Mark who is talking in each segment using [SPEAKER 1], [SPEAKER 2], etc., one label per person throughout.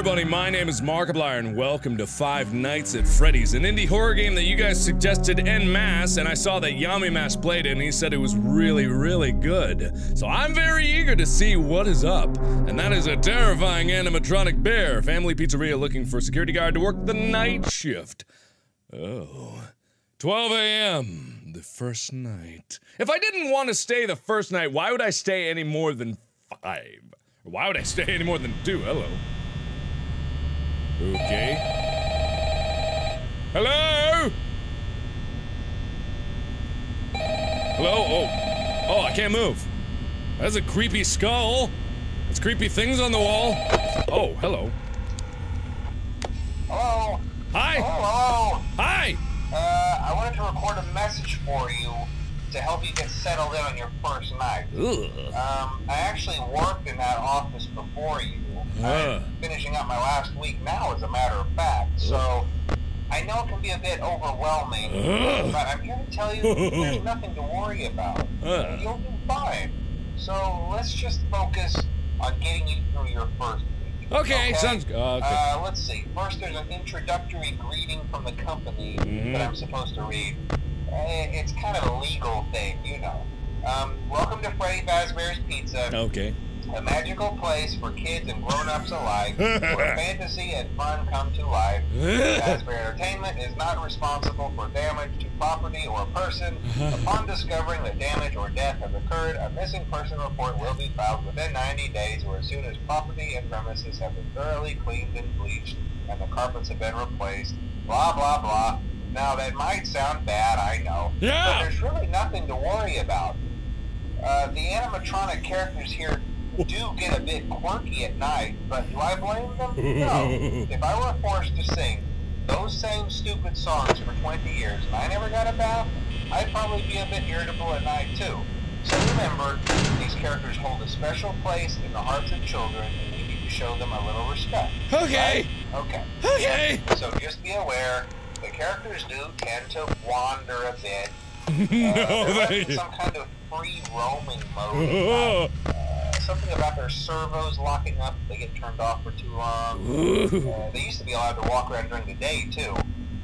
[SPEAKER 1] everybody, my name is Markiplier, and welcome to Five Nights at Freddy's, an indie horror game that you guys suggested en masse, and I saw that Yamimash played it, and he said it was really, really good. So I'm very eager to see what is up. And that is a terrifying animatronic bear, family pizzeria looking for a security guard to work the night shift. Oh. 12 a.m., the first night. If I didn't want to stay the first night, why would I stay any more than five? Why would I stay any more than two? Hello. Okay. Hello? Hello? Oh. Oh, I can't move. That's a creepy skull. That's creepy things on the wall. Oh, hello. Hello. Hi. Hello. Hi.
[SPEAKER 2] Uh, I wanted to record a message for you to help you get settled in on your first night. Um, I actually worked in that office before you. Uh. I'm finishing up my last week now, as a matter of fact. So I know it can be a bit overwhelming, uh. but I'm here to tell you there's nothing to worry about. Uh. You'll be fine. So let's just focus on getting you through your first
[SPEAKER 1] Okay, okay, sounds good. Oh, okay. uh,
[SPEAKER 2] let's see. First, there's an introductory greeting from the
[SPEAKER 1] company mm-hmm. that I'm
[SPEAKER 2] supposed to read. Eh, it's kind of a legal thing, you know. Um, welcome to Freddy Fazbear's Pizza. Okay. A magical place for kids and grown-ups alike, where fantasy and fun come to life.
[SPEAKER 1] Fazbear
[SPEAKER 2] Entertainment is not responsible for damage to property or person. Upon discovering that damage or death has occurred, a missing person report will be filed within 90 days or as soon as property and premises have been thoroughly cleaned and bleached and the carpets have been replaced. Blah, blah, blah. Now, that might sound bad, I know. Yeah. But there's really nothing to worry about. Uh, the animatronic characters here do get a bit quirky at night, but do I blame them? No. if I were forced to sing those same stupid songs for 20 years and I never got a bath, I'd probably be a bit irritable at night too. So remember, these characters hold a special place in the hearts of children and we need to show them a little respect. Okay. Right?
[SPEAKER 3] Okay. Okay.
[SPEAKER 2] So just be aware characters do tend to wander a bit. Uh, no, they... some kind of free roaming mode.
[SPEAKER 3] About, uh,
[SPEAKER 2] something about their servos locking up; they get turned off for too long. Uh, they used to be allowed to walk around during the day too,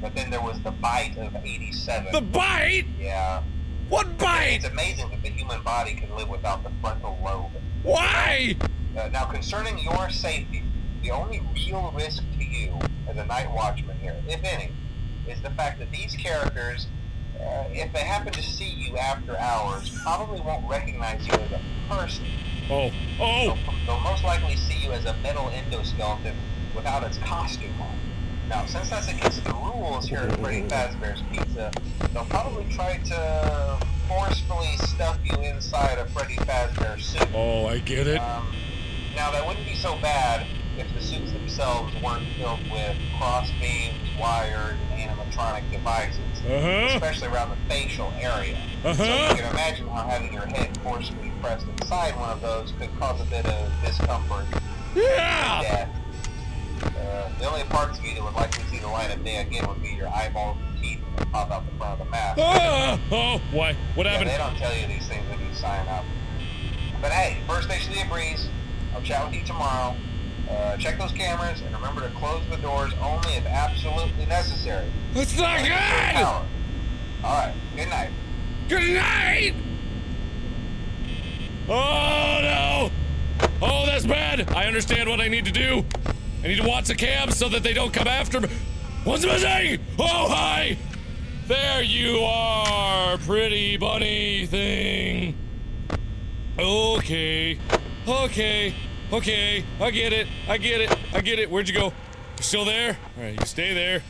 [SPEAKER 2] but then there was the bite of '87. The bite? Yeah. What bite? It's amazing that the human body can live without the
[SPEAKER 1] frontal lobe. Why? Uh, now, concerning your safety, the only real risk to you as a night watchman here, if any, is the fact that
[SPEAKER 2] these characters, uh, if they happen to see you after hours, probably won't recognize you as a person. Oh, oh! They'll, they'll most likely see you as a metal endoskeleton without its costume on.
[SPEAKER 1] Now, since that's against the rules here at Freddy Fazbear's Pizza, they'll probably try to forcefully stuff you inside a Freddy Fazbear
[SPEAKER 2] suit. Oh, I get it. Um, now, that wouldn't be so bad if the suits themselves weren't filled with crossbeams, wired, animatronic devices,
[SPEAKER 3] uh-huh. especially
[SPEAKER 2] around the facial area. Uh-huh. So you mm-hmm. can imagine how having your head forcibly pressed inside one of those could cause a bit of discomfort.
[SPEAKER 3] Yeah. Death.
[SPEAKER 2] Uh, the only parts of you that would likely see the light of day again would be your eyeballs and teeth that pop out the front of the mouth.
[SPEAKER 1] Oh, oh why? What yeah, happened? They don't
[SPEAKER 2] tell you these things when you sign up. But hey, first station of the breeze. I'll chat with you tomorrow. Uh, check those cameras and remember to close the doors only if absolutely necessary. It's not good! All right, good night. Good night!
[SPEAKER 1] Oh, no! Oh, that's bad! I understand what I need to do. I need to watch the cams so that they don't come after me. What's missing? Oh, hi! There you are, pretty bunny thing. Okay. Okay. Okay, I get it. I get it. I get it. Where'd you go? You still there? Alright, you stay there.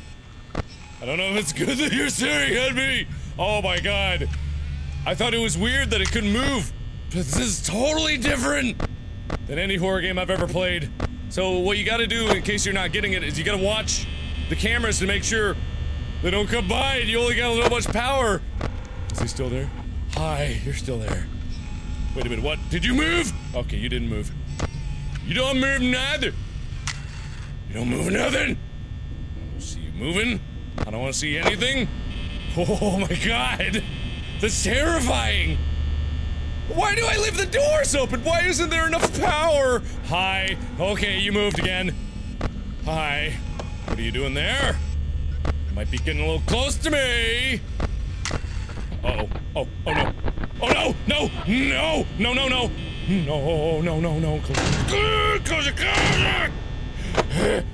[SPEAKER 1] I don't know if it's good that you're staring at me! Oh my god. I thought it was weird that it couldn't move. But this is totally different than any horror game I've ever played. So what you gotta do, in case you're not getting it, is you gotta watch the cameras to make sure they don't come by and you only got a little much power. Is he still there? Hi, you're still there. Wait a minute, what? Did you move? Okay, you didn't move. You don't move neither. You don't move nothing. I don't see you moving. I don't want to see anything. Oh my god. That's terrifying. Why do I leave the doors open? Why isn't there enough power? Hi. Okay, you moved again. Hi. What are you doing there? You might be getting a little close to me. Uh oh. Oh, oh no. Oh no, no, no, no, no, no. No, no, no, no. Close, close it, close it!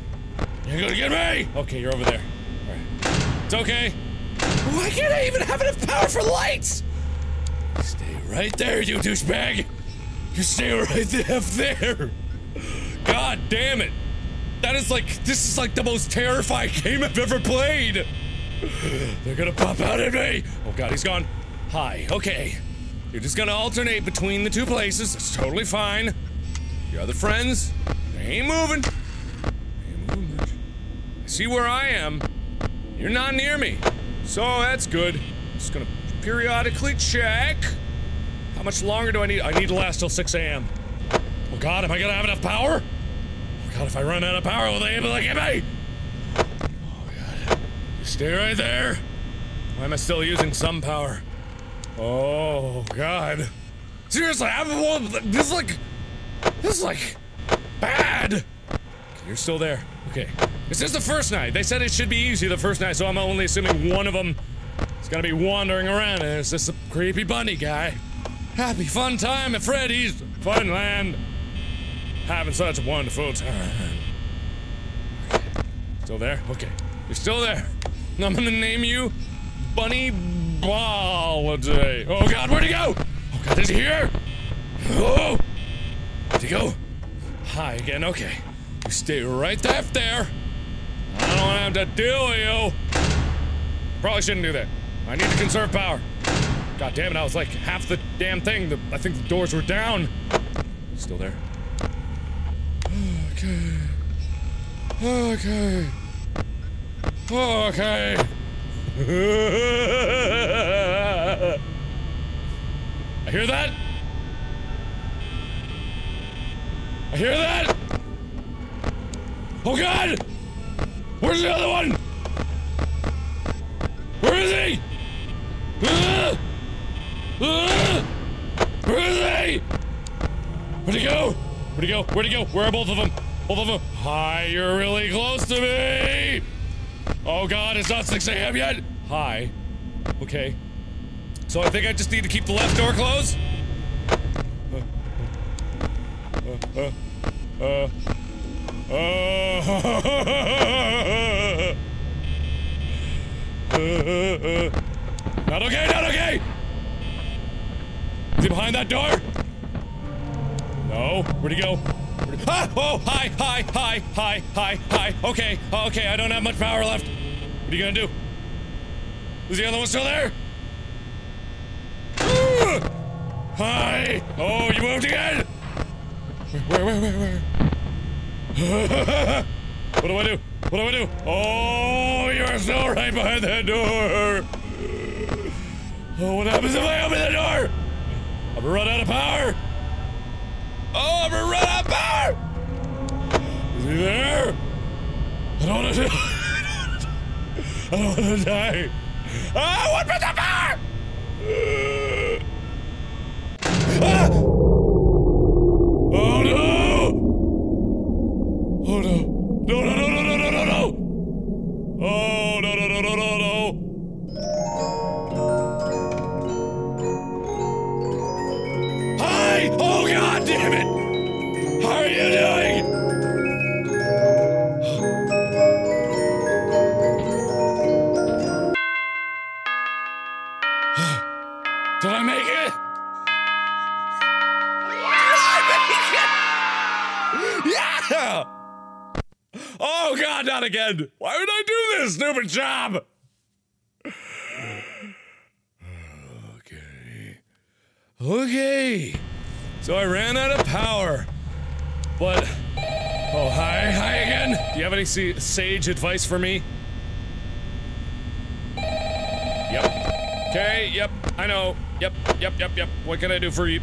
[SPEAKER 1] You're gonna get me! Okay, you're over there. Alright. It's okay.
[SPEAKER 4] Why can't I even have enough power for lights?
[SPEAKER 1] Stay right there, you douchebag! You stay right the F there! God damn it! That is like, this is like the most terrifying game I've ever played! They're gonna pop out at me! Oh god, he's gone. Hi, okay. You're just gonna alternate between the two places. It's totally fine. Your other friends, they ain't moving. They ain't moving much. I see where I am. You're not near me. So that's good. Just gonna periodically check. How much longer do I need? I need to last till 6 a.m. Oh god, am I gonna have enough power? Oh god, if I run out of power, will they be like, me? Oh god. You stay right there. Why am I still using some power? Oh, God. Seriously, I'm the one. This is like. This is like. Bad! Okay, you're still there. Okay. This is the first night. They said it should be easy the first night, so I'm only assuming one of them is gonna be wandering around. And it's this creepy bunny guy. Happy fun time at Freddy's Funland. Having such a wonderful time. Still there? Okay. You're still there. I'm gonna name you Bunny Biology. Oh god, where'd he go? Oh god, is he here? Oh! Where'd he go? Hi again, okay. You stay right the F there. I don't have to deal with you. Probably shouldn't do that. I need to conserve power. God damn it, I was like half the damn thing. The, I think the doors were down. Still there.
[SPEAKER 3] Okay. Okay.
[SPEAKER 1] Okay. I hear that? I hear that! Oh god! Where's the other one? Where is he? Uh, uh, where is he? Where'd he go? Where'd he go? Where'd he go? Where are both of them? Both of them? Hi, you're really close to me! Oh god, it's not 6 a.m. yet? Hi. Okay. So I think I just need to keep the left door closed? not okay, not okay! Is he behind that door? No? Where'd he go? Ah, oh, hi, hi, hi, hi, hi, hi. Okay, okay, I don't have much power left. What are you gonna do? Is the other one still there? Ooh! Hi! Oh, you moved again? Where, where, where, where? where? what do I do? What do I do? Oh, you're still right behind that door! Oh, what happens if I open the door? I've run out of power! Oh, I'm gonna run out of power! Is he there? I don't wanna I don't wanna die. Oh, ah, I want to the power! Ah!
[SPEAKER 3] Oh no! Oh No no no no no no no no! Oh
[SPEAKER 1] God, not again. Why would I do this stupid job? Okay. Okay. So I ran out of power. But. Oh, hi. Hi again. Do you have any sage advice for me? Yep. Okay, yep. I know. Yep, yep, yep, yep. What can I do for you?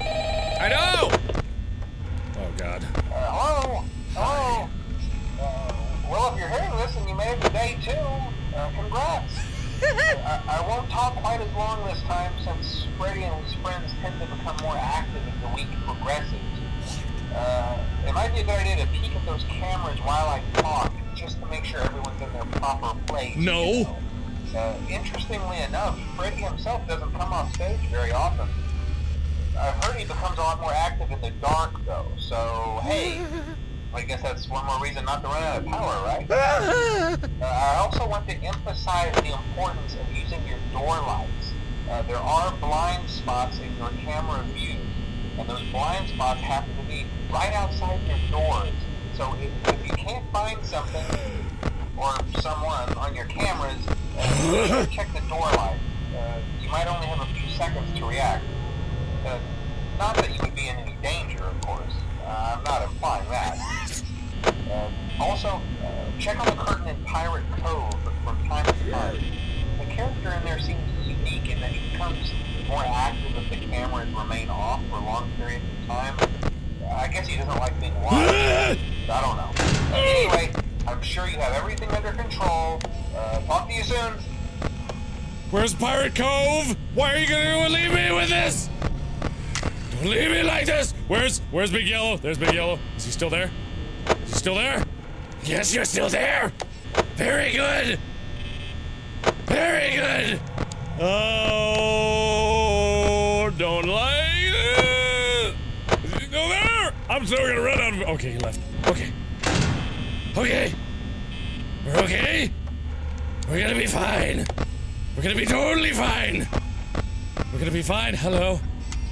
[SPEAKER 1] I know! Oh, God. Oh.
[SPEAKER 2] Hello? Oh, oh. Well, if you're hearing this and you made it to day two, uh, congrats. I, I, won't talk quite as long this time since Freddy and his friends tend to become more active as the week progresses. Uh, it might be a good idea to peek at those cameras while I talk, just
[SPEAKER 1] to make sure everyone's in their proper place. No. You know? Uh, interestingly enough, Freddy himself
[SPEAKER 2] doesn't come off stage very often. I've heard he becomes a lot more active in the dark, though, so hey, I guess that's one more reason not to run out of power, right?
[SPEAKER 3] uh,
[SPEAKER 2] I also want to emphasize the importance of using your door lights. Uh, there are blind spots in your camera view, and those blind spots happen to be right outside your doors. So if, if you can't find something or someone on your cameras, uh, check the door light. Uh, you might only have a few seconds to react. Uh, not that you would be in any danger, of course. Uh, I'm not implying that. also, uh, check on the curtain in Pirate Cove from time to time. The character in there seems unique in that he becomes more active if the cameras remain off for long periods of time. I guess he doesn't like being watched. I don't know. anyway, I'm sure you have everything under control. Uh, talk to you soon.
[SPEAKER 1] Where's Pirate Cove? Why are you gonna leave me with this? leave me like this! Where's- where's Big Yellow? There's Big Yellow. Is he still there? Is he still there? Yes, you're still there! Very good! Very good! Oh, don't like it! Is he still there? I'm still gonna run out of- Okay, he left. Okay. Okay! We're okay! We're gonna be fine! We're gonna be totally fine! We're gonna be fine. Hello.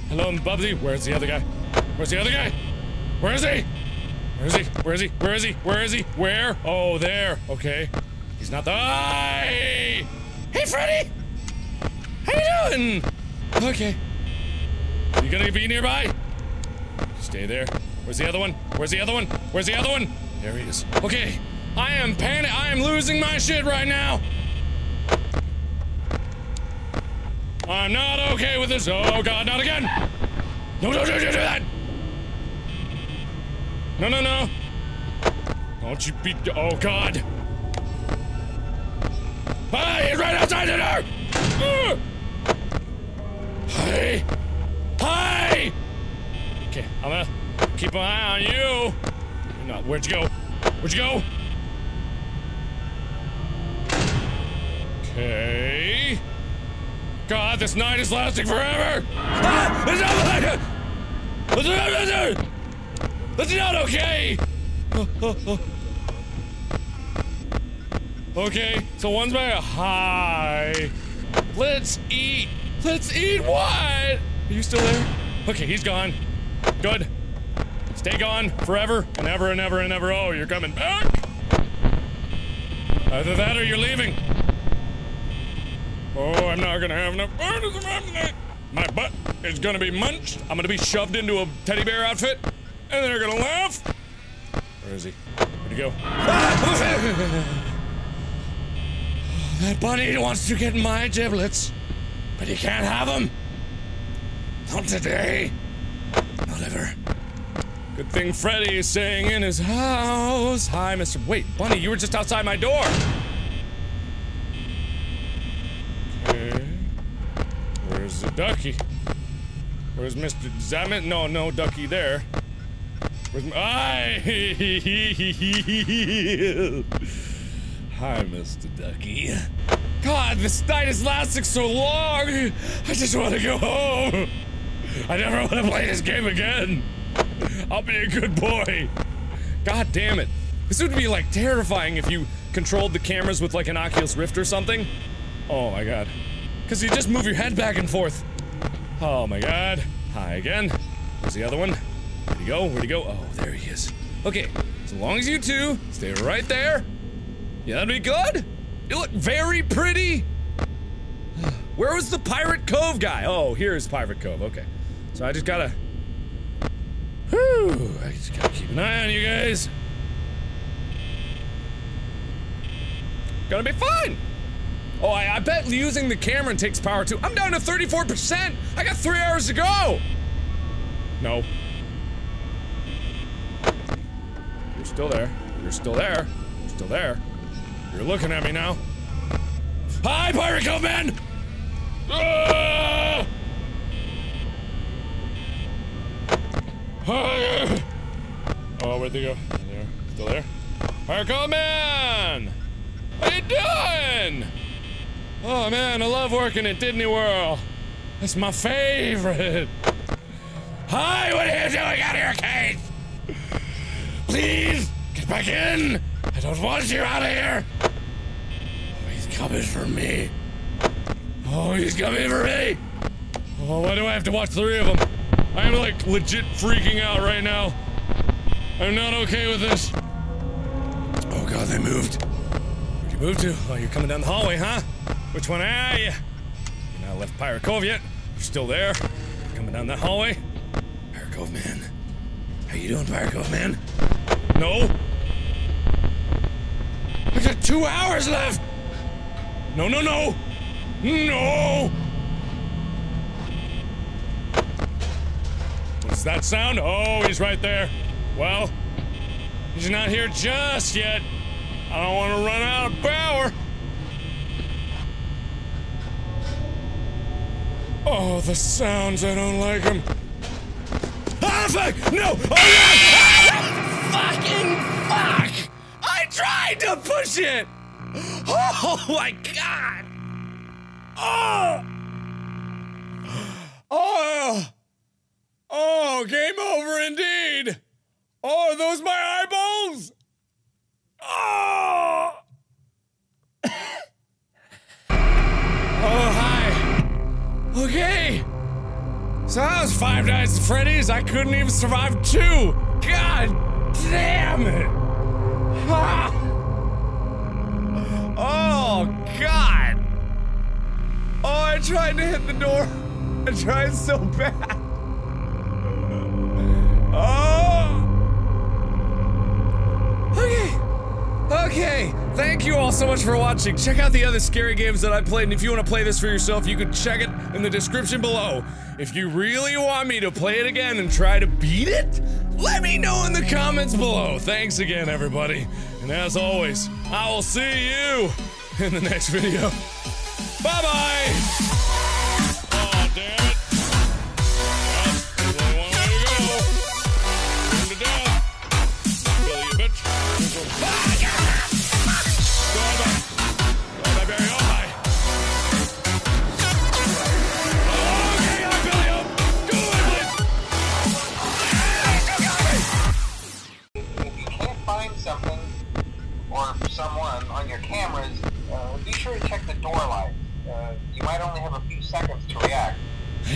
[SPEAKER 1] Hello, I'm Bubsy. Where's the other guy? Where's the other guy? Where is he? Where is he? Where is he? Where is he? Where is he? Where? Oh, there. Okay. He's not the. Hey, hey Freddy. How you doing? Okay. You gonna be nearby? Stay there. Where's the other one? Where's the other one? Where's the other one? There he is. Okay. I am panic. I am losing my shit right now. I'm not okay with this. Oh god, not again! No, don't, don't, do that! No, no, no. Don't you be- oh god! Hey, he's right outside the door! Hey! Hey! Okay, I'm gonna keep an eye on you! No, where'd you go? Where'd you go? Okay... God, this night is lasting forever!
[SPEAKER 3] Ah,
[SPEAKER 1] it's not It's not, it's not okay! Okay, so one's by a high. Let's eat. Let's eat what? Are you still there? Okay, he's gone. Good. Stay gone forever and ever and ever and ever. Oh, you're coming back? Either that or you're leaving. Oh, I'm not gonna have enough
[SPEAKER 3] burgers my
[SPEAKER 1] My butt is gonna be munched. I'm gonna be shoved into a teddy bear outfit, and they're gonna laugh. Where is he? Where'd he go? that bunny wants to get my giblets, but he can't have them. Not today. Not ever. Good thing Freddy is staying in his house. Hi, Mr. Wait, Bunny, you were just outside my door. There's a ducky. Where's Mr. Zaman? No, no ducky there. Where's my... Hi, Mr. Ducky. God, this night is lasting so long! I just want to go home! I never want to play this game again! I'll be a good boy! God damn it. This would be, like, terrifying if you controlled the cameras with, like, an Oculus Rift or something. Oh my god. Because you just move your head back and forth. Oh my god. Hi again. Where's the other one. Where'd he go? Where'd he go? Oh, there he is. Okay, as long as you two stay right there. Yeah, that'd be good. You look very pretty. Where was the Pirate Cove guy? Oh, here's Pirate Cove. Okay. So I just gotta. Whew. I just gotta keep an eye on you guys. Gonna be fine! Oh, I, I bet using the camera takes power too. I'm down to 34%! I got three hours to go! No. You're still there. You're still there. You're still there. You're looking at me now. Hi, Pirate Coven!
[SPEAKER 3] Ah!
[SPEAKER 1] Oh, where'd they go? There. Still there? Pirate Man! What are you doing? Oh man, I love working at Disney World. It's my favorite. Hi, what are you doing out here, Kate? Please, get back in. I don't want you out of here. Oh, he's coming for me. Oh, he's coming for me. Oh, why do I have to watch three of them? I am like legit freaking out right now. I'm not okay with this. Oh god, they moved. Where'd you move to? Oh, you're coming down the hallway, huh? Which one are you? You're not left Pirate Cove yet. You're still there. Coming down that hallway. Pirate Cove man. How you doing, Pirate Cove man? No. We got two hours left. No, no, no. No. What's that sound? Oh, he's right there. Well, he's not here just yet. I don't want to run out of power. Oh, the sounds, I don't like them. Ah, fuck! No! Oh, yeah! Ah, fucking fuck! I tried to push it! Oh my god! Oh! Oh! Oh, game over indeed! Oh, are those my eyeballs? Oh! oh, Okay! So that was Five Nights at Freddy's. I couldn't even survive two! God damn it! Oh, God! Oh, I tried to hit the door. I tried so bad. Oh! Okay. Okay, thank you all so much for watching. Check out the other scary games that I played, and if you want to play this for yourself, you can check it in the description below. If you really want me to play it again and try to beat it, let me know in the comments below. Thanks again, everybody. And as always, I will see you in the next video. Bye-bye! Oh,
[SPEAKER 3] damn. Bye.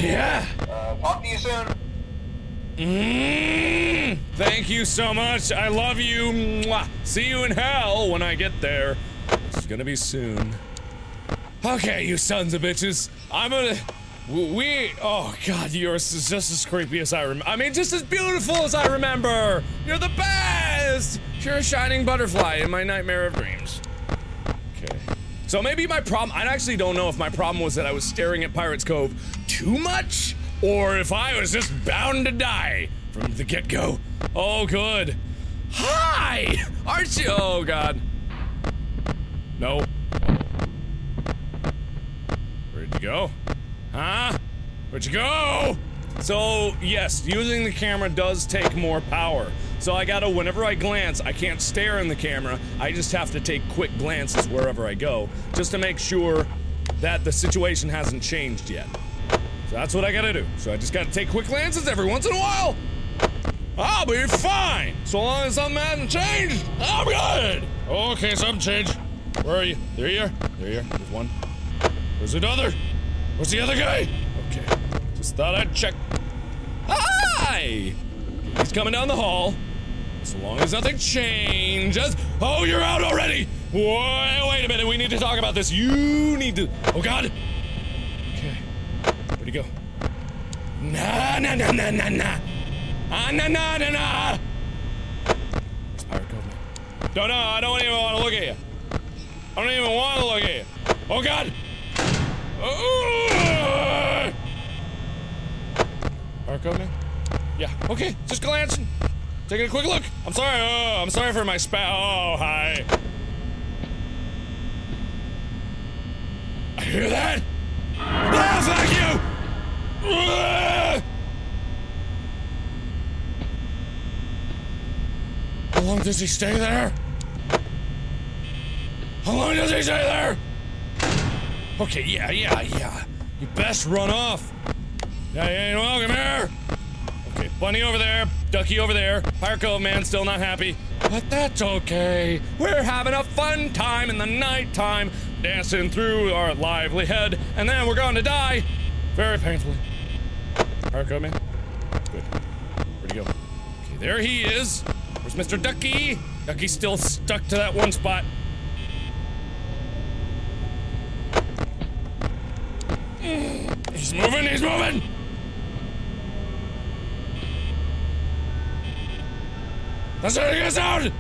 [SPEAKER 2] Yeah.
[SPEAKER 1] Uh, talk to you soon. Mm, thank you so much. I love you. Mwah. See you in hell when I get there. It's gonna be soon. Okay, you sons of bitches. I'm gonna. We. Oh god, you're just as creepy as I remember. I mean, just as beautiful as I remember. You're the best. You're a shining butterfly in my nightmare of dreams. So maybe my problem, I actually don't know if my problem was that I was staring at Pirate's Cove too much or if I was just bound to die from the get go. Oh, good. Hi! Aren't you? Oh, God. No. Where'd you go? Huh? Where'd you go? So, yes, using the camera does take more power. So I gotta, whenever I glance, I can't stare in the camera. I just have to take quick glances wherever I go, just to make sure that the situation hasn't changed yet. So that's what I gotta do. So I just gotta take quick glances every once in a while. I'll be fine. So long as something hasn't changed, I'm good. Okay, something changed. Where are you? There you are. There you are. There's one. There's another. Where's the other guy? Okay. Just thought I'd check. Hi! He's coming down the hall. As long as nothing changes. Oh, you're out already! Wait, wait a minute, we need to talk about this. You need to. Oh, God! Okay. Where'd he go? Nah, nah, nah, nah, nah, nah. Ah, nah, nah, nah, nah. Where's Pirate Cove Don't know, I don't even want to look at you. I don't even want to look at you. Oh, God! Oh! Pirate Cove Yeah, okay, just glancing. Taking a quick look. I'm sorry. Oh, I'm sorry for my spa. Oh, hi.
[SPEAKER 3] I hear that? Ah, fuck you!
[SPEAKER 1] How long does he stay there? How long does he stay there? Okay, yeah, yeah, yeah. You best run off. Yeah, you ain't welcome here. Okay, Bunny over there, Ducky over there, Pirco man still not happy, but that's okay. We're having a fun time in the nighttime, dancing through our lively head, and then we're going to die very painfully. Pirco man, good. Where'd he go? Okay, there he is. Where's Mr. Ducky? Ducky's still stuck to that one spot. Mm, he's moving, he's moving! That's not a good sound!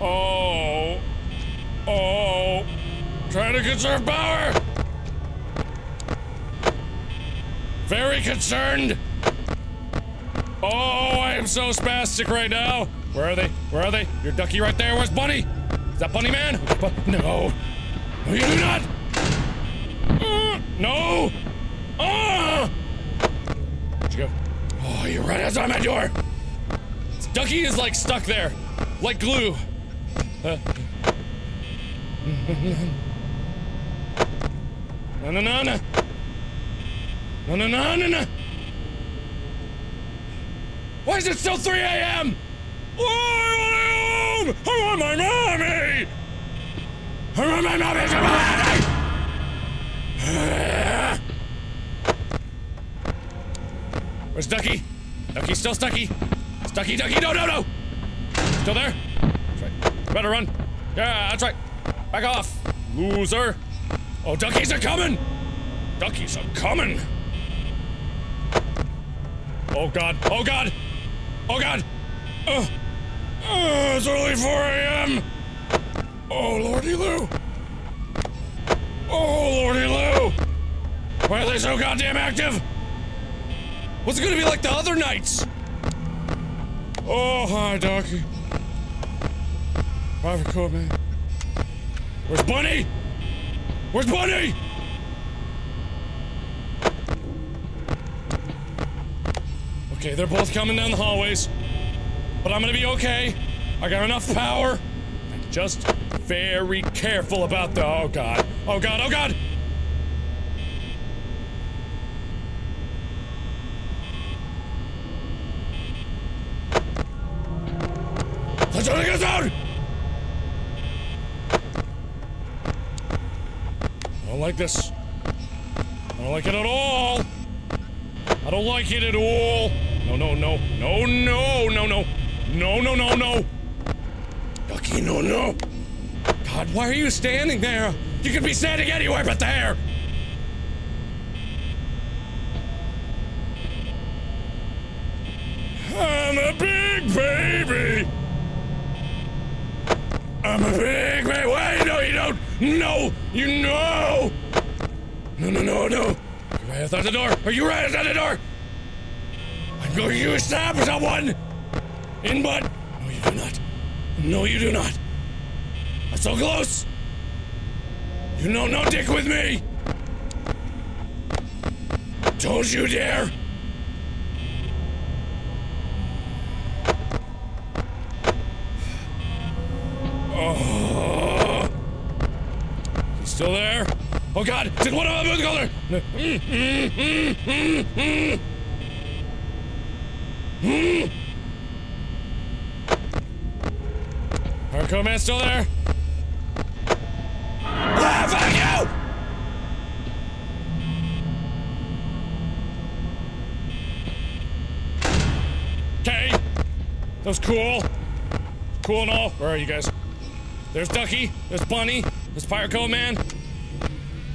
[SPEAKER 1] Oh. Oh. Trying to conserve power! Very concerned! Oh, I am so spastic right now! Where are they? Where are they? Your ducky right there. Where's Bunny? Is that Bunny Man? But no. No, you do not! Uh, no! Ah! Uh. Where'd you go? Oh, you're right outside my door! Ducky is like stuck there, like glue. Uh. na na na na. Na na na na na. Why is it still 3 a.m.? I want my mommy! I want my mommy to my Where's Ducky? Ducky's still stucky. Ducky, ducky, no, no, no! Still there? That's right. Better run. Yeah, that's right. Back off, loser. Oh, duckies are coming! Duckies are coming! Oh god, oh god! Oh god! Uh, uh, it's only 4 a.m. Oh, lordy Lou! Oh, lordy Lou! Why are they so goddamn active? What's it gonna be like the other nights? Oh, hi, Donkey.
[SPEAKER 3] Private Coleman.
[SPEAKER 1] Where's Bunny? Where's Bunny? Okay, they're both coming down the hallways. But I'm gonna be okay. I got enough power. I'm just very careful about the. Oh god. Oh god. Oh god. I do don't like this. I don't like it at all. I don't like it at all. No, no, no, no, no, no, no, no, no, no, no. Ducky, no, no. God, why are you standing there? You could be standing anywhere but there. I'm a big baby. I'm a big man. Wait, no, you don't. No, you know. No, no, no, no. You're right outside the door. Are you right outside the door? I'm going to stab someone. In but. No, you do not. No, you do not. I'm so close. You know no dick with me. Don't you dare. Oh. He's still there? Oh god! Did one of them go there? No. Mm, Hardcore man still there? Ah, fuck you! Okay. That was cool. Cool and all. Where are you guys? There's Ducky. There's Bunny. There's Pyreco Man.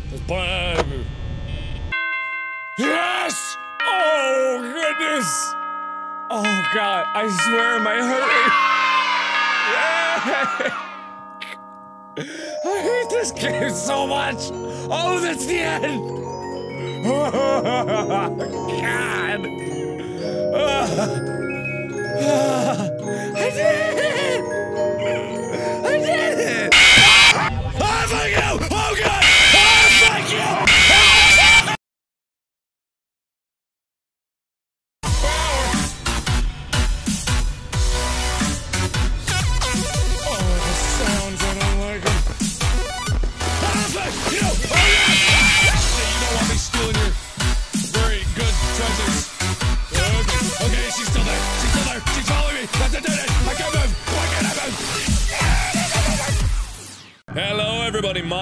[SPEAKER 1] There's Bunny. Uh, yes! Oh, goodness! Oh, God. I swear, my heart Yeah! I hate this game so much! Oh, that's the end! God! I did it! I fuck you! Oh god! Oh fuck you!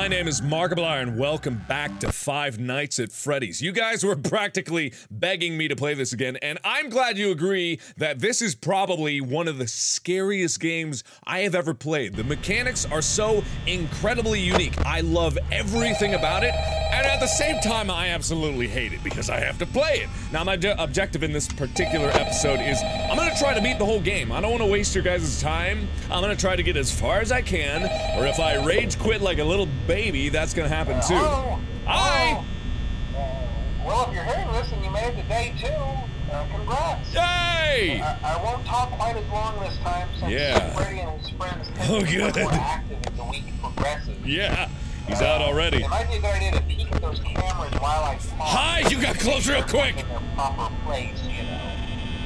[SPEAKER 1] My name is Markiplier, and welcome back to Five Nights at Freddy's. You guys were practically begging me to play this again, and I'm glad you agree that this is probably one of the scariest games I have ever played. The mechanics are so incredibly unique. I love everything about it, and at the same time, I absolutely hate it because I have to play it. Now, my objective in this particular episode is I'm gonna try to beat the whole game. I don't wanna waste your guys' time. I'm gonna try to get as far as I can, or if I rage quit like a little baby, that's gonna happen too. Oh,
[SPEAKER 2] I. Oh. Oh. Well, if you're hearing this and you made it to day two. Uh, congrats.
[SPEAKER 1] Yay! I,
[SPEAKER 2] I, won't talk quite as long this time since yeah. Freddy and his
[SPEAKER 1] friends oh, good. more active as the week progresses. Yeah. He's uh, out already. It might
[SPEAKER 2] be a good idea to peek at those cameras while I talk. Hi, you got close real quick. In their proper place, you know.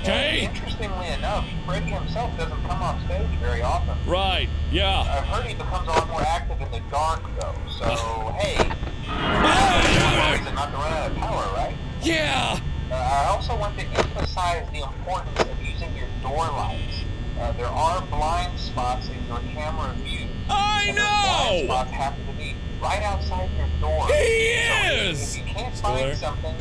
[SPEAKER 2] Okay. And interestingly enough, Freddy himself doesn't come off stage very often.
[SPEAKER 1] Right. Yeah. I've heard he becomes a lot more active in the dark, though. So uh. hey. Hey! Is not to run out of power, right? Yeah.
[SPEAKER 2] Uh, I also want to emphasize the importance of using your door lights. Uh, there are blind spots in your camera view. I and know. Blind spots happen to be right outside your door. He so is. If you can't Spoiler. find something,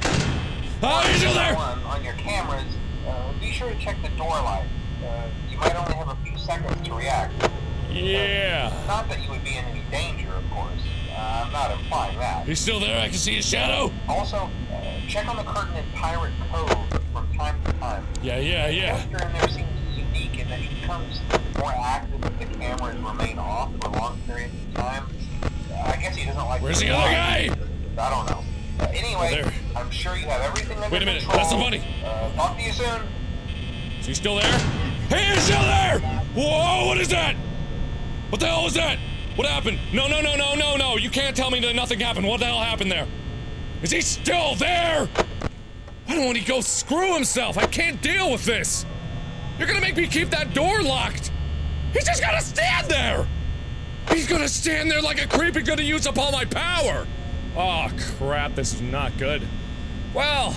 [SPEAKER 2] oh, he's there. One on your cameras uh, be sure to check the door light. Uh, you might only have a few seconds to react. Uh,
[SPEAKER 1] yeah. Uh,
[SPEAKER 2] not that you would be in any danger, of course.
[SPEAKER 1] Uh, I'm not implying that. He's still there. I can see his shadow.
[SPEAKER 2] Also, uh, check on the curtain in Pirate Cove from
[SPEAKER 1] time to time. Yeah, yeah, yeah. The
[SPEAKER 2] character in there seems unique in that he becomes more active if the cameras remain off for long periods of time. I guess he doesn't like.
[SPEAKER 1] Where's the other guy? I don't know. Uh, anyway, oh, I'm sure you have everything under Wait a minute, control. that's the money. Uh, talk to you soon. Is he still there? He is still there! Whoa, what is that? What the hell was that? What happened? No, no, no, no, no, no. You can't tell me that nothing happened. What the hell happened there? Is he still there? I don't want to go screw himself? I can't deal with this. You're gonna make me keep that door locked. He's just gonna stand there. He's gonna stand there like a creep and gonna use up all my power. Oh, crap, this is not good. Well,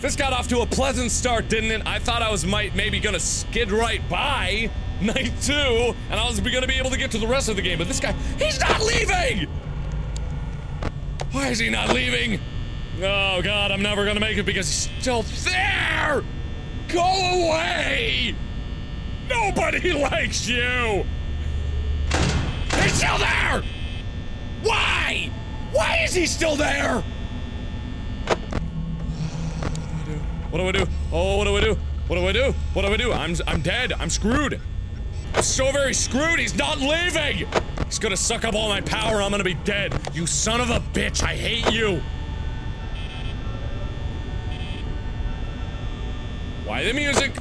[SPEAKER 1] this got off to a pleasant start, didn't it? I thought I was might maybe gonna skid right by night two, and I was gonna be able to get to the rest of the game, but this guy, he's not leaving! Why is he not leaving? Oh god, I'm never gonna make it because he's still there! Go away! Nobody likes you! He's still there! Why? Why is he still there? What do I do? Oh, what do I do? What do I do? What do I do? I'm I'm dead. I'm screwed. I'm so very screwed. He's not leaving. He's gonna suck up all my power. I'm gonna be dead. You son of a bitch. I hate you. Why the music?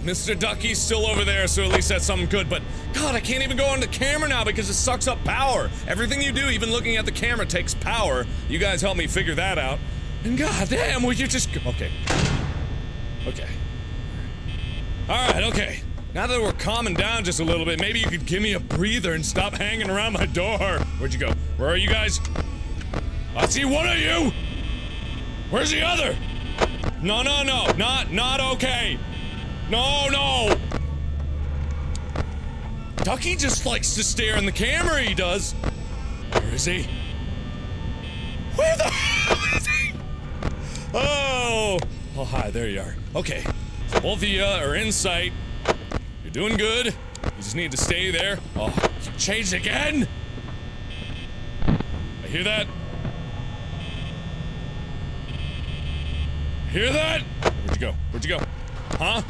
[SPEAKER 1] Mr. Ducky's still over there, so at least that's something good, but God, I can't even go on the camera now because it sucks up power. Everything you do, even looking at the camera, takes power. You guys help me figure that out. And god damn, will you just Okay. Okay. Alright, okay. Now that we're calming down just a little bit, maybe you could give me a breather and stop hanging around my door. Where'd you go? Where are you guys? I see one of you! Where's the other? No, no, no. Not, not okay. No, no! Ducky just likes to stare in the camera, he does. Where is he? Where the hell is he? Oh! Oh, hi, there you are. Okay. So both of you are in sight. You're doing good. You just need to stay there. Oh, you changed again? I hear that. Hear that? Where'd you go? Where'd you go? Huh?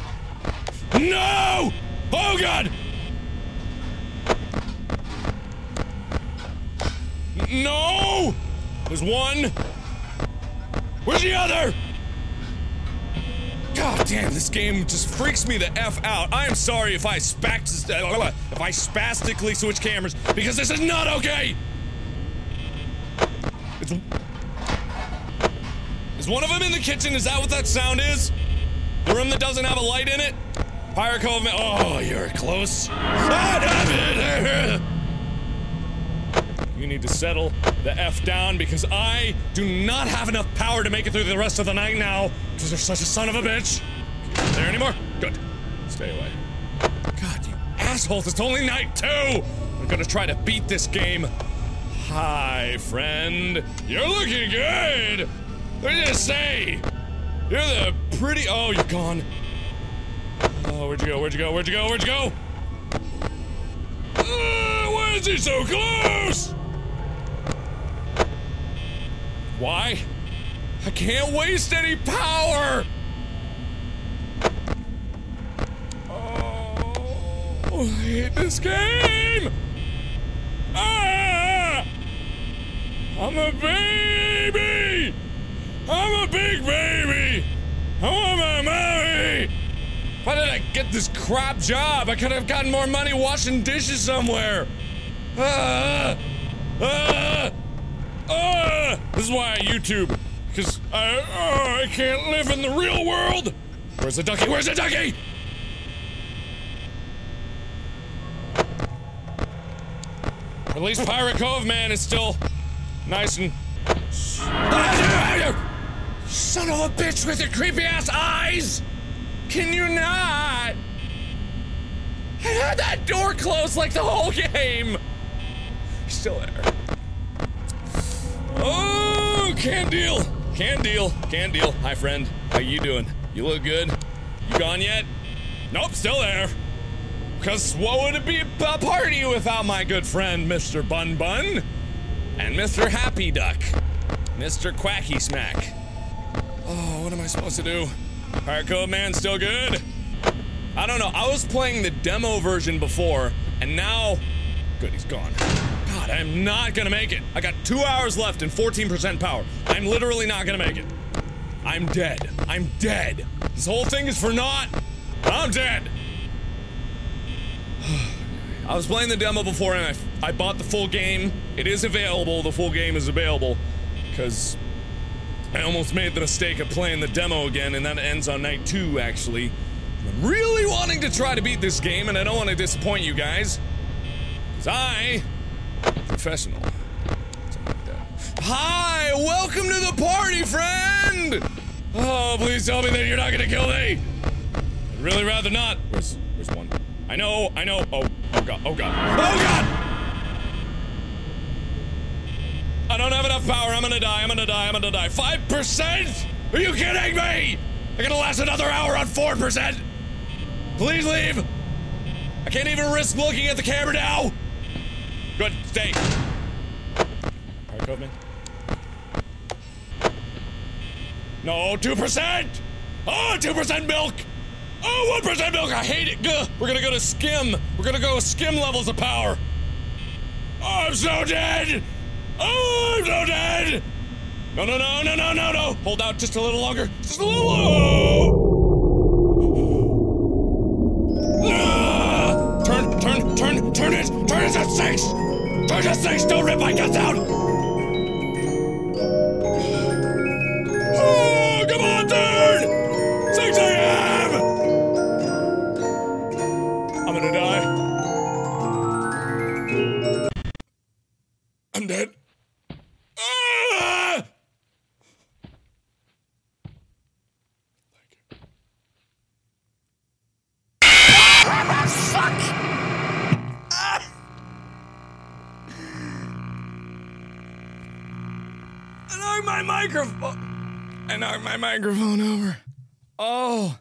[SPEAKER 1] No! Oh god! No! There's one. Where's the other? God damn, this game just freaks me the F out. I am sorry if I spax- if I spastically switch cameras, because this is not okay! It's- Is one of them in the kitchen? Is that what that sound is? The room that doesn't have a light in it? Pyre Cove. Oh, you're close. You need to settle the F down because I do not have enough power to make it through the rest of the night now because you're such a son of a bitch. there anymore? Good. Stay away. God, you assholes, it's only night two! I'm gonna try to beat this game. Hi, friend. You're looking good! What did you say? You're the pretty. Oh, you're gone. Oh, where'd you go? Where'd you go? Where'd you go? Where'd you go? Uh, why is he so close? Why? I can't waste any power! Oh, I hate this game! Ah! I'm a baby! I'm a big baby! I want my mommy! Why did I get this crap job? I could have gotten more money washing dishes somewhere. Ah, ah, ah. This is why I YouTube. Because I, I can't live in the real world. Where's the ducky? Where's the ducky? At least Pirate Cove Man is still nice and. Son of a bitch with your creepy ass eyes! Can you not? I had that door closed like the whole game. Still there. Oh, can deal. Can deal. Can deal. Hi, friend. How you doing? You look good. You gone yet? Nope, still there. Because what would it be a party without my good friend, Mr. Bun Bun? And Mr. Happy Duck. Mr. Quacky Smack. Oh, what am I supposed to do? Hardcore man still good? I don't know. I was playing the demo version before, and now... Good, he's gone. God, I'm not gonna make it. I got two hours left and 14% power. I'm literally not gonna make it. I'm dead. I'm dead. This whole thing is for naught. I'm dead. I was playing the demo before and I, I bought the full game. It is available. The full game is available. Because I almost made the mistake of playing the demo again, and that ends on night two, actually. I'm really wanting to try to beat this game, and I don't want to disappoint you guys. Because I... Professional. Hi! Welcome to the party, friend! Oh, please tell me that you're not gonna kill me! I'd really rather not. Where's... where's one? I know, I know. Oh, oh god, oh god. Oh god! I don't have enough power. I'm gonna die. I'm gonna die. I'm gonna die. 5%? Are you kidding me? I'm gonna last another hour on 4%. Please leave. I can't even risk looking at the camera now. Good. Stay. All right, Copeman. No, 2%! Oh, 2% milk! Oh, 1% milk! I hate it! Gah. We're gonna go to skim. We're gonna go skim levels of power. Oh, I'm so dead! Oh, no, Dad! No, no, no, no, no, no, no! Hold out just a little longer. Just a little. Oh. Turn, turn, turn, turn it! Turn it to six! Turn to six! Don't rip my guts out! Oh, come on, turn! 6 a.m. I'm gonna die. I'm dead. my microphone. I knocked my microphone over. Oh,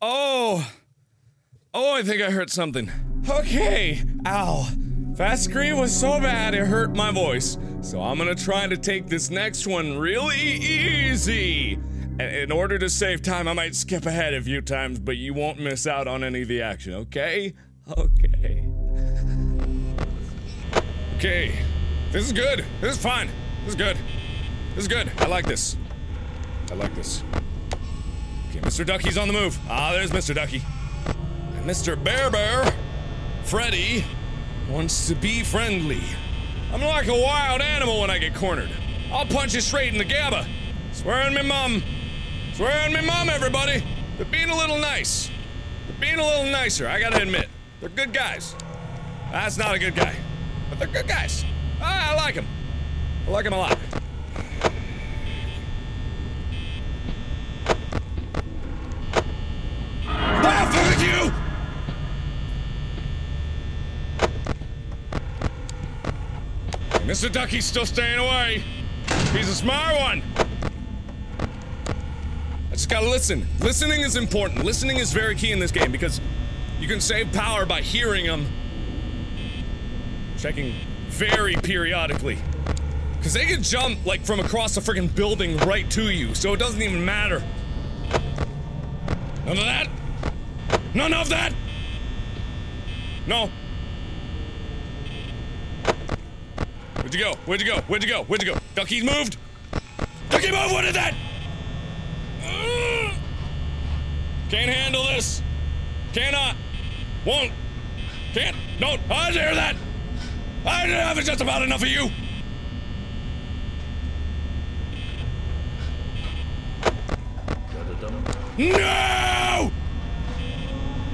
[SPEAKER 1] oh, oh! I think I hurt something. Okay. Ow. That scream was so bad it hurt my voice. So I'm gonna try to take this next one really easy. In order to save time, I might skip ahead a few times, but you won't miss out on any of the action, okay? Okay. Okay. This is good. This is fine. This is good. This is good. I like this. I like this. Okay, Mr. Ducky's on the move. Ah, there's Mr. Ducky. And Mr. Bear Bear, Freddy, wants to be friendly. I'm like a wild animal when I get cornered. I'll punch you straight in the gaba. Swear my me Swear on me mom, everybody. They're being a little nice. They're being a little nicer, I gotta admit. They're good guys. That's not a good guy. But they're good guys. I, ah, I like them. I like them a lot. Mr. Ducky's still staying away. He's a smart one. I just gotta listen. Listening is important. Listening is very key in this game because you can save power by hearing them. Checking very periodically. Because they can jump, like, from across the freaking building right to you, so it doesn't even matter. None of that? None of that? No. Where'd you go? Where'd you go? Where'd you go? Where'd you go? Ducky's moved! Ducky moved. What is that? can't handle this. Cannot. Won't. Can't. Don't. I hear that. I didn't have just about enough of you. No!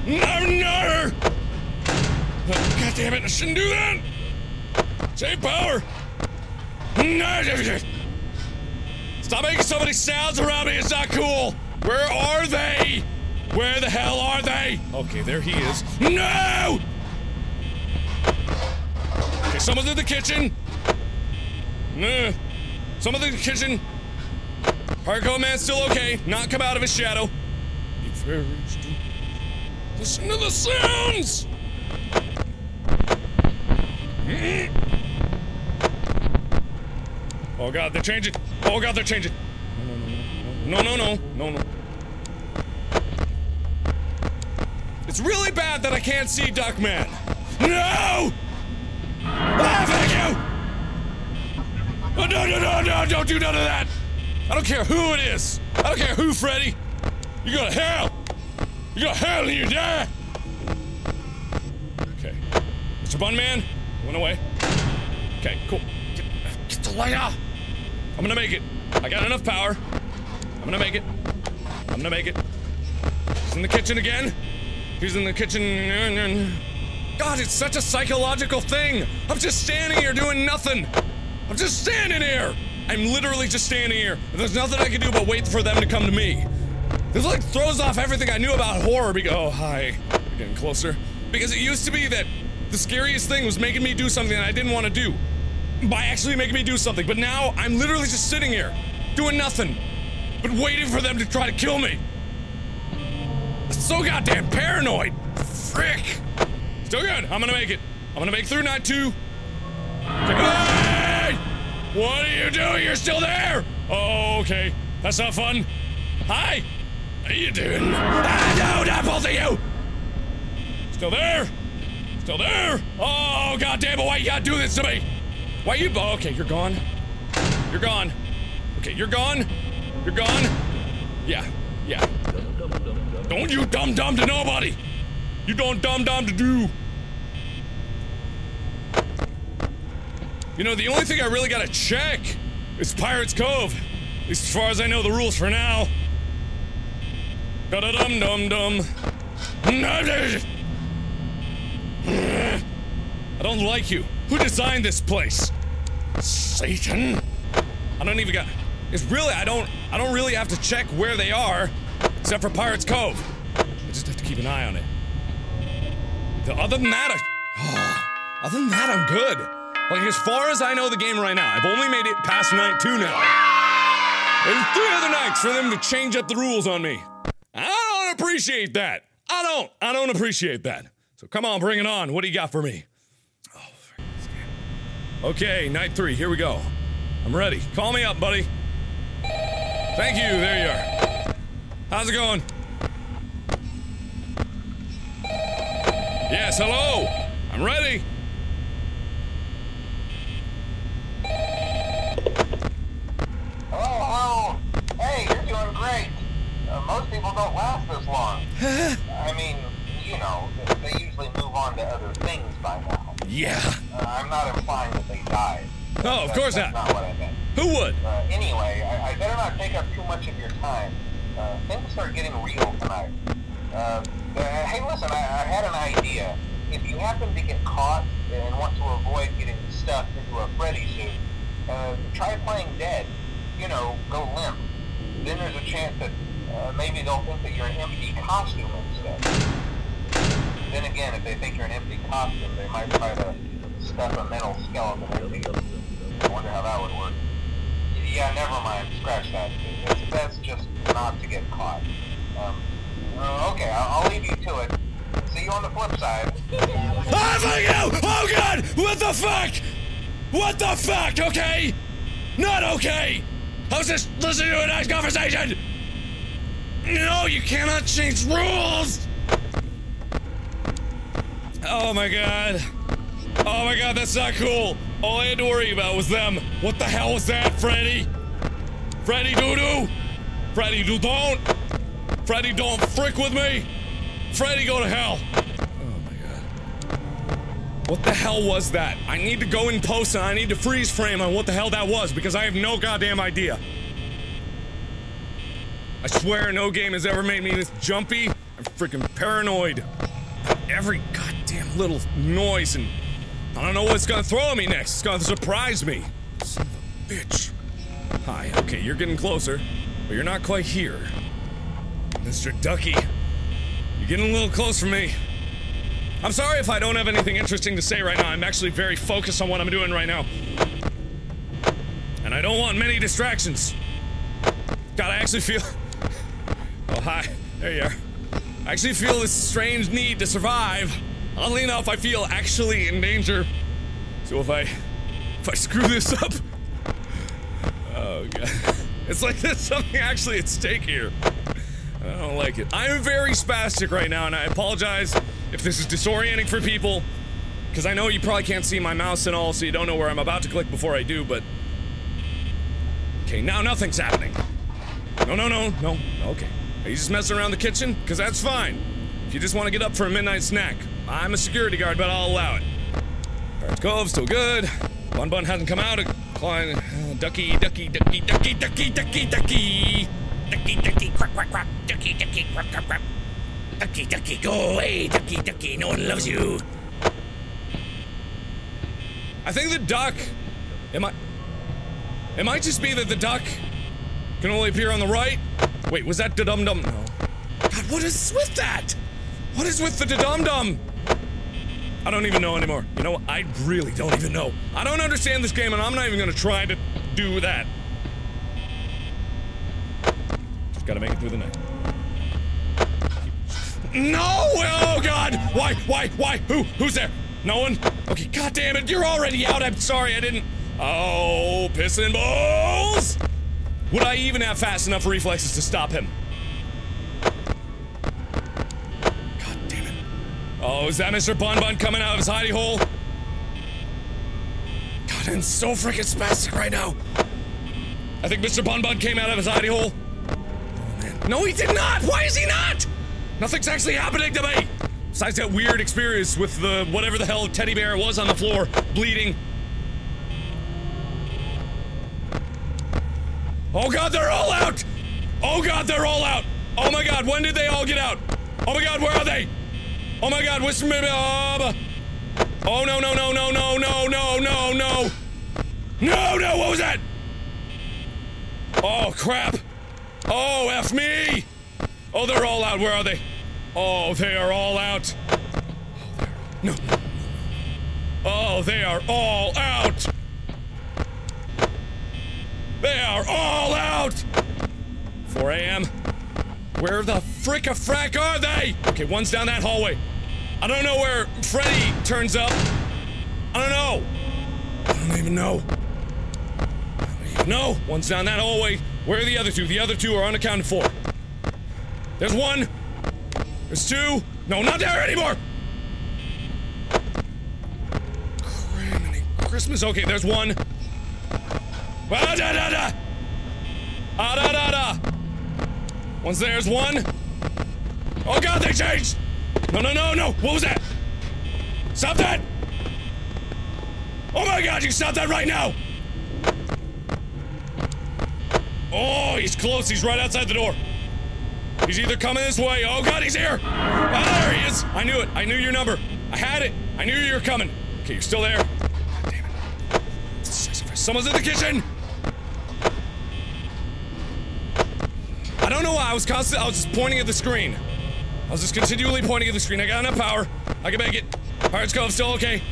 [SPEAKER 1] No, no! Oh, oh God damn it, I shouldn't do that! Save power! No! Stop making so many sounds around me, it's not cool! Where are they? Where the hell are they? Okay, there he is. No! Okay, someone's in the kitchen. Nah. Uh, someone's in the kitchen. Hardcore man's still okay. Not come out of his shadow. Be very stupid. Listen to the sounds! Mm-hmm. Oh god, they're changing. Oh god, they're changing. No, no, no, no, no. It's really bad that I can't see Duckman. No! Ah, thank you! Oh, no, no, no, no, don't do none of that! I don't care who it is. I don't care who, Freddy. You're gonna hell. You're gonna hell and you die. Okay. Mr. Bunman, went away. Okay, cool. Get, get the light off. I'm gonna make it. I got enough power. I'm gonna make it. I'm gonna make it. He's in the kitchen again. He's in the kitchen. God, it's such a psychological thing. I'm just standing here doing nothing. I'm just standing here. I'm literally just standing here. There's nothing I can do but wait for them to come to me. This like throws off everything I knew about horror because- Oh, hi. getting closer. Because it used to be that the scariest thing was making me do something that I didn't want to do. By actually making me do something. But now, I'm literally just sitting here, doing nothing. But waiting for them to try to kill me. So goddamn paranoid! Frick! Still good. I'm gonna make it. I'm gonna make through night two. What are you doing? You're still there! Oh, okay. That's not fun. Hi! How you doing? Ah, no, not both of you! Still there? Still there? Oh, god damn it, why you gotta do this to me? Why you- oh, okay, you're gone. You're gone. Okay, you're gone. You're gone. Yeah, yeah. Don't you dumb dumb to nobody! You don't dumb dumb to do! You know, the only thing I really gotta check is Pirate's Cove. At least as far as I know the rules for now. Da dum dum dum. I don't like you. Who designed this place? Satan? I don't even got. It's really I don't I don't really have to check where they are, except for Pirates Cove. I just have to keep an eye on it. The, other than that, I, oh, other than that, I'm good. Like, as far as I know the game right now, I've only made it past night two now. There's three other nights for them to change up the rules on me. I don't appreciate that. I don't. I don't appreciate that. So come on, bring it on. What do you got for me? Oh, okay, night three. Here we go. I'm ready. Call me up, buddy. Thank you. There you are. How's it going? Yes, hello. I'm ready.
[SPEAKER 2] Hey, you're doing great. Uh, most people don't last this long.
[SPEAKER 3] I
[SPEAKER 2] mean, you know, they
[SPEAKER 1] usually move on to other things by now. Yeah.
[SPEAKER 2] Uh, I'm not implying that they died.
[SPEAKER 1] Oh, of course not. not what I meant. Who would? Uh, anyway,
[SPEAKER 2] I, better not take up too much of your time. Uh, things are getting real tonight. Uh, hey, listen, I, I, had an idea if you happen to get caught and want to avoid getting stuffed into a Freddy suit, uh, try playing dead. You know, go limp. Then there's a chance that uh, maybe they'll think that you're an empty costume instead. Then again, if they think you're an empty costume, they might try to stuff a metal skeleton in you. I wonder how that would work. Yeah, never mind. Scratch that. It's best just not to get caught. Um, uh, okay, I'll, I'll leave you to it. See you on the flip side.
[SPEAKER 1] oh, fuck you! Oh, God! What the fuck? What the fuck, okay? Not okay! I was just listening to a nice conversation! No, you cannot change rules! Oh my god. Oh my god, that's not cool. All I had to worry about was them. What the hell was that, Freddy? Freddy doo doo? Freddy doo don't? Freddy don't frick with me? Freddy, go to hell! Oh my god. What the hell was that? I need to go in post and I need to freeze frame on what the hell that was because I have no goddamn idea. I swear no game has ever made me this jumpy. I'm freaking paranoid. Every goddamn little noise and I don't know what's gonna throw at me next. It's gonna surprise me. Son of a bitch. Hi, okay, you're getting closer, but you're not quite here. Mr. Ducky, Getting a little close for me. I'm sorry if I don't have anything interesting to say right now. I'm actually very focused on what I'm doing right now. And I don't want many distractions. God, I actually feel... Oh, hi. There you are. I actually feel this strange need to survive. Oddly enough, I feel actually in danger. So if I... If I screw this up... Oh, God. It's like there's something actually at stake here. I don't like it. I am very spastic right now, and I apologize if this is disorienting for people, because I know you probably can't see my mouse and all, so you don't know where I'm about to click before I do, but... Okay, now nothing's happening. No, no, no, no, okay. Are you just messing around the kitchen? Because that's fine. If you just want to get up for a midnight snack, I'm a security guard, but I'll allow it. Pirates Cove, still good. Bun Bun hasn't come out. Climb. Uh, ducky, ducky, ducky, ducky, ducky, ducky, ducky. Ducky, ducky, quack, quack, quack. Ducky, ducky, quack, quack, quack. Ducky, ducky, go away. Ducky, ducky, no one loves you. I think the duck. Am I? It might just be that the duck can only appear on the right. Wait, was that da dum dum? No. God, what is with that? What is with the da dum dum? I don't even know anymore. You know, I really don't even know. I don't understand this game, and I'm not even gonna try to do that. Gotta make it through the night. No! Oh God! Why? Why? Why? Who? Who's there? No one? Okay. God damn it! You're already out. I'm sorry. I didn't. Oh, pissing balls! Would I even have fast enough reflexes to stop him? God damn it! Oh, is that Mr. Bun Bun coming out of his hidey hole? God, I'm so freaking spastic right now. I think Mr. Bun Bun came out of his hidey hole. No, he did not! Why is he not? Nothing's actually happening to me! Besides that weird experience with the whatever the hell teddy bear was on the floor, bleeding. Oh god, they're all out! Oh god, they're all out! Oh my god, when did they all get out? Oh my god, where are they? Oh my god, what's... Oh no, no, no, no, no, no, no, no, no! No, no, what was that? Oh crap! Oh, F me! Oh, they're all out. Where are they? Oh, they are all out. No. Oh, they are all out. They are all out. 4 a.m. Where the frick a frack are they? Okay, one's down that hallway. I don't know where Freddy turns up. I don't know. I don't even know. I don't even know. One's down that hallway. Where are the other two? The other two are unaccounted for. There's one. There's two. No, not there anymore! Criminy Christmas. Okay, there's one. Ah, da, da, da. Ah, da, da, da. Once there's one. Oh god, they changed! No, no, no, no! What was that? Stop that! Oh my god, you stop that right now! Oh, he's close. He's right outside the door. He's either coming this way. Oh, God, he's here. Ah, there he is. I knew it. I knew your number. I had it. I knew you were coming. Okay, you're still there. God damn it. Someone's in the kitchen. I don't know why. I was constantly, I was just pointing at the screen. I was just continually pointing at the screen. I got enough power. I can make it. All right, let's go. I'm still okay.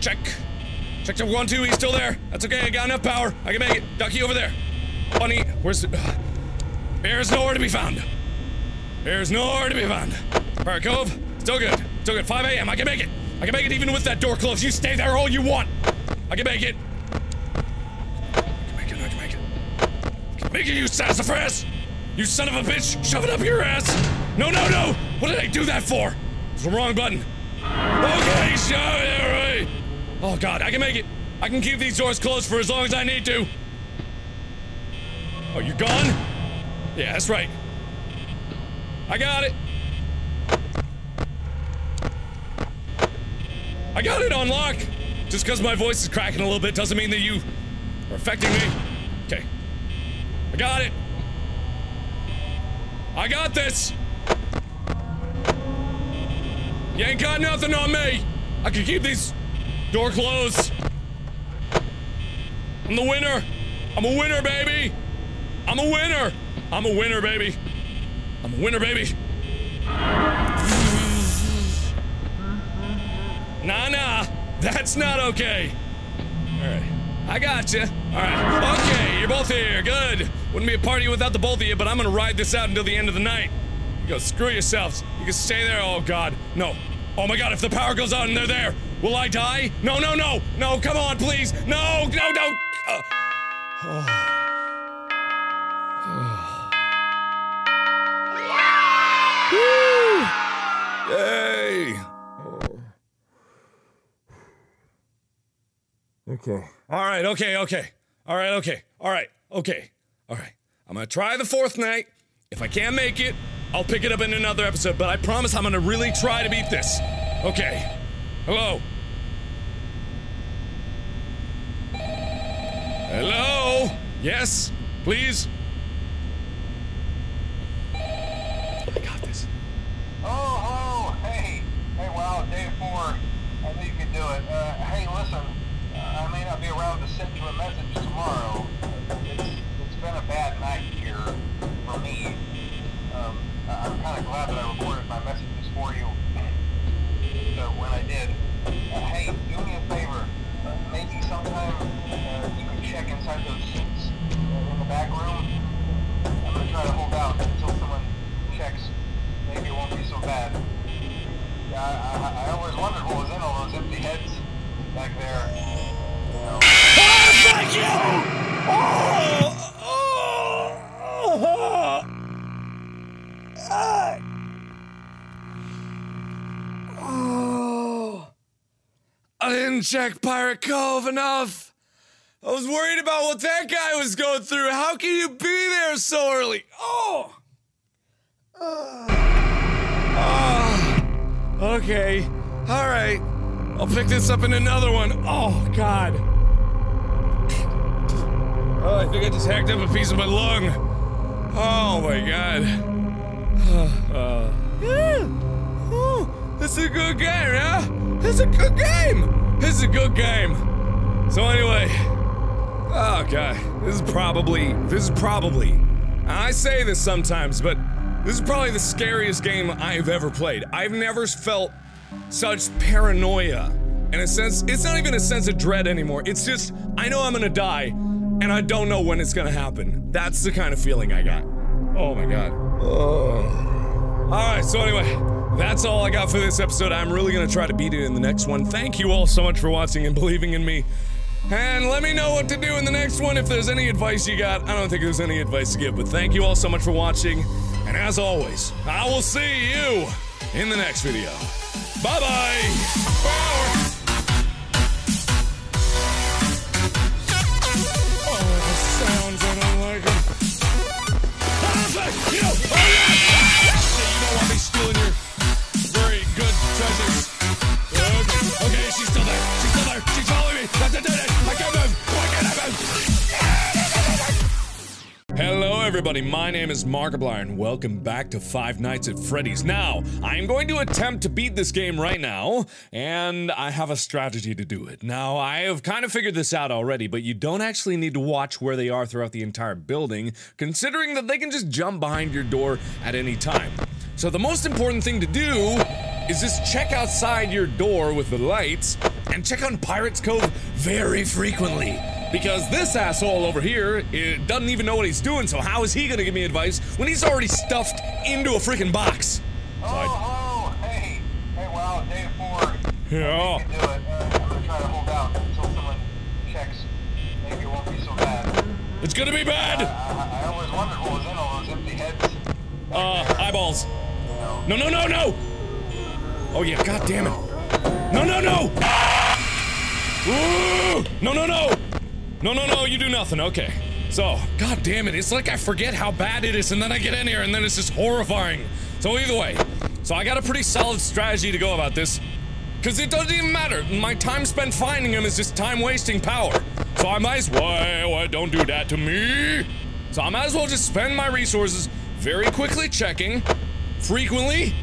[SPEAKER 1] Check. Check check, one, two. He's still there. That's okay. I got enough power. I can make it. Ducky over there. Bunny, where's the... Uh, nowhere to be found. There's nowhere to be found. Alright, Cove, still good. Still good. 5 a.m. I can make it. I can make it even with that door closed. You stay there all you want. I can make it. I can make it. I can make it. I can make it, you sassafras! You son of a bitch! Shove it up your ass! No, no, no! What did I do that for? It's the wrong button. Okay, shove it away! Oh god, I can make it. I can keep these doors closed for as long as I need to. Oh, you're gone? Yeah, that's right. I got it. I got it on lock. Just because my voice is cracking a little bit doesn't mean that you are affecting me. Okay. I got it. I got this. You ain't got nothing on me. I can keep these door closed. I'm the winner. I'm a winner, baby. I'm a winner. I'm a winner, baby. I'm a winner, baby. Nah, nah. That's not okay. All right. I got gotcha. you. All right. Okay, you're both here. Good. Wouldn't be a party without the both of you, but I'm gonna ride this out until the end of the night. You go screw yourselves. You can stay there. Oh God, no. Oh my God, if the power goes out and they're there, will I die? No, no, no, no. Come on, please. No, no, no. Uh,
[SPEAKER 3] oh. Yay! Okay.
[SPEAKER 1] All right, okay, okay. All right, okay. All right, okay. All right. I'm gonna try the fourth night. If I can't make it, I'll pick it up in another episode, but I promise I'm gonna really try to beat this. Okay. Hello? Hello? Yes? Please? Oh, hello. Oh, hey. Hey,
[SPEAKER 2] wow. Day four. I think you can do it. Uh, hey, listen. Uh, I may not be around to send you a message tomorrow. It's, it's been a bad night here for me. Um, I'm kind of glad that I recorded my messages for you. So when I did, uh, hey, do me a favor. Uh, maybe sometime uh, you can check inside those seats uh, in the back room. I'm going to try to hold out bad. Yeah, I, I, I always wondered what was in all those empty heads back there. You know. Oh, thank you! Oh!
[SPEAKER 1] I didn't check Pirate Cove enough. I was worried about what that guy was going through. How can you be there so early? Oh! Uh. Oh, okay. All right. I'll pick this up in another one. Oh, God. Oh, I think I just hacked up a piece of my lung. Oh, my God. Uh, yeah. Oh, this is a good game, huh? This is a good game. This is a good game. So anyway, oh god, this is probably, this is probably, I say this sometimes, but this is probably the scariest game I've ever played. I've never felt such paranoia. In a sense, it's not even a sense of dread anymore. It's just, I know I'm gonna die, and I don't know when it's gonna happen. That's the kind of feeling I got. Oh my god. Ugh. Alright, so anyway. That's all I got for this episode. I'm really going to try to beat it in the next one. Thank you all so much for watching and believing in me. And let me know what to do in the next one if there's any advice you got. I don't think there's any advice to give, but thank you all so much for watching. And as always, I will see you in the next video. Bye-bye. bye bye everybody, my name is Markiplier, and welcome back to Five Nights at Freddy's. Now, I'm going to attempt to beat this game right now, and I have a strategy to do it. Now, I have kind of figured this out already, but you don't actually need to watch where they are throughout the entire building, considering that they can just jump behind your door at any time. So the most important thing to do is just check outside your door with the lights and check on Pirates Cove very frequently. Because this asshole over here eh, doesn't even know what he's doing, so how is he gonna give me advice when he's already stuffed into a freaking box? So oh, oh, hey, hey, wow, day four. Yeah. do it. Uh, I'm gonna try to hold out until someone checks. Maybe it won't be so bad. It's gonna be bad! Uh, I, I always wondered
[SPEAKER 2] what was in all those empty heads.
[SPEAKER 1] Uh, eyeballs. No, no, no, no! Oh yeah, god damn it. No, no, no! Ooh! No, no, no! No, no, no, you do nothing, okay. So, god damn it, it's like I forget how bad it is and then I get in here and then it's just horrifying. So either way, so I got a pretty solid strategy to go about this. Cause it doesn't even matter. My time spent finding him is just time wasting power. So I might as well, well don't do that to me. So I might as well just spend my resources very quickly checking frequently,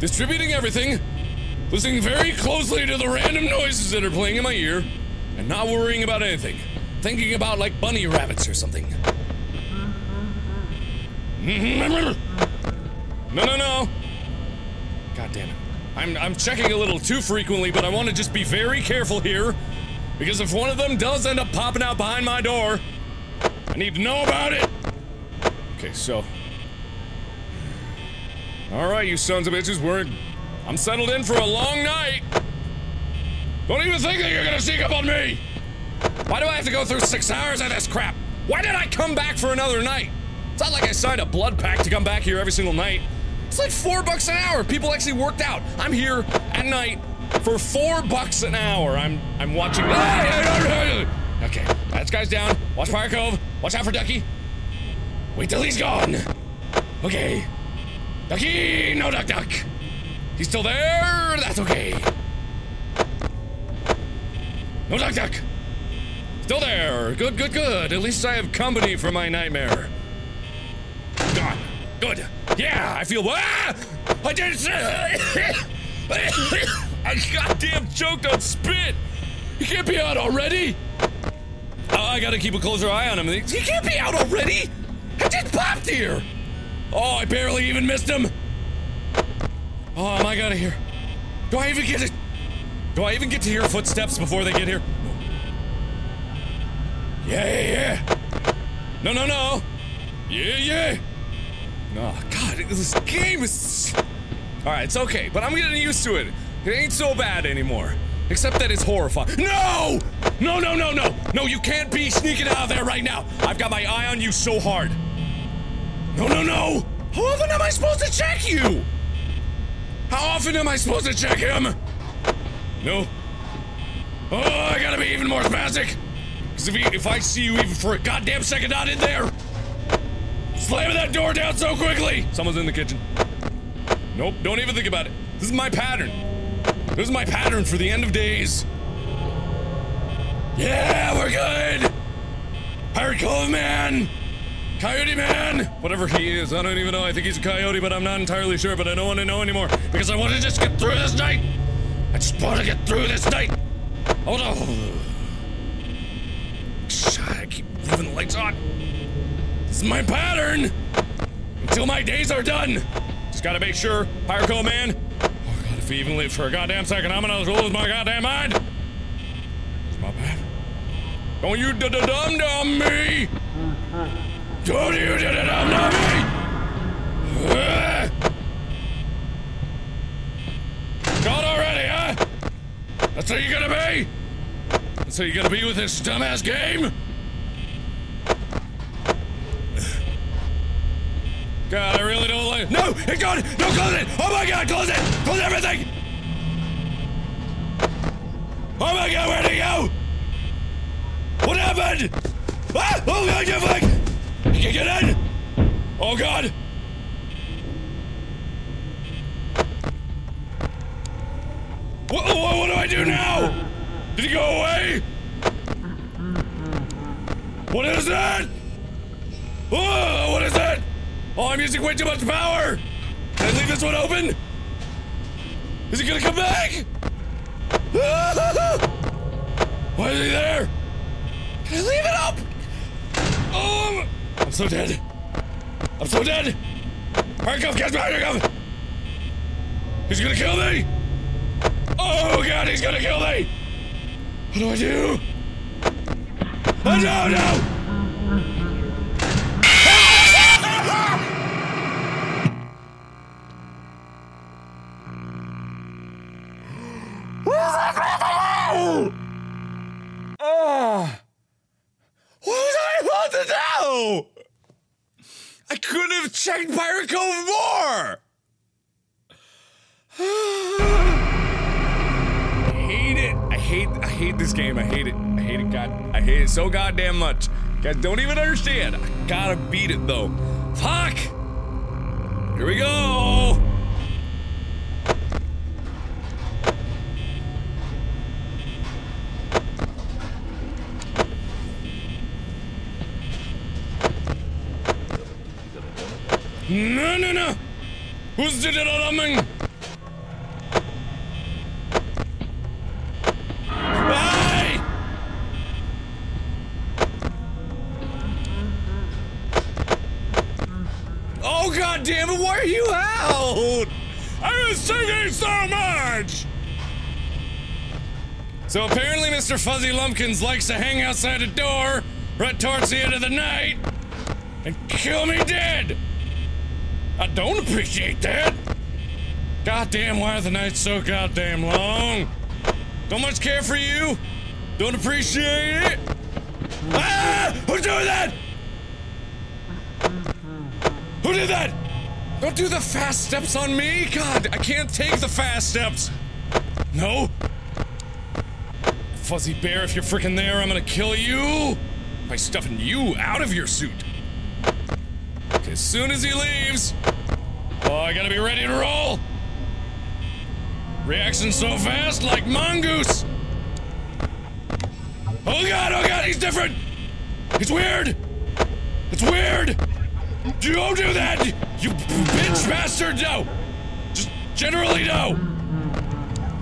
[SPEAKER 1] distributing everything, listening very closely to the random noises that are playing in my ear, and not worrying about anything. Thinking about like bunny rabbits or something. Mm-hmm. No, no, no. God damn it. I'm, I'm checking a little too frequently, but I want to just be very careful here. Because if one of them does end up popping out behind my door, I need to know about it. Okay, so Alright, you sons of bitches, we're... I'm settled in for a long night! Don't even think that you're gonna sneak up on me! Why do I have to go through six hours of this crap? Why did I come back for another night? It's not like I signed a blood pack to come back here every single night. It's like four bucks an hour. People actually worked out. I'm here at night for four bucks an hour. I'm I'm watching. Okay, that guy's down. Watch Fire Cove. Watch out for Ducky. Wait till he's gone. Okay. Ducky! No, Duck Duck! He's still there? That's okay. No, Duck Duck! Still there! Good, good, good! At least I have company for my nightmare. Gone. Good. Yeah, I feel. Ah! I did. I goddamn choked on spit! He can't be out already! Oh, I gotta keep a closer eye on him. He can't be out already! I just popped here! Oh, I barely even missed him. Oh, am I out of here? Do I even get it? Do I even get to hear footsteps before they get here? Yeah, yeah, yeah. No, no, no. Yeah, yeah. Oh, God, this game is. Alright, it's okay, but I'm getting used to it. It ain't so bad anymore. Except that it's horrifying. No! No, no, no, no! No, you can't be sneaking out of there right now! I've got my eye on you so hard. No, no, no! How often am I supposed to check you? How often am I supposed to check him? No. Oh, I gotta be even more spastic. Because if, he, if I see you even for a goddamn second not in there, slamming that door down so quickly. Someone's in the kitchen. Nope, don't even think about it. This is my pattern. This is my pattern for the end of days. Yeah, we're good. Pirate Cove, man. Coyote Man! Whatever he is, I don't even know. I think he's a coyote, but I'm not entirely sure, but I don't want to know anymore because I want to just get through this night! I just want to get through this night! Hold on. no! I keep leaving the lights on. This is my pattern! Until my days are done! Just gotta make sure. Pirate Cove Man! Oh god, if he even lives for a goddamn second, I'm gonna lose my goddamn mind! It's my bad. Don't you d-d-dum-dum me! Mm-hmm. Don't you did it on me! Gone already, huh? That's how you're gonna be? That's how you're gonna be with this dumbass game? God, I really don't like- No! It's gone! No, close it! Oh my god, close it! Close everything! Oh my god, where'd he go? What happened? Ah! Oh god, you are fuck! you get in? Oh god! What, what, what do I do now? Did he go away? What is that? Oh, what is that? Oh, I'm using way too much power! Can I leave this one open? Is he gonna come back? Why is he there? Can I leave it up? Oh. I'm so dead. I'm so dead. Handcuff, catch me, handcuff. He's gonna kill me. Oh god, he's gonna kill me. What do I do? Oh no, no.
[SPEAKER 3] Ah!
[SPEAKER 1] was I want to do? I couldn't have checked Pirate Cove more. I hate it. I hate. I hate this game. I hate it. I hate it. God. I hate it so goddamn much. You guys don't even understand. I gotta beat it though. Fuck. Here we go. No, no, no. Who's did it all Oh god damn it, why are you out? I was singing so much! So apparently Mr. Fuzzy Lumpkins likes to hang outside a door right towards the end of the night and kill me dead! I don't appreciate that. Goddamn, why are the nights so goddamn long? Don't much care for you. Don't appreciate it. Ah! Who's doing that? Who did that? Don't do the fast steps on me. God, I can't take the fast steps. No. Fuzzy bear, if you're freaking there, I'm gonna kill you by stuffing you out of your suit. As soon as he leaves, oh, I gotta be ready to roll. Reaction so fast, like mongoose. Oh god, oh god, he's different. He's weird. It's weird. Don't do that, you bitch bastard. No. Just generally no.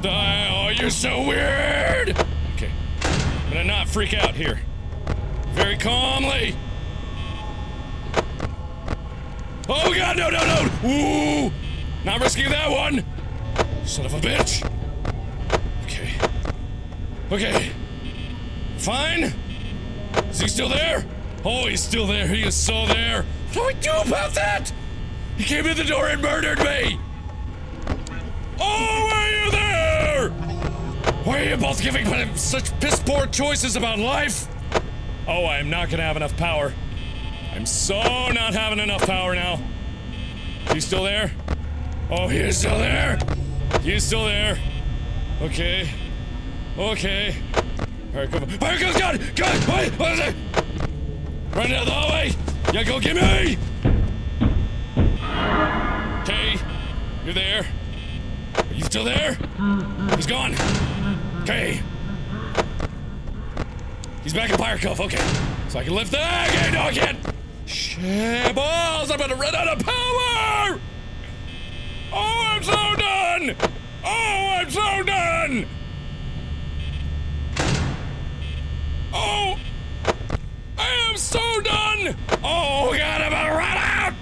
[SPEAKER 1] Oh, you're so weird. Okay, I'm gonna not freak out here. Very calmly. Oh god, no, no, no! Ooh! Not risking that one! Son of a bitch! Okay. Okay. Fine. Is he still there? Oh, he's still there. He is so there. What do we do about that? He came in the door and murdered me! Oh, are you there? Why are you both giving such piss poor choices about life? Oh, I am not gonna have enough power. I'm so not having enough power now. You still there? Oh, he's still there? He's still there. Okay. Okay. Alright, come on. Fire comes God! God! Wait! What is it? Run down the hallway! Yeah, go get me! Okay. You're there. Are you still there? He's gone. Okay. He's back in Pirate Cove, okay. So I can lift the- Okay, no I can't! Shit! Balls! I'm gonna run out of power! Oh, I'm so done! Oh, I'm so done! Oh! I am so done! Oh, God, I'm gonna run out!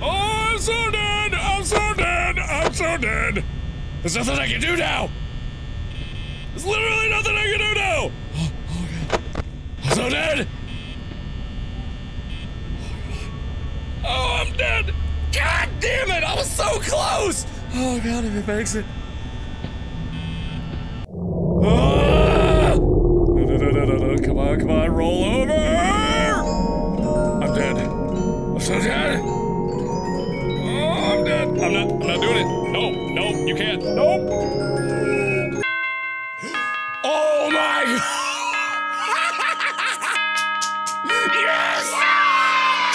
[SPEAKER 1] oh, I'm so dead! I'm so dead! I'm so dead! There's nothing I can do now! There's literally nothing I can do now! Oh, oh God. I'm so dead! Oh, oh, I'm dead! God damn it! I was so close! Oh God, if it makes it. Ah! Come on, come on, roll over! I'm dead. I'm so dead! I'm dead. I'm not. I'm not doing it. No. No. You can't. Nope. Oh my god.
[SPEAKER 3] yes.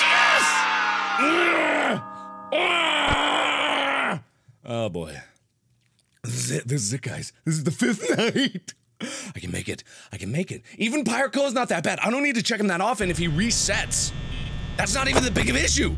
[SPEAKER 3] Yes. Ah! Ah!
[SPEAKER 1] Oh boy. This is it. This is it, guys. This is the fifth night. I can make it. I can make it. Even Pirate Cove is not that bad. I don't need to check him that often if he resets. That's not even the big of issue.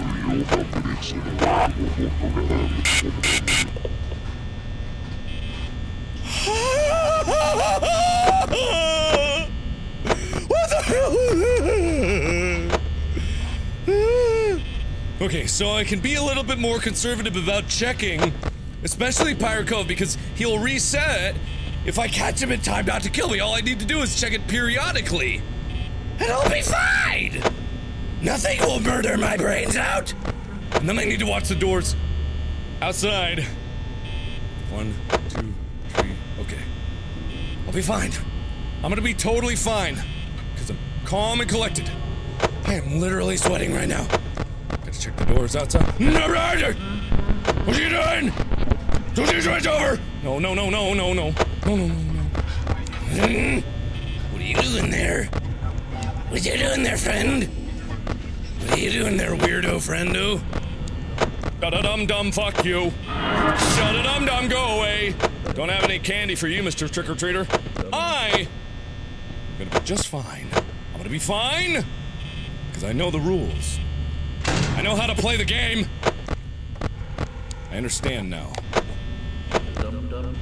[SPEAKER 1] okay, so I can be a little bit more conservative about checking, especially Pirate Cove, because he'll reset if I catch him in time not to kill me. All I need to do is check it periodically, and I'll be fine! Nothing will murder my brains out! And then I need to watch the doors outside. One, two, three, okay. I'll be fine. I'm gonna be totally fine. Because I'm calm and collected. I am literally sweating right now. Gotta check the doors outside. No, Ryder! What are you doing? Don't you switch over! No, no, no, no, no, no. No, no, no, no. Hmm? What are you doing there? What are you doing there, friend? What are you doing there, weirdo friendo? Shut a dum dum, fuck you. Shut it, dum dum, go away. Don't have any candy for you, Mr. Trick or Treater. I am gonna be just fine. I'm gonna be fine because I know the rules. I know how to play the game. I understand now. Dum dum.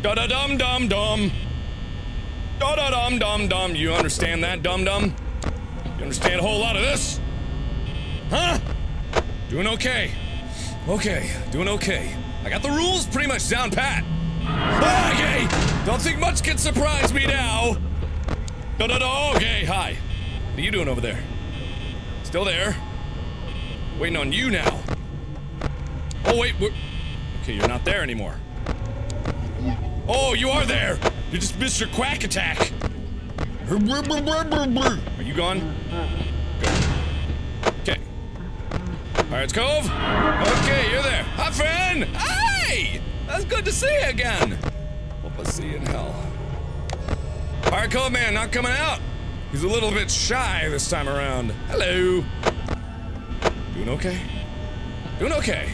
[SPEAKER 1] Da da dum dum dum. Da da dum dum dum. You understand that, dum dum? You understand a whole lot of this? Huh? Doing okay. Okay, doing okay. I got the rules pretty much down pat. Ah, okay! Don't think much can surprise me now! No, no, no, okay, hi. What are you doing over there? Still there. Waiting on you now. Oh, wait, Okay, you're not there anymore. Oh, you are there! You just missed your quack attack! Are you gone? Pirates Cove? Okay, you're there. Hi, friend! Hey! That's good to see you again. Hope I see you in hell. Pirate Cove man not coming out. He's a little bit shy this time around. Hello. Doing okay? Doing okay.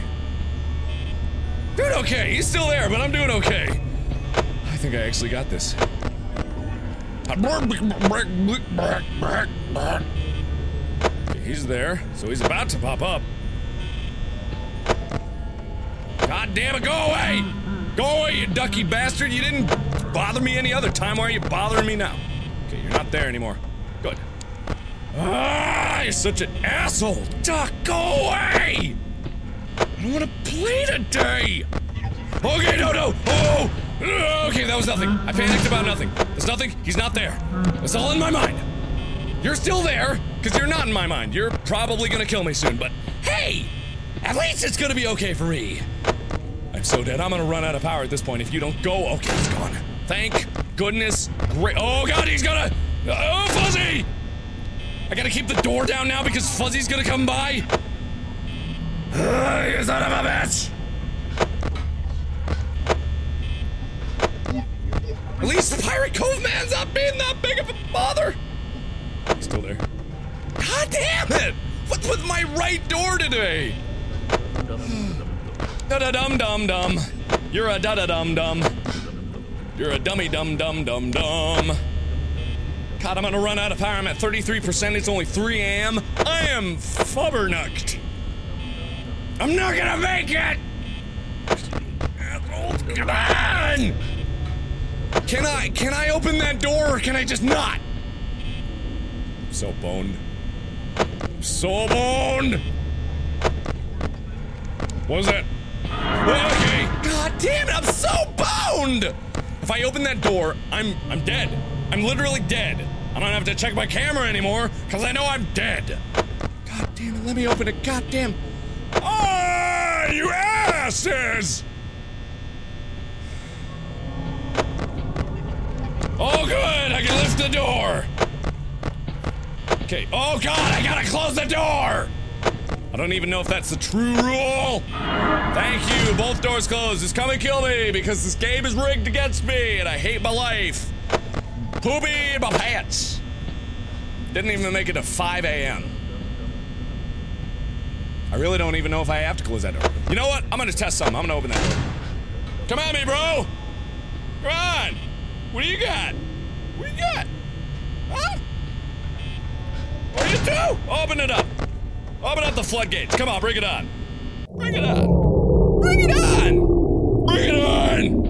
[SPEAKER 1] Doing okay. He's still there, but I'm doing okay. I think I actually got this. He's there, so he's about to pop up. God damn it, go away! Go away, you ducky bastard! You didn't bother me any other time. Why are you bothering me now? Okay, you're not there anymore. Good. Ah, you're such an asshole! Duck, go away! I don't want to play today! Okay, no, no! Oh! Okay, that was nothing. I panicked about nothing. There's nothing. He's not there. It's all in my mind. You're still there, because you're not in my mind. You're probably gonna kill me soon, but hey! At least it's gonna be okay for me. I'm so dead. I'm gonna run out of power at this point if you don't go. Okay, it's gone. Thank goodness. Great. Oh god, he's gonna. Oh, Fuzzy! I gotta keep the door down now because Fuzzy's gonna come by. Is you son of a bitch! At least Pirate Cove Man's not being that big of a bother! He's still there. God damn it! What's with my right door today? da da dum dum dum. You're a da da dum dum. You're a dummy dum dum dum dum. God, I'm gonna run out of power. I'm at 33%. It's only 3 a.m. I am fubbernucked. I'm not gonna make it! Oh, come on! Can I can I open that door or can I just not? I'm so boned. I'm so boned! What was that? Okay. God damn it, I'm so boned! If I open that door, I'm I'm dead. I'm literally dead. I don't have to check my camera anymore, because I know I'm dead. God damn it, let me open it. God damn. Ah, oh, you asses! Oh, good! I can lift the door! Okay. Oh, God! I gotta close the door! I don't even know if that's the true rule. Thank you. Both doors closed. Just come and kill me because this game is rigged against me and I hate my life. Poopy in my pants. Didn't even make it to 5 a.m. I really don't even know if I have to close that door. You know what? I'm gonna test something. I'm gonna open that door. Come at me, bro! Come on! What do you got? What do you got? Huh? What do you do? Open it up. Open up the floodgates. Come on, bring it on. Bring it on. Bring it on.
[SPEAKER 3] Bring it on.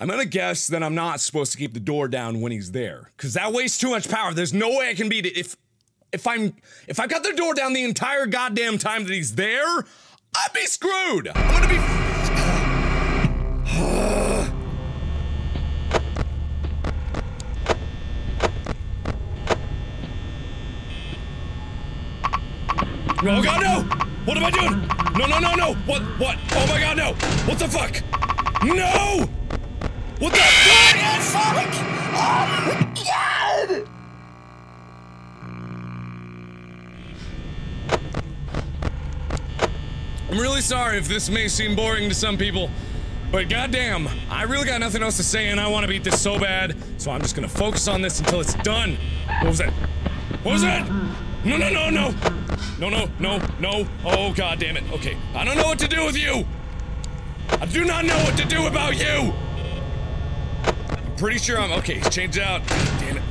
[SPEAKER 1] I'm gonna guess that I'm not supposed to keep the door down when he's there, cause that wastes too much power. There's no way I can beat it. If if I'm if I've got the door down the entire goddamn time that he's there, I'd be screwed. I'm gonna be. oh god no! What am I doing? No no no no! What what? Oh my god no! What the fuck? No! What the fuck? Oh my god! I'm really sorry if this may seem boring to some people, but goddamn, I really got nothing else to say and I want to beat this so bad, so I'm just gonna focus on this until it's done. What was that? What was that? No, no, no, no! No, no, no, no. Oh, god damn it. Okay. I don't know what to do with you! I do not know what to do about you! pretty sure I'm- okay, he's changed out. God damn it.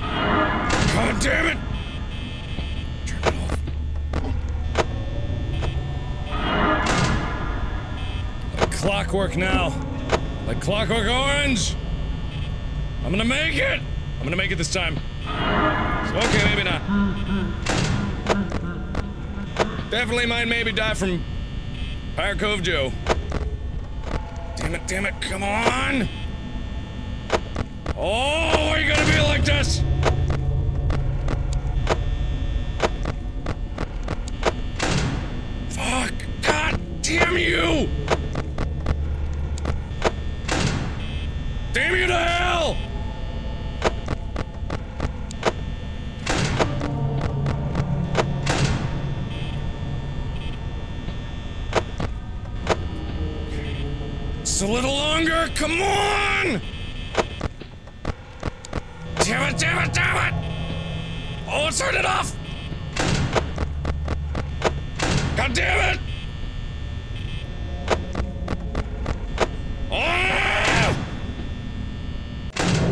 [SPEAKER 1] God damn it! Turn it off. Like clockwork now. Like clockwork orange! I'm gonna make it! I'm gonna make it this time. Okay, maybe not. Definitely might maybe die from Pirate Cove Joe. Damn it, damn it, come on! Oh, are you gonna be like this? Fuck! God damn you! Damn you to hell! a little longer, come on! Damn it, damn it, damn it! Oh, turned it off! God damn it! Oh!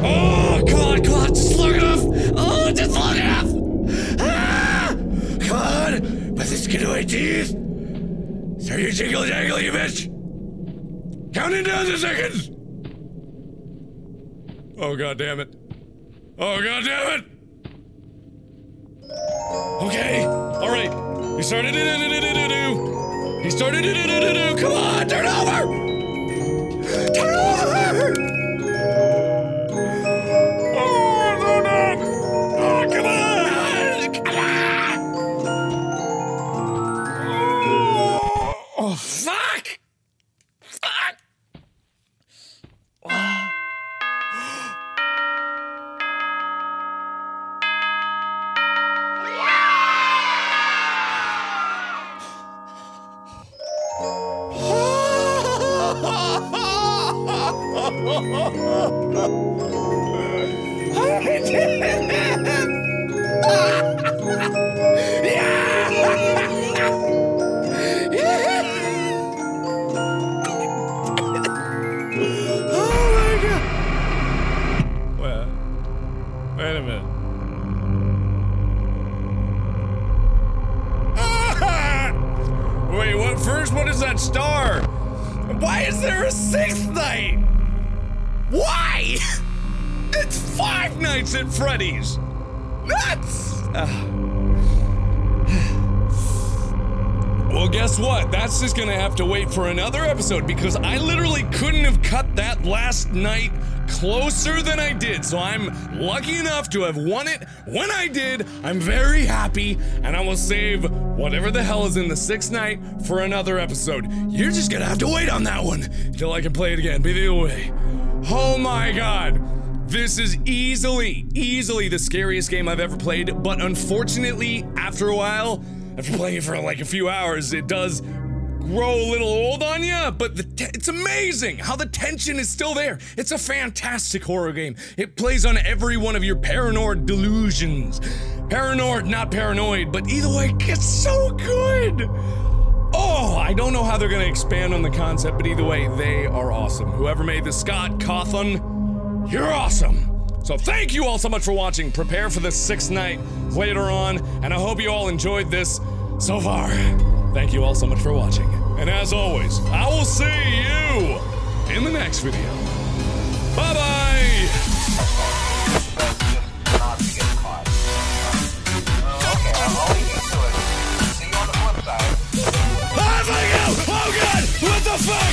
[SPEAKER 1] Oh, God, God, just long enough!
[SPEAKER 3] Oh, just long enough! Ah! God, but this get away, teeth! So you jingle jangle, you bitch! Counting down the
[SPEAKER 1] seconds! Oh god damn it.
[SPEAKER 3] Oh god damn
[SPEAKER 1] it! Okay! Alright! He started to do do do do do! He started to do do do do! Come on! Turn over! Turn over! for another episode because I literally couldn't have cut that last night closer than I did. So I'm lucky enough to have won it when I did. I'm very happy, and I will save whatever the hell is in the sixth night for another episode. You're just gonna have to wait on that one until I can play it again. Be the way. Oh my god. This is easily, easily the scariest game I've ever played, but unfortunately, after a while, after playing for like a few hours, it does grow a little old on you, but it's amazing how the tension is still there. It's a fantastic horror game. It plays on every one of your paranoid delusions. Paranoid, not paranoid, but either way, it's so good. Oh, I don't know how they're gonna expand on the concept, but either way, they are awesome. Whoever made this, Scott Cawthon, you're awesome. So thank you all so much for watching. Prepare for the sixth night later on, and I hope you all enjoyed this so far. Thank you all so much for watching. And as always, I will see you in the next video. Bye bye! What the fuck?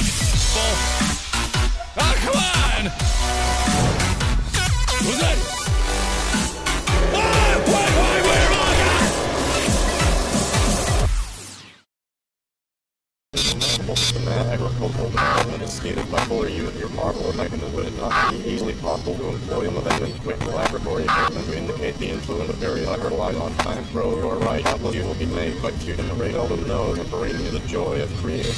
[SPEAKER 1] Oh, come on! that?
[SPEAKER 2] possible to employ the methods quick laboratory person to indicate the influence of very relies on time. Throw your right apology will be made, but you generate all the known and bring you the joy of creating.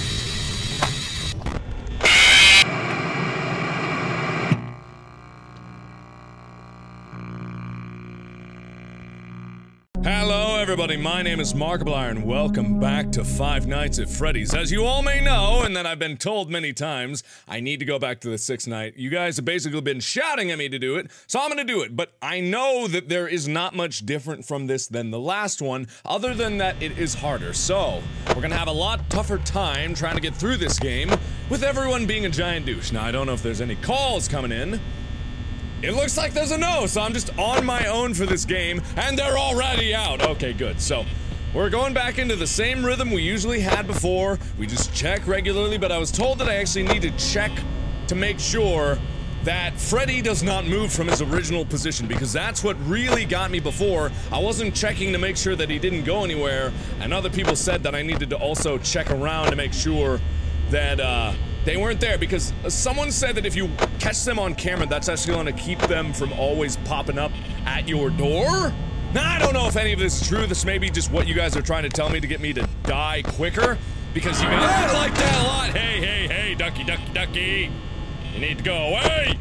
[SPEAKER 1] Hello everybody. My name is Markiplier, and welcome back to Five Nights at Freddy's. As you all may know, and that I've been told many times, I need to go back to the sixth night. You guys have basically been shouting at me to do it, so I'm gonna do it. But I know that there is not much different from this than the last one, other than that it is harder. So, we're gonna have a lot tougher time trying to get through this game with everyone being a giant douche. Now, I don't know if there's any calls coming in, it looks like there's a no, so I'm just on my own for this game, and they're already out. Okay, good. So, we're going back into the same rhythm we usually had before. We just check regularly, but I was told that I actually need to check to make sure that Freddy does not move from his original position because that's what really got me before. I wasn't checking to make sure that he didn't go anywhere, and other people said that I needed to also check around to make sure that uh, they weren't there because someone said that if you catch them on camera, that's actually going to keep them from always popping up at your door? Now, I don't know if any of this is true. This may be just what you guys are trying to tell me to get me to die quicker. Because you guys I like that a lot. Hey, hey, hey, ducky, ducky, ducky. You need to go away.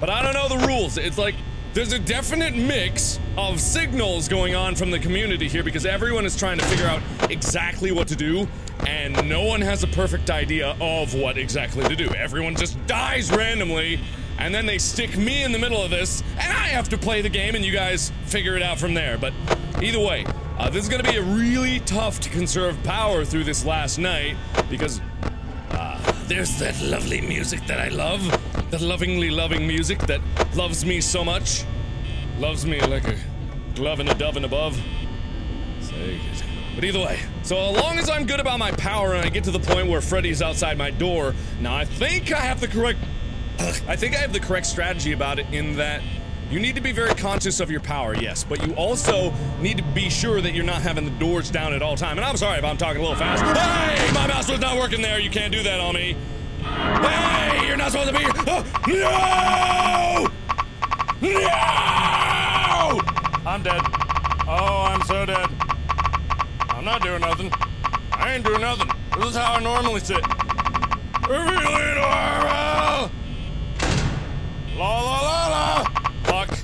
[SPEAKER 1] But I don't know the rules. It's like there's a definite mix of signals going on from the community here because everyone is trying to figure out exactly what to do and no one has a perfect idea of what exactly to do. Everyone just dies randomly, and then they stick me in the middle of this, and I have to play the game, and you guys figure it out from there. But either way, uh, this is gonna be really tough to conserve power through this last night, because uh, there's that lovely music that I love. That lovingly loving music that loves me so much. Loves me like a glove and a dove and above. Say, but either way, so as long as I'm good about my power and I get to the point where Freddy's outside my door, now I think I have the correct... I think I have the correct strategy about it in that you need to be very conscious of your power, yes, but you also need to be sure that you're not having the doors down at all time. And I'm sorry if I'm talking a little fast. Hey, my mouse was not working there. You can't do that on me. Hey, you're not supposed to be here. Oh, no! No! I'm dead. Oh, I'm so dead. I'm not doing nothing. I ain't doing nothing. This is how I normally sit. Revealing are La la la la! Fuck.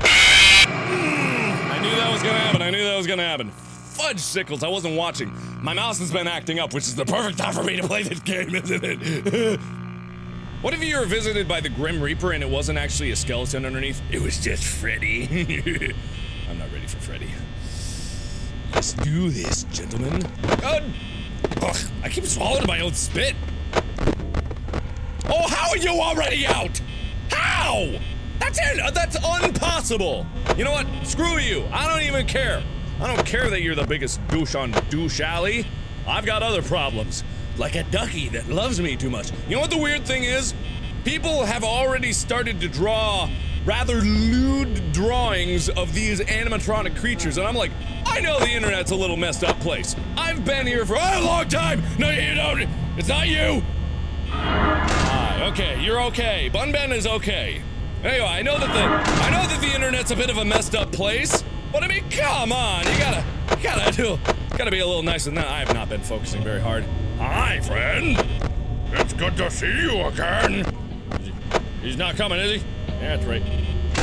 [SPEAKER 1] Hmm. I knew that was gonna happen. I knew that was gonna happen. Fudge sickles, I wasn't watching. My mouse has been acting up, which is the perfect time for me to play this game, isn't it? What if you were visited by the Grim Reaper and it wasn't actually a skeleton underneath? It was just Freddy. Let's do this, gentlemen. God! Ugh, I keep swallowing my own spit. Oh, how are you already out? How? That's it. Uh, that's impossible. You know what? Screw you. I don't even care. I don't care that you're the biggest douche on douche alley. I've got other problems, like a ducky that loves me too much. You know what the weird thing is? People have already started to draw rather lewd drawings of these animatronic creatures, and I'm like, I know the internet's a little messed up place. I've been here for a long time. No, you don't. It's not you. Hi. Okay, you're okay. Bun Ben is okay. Anyway, I know that the I know that the internet's a bit of a messed up place, but I mean, come on, you gotta you gotta do gotta be a little nicer than that. I have not been focusing very hard. Hi, friend. It's good to see you again. He's not coming, is he? Yeah, that's right.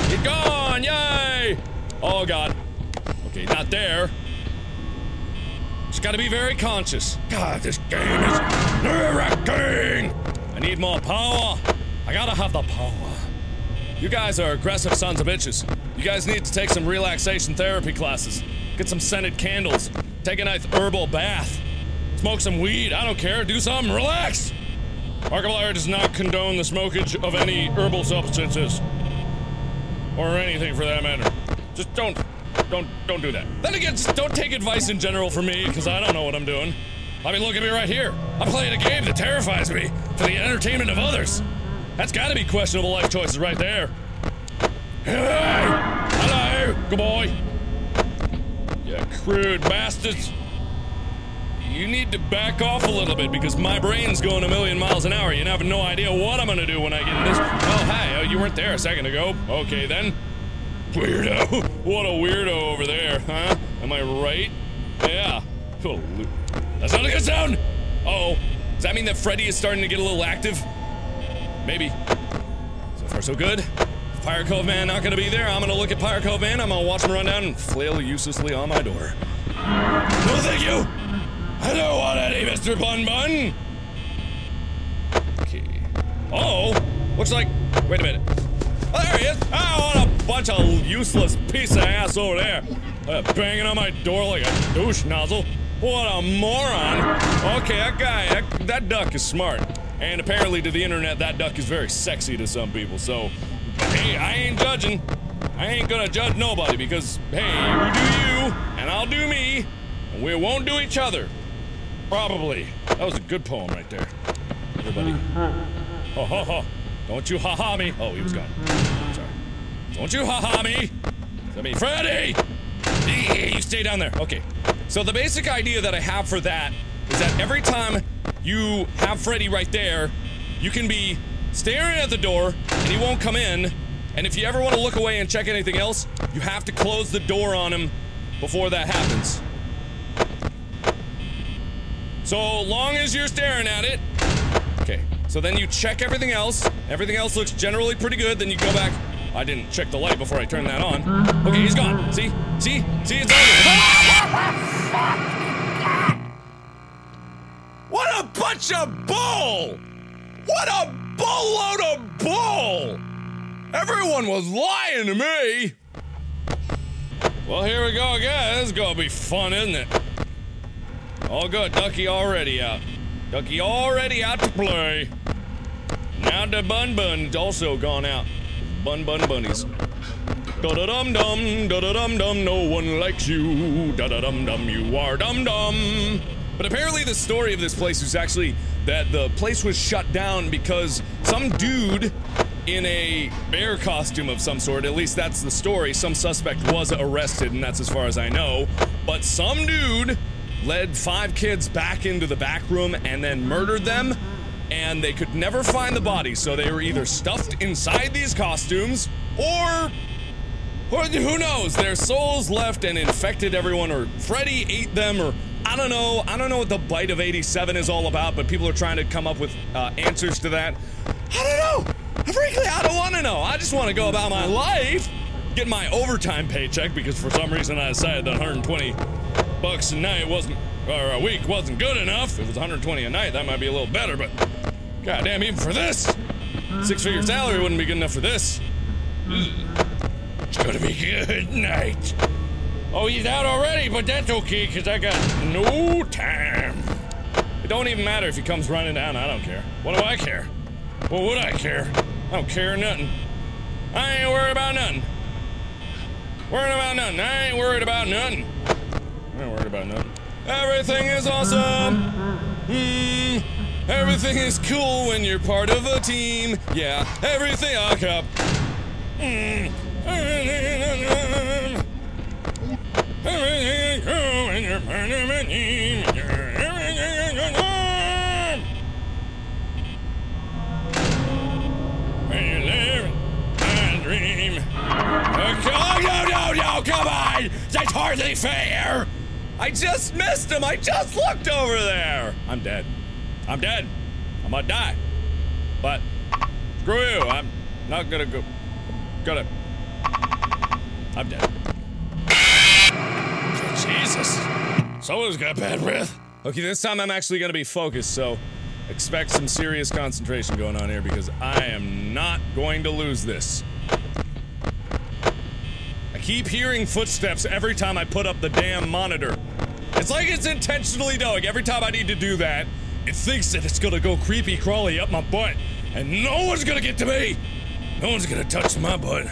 [SPEAKER 1] Get gone! Yay! Oh, God. Okay, not there. Just gotta be very conscious. God, this game is nerve-wracking! I need more power. I gotta have the power. You guys are aggressive sons of bitches. You guys need to take some relaxation therapy classes. Get some scented candles. Take a nice herbal bath. Smoke some weed. I don't care. Do something. Relax! Markiplier does not condone the smokage of any herbal substances. Or anything for that matter. Just don't, don't, don't do that. Then again, don't take advice in general from me, because I don't know what I'm doing. I mean, look at me right here. I'm playing a game that terrifies me for the entertainment of others. That's gotta be questionable life choices right there. Hey! Hello! Good boy! You crude bastards! you need to back off a little bit because my brain's going a million miles an hour. You have no idea what I'm going to do when I get in this. Oh, hi. Oh, you weren't there a second ago. Okay, then. Weirdo. what a weirdo over there, huh? Am I right? Yeah. That's not a good sound! Uh oh Does that mean that Freddy is starting to get a little active? Maybe. So far, so good. Pirate Cove Man not gonna be there. I'm gonna look at Pirate Cove Man. I'm gonna watch him run down and flail uselessly on my door. No, thank you! I don't want any, Mr. Bun Bun! Okay. oh! Looks like. Wait a minute. Oh, there he is! I ah, want a bunch of useless piece of ass over there! Uh, banging on my door like a douche nozzle. What a moron! Okay, that guy, that, that duck is smart. And apparently to the internet, that duck is very sexy to some people, so... Hey, I ain't judging. I ain't gonna judge nobody because, hey, you do you, and I'll do me, and we won't do each other. Probably. That was a good poem right there. Everybody. Ha ha, ha! Don't you ha ha me. Oh, he was gone. Sorry. Don't you ha ha me. I mean, Freddy! You stay down there. Okay. So the basic idea that I have for that is that every time you have Freddy right there, you can be staring at the door and he won't come in. And if you ever want to look away and check anything else, you have to close the door on him before that happens. So long as you're staring at it. Okay, so then you check everything else. Everything else looks generally pretty good. Then you go back. I didn't check the light before I turned that on. Okay, he's gone. See? See? See? It's over. What a bunch of bull! What a bullload of bull! Everyone was lying to me! Well, here we go again. This is gonna be fun, isn't it? All good. Ducky already out. Ducky already out to play. Now the Bun Bun's also gone out. Bun Bun Bunnies. Da da dum dum, da da dum dum, no one likes you. Da da dum dum, you are dum dum. But apparently, the story of this place is actually that the place was shut down because some dude in a bear costume of some sort, at least that's the story, some suspect was arrested, and that's as far as I know. But some dude led five kids back into the back room and then murdered them. And they could never find the body, so they were either stuffed inside these costumes or. or who knows? Their souls left and infected everyone, or Freddy ate them, or I don't know. I don't know what the bite of 87 is all about, but people are trying to come up with uh, answers to that. I don't know. Frankly, I don't want to know. I just want to go about my life get my overtime paycheck because for some reason I decided that 120 bucks a night wasn't, or a week wasn't good enough. If it was 120 a night, that might be a little better, but goddamn, even for this, six figure mm-hmm. salary wouldn't be good enough for this.
[SPEAKER 3] Mm-hmm.
[SPEAKER 1] It's gonna be good night. Oh, he's out already, but that's okay, because I got no time. It don't even matter if he comes running down. I don't care. What do I care? What would I care? I don't care nothing. I ain't worried about nothing. Worried about nothing. I ain't worried about nothing. I ain't worried about nothing. Everything is awesome. Hmm. everything is cool when you're part of a team. Yeah, everything. Oh, cup.
[SPEAKER 3] Hmm. everything is
[SPEAKER 1] cool when you're part of a team.
[SPEAKER 3] Everything is
[SPEAKER 1] cool. When you're living dream. Oh, no, no, no, come on! That's hardly fair! I just missed him! I just looked over there! I'm dead. I'm dead. I'm gonna die. But, screw you, I'm not gonna go... Gonna... I'm dead. Oh, Jesus! Someone's got bad breath. Okay, this time I'm actually gonna be focused, so expect some serious concentration going on here because I am not going to lose this. I keep hearing footsteps every time I put up the damn monitor. It's like it's intentionally knowing every time I need to do that, it thinks that it's gonna go creepy crawly up my butt, and no one's gonna get to me! No one's gonna touch my butt.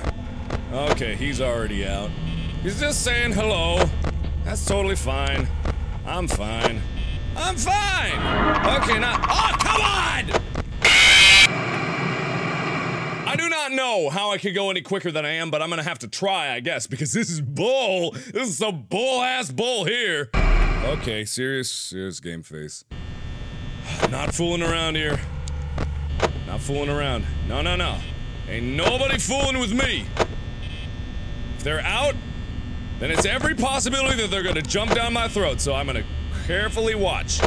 [SPEAKER 1] Okay, he's already out. He's just saying hello. That's totally fine. I'm fine. I'm fine! Okay, now- OH, COME ON! I do not know how I could go any quicker than I am, but I'm gonna have to try, I guess, because this is bull. This is some bull ass bull here. Okay, serious, serious game face. Not fooling around here. Not fooling around. No, no, no. Ain't nobody fooling with me. If they're out, then it's every possibility that they're gonna jump down my throat, so I'm gonna carefully watch.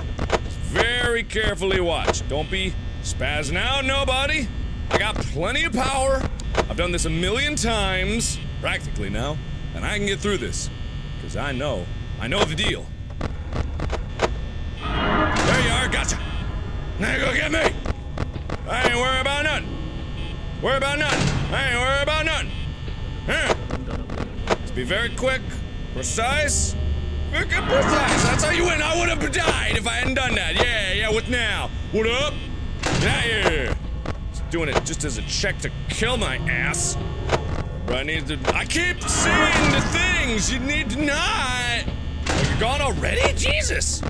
[SPEAKER 1] Very carefully watch. Don't be spazzing out, nobody. I got plenty of power. I've done this a million times, practically now, and I can get through this. Because I know, I know the deal. There you are, gotcha. Now go get me. I ain't worried about nothing. Worry about nothing. I ain't worried about nothing. Huh. let be very quick, precise,
[SPEAKER 4] Freaking precise. That's how you win.
[SPEAKER 1] I would have died if I hadn't done that. Yeah, yeah, what now? What up? Get out here doing it just as a check to kill my ass. But I need to- I keep seeing the things you need to not! Oh, you're gone already? Jesus! How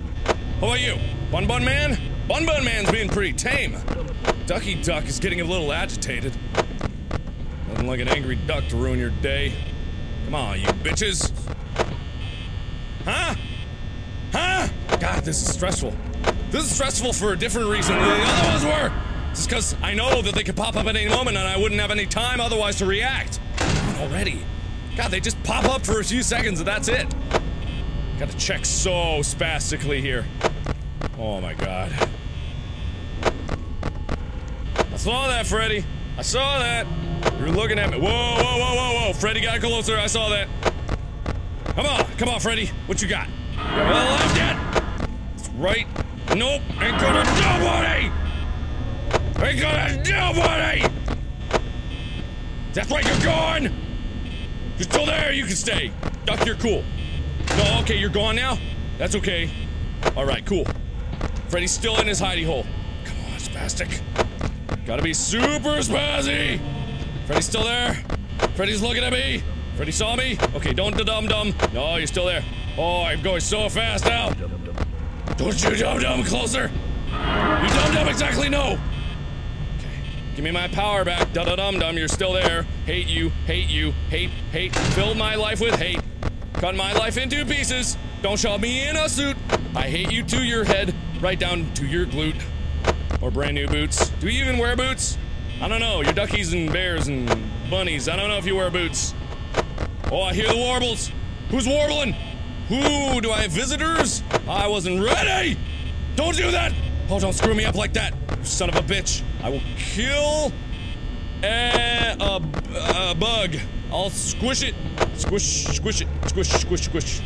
[SPEAKER 1] about you? Bun Bun Man? Bun Bun Man's being pretty tame. Ducky Duck is getting a little agitated. Nothing like an angry duck to ruin your day. Come on, you bitches. Huh? Huh? God, this is stressful. This is stressful for a different reason than the other ones were! It's because I know that they could pop up at any moment and I wouldn't have any time otherwise to react. already. God, they just pop up for a few seconds and that's it. Gotta check so spastically here. Oh my god. I saw that, Freddy. I saw that. You're looking at me. Whoa, whoa, whoa, whoa, whoa. Freddy got closer. I saw that. Come on. Come on, Freddy. What you got? Well, I'm dead. It's right. Nope. Ain't gonna nobody! Ain't gonna nobody! That's right, you're gone! You're still there, you can stay. Duck, you're cool. No, okay, you're gone now? That's okay. Alright, cool. Freddy's still in his hidey hole. Come on, spastic. Gotta be super spazzy! Freddy's still there? Freddy's looking at me! Freddy saw me? Okay, don't da dum dum. No, you're still there. Oh, I'm going so fast now! Don't you dum dum closer! You dum dum exactly no! Give me my power back. Da da dum dum. You're still there. Hate you. Hate you. Hate. Hate. Fill my life with hate. Cut my life into pieces. Don't shove me in a suit. I hate you to your head, right down to your glute. Or brand new boots. Do you even wear boots? I don't know. Your duckies and bears and bunnies. I don't know if you wear boots. Oh, I hear the warbles. Who's warbling? Who? Do I have visitors? I wasn't ready! Don't do that! Oh, don't screw me up like that, you son of a bitch. I will kill a, eh, a, a bug. I'll squish it. Squish, squish it. Squish, squish, squish.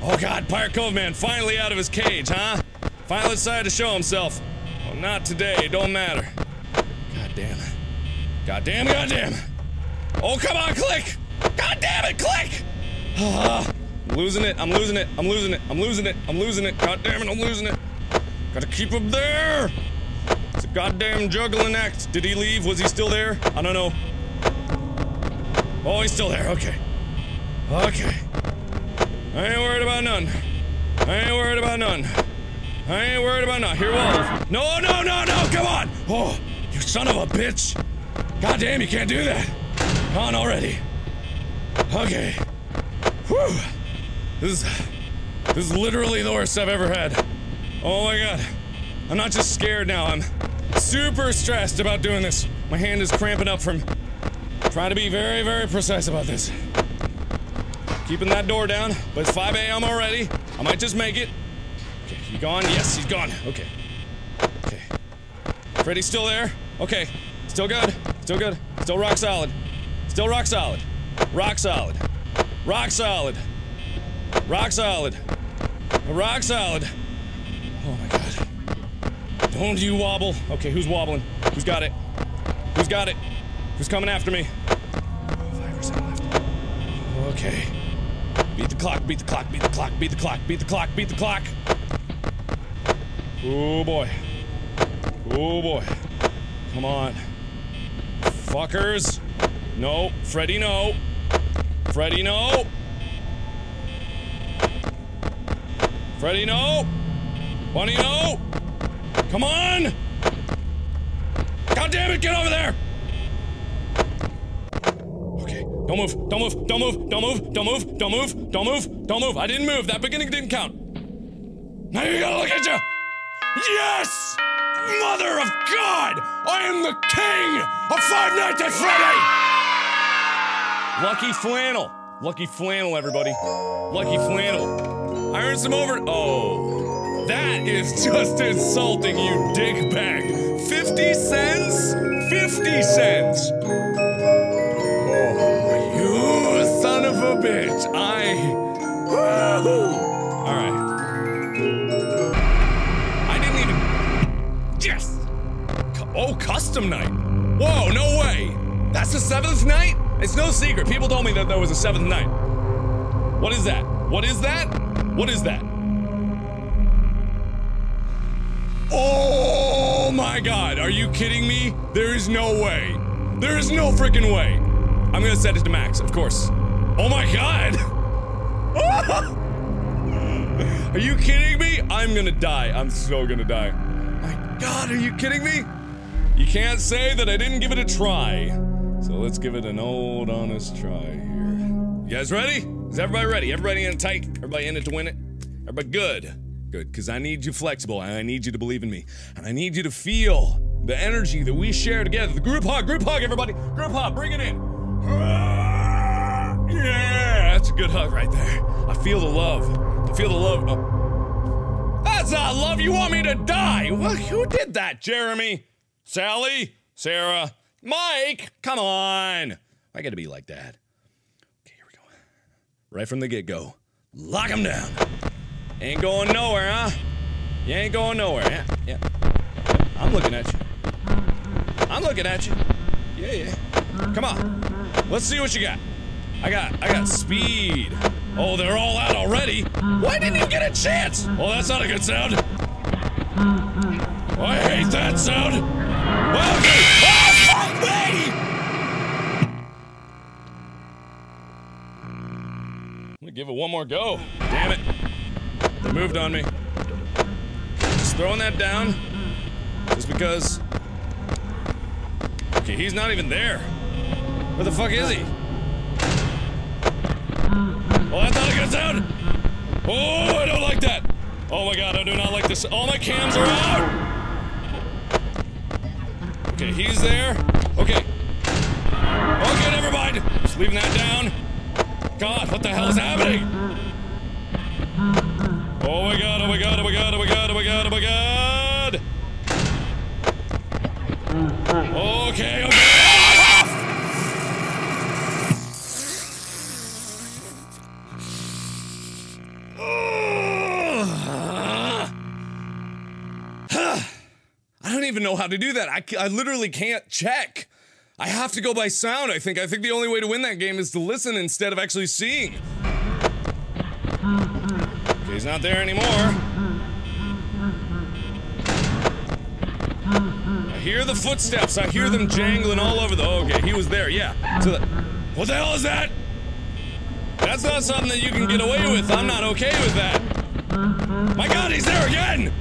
[SPEAKER 1] Oh god, Pirate Cove Man finally out of his cage, huh? Finally decided to show himself. Well, not today, don't matter. God damn it. God damn, god damn. Oh, come on, click! God damn it, click! Ah, losing it, I'm losing it, I'm losing it, I'm losing it, I'm losing it. God damn it, I'm losing it. Gotta keep him there! It's a goddamn juggling act. Did he leave? Was he still there? I don't know. Oh, he's still there. Okay. Okay. I ain't worried about none. I ain't worried about none. I ain't worried about none. Here, Wolf. No, no, no, no! Come on! Oh, you son of a bitch! Goddamn, you can't do that! Gone already. Okay. Whew. This is, this is literally the worst I've ever had. Oh my god. I'm not just scared now, I'm super stressed about doing this. My hand is cramping up from trying to be very, very precise about this. Keeping that door down, but it's 5 a.m. already. I might just make it. Okay, he gone? Yes, he's gone. Okay. Okay. Freddy's still there? Okay. Still good. Still good. Still rock solid. Still rock solid. Rock solid. Rock solid. Rock solid. Rock solid. Oh my god. Don't you wobble. Okay, who's wobbling? Who's got it? Who's got it? Who's coming after me? Five left. Okay. Beat the clock, beat the clock, beat the clock, beat the clock, beat the clock, beat the clock. Oh boy. Oh boy. Come on. Fuckers. No. Freddy, no. Freddy, no. Freddy, no bunny know? Come on! God damn it, get over there! Okay, don't move, don't move, don't move, don't move, don't move, don't move, don't move, don't move. I didn't move, that beginning didn't count. Now you gotta look at you! Yes! Mother of God! I am the king of Five Nights at Freddy! Lucky flannel. Lucky flannel, everybody. Lucky flannel. Iron some over- oh. That is just insulting, you dickbag. 50 cents? 50 cents! Oh, you son of a bitch. I. Alright. I didn't even. Yes! Oh, custom night. Whoa, no way! That's the seventh night? It's no secret. People told me that there was a seventh night. What is that? What is that? What is that? Oh my god, are you kidding me? There is no way. There is no freaking way. I'm gonna set it to max, of course. Oh my god! are you kidding me? I'm gonna die. I'm so gonna die. My god, are you kidding me? You can't say that I didn't give it a try. So let's give it an old honest try here. You guys ready? Is everybody ready? Everybody in tight? Everybody in it to win it? Everybody good? Good, because I need you flexible, and I need you to believe in me, and I need you to feel the energy that we share together. The group hug, group hug, everybody. Group hug, bring it in. Ah, yeah, that's a good hug right there. I feel the love. I feel the love. Oh. That's not love. You want me to die. Well, who did that, Jeremy? Sally? Sarah? Mike? Come on. I gotta be like that. Okay, here we go. Right from the get go. Lock him down. Ain't going nowhere, huh? You ain't going nowhere. Yeah, yeah. I'm looking at you. I'm looking at you. Yeah, yeah. Come on. Let's see what you got. I got, I got speed. Oh, they're all out already? Why didn't you get a chance? Oh, that's not a good sound. Oh, I hate that sound. Well, oh, fuck me! I'm gonna give it one more go. Damn it. They moved on me. Just throwing that down. Just because... Okay, he's not even there. Where the fuck is he? Oh, that's not a good sound! Oh, I don't like that! Oh my god, I do not like this. All my cams are out! Okay, he's there. Okay. Okay, never mind! Just leaving that down. God, what the hell is happening? Oh my god, oh my god, oh my god, oh my god, oh my god, oh my god! Okay, okay. I don't even know how to do that. I, I literally can't check. I have to go by sound, I think. I think the only way to win that game is to listen instead of actually seeing. He's not there anymore. I hear the footsteps. I hear them jangling all over the. okay, he was there. Yeah. So the, what the hell is that? That's not something that you can get away with. I'm not okay with
[SPEAKER 3] that.
[SPEAKER 1] My God, he's there again!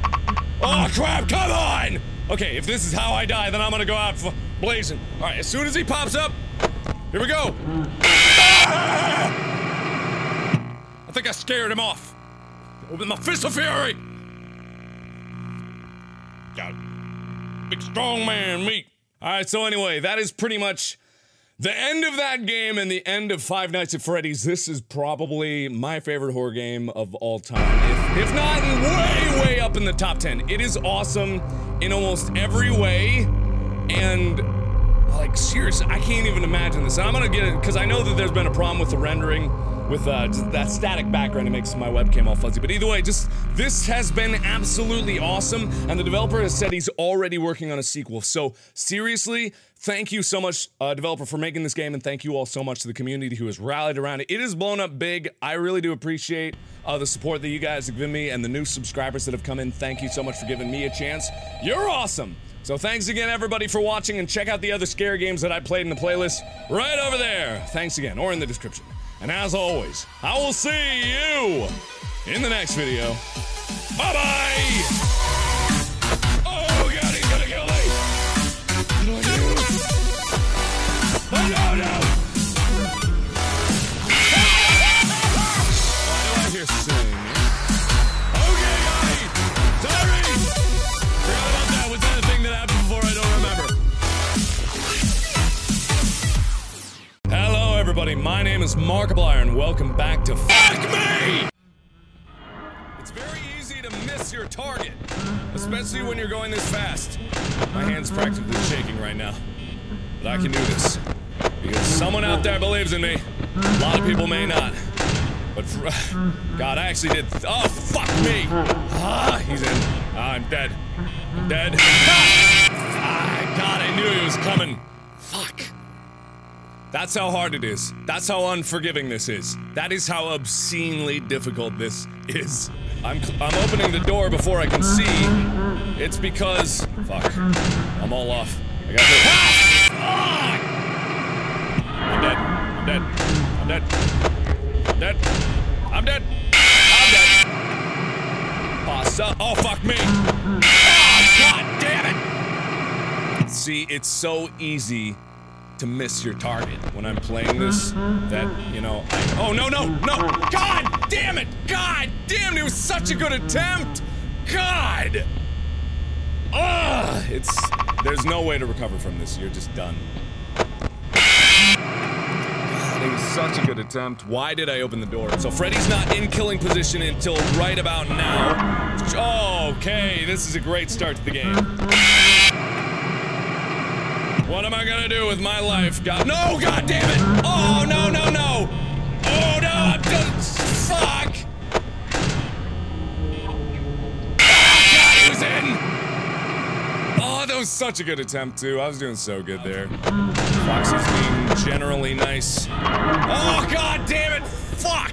[SPEAKER 1] Oh crap! Come on! Okay, if this is how I die, then I'm gonna go out blazing. All right, as soon as he pops up, here we go. Ah! I think I scared him off. Open my fist of fury! Got Big strong man, me. Alright, so anyway, that is pretty much the end of that game and the end of Five Nights at Freddy's. This is probably my favorite horror game of all time. If, if not, way, way up in the top 10. It is awesome in almost every way. And like seriously, I can't even imagine this. And I'm gonna get it because I know that there's been a problem with the rendering with uh, that static background, it makes my webcam all fuzzy. But either way, just this has been absolutely awesome, and the developer has said he's already working on a sequel. So seriously, thank you so much, uh, developer, for making this game, and thank you all so much to the community who has rallied around it. It has blown up big. I really do appreciate uh, the support that you guys have given me, and the new subscribers that have come in. Thank you so much for giving me a chance. You're awesome. So thanks again, everybody, for watching, and check out the other scare games that I played in the playlist right over there. Thanks again, or in the description. And as always, I will see you in the next video. Bye bye.
[SPEAKER 3] Oh, God, he's gonna kill me.
[SPEAKER 1] Oh, no, no. everybody. My name is Markiplier, and welcome back to Fuck Me! It's very easy to miss your target, especially when you're going this fast. My hand's practically shaking right now. But I can do this, because someone out there believes in me. A lot of people may not. But, God, I actually did- Oh, fuck me! Ah, he's in. Ah, I'm dead. I'm dead. Ah! God, I knew he was coming. Fuck. That's how hard it is. That's how unforgiving this is. That is how obscenely difficult this is. I'm, I'm opening the door before I can see. It's because... Fuck. I'm all off. I got this. Ah! I'm dead. I'm dead. I'm dead. I'm dead. I'm dead. Pasta. Oh, fuck me. Ah, oh, god damn it! See, it's so easy to miss your target. When I'm playing this, that, you know, I, oh, no, no, no, God damn it, God damn it, was such a good attempt, God. Ugh, it's, there's no way to recover from this, you're just done. God, it was such a good attempt. Why did I open the door? So Freddy's not in killing position until right about now. Okay, this is a great start to the game. What am I gonna do with my life? God- No, god damn it! Oh, no, no, no! Oh, no, I'm done- Fuck! Oh, god, he was in! Oh, that was such a good attempt, too. I was doing so good there. Fox is being generally nice. Oh, god damn it! Fuck!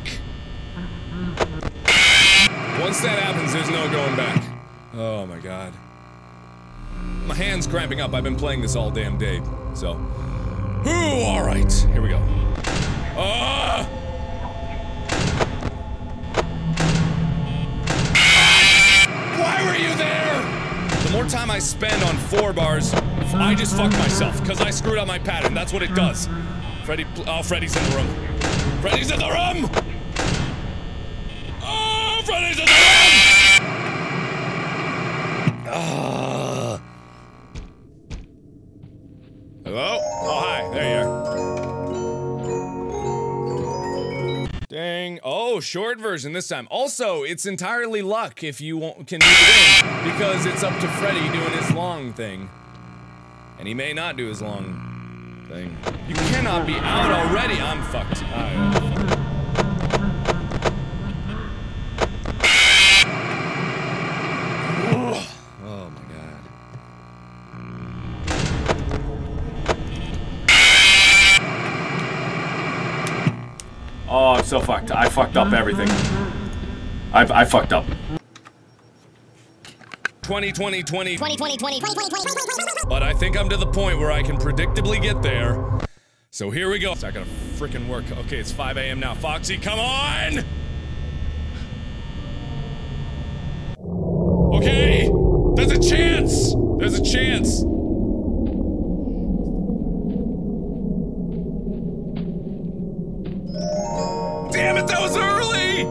[SPEAKER 1] Once that happens, there's no going back. Oh, my god my hand's cramping up. I've been playing this all damn day, so. Ooh, all right, here we go. Ah! Uh! more time I spend on four bars, I just fuck myself, because I screwed up my pattern. That's what it does. Freddy, oh, Freddy's in the room. Freddy's in the room! Oh, Freddy's in the room! Ugh. Ah. Hello? Oh, hi. There you are. Dang. Oh, short version this time. Also, it's entirely luck if you can do the game, because it's up to Freddy doing his long thing. And he may not do his long thing. You cannot be out already. I'm fucked. Oh, I'm so fucked. I fucked up everything. I, I fucked up. 2020, 2020, But I think I'm to the point where I can predictably get there. So here we go. It's not gonna freaking work. Okay, it's 5 a.m. now. Foxy, come on! Okay! There's a chance! There's a chance!
[SPEAKER 3] damn it, that was early!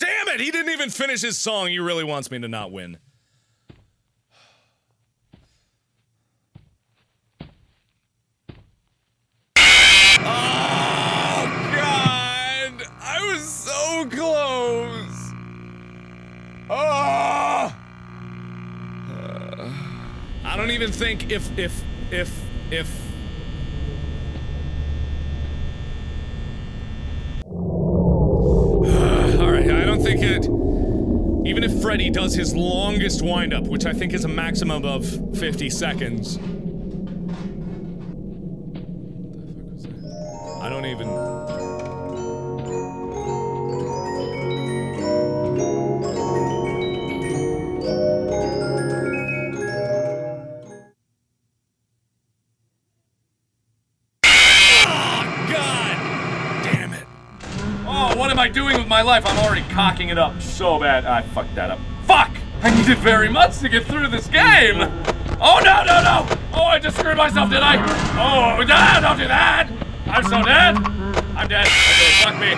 [SPEAKER 1] Damn it, he didn't even finish his song. He really wants me to not win. Oh, God! I was so close! Oh. I don't even think if if if if All right, I don't think it even if Freddy does his longest windup, which I think is a maximum of 50 seconds. I don't even my life. I'm already cocking it up so bad. I fucked that up. Fuck! I needed very much to get through this game! Oh, no, no, no! Oh, I just screwed myself, did I? Oh, no, don't do that! I'm so dead! I'm dead. Okay, fuck me.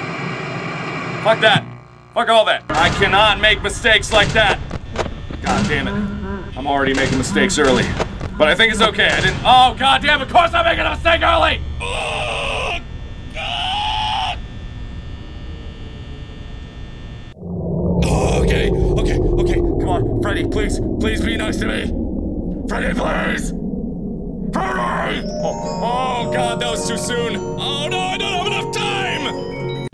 [SPEAKER 1] Fuck that. Fuck all that. I cannot make mistakes like that. God damn it. I'm already making mistakes early. But I think it's okay. I didn't- Oh, god damn, of course I'm making a mistake early! Ugh. okay, okay, okay. Come on, Freddy, please, please be nice to me. Freddy, please. Freddy! Oh, oh God, that was too soon. Oh no, I don't have enough time.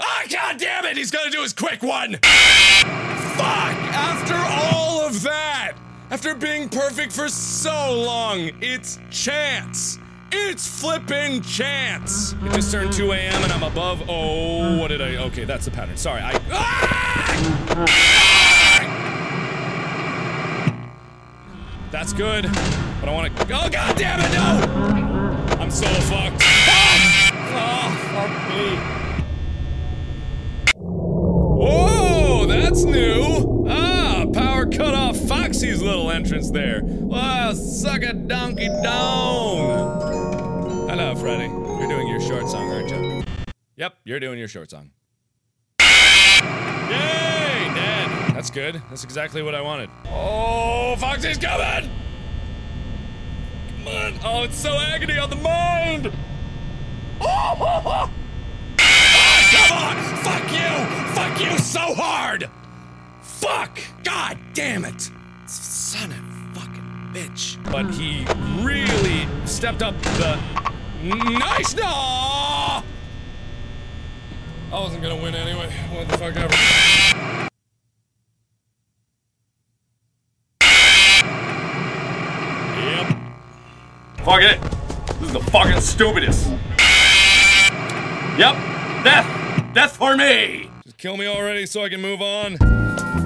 [SPEAKER 1] Ah, oh, God damn it! He's gonna do his quick one. Fuck! After all of that, after being perfect for so long, it's chance. It's flipping chance! It just turned 2 a.m. and I'm above. Oh, what did I? Okay, that's the pattern. Sorry, I. Ah! That's good, but I want to. Oh God damn it! No! I'm so fucked. Ah! Oh, fuck me. Oh, that's new. Ah! power cut off Foxy's little entrance there. Wow, suck a donkey down. Hello, Freddy. You're doing your short song, aren't you? Yep, you're doing your short song. Yay, dead. That's good. That's exactly what I wanted. Oh, Foxy's coming! Come on. Oh, it's so agony on the mind! Oh, oh, oh. oh come on! Fuck you! Fuck you so hard! Fuck! God damn it! Son of fucking bitch. But he really stepped up the nice no. I wasn't gonna win anyway. What the fuck ever. Yep. Fuck it. This is the fucking stupidest. Yep. Death. Death for me. Just kill me already so I can move on.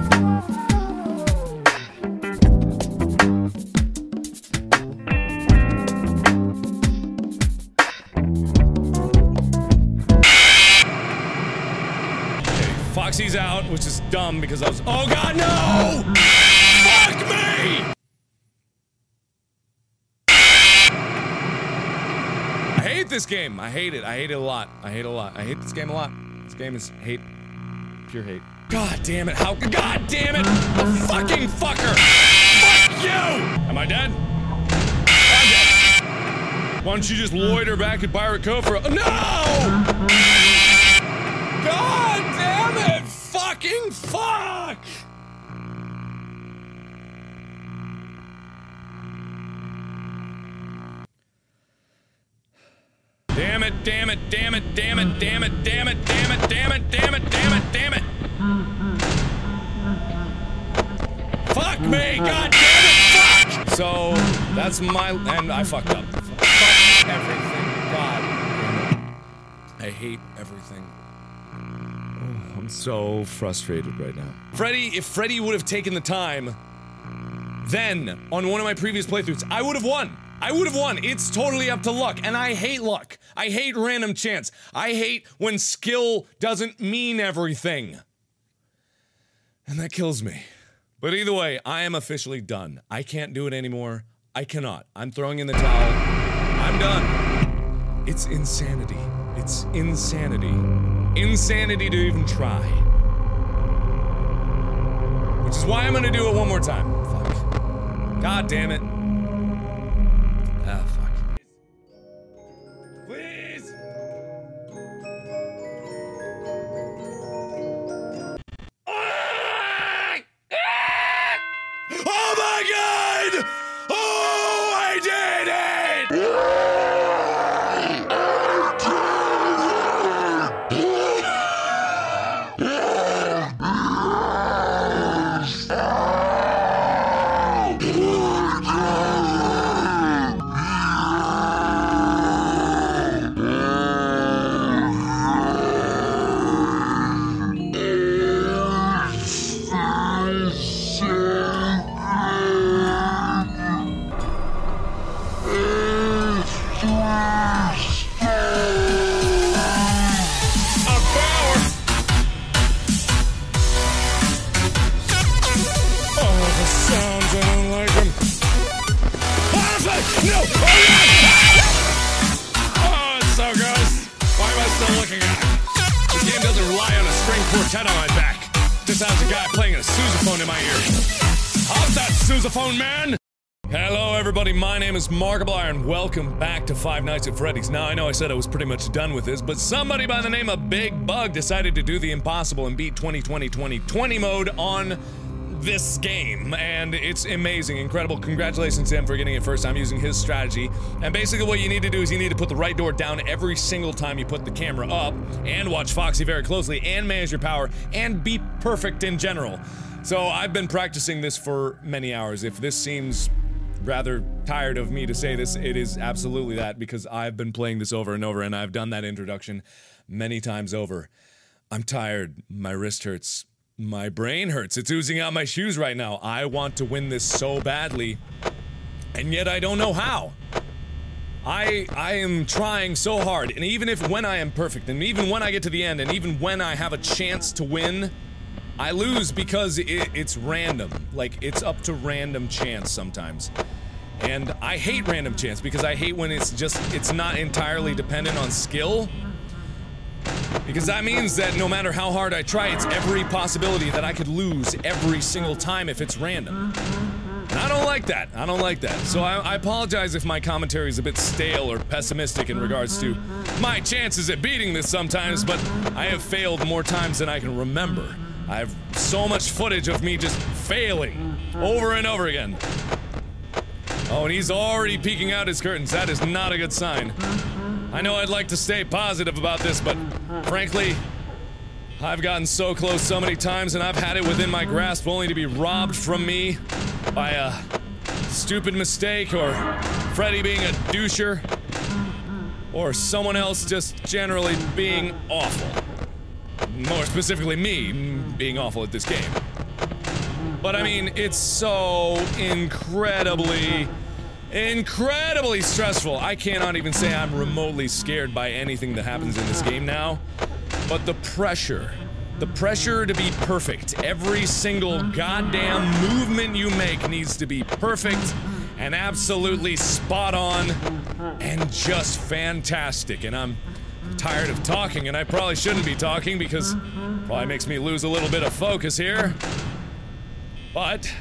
[SPEAKER 1] out, which is dumb because I was- Oh god, no! Fuck me! I hate this game. I hate it. I hate it a lot. I hate it a lot. I hate this game a lot. This game is hate. Pure hate. God damn it, how- God damn it! The fucking fucker! Fuck you! Am I dead? Why don't you just loiter back at Pirate Cove? for No! God fucking fuck! Damn it, damn it, damn it, damn it, damn it, damn it, damn it, damn it, damn it, damn it, damn it! Fuck me, god damn it, fuck! So, that's my- and I fucked up. Fuck everything, god. I hate so frustrated right now. Freddy, if Freddy would have taken the time, then, on one of my previous playthroughs, I would have won. I would have won. It's totally up to luck, and I hate luck. I hate random chance. I hate when skill doesn't mean everything. And that kills me. But either way, I am officially done. I can't do it anymore. I cannot. I'm throwing in the towel. I'm done. It's insanity. It's insanity insanity to even try. Which is why I'm gonna do it one more time. Fuck. God damn it. Ah, Hop that sousaphone, man! Hello, everybody. My name is Markiplier, and welcome back to Five Nights at Freddy's. Now, I know I said I was pretty much done with this, but somebody by the name of Big Bug decided to do the impossible and beat 2020 2020 mode on this game, and it's amazing, incredible. Congratulations to him for getting it first time using his strategy. And basically, what you need to do is you need to put the right door down every single time you put the camera up, and watch Foxy very closely, and manage your power, and be perfect in general. So I've been practicing this for many hours. If this seems rather tired of me to say this, it is absolutely that because I've been playing this over and over and I've done that introduction many times over. I'm tired. My wrist hurts. My brain hurts. It's oozing out my shoes right now. I want to win this so badly, and yet I don't know how. I I am trying so hard, and even if when I am perfect, and even when I get to the end, and even when I have a chance to win, I lose because it, it's random. Like, it's up to random chance sometimes. And I hate random chance because I hate when it's just, it's not entirely dependent on skill. Because that means that no matter how hard I try, it's every possibility that I could lose every single time if it's random. And I don't like that. I don't like that. So I, I apologize if my commentary is a bit stale or pessimistic in regards to my chances at beating this sometimes, but I have failed more times than I can remember. I have so much footage of me just failing over and over again. Oh, and he's already peeking out his curtains. That is not a good sign. I know I'd like to stay positive about this, but frankly, I've gotten so close so many times and I've had it within my grasp only to be robbed from me by a stupid mistake or Freddy being a doucher or someone else just generally being awful. More specifically, me being awful at this game. But I mean, it's so incredibly, incredibly stressful. I cannot even say I'm remotely scared by anything that happens in this game now. But the pressure, the pressure to be perfect. Every single goddamn movement you make needs to be perfect and absolutely spot on and just fantastic. And I'm tired of talking, and I probably shouldn't be talking because probably makes me lose a little bit of focus here. But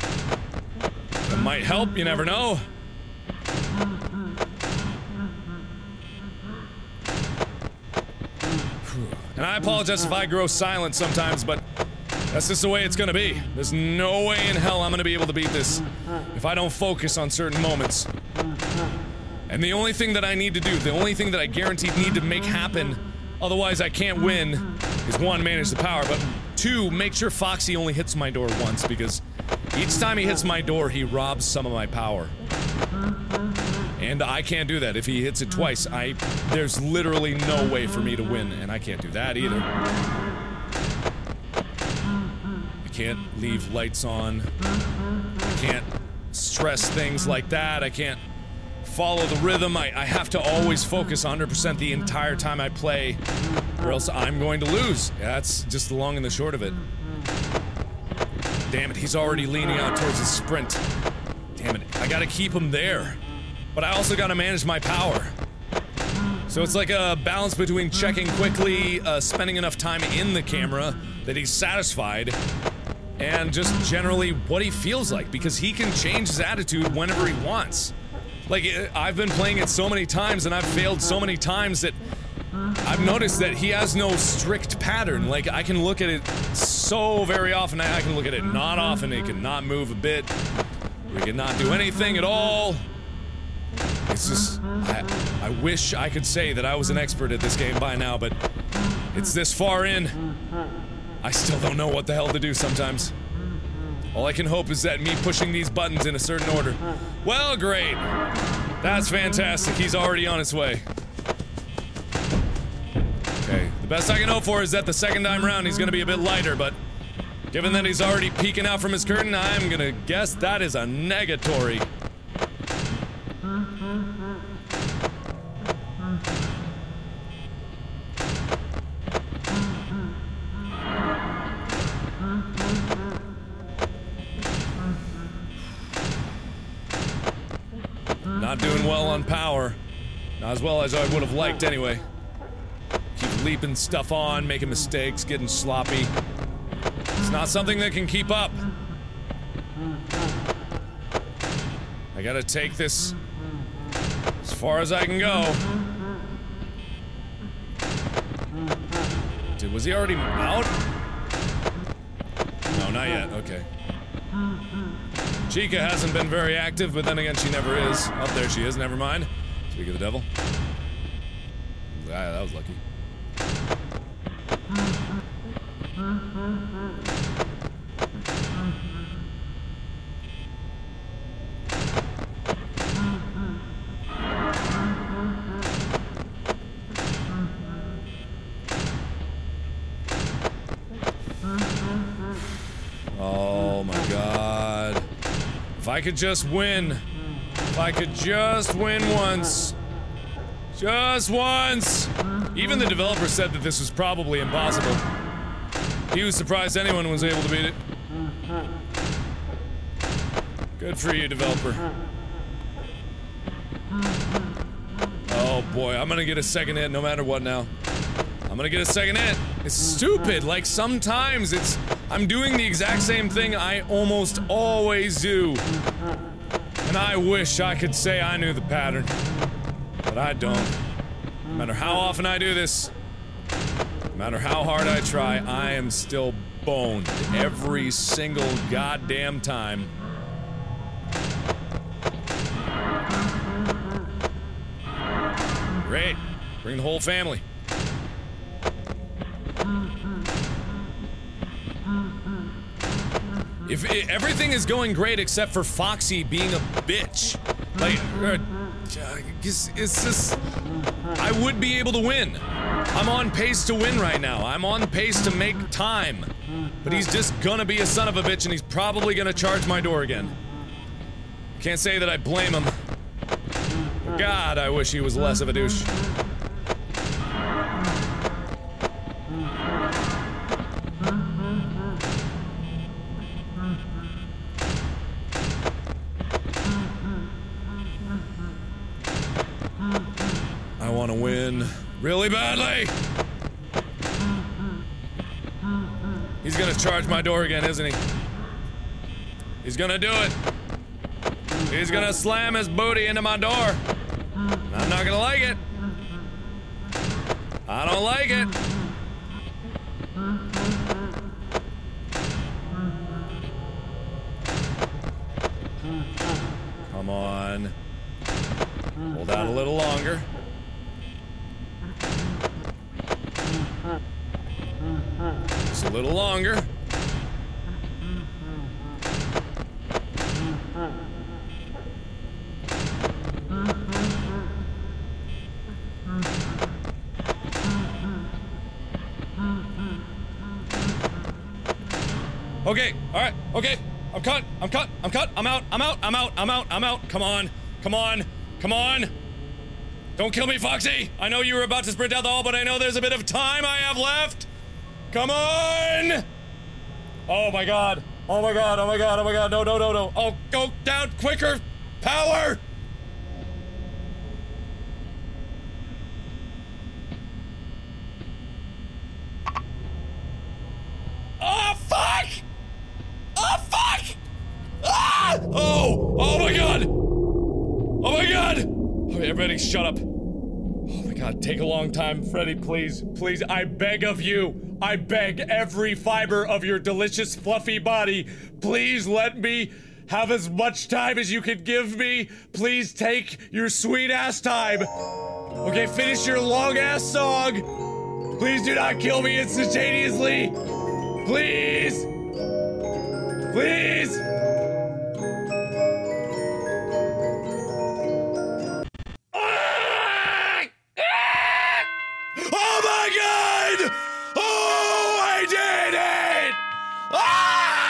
[SPEAKER 1] it might help, you never know. And I apologize if I grow silent sometimes, but that's just the way it's gonna be. There's no way in hell I'm gonna be able to beat this if I don't focus on certain moments. And the only thing that I need to do, the only thing that I guaranteed need to make happen, otherwise I can't win, is one, manage the power, but two, make sure Foxy only hits my door once because each time he hits my door, he robs some of my power. And I can't do that. If he hits it twice, I there's literally no way for me to win, and I can't do that either. I can't leave lights on. I can't stress things like that. I can't follow the rhythm. I, I have to always focus 100% the entire time I play, or else I'm going to lose. That's just the long and the short of it. Damn it, he's already leaning out towards his sprint. Damn it, I gotta keep him there. But I also gotta manage my power. So it's like a balance between checking quickly, uh, spending enough time in the camera that he's satisfied, and just generally what he feels like, because he can change his attitude whenever he wants. Like, I've been playing it so many times and I've failed so many times that I've noticed that he has no strict pattern. Like, I can look at it so very often. I can look at it not often. He cannot move a bit. We cannot do anything at all. It's just, I, I wish I could say that I was an expert at this game by now, but it's this far in. I still don't know what the hell to do sometimes. All I can hope is that me pushing these buttons in a certain order. Well, great. That's fantastic. He's already on his way. Okay, the best I can hope for is that the second time round he's gonna be a bit lighter, but given that he's already peeking out from his curtain, I'm gonna guess that is a negatory. as I would have liked anyway. Keep leaping stuff on, making mistakes, getting sloppy. It's not something that can keep up. I gotta take this as far as I can go. Dude, was he already out? No, not yet. Okay. Chica hasn't been very active, but then again, she never is. Up oh, there she is. Never mind. Speak of the devil. Ah, that was lucky. Oh my god. If I could just win. If I could just win once. Just once! Even the developer said that this was probably impossible. He was surprised anyone was able to beat it. Good for you, developer. Oh boy, I'm gonna get a second hit no matter what now. I'm gonna get a second hit. It's stupid, like sometimes it's... I'm doing the exact same thing I almost always do. And I wish I could say I knew the pattern. But I don't. No matter how often I do this, no matter how hard I try, I am still boned every single goddamn time. Great. Bring the whole family. If it, eh, everything is going great except for Foxy being a bitch. Like, er, it's, just, I would be able to win. I'm on pace to win right now. I'm on pace to make time. But he's just gonna be a son of a bitch and he's probably gonna charge my door again. Can't say that I blame him. God, I wish he was less of a douche. really badly. He's gonna charge my door again, isn't he? He's gonna do it. He's gonna slam his booty into my door. I'm not gonna like it. I don't like it. Come on. Hold out a little longer. little longer. Okay, all right, okay. I'm cut, I'm cut, I'm cut, I'm out, I'm out, I'm out, I'm out, I'm out. Come on, come on, come on. Don't kill me, Foxy! I know you were about to sprint down the hall, but I know there's a bit of time I have left! Come on! Oh my god. Oh my god. Oh my god. Oh my god. No, no, no, no. Oh, go down quicker. Power! Oh, fuck! Oh, fuck! Ah! Oh! Oh my god! Oh my god! Okay, everybody shut up. God, take a long time. Freddy, please, please, I beg of you. I beg every fiber of your delicious, fluffy body. Please let me have as much time as you can give me. Please take your sweet ass time. Okay, finish your long ass song. Please do not kill me instantaneously. Please. Please. Oh my god! Oh, I did it! Ah!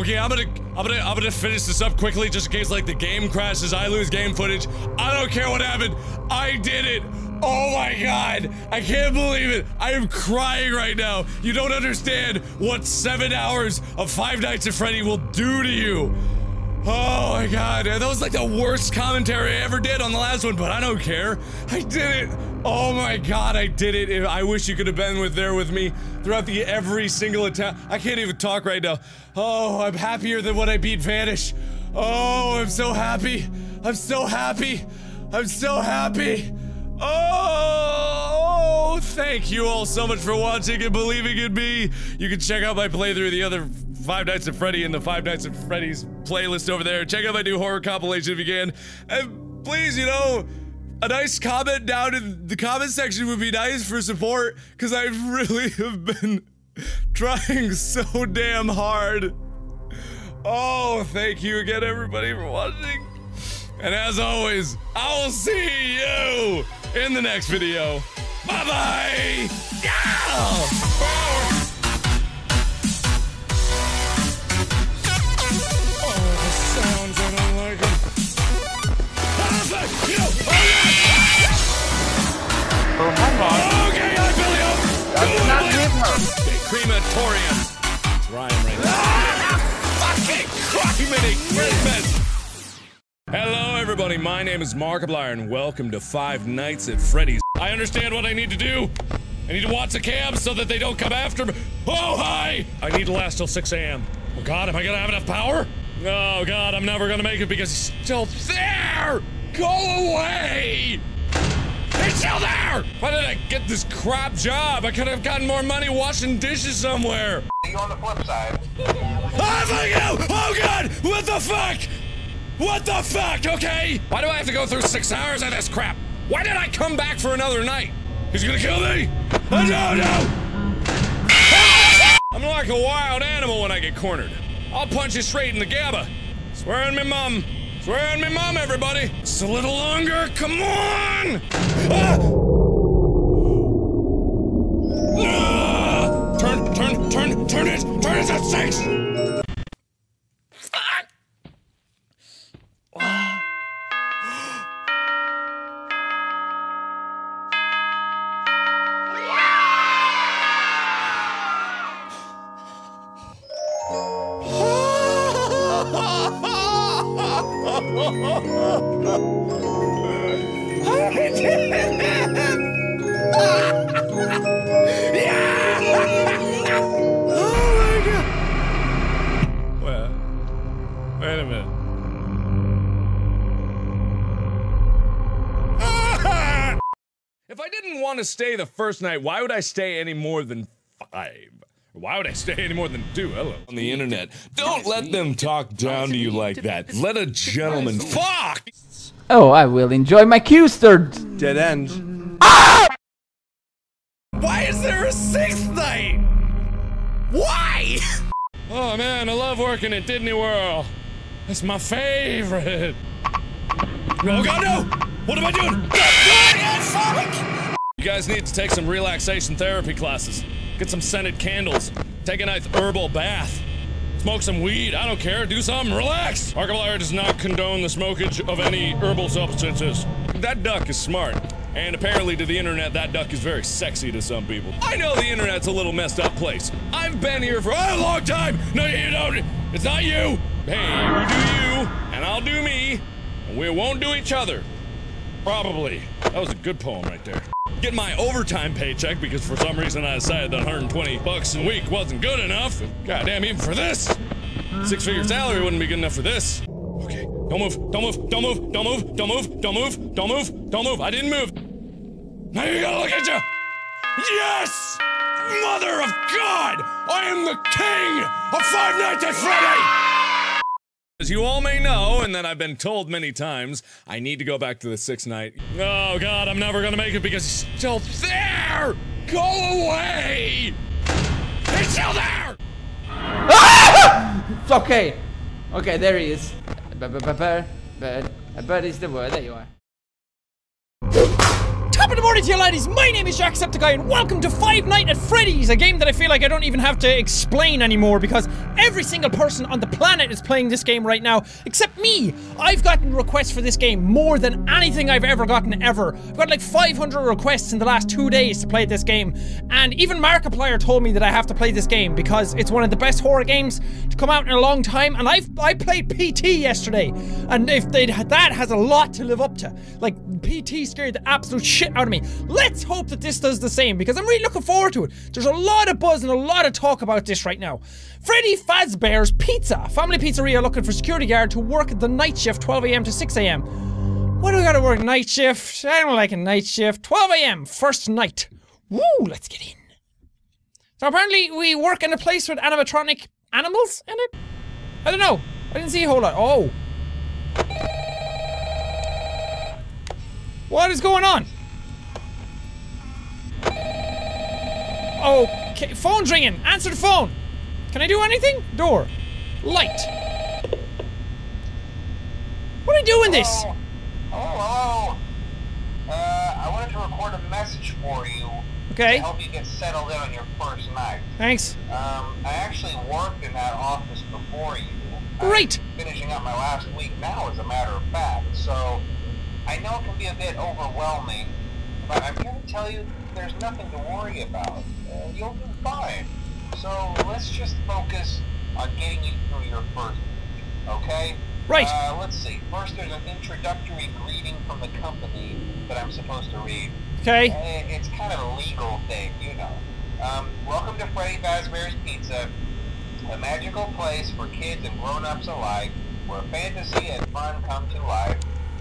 [SPEAKER 1] Okay, I'm gonna, I'm gonna, I'm gonna finish this up quickly just in case like the game crashes, I lose game footage. I don't care what happened. I did it. Oh my god! I can't believe it! I am crying right now! You don't understand what seven hours of Five Nights at Freddy will do to you! Oh my god, that was like the worst commentary I ever did on the last one, but I don't care. I did it! Oh my god, I did it. I wish you could have been with there with me throughout the every single attack. I can't even talk right now. Oh, I'm happier than when I beat Vanish. Oh, I'm so happy. I'm so happy. I'm so happy. Oh, thank you all so much for watching and believing in me. You can check out my playthrough of the other Five Nights at Freddy and the Five Nights at Freddy's playlist over there. Check out my new horror compilation if you can. And please, you know, a nice comment down in the comment section would be nice for support because I really have been trying so damn hard. Oh, thank you again, everybody, for watching. And as always, I will see you in the next video. Bye bye. Yeah! Oh, hang on. Okay, I believe. That's not Crematorium. Ryan Reynolds. fucking cremini Christmas. Hello, everybody. My name is Markiplier, and welcome to Five Nights at Freddy's. I understand what I need to do. I need to watch the cams so that they don't come after me. Oh, hi! I need to last till 6 a.m. Oh, God, am I gonna have enough power? Oh, God, I'm never gonna make it because he's still there! Go away! It's still there! Why did I get this crap job? I could have gotten more money washing dishes somewhere.
[SPEAKER 2] See you on the flip side. I'm
[SPEAKER 1] oh, you! Oh god! What the fuck? What the fuck, okay? Why do I have to go through six hours of this crap? Why did I come back for another night? He's gonna kill me? Oh no, no! I'm like a wild animal when I get cornered. I'll punch you straight in the GABA. Swear on me mom. Swear on me mom, everybody! Just a little longer, come on! Ah!
[SPEAKER 3] Ah! Turn, turn, turn, turn it! Turn it to six! Fuck! Ah. Oh
[SPEAKER 1] if I didn't want to stay the first night, why would I stay any more than five? Why would I stay any more than two? Hello. On the internet. Don't let them talk down to you like that. Let a gentleman. Fuck!
[SPEAKER 4] Oh, I will enjoy my Q-sterd.
[SPEAKER 1] Dead end. Ah! Why is there a sixth night? Why? Oh man, I love working at Disney World. That's my favorite. Oh god, no! What am I doing? God, fuck! You guys need to take some relaxation therapy classes. Get some scented candles. Take a nice herbal bath. Smoke some weed. I don't care. Do something. Relax. Markiplier does not condone the smokage of any herbal substances. That duck is smart. And apparently, to the internet, that duck is very sexy to some people. I know the internet's a little messed up place. I've been here for a long time. No, you don't. It's not you. Hey, you do you, and I'll do me, and we won't do each other. Probably. That was a good poem right there. Get my overtime paycheck because for some reason I decided that 120 bucks a week wasn't good enough. God damn, even for this, six figure salary wouldn't be good enough for this. Okay, don't move, don't move, don't move, don't move, don't move, don't move, don't move, don't move. I didn't move. Now you gotta look at you. Yes! Mother of God! I am the king of Five Nights at Freddy's! As you all may know, and that I've been told many times, I need to go back to the sixth night. Oh god, I'm never gonna make it because it's still there! Go
[SPEAKER 4] away!
[SPEAKER 1] It's still there!
[SPEAKER 4] It's okay. Okay, there he is. Bird, bird, bird is the word. There you are top of the morning to you ladies, my name is Jacksepticeye and welcome to Five Nights at Freddy's, a game that I feel like I don't even have to explain anymore because every single person on the planet is playing this game right now, except me. I've gotten requests for this game more than anything I've ever gotten ever. I've got like 500 requests in the last two days to play this game, and even Markiplier told me that I have to play this game because it's one of the best horror games to come out in a long time, and I've I played PT yesterday, and if they that has a lot to live up to. Like, PT scared the absolute shit out of me. Let's hope that this does the same because I'm really looking forward to it. There's a lot of buzz and a lot of talk about this right now. Freddy Fazbear's Pizza, family pizzeria looking for security guard to work the night shift 12am to 6am. Why do we gotta work night shift? I don't like a night shift. 12am, first night. Woo, let's get in. So apparently we work in a place with animatronic animals in it? I don't know. I didn't see a whole lot. Oh. What is going on? Okay, phone's ringing. Answer the phone. Can I do anything? Door. Light. What are you doing this?
[SPEAKER 2] Hello. Uh, I wanted to record a message for you. Okay. To help you get settled in on your first night. Thanks. Um, I actually worked in that office before you.
[SPEAKER 4] Great. I'm
[SPEAKER 2] finishing up my last week now, as a matter of fact. So I know it can be a bit overwhelming, but I'm here to tell you there's nothing to worry about. Uh, you'll do fine. So let's just focus on getting you through your first week,
[SPEAKER 4] okay? Right. Uh, let's see. First, there's an introductory greeting from the company that I'm supposed to read. Okay. Uh, it's kind of a
[SPEAKER 2] legal thing, you know. Um, welcome to Freddy Fazbear's Pizza, a magical place for kids and grown-ups alike, where fantasy and fun come to life.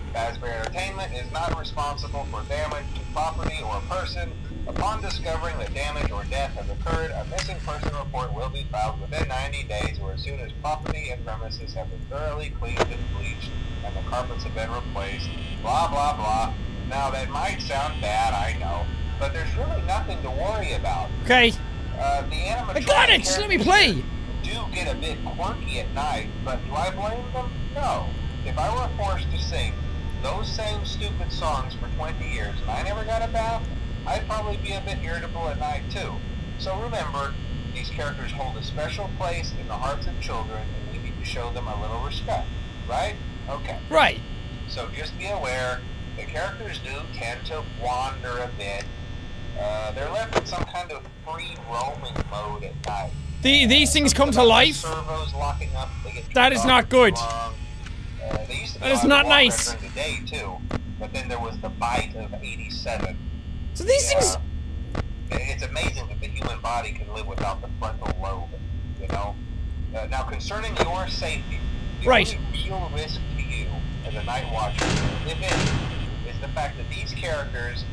[SPEAKER 2] Fazbear Entertainment is not responsible for damage to property or person. Upon discovering that damage or death has occurred, a missing person report will be filed within 90 days or as soon as property and premises have been thoroughly cleaned and bleached and the carpets have been replaced. Blah, blah, blah. Now, that might sound bad, I know, but there's really nothing to worry about. Okay. Uh, the animatronic
[SPEAKER 4] I got it! Just let me play!
[SPEAKER 2] Do get a bit quirky at night, but do I blame them? No. If I were forced to sing, those same stupid songs for 20 years and I never got a bath, I'd probably be a bit irritable at night too. So remember, these characters hold a special place in the hearts of children and we need to show them a little respect,
[SPEAKER 4] right? Okay. Right. So just be aware, the characters do tend
[SPEAKER 2] to wander a bit. Uh, they're left in some kind of free roaming
[SPEAKER 4] mode at night. The, these things come to life.
[SPEAKER 2] Servos locking up, that is not good. Uh, that is not nice. Day too, but then there was the bite of '87. So these yeah. things. It's amazing that the human body can live without the frontal lobe. You know. Uh, now concerning your safety, the right. only real risk to you as a night watcher, if any, is the fact that these characters,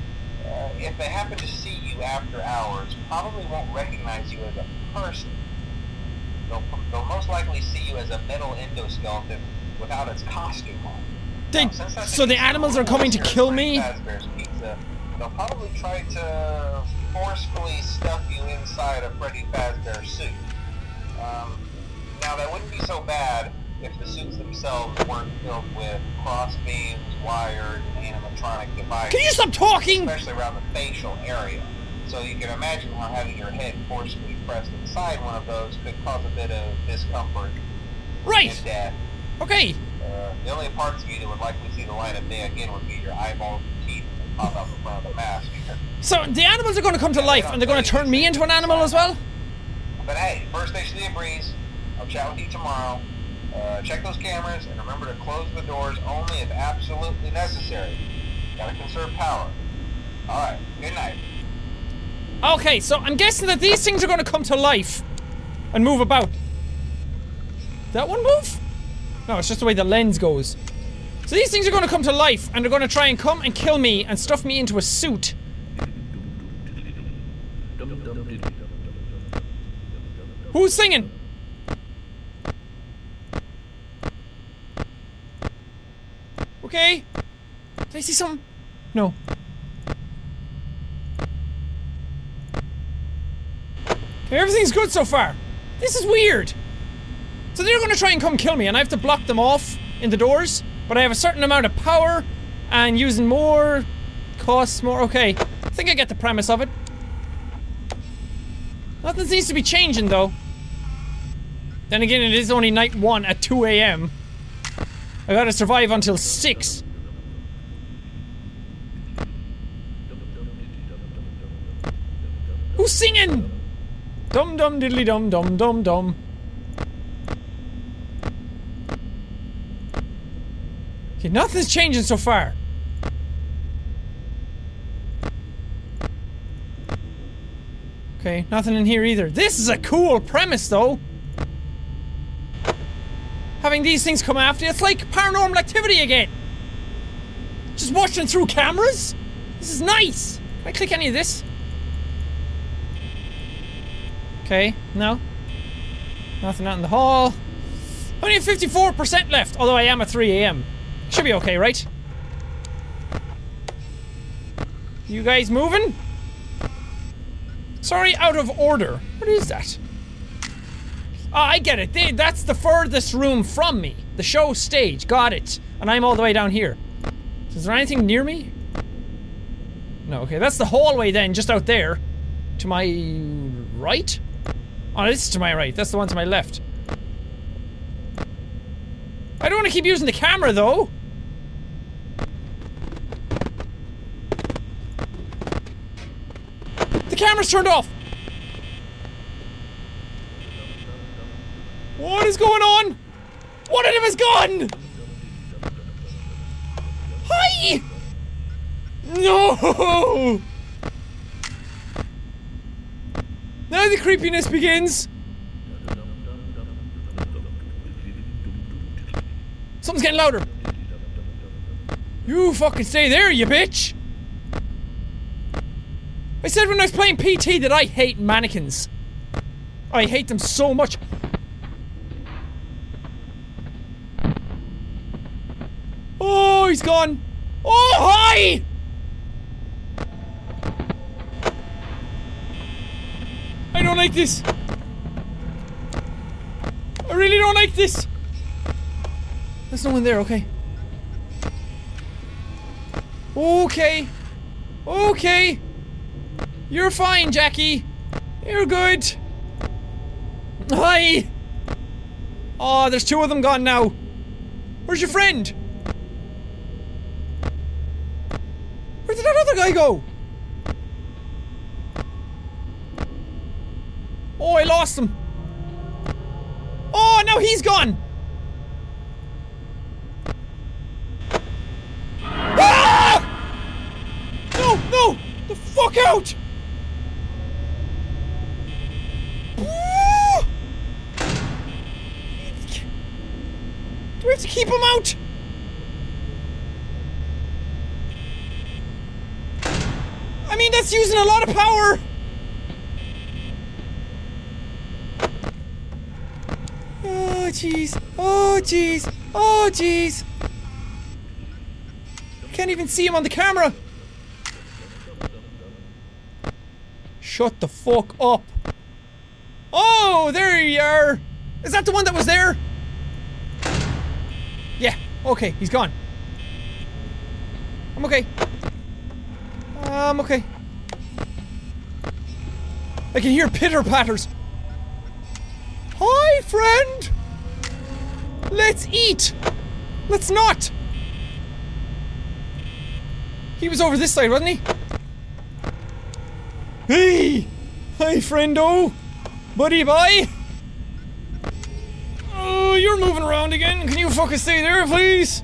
[SPEAKER 2] uh, if they happen to see you after hours, probably won't recognize you as a person. They'll, they'll most likely see you as a metal endoskeleton without its costume on.
[SPEAKER 4] They, now, so the animals are coming to kill me? Pizza, they'll probably try to forcefully
[SPEAKER 2] stuff you inside a Freddy Fazbear suit. Um, now, that wouldn't be so bad if the suits themselves weren't filled with crossbeams, wired, and animatronic devices. Can you stop
[SPEAKER 4] talking? Especially
[SPEAKER 2] around the facial area. So you can imagine how having your head forcibly pressed inside one of those could cause a bit of discomfort.
[SPEAKER 4] Right. And death. Uh, Okay.
[SPEAKER 2] Uh, the only parts of you that would likely see the light of day again would be your eyeballs and teeth that pop out of the mask.
[SPEAKER 4] So the animals are going to come to yeah, life, and they're going to turn me into an animal as well.
[SPEAKER 2] But hey, first station of the breeze. I'll chat with you tomorrow. Uh, check those cameras and remember to close the doors only if absolutely necessary.
[SPEAKER 4] Gotta conserve power. Alright, good night. Okay, so I'm guessing that these things are gonna come to life and move about. That one move? No, it's just the way the lens goes. So these things are going to come to life, and they're going to try and come and kill me and stuff me into a suit. Who's singing? Okay. Did I see something? No. Everything's good so far. This is weird. So they're gonna try and come kill me and I have to block them off in the doors, but I have a certain amount of power and using more costs more. Okay, I think I get the premise of it. Nothing seems to be changing though. Then again, it is only night one at 2 a.m. I gotta survive until 6. Who's singing? Dum dum diddly dum dum dum dum. Okay, nothing's changing so far. Okay, nothing in here either. This is a cool premise, though. Having these things come after you, it's like paranormal activity again. Just watching through cameras? This is nice. Can I click any of this? Okay, no. Nothing out in the hall. Only 54% left, although I am at 3 a.m. Should be okay, right? You guys moving? Sorry, out of order. What is that? Oh, I get it. They, that's the furthest room from me. The show stage. Got it. And I'm all the way down here. Is there anything near me? No, okay. That's the hallway then, just out there. To my right? Oh, this is to my right. That's the one to my left. I don't want to keep using the camera, though. The camera's turned off. What is going on? One of them is gone. Hi. No. Now the creepiness begins. Something's getting louder. You fucking stay there, you bitch! I said when I was playing PT that I hate mannequins. I hate them so much. Oh, he's gone. Oh, hi! I don't like this. I really don't like this. There's no one there, okay. Okay. Okay. You're fine, Jackie. You're good. Hi. Oh, there's two of them gone now. Where's your friend? Where did that other guy go? Oh, I lost him. Oh, now he's gone. Look out! Do we have to keep him out? I mean, that's using a lot of power! Oh, jeez. Oh, jeez. Oh, jeez. Can't even see him on the camera! Shut the fuck up. Oh, there you are. Is that the one that was there? Yeah, okay, he's gone. I'm okay. I'm okay. I can hear pitter-patters. Hi, friend! Let's eat! Let's not! He was over this side, wasn't he? Hey! Hey, friendo! Buddy bye! Oh, you're moving around again. Can you fucking stay there, please?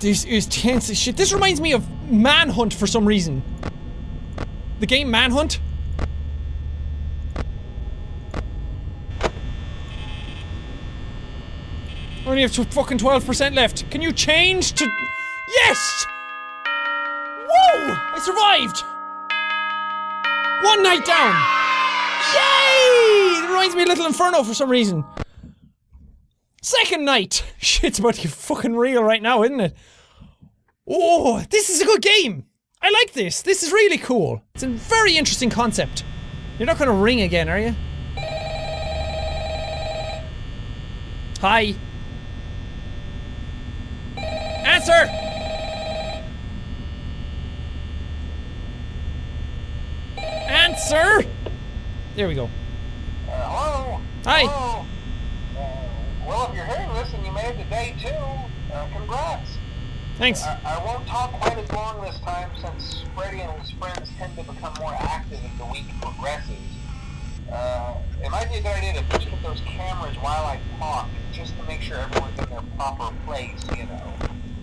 [SPEAKER 4] This is tense as shit. This reminds me of Manhunt for some reason. The game Manhunt? I only have fucking 12% left. Can you change to... Yes! Whoa! I survived! One night down! Yay! It reminds me of Little Inferno for some reason. Second night! Shit's about to get fucking real right now, isn't it? Oh, this is a good game! I like this. This is really cool. It's a very interesting concept. You're not gonna ring again, are you? Hi. Answer! Answer! There we go. hello? Hi. Hello.
[SPEAKER 2] Oh. Uh, well, if you're hearing this and you made it to day two, uh, congrats. Thanks. I, I, won't talk quite as long this time since Freddy and his friends tend to become more active as the week progresses. Uh, it might be a good idea to peek at those cameras while I talk, just to make sure everyone's in their proper place, you know.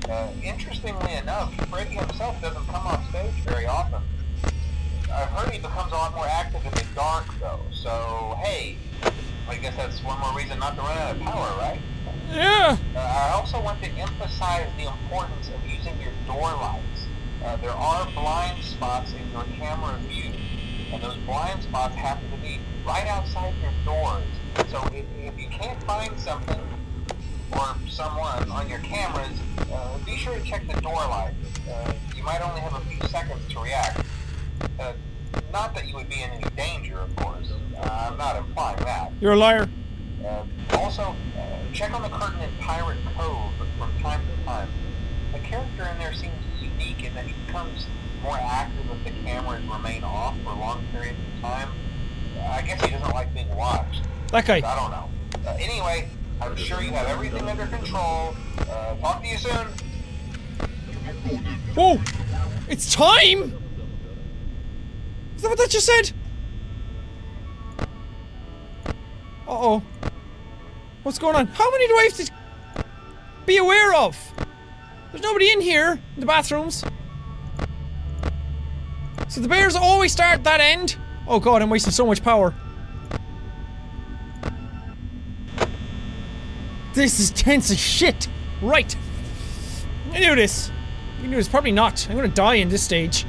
[SPEAKER 2] Uh, interestingly enough, Freddy himself doesn't come on stage very often heard he becomes a lot more active in the dark, though. So hey, I guess that's one more reason not to run out of power, right?
[SPEAKER 3] Yeah. Uh, I also want to emphasize the importance of using your door lights.
[SPEAKER 2] Uh, there are blind spots in your camera view, and those blind spots happen to be right outside your doors. So if, if you can't find something or someone on your cameras, uh, be sure to check the door light. Uh, you might only have a few seconds to react. Uh, not that you would be in any danger, of course. Uh, I'm not implying that. You're a liar. Uh, also, uh, check on the curtain in Pirate Cove from time to time. The character in there seems unique in that he becomes more active if the cameras remain off for long periods of time. I guess he doesn't like being watched.
[SPEAKER 4] That guy. I don't know. Uh, anyway, I'm sure you
[SPEAKER 2] have everything under control. talk to you soon.
[SPEAKER 4] Whoa! It's time! that what that just said? Uh-oh. What's going on? How many do I have to be aware of? There's nobody in here, in the bathrooms. So the bears always start at that end. Oh god, I'm wasting so much power. This is tense as shit. Right. I knew this. I knew this. Probably not. I'm gonna die in this stage.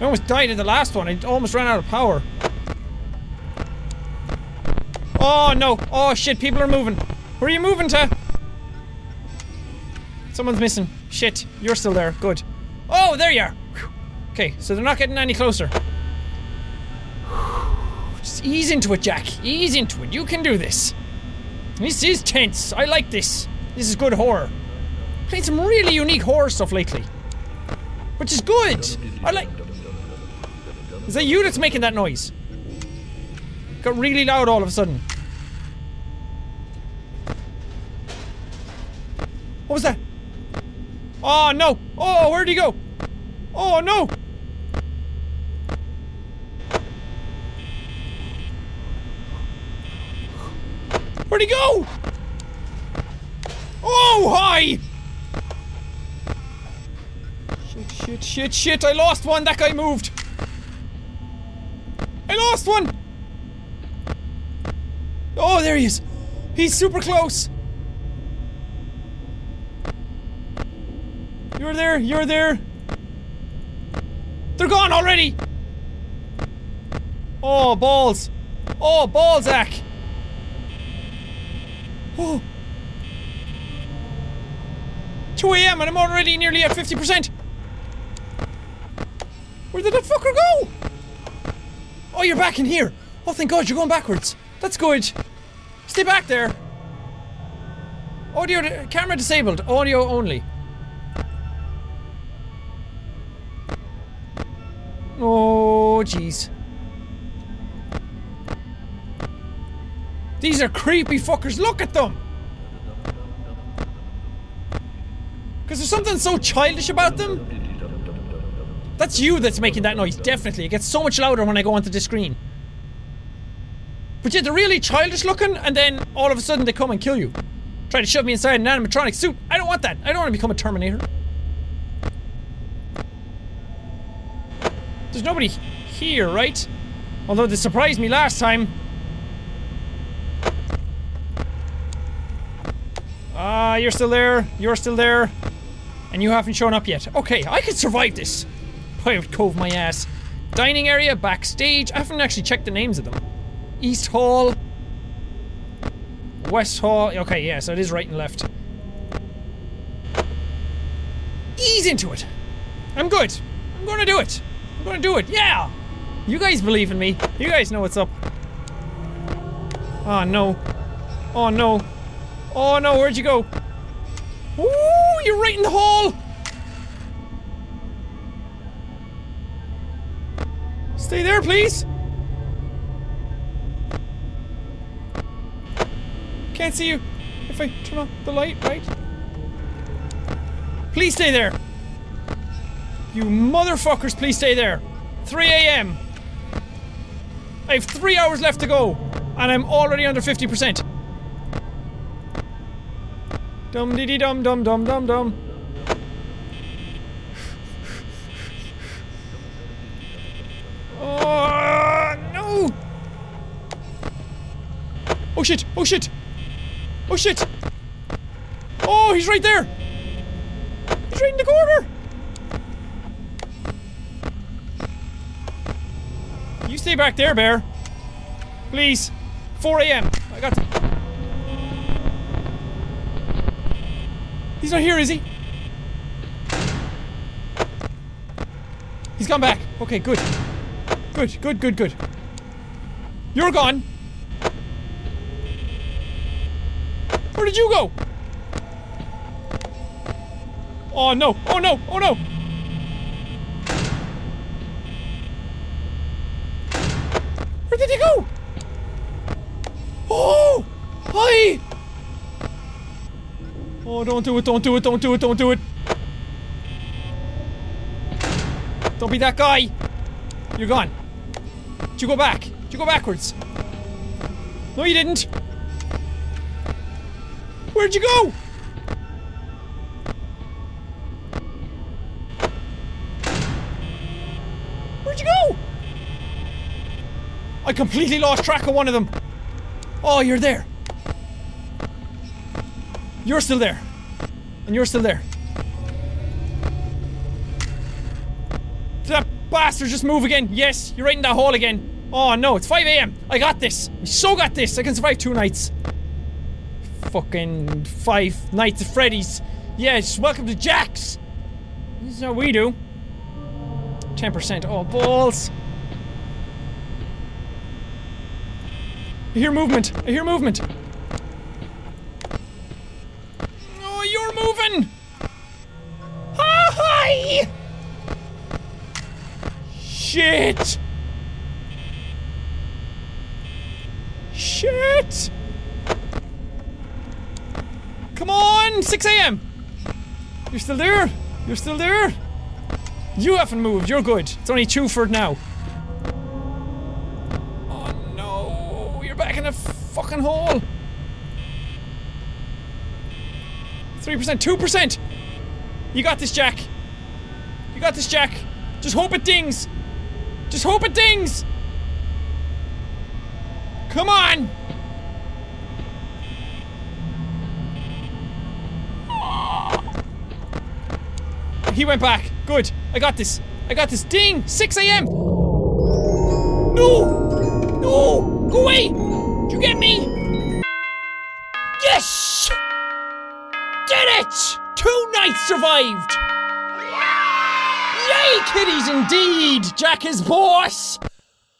[SPEAKER 4] I almost died in the last one. I almost ran out of power. Oh, no. Oh, shit. People are moving. Where are you moving to? Someone's missing. Shit. You're still there. Good. Oh, there you are. Okay, so they're not getting any closer. Just ease into it, Jack. Ease into it. You can do this. This is tense. I like this. This is good horror. Played some really unique horror stuff lately. Which is good. I like... Is that you that's making that noise? Got really loud all of a sudden. What was that? Oh no! Oh, where'd he go? Oh no! Where'd he go? Oh, hi! Shit, shit, shit, shit, I lost one! That guy moved! I lost one! Oh, there he is! He's super close! You're there, you're there! They're gone already! Oh, balls! Oh, ballsack! Oh! 2 a.m. and I'm already nearly at 50%! Where did that fucker go? Oh, you're back in here! Oh, thank God, you're going backwards. That's good. Stay back there. Audio, camera disabled. Audio only. Oh, jeez. These are creepy fuckers. Look at them. Because there's something so childish about them. That's you that's making that noise, definitely. It gets so much louder when I go onto the screen. But yeah, they're really childish looking, and then all of a sudden they come and kill you. Try to shove me inside an animatronic suit. I don't want that. I don't want to become a Terminator. There's nobody here, right? Although they surprised me last time. Ah, uh, you're still there. You're still there. And you haven't shown up yet. Okay, I can survive this. I would cove my ass. Dining area, backstage. I haven't actually checked the names of them. East Hall. West Hall. Okay, yeah, so it is right and left. Ease into it. I'm good. I'm gonna do it. I'm gonna do it. Yeah! You guys believe in me. You guys know what's up. Oh no. Oh no. Oh no, where'd you go? Ooh, you're right in the hall! Stay there, please! Can't see you! If I turn on the light, right? Please stay there! You motherfuckers, please stay there! 3 a.m. I have three hours left to go, and I'm already under 50%. Dum dee dee dum dum dum dum dum. Oh, no! Oh shit! Oh shit! Oh shit! Oh, he's right there! He's right in the corner! You stay back there, bear. Please. 4 a.m. I got to... He's not here, is he? He's gone back. Okay, good. Good, good, good, good. You're gone! Where did you go? Oh no, oh no, oh no! Where did he go? Oh! Hi! Oh, don't do it, don't do it, don't do it, don't do it! Don't be that guy! You're gone. Did you go back? Did you go backwards? No, you didn't. Where'd you go? Where'd you go? I completely lost track of one of them. Oh, you're there. You're still there. And you're still there. that bastard, just move again. Yes, you're right in that hole again. Oh no, it's 5 a.m. I got this. I so got this. I can survive two nights. Fucking five nights of Freddy's. Yes, welcome to Jack's. This is how we do. 10%. Oh, balls. I hear movement. I hear movement. Oh, you're moving. Hi! Shit! Shit! Come on! 6 a.m. You're still there? You're still there? You haven't moved. You're good. It's only two for now. Oh no! You're back in a fucking hole. Three percent. Two percent. You got this, Jack. You got this, Jack. Just hope it dings. Just hope it dings! Come on! He went back. Good. I got this. I got this. Ding! 6 a.m. No! No! Go away! Did you get me? Yes! Did it! Two nights survived! Hey, kiddies, indeed! Jack is boss!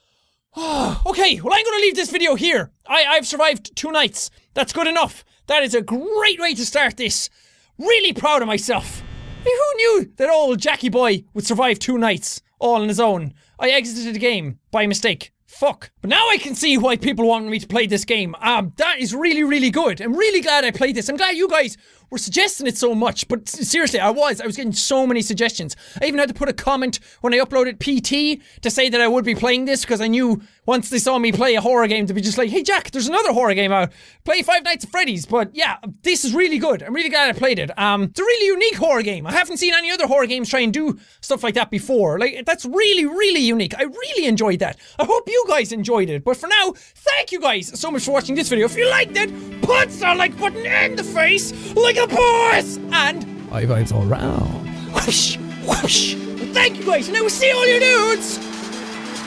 [SPEAKER 4] okay, well, I'm gonna leave this video here. I, I've survived two nights. That's good enough. That is a great way to start this. Really proud of myself. Who knew that old Jackie boy would survive two nights all on his own? I exited the game by mistake. Fuck. But now I can see why people want me to play this game. Um, that is really, really good. I'm really glad I played this. I'm glad you guys we're suggesting it so much, but seriously, I was. I was getting so many suggestions. I even had to put a comment when I uploaded PT to say that I would be playing this because I knew once they saw me play a horror game to be just like, hey Jack, there's another horror game out. Play Five Nights at Freddy's. But yeah, this is really good. I'm really glad I played it. Um, it's a really unique horror game. I haven't seen any other horror games try and do stuff like that before. Like that's really, really unique. I really enjoyed that. I hope you guys enjoyed it. But for now, thank you guys so much for watching this video. If you liked it, put are like button in the face like a boss and eye all round. Whoosh, whoosh. thank you guys, and I will see all your dudes.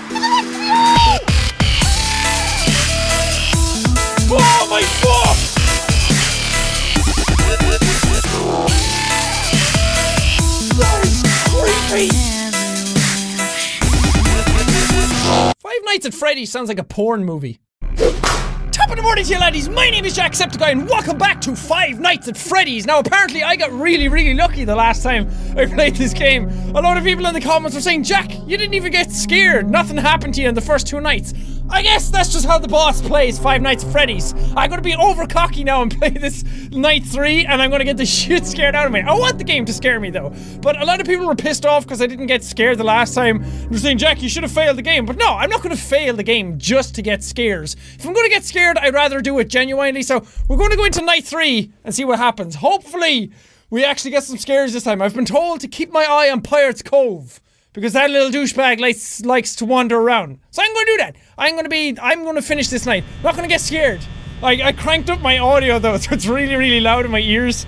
[SPEAKER 4] Five Nights at Freddy's sounds like a porn movie. Good the morning to you laddies, my name is Jacksepticeye and welcome back to Five Nights at Freddy's. Now apparently I got really, really lucky the last time I played this game. A lot of people in the comments were saying, Jack, you didn't even get scared, nothing happened to you in the first two nights. I guess that's just how the boss plays Five Nights at Freddy's. I'm gonna be over cocky now and play this night three, and I'm gonna get the shit scared out of me. I want the game to scare me though, but a lot of people were pissed off because I didn't get scared the last time. They're saying, Jack, you should have failed the game. But no, I'm not gonna fail the game just to get scares. If I'm gonna get scared, I'd rather do it genuinely. So we're gonna go into night three and see what happens. Hopefully, we actually get some scares this time. I've been told to keep my eye on Pirate's Cove because that little douchebag likes likes to wander around. So I'm gonna do that. I'm gonna be. I'm gonna finish this night. I'm not gonna get scared. I I cranked up my audio though, so it's really really loud in my ears.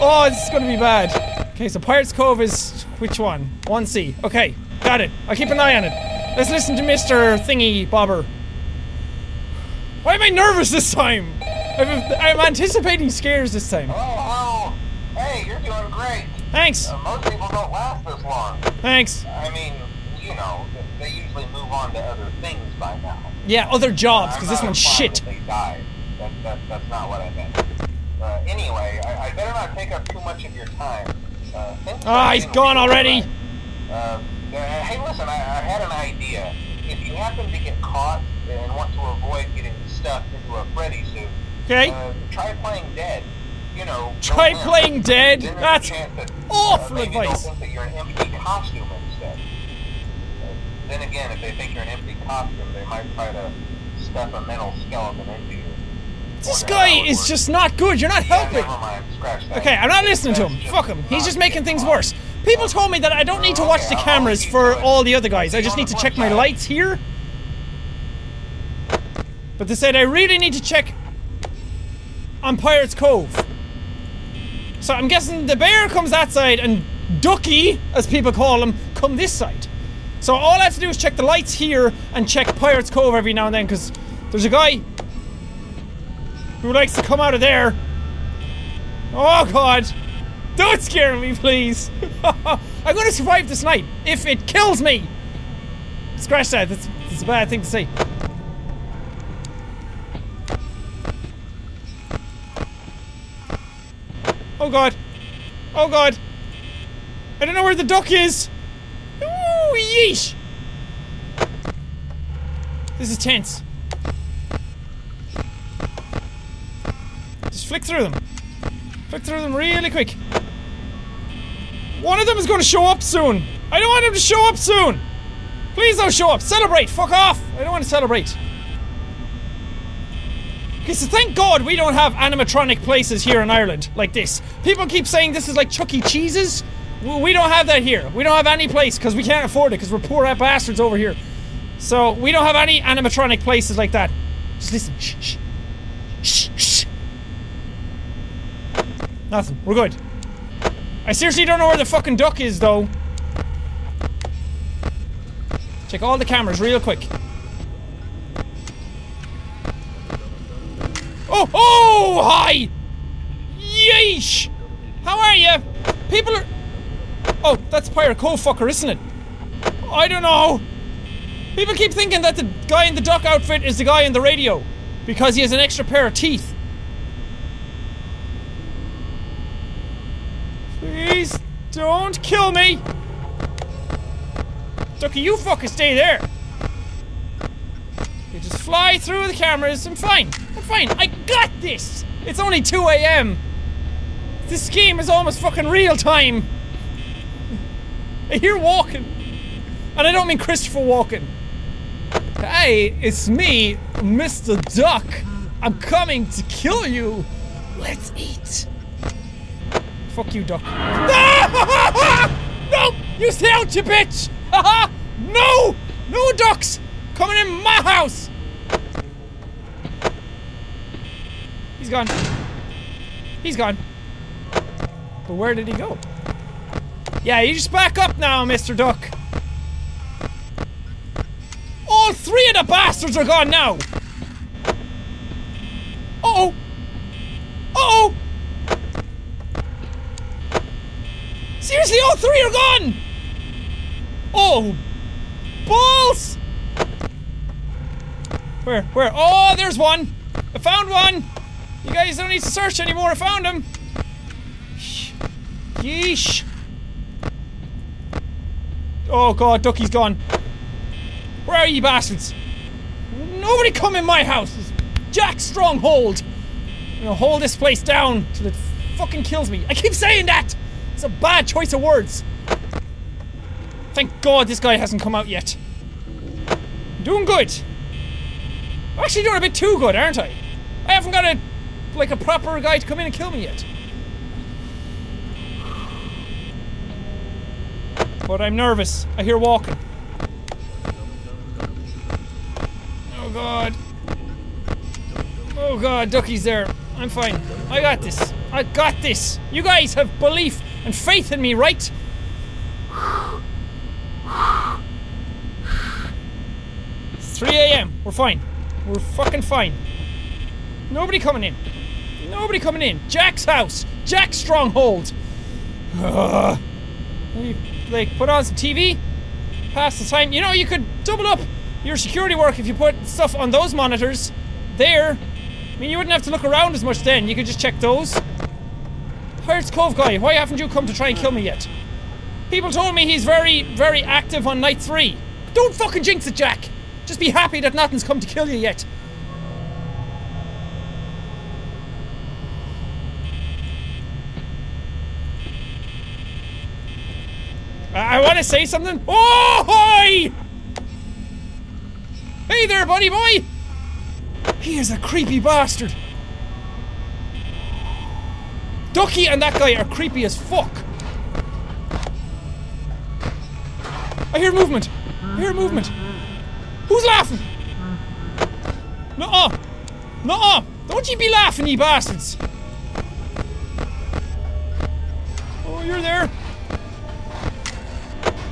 [SPEAKER 4] Oh, it's gonna be bad. Okay, so Pirates Cove is which one? One C. Okay, got it. I'll keep an eye on it. Let's listen to Mr. Thingy Bobber. Why am I nervous this time? I'm, I'm anticipating scares this time. Hello,
[SPEAKER 2] oh, oh. hello. Hey, you're doing great. Thanks. Uh, most people don't last this long. Thanks. I mean, you know, they usually move on to other things by now.
[SPEAKER 4] Yeah, other jobs, because this one's shit. That they
[SPEAKER 2] died. That, that, that's not what I meant. Uh, anyway, I, I, better not
[SPEAKER 4] take up too much of your time. Uh, oh, he's gone already. Uh, uh, hey, listen, I, I
[SPEAKER 2] had an idea. If you happen to get caught and want to avoid getting stuck into a Freddy suit, okay. Uh, try playing dead
[SPEAKER 4] you know, try no playing dead. Then That's that, awful uh, advice. Think
[SPEAKER 2] you're an empty costume instead. Then again, if they think you're an empty costume, they might try to stuff a metal endoskeleton into you.
[SPEAKER 4] This guy is just not good. You're not yeah, helping. Okay, I'm not listening to him. Fuck him. He's just making things worse. People told me that I don't need to watch the cameras for all the other guys. I just need to check my lights here. But they said I really need to check on Pirate's Cove. So I'm guessing the bear comes that side and Ducky, as people call him, come this side. So all I have to do is check the lights here and check Pirate's Cove every now and then because there's a guy who likes to come out of there. Oh god. Don't scare me, please. I'm gonna survive this night if it kills me. Scratch that. That's, that's a bad thing to say. Oh god. Oh god. I don't know where the dock is. Ooh, yeesh. This is tense. Just flick through them. Flick through them really quick. One of them is gonna show up soon. I don't want him to show up soon. Please don't show up. Celebrate. Fuck off. I don't want to celebrate. Because thank God we don't have animatronic places here in Ireland like this. People keep saying this is like Chuck E. Cheese's. We don't have that here. We don't have any place because we can't afford it because we're poor bastards over here. So we don't have any animatronic places like that. Just listen. Shh, shh. Shh, shh. Nothing. We're good. I seriously don't know where the fucking duck is though. Check all the cameras real quick. Oh, oh, hi! Yeesh! How are you? People are... Oh, that's Pirate Cove fucker, isn't it? I don't know. People keep thinking that the guy in the duck outfit is the guy in the radio because he has an extra pair of teeth. Please don't kill me! Ducky, you fucking stay there! You just fly through the cameras, I'm fine. I'm fine. I got this. It's only 2 a.m. This game is almost fucking real time. I hear walking. And I don't mean Christopher Walken. Hey, it's me, Mr. Duck. I'm coming to kill you. Let's eat. Fuck you, Duck. no! You stay out, you bitch! no! No ducks! Coming in my house! He's gone. He's gone. But where did he go? Yeah, you just back up now, Mr. Duck. All three of the bastards are gone now. Uh oh uh oh Seriously, all three are gone! Oh, balls! Where, where? Oh, there's one! I found one! You guys don't need to search anymore, I found him! Yeesh! Oh god, Ducky's gone. Where are you bastards? Nobody come in my house! It's Jack Stronghold! I'm gonna hold this place down till it fucking kills me. I keep saying that! It's a bad choice of words. Thank god this guy hasn't come out yet. I'm doing good. I'm actually doing a bit too good, aren't I? I haven't got a like a proper guy to come in and kill me yet. But I'm nervous. I hear walking. Oh god. Oh god, Ducky's there. I'm fine. I got this. I got this. You guys have belief and faith in me, right? It's 3 a.m. We're fine. We're fucking fine. Nobody coming in nobody coming in. Jack's house. Jack's stronghold.
[SPEAKER 3] Ugh.
[SPEAKER 4] You, like, put on some TV. Pass the time. You know, you could double up your security work if you put stuff on those monitors. There. I mean, you wouldn't have to look around as much then. You could just check those. Pirates Cove guy, why haven't you come to try and kill me yet? People told me he's very, very active on night three. Don't fucking jinx it, Jack! Just be happy that nothing's come to kill you yet. want to say something? Oh, hi! Hey there, buddy boy! He is a creepy bastard. Ducky and that guy are creepy as fuck. I hear movement. I hear movement. Who's laughing? No, -uh. no, -uh. don't you be laughing, you bastards! Oh, you're there.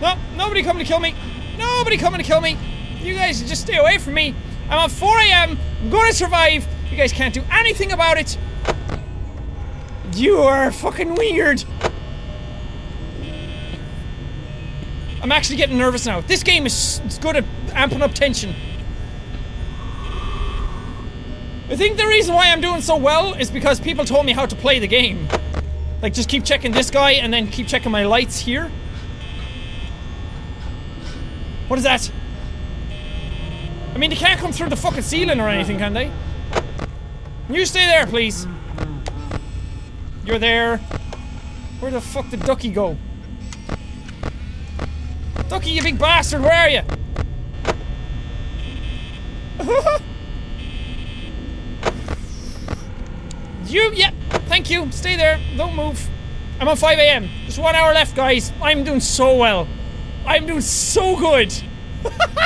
[SPEAKER 4] No, nobody coming to kill me. Nobody coming to kill me. You guys just stay away from me. I'm at 4 a.m. I'm gonna survive. You guys can't do anything about it. You are fucking weird. I'm actually getting nervous now. This game is good at amping up tension. I think the reason why I'm doing so well is because people told me how to play the game. Like, just keep checking this guy and then keep checking my lights here. What is that? I mean, they can't come through the fucking ceiling or anything, can they? You stay there, please. You're there. Where the fuck did Ducky go? Ducky, you big bastard, where are you? you, yeah, thank you. Stay there. Don't move. I'm on 5 a.m. Just one hour left, guys. I'm doing so well. I'm doing so good!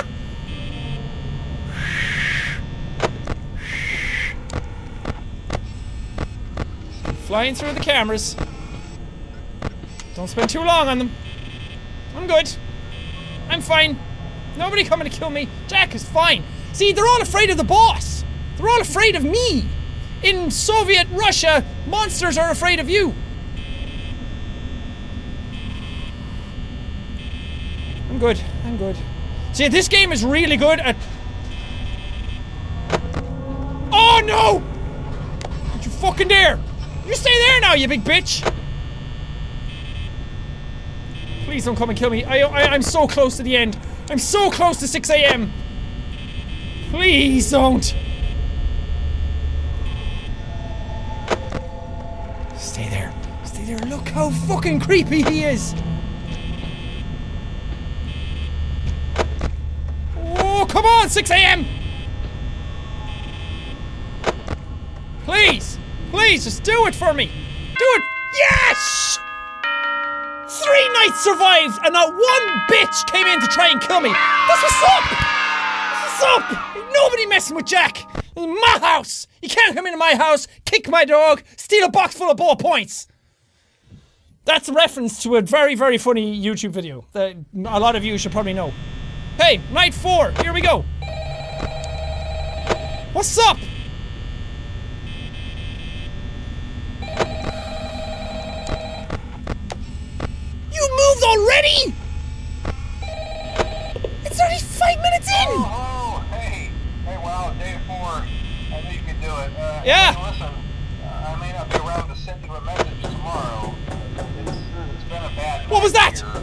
[SPEAKER 4] Flying through the cameras. Don't spend too long on them. I'm good. I'm fine. Nobody coming to kill me. Jack is fine. See, they're all afraid of the boss. They're all afraid of me. In Soviet Russia, monsters are afraid of you. I'm good. I'm good. See, this game is really good at... Oh, no! Don't you fucking dare! You stay there now, you big bitch! Please don't come and kill me. I, I, I'm so close to the end. I'm so close to 6 a.m. Please don't. Stay there. Stay there. Look how fucking creepy he is. Oh, come on, 6 a.m. Please, please, just do it for me. Do it. Yes! Three nights survived, and not one bitch came in to try and kill me. That's what's up. what's up. nobody messing with Jack. my house. You can't come into my house, kick my dog, steal a box full of ball points. That's a reference to a very, very funny YouTube video that a lot of you should probably know. Hey, night four, here we go. What's up? You moved already?
[SPEAKER 2] It's already five minutes in. Oh, oh hey, hey, wow, day four. I knew you
[SPEAKER 4] could do it. Uh, yeah. Hey, listen, uh, I may not be around to send you a message tomorrow. It's, it's been a bad. What was that? Here.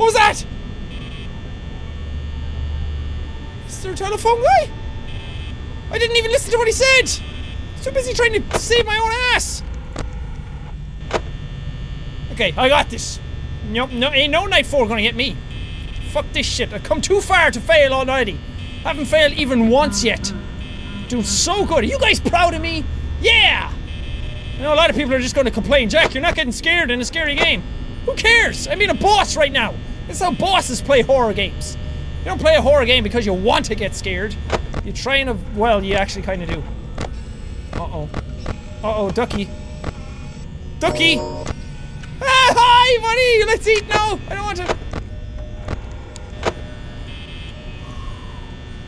[SPEAKER 4] What was that? Is there a telephone guy? I didn't even listen to what he said! Too so busy trying to save my own ass! Okay, I got this. Nope, no, ain't no Night 4 gonna get me. Fuck this shit. I've come too far to fail already. Haven't failed even once yet. Doing so good. Are you guys proud of me? Yeah! I know a lot of people are just gonna complain, Jack, you're not getting scared in a scary game. Who cares? I mean a boss right now. It's how bosses play horror games. You don't play a horror game because you want to get scared. You try and, well, you actually kind of do. Uh-oh. Uh-oh, ducky. Ducky! Ah, hi, buddy! Let's eat now! I don't want to...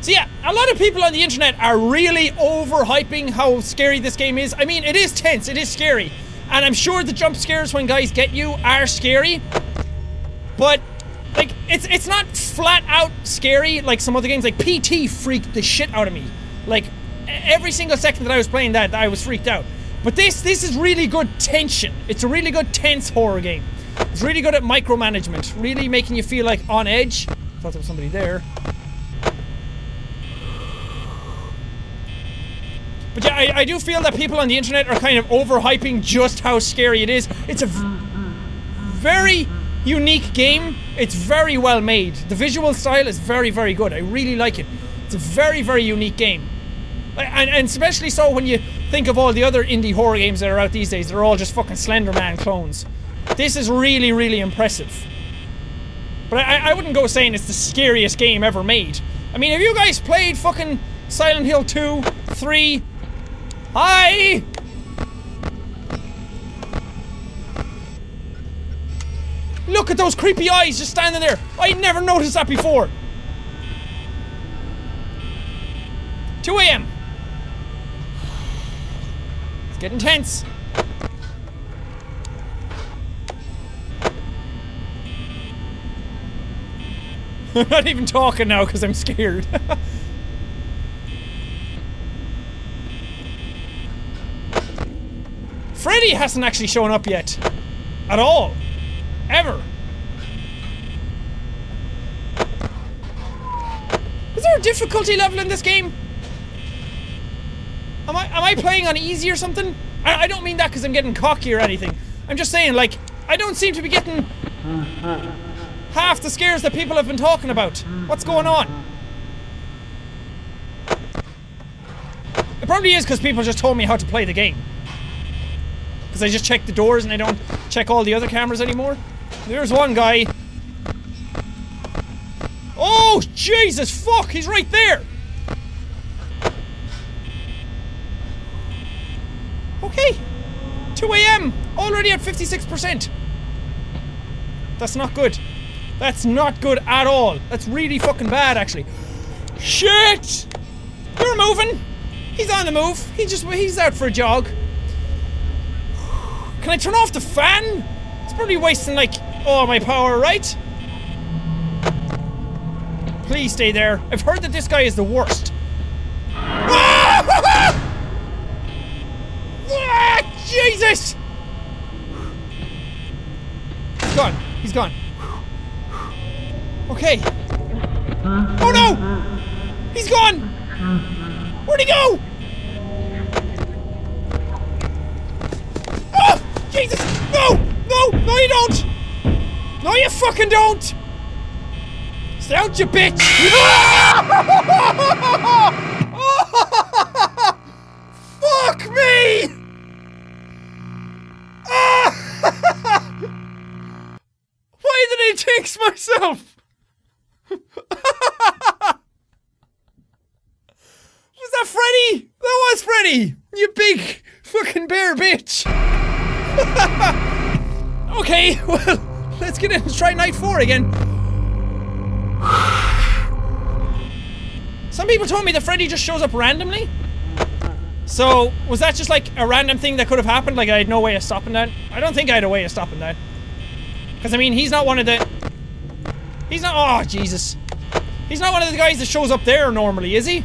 [SPEAKER 4] So yeah, a lot of people on the internet are really overhyping how scary this game is. I mean, it is tense, it is scary. And I'm sure the jump scares when guys get you are scary. But like, it's it's not flat out scary like some other games. Like PT freaked the shit out of me. Like every single second that I was playing that, I was freaked out. But this this is really good tension. It's a really good tense horror game. It's really good at micromanagement, really making you feel like on edge. I thought there was somebody there. But yeah, I, I do feel that people on the internet are kind of overhyping just how scary it is. It's a very unique game. It's very well made. The visual style is very, very good. I really like it. It's a very, very unique game. And, and especially so when you think of all the other indie horror games that are out these days. They're all just fucking Slenderman clones. This is really, really impressive. But I, I wouldn't go saying it's the scariest game ever made. I mean, have you guys played fucking Silent Hill 2, 3? Hi! Look at those creepy eyes just standing there. I never noticed that before. 2 a.m. It's getting tense. I'm not even talking now because I'm scared. Freddy hasn't actually shown up yet. At all ever. Is there a difficulty level in this game? Am I am I playing on easy or something? I, I don't mean that because I'm getting cocky or anything. I'm just saying, like, I don't seem to be getting half the scares that people have been talking about. What's going on? It probably is because people just told me how to play the game. Because I just check the doors and I don't check all the other cameras anymore. There's one guy. Oh, Jesus, fuck, he's right there! Okay. 2 a.m. Already at 56%. That's not good. That's not good at all. That's really fucking bad, actually. Shit! You're moving. He's on the move. He just, he's out for a jog. Can I turn off the fan? It's probably wasting, like, all my power, right? Please stay there. I've heard that this guy is the worst. ah, Jesus! He's gone. He's gone. Okay. Oh no! He's gone! Where'd he go? Jesus! No! No! No, you don't! No, you fucking don't! Stay out, you bitch! Fuck me! Why did I jinx myself? Was that Freddy? That was Freddy! You big fucking bear bitch! okay, well, let's get in and try night four again. Some people told me that Freddy just shows up randomly. So, was that just like a random thing that could have happened? Like, I had no way of stopping that? I don't think I had a way of stopping that. Because, I mean, he's not one of the... He's not... Oh, Jesus. He's not one of the guys that shows up there normally, is he?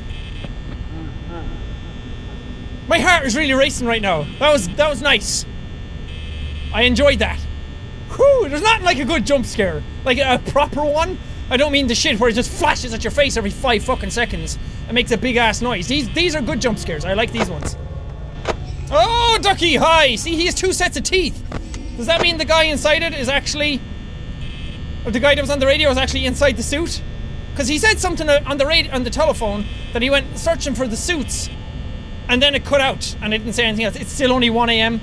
[SPEAKER 4] My heart is really racing right now. That was... That was nice. I enjoyed that. Whew, there's not like a good jump scare. Like a proper one. I don't mean the shit where it just flashes at your face every five fucking seconds and makes a big ass noise. These these are good jump scares. I like these ones. Oh, Ducky, hi! See, he has two sets of teeth. Does that mean the guy inside it is actually... the guy that was on the radio is actually inside the suit? Because he said something uh, on the radio, on the telephone that he went searching for the suits and then it cut out and it didn't say anything else. It's still only 1am.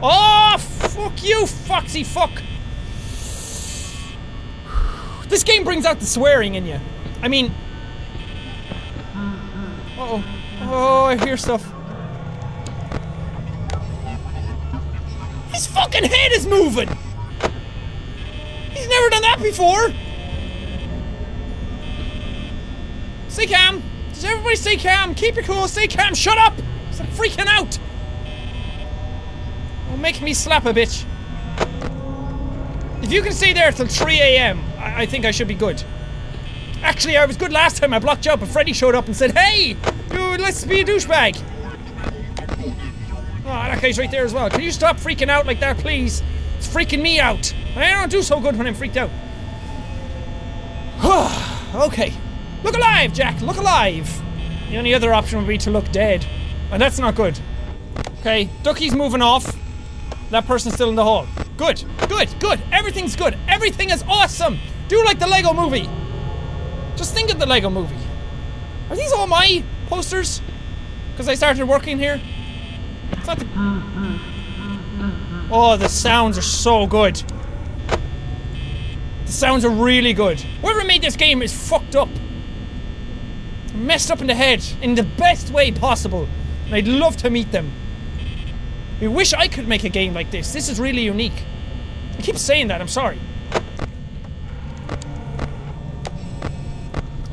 [SPEAKER 4] Oh, fuck you, foxy fuck! This game brings out the swearing in you. I mean... Uh oh Oh, I hear stuff. His fucking head is moving! He's never done that before! Stay calm! Does everybody stay calm? Keep your cool, stay calm, shut up! Stop freaking out! Don't make me slap a bitch. If you can stay there till 3 a.m., I, I think I should be good. Actually, I was good last time I blocked you up, but Freddy showed up and said, Hey! dude, let's be a douchebag! Oh, that guy's right there as well. Can you stop freaking out like that, please? It's freaking me out. I don't do so good when I'm freaked out. okay. Look alive, Jack! Look alive! The only other option would be to look dead. And that's not good. Okay, Ducky's moving off. That person's still in the hall. Good, good, good. Everything's good. Everything is awesome. Do like the Lego movie. Just think of the Lego movie. Are these all my posters? Because I started working here? It's not the. Oh, the sounds are so good. The sounds are really good. Whoever made this game is fucked up. Messed up in the head in the best way possible. And I'd love to meet them. We wish I could make a game like this. This is really unique. I keep saying that, I'm sorry.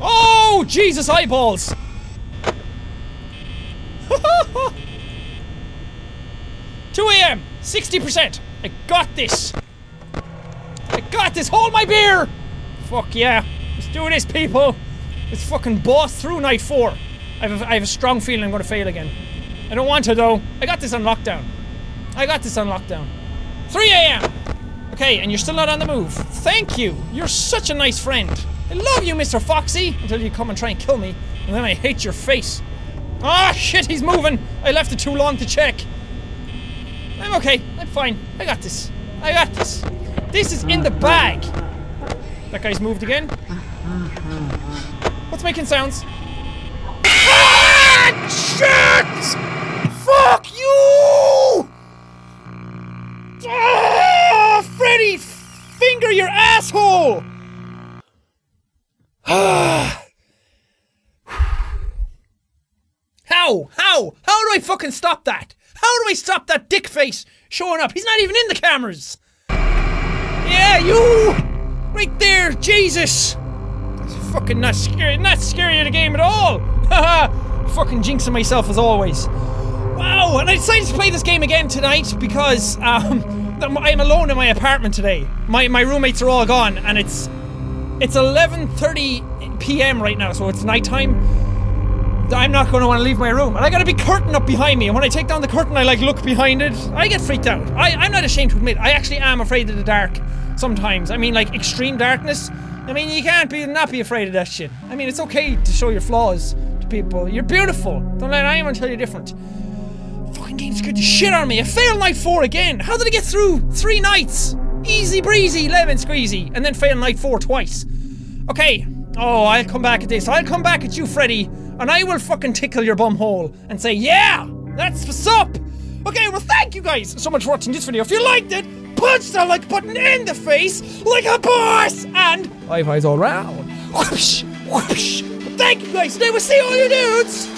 [SPEAKER 4] Oh, Jesus, eyeballs! Two a.m. Sixty percent. I got this. I got this. Hold my beer. Fuck yeah. Let's do this, people. It's fucking boss through night four. I have a, I have a strong feeling I'm gonna fail again. I don't want to though. I got this on lockdown. I got this on lockdown. 3 a.m. Okay, and you're still not on the move. Thank you. You're such a nice friend. I love you, Mr. Foxy. Until you come and try and kill me, and then I hate your face. Ah, oh, shit, he's moving. I left it too long to check. I'm okay. I'm fine. I got this. I got this. This is in the bag. That guy's moved again. What's making sounds? Ah, shit! Fuck you! Ah, Freddy, finger your asshole! How? How? How do I fucking stop that? How do I stop that dick face showing up? He's not even in the cameras! Yeah, you! Right there, Jesus! That's fucking not scary, not scary in the game at all! Haha! fucking jinxing myself as always. Wow, and I decided to play this game again tonight because um, I'm alone in my apartment today. My my roommates are all gone, and it's it's 11:30 p.m. right now, so it's nighttime. I'm not going to want to leave my room, and I got to be curtain up behind me. And when I take down the curtain, I like look behind it. I get freaked out. I I'm not ashamed to admit I actually am afraid of the dark sometimes. I mean, like extreme darkness. I mean, you can't be not be afraid of that shit. I mean, it's okay to show your flaws to people. You're beautiful. Don't let anyone tell you different. Fucking game scared the shit out of me. I failed night four again. How did I get through three nights? Easy breezy, lemon squeezy, and then fail night four twice. Okay. Oh, I'll come back at this. I'll come back at you, Freddy, and I will fucking tickle your bum hole and say, yeah, that's what's up. Okay, well, thank you guys so much for watching this video. If you liked it, punch that like button in the face like a boss and high fives all round. Whoosh, whoosh. Thank you guys. Today we'll see all you dudes.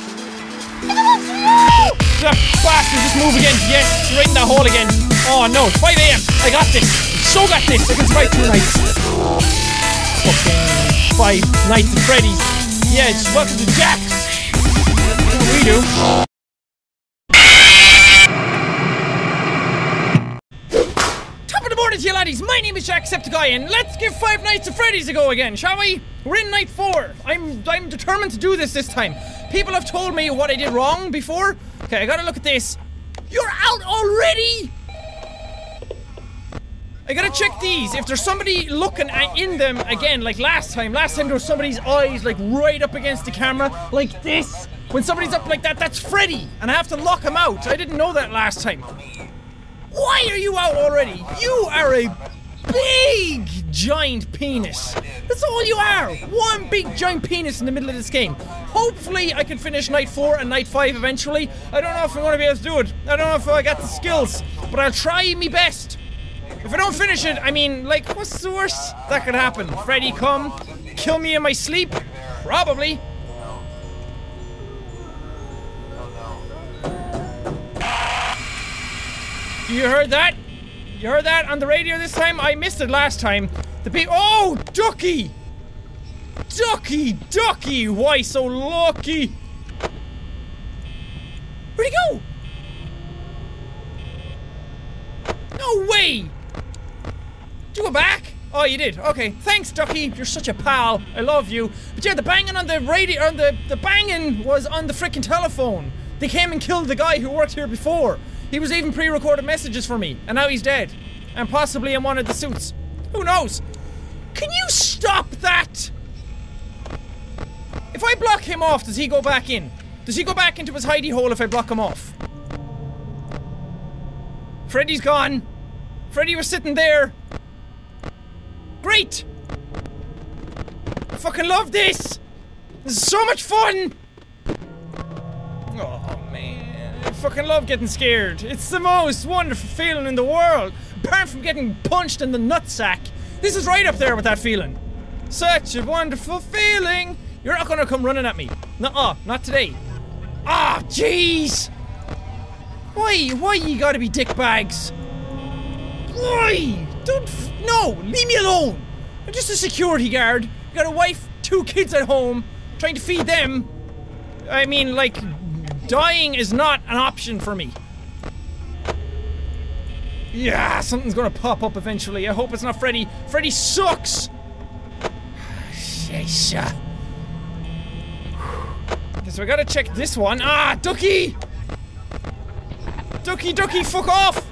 [SPEAKER 4] The fuck move again? Yes, straight in the hole again. Oh no, 5 a.m. I got this. So got this. I can fight tonight. Fucking five nights at Freddy's. Yes, welcome to Jack's. What we do. Top of the morning to you laddies. My name is Jack Jacksepticeye and let's give Five Nights at Freddy's a go again, shall we? We're in night four. I'm I'm determined to do this this time. People have told me what I did wrong before. Okay, I gotta look at this. You're out already? I gotta check these. If there's somebody looking at, in them again, like last time. Last time there was somebody's eyes like right up against the camera, like this. When somebody's up like that, that's Freddy, and I have to lock him out. I didn't know that last time. Why are you out already? You are a big giant penis. That's all you are. One big giant penis in the middle of this game. Hopefully I can finish night four and night five eventually. I don't know if I'm gonna be able to do it. I don't know if I got the skills, but I'll try me best. If I don't finish it, I mean, like, what's the worst that could happen? Freddy come, kill me in my sleep? Probably. You heard that? You heard that on the radio this time? I missed it last time. The people. Oh, Ducky! Ducky, Ducky! Why so lucky? Where'd he go? No way! Did you go back? Oh, you did. Okay. Thanks, Ducky. You're such a pal. I love you. But yeah, the banging on the radio, on the the banging was on the freaking telephone. They came and killed the guy who worked here before. He was even pre-recorded messages for me, and now he's dead. And possibly in one of the suits. Who knows? Can you stop that? If I block him off, does he go back in? Does he go back into his hidey hole if I block him off? Freddy's gone. Freddy was sitting there. Great! I fucking love this! This is so much fun! Oh, man. I fucking love getting scared. It's the most wonderful feeling in the world. Apart from getting punched in the nutsack. This is right up there with that feeling. Such a wonderful feeling. You're not gonna come running at me. no? uh not today. Ah, oh, jeez! Why, why you gotta be dickbags? Why? Don't, no, leave me alone. I'm just a security guard. got a wife, two kids at home, trying to feed them. I mean, like, Dying is not an option for me. Yeah, something's gonna pop up eventually. I hope it's not Freddy. Freddy sucks! Sheesh. Okay, so I gotta check this one. Ah, Ducky! Ducky, Ducky, fuck off!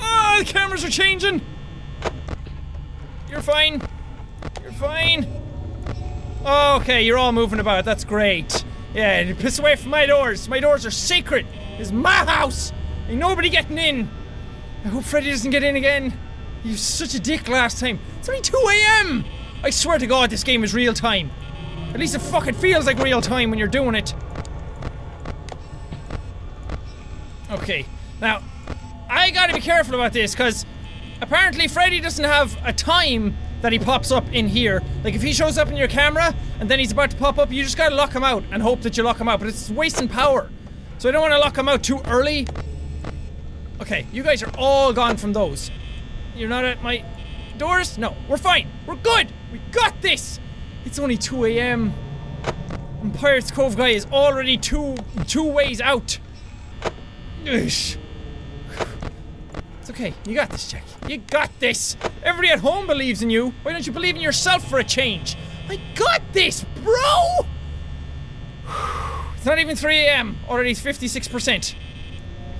[SPEAKER 4] Ah, the cameras are changing! You're fine. You're fine. Okay, you're all moving about. That's great. Yeah, and piss away from my doors. My doors are sacred. It's my house. Ain't nobody getting in. I hope Freddy doesn't get in again. He was such a dick last time. It's only 2 a.m. I swear to God, this game is real time. At least it fucking feels like real time when you're doing it. Okay, now, I gotta be careful about this, because apparently Freddy doesn't have a time that he pops up in here. Like if he shows up in your camera and then he's about to pop up, you just gotta lock him out and hope that you lock him out. But it's wasting power. So I don't wanna lock him out too early. Okay, you guys are all gone from those. You're not at my doors? No, we're fine. We're good. We got this. It's only 2 a.m. And Pirates Cove guy is already two two ways out. Ugh okay. You got this, Jack. You got this. Everybody at home believes in you. Why don't you believe in yourself for a change? I got this, bro! It's not even 3 a.m. Already 56%.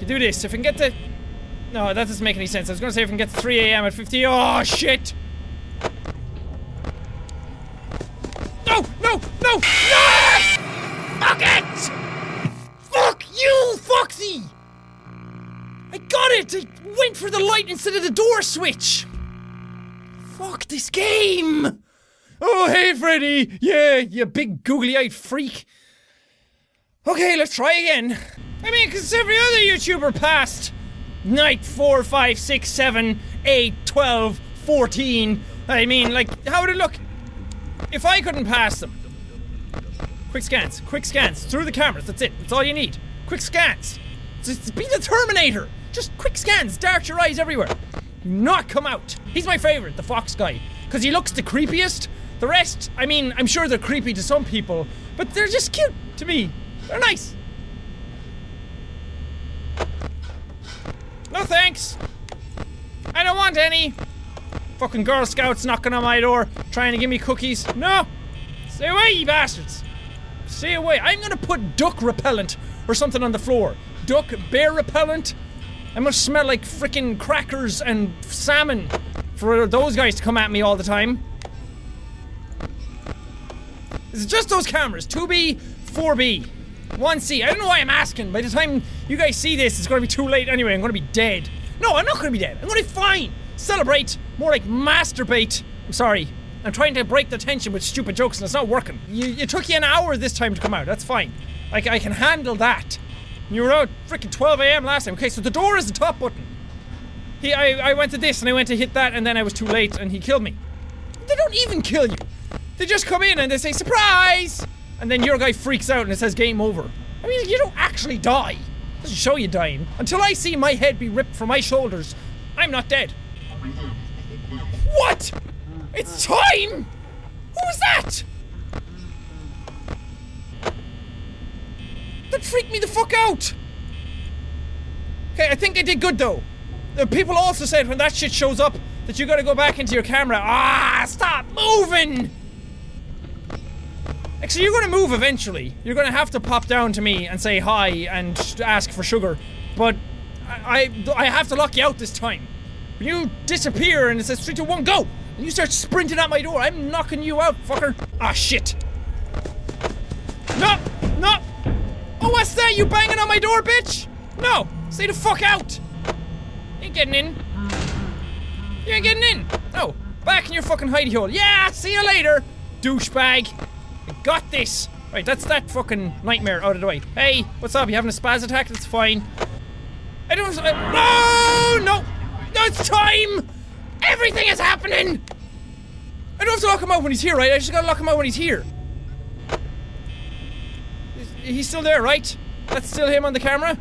[SPEAKER 4] You do this. If I can get to... No, that doesn't make any sense. I was gonna say if I can get to 3 a.m. at 50... Oh, shit! No! No! No! No! Fuck it! Fuck you, Foxy! I got it! I went for the light instead of the door switch! Fuck this game! Oh, hey, Freddy! Yeah, you big googly eyed freak! Okay, let's try again. I mean, because every other YouTuber passed night 4, 5, 6, 7, 8, 12, 14. I mean, like, how would it look if I couldn't pass them? Quick scans, quick scans, through the cameras, that's it, that's all you need. Quick scans. Just be the Terminator! Just quick scans, dart your eyes everywhere. not come out. He's my favorite, the fox guy, because he looks the creepiest. The rest, I mean, I'm sure they're creepy to some people, but they're just cute to me. They're nice. No thanks. I don't want any. Fucking Girl Scouts knocking on my door, trying to give me cookies. No! Stay away, you bastards! Stay away. I'm gonna put duck repellent or something on the floor. Duck, bear repellent, I must smell like frickin' crackers and salmon for those guys to come at me all the time. It's just those cameras, 2B, 4B, 1C. I don't know why I'm asking. By the time you guys see this, it's gonna be too late anyway. I'm gonna be dead. No, I'm not gonna be dead. I'm gonna be fine. Celebrate. More like masturbate. I'm sorry. I'm trying to break the tension with stupid jokes and it's not working. You, it took you an hour this time to come out. That's fine. I, I can handle that. You were out freaking 12 a.m. last time. Okay, so the door is the top button. He, I, I went to this and I went to hit that and then I was too late and he killed me. They don't even kill you. They just come in and they say, surprise! And then your guy freaks out and it says game over. I mean, you don't actually die. It doesn't show you dying. Until I see my head be ripped from my shoulders, I'm not dead. What? It's time! Who was that? That freaked me the fuck out! Okay, I think I did good though. The people also said when that shit shows up that you gotta go back into your camera. Ah, stop moving! Actually, you're gonna move eventually. You're gonna have to pop down to me and say hi and ask for sugar. But I, I, I have to lock you out this time. you disappear and it says one go, and you start sprinting at my door, I'm knocking you out, fucker. Ah, shit. No, no, Oh, what's that? You banging on my door, bitch? No! Stay the fuck out! Ain't getting in. You ain't getting in! No! Back in your fucking hidey hole. Yeah! See you later! Douchebag! I got this! Right, that's that fucking nightmare out of the way. Hey, what's up? You having a spaz attack? That's fine. I don't. I, no! No! No, it's time! Everything is happening! I don't have to lock him out when he's here, right? I just gotta lock him out when he's here he's still there, right? That's still him on the camera?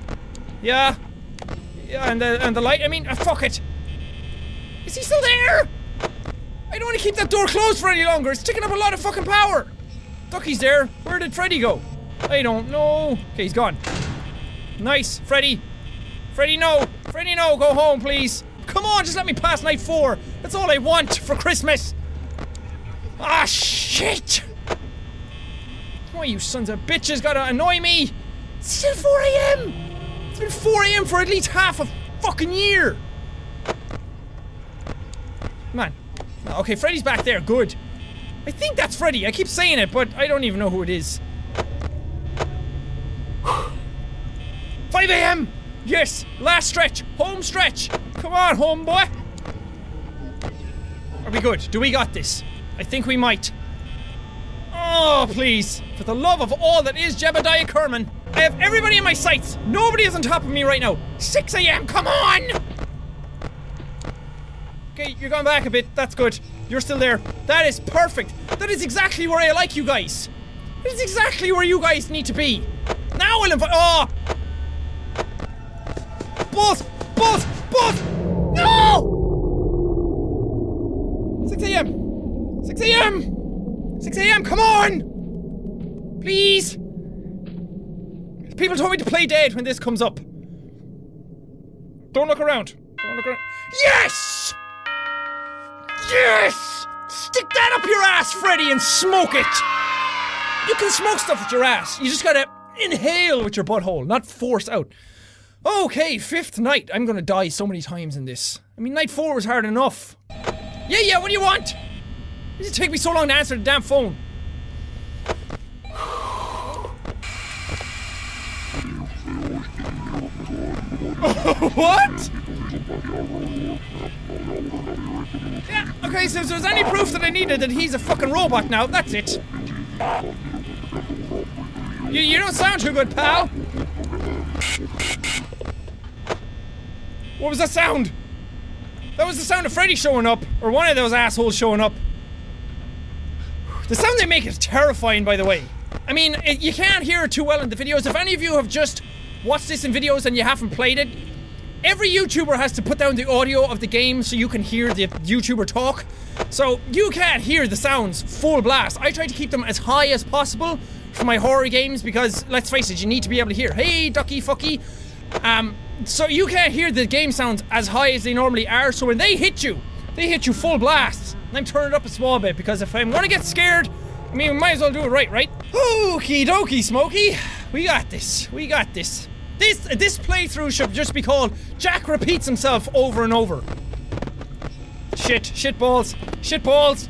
[SPEAKER 4] Yeah. Yeah, and the, and the light, I mean, uh, fuck it. Is he still there? I don't want to keep that door closed for any longer. It's taking up a lot of fucking power. Ducky's there. Where did Freddy go? I don't know. Okay, he's gone. Nice, Freddy. Freddy, no. Freddy, no. Go home, please. Come on, just let me pass night four. That's all I want for Christmas. Ah, shit you sons of bitches gotta annoy me? It's still 4 a.m. It's been 4 a.m. for at least half a fucking year. Man. Okay, Freddy's back there. Good. I think that's Freddy. I keep saying it, but I don't even know who it is. 5 a.m. Yes, last stretch, home stretch. Come on, homeboy. Are we good? Do we got this? I think we might. Oh, please. For the love of all that is Jebediah Kerman. I have everybody in my sights. Nobody is on top of me right now. 6 a.m. Come on! Okay, you're going back a bit. That's good. You're still there. That is perfect. That is exactly where I like you guys. That is exactly where you guys need to be. Now I'll invite- Oh! Ah! Boss! Boss! Boss! No! 6 a.m. 6 a.m. 6 a.m., come on! Please! People told me to play dead when this comes up. Don't look around. Don't look around. Yes! Yes! Stick that up your ass, Freddy, and smoke it! You can smoke stuff with your ass. You just gotta inhale with your butthole, not force out. Okay, fifth night. I'm gonna die so many times in this. I mean, night four was hard enough. Yeah, yeah, what do you want? Did it take me so long to answer the damn phone? what? Yeah, okay, so if there's any proof that I needed that he's a fucking robot now, that's it. You, you don't sound too good, pal. What was that sound? That was the sound of Freddy showing up, or one of those assholes showing up. The sound they make is terrifying, by the way. I mean, it, you can't hear it too well in the videos. If any of you have just watched this in videos and you haven't played it, every YouTuber has to put down the audio of the game so you can hear the YouTuber talk. So you can't hear the sounds full blast. I try to keep them as high as possible for my horror games because, let's face it, you need to be able to hear, hey, ducky, fucky. Um, so you can't hear the game sounds as high as they normally are, so when they hit you, they hit you full blast me turn it up a small bit because if I'm gonna get scared, I mean, we might as well do it right, right? Okie dokie, Smokey. We got this. We got this. This this playthrough should just be called Jack repeats himself over and over. Shit, shit balls, shit balls.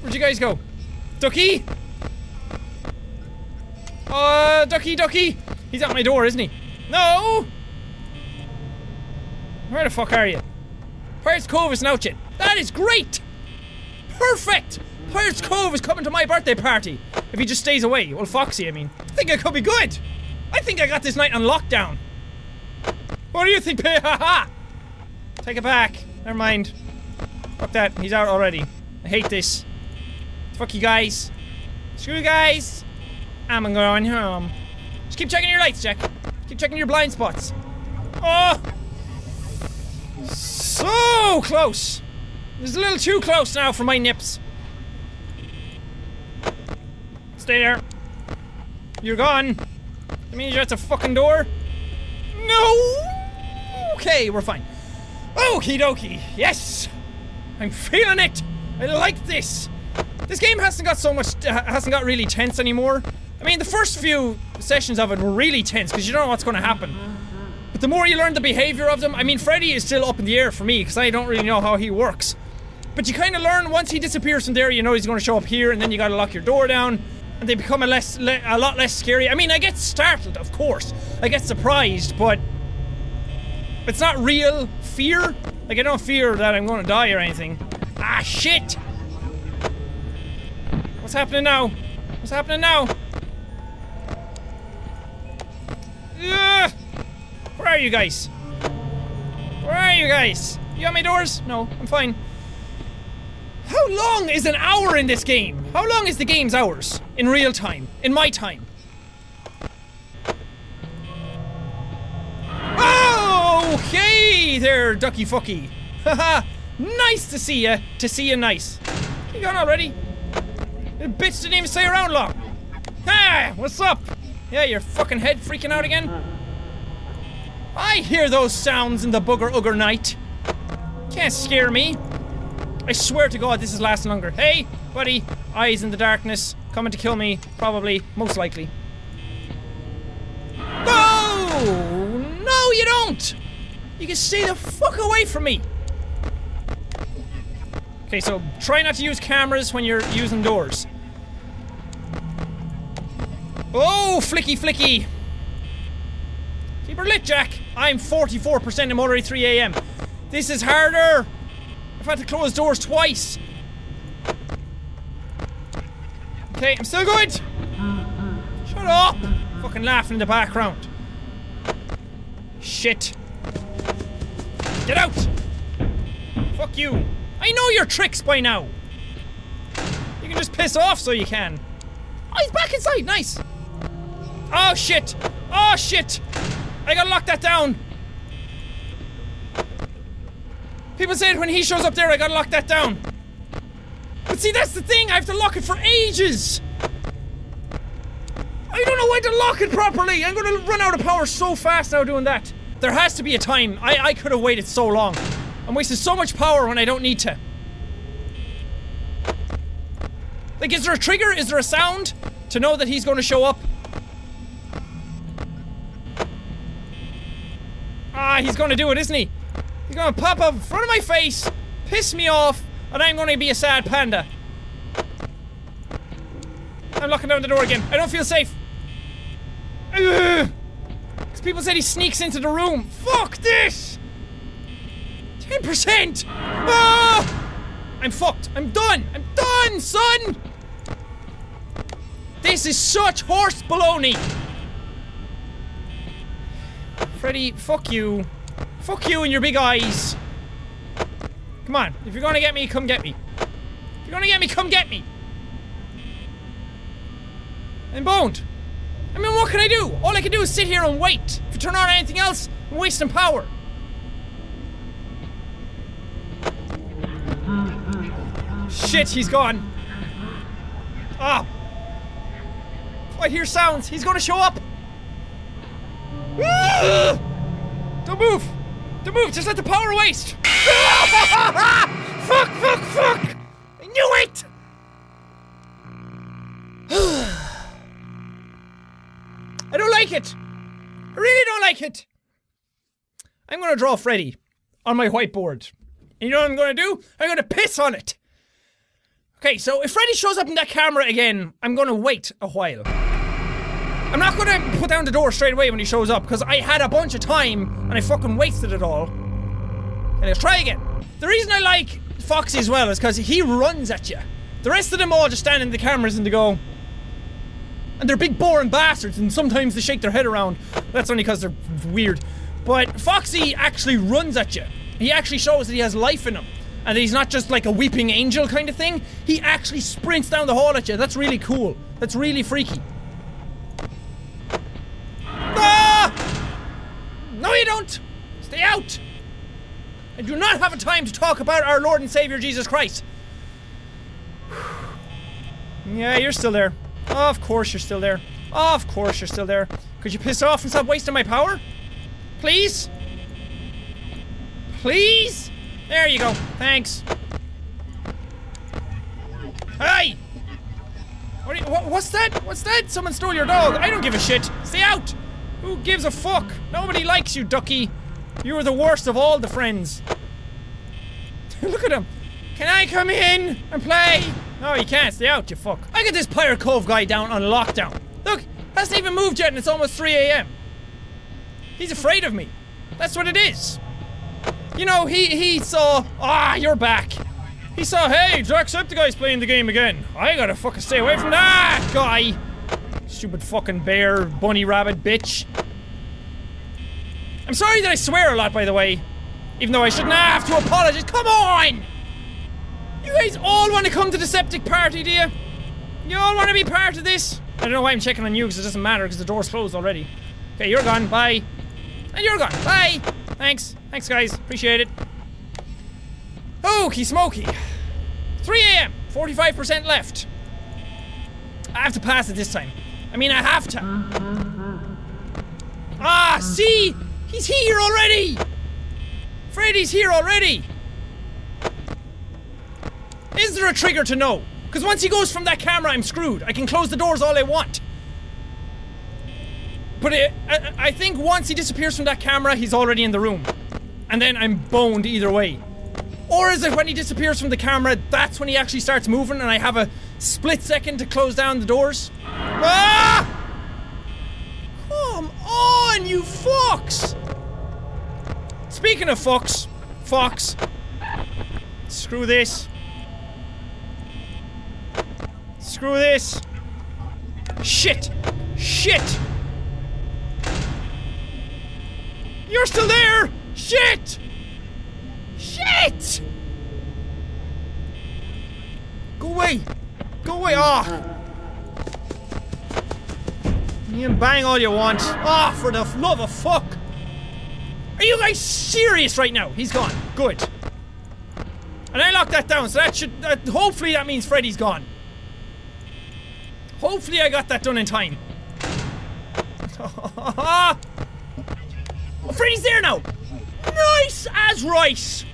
[SPEAKER 4] Where'd you guys go? Ducky? Uh, Ducky, Ducky. He's at my door, isn't he? No! Where the fuck are you? Where's Cove is now shit. That is great! Perfect! Pirates Cove is coming to my birthday party. If he just stays away. Well, Foxy, I mean. I think I could be good. I think I got this night on lockdown. What do you think, Ha ha! Take it back. Never mind. Fuck that. He's out already. I hate this. Fuck you guys. Screw you guys. I'm going home. Just keep checking your lights, Jack. Keep checking your blind spots. Oh! So close! It's a little too close now for my nips. Stay there. You're gone. That means you're at the fucking door. No! Okay, we're fine. Okie dokie. Yes! I'm feeling it! I like this! This game hasn't got so much, uh, hasn't got really tense anymore. I mean, the first few sessions of it were really tense because you don't know what's going to happen. But the more you learn the behavior of them, I mean, Freddy is still up in the air for me because I don't really know how he works. But you kind of learn once he disappears from there, you know he's going to show up here, and then you got to lock your door down, and they become a less, le a lot less scary. I mean, I get startled, of course, I get surprised, but it's not real fear. Like I don't fear that I'm going to die or anything. Ah, shit! What's happening now? What's happening now? Where are you guys? Where are you guys? You got my doors? No, I'm fine. How long is an hour in this game? How long is the game's hours? In real time. In my time. Oh, okay there, ducky fucky. Haha, nice to see you. To see you nice. You gone already? The bitch didn't even stay around long. Hey, what's up? Yeah, your fucking head freaking out again? I hear those sounds in the booger ooger night. Can't scare me. I swear to God, this is lasting longer. Hey, buddy, eyes in the darkness, coming to kill me, probably, most likely. No! No, you don't! You can stay the fuck away from me! Okay, so try not to use cameras when you're using doors. Oh, flicky flicky! Keep her lit, Jack. I'm 44% in Motorway 3 a.m. This is harder. I've had to close doors twice. Okay, I'm still good. Shut up. Fucking laughing in the background. Shit. Get out. Fuck you. I know your tricks by now. You can just piss off so you can. Oh, he's back inside. Nice. Oh, shit. Oh, shit. I gotta lock that down! People say when he shows up there, I gotta lock that down. But see, that's the thing, I have to lock it for ages! I don't know when to lock it properly! I'm gonna run out of power so fast now doing that. There has to be a time. I, I could have waited so long. I'm wasting so much power when I don't need to. Like, is there a trigger? Is there a sound? To know that he's gonna show up? Ah, he's gonna do it, isn't he? He's gonna pop up in front of my face, piss me off, and I'm gonna be a sad panda. I'm locking down the door again. I don't feel safe. Because people said he sneaks into the room. Fuck this! 10%! Ah! I'm fucked. I'm done. I'm done, son! This is such horse baloney! Freddy, fuck you. Fuck you and your big eyes. Come on. If you're gonna get me, come get me. If you're gonna get me, come get me. I'm boned. I mean, what can I do? All I can do is sit here and wait. If you turn on anything else, I'm wasting power. Shit, he's gone. Ah. I hear sounds. He's gonna show up. Don't move! Don't move! Just let the power waste! fuck, fuck, fuck! I knew it! I don't like it! I really don't like it! I'm gonna draw Freddy on my whiteboard. And you know what I'm gonna do? I'm gonna piss on it! Okay, so if Freddy shows up in that camera again, I'm gonna wait a while. I'm not gonna put down the door straight away when he shows up, because I had a bunch of time and I fucking wasted it all. Okay, let's try again. The reason I like Foxy as well is because he runs at you. The rest of them all just stand in the cameras and they go. And they're big boring bastards, and sometimes they shake their head around. That's only because they're weird. But Foxy actually runs at you. He actually shows that he has life in him. And that he's not just like a weeping angel kind of thing. He actually sprints down the hall at you. That's really cool. That's really freaky. Ah! No, you don't! Stay out! I do not have a time to talk about our Lord and Savior Jesus Christ. yeah, you're still there. Of course you're still there. Of course you're still there. Could you piss off and stop wasting my power? Please? Please? There you go. Thanks. Hey! What you, what, what's that? What's that? Someone stole your dog. I don't give a shit. Stay out! Who gives a fuck? Nobody likes you, Ducky. You are the worst of all the friends. Look at him. Can I come in and play? No, you can't. Stay out, you fuck. I got this Pirate Cove guy down on lockdown. Look, hasn't even moved yet and it's almost 3 a.m. He's afraid of me. That's what it is. You know, he, he saw... Ah, you're back. He saw, hey, Jacksepticeye's playing the game again. I gotta fucking stay away from that guy. Stupid fucking bear, bunny rabbit, bitch. I'm sorry that I swear a lot, by the way. Even though I shouldn't have to apologize. Come on! You guys all want to come to the septic party, do you? You all want to be part of this? I don't know why I'm checking on you, because it doesn't matter, because the door's closed already. Okay, you're gone. Bye. And you're gone. Bye. Thanks. Thanks, guys. Appreciate it. Okie smoky. 3 a.m. 45% left. I have to pass it this time. I mean, I have to. Ah, see? He's here already! Freddy's here already! Is there a trigger to know? Because once he goes from that camera, I'm screwed. I can close the doors all I want. But it, I, I think once he disappears from that camera, he's already in the room. And then I'm boned either way. Or is it when he disappears from the camera, that's when he actually starts moving and I have a Split second to close down the doors. Ah! Come on, you fox! Speaking of fox, fox. Screw this. Screw this. Shit! Shit! You're still there! Shit! Shit! Go away! Go away! Oh! Ah. You can bang all you want. Ah, oh, for the love of fuck! Are you guys serious right now? He's gone. Good. And I locked that down, so that should... hopefully that means Freddy's gone. Hopefully I got that done in time. oh, Freddy's there now! Nice as rice!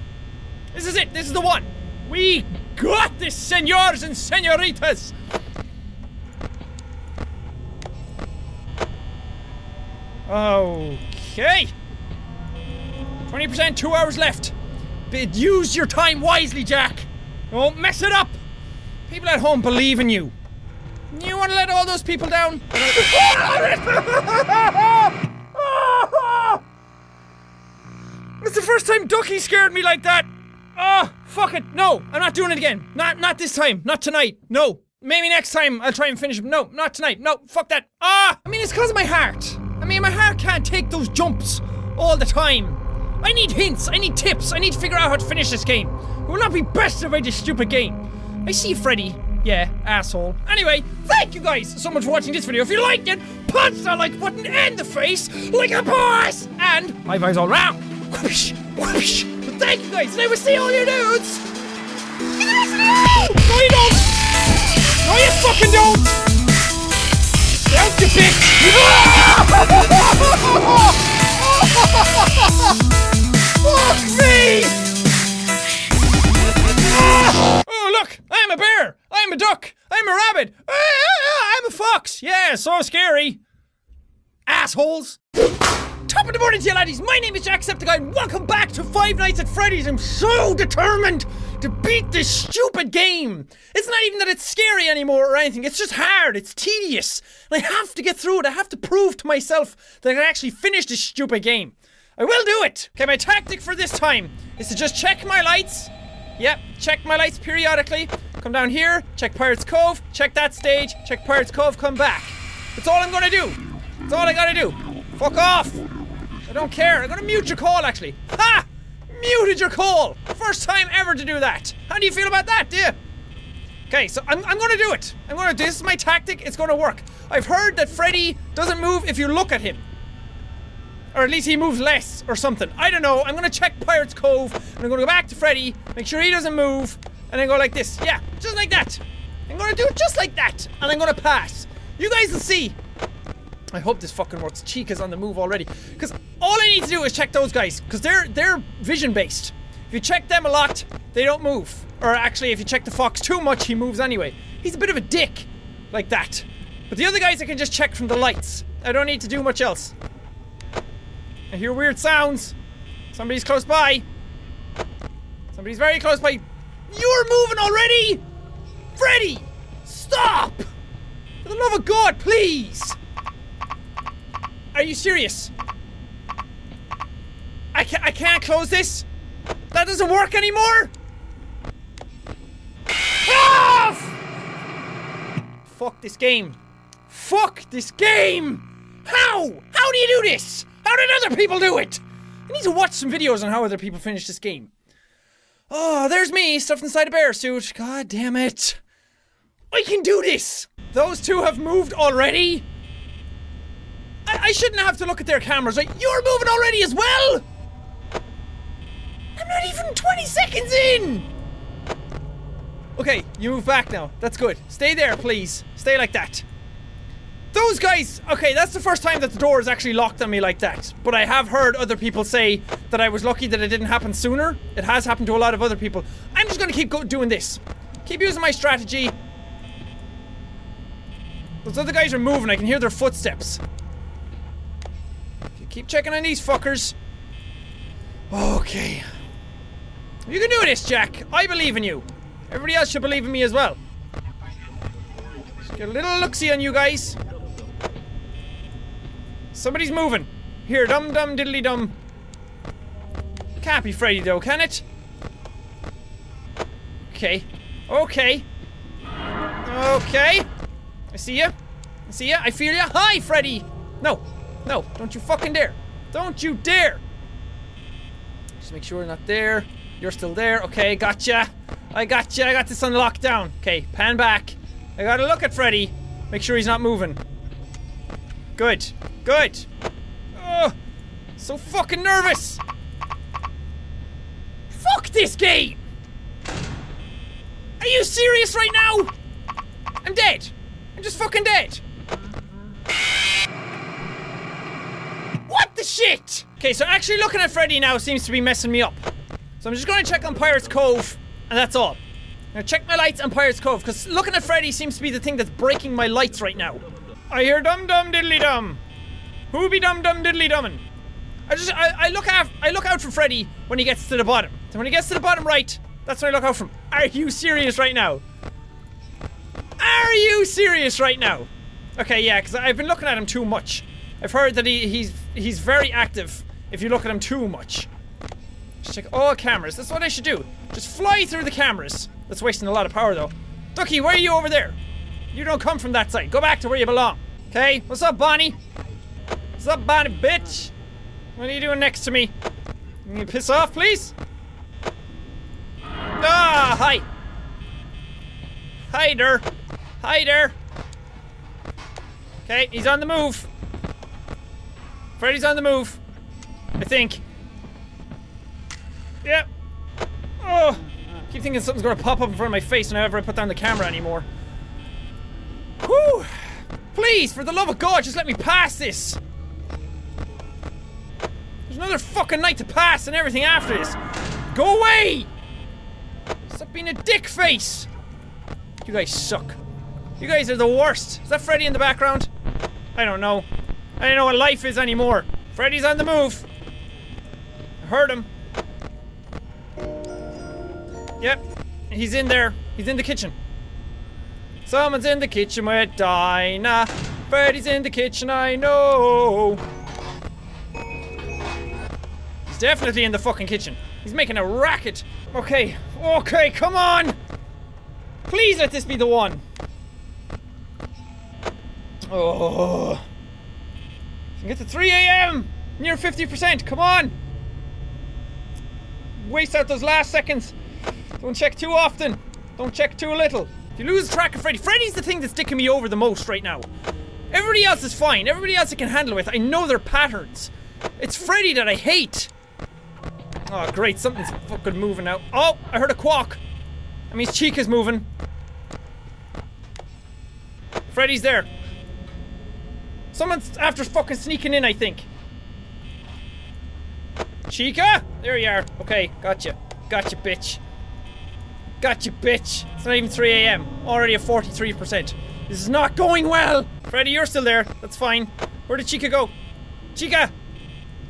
[SPEAKER 4] This is it. This is the one. We Gottes, senors and senoritas! Okay! 20%, two hours left. But use your time wisely, Jack. Don't mess it up. People at home believe in you. You want to let all those people down? it's the first time Ducky scared me like that. Ah, oh, fuck it. No, I'm not doing it again. Not, not this time. Not tonight. No. Maybe next time I'll try and finish. No, not tonight. No, fuck that. Ah, I mean, it's because of my heart. I mean, my heart can't take those jumps all the time. I need hints. I need tips. I need to figure out how to finish this game. It will not be best if this stupid game. I see Freddy. Yeah, asshole. Anyway, thank you guys so much for watching this video. If you liked it, punch that like button in the face like a boss! And high fives all round. Whoosh, whoosh. Thank you guys, and I will see all your dudes! No, you don't! No, you fucking don't! Out, you bitch! Fuck me! Oh look, I'm a bear! I'm a duck! I'm a rabbit! Ah, I'm a fox! Yeah, so scary! Assholes! top of the morning to you laddies! My name is Jacksepticeye and welcome back to Five Nights at Freddy's! I'm so determined to beat this stupid game! It's not even that it's scary anymore or anything, it's just hard, it's tedious! And I have to get through it, I have to prove to myself that I can actually finish this stupid game. I will do it! Okay, my tactic for this time is to just check my lights. Yep, check my lights periodically. Come down here, check Pirates Cove, check that stage, check Pirates Cove, come back. That's all I'm gonna do. That's all I gotta do. Fuck off! I don't care. I'm gonna mute your call, actually. Ha! Muted your call! First time ever to do that. How do you feel about that, do you? Okay, so I'm, I'm gonna do it. I'm gonna- this is my tactic. It's gonna work. I've heard that Freddy doesn't move if you look at him. Or at least he moves less or something. I don't know. I'm gonna check Pirate's Cove. And I'm gonna go back to Freddy, make sure he doesn't move, and then go like this. Yeah, just like that. I'm gonna do it just like that, and I'm gonna pass. You guys will see. I hope this fucking works. Chica's on the move already. Because all I need to do is check those guys. Because they're, they're vision-based. If you check them a lot, they don't move. Or actually, if you check the fox too much, he moves anyway. He's a bit of a dick. Like that. But the other guys I can just check from the lights. I don't need to do much else. I hear weird sounds. Somebody's close by. Somebody's very close by. You're moving already? Freddy! Stop! For the love of God, please! Are you serious? I can't, I can't close this? That doesn't work anymore? Ah! Fuck this game. Fuck this game! How? How do you do this? How did other people do it? I need to watch some videos on how other people finish this game. Oh, there's me, stuffed inside a bear suit. God damn it. I can do this! Those two have moved already? I, I shouldn't have to look at their cameras, right? You're moving already as well! I'm not even 20 seconds in! Okay, you move back now. That's good. Stay there, please. Stay like that. Those guys! Okay, that's the first time that the door is actually locked on me like that. But I have heard other people say that I was lucky that it didn't happen sooner. It has happened to a lot of other people. I'm just gonna keep doing this. Keep using my strategy. Those other guys are moving. I can hear their footsteps. Keep checking on these fuckers. Okay. You can do this, Jack. I believe in you. Everybody else should believe in me as well. Just get a little look on you guys. Somebody's moving. Here, dum-dum diddly-dum. Can't be Freddy though, can it? Okay. Okay. Okay. I see you. I see you. I feel you. Hi, Freddy! No. No, don't you fucking dare. Don't you dare. Just make sure you're not there. You're still there. Okay, gotcha. I gotcha. I got this on lockdown. Okay, pan back. I gotta look at Freddy. Make sure he's not moving. Good. Good. Oh, so fucking nervous. Fuck this game. Are you serious right now? I'm dead. I'm just fucking dead. What the shit? Okay, so actually looking at Freddy now seems to be messing me up. So I'm just gonna check on Pirate's Cove, and that's all. I'm gonna check my lights on Pirate's Cove, because looking at Freddy seems to be the thing that's breaking my lights right now. I hear dum dum diddly dum. Who be dum dum diddly dummin'? I just I, I look out I look out for Freddy when he gets to the bottom. So when he gets to the bottom right, that's when I look out from. Are you serious right now? Are you serious right now? Okay, yeah, because I've been looking at him too much. I've heard that he, he's he's very active if you look at him too much. Just check all cameras. That's what I should do. Just fly through the cameras. That's wasting a lot of power though. Ducky, why are you over there? You don't come from that side. Go back to where you belong. Okay? What's up, Bonnie? What's up, Bonnie, bitch? What are you doing next to me? Can you piss off, please? Ah, hi. Hi there. Hi there. Okay, he's on the move. Freddy's on the move. I think. Yep. Oh, keep thinking something's gonna pop up in front of my face whenever I put down the camera anymore. Whew. Please, for the love of God, just let me pass this. There's another fucking night to pass and everything after this. Go away! Stop being a dick face! You guys suck. You guys are the worst. Is that Freddy in the background? I don't know. I don't know what life is anymore. Freddy's on the move. I heard him. Yep, he's in there. He's in the kitchen. Someone's in the kitchen with Dinah. Freddy's in the kitchen, I know. He's definitely in the fucking kitchen. He's making a racket. Okay, okay, come on. Please let this be the one. Oh. Get to 3 a.m. Near 50%. Come on. Waste out those last seconds. Don't check too often. Don't check too little. If you lose track of Freddy, Freddy's the thing that's dicking me over the most right now. Everybody else is fine. Everybody else I can handle with. I know their patterns. It's Freddy that I hate. Oh, great. Something's fucking moving now. Oh, I heard a quack. I mean, his cheek is moving. Freddy's there. Someone's after fucking sneaking in, I think. Chica? There you are. Okay, gotcha. Gotcha, bitch. Gotcha, bitch. It's not even 3 a.m. Already at 43%. This is not going well! Freddy, you're still there. That's fine. Where did Chica go? Chica!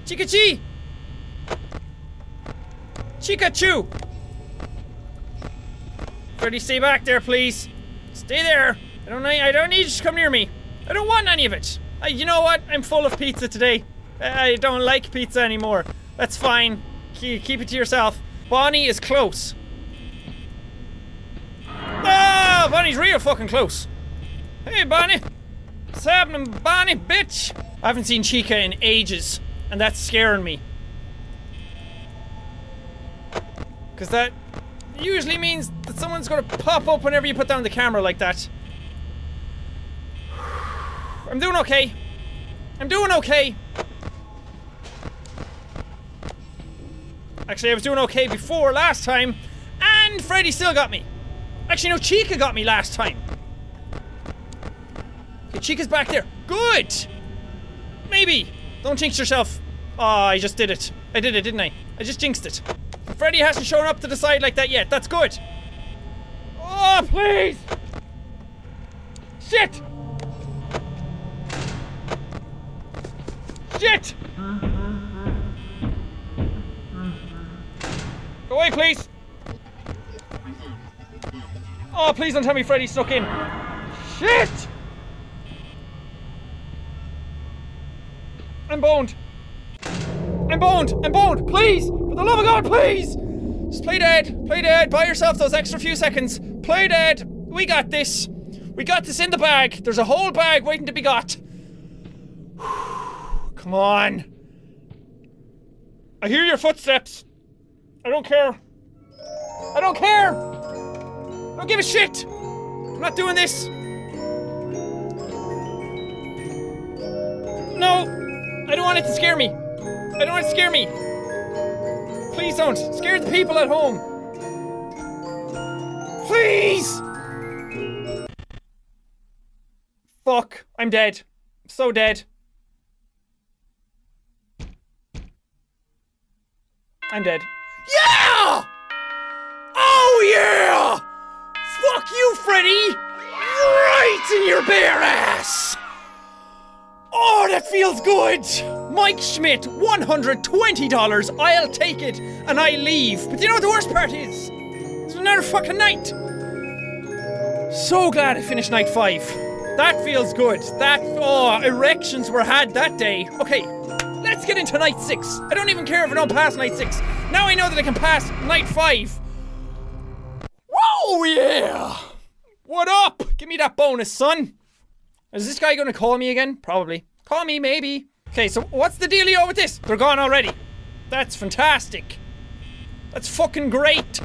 [SPEAKER 4] Chica Chi! Chica Chu! Freddy, stay back there, please. Stay there. I don't, I don't need you to come near me. I don't want any of it. Uh, you know what? I'm full of pizza today. I don't like pizza anymore. That's fine. Keep it to yourself. Bonnie is close. Ah, Bonnie's real fucking close. Hey, Bonnie. What's happening, Bonnie, bitch? I haven't seen Chica in ages, and that's scaring me. Because that usually means that someone's gonna pop up whenever you put down the camera like that. I'm doing okay. I'm doing okay. Actually, I was doing okay before last time, and Freddy still got me. Actually, no, Chica got me last time. Okay, Chica's back there. Good! Maybe. Don't jinx yourself. Ah, oh, I just did it. I did it, didn't I? I just jinxed it. Freddy hasn't shown up to the side like that yet. That's good. Oh, please! Shit! Shit! Go away, please! Oh, please don't tell me Freddy's stuck in. Shit! I'm boned. I'm boned. I'm boned. Please, for the love of God, please! Just play dead. Play dead. Buy yourself those extra few seconds. Play dead. We got this. We got this in the bag. There's a whole bag waiting to be got. Come on. I hear your footsteps. I don't care. I don't care. I don't give a shit. I'm not doing this. No. I don't want it to scare me. I don't want it to scare me. Please don't. Scare the people at home. Please! Fuck. I'm dead. I'm so dead. I'm dead. Yeah! Oh yeah! Fuck you, Freddy! Right in your bare ass! Oh, that feels good! Mike Schmidt, $120, I'll take it, and I leave. But you know what the worst part is? It's another fucking night! So glad I finished night five. That feels good. That, oh, erections were had that day. Okay, Let's get into night six. I don't even care if I don't pass night six. Now I know that I can pass night five. Whoa, yeah! What up? Give me that bonus, son. Is this guy gonna call me again? Probably. Call me, maybe. Okay, so what's the dealio with this? They're gone already. That's fantastic. That's fucking great.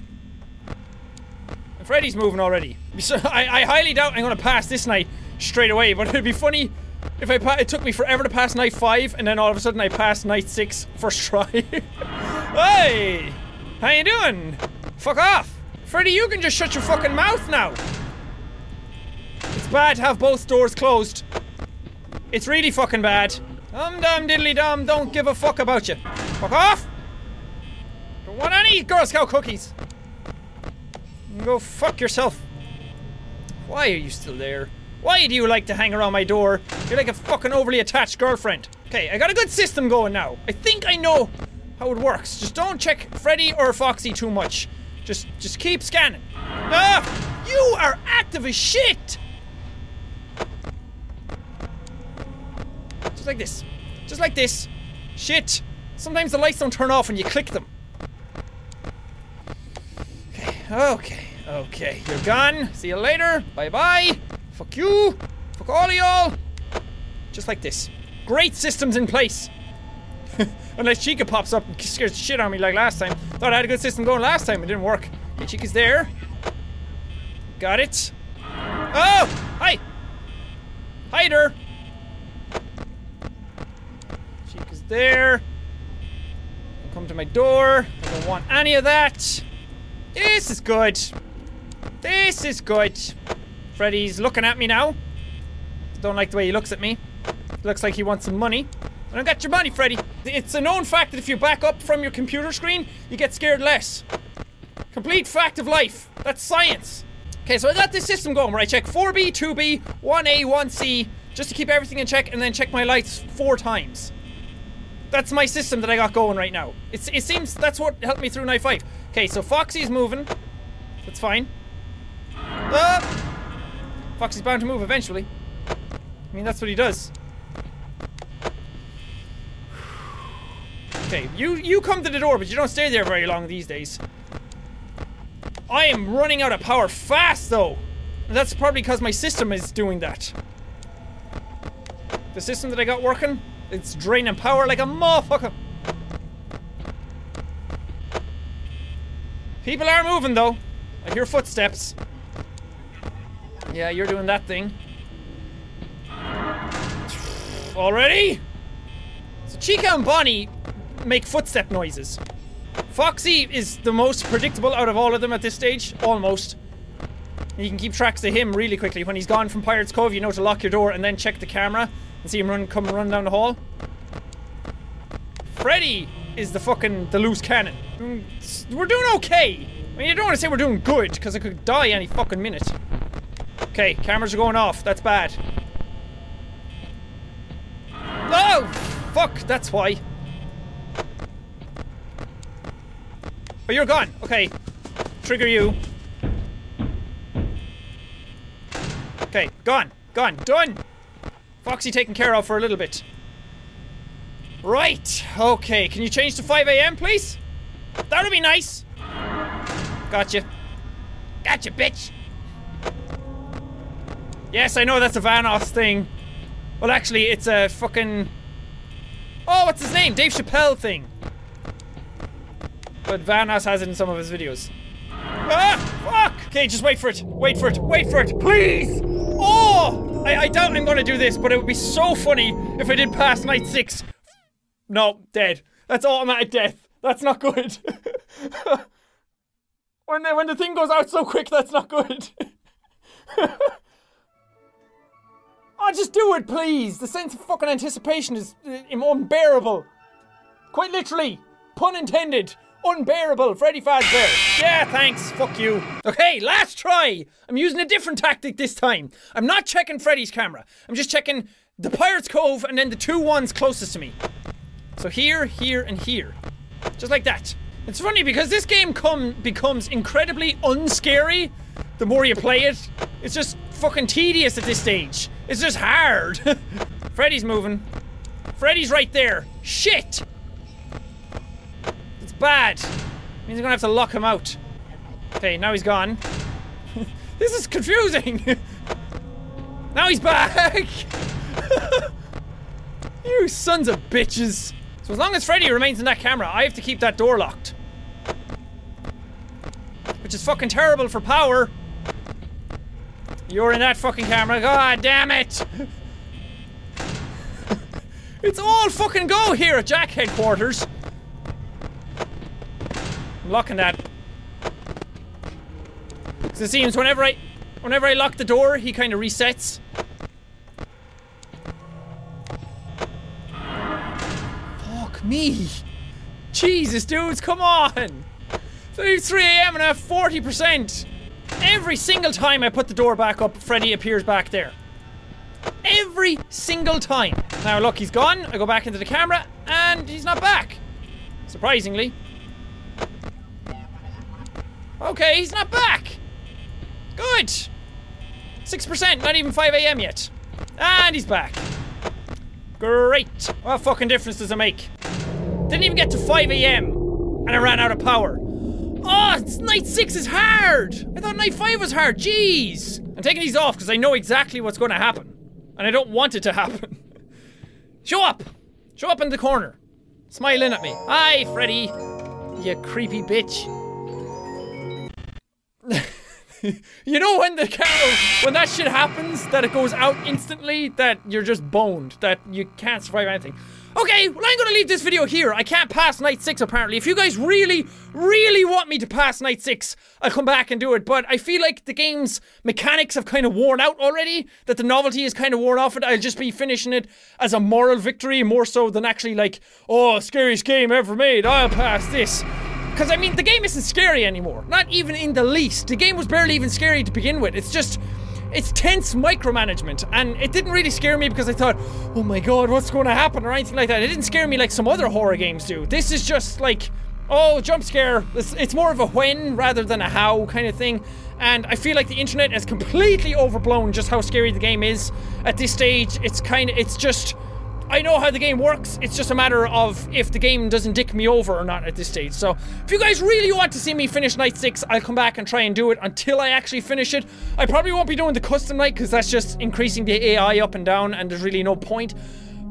[SPEAKER 4] Freddy's moving already. So I, I highly doubt I'm gonna pass this night straight away, but it'd be funny if I it took me forever to pass night five, and then all of a sudden I passed night six first try. hey, how you doing? Fuck off, Freddy. You can just shut your fucking mouth now. It's bad to have both doors closed. It's really fucking bad. Um dum diddly dum. Don't give a fuck about you. Fuck off. Don't want any Girl Scout cookies. Go fuck yourself. Why are you still there? Why do you like to hang around my door? You're like a fucking overly attached girlfriend. Okay, I got a good system going now. I think I know how it works. Just don't check Freddy or Foxy too much. Just, just keep scanning. Ah! You are active as shit! Just like this. Just like this. Shit! Sometimes the lights don't turn off when you click them. Okay, okay, okay. You're gone. See you later. Bye bye. Fuck you! Fuck all of y'all! Just like this. Great systems in place! Unless Chica pops up and scares the shit out of me like last time. Thought I had a good system going last time, it didn't work. Okay, Chica's there. Got it. Oh! Hi! Hider! Chica's there. Don't come to my door. I don't want any of that. This is good. This is good. Freddy's looking at me now. Don't like the way he looks at me. Looks like he wants some money. I don't got your money, Freddy. It's a known fact that if you back up from your computer screen, you get scared less. Complete fact of life. That's science. Okay, so I got this system going where I check 4B, 2B, 1A, 1C, just to keep everything in check, and then check my lights four times. That's my system that I got going right now. It's, it seems that's what helped me through Night 5. Okay, so Foxy's moving. That's fine. Uh, Fox is bound to move eventually. I mean, that's what he does. Okay, you, you come to the door, but you don't stay there very long these days. I am running out of power fast, though! And that's probably because my system is doing that. The system that I got working, it's draining power like a motherfucker. People are moving, though. I hear footsteps. Yeah, you're doing that thing. Already? So Chica and Bonnie make footstep noises. Foxy is the most predictable out of all of them at this stage, almost. You can keep tracks of him really quickly. When he's gone from Pirate's Cove, you know to lock your door and then check the camera and see him run, come run down the hall. Freddy is the fucking the loose cannon. Mm, we're doing okay. I mean, you don't want to say we're doing good because I could die any fucking minute. Okay, cameras are going off. That's bad. No! Oh, fuck, that's why. Oh, you're gone. Okay. Trigger you. Okay, gone. Gone. Done! Foxy taken care of for a little bit. Right. Okay, can you change to 5 a.m., please? That'll be nice. Gotcha. Gotcha, bitch. Yes, I know that's a Vanoss thing. Well, actually, it's a fucking... Oh, what's his name? Dave Chappelle thing. But Vanoss has it in some of his videos. Ah! Fuck! Okay, just wait for it. Wait for it. Wait for it. Please! Oh! I, I doubt I'm gonna do this, but it would be so funny if I did pass night six. No, dead. That's automatic death. That's not good. when, the, when the thing goes out so quick, that's not good. Oh, just do it, please! The sense of fucking anticipation is uh, unbearable. Quite literally, pun intended, unbearable. Freddy Fazbear. Yeah, thanks. Fuck you. Okay, last try. I'm using a different tactic this time. I'm not checking Freddy's camera. I'm just checking the Pirate's Cove and then the two ones closest to me. So here, here, and here. Just like that. It's funny because this game come becomes incredibly unscary the more you play it. It's just fucking tedious at this stage. It's just hard. Freddy's moving. Freddy's right there. Shit! It's bad. It means I'm gonna have to lock him out. Okay, now he's gone. this is confusing! now he's back! you sons of bitches! So as long as Freddy remains in that camera, I have to keep that door locked. Which is fucking terrible for power. You're in that fucking camera. God damn it! it's all fucking go here at Jack headquarters. I'm locking that. Cause it seems whenever I, whenever I lock the door, he kind of resets. Fuck me. Jesus, dudes, come on! It's 3 a.m. and I have 40%! Every single time I put the door back up, Freddy appears back there. Every single time. Now look, he's gone. I go back into the camera and he's not back. Surprisingly. Okay, he's not back. Good. 6%, not even 5 a.m. yet. And he's back. Great. What fucking difference does it make? Didn't even get to 5 a.m. and I ran out of power. Oh, night six is hard! I thought night five was hard, jeez! I'm taking these off because I know exactly what's going to happen. And I don't want it to happen. Show up! Show up in the corner. Smiling at me. Hi, Freddy! You creepy bitch. you know when the cow, when that shit happens, that it goes out instantly, that you're just boned, that you can't survive anything. Okay, well, I'm gonna leave this video here. I can't pass night six, apparently. If you guys really, really want me to pass night six, I'll come back and do it. But I feel like the game's mechanics have kind of worn out already, that the novelty is kind of worn off it. I'll just be finishing it as a moral victory more so than actually like, oh, scariest game ever made. I'll pass this. Because, I mean, the game isn't scary anymore. Not even in the least. The game was barely even scary to begin with. It's just it's tense micromanagement, and it didn't really scare me because I thought, oh my god, what's going to happen or anything like that. It didn't scare me like some other horror games do. This is just like, oh, jump scare. It's, it's more of a when rather than a how kind of thing. And I feel like the internet has completely overblown just how scary the game is. At this stage, it's kind of, it's just I know how the game works. It's just a matter of if the game doesn't dick me over or not at this stage. So if you guys really want to see me finish Night 6, I'll come back and try and do it until I actually finish it. I probably won't be doing the custom night because that's just increasing the AI up and down and there's really no point.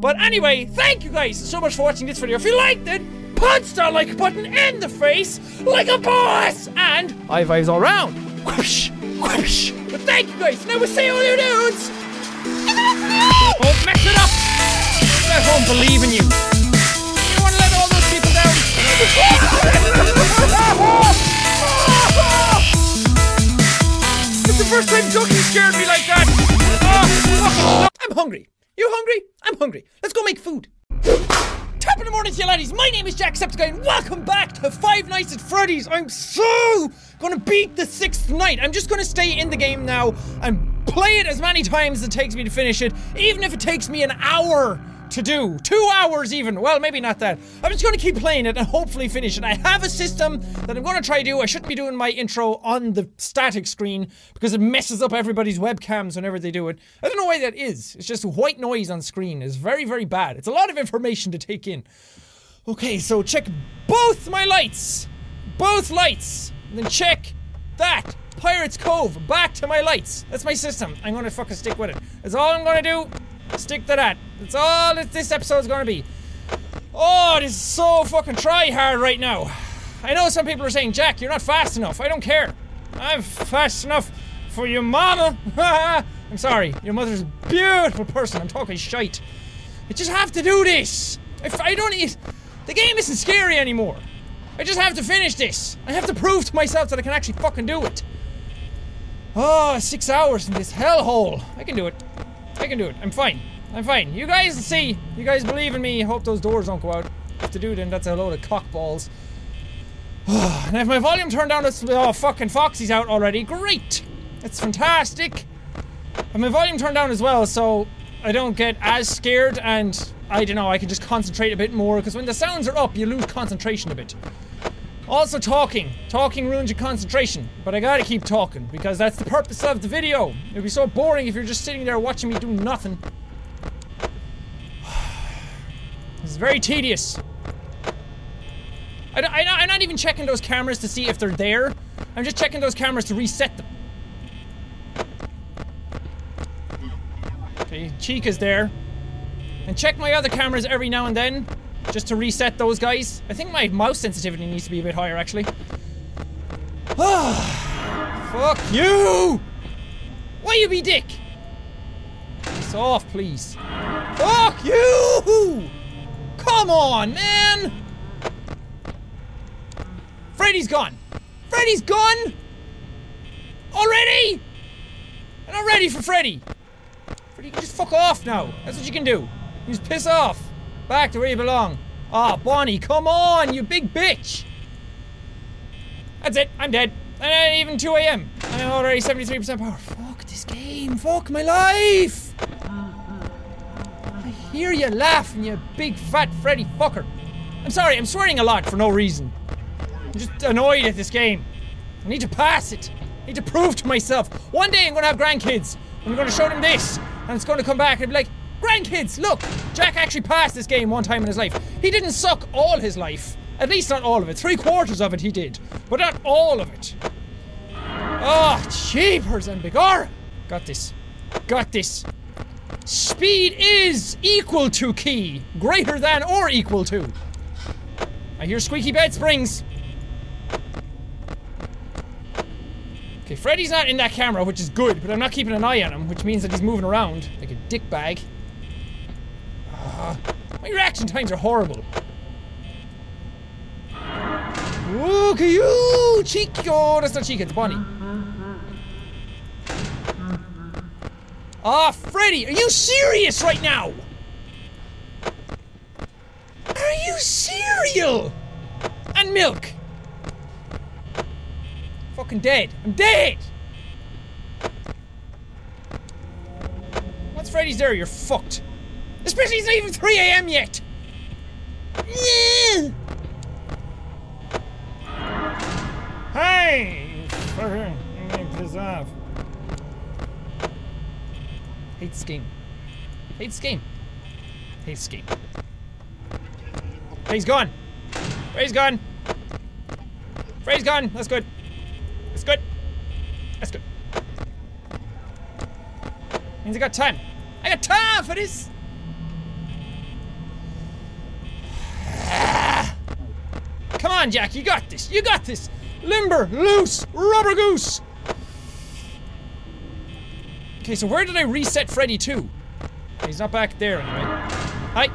[SPEAKER 4] But anyway, thank you guys so much for watching this video. If you liked it, punch that like button in the face like a boss! And high fives all round. Whoosh, whoosh. But thank you guys, and I will see all you dudes! Don't oh, mess it up! at home believe in you. You want to let all those people down? it's the first time Ducky scared me like that. Oh. I'm hungry. You hungry? I'm hungry. Let's go make food. Top of the morning to you laddies, my name is Jack Jacksepticeye and welcome back to Five Nights at Freddy's. I'm so gonna beat the sixth night. I'm just gonna stay in the game now and play it as many times as it takes me to finish it, even if it takes me an hour to do. Two hours even. Well, maybe not that. I'm just gonna keep playing it and hopefully finish it. I have a system that I'm gonna try to do. I shouldn't be doing my intro on the static screen because it messes up everybody's webcams whenever they do it. I don't know why that is. It's just white noise on screen. It's very, very bad. It's a lot of information to take in. Okay, so check both my lights. Both lights. And then check that. Pirates Cove, back to my lights. That's my system. I'm gonna fucking stick with it. That's all I'm gonna do. Stick to that. That's all this episode's gonna be. Oh, it is so fucking try hard right now. I know some people are saying, Jack, you're not fast enough. I don't care. I'm fast enough for your mama. I'm sorry. Your mother's a beautiful person. I'm talking shite. I just have to do this. If I don't eat, the game isn't scary anymore. I just have to finish this. I have to prove to myself that I can actually fucking do it. Oh, six hours in this hellhole. I can do it. I can do it. I'm fine. I'm fine. You guys see. You guys believe in me. Hope those doors don't go out. If they do, then that's a load of cockballs. Now if my volume turned down, it's oh fucking Foxy's out already. Great. That's fantastic. And my volume turned down as well, so I don't get as scared. And I don't know. I can just concentrate a bit more because when the sounds are up, you lose concentration a bit. Also talking. Talking ruins your concentration. But I gotta keep talking because that's the purpose of the video. It'd be so boring if you're just sitting there watching me do nothing. This is very tedious. I, I, I'm not even checking those cameras to see if they're there. I'm just checking those cameras to reset them. Okay, is there. And check my other cameras every now and then just to reset those guys. I think my mouse sensitivity needs to be a bit higher, actually. Fuck you! Why you be dick? Piss off, please. Fuck you! Come on, man! Freddy's gone. Freddy's gone! Already? I'm not ready for Freddy. Freddy, just fuck off now. That's what you can do. You just piss off. Back to where you belong. Ah, oh, Bonnie, come on, you big bitch! That's it, I'm dead. And not uh, even 2 a.m. I'm already 73% power. Fuck this game, fuck my life! I hear you laughing, you big fat Freddy fucker. I'm sorry, I'm swearing a lot for no reason. I'm just annoyed at this game. I need to pass it. I need to prove to myself. One day I'm gonna have grandkids. I'm gonna show them this. And it's gonna come back and be like, Grandkids, look! Jack actually passed this game one time in his life. He didn't suck all his life. At least not all of it. Three quarters of it he did. But not all of it. Oh, ah, cheapers and begorra! Got this. Got this. Speed is equal to key. Greater than or equal to. I hear squeaky bed springs. Okay, Freddy's not in that camera, which is good, but I'm not keeping an eye on him, which means that he's moving around like a dickbag. Oh, my reaction times are horrible. Look at you, Chico! Oh, that's not Chico, it's Bonnie. Ah, oh, Freddy, are you serious right now? Are you cereal? And milk. Fucking dead. I'm dead! Once Freddy's there, you're fucked. Especially it's not even 3 a.m. yet! hey! Fucker, make this off. Hate scheme. Hate scheme. Hate scheme. He's gone! Frey's gone! Frey's gone! That's good. That's good. That's good. Means I got time. I got time for this! Ah! Come on, Jack, you got this, you got this! Limber, loose, rubber goose! Okay, so where did I reset Freddy to? He's not back there anyway. Hi!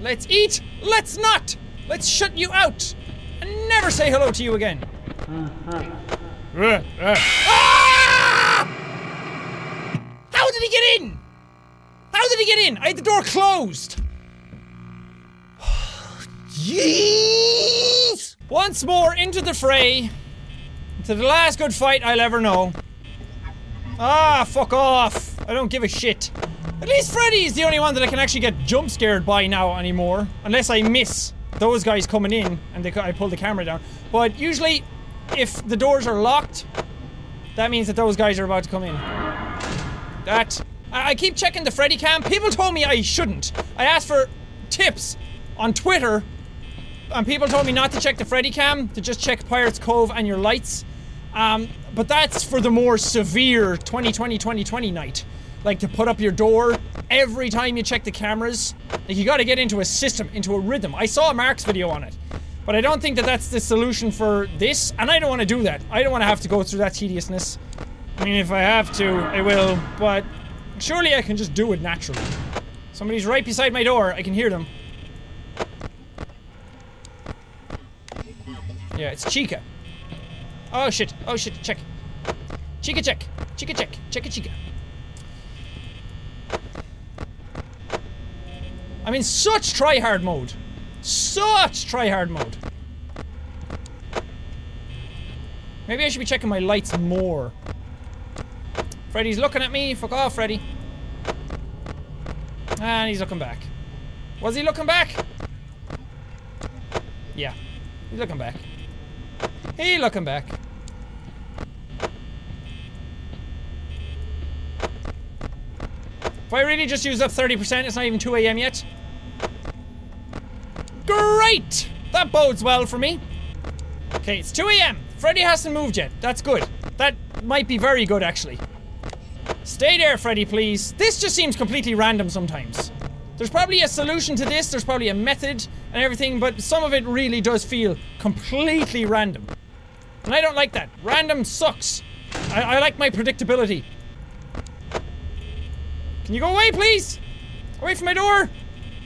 [SPEAKER 4] Let's eat! Let's not! Let's shut you out! And never say hello to you again! ah! How did he get in? How did he get in? I had the door closed! Jeez! Once more into the fray. To the last good fight I'll ever know. Ah, fuck off. I don't give a shit. At least Freddy is the only one that I can actually get jump scared by now anymore. Unless I miss those guys coming in and they, I pull the camera down. But usually, if the doors are locked, that means that those guys are about to come in. That I, I keep checking the Freddy cam. People told me I shouldn't. I asked for tips on Twitter, and people told me not to check the Freddy cam, to just check Pirates Cove and your lights. Um, but that's for the more severe 2020-2020 night. Like to put up your door every time you check the cameras. Like you gotta get into a system, into a rhythm. I saw Mark's video on it. But I don't think that that's the solution for this, and I don't want to do that. I don't want to have to go through that tediousness. I mean, if I have to, I will, but Surely I can just do it naturally. Somebody's right beside my door. I can hear them. Yeah, it's Chica. Oh shit. Oh shit. Check. Chica check. Chica check. Check chica. I'm in such try hard mode. Such try hard mode. Maybe I should be checking my lights more. Freddy's looking at me. Fuck off, Freddy. And he's looking back. Was he looking back? Yeah. He's looking back. He looking back. If I really just used up 30%, it's not even 2 a.m. yet. Great! That bodes well for me. Okay, it's 2 a.m. Freddy hasn't moved yet. That's good. That might be very good, actually. Stay there, Freddy, please. This just seems completely random sometimes. There's probably a solution to this, there's probably a method and everything, but some of it really does feel completely random. And I don't like that. Random sucks. I, I like my predictability. Can you go away, please? Away from my door!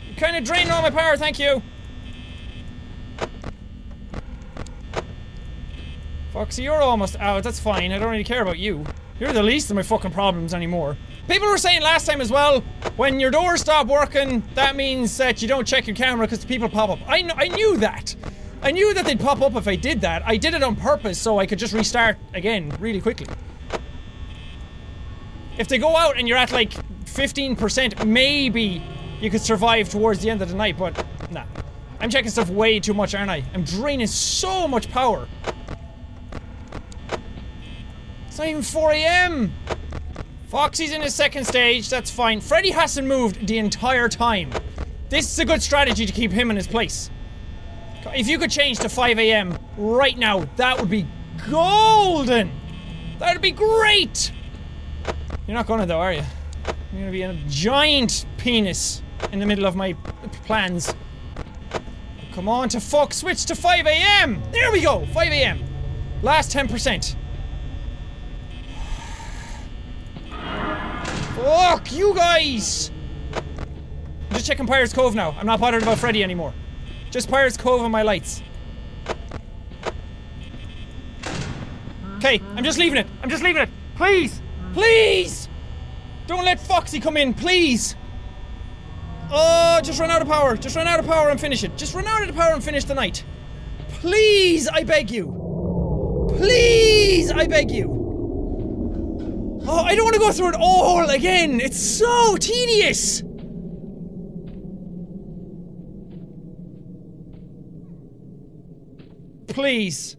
[SPEAKER 4] You kind of drained all my power, thank you. Foxy, you're almost out. That's fine. I don't really care about you. You're the least of my fucking problems anymore. People were saying last time as well, when your doors stop working, that means that you don't check your camera because the people pop up. I, kn I knew that. I knew that they'd pop up if I did that. I did it on purpose so I could just restart again really quickly. If they go out and you're at like 15%, maybe you could survive towards the end of the night, but nah. I'm checking stuff way too much, aren't I? I'm draining so much power it's not even 4 a.m. Foxy's in his second stage, that's fine. Freddy hasn't moved the entire time. This is a good strategy to keep him in his place. If you could change to 5 a.m. right now, that would be golden. That would be great. You're not gonna though, are you? You're gonna be a giant penis in the middle of my plans. Come on to fuck, switch to 5 a.m. There we go, 5 a.m. Last 10%. Fuck you guys! I'm just checking Pirates Cove now. I'm not bothered about Freddy anymore. Just Pirates Cove and my lights. Okay, I'm just leaving it. I'm just leaving it. Please! Please! Don't let Foxy come in, please! Oh, just run out of power. Just run out of power and finish it. Just run out of power and finish the night. Please, I beg you. Please, I beg you. Oh, I don't want to go through it all again. It's so tedious. Please.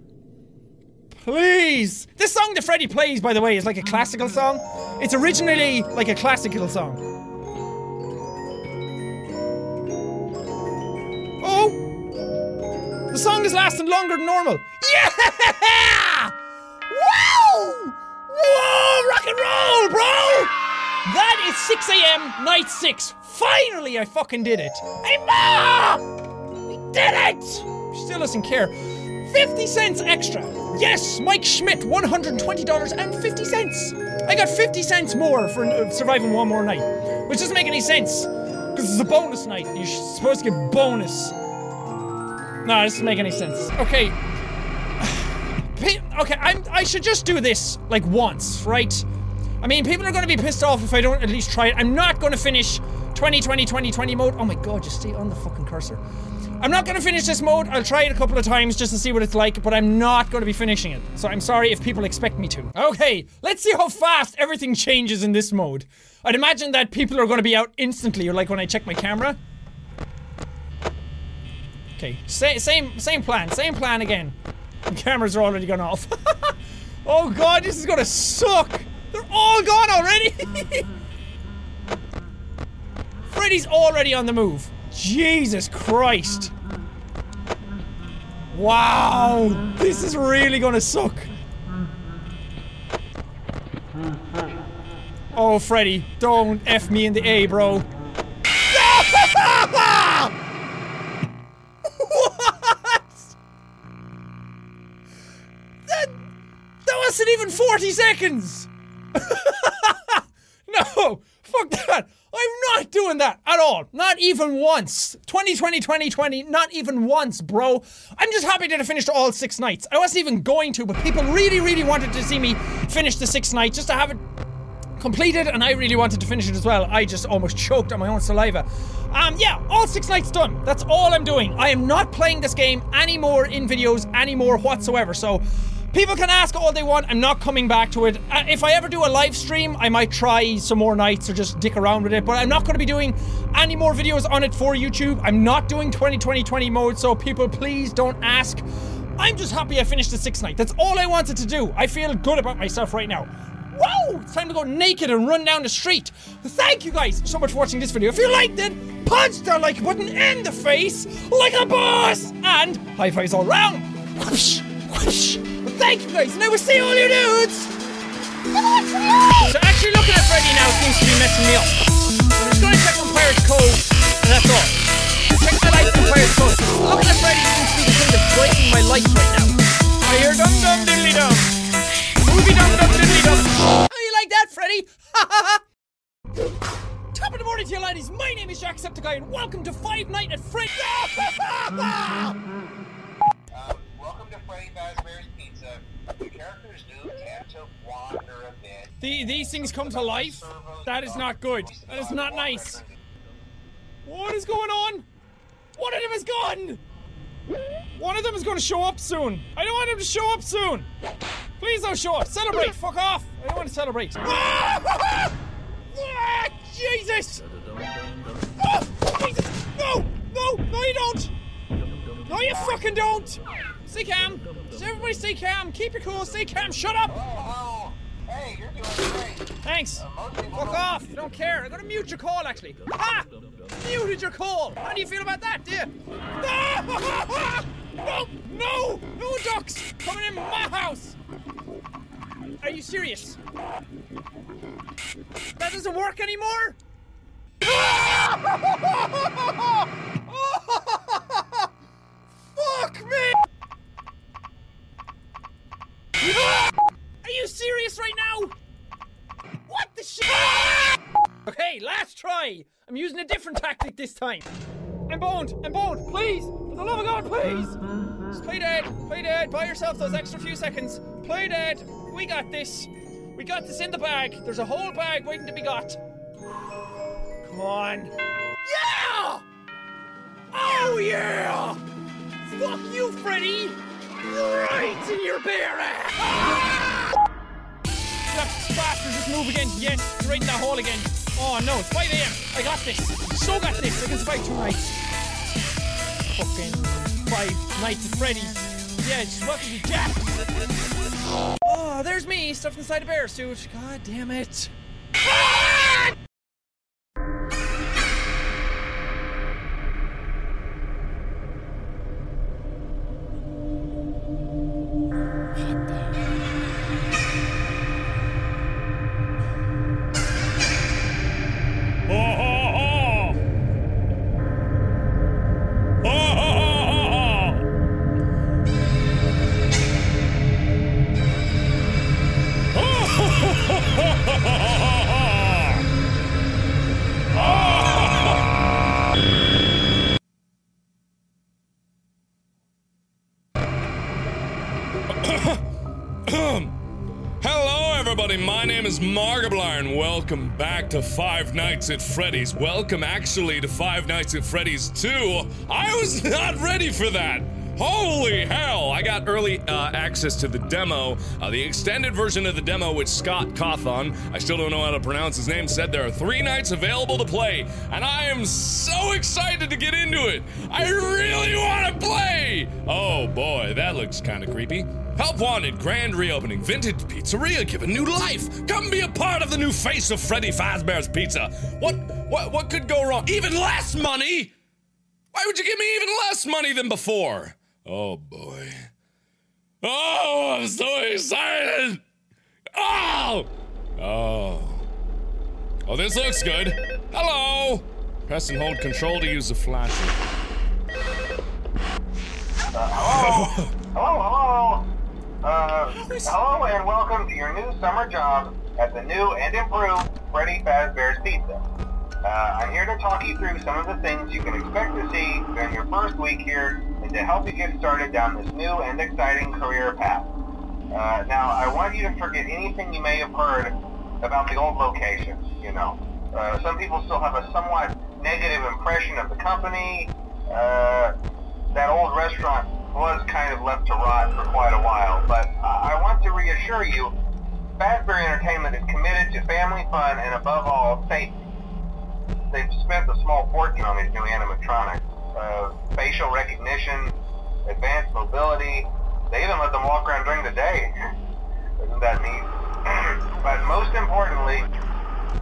[SPEAKER 4] Please. This song that Freddy plays, by the way, is like a classical song. It's originally like a classical song. Oh! The song is lasting longer than normal. Yeah! Wow! Whoa, rock and roll, bro! That is 6 a.m. night six. Finally, I fucking did it. Hey, Ma! We did it! She still doesn't care. 50 cents extra. Yes, Mike Schmidt, $120.50. I got 50 cents more for uh, surviving one more night, which doesn't make any sense. Because it's a bonus night. You're supposed to get bonus. No, this doesn't make any sense. Okay, okay, I'm, I should just do this, like, once, right? I mean, people are gonna be pissed off if I don't at least try it. I'm not gonna finish 20, 20, 20, 20 mode. Oh my god, just stay on the fucking cursor. I'm not gonna finish this mode. I'll try it a couple of times just to see what it's like, but I'm not gonna be finishing it. So I'm sorry if people expect me to. Okay, let's see how fast everything changes in this mode. I'd imagine that people are gonna be out instantly, or like when I check my camera. Okay, Sa same, same plan, same plan again. The cameras are already gone off. oh god, this is gonna suck! They're all gone already! Freddy's already on the move. Jesus Christ. Wow, this is really gonna suck. Oh, Freddy, don't F me in the A, bro. less than even 40 seconds! no! Fuck that! I'm not doing that at all. Not even once. 2020, 2020, not even once, bro. I'm just happy that I finished all six nights. I wasn't even going to, but people really, really wanted to see me finish the six nights just to have it completed, and I really wanted to finish it as well. I just almost choked on my own saliva. Um, yeah, all six nights done. That's all I'm doing. I am not playing this game anymore in videos anymore whatsoever, so People can ask all they want. I'm not coming back to it. Uh, if I ever do a live stream, I might try some more nights or just dick around with it. But I'm not going to be doing any more videos on it for YouTube. I'm not doing 2020 mode. So people, please don't ask. I'm just happy I finished the sixth night. That's all I wanted to do. I feel good about myself right now. Whoa! It's time to go naked and run down the street. Thank you guys so much for watching this video. If you liked it, punch that like button in the face like a boss! And high fives all round. Whoosh, whoosh. Thank you, guys. Now we'll see all you dudes.
[SPEAKER 3] So
[SPEAKER 4] actually looking at Freddy now seems to be messing me up. I'm just going to check on Pirate's Cove, and that's all. Check the lights on Pirate's Cove. Looking at Freddy seems to be the thing that's breaking my lights right now. I hear dum dum diddly dum. Movie dum dum diddly dum. How you like that, Freddy? Ha ha ha! Top of the morning to you, ladies. My name is Jacksepticeye, and welcome to Five Night at Freddy's. um, welcome to Freddy's Fazbear's the, these things come to life? That is not good. That is not nice. What is going on? One of them is gone! One of them is gonna show up soon. I don't want him to show up soon. Please don't show up. Celebrate. Fuck off. I don't want to celebrate. Ah, Jesus. Ah, Jesus. No, no, no, you don't. No, you fucking don't. Stay calm. Does everybody stay calm. Keep your cool. Stay calm. Shut up. Oh, Hey, you're doing great. Thanks. Uh, Fuck off. I don't care. I'm gonna mute your call actually. Ha! Muted your call. How do you feel about that, dear? No! Oh, no! No ducks coming in my house. Are you serious? That doesn't work anymore. Fuck me! Are you serious right now? What the shit? Okay, last try. I'm using a different tactic this time. I'm boned. I'm boned. Please, for the love of God, please. Just play dead. Play dead. Buy yourself those extra few seconds. Play dead. We got this. We got this in the bag. There's a whole bag waiting to be got. Come on. Yeah! Oh yeah! Fuck you, Freddy! right in your bare ass! The bastard just move again. Yes, right in that hole again. Oh no, it's 5 a.m. I got this. So got this. I can survive two nights. Fucking five nights at Freddy's. Yeah, just welcome to Jack. Oh, there's me stuffed inside a bear suit. God damn it.
[SPEAKER 3] Thank you.
[SPEAKER 1] welcome back to Five Nights at Freddy's. Welcome, actually, to Five Nights at Freddy's 2. I was not ready for that. Holy hell! I got early uh, access to the demo, uh, the extended version of the demo which Scott Cawthon. I still don't know how to pronounce his name. Said there are three nights available to play, and I am so excited to get into it. I really want to play. Oh boy, that looks kind of creepy. Help Wanted grand reopening. Vintage pizzeria given new life. Come be a part of the new face of Freddy Fazbear's Pizza. What what what could go wrong? Even less money. Why would you give me even less money than before? Oh boy. Oh, I'm so excited. Oh. Oh. Oh, this looks good. Hello. Press and hold control to use the flasher.
[SPEAKER 5] Uh, hello? hello, hello. Uh, hello and welcome to your new summer job at the new and improved Freddy Fazbear's Pizza. Uh, I'm here to talk you through some of the things you can expect to see during your first week here and to help you get started down this new and exciting career path. Uh, now, I want you to forget anything you may have heard about the old locations, you know. Uh, some people still have a somewhat negative impression of the company. Uh, that old restaurant was kind of left to rot for quite a while, but uh, I want to reassure you, Fazbear Entertainment is committed to family fun and above all, safety. They've spent a small fortune on these new animatronics. Uh, facial recognition, advanced mobility, they even let them walk around during the day. Isn't that neat? but most importantly,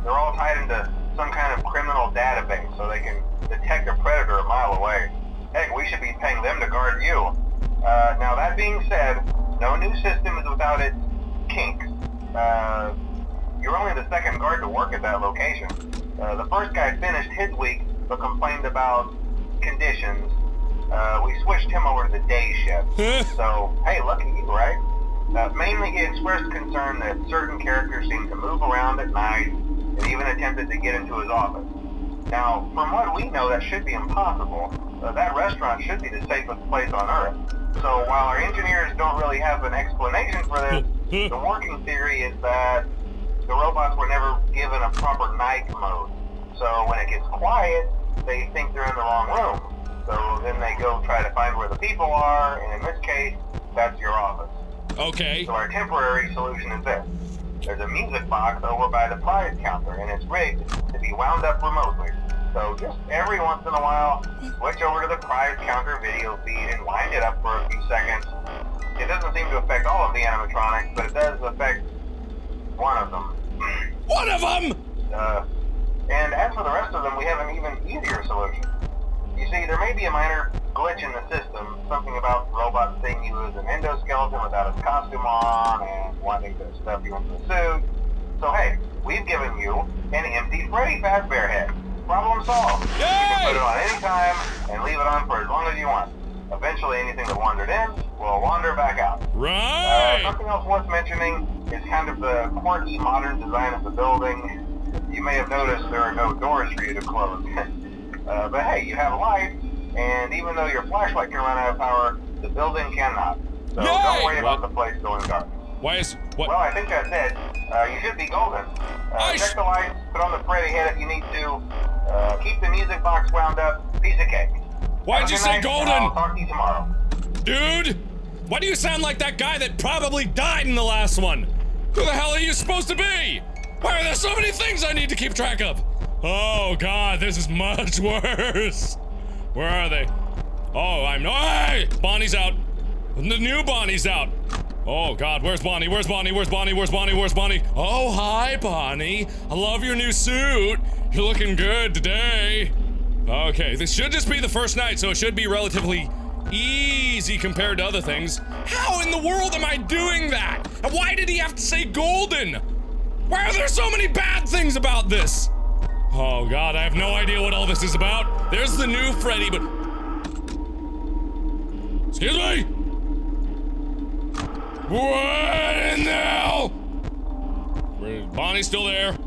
[SPEAKER 5] they're all tied into some kind of criminal database so they can detect a predator a mile away. Heck, we should be paying them to guard you. Uh, now, that being said, no new system is without its kinks. Uh, you're only the second guard to work at that location. Uh, the first guy finished his week, but complained about conditions. Uh, we switched him over to the day shift. so, hey, lucky you, right? Uh, mainly, he expressed concern that certain characters seemed to move around at night and even attempted to get into his office. Now, from what we know, that should be impossible. Uh, that restaurant should be the safest place on Earth. So while our engineers don't really have an explanation for this, the working theory is that the robots were never given a proper night mode. So when it gets quiet, they think they're in the wrong room. So then they go try to find where the people are, and in this case, that's your office. Okay. So our temporary solution is this. There's a music box over by the prize counter, and it's rigged to be wound up remotely. So just every once in a while, switch over to the prior counter video feed and wind it up for a few seconds. It doesn't seem to affect all of the animatronics, but it does affect one of them.
[SPEAKER 3] One of them?
[SPEAKER 5] Uh, and as for the rest of them, we have an even easier solution. You see, there may be a minor glitch in the system, something about robot seeing you as an endoskeleton without his costume on and wanting to stuff you into the suit. So hey, we've given you an empty Freddy Fazbear head. Problem solved. Yay! You can put it on any time and leave it on for as long as you want. Eventually, anything that wandered in will wander back out. Right! Uh, something else worth mentioning is kind of the quirky modern design of the building. You may have noticed there are no doors for you to close. uh, but hey, you have a light, and even though your flashlight can run out of power, the building cannot. So Yay! don't worry about the place going dark. Why is what? Well, I think that's it. Uh, you should be golden. Uh, check the lights, put on the Freddy head if you need to. Uh, keep the music box wound up. Piece of cake. Why'd you say golden? I'll talk to you tomorrow.
[SPEAKER 1] Dude, why do you sound like that guy that probably died in the last one? Who the hell are you supposed to be? Why are there so many things I need to keep track of? Oh God, this is much worse. Where are they? Oh, I'm. Hey, Bonnie's out. The new Bonnie's out. Oh God, where's Bonnie? Where's Bonnie? Where's Bonnie? Where's Bonnie? Where's Bonnie? Oh, hi, Bonnie. I love your new suit. You're looking good today. Okay, this should just be the first night, so it should be relatively easy compared to other things. How in the world am I doing that? And why did he have to say golden? Why are there so many bad things about this? Oh god, I have no idea what all this is about. There's the new Freddy, but... Excuse me! What in the hell? Bonnie's still there.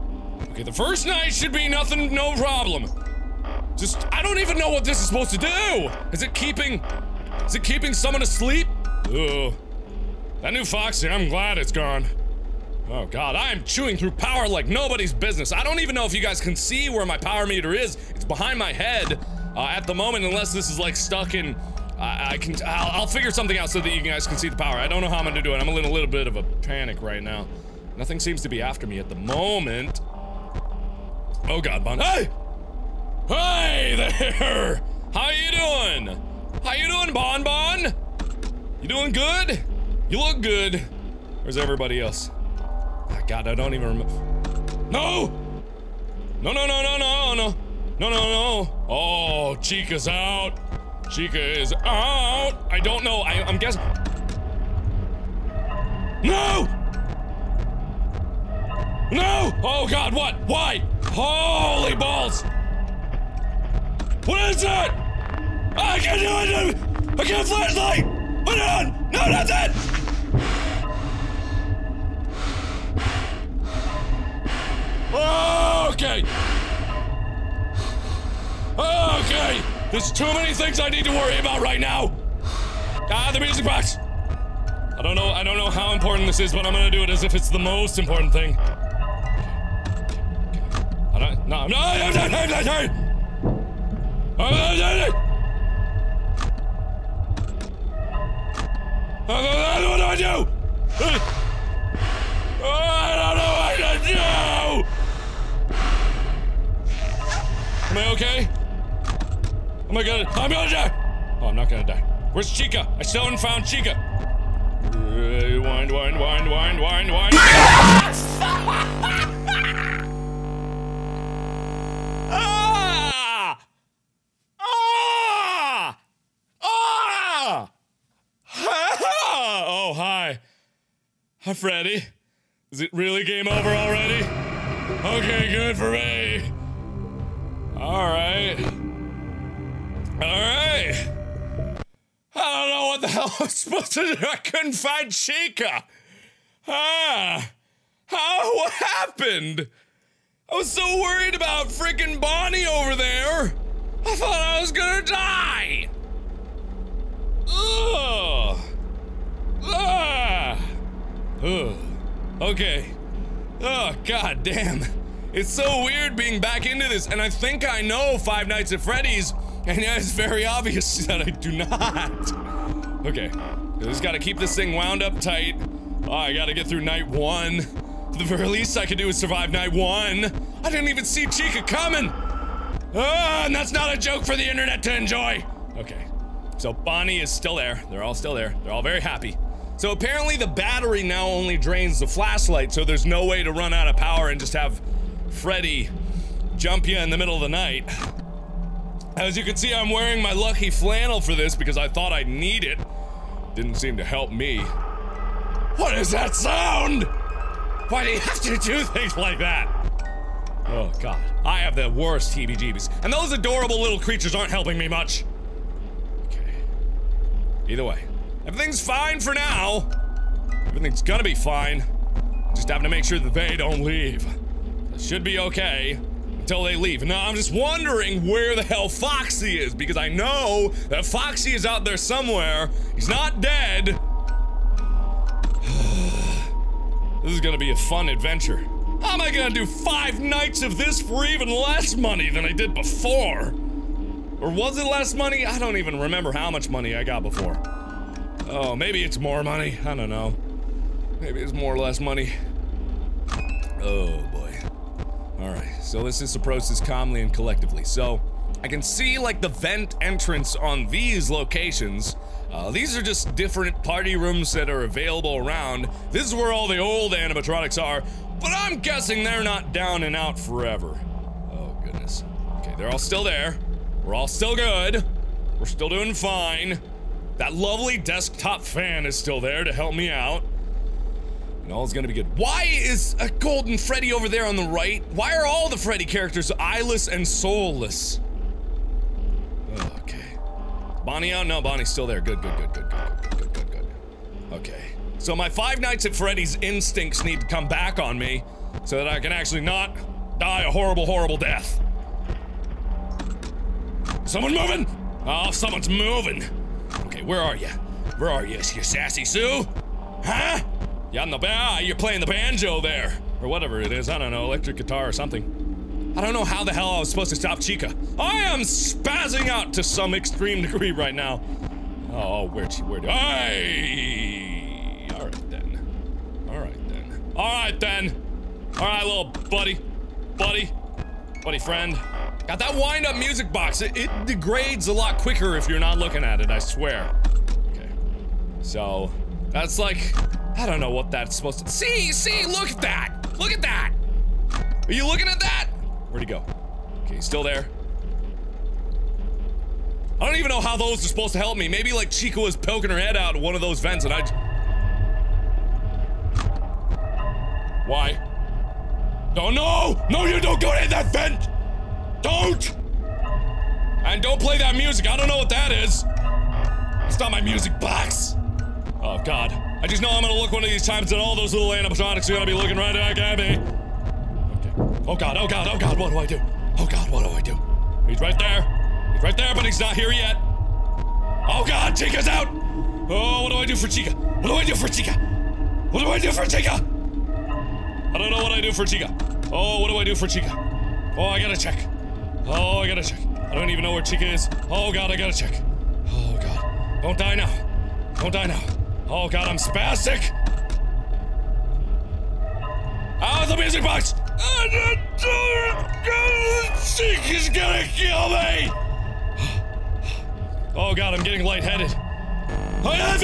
[SPEAKER 1] Okay, the first night should be nothing, no problem. Just, I don't even know what this is supposed to do. Is it keeping, is it keeping someone asleep? Ugh. That new Foxy, I'm glad it's gone. Oh god, I am chewing through power like nobody's business. I don't even know if you guys can see where my power meter is. It's behind my head uh, at the moment, unless this is like stuck in I, can- I'll, I'll, figure something out so that you guys can see the power. I don't know how I'm gonna do it. I'm in a little bit of a panic right now. Nothing seems to be after me at the moment. Oh god, Bon- Hey! Hey there! How you doing? How you doing, Bon Bon? You doing good? You look good. Where's everybody else? Oh, god, I don't even remember- No! No, no, no, no, no, no. No, no, no. Oh, Chica's out. Chica is out. I don't know. I, I'm guessing. No! No! Oh god, what? Why? Holy balls! What is that? I can't do it! I can't flashlight!
[SPEAKER 3] Put it on! No, not that!
[SPEAKER 1] Okay! Okay! There's too many things I need to worry about right now. Ah, the music box. I don't know. I don't know how important this is, but I'm gonna do it as if it's the most important thing. I don't. No. No. No. No. No. No. no. What do I do? I don't know what to do! Am I okay? Oh my god, I'm gonna die! Oh, I'm not gonna die. Where's Chica? I still haven't found Chica. wind, wind, wind, wind, wind, wind. Ah! Ah! Ah! oh, hi. Hi, Freddy. Is it really game over already? Okay, good for me. All right. All right. I don't know what the hell I was supposed to do. I couldn't find Chica. Ah. How? Ah, what happened? I was so worried about freaking Bonnie over there. I thought I was gonna die. Ugh. Ah. Ugh. Okay. Oh, god damn. It's so weird being back into this, and I think I know Five Nights at Freddy's and yeah, it's very obvious that I do not. Okay. I just gotta keep this thing wound up tight. Oh, I gotta get through night one. The very least I can do is survive night one. I didn't even see Chica coming. Oh, and that's not a joke for the internet to enjoy. Okay. So Bonnie is still there. They're all still there. They're all very happy. So apparently the battery now only drains the flashlight, so there's no way to run out of power and just have Freddy jump you in the middle of the night. As you can see, I'm wearing my lucky flannel for this because I thought I'd need it. Didn't seem to help me. What is that sound? Why do you have to do things like that? Oh, God. I have the worst heebie-jeebies. And those adorable little creatures aren't helping me much. Okay. Either way. Everything's fine for now. Everything's gonna be fine. Just having to make sure that they don't leave. That should be okay until they leave. Now, I'm just wondering where the hell Foxy is because I know that Foxy is out there somewhere. He's not dead. this is gonna be a fun adventure. How am I gonna do five nights of this for even less money than I did before? Or was it less money? I don't even remember how much money I got before. Oh, maybe it's more money. I don't know. Maybe it's more or less money. Oh boy. Alright, so let's just approach this calmly and collectively. So, I can see like the vent entrance on these locations. Uh, these are just different party rooms that are available around. This is where all the old animatronics are, but I'm guessing they're not down and out forever. Oh, goodness. Okay, they're all still there. We're all still good. We're still doing fine. That lovely desktop fan is still there to help me out. And all is gonna be good. Why is a golden Freddy over there on the right? Why are all the Freddy characters eyeless and soulless? Oh, okay. Bonnie out? Oh, no, Bonnie's still there. Good, good, good, good, good, good, good, good, good. Okay. So my Five Nights at Freddy's instincts need to come back on me so that I can actually not die a horrible, horrible death. Someone moving? Oh, someone's moving. Okay, where are you? Where are you, you sassy Sue? Huh? Yeah, the ah, you're playing the banjo there, or whatever it is. I don't know, electric guitar or something. I don't know how the hell I was supposed to stop Chica. I am spazzing out to some extreme degree right now. Oh, where'd she? Where'd? Hey! All right then. All right then. All right then. All right, little buddy, buddy, buddy friend. Got that wind-up music box. It, it degrades a lot quicker if you're not looking at it. I swear. Okay. So that's like I don't know what that's supposed to- See, see, look at that! Look at that! Are you looking at that? Where'd he go? Okay, he's still there. I don't even know how those are supposed to help me. Maybe like Chica was poking her head out one of those vents and I Why? No, no! No, you don't go in that vent! Don't! And don't play that music. I don't know what that is. It's not my music box. Oh god. I just know I'm gonna look one of these times and all those little animatronics are gonna be looking right back at me. Okay. Oh god, oh god, oh god, what do I do? Oh god, what do I do? He's right there. He's right there, but he's not here yet. Oh god, Chica's out! Oh, what do I do for Chica? What do I do for Chica? What do I do for Chica? I don't know what I do for Chica. Oh, what do I do for Chica? Oh, I gotta check. Oh, I gotta check. I don't even know where Chica is. Oh god, I gotta check. Oh god. Don't die now. Don't die now. Oh god, I'm spastic! Out ah, of the music box! chick is gonna kill me! Oh god, I'm getting lightheaded. Oh, I'm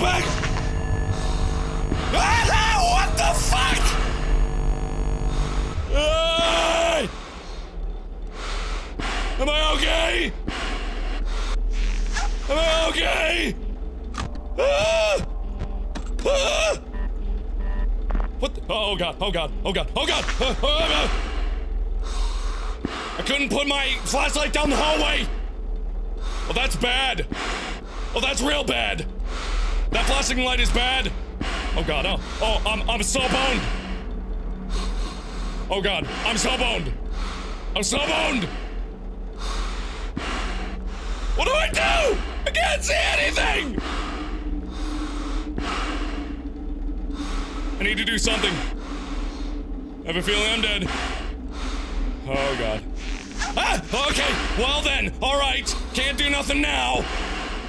[SPEAKER 1] back!
[SPEAKER 3] Ah, what the
[SPEAKER 1] fuck? Am I okay? Am I okay? Ah! Ah! What the? Oh god, oh god, oh god, oh god! Oh, oh, oh god. I couldn't put my flashlight down the hallway! Oh, that's bad! Oh, that's real bad! That flashing light is bad! Oh god, oh, oh, I'm, I'm so boned! Oh god, I'm so boned! I'm so boned! What do I do? I can't see anything! I need to do something. I have a feeling I'm dead. Oh god. Ah! Okay! Well then, alright! Can't do nothing now!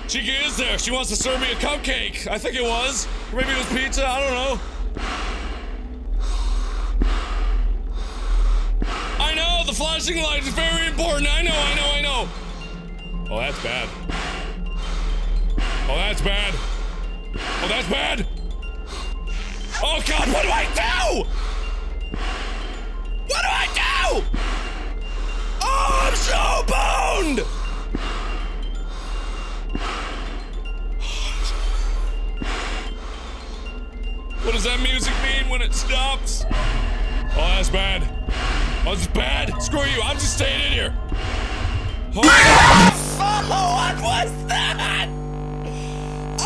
[SPEAKER 1] She is there! She wants to serve me a cupcake! I think it was. Or maybe it was pizza, I don't know. I know! The flashing light is very important! I know, I know, I know! Oh, that's bad. Oh, that's bad. Oh, that's bad! Oh god, what do I do? What do I do? Oh, I'm so boned! What does that music mean when it stops? Oh, that's bad. Oh, that's bad. Screw you, I'm just staying in here. Oh, oh what was that?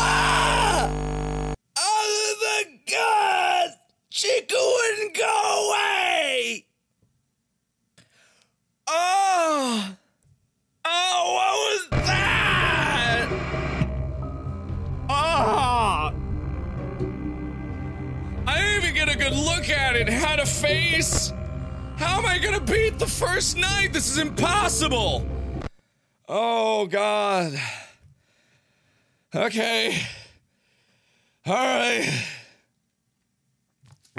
[SPEAKER 3] Other than God, not
[SPEAKER 1] go away. Oh, oh, what oh, oh, was that? Ah! I didn't even get a good look at it had a face. How am I gonna beat the first night? This is impossible. Oh, God. Okay. All right.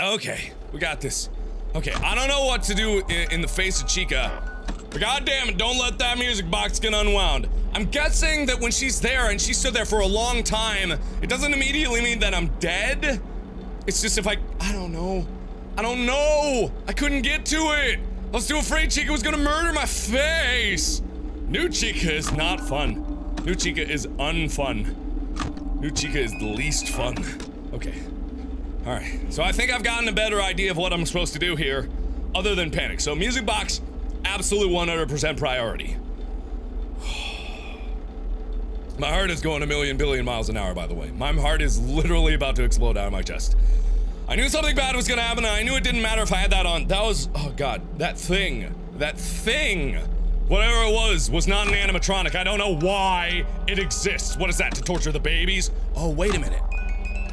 [SPEAKER 1] Okay, we got this. Okay, I don't know what to do in, in the face of Chica. But goddamn it, don't let that music box get unwound. I'm guessing that when she's there and she stood there for a long time, it doesn't immediately mean that I'm dead. It's just if I, I don't know. I don't know. I couldn't get to it. I was too afraid Chica was gonna murder my face. New Chica is not fun. New Chica is unfun. New Chica is the least fun. Okay. Alright, so I think I've gotten a better idea of what I'm supposed to do here, other than panic. So music box, absolute 100% priority. my heart is going a million billion miles an hour, by the way. My heart is literally about to explode out of my chest. I knew something bad was gonna happen, and I knew it didn't matter if I had that on. That was, oh god, that thing. That thing Whatever it was, was not an animatronic. I don't know why it exists. What is that, to torture the babies? Oh, wait a minute.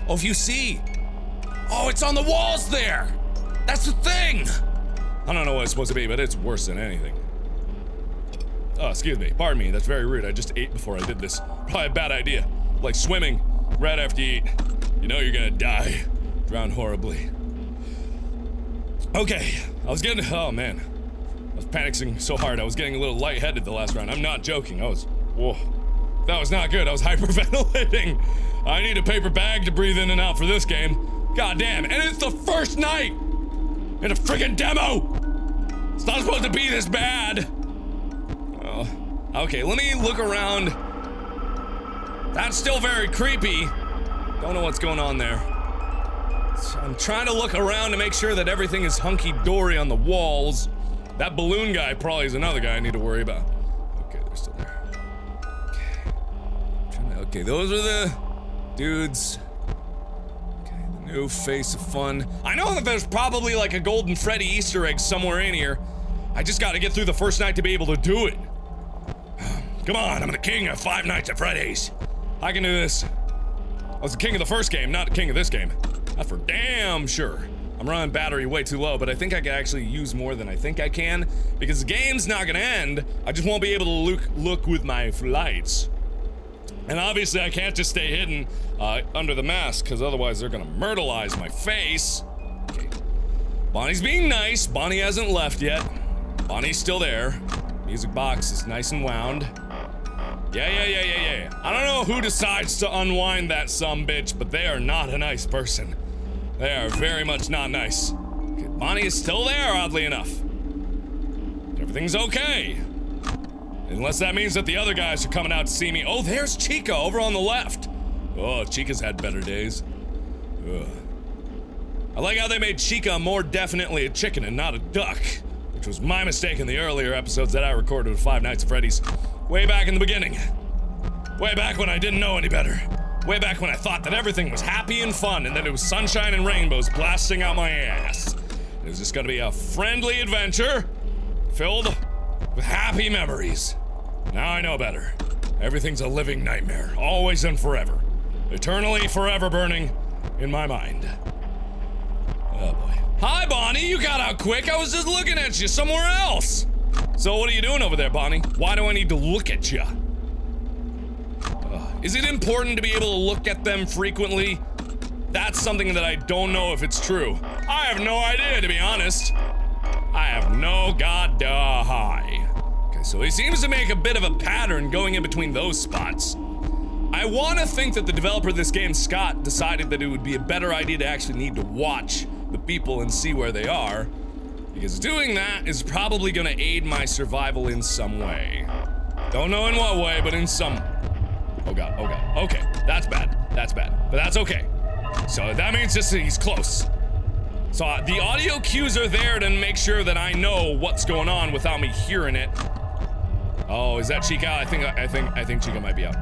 [SPEAKER 1] Oh, if you see. Oh, it's on the walls there! That's the thing! I don't know what it's supposed to be, but it's worse than anything. Oh, excuse me. Pardon me. That's very rude. I just ate before I did this. Probably a bad idea. Like swimming right after you eat. You know you're gonna die. Drown horribly. Okay. I was getting. Oh, man was panicking so hard, I was getting a little lightheaded the last round. I'm not joking. I was. Whoa. That was not good. I was hyperventilating. I need a paper bag to breathe in and out for this game. God damn. And it's the first night in a freaking demo. It's not supposed to be this bad. Oh, okay, let me look around. That's still very creepy. Don't know what's going on there. I'm trying to look around to make sure that everything is hunky dory on the walls. That balloon guy probably is another guy I need to worry about. Okay, they're still there. Okay, to, okay those are the dudes. Okay, the new face of fun. I know that there's probably like a Golden Freddy Easter egg somewhere in here. I just gotta get through the first night to be able to do it. Come on, I'm the king of Five Nights at Freddy's. I can do this. I was the king of the first game, not the king of this game. That's for damn sure. I'm running battery way too low, but I think I can actually use more than I think I can because the game's not gonna end. I just won't be able to look look with my lights. And obviously I can't just stay hidden uh, under the mask because otherwise they're gonna myrtleize my face. Okay. Bonnie's being nice. Bonnie hasn't left yet. Bonnie's still there. Music box is nice and wound. Yeah, yeah, yeah, yeah, yeah. I don't know who decides to unwind that some bitch, but they are not a nice person. They are very much not nice. Bonnie is still there, oddly enough. Everything's okay. Unless that means that the other guys are coming out to see me. Oh, there's Chica over on the left. Oh, Chica's had better days. Ugh. I like how they made Chica more definitely a chicken and not a duck, which was my mistake in the earlier episodes that I recorded of Five Nights at Freddy's way back in the beginning. Way back when I didn't know any better. Way back when I thought that everything was happy and fun and that it was sunshine and rainbows blasting out my ass. Is this gonna be a friendly adventure filled with happy memories? Now I know better. Everything's a living nightmare, always and forever. Eternally, forever burning in my mind. Oh boy. Hi, Bonnie! You got out quick! I was just looking at you somewhere else! So, what are you doing over there, Bonnie? Why do I need to look at you? Is it important to be able to look at them frequently? That's something that I don't know if it's true. I have no idea, to be honest. I have no god high. Okay, so he seems to make a bit of a pattern going in between those spots. I want to think that the developer of this game, Scott, decided that it would be a better idea to actually need to watch the people and see where they are, because doing that is probably going to aid my survival in some way. Don't know in what way, but in some Oh god, oh god. Okay, that's bad. That's bad. But that's okay. So that means just he's close. So uh, the audio cues are there to make sure that I know what's going on without me hearing it. Oh, is that Chica? I think I think I think Chica might be out.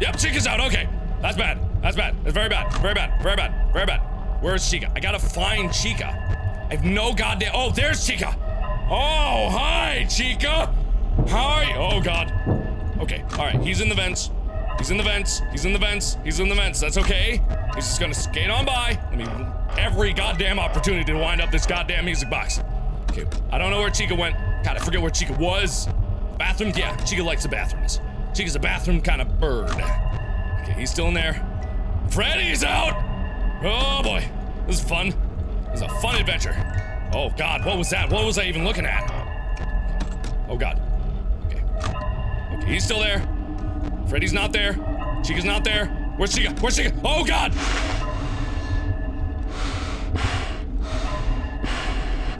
[SPEAKER 1] Yep, Chica's out. Okay. That's bad. That's bad. That's very bad. Very bad. Very bad. Very bad. Where's Chica? I gotta find Chica. I have no goddamn- Oh, there's Chica! Oh, hi, Chica! Hi! Oh, God. Okay, all right, he's in the vents. He's in the vents. He's in the vents. He's in the vents. That's okay. He's just gonna skate on by. I mean, every goddamn opportunity to wind up this goddamn music box. Okay, I don't know where Chica went. God, I forget where Chica was. Bathroom? Yeah, Chica likes the bathrooms. Chica's a bathroom kind of bird. Okay, he's still in there. Freddy's out! Oh boy, this is fun. This is a fun adventure. Oh god, what was that? What was I even looking at? Oh god. Okay. He's still there. Freddy's not there. Chica's not there. Where's Chica? Where's Chica? Oh, God!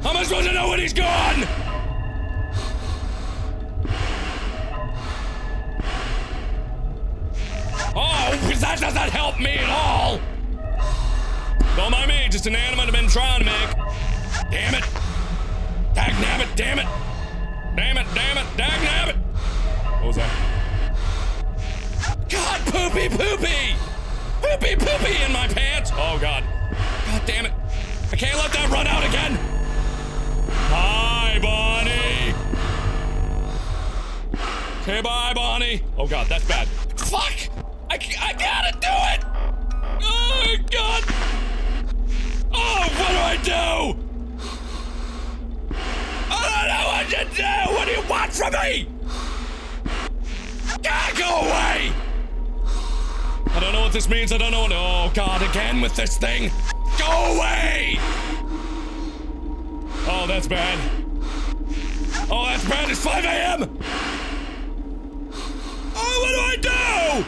[SPEAKER 1] How am I supposed to know when he's gone? Oh, that doesn't help me at all! Don't mind me, just an animate I've been trying to make. Damn it! Dag it! damn it! Damn it, damn it, dag it! What was that? God, poopy, poopy! Poopy, poopy in my pants! Oh, God. God damn it. I can't let that run out again! Hi, Bonnie! Okay, bye, Bonnie. Oh, God, that's bad.
[SPEAKER 3] Fuck! I, I gotta do it! Oh, God! Oh, what do I do? I don't know what to do!
[SPEAKER 1] What do you want from me? go away! I don't know what this means. I don't know what. Oh, God, again with this thing. Go away! Oh, that's bad. Oh, that's bad. It's 5 a.m. Oh, what do I do?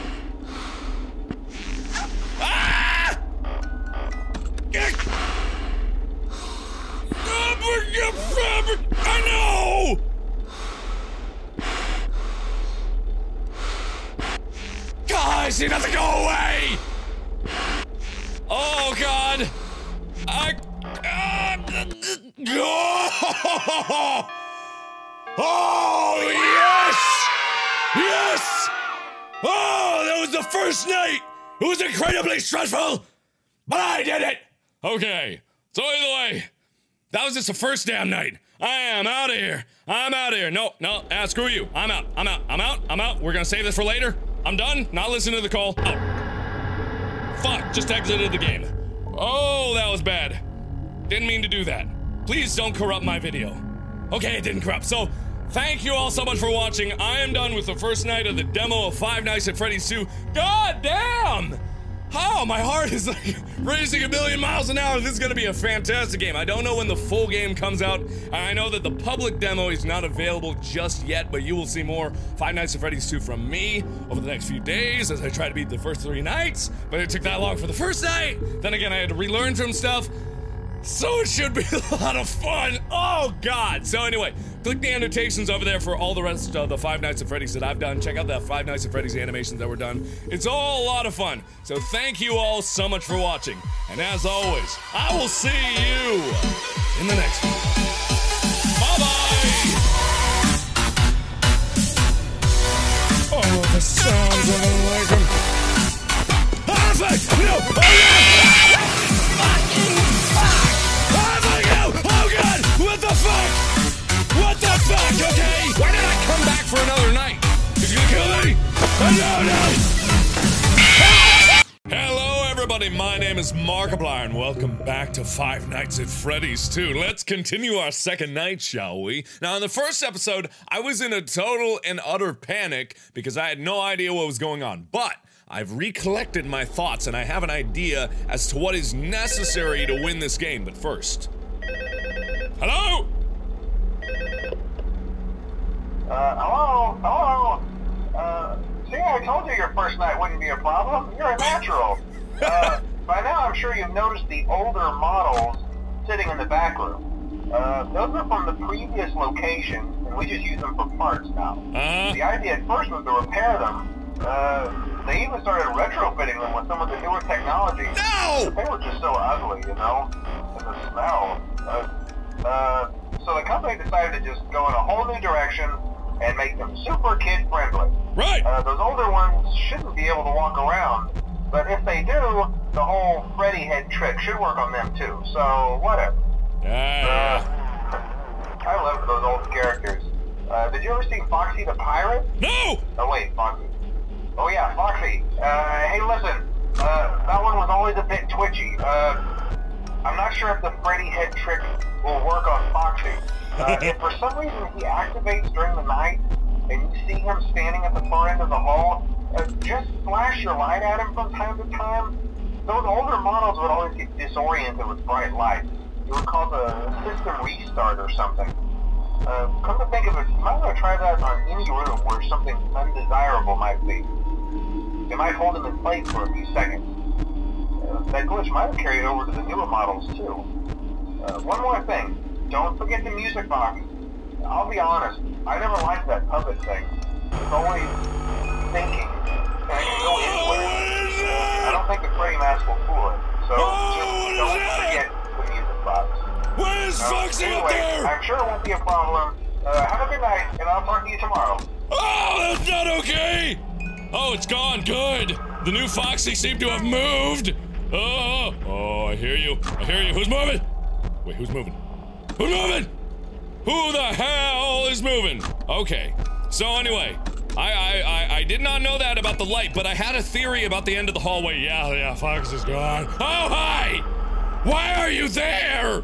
[SPEAKER 1] it's the first damn night. I am out of here. I'm out of here. No, no, ah, screw you. I'm out. I'm out. I'm out. I'm out. We're gonna save this for later. I'm done. Not listening to the call. Oh. Fuck, just exited the game. Oh, that was bad. Didn't mean to do that. Please don't corrupt my video. Okay, it didn't corrupt. So, thank you all so much for watching. I am done with the first night of the demo of Five Nights at Freddy's 2. God damn! Oh, my heart is like racing a million miles an hour. This is going to be a fantastic game. I don't know when the full game comes out. I know that the public demo is not available just yet, but you will see more Five Nights at Freddy's 2 from me over the next few days as I try to beat the first three nights. But it took that long for the first night. Then again, I had to relearn some stuff. So it should be a lot of fun. Oh, God. So, anyway, click the annotations over there for all the rest of the Five Nights at Freddy's that I've done. Check out the Five Nights at Freddy's animations that were done. It's all a lot of fun. So, thank you all so much for watching. And as always, I will see you in the next one. Bye bye. Oh, the sounds of
[SPEAKER 3] a Perfect! No! Oh, yeah!
[SPEAKER 1] for another night. Is he gonna kill me! no, no! Hello, everybody. My name is Markiplier, and welcome back to Five Nights at Freddy's 2. Let's continue our second night, shall we? Now, in the first episode, I was in a total and utter panic because I had no idea what was going on. But I've recollected my thoughts and I have an idea as to what is necessary to win this game. But first. Hello?
[SPEAKER 5] Uh, hello, hello. Uh, see, I told you your first night wouldn't be a problem. You're a natural. Uh, by now, I'm sure you've noticed the older models sitting in the back room. Uh, those are from the previous location, and we just use them for parts now. Uh-huh. The idea at first was to repair them. Uh, they even started retrofitting them with some of the newer technology. No! they were just so ugly, you know? And the smell. Uh, uh, so the company decided to just go in a whole new direction and make them super kid friendly. Right. Uh, those older ones shouldn't be able to walk around, but if they do, the whole Freddy head trick should work on them too. So whatever. Uh, uh I love those old characters. Uh, did you ever see Foxy the Pirate? No. Oh wait, Foxy. Oh yeah, Foxy. Uh, hey, listen. Uh, that one was always a bit twitchy. Uh, I'm not sure if the Freddy head trick will work on Foxy. Uh, if for some reason he activates during the night and you see him standing at the far end of the hall, uh, just flash your light at him from time to time. Those older models would always get disoriented with bright lights. It would cause a system restart or something. Uh, come to think of it, you might want to try that on any room where something undesirable might be. It might hold him in place for a few seconds that glitch might have carried over to the newer models, too. Uh, one more thing. Don't forget the music box. I'll be honest, I never liked that puppet thing. It's always thinking, and I can go anywhere. I don't think the Freddy mask will fool it. So, just don't forget the
[SPEAKER 1] music box. Where's uh, Foxy anyway, up there?
[SPEAKER 5] I'm sure it won't be a problem. Uh, have a good night, and I'll talk to you tomorrow.
[SPEAKER 1] Oh, that's not okay! Oh, it's gone. Good. The new Foxy seemed to have moved. Oh, oh, oh, I hear you. I hear you. Who's moving? Wait, who's moving? Who's moving? Who the hell is moving? Okay. So anyway, I, I, I, I did not know that about the light, but I had a theory about the end of the hallway. Yeah, yeah, Fox is gone. Oh, hi! Why are you there?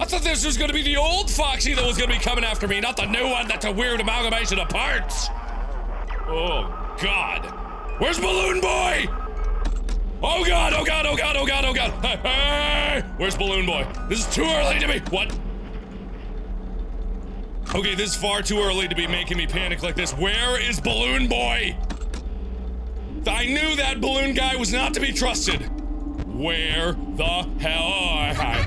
[SPEAKER 1] I thought this was gonna be the old Foxy that was gonna be coming after me, not the new one that's a weird amalgamation of parts. Oh, God. Where's Balloon Boy? Oh god, oh god, oh god, oh god, oh god! Hey, hey! Where's Balloon Boy? This is too early to be- What? Okay, this is far too early to be making me panic like this. Where is Balloon Boy? I knew that balloon guy was not to be trusted. Where the hell are I?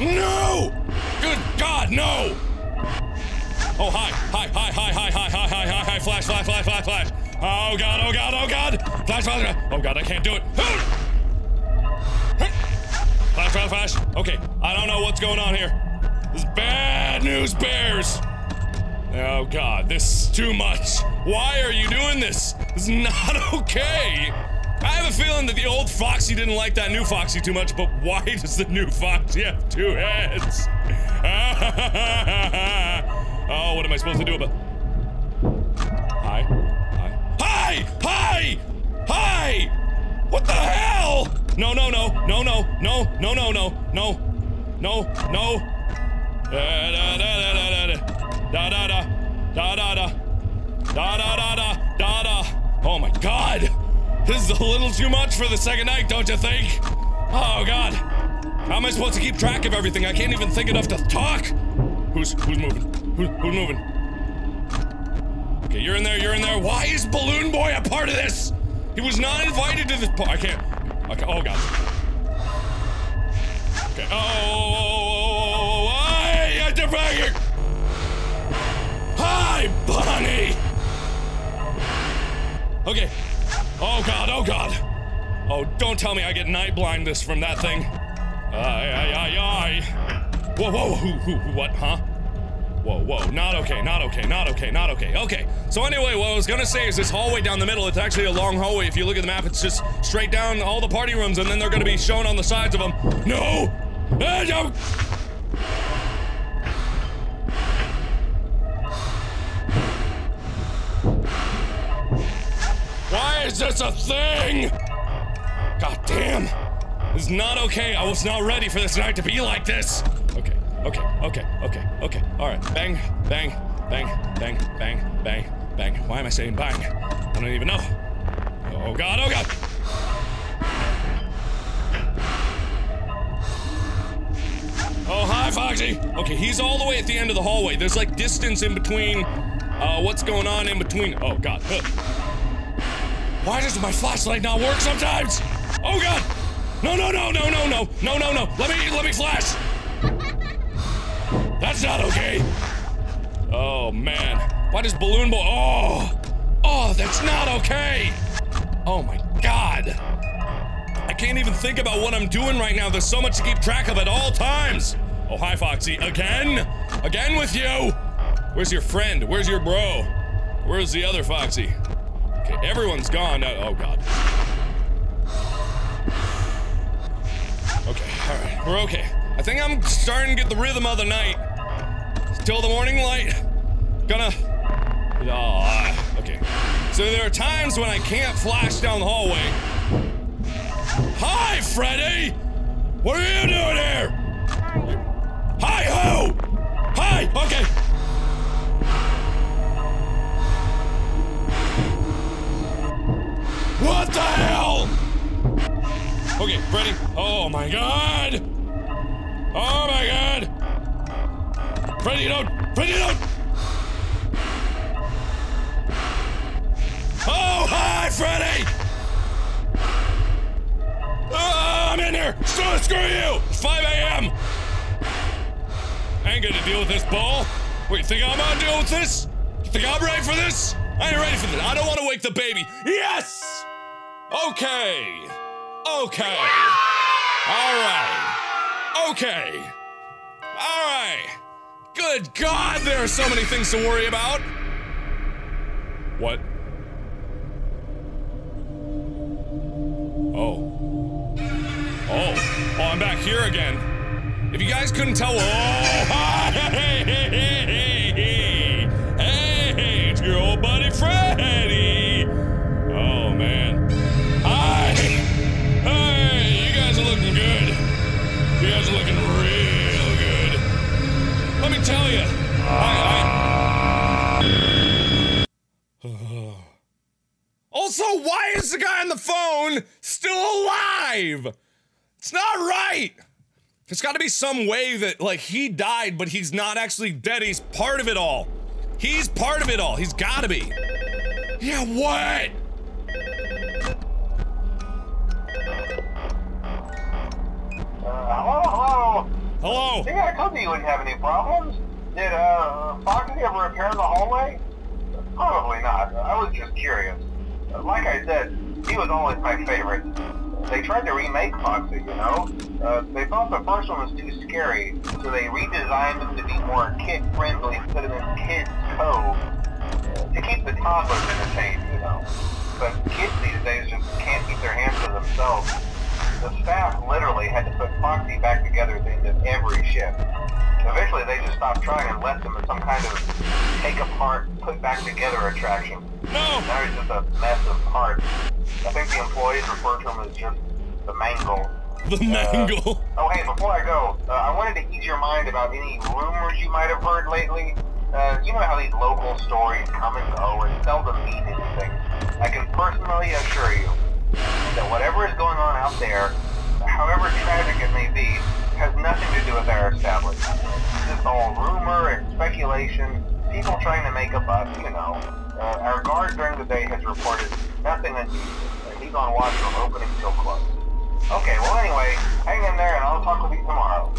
[SPEAKER 1] No! Good God, no! Oh, hi, hi, hi, hi, hi, hi, hi, hi, hi, hi, flash, flash, flash, flash, flash. Oh god, oh god, oh god! Flash, flash, flash! Oh god, I can't do it. Flash, flash, flash. Okay, I don't know what's going on here. This is bad news, bears! Oh god, this is too much. Why are you doing this? This is not okay! I have a feeling that the old Foxy didn't like that new Foxy too much, but why does the new Foxy have two heads? oh, what am I supposed to do about- Hi. Hi! Hi! Hi! What the hell? No, no, no, no, no, no, no, no, no, no, no, no. Da da da da da da da da da da da da da da da da da. Oh my God! This is a little too much for the second night, don't you think? Oh God! How am I supposed to keep track of everything? I can't even think enough to talk. Who's who's moving? Who, who's moving? Okay, you're in there, you're in there. Why is Balloon Boy a part of this? He was not invited to this part. I can't. Okay, oh god. Okay. Oh, oh, oh, I get back here. Hi, Bunny. Okay. Oh god, oh god. Oh, don't tell me I get night blindness from that thing. Aye, aye, aye, aye. Whoa, whoa, who, who, what, huh? whoa, whoa. Not okay, not okay, not okay, not okay. Okay, so anyway, what I was gonna say is this hallway down the middle, it's actually a long hallway. If you look at the map, it's just straight down all the party rooms, and then they're gonna be shown on the sides of them. No! Ah, no! Why is this a thing? God damn.
[SPEAKER 3] This is not okay. I was not ready for this night to be like this.
[SPEAKER 1] Okay. Okay, okay, okay, okay. All right. Bang, bang, bang, bang, bang, bang, bang. Why am I saying bang? I don't even know. Oh god, oh god. Oh, hi, Foxy. Okay, he's all the way at the end of the hallway. There's like distance in between. Uh, what's going on in between? Oh god. Ugh. Why does my flashlight not work sometimes? Oh god. No, no, no, no, no, no, no, no, no. Let me, let me flash. That's not okay. Oh, man. Why does Balloon Boy... Oh! Oh, that's not okay! Oh, my God. I can't even think about what I'm doing right now. There's so much to keep track of at all times. Oh, hi, Foxy. Again? Again with you? Where's your friend? Where's your bro? Where's the other Foxy? Okay, everyone's gone. oh, oh God. Okay, all right. We're okay. I think I'm starting to get the rhythm of the night till the morning light. Gonna. Oh, okay. So there are times when I can't flash down the hallway. Hi, Freddy! What are you doing here? Hi. who? Hi! Okay. What the hell? Okay, Freddy. Oh my god! Oh my god! Freddy, don't! Freddy, don't! Oh, hi, Freddy! Oh, I'm in here! Screw, screw you! It's 5 a.m. I ain't gonna deal with this ball. Wait, you think I'm gonna deal with this? You think I'm ready for this? I ain't ready for this. I don't want to wake the baby. Yes! Okay. Okay. All right. Okay. All right. Good God, there are so many things to worry about. What? Oh. Oh. Oh, I'm back here again. If you guys couldn't tell- Oh! Hey! Hey! Hey! hey, hey it's your old buddy Freddy! Oh, man. Hi! Hey! You guys are looking good. You guys are looking real let me tell you. also, why is the guy on the phone still alive? It's not right. There's got to be some way that, like, he died, but he's not actually dead. He's part of it all. He's part of it all. He's got to be. Yeah, what?
[SPEAKER 5] Uh, hello, hello. Hello? They gotta come to you wouldn't have any problems. Did, uh, Foxy ever appear in the hallway? Probably not. I was just curious. Like I said, he was always my favorite. They tried to remake Foxy, you know? Uh, they thought the first one was too scary, so they redesigned him to be more kid-friendly, put it in Kids Cove, to keep the toddlers entertained, you know? But kids these days just can't keep their hands to themselves. The staff literally had to put Foxy back together at the end of every shift. Eventually, they just stopped trying and left him in some kind of take apart, put back together attraction. No! Now he's just a mess of parts. I think the employees refer to him as just the mangle. The uh, mangle. oh, hey, before I go, uh, I wanted to ease your mind about any rumors you might have heard lately. Uh, you know how these local stories come and go and seldom mean anything. I can personally assure you, that whatever is going on out there, however tragic it may be, has nothing to do with our establishment. This all rumor and speculation, people trying to make a buck, you know. Uh, our guard during the day has reported nothing unusual, and he's on watch from opening till close.
[SPEAKER 1] Okay, well anyway, hang in there and I'll talk with you tomorrow.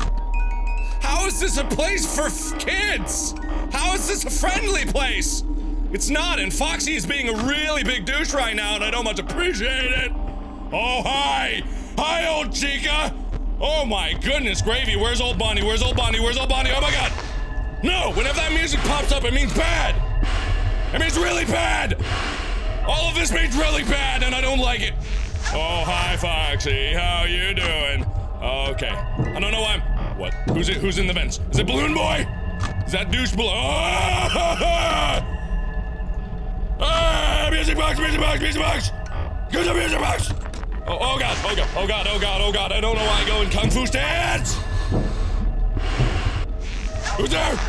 [SPEAKER 1] How is this a place for kids? How is this a friendly place? It's not, and Foxy is being a really big douche right now, and I don't much appreciate it. Oh, hi. Hi, old Chica. Oh my goodness, gravy. Where's old Bonnie? Where's old Bonnie? Where's old Bonnie? Oh my god. No, whenever that music pops up, it means bad. It means really bad. All of this means really bad, and I don't like it. Oh, hi, Foxy. How you doing? Okay. I don't know why I'm... What? Who's it? Who's in the vents? Is it Balloon Boy? Is that douche balloon? Oh! Ah! Ah, music box, music box, music box! Give the music box! Oh, oh god, oh god, oh god, oh god, oh god, I don't know why I go in kung fu stance! Who's there?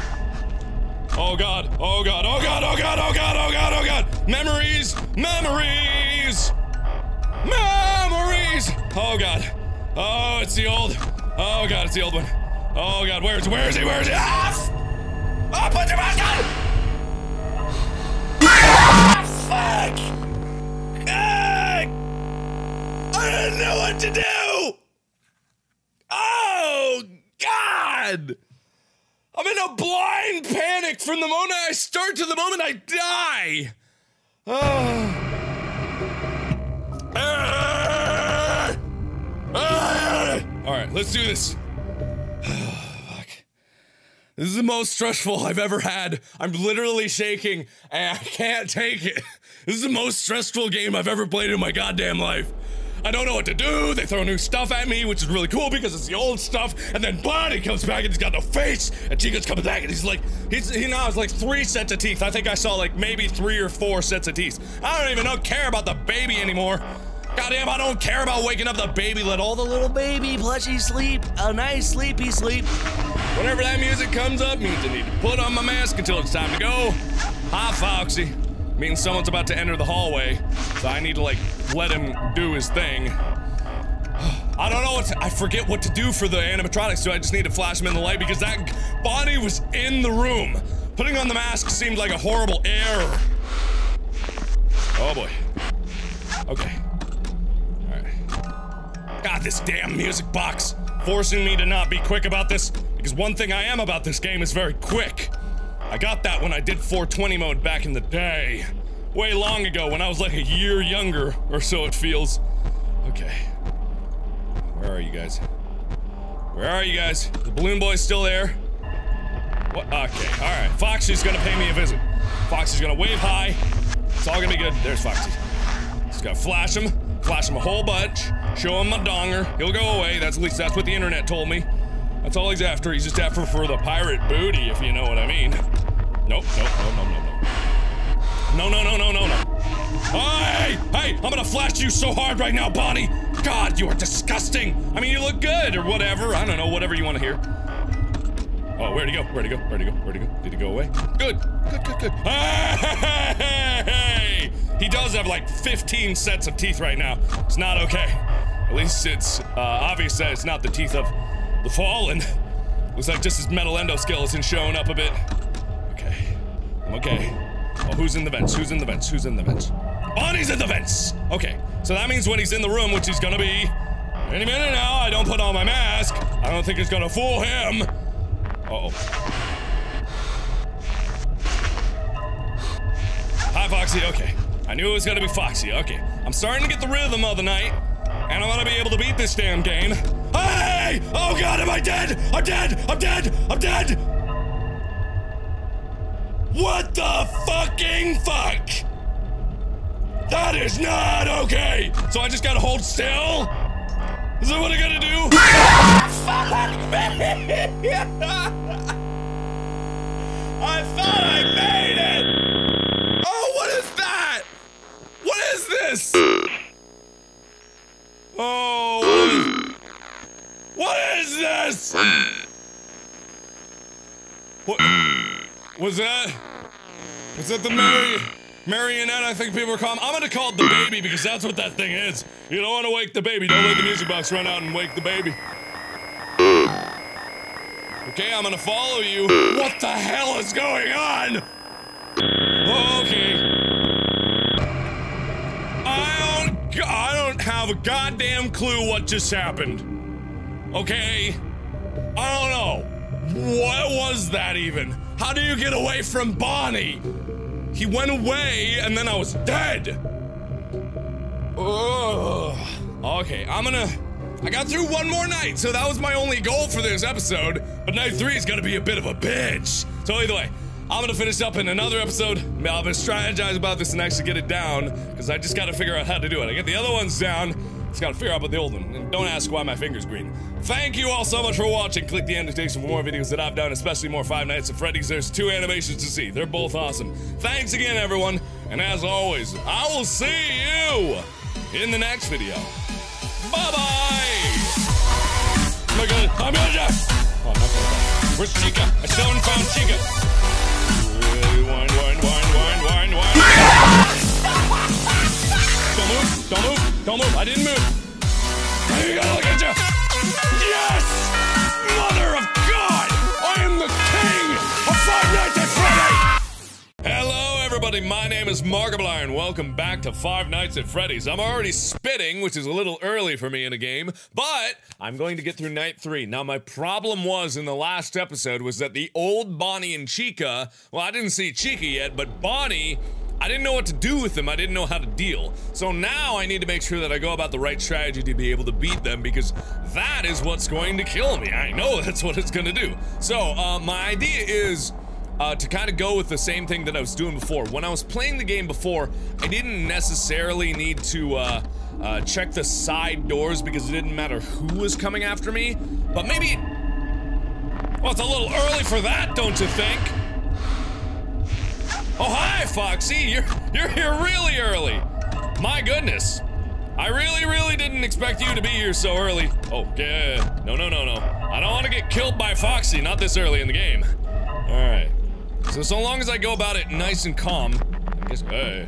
[SPEAKER 1] Oh god, oh god, oh god, oh god, oh god, oh god, oh god! Memories! Memories! Memories! Oh god. Oh, it's the old. Oh god, it's the old one. Oh god, where's where is he? Where is he? Ah! Oh, put your mask on!
[SPEAKER 3] fuck? I didn't know what to
[SPEAKER 1] do. Oh, God. I'm in a blind panic from the moment I start to the moment I die. Oh. Ah! Ah! All right, let's do this. This is the most stressful I've ever had. I'm literally shaking and I can't take it. This is the most stressful game I've ever played in my goddamn life. I don't know what to do. They throw new stuff at me, which is really cool because it's the old stuff. And then Bonnie comes back and he's got no face. And Chica's coming back and he's like, he's he now has like three sets of teeth. I think I saw like maybe three or four sets of teeth. I don't even don't care about the baby anymore. Goddamn, I don't care about waking up the baby. Let all the little baby plushies sleep. A nice sleepy sleep. Whenever that music comes up, means I need to put on my mask until it's time to go. Hi, Foxy means someone's about to enter the hallway, so I need to, like, let him do his thing. I don't know what to, I forget what to do for the animatronics, so I just need to flash him in the light because that body was in the room. Putting on the mask seemed like a horrible error. Oh boy. Okay. Alright. God, this damn music box forcing me to not be quick about this because one thing I am about this game is very quick. I got that when I did 420 mode back in the day. Way long ago when I was like a year younger, or so it feels. Okay. Where are you guys? Where are you guys? The balloon boy's still there. What? Okay, alright. Foxy's gonna pay me a visit. Foxy's gonna wave high. It's all gonna be good. There's Foxy. Just gotta flash him. Flash him a whole bunch. Show him my donger. He'll go away. That's at least that's what the internet told me. That's all he's after. He's just after for the pirate booty, if you know what I mean. Nope, nope, no, no, no, no. No, no, no, no, no, no. Hey! Hey! I'm gonna flash you so hard right now, Bonnie! God, you are disgusting! I mean, you look good, or whatever. I don't know, whatever you want to hear. Oh, where'd he go? Where'd he go? Where'd he go? Where'd he go? Did he go away? Good. Good, good, good. Hey! He does have like 15 sets of teeth right now. It's not okay. At least it's uh, obvious that it's not the teeth of the Fallen. Looks like just his metal endoskeleton showing up a bit. Okay. I'm okay. Oh, who's in the vents? Who's in the vents? Who's in the vents? Bonnie's in the vents! Okay. So that means when he's in the room, which he's gonna be any minute now, I don't put on my mask. I don't think it's gonna fool him. Uh oh Hi, Foxy. Okay. I knew it was gonna be Foxy. Okay. I'm starting to get the rhythm of the night, and I'm gonna be able to beat this damn game. Hey! Oh god, am I dead? I'm dead! I'm dead! I'm dead! What the fucking fuck? That is not okay! So I just gotta hold still? Is that what I gotta do? fuck me!
[SPEAKER 3] I thought I made it! Oh, what is that? What is this? Oh,
[SPEAKER 1] what is this? What was that? Was that the Mary marionette? I think people are calling. I'm gonna call it the baby because that's what that thing is. You don't want to wake the baby. Don't let the music box run out and wake the baby. Okay, I'm gonna follow you. What the hell is going on? Okay. I don't. I don't have a goddamn clue what just happened. Okay? I don't know. What was that even? How do you get away from Bonnie? He went away and then I was dead. Ugh. Okay, I'm gonna. I got through one more night, so that was my only goal for this episode. But night three is gonna be a bit of a bitch. So either way, I'm gonna finish up in another episode. I'm gonna strategize about this and actually get it down because I just gotta figure out how to do it. I get the other ones down. Just gotta figure out about the old one. And don't ask why my finger's green. Thank you all so much for watching. Click the annotation for more videos that I've done, especially more Five Nights at Freddy's. There's two animations to see. They're both awesome. Thanks again, everyone. And as always, I will see you in the next video. Bye-bye! my god, I'm Ninja! Oh, Where's Chica? I still haven't found Chica. wine, wine, wine, wine, wine, wine move. Don't move. Don't move. I didn't move. Here gonna Look at you. Yes! Mother of God! I am the king of Five Nights at Freddy's! Hello, everybody. My name is Markiplier, and welcome back to Five Nights at Freddy's. I'm already spitting, which is a little early for me in a game, but I'm going to get through night three. Now, my problem was in the last episode was that the old Bonnie and Chica, well, I didn't see Chica yet, but Bonnie I didn't know what to do with them. I didn't know how to deal. So now I need to make sure that I go about the right strategy to be able to beat them because that is what's going to kill me. I know that's what it's going to do. So uh, my idea is uh, to kind of go with the same thing that I was doing before. When I was playing the game before, I didn't necessarily need to uh, uh, check the side doors because it didn't matter who was coming after me. But maybe... Well, it's a little early for that, don't you think? Oh, hi, Foxy. You're, you're here really early. My goodness. I really, really didn't expect you to be here so early. Oh, yeah. No, no, no, no. I don't want to get killed by Foxy, not this early in the game. Alright. So, so long as I go about it nice and calm, I guess- hey.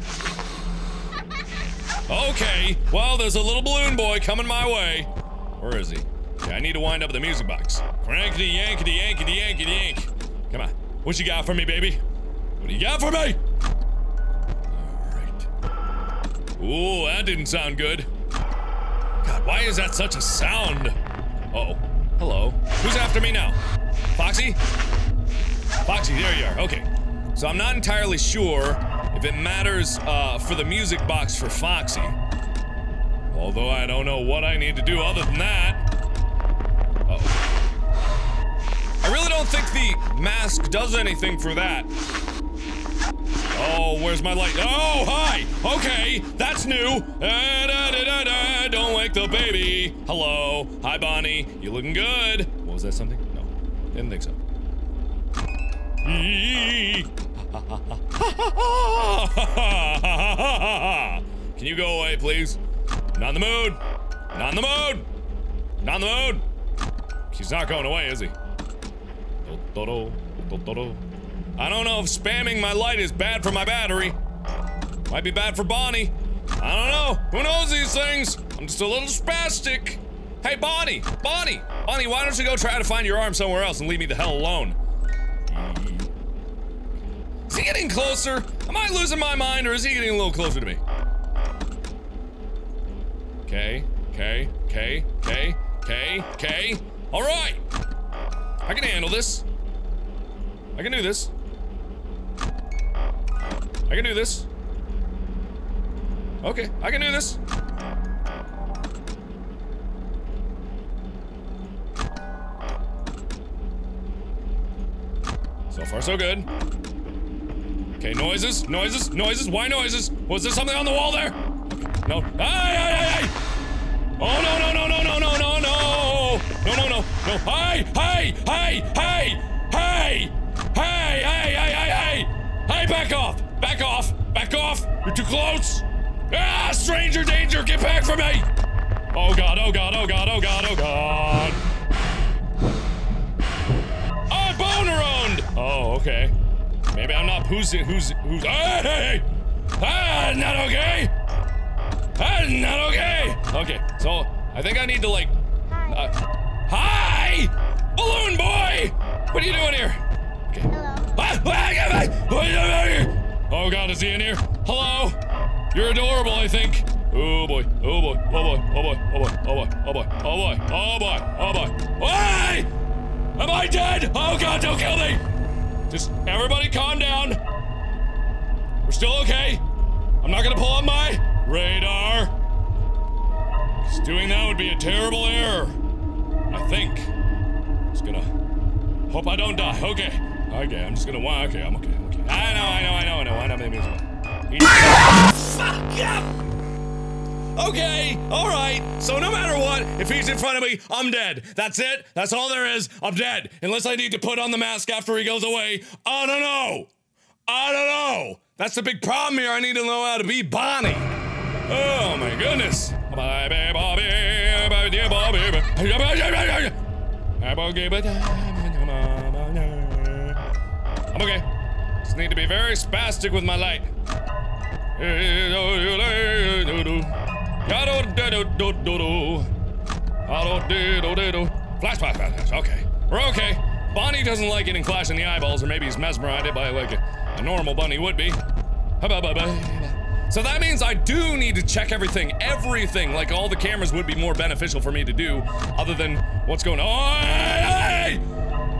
[SPEAKER 1] Okay, well, there's a little balloon boy coming my way. Where is he? Okay, I need to wind up the music box. Crankety yankety yankety yankety yank. Come on. What you got for me, baby? What do you got for me? Alright. Ooh, that didn't sound good. God, why is that such a sound? Uh oh. Hello. Who's after me now? Foxy? Foxy, there you are. Okay. So I'm not entirely sure if it matters uh, for the music box for Foxy. Although I don't know what I need to do other than that. Uh -oh. I really don't think the mask does anything for that. Oh, where's my light? Oh, hi! Okay, that's new. Da, da, da, Don't wake the baby. Hello. Hi, Bonnie. You looking good. What was that something? No. Didn't think so. Can you go away, please? Not in the mood. Not in the mood. Not in the mood. He's not going away, is he? I don't know if spamming my light is bad for my battery. Might be bad for Bonnie. I don't know. Who knows these things? I'm just a little spastic. Hey, Bonnie! Bonnie! Bonnie, why don't you go try to find your arm somewhere else and leave me the hell alone? Is he getting closer? Am I losing my mind or is he getting a little closer to me? Okay, okay, okay, okay, okay, okay. Alright! I can handle this. I can do this. I can do this. Okay, I can do this. So far, so good. Okay, noises, noises, noises. Why noises? Was there something on the wall there? no. Hey, hey, hey, ay! Oh, no, no, no, no, no, no, no, no! No, no, no, no. Hey, hey, hey, hey, hey, hey, hey, hey, hey! hi! Hey, back off! Back off! Back off! You're too close! Ah, stranger danger! Get back from me! Oh god, oh god, oh god, oh god, oh god! Oh, boner owned! Oh, okay. Maybe I'm not who's it, who's, who's, hey! Ah, not okay! Ah, not okay! Okay, so I think I need to like, uh, hi! Balloon boy! What are you doing here? Okay. Oh god, is he in here? Hello? You're adorable, I think. Oh boy, oh boy, oh boy, oh boy, oh boy, oh boy, oh boy, oh boy, oh boy, oh boy. Why? Am I dead? Oh god, don't kill me! Just everybody calm down. We're still okay. I'm not gonna pull up my radar. Because doing that would be a terrible error. I think. Just gonna hope I don't die. Okay. Okay, I'm just gonna walk. Okay, I'm okay. I'm okay. I know, I know, I know, I know. I know. Maybe know. Fuck up. Okay, all right. So no matter what, if he's in front of me, I'm dead. That's it. That's all there is. I'm dead. Unless I need to put on the mask after he goes away. I don't know. I don't know. That's the big problem here. I need to know how to be Bonnie. Oh my goodness. Bye, bye, Bobby, Bye, dear Bobby. I'm okay. Just need to be very spastic with my light. Flash, flash, flash, okay. We're okay. Bonnie doesn't like getting flashed in the eyeballs, or maybe he's mesmerized by like a, a normal bunny would be. How about, bye, bye. So that means I do need to check everything, everything, like all the cameras would be more beneficial for me to do other than what's going on.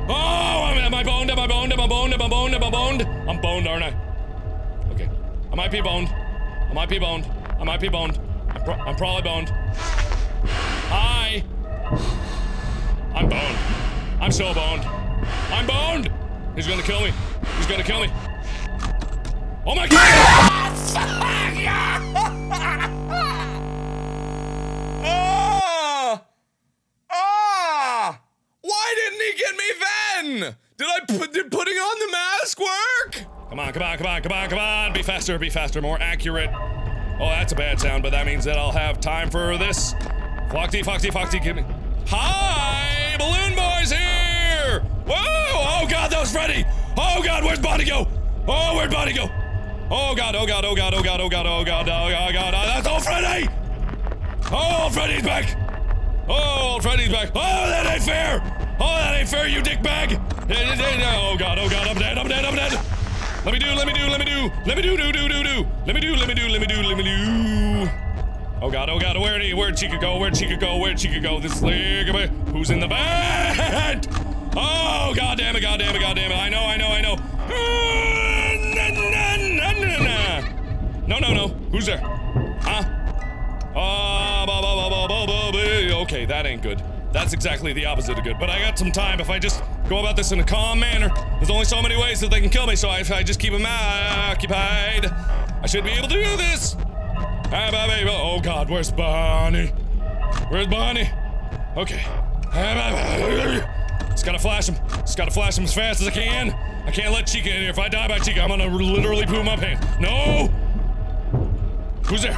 [SPEAKER 1] Oh, am I boned? Am I boned? Am I boned? Am I boned? Am I boned? I'm boned, aren't I? Okay. I might be boned. I might be boned. I might be boned. I'm, pro I'm probably boned. Hi. I'm boned. I'm so boned. I'm boned! He's gonna kill me. He's gonna kill me. Oh my god! ah! Ah! Why didn't he get me then? Did I put, did putting on the mask work? Come on, come on, come on, come on, come on. Be faster, be faster, more accurate. Oh, that's a bad sound, but that means that I'll have time for this. Foxy, Foxy, Foxy, give me. Hi! Balloon Boy's here! Whoa! Oh god, that was Freddy! Oh god, where's Bonnie go? Oh, where'd Bonnie go? Oh god, oh god, oh god, oh god, oh god, oh god, oh god, oh god, Oh that's old Freddy! Oh, Freddy's back! Oh, Freddy's back! Oh, that ain't fair! Oh, that ain't fair, you dickbag! Oh god, oh god, I'm dead, I'm dead, I'm dead! Let me do, let me do, let me do, let me do, do, do, do, do! Let me do, let me do, let me do, let me do! Oh god, oh god, where'd he, where'd Chica go, where'd Chica go, where'd Chica go? This leg of who's in the bed? Oh, god damn it, god damn it, god damn it, I know, I know, I know! No, no, no. Who's there? Huh? Oh, okay, that ain't good. That's exactly the opposite of good. But I got some time if I just go about this in a calm manner. There's only so many ways that they can kill me, so if I just keep them occupied, I should be able to do this. Ah, oh god, where's Bonnie? Where's Bonnie? Okay. Ah, just gotta flash him. Just gotta flash him as fast as I can. I can't let Chica in here. If I die by Chica, I'm gonna literally poo my pants. No! Who's there?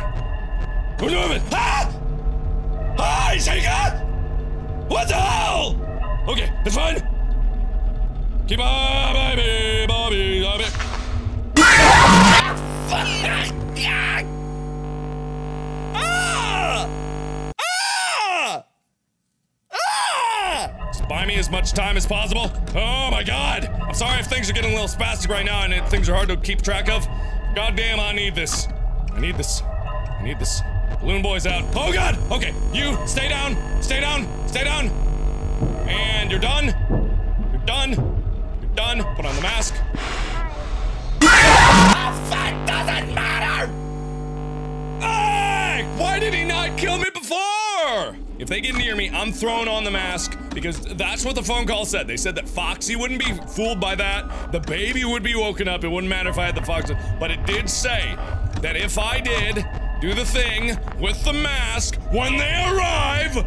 [SPEAKER 1] Who's moving? Ah! Ah! He's What the hell? Okay, it's fine. Keep on, baby, Bobby, Bobby. buy me as much time as possible. Oh my god! I'm sorry if things are getting a little spastic right now and things are hard to keep track of. Goddamn, I need this. I need this. I need this. Balloon boy's out. Oh god! Okay, you stay down, stay down, stay down. And you're done. You're done. You're done. Put on the mask. fuck doesn't matter! Hey! Why did he not kill me before? If they get near me, I'm throwing on the mask because that's what the phone call said. They said that Foxy wouldn't be fooled by that. The baby would be woken up. It wouldn't matter if I had the Foxy. But it did say that if I did do the thing with the mask, when they arrive,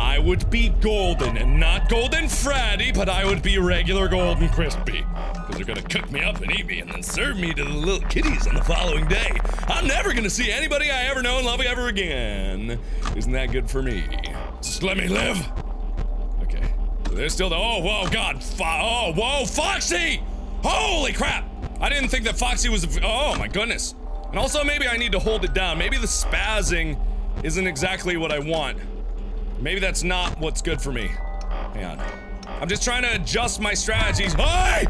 [SPEAKER 1] I would be golden, and not golden Freddy, but I would be regular golden crispy. Because they're gonna cook me up and eat me, and then serve me to the little kitties on the following day. I'm never gonna see anybody I ever know and love ever again. Isn't that good for me? Just let me live. Okay. they there's still the. Oh, whoa, God. Fo oh, whoa, Foxy! Holy crap! I didn't think that Foxy was. Oh my goodness. And also, maybe I need to hold it down. Maybe the spazzing isn't exactly what I want. Maybe that's not what's good for me. Hang on. I'm just trying to adjust my strategies. Hey!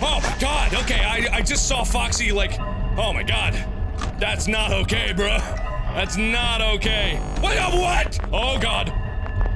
[SPEAKER 1] Oh my god, okay, I, I just saw Foxy like, oh my god. That's not okay, bro. That's not okay. Wait, uh, what? Oh god.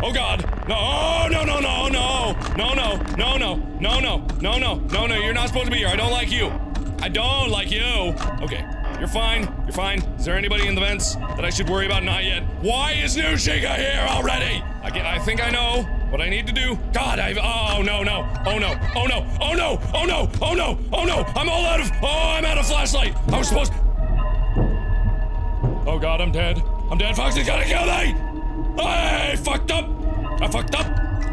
[SPEAKER 1] Oh god. No, no, no, no, no. No, no, no, no, no, no, no, no, no, no, you're not supposed to be here. I don't like you. I don't like you. Okay, you're fine. You're fine. Is there anybody in the vents that I should worry about? Not yet. Why is New here already? I get. I think I know what I need to do. God, I've. Oh no no. Oh no. Oh no. Oh no. Oh no. Oh no. Oh no. I'm all out of. Oh, I'm out of flashlight. I was supposed. Oh god, I'm dead. I'm dead. Foxy's gonna kill me. I fucked up. I fucked up.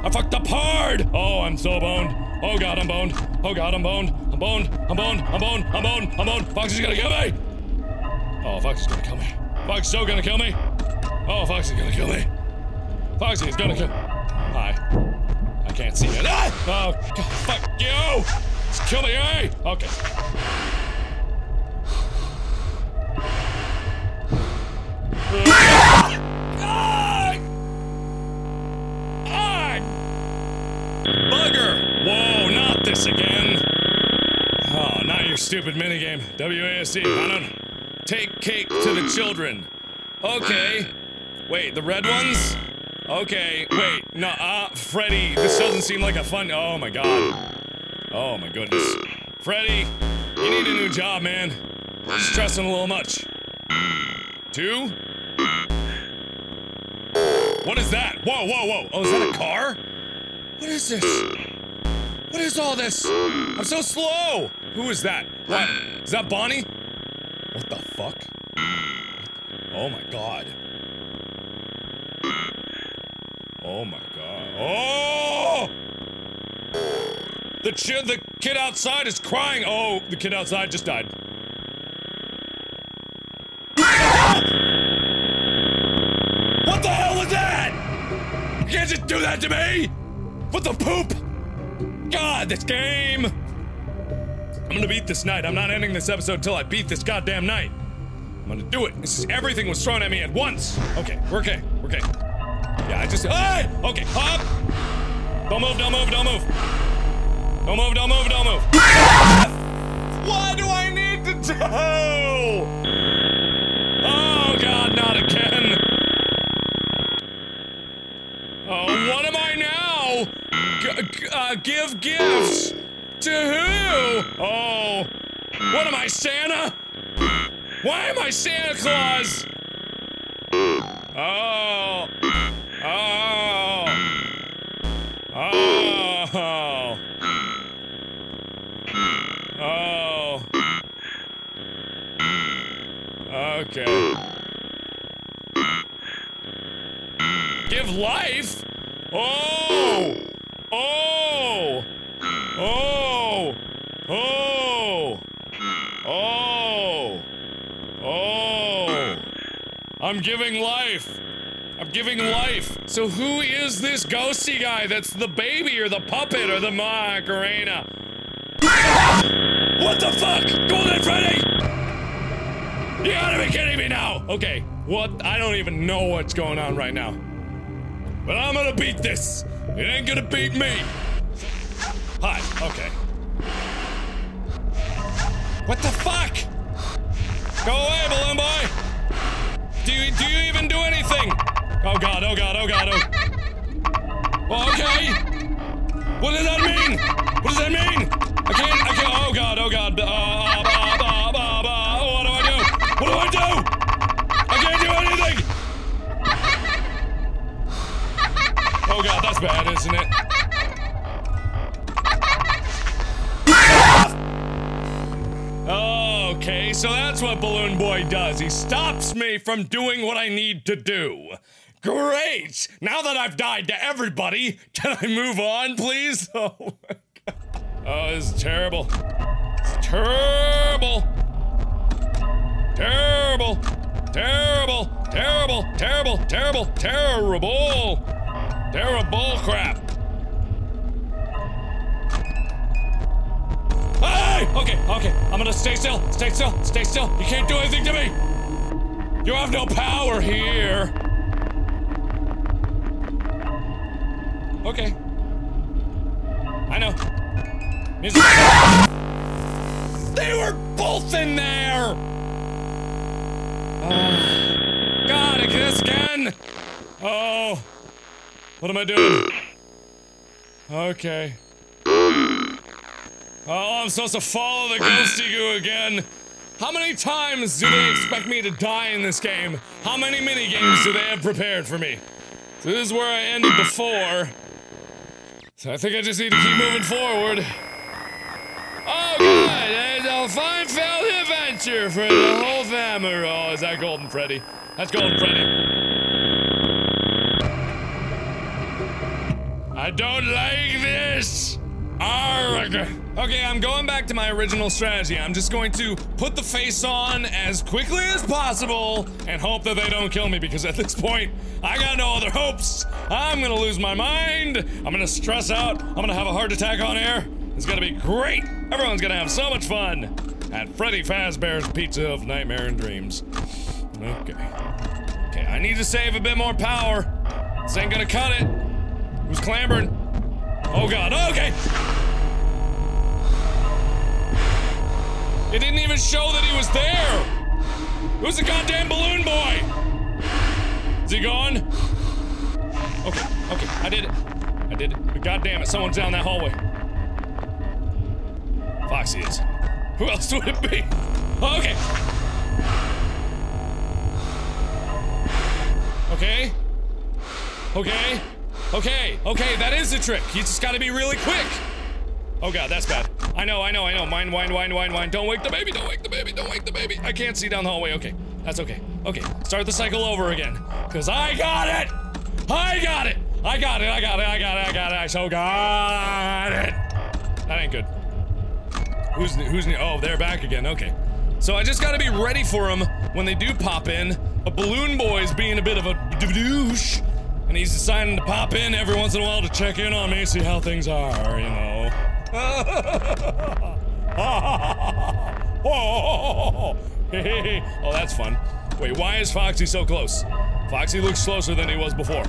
[SPEAKER 1] I fucked up hard. Oh, I'm so boned. Oh god, I'm boned. Oh god, I'm boned. I'm boned. I'm boned. I'm boned. I'm boned. I'm boned. Foxy's gonna kill me. Oh, Foxy's gonna kill me. Foxy's so gonna kill me. Oh, Foxy's gonna kill me. Foxy is gonna kill. Hi. I can't see it. Ah! Oh, God, fuck you! Just kill me, eh? Okay. ah! Ah!
[SPEAKER 3] Bugger!
[SPEAKER 1] Whoa, not this again! Oh, not your stupid WASD, Take cake to the children. Okay. Wait, the red ones? Okay, wait, no, uh, Freddy, this doesn't seem like a fun- oh my god. Oh my goodness. Freddy, you need a new job, man. You're stressing a little much. Two? What is that? Whoa, whoa, whoa. Oh, is that a car? What is this? What is all this? I'm so slow! Who is that? What? Is that Bonnie? What the fuck? Oh my god. Oh my god. Oh! The ch- the kid outside is crying. Oh, the kid outside just died. what the hell was that? You can't just do that to me. What the poop? God, this game. I'm gonna beat this night. I'm not ending this episode until I beat this goddamn night. I'm gonna do it. This is everything was thrown at me at once. Okay, we're okay. We're okay. Yeah, I just. Hey! Okay, hop! Don't move, don't move, don't move. Don't move, don't move, don't move. what do I need to do? Oh, God, not again. Oh, what am I now? G uh, give gifts. To who? Oh. What am I, Santa? Why am I Santa Claus? Oh. Oh. Oh.
[SPEAKER 3] Oh.
[SPEAKER 1] oh. Okay. Give life? Oh! Oh! Oh! Oh! Oh! Oh! I'm giving life! I'm giving life! So who is this ghosty guy that's the baby or the puppet or the Macarena? What the fuck? Golden Freddy! You gotta be kidding me now! Okay, what? I don't even know what's going on right now. But I'm gonna beat this! It ain't gonna beat me! Hi. Okay. What the fuck? Go away, balloon boy. Do you do you even do anything? Oh god. Oh god. Oh god. Oh. okay. What does that mean? What does that mean? I can't. I can't. Oh god. Oh god. Oh. What do I do? what do I do? I can't do anything! Oh god, that's bad, isn't it? okay, so that's what Balloon Boy does. He stops me from doing what I need to do. Great! Now that I've died to everybody, can I move on, please? Oh my god. Oh, this is terrible. It's terrible! Terrible! Terrible! Terrible! Terrible! Terrible! Terrible! Terrible crap! Hey! Okay, okay. I'm gonna stay still, stay still, stay still. You can't do anything to me! You have no power here! Okay. I know. they were both in there! Oh. God, kiss again! Oh. What am I doing? Okay. Oh, I'm supposed to follow the ghost goo again. How many times do they expect me to die in this game? How many mini games do they have prepared for me? So this is where I ended before. So I think I just need to keep moving forward. Oh god, it's a fun-filled adventure for the whole family. Oh, is that Golden Freddy? That's Golden Freddy. I don't like this! Alright. Okay, I'm going back to my original strategy. I'm just going to put the face on as quickly as possible and hope that they don't kill me because at this point, I got no other hopes. I'm gonna lose my mind. I'm gonna stress out. I'm gonna have a heart attack on air. It's gonna be great. Everyone's gonna have so much fun at Freddy Fazbear's Pizza of Nightmare and Dreams. Okay. Okay, I need to save a bit more power. This ain't gonna cut it. Who's clambering? Oh god, oh, okay! It didn't even show that he was there! It was a goddamn balloon boy! Is he gone? Okay, okay, I did it. I did it. But god damn it, someone's down that hallway. Foxy is. Who else would it be? okay. Okay. Okay. Okay, okay, that is the trick. You just gotta be really quick. Oh god, that's bad. I know, I know, I know. Mine, wine, wine, wine, wine. Don't wake the baby, don't wake the baby, don't wake the baby. I can't see down the hallway. Okay, that's okay. Okay, start the cycle over again. Cause I got it! I got it! I got it, I got it, I got it, I got it, I so got it! That ain't good. Who's new, who's new? Oh, they're back again, okay. So I just gotta be ready for them when they do pop in. A balloon boy's being a bit of a douche and he's deciding to pop in every once in a while to check in on me, see how things are, you know. oh, that's fun. Wait, why is Foxy so close? Foxy looks closer than he was before.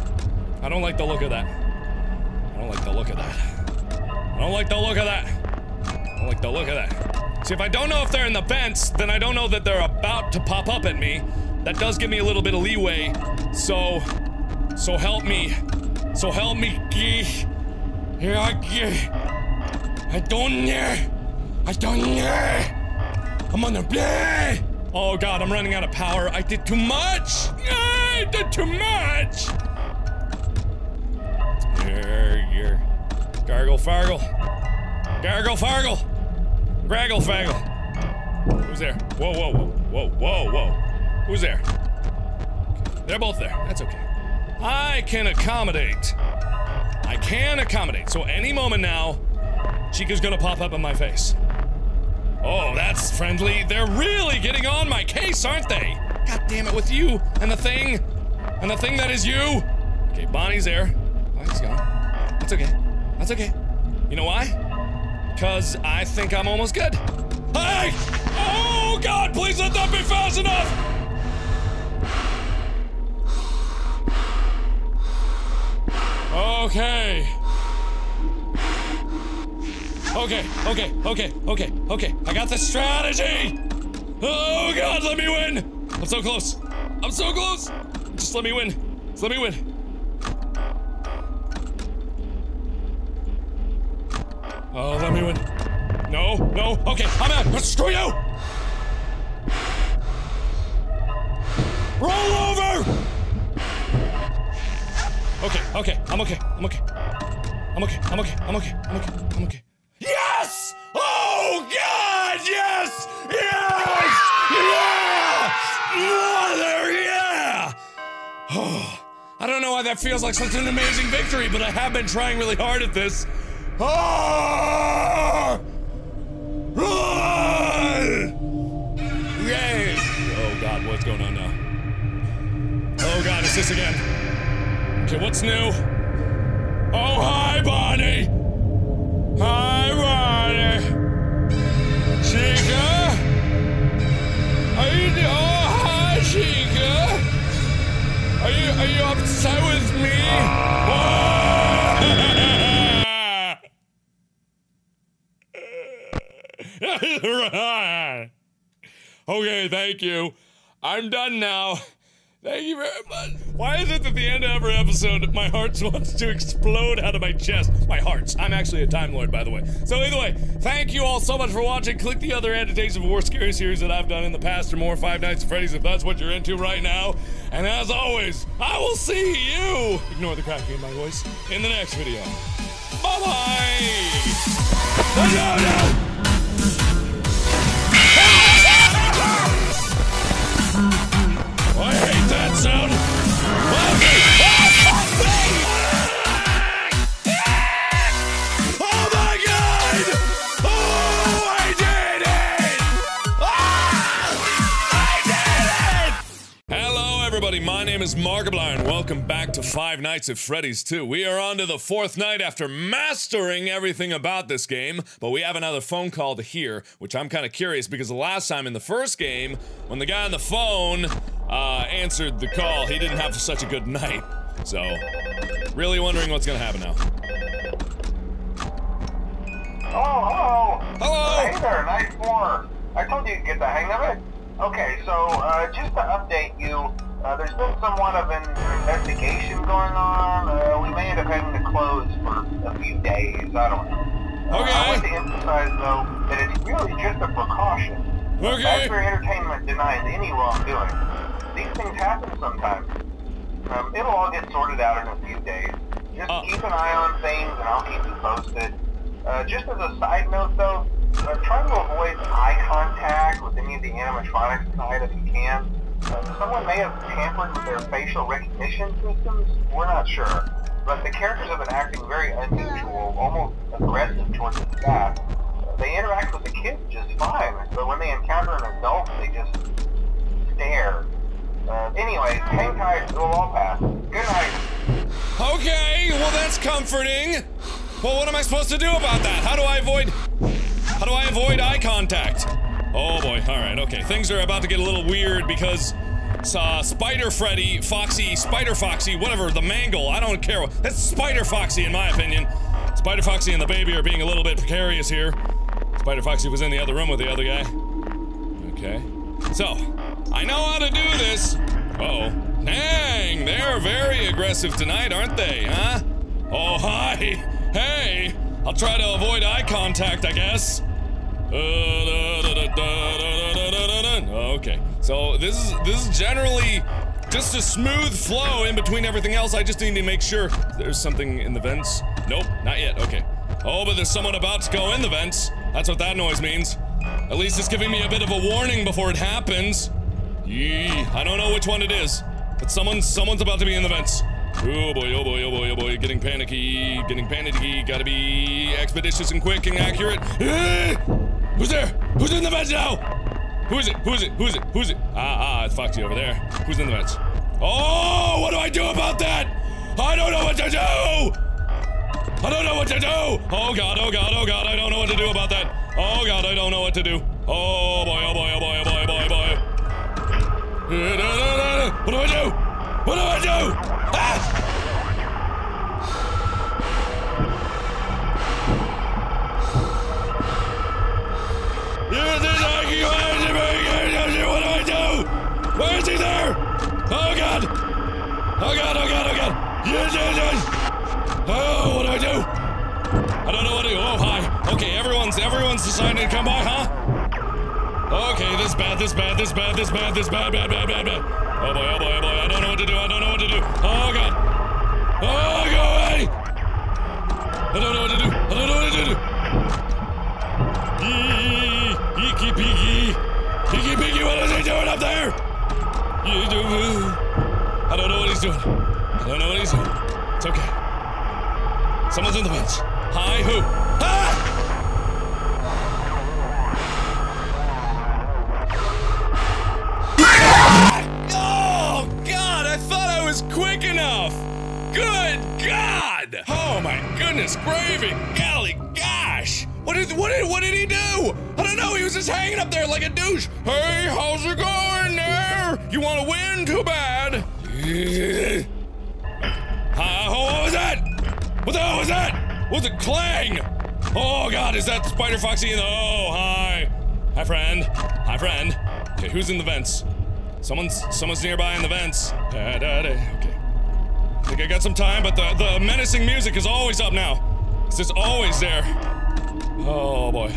[SPEAKER 1] I don't like the look of that. I don't like the look of that. I don't like the look of that. I don't like the look of that. See, if I don't know if they're in the fence, then I don't know that they're about to pop up at me. That does give me a little bit of leeway, so so help me. So help me. gee, I I don't know. I don't know. I'm on the blade. Oh god, I'm running out of power. I did too much. I did too much. Here, here, Gargle Fargle. Gargle Fargle. Graggle Faggle. Who's there? Whoa, whoa, whoa, whoa, whoa, whoa. Who's there? They're both there. That's okay. I can accommodate. I can accommodate. So any moment now, Chica's gonna pop up in my face. Oh, that's friendly. They're really getting on my case, aren't they? God damn it, with you and the thing and the thing that is you. Okay, Bonnie's there. Oh, he has gone. That's okay. That's okay. You know why? Because I think I'm almost good. Hey! Oh, God, please let that be fast enough! Okay. Okay, okay, okay, okay, okay. I got the strategy! Oh god, let me win! I'm so close. I'm so close! Just let me win. Just let me win. Oh, let me win. No, no, okay, I'm out! But screw you! Roll over! okay, okay, I'm okay, I'm okay. I'm okay, I'm okay, I'm okay, I'm okay, I'm okay.
[SPEAKER 3] Yes!
[SPEAKER 1] Oh god, yes! Yes! Yeah! Mother, yeah! Oh, I don't know why that feels like such an amazing victory, but I have been trying really hard at this. Oh! Yay! Oh god, what's going on now? Oh god, it's this again. Okay, what's new? Oh, hi, Bonnie! Hi, Bonnie! Chica? Are you... Oh, hi, Chica! Are you, are you upset with me? Oh! okay, thank you. I'm done now. Thank you very much. Why is it that the end of every episode, my heart wants to explode out of my chest? My hearts. I'm actually a Time Lord, by the way. So, either way, thank you all so much for watching. Click the other annotations of War Scary series that I've done in the past or more Five Nights at Freddy's if that's what you're into right now. And as always, I will see you, ignore the cracking in my voice, in the next video. Bye bye! No, no, no! sound. everybody. My name is Markiplier, and welcome back to Five Nights at Freddy's 2. We are on to the fourth night after mastering everything about this game, but we have another phone call to hear, which I'm kind of curious because the last time in the first game, when the guy on the phone uh, answered the call, he didn't have such a good night. So, really wondering what's going to happen now.
[SPEAKER 5] Oh, hello! Hello! Hey there, Night Four. I told you to get the hang of it. Okay, so uh, just to update you, uh, there's been somewhat of an investigation going on. Uh, we may end up having to close for a few days. I don't know. Okay. I want to emphasize, though, that it's really just a precaution. Okay. Fazbear Entertainment denies any wrongdoing. These things happen sometimes. Um, it'll all get sorted out in a few days. Just uh. keep an eye on things, and I'll keep you posted. Uh, just as a side note, though, uh, try to avoid eye contact with any of the animatronics tonight if you can someone may have tampered with their facial recognition systems. We're not sure. But the characters have been acting very unusual, almost aggressive towards the staff. they interact with the kids just fine, but when they encounter an adult, they just stare. Uh, anyways, hang tight. It will all pass. Good night.
[SPEAKER 1] Okay, well that's comforting. Well, what am I supposed to do about that? How do I avoid... How do I avoid eye contact? Oh boy, alright, okay. Things are about to get a little weird because uh, Spider Freddy, Foxy, Spider Foxy, whatever, the mangle, I don't care. That's Spider Foxy in my opinion. Spider Foxy and the baby are being a little bit precarious here. Spider Foxy was in the other room with the other guy. Okay. So, I know how to do this. Uh oh. Dang, they're very aggressive tonight, aren't they, huh? Oh, hi. Hey. I'll try to avoid eye contact, I guess. Okay, so this is this is generally just a smooth flow in between everything else. I just need to make sure there's something in the vents. Nope, not yet. Okay. Oh, but there's someone about to go in the vents. That's what that noise means. At least it's giving me a bit of a warning before it happens. Yee, I don't know which one it is, but someone someone's about to be in the vents. Oh boy, oh boy, oh boy, oh boy, getting panicky, getting panicky, gotta be expeditious and quick and accurate. Who's there? Who's in the vents now? Who is it? Who is it? Who is it? Who is it? Ah, ah, it's Foxy over there. Who's in the vents? Oh, what do I do about that? I don't know what to do! I don't know what to do! Oh god, oh god, oh god, I don't know what to do about that. Oh god, I don't know what to do. Oh boy, oh boy, oh boy, oh boy, oh boy, oh boy. Eh, what do I do? What do I do? Ah!
[SPEAKER 3] Use this hanging What do I
[SPEAKER 1] do? Where is he there? Oh god! Oh god, oh god, oh god! Yes, yes, yes! Oh, what do I do? I don't know what to do. Oh, hi. Okay, everyone's everyone's deciding to come by, huh? Okay, this bad, this bad, this bad, this bad, this bad, bad, bad, bad, bad. Oh boy, oh boy, oh boy, I don't know what to do, I don't know what to do. Oh god! Oh, go away! I don't know what to do, I don't know what to do! Eee, mm, eeky peeky. Peeky peeky, what is he doing up there? I don't know what he's doing. I don't know what he's doing. It's okay. Someone's in the woods. Hi, who? Ah! quick enough! Good God! Oh my goodness, gravy! Golly gosh! What did what did what did he do? I don't know. He was just hanging up there like a douche. Hey, how's it going there? You want to win? Too bad. what was that? What the hell was that? What was it clang? Oh God, is that Spider Foxy? Oh hi, hi friend, hi friend. Okay, who's in the vents? Someone's someone's nearby in the vents. Da, da, da. Okay. I think I got some time, but the the menacing music is always up now. It's just always there. Oh boy.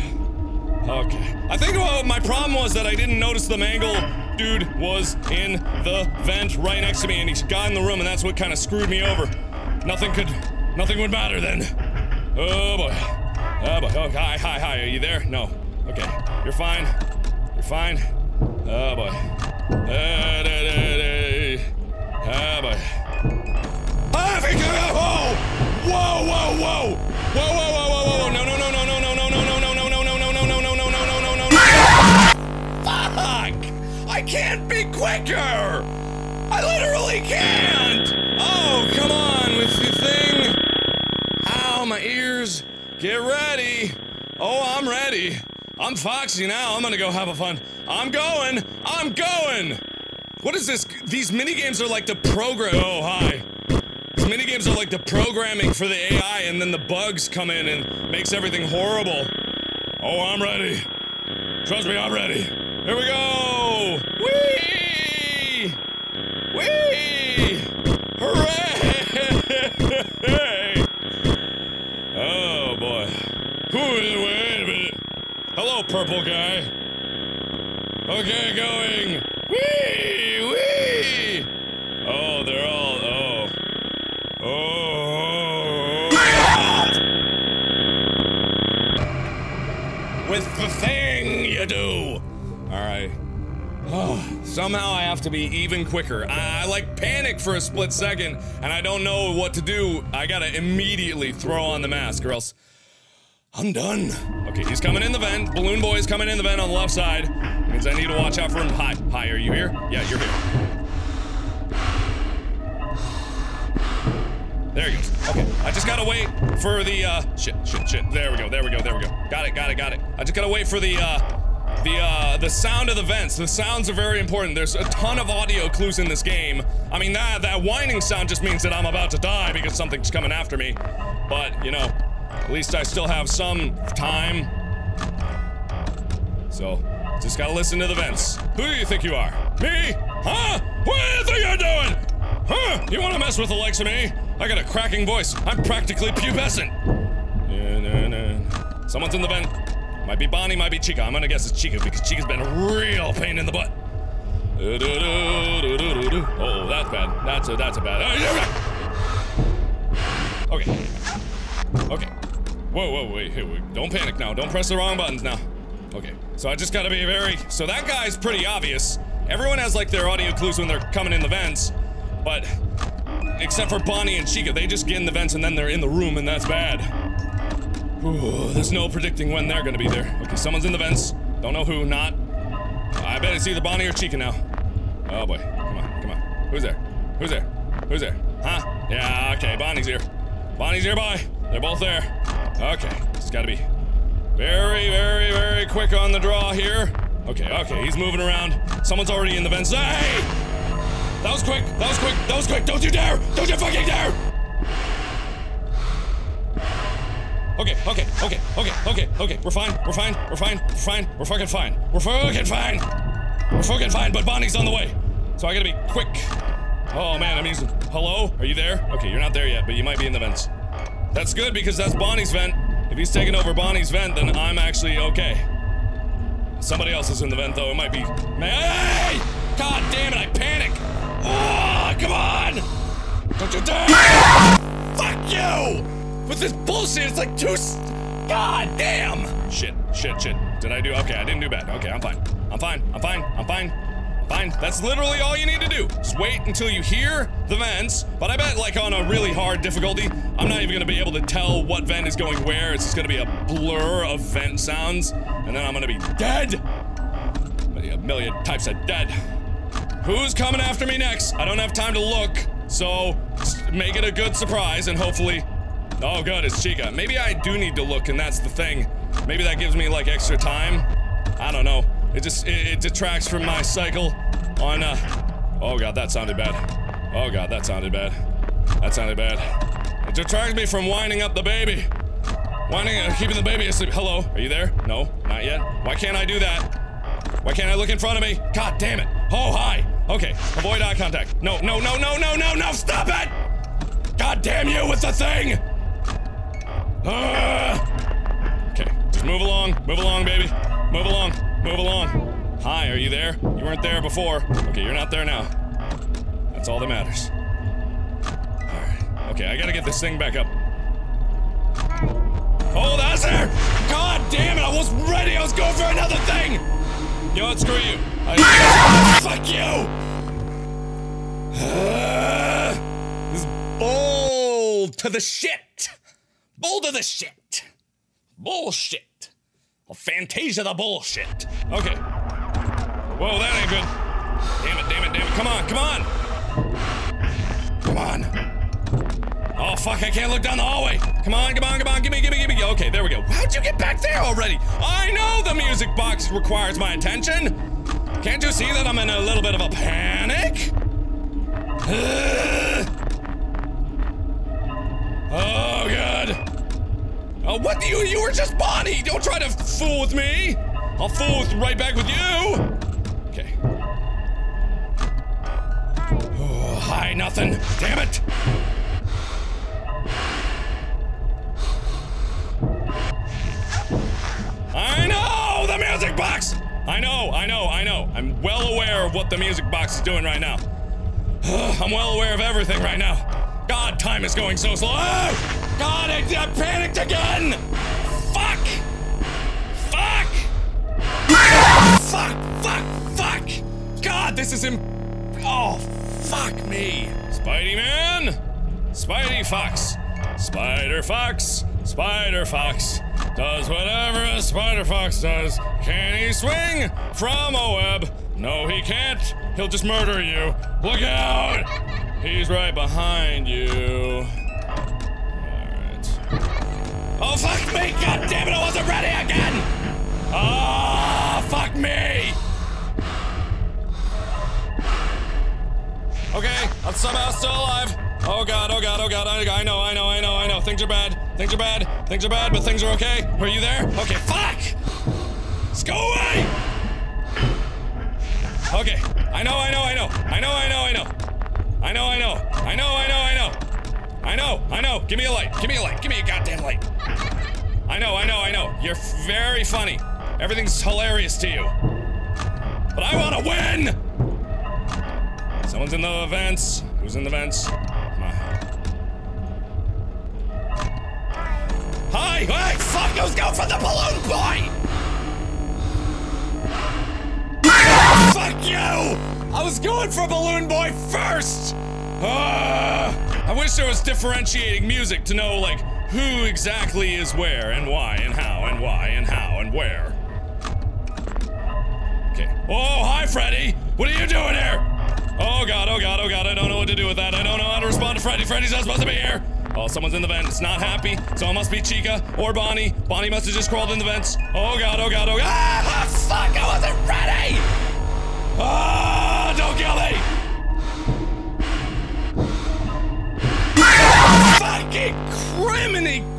[SPEAKER 1] Okay. I think uh, my problem was that I didn't notice the mangle dude was in the vent right next to me and he got in the room and that's what kind of screwed me over. Nothing could, nothing would matter then. Oh boy. Oh boy. Oh, hi, hi, hi. Are you there? No. Okay. You're fine. You're fine. Oh boy. Uh, da, da, da. Oh boy. Oh, whoa! Whoa, whoa, whoa! Whoa, whoa, whoa, whoa, whoa! No, no, can't be quicker! I literally can't! Oh, come on with the thing! Ow, my ears! Get ready! Oh, I'm ready! I'm foxy now, I'm gonna go have a fun. I'm going! I'm going! What is this? These mini games are like the program- Oh, hi. These mini games are like the programming for the AI and then the bugs come in and makes everything horrible. Oh, I'm ready. Trust me, I'm ready. Here we go! Whee! Whee! Hooray! oh boy. Who did wait a minute? Hello, purple guy. Okay, going. Whee! Somehow I have to be even quicker. I, I, like panic for a split second and I don't know what to do. I gotta immediately throw on the mask or else I'm done. Okay, he's coming in the vent. Balloon Boy's coming in the vent on the left side. means I need to watch out for him. Hi, hi, are you here? Yeah, you're here. There he goes. Okay, I just gotta wait for the, uh, shit, shit, shit. There we go, there we go, there we go. Got it, got it, got it. I just gotta wait for the, uh, the, uh, the sound of the vents, the sounds are very important. There's a ton of audio clues in this game. I mean, that, that whining sound just means that I'm about to die because something's coming after me. But, you know, at least I still have some time. So, just gotta listen to the vents. Who do you think you are? Me? Huh? What do you think you're doing? Huh? You wanna mess with the likes of me? I got a cracking voice. I'm practically pubescent. Someone's in the vent. Might be Bonnie, might be Chica. I'm gonna guess it's Chica because Chica's been a real pain in the butt. Uh, oh, that's bad. That's a that's a bad. Uh, okay. Okay. Whoa, whoa, wait, here wait. don't panic now. Don't press the wrong buttons now. Okay. So I just gotta be very so that guy's pretty obvious. Everyone has like their audio clues when they're coming in the vents, but except for Bonnie and Chica, they just get in the vents and then they're in the room and that's bad there's no predicting when they're gonna be there. Okay, someone's in the vents. Don't know who, not. I bet it's either Bonnie or Chica now. Oh boy. Come on, come on. Who's there? Who's there? Who's there? Huh? Yeah, okay, Bonnie's here. Bonnie's nearby. They're both there. Okay, it's gotta be very, very, very quick on the draw here. Okay, okay, he's moving around. Someone's already in the vents. Hey! That was quick, that was quick, that was quick. Don't you dare! Don't you fucking dare! okay, okay, okay, okay, okay, okay. We're fine, we're fine, we're fine, we're fine, we're fucking fine. We're fucking fine. We're fucking fine, but Bonnie's on the way. So I gotta be quick. Oh man, I'm using. Hello? Are you there? Okay, you're not there yet, but you might be in the vents. That's good because that's Bonnie's vent. If he's taking over Bonnie's vent, then I'm actually okay. Somebody else is in the vent though. It might be. Hey! God damn it! I panic. Oh, come on! Don't you dare! Fuck you! with this bullshit. It's like two. God damn! Shit, shit, shit. Did I do? Okay, I didn't do bad. Okay, I'm fine. I'm fine. I'm fine. I'm fine. fine. That's literally all you need to do. Just wait until you hear the vents. But I bet, like, on a really hard difficulty, I'm not even gonna be able to tell what vent is going where. It's just gonna be a blur of vent sounds, and then I'm gonna be dead! A million types of dead. Who's coming after me next? I don't have time to look, so make it a good surprise, and hopefully Oh, good, it's Chica. Maybe I do need to look, and that's the thing. Maybe that gives me, like, extra time. I don't know. It just, it, it detracts from my cycle on, uh... Oh, God, that sounded bad. Oh, God, that sounded bad. That sounded bad. It detracts me from winding up the baby. Winding, uh, keeping the baby asleep. Hello, are you there? No, not yet. Why can't I do that? Why can't I look in front of me? God damn it. Oh, hi. Okay, avoid eye contact. No, no, no, no, no, no, no, stop it! God damn you with the thing! Uh, okay, just move along, move along, baby. Move along, move along. Hi, are you there? You weren't there before. Okay, you're not there now. That's all that matters. Alright, okay, I gotta get this thing back up. Oh, that's there! God damn it, I was ready, I was going for another thing! You know what, screw you. I, fuck you! Uh, this is to the shit! Boulder the shit. Bullshit. of Fantasia the bullshit. Okay. Whoa, that ain't good. Damn it, damn it, damn it. Come on, come on. Come on. Oh, fuck, I can't look down the hallway. Come on, come on, come on. Give me, give me, give me. Okay, there we go.
[SPEAKER 4] How'd you get back there already?
[SPEAKER 1] I know the music box requires my attention. Can't you see that I'm in a little bit of a panic? Ugh. Oh, God. Oh, what do you? You were just Bonnie! Don't try to fool with me! I'll fool with, right back with you! Okay. Oh, hi, nothing. Damn it! I know! The music box! I know, I know, I know. I'm well aware of what the music box is doing right now. I'm well aware of everything right now. God, time is going so slow. Oh! God, I, I panicked again. Fuck. Fuck. fuck. Fuck. Fuck. God, this is im. Oh, fuck me. Spidey man. Spidey fox. Spider fox. Spider fox does whatever a spider fox does. Can he swing from a web? No, he can't. He'll just murder you. Look out! He's right behind you. Alright. Oh, fuck me! God damn it, I wasn't ready again! Ah, oh, fuck me! Okay, I'm somehow still alive. Oh god, oh god, oh god, I, I know, I know, I know, I know. Things are bad. Things are bad. Things are bad, but things are okay. Are you there? Okay, fuck! Let's go away! Okay, I know, I know, I know. I know, I know, I know. I know, I know. I know, I know, I know. I know, I know. Give me a light. Give me a light. Give me a goddamn light. I know, I know, I know. You're very funny. Everything's hilarious to you. But I want to win! Someone's in the vents. Who's in the vents? Hi! Hey! Fuck! Who's going for the balloon boy? fuck you!
[SPEAKER 4] I was going for
[SPEAKER 1] Balloon Boy first! Uh, I wish there was differentiating music to know, like, who exactly is where, and why, and how, and why, and how, and where. Okay. Oh, hi, Freddy! What are you doing here? Oh god, oh god, oh god, I don't know what to do with that. I don't know how to respond to Freddy. Freddy's not supposed to be here! Oh, someone's in the vent. It's not happy, so it must be Chica or Bonnie. Bonnie must have just crawled in the vents. Oh god, oh god, oh god. Ah, fuck, I wasn't ready! Ah, don't kill me! Fucking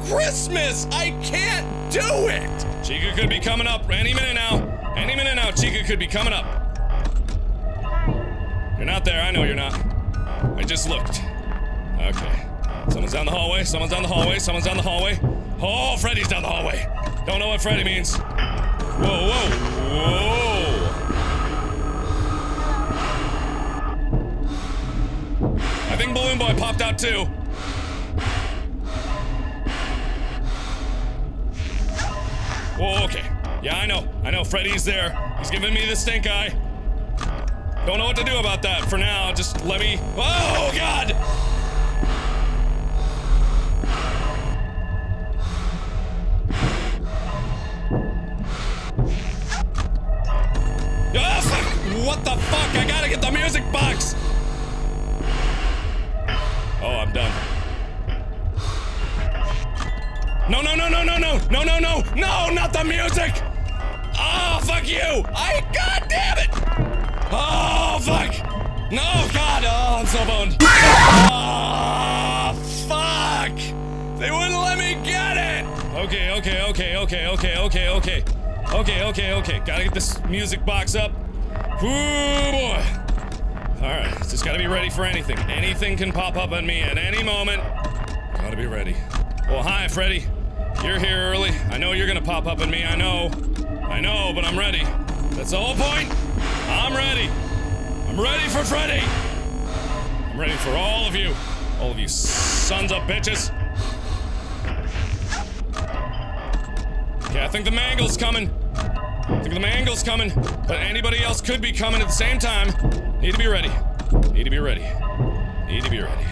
[SPEAKER 1] Christmas! I can't do it! Chica could be coming up any minute now. Any minute now, Chica could be coming up. You're not there, I know you're not. I just looked. Okay. Someone's down the hallway, someone's down the hallway, someone's down the hallway. Oh, Freddy's down the hallway. Don't know what Freddy means. Whoa, whoa, whoa. I think Balloon Boy popped out too. Whoa, okay. Yeah, I know. I know. Freddy's there. He's giving me the stink eye. Don't know what to do about that for now. Just let me. Oh, God! Oh, fuck! What the fuck? I gotta get the music box! Oh, I'm done. No, no, no, no, no, no, no, no, no, no, not the music! Oh, fuck you! I, god damn it! Oh, fuck! No, god, oh, I'm so boned. Oh, fuck! They wouldn't let me get it! Okay, okay, okay, okay, okay, okay, okay. Okay, okay, okay, gotta get this music box up. Ooh, boy. Alright, just gotta be ready for anything. Anything can pop up on me at any moment. Gotta be ready. Well, hi, Freddy. You're here early. I know you're gonna pop up on me, I know. I know, but I'm ready. That's the whole point. I'm ready. I'm ready for Freddy. I'm ready for all of you. All of you sons of bitches. Okay, I think the mangle's coming. Look at the mangle's coming, but anybody else could be coming at the same time. Need to be ready. Need to be ready. Need to be ready.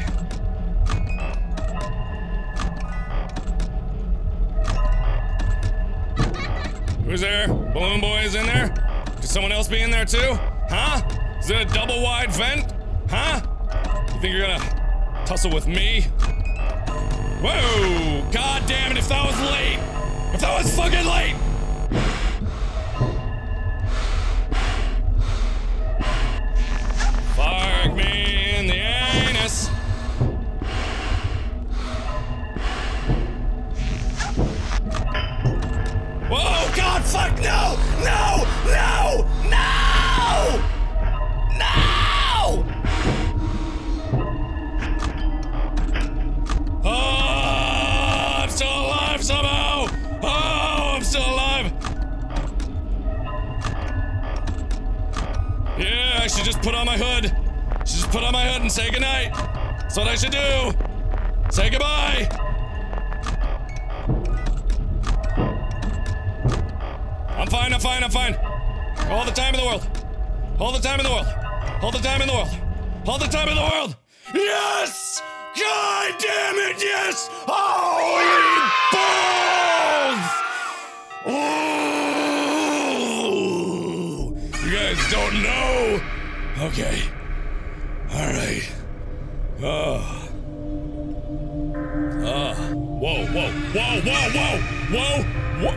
[SPEAKER 1] Who's there? Balloon boy is in there? Could someone else be in there too? Huh? Is it a double wide vent? Huh? You think you're gonna tussle with me? Whoa! God damn it, if that was late! If that was fucking late! Fuck me in the anus. Oh
[SPEAKER 3] God, fuck, no, no, no, no,
[SPEAKER 1] no. Oh, I'm still alive somehow. Yeah, I should just put on my hood. Should just put on my hood and say goodnight. That's what I should do. Say goodbye. I'm fine, I'm fine, I'm fine. All the time in the world. All the time in the world. All the time in the world. All the time in the world. Yes! God damn it, yes! Holy oh, balls! Oh! Okay. All right. Oh. Oh. Whoa, whoa, whoa, whoa, whoa, whoa, whoa,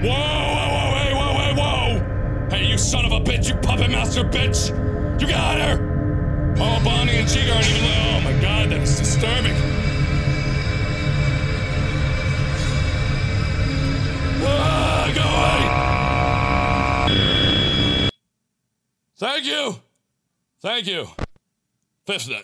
[SPEAKER 1] whoa, whoa, whoa, whoa, hey, whoa, hey, whoa. Hey, you son of a bitch, you puppet master bitch. You got her. Paul, oh, Bonnie and Chica aren't even like, oh my god, that is disturbing. Ah, go away. Thank you. Thank you. Fifth night.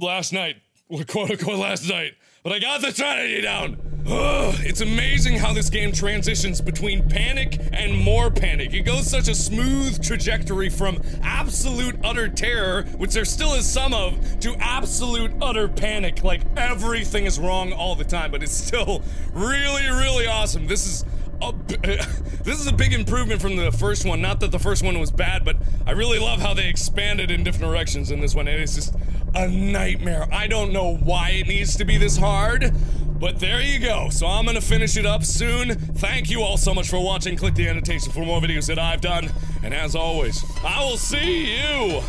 [SPEAKER 1] Uh, last night. Quote unquote last night. But I got the trinity down. Ugh, it's amazing how this game transitions between panic and more panic. It goes such a smooth trajectory from absolute utter terror, which there still is some of, to absolute utter panic. Like everything is wrong all the time, but it's still really, really awesome. This is a, uh, this is a big improvement from the first one. Not that the first one was bad, but I really love how they expanded in different directions in this one. It is just a nightmare. I don't know why it needs to be this hard, but there you go. So I'm gonna finish it up soon. Thank you all so much for watching. Click the annotation for more videos that I've done. And as always, I will see you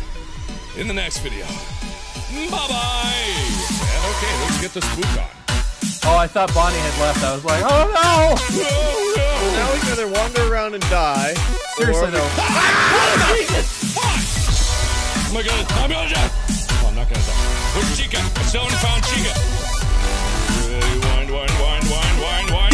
[SPEAKER 1] in the next video. Bye bye. And okay, let's get the spook on. Oh, I thought Bonnie had left. I was like, oh no! Now he's gonna wander around and die. Seriously, though. No. Ah! Oh, Oh my god, I'm gonna die! Oh, I'm not gonna die. Where's Chica? I still haven't found Chica. Rewind, wind, wind, wind, wind, wind.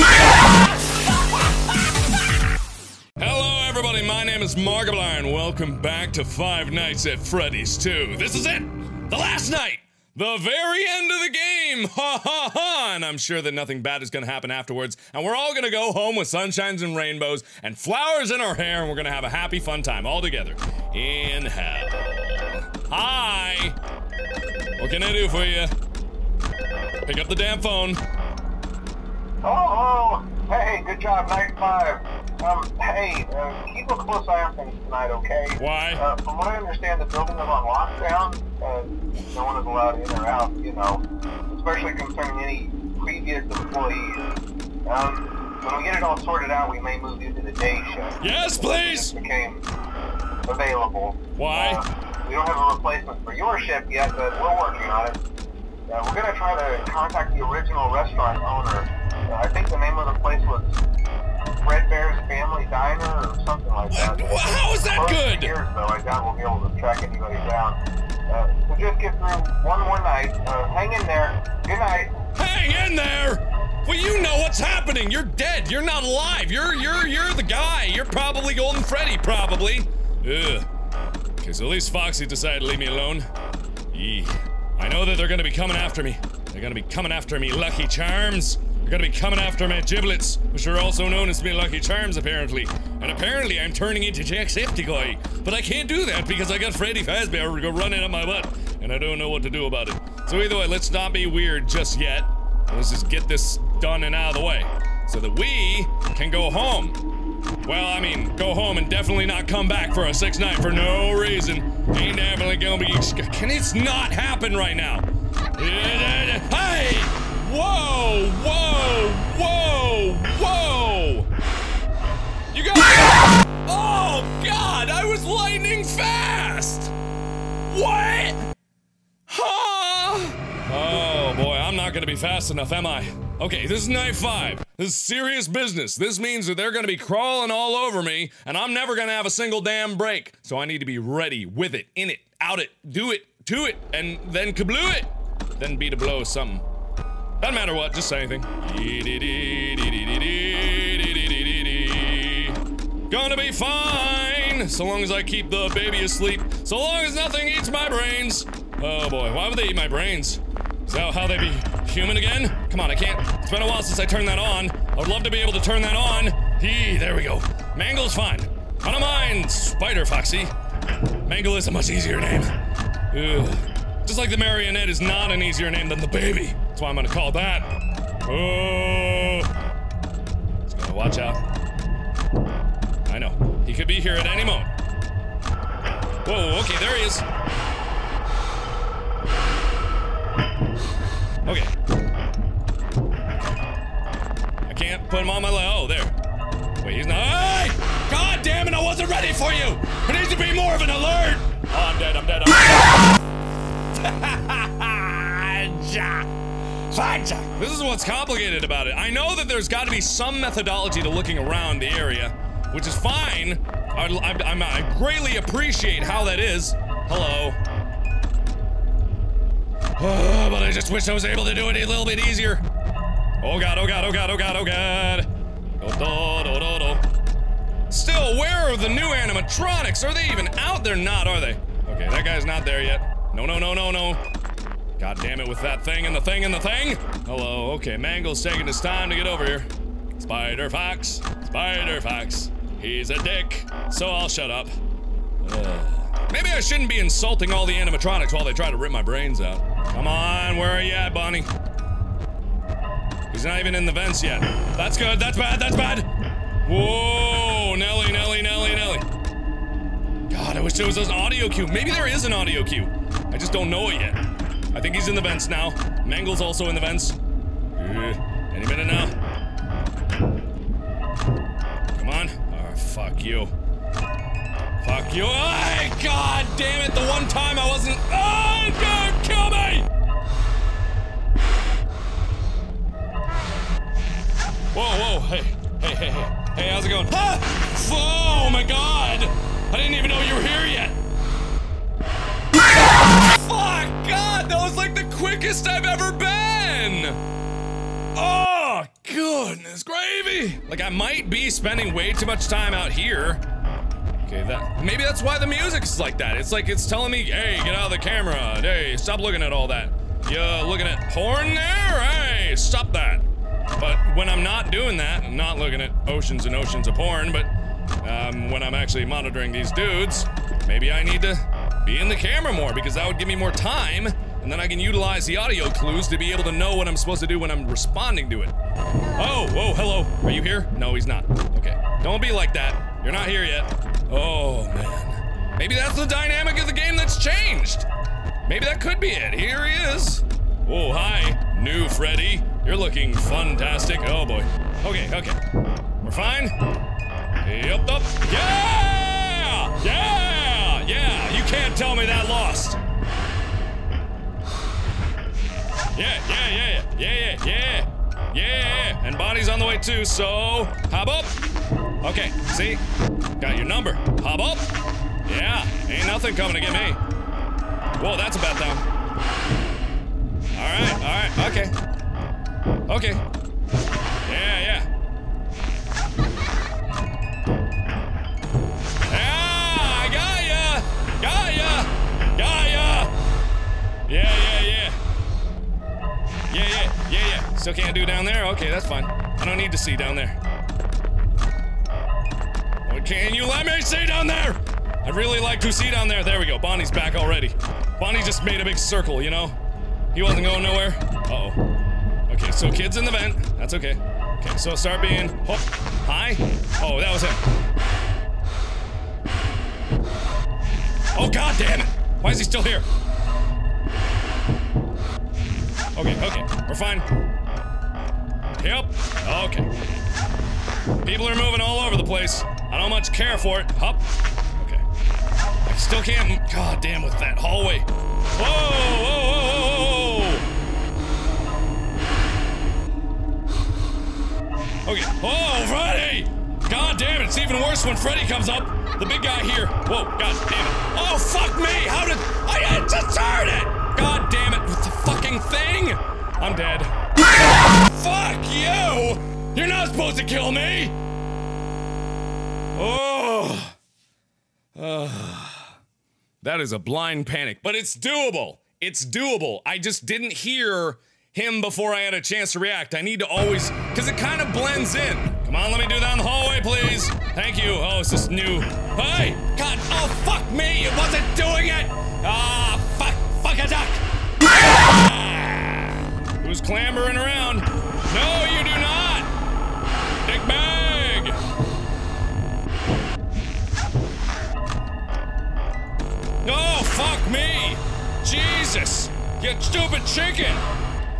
[SPEAKER 1] Hello, everybody. My name is Markiplier, and welcome back to Five Nights at Freddy's 2. This is it! The last night! the very end of the game. Ha ha ha. And I'm sure that nothing bad is going to happen afterwards. And we're all going to go home with sunshines and rainbows and flowers in our hair. And we're going to have a happy, fun time all together in hell. Hi. What can I do for you? Pick up the damn phone.
[SPEAKER 5] Hello. Hey, good job, night five. Um, hey, uh, keep a close eye on things tonight, okay? Why? Uh, from what I understand, the building is on lockdown. no one is allowed in or out, you know, especially concerning any previous employees. Um, when we get it all sorted out, we may move you to the day shift. Yes, please! became available. Why? Uh, we don't have a replacement for your shift yet, but we're working on it we're gonna try to contact the original restaurant owner. Uh, I think the name of the place was Fredbear's Family Diner or something like that. What? How is that good? Years, though, I doubt we'll be able to track anybody down. Uh, so just get through
[SPEAKER 1] one more night. Uh, hang in there. Good night. Hang in there. Well, you know what's happening. You're dead. You're not alive. You're you're you're the guy. You're probably Golden Freddy. Probably. Ugh. Okay, so at least Foxy decided to leave me alone. Yee. I know that they're gonna be coming after me. They're gonna be coming after me Lucky Charms. They're gonna be coming after my giblets, which are also known as me Lucky Charms, apparently. And apparently I'm turning into Jacksepticeye. But I can't do that because I got Freddy Fazbear running up my butt. And I don't know what to do about it. So either way, let's not be weird just yet. Let's just get this done and out of the way. So that we can go home. Well, I mean, go home and definitely not come back for a six night for no reason. Ain't definitely gonna be. Can it's not happen right now? Hey! Whoa! Whoa! Whoa! Whoa! You got. Oh God! I was lightning fast. What? Huh? Oh boy, I'm not gonna be fast enough, am I? Okay, this is night five. This is serious business. This means that they're gonna be crawling all over me, and I'm never gonna have a single damn break. So I need to be ready with it, in it, out it, do it, to it, and then kabloo it. Then beat a blow or something. Doesn't matter what, just say anything. Gonna be fine, so long as I keep the baby asleep, so long as nothing eats my brains. Oh boy, why would they eat my brains? Is that how they be human again? Come on, I can't. It's been a while since I turned that on. I would love to be able to turn that on. He, there we go. Mangle's fine. I don't mind Spider Foxy. Mangle is a much easier name. Ugh. Just like the marionette is not an easier name than the baby. That's why I'm gonna call that. Oh. Just gotta watch out. I know. He could be here at any moment. Whoa, okay, there he is. Okay. I can't put him on my leg. Oh, there. Wait, he's not. Hey! God damn it, I wasn't ready for you! It needs to be more of an alert! Oh, I'm dead, I'm dead, I'm dead. this is what's complicated about it. I know that there's got to be some methodology to looking around the area, which is fine. I, I, I, I greatly appreciate how that is. Hello. Oh, but I just wish I was able to do it a little bit easier. Oh god, oh god, oh god, oh god, oh god. Oh, do, do, do, do. Still, where are the new animatronics? Are they even out? They're not, are they? Okay, that guy's not there yet. No, no, no, no, no. God damn it with that thing and the thing and the thing. Hello, okay, Mangle's taking his time to get over here. Spider Fox, Spider Fox. He's a dick, so I'll shut up maybe I shouldn't be insulting all the animatronics while they try to rip my brains out. Come on, where are you at, Bonnie? He's not even in the vents yet. That's good, that's bad, that's bad! Whoa, Nelly, Nelly, Nelly, Nelly. God, I wish there was an audio cue. Maybe there is an audio cue. I just don't know it yet. I think he's in the vents now. Mangle's also in the vents. any minute now. Come on. Oh, fuck you. Fuck you. Oh, God damn it. The one time I wasn't. Oh, God, kill me! Whoa, whoa. Hey, hey, hey, hey. Hey, how's it going? Ah! Oh, my God. I didn't even know you were here yet. Fuck, God. That was like the quickest I've ever been. Oh, goodness gravy. Like, I might be spending way too much time out here. Okay, that- maybe that's why the music's like that. It's like it's telling me, hey, get out of the camera. Hey, stop looking at all that. You're looking at porn there? Hey, stop that. But when I'm not doing that, I'm not looking at oceans and oceans of porn, but um, when I'm actually monitoring these dudes, maybe I need to be in the camera more because that would give me more time, and then I can utilize the audio clues to be able to know what I'm supposed to do when I'm responding to it. Oh, whoa, hello. Are you here? No, he's not. Okay. Don't be like that. You're not here yet. Oh, man. Maybe that's the dynamic of the game that's changed. Maybe that could be it. Here he is. Oh, hi, new Freddy. You're looking fantastic. Oh, boy. Okay, okay. We're fine? Yup, up. Yeah! Yeah! Yeah! You can't tell me that lost. Yeah, yeah, yeah, yeah, yeah, yeah, yeah. Yeah, and Bonnie's on the way too, so hop up. Okay, see? Got your number. Hop up. Yeah, ain't nothing coming to get me. Whoa, that's about down. Alright, alright, okay. Okay. Yeah, yeah. Yeah, I got ya! Got ya! Got ya! Yeah, yeah. Yeah, yeah, yeah, yeah. Still can't do down there? Okay, that's fine. I don't need to see down there. Well, oh, can you let me see down there? I really like to see down there. There we go. Bonnie's back already. Bonnie just made a big circle, you know? He wasn't going nowhere. Uh oh Okay, so kid's in the vent. That's okay. Okay, so start being... Oh, hi? Oh, that was him. Oh, god damn it! Why is he still here? Okay, okay. We're fine. Yep. Okay. People are moving all over the place. I don't much care for it. Hop. Okay. I still can't... God damn with that hallway. Whoa, whoa, whoa, whoa, Okay. Oh, Freddy! God damn it, it's even worse when Freddy comes up. The big guy here. Whoa, god damn it. Oh, fuck me! How did... I, I just heard it! God damn it, fucking thing? I'm dead. Fuck you! You're not supposed to kill me! Oh. Uh, that is a blind panic, but it's doable. It's doable. I just didn't hear him before I had a chance to react. I need to always, because it kind of blends in. Come on, let me do that in the hallway, please. Thank you. Oh, it's just new. Hey! God, oh, fuck me! It wasn't doing it! Ah, fuck, fuck a duck! who's clambering around. No, you do not! Big Bag! Oh, fuck me! Jesus! You stupid chicken!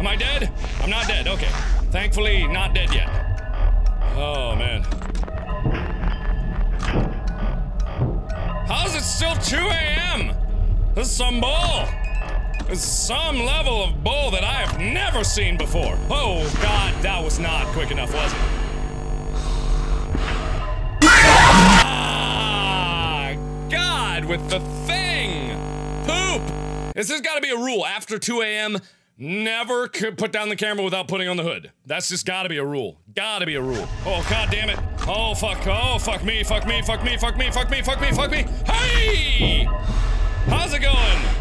[SPEAKER 1] Am I dead? I'm not dead, okay. Thankfully, not dead yet. Oh, man. How's it still 2 a.m.? This is some bull! some level of bull that I have never seen before. Oh, God, that was not quick enough, was it? Ah, God, with the thing. Poop. This has got to be a rule. After 2 a.m., never put down the camera without putting on the hood. That's just got to be a rule. Got to be a rule. Oh, God damn it. Oh, fuck. Oh, fuck me. Fuck me. Fuck me. Fuck me. Fuck me. Fuck me. Fuck me. Hey! How's it going?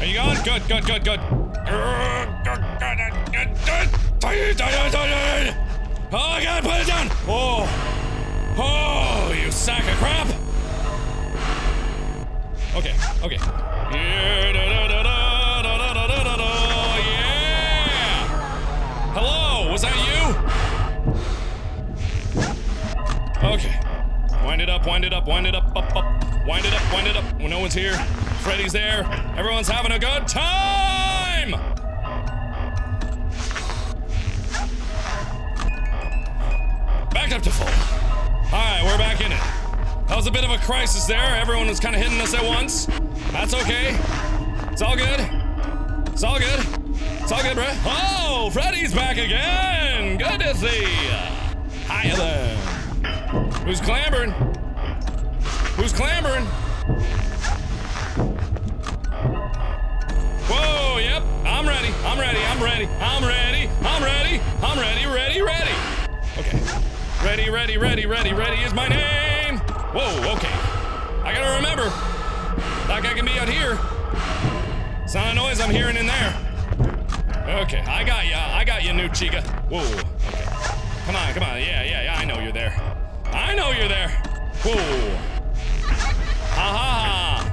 [SPEAKER 1] Are you on? Good, good, good, good. Oh, I gotta put it down! Oh! Oh, you sack of crap! Okay, okay. Yeah! Hello, was that you? Okay. Wind it up, wind it up, wind it up, up, up. Wind it up, wind it up. When no one's here, Freddy's there. Everyone's having a good time! Back up to full. All right, we're back in it. That was a bit of a crisis there. Everyone was kind of hitting us at once. That's okay. It's all good. It's all good. It's all good, bro. Oh, Freddy's back again. Good to see Hi Hiya there. Who's clambering? Who's clamoring? Whoa, yep. I'm ready. I'm ready. I'm ready. I'm ready. I'm ready. I'm ready. Ready, ready. Okay. Ready, ready, ready, ready, ready is my name. Whoa, okay. I gotta remember. Like I can be out here. Sound of noise I'm hearing in there. Okay, I got ya. I got ya, new chica. Whoa, okay. Come on, come on. Yeah, yeah, yeah, I know you're there. I know you're there. Whoa. Aha!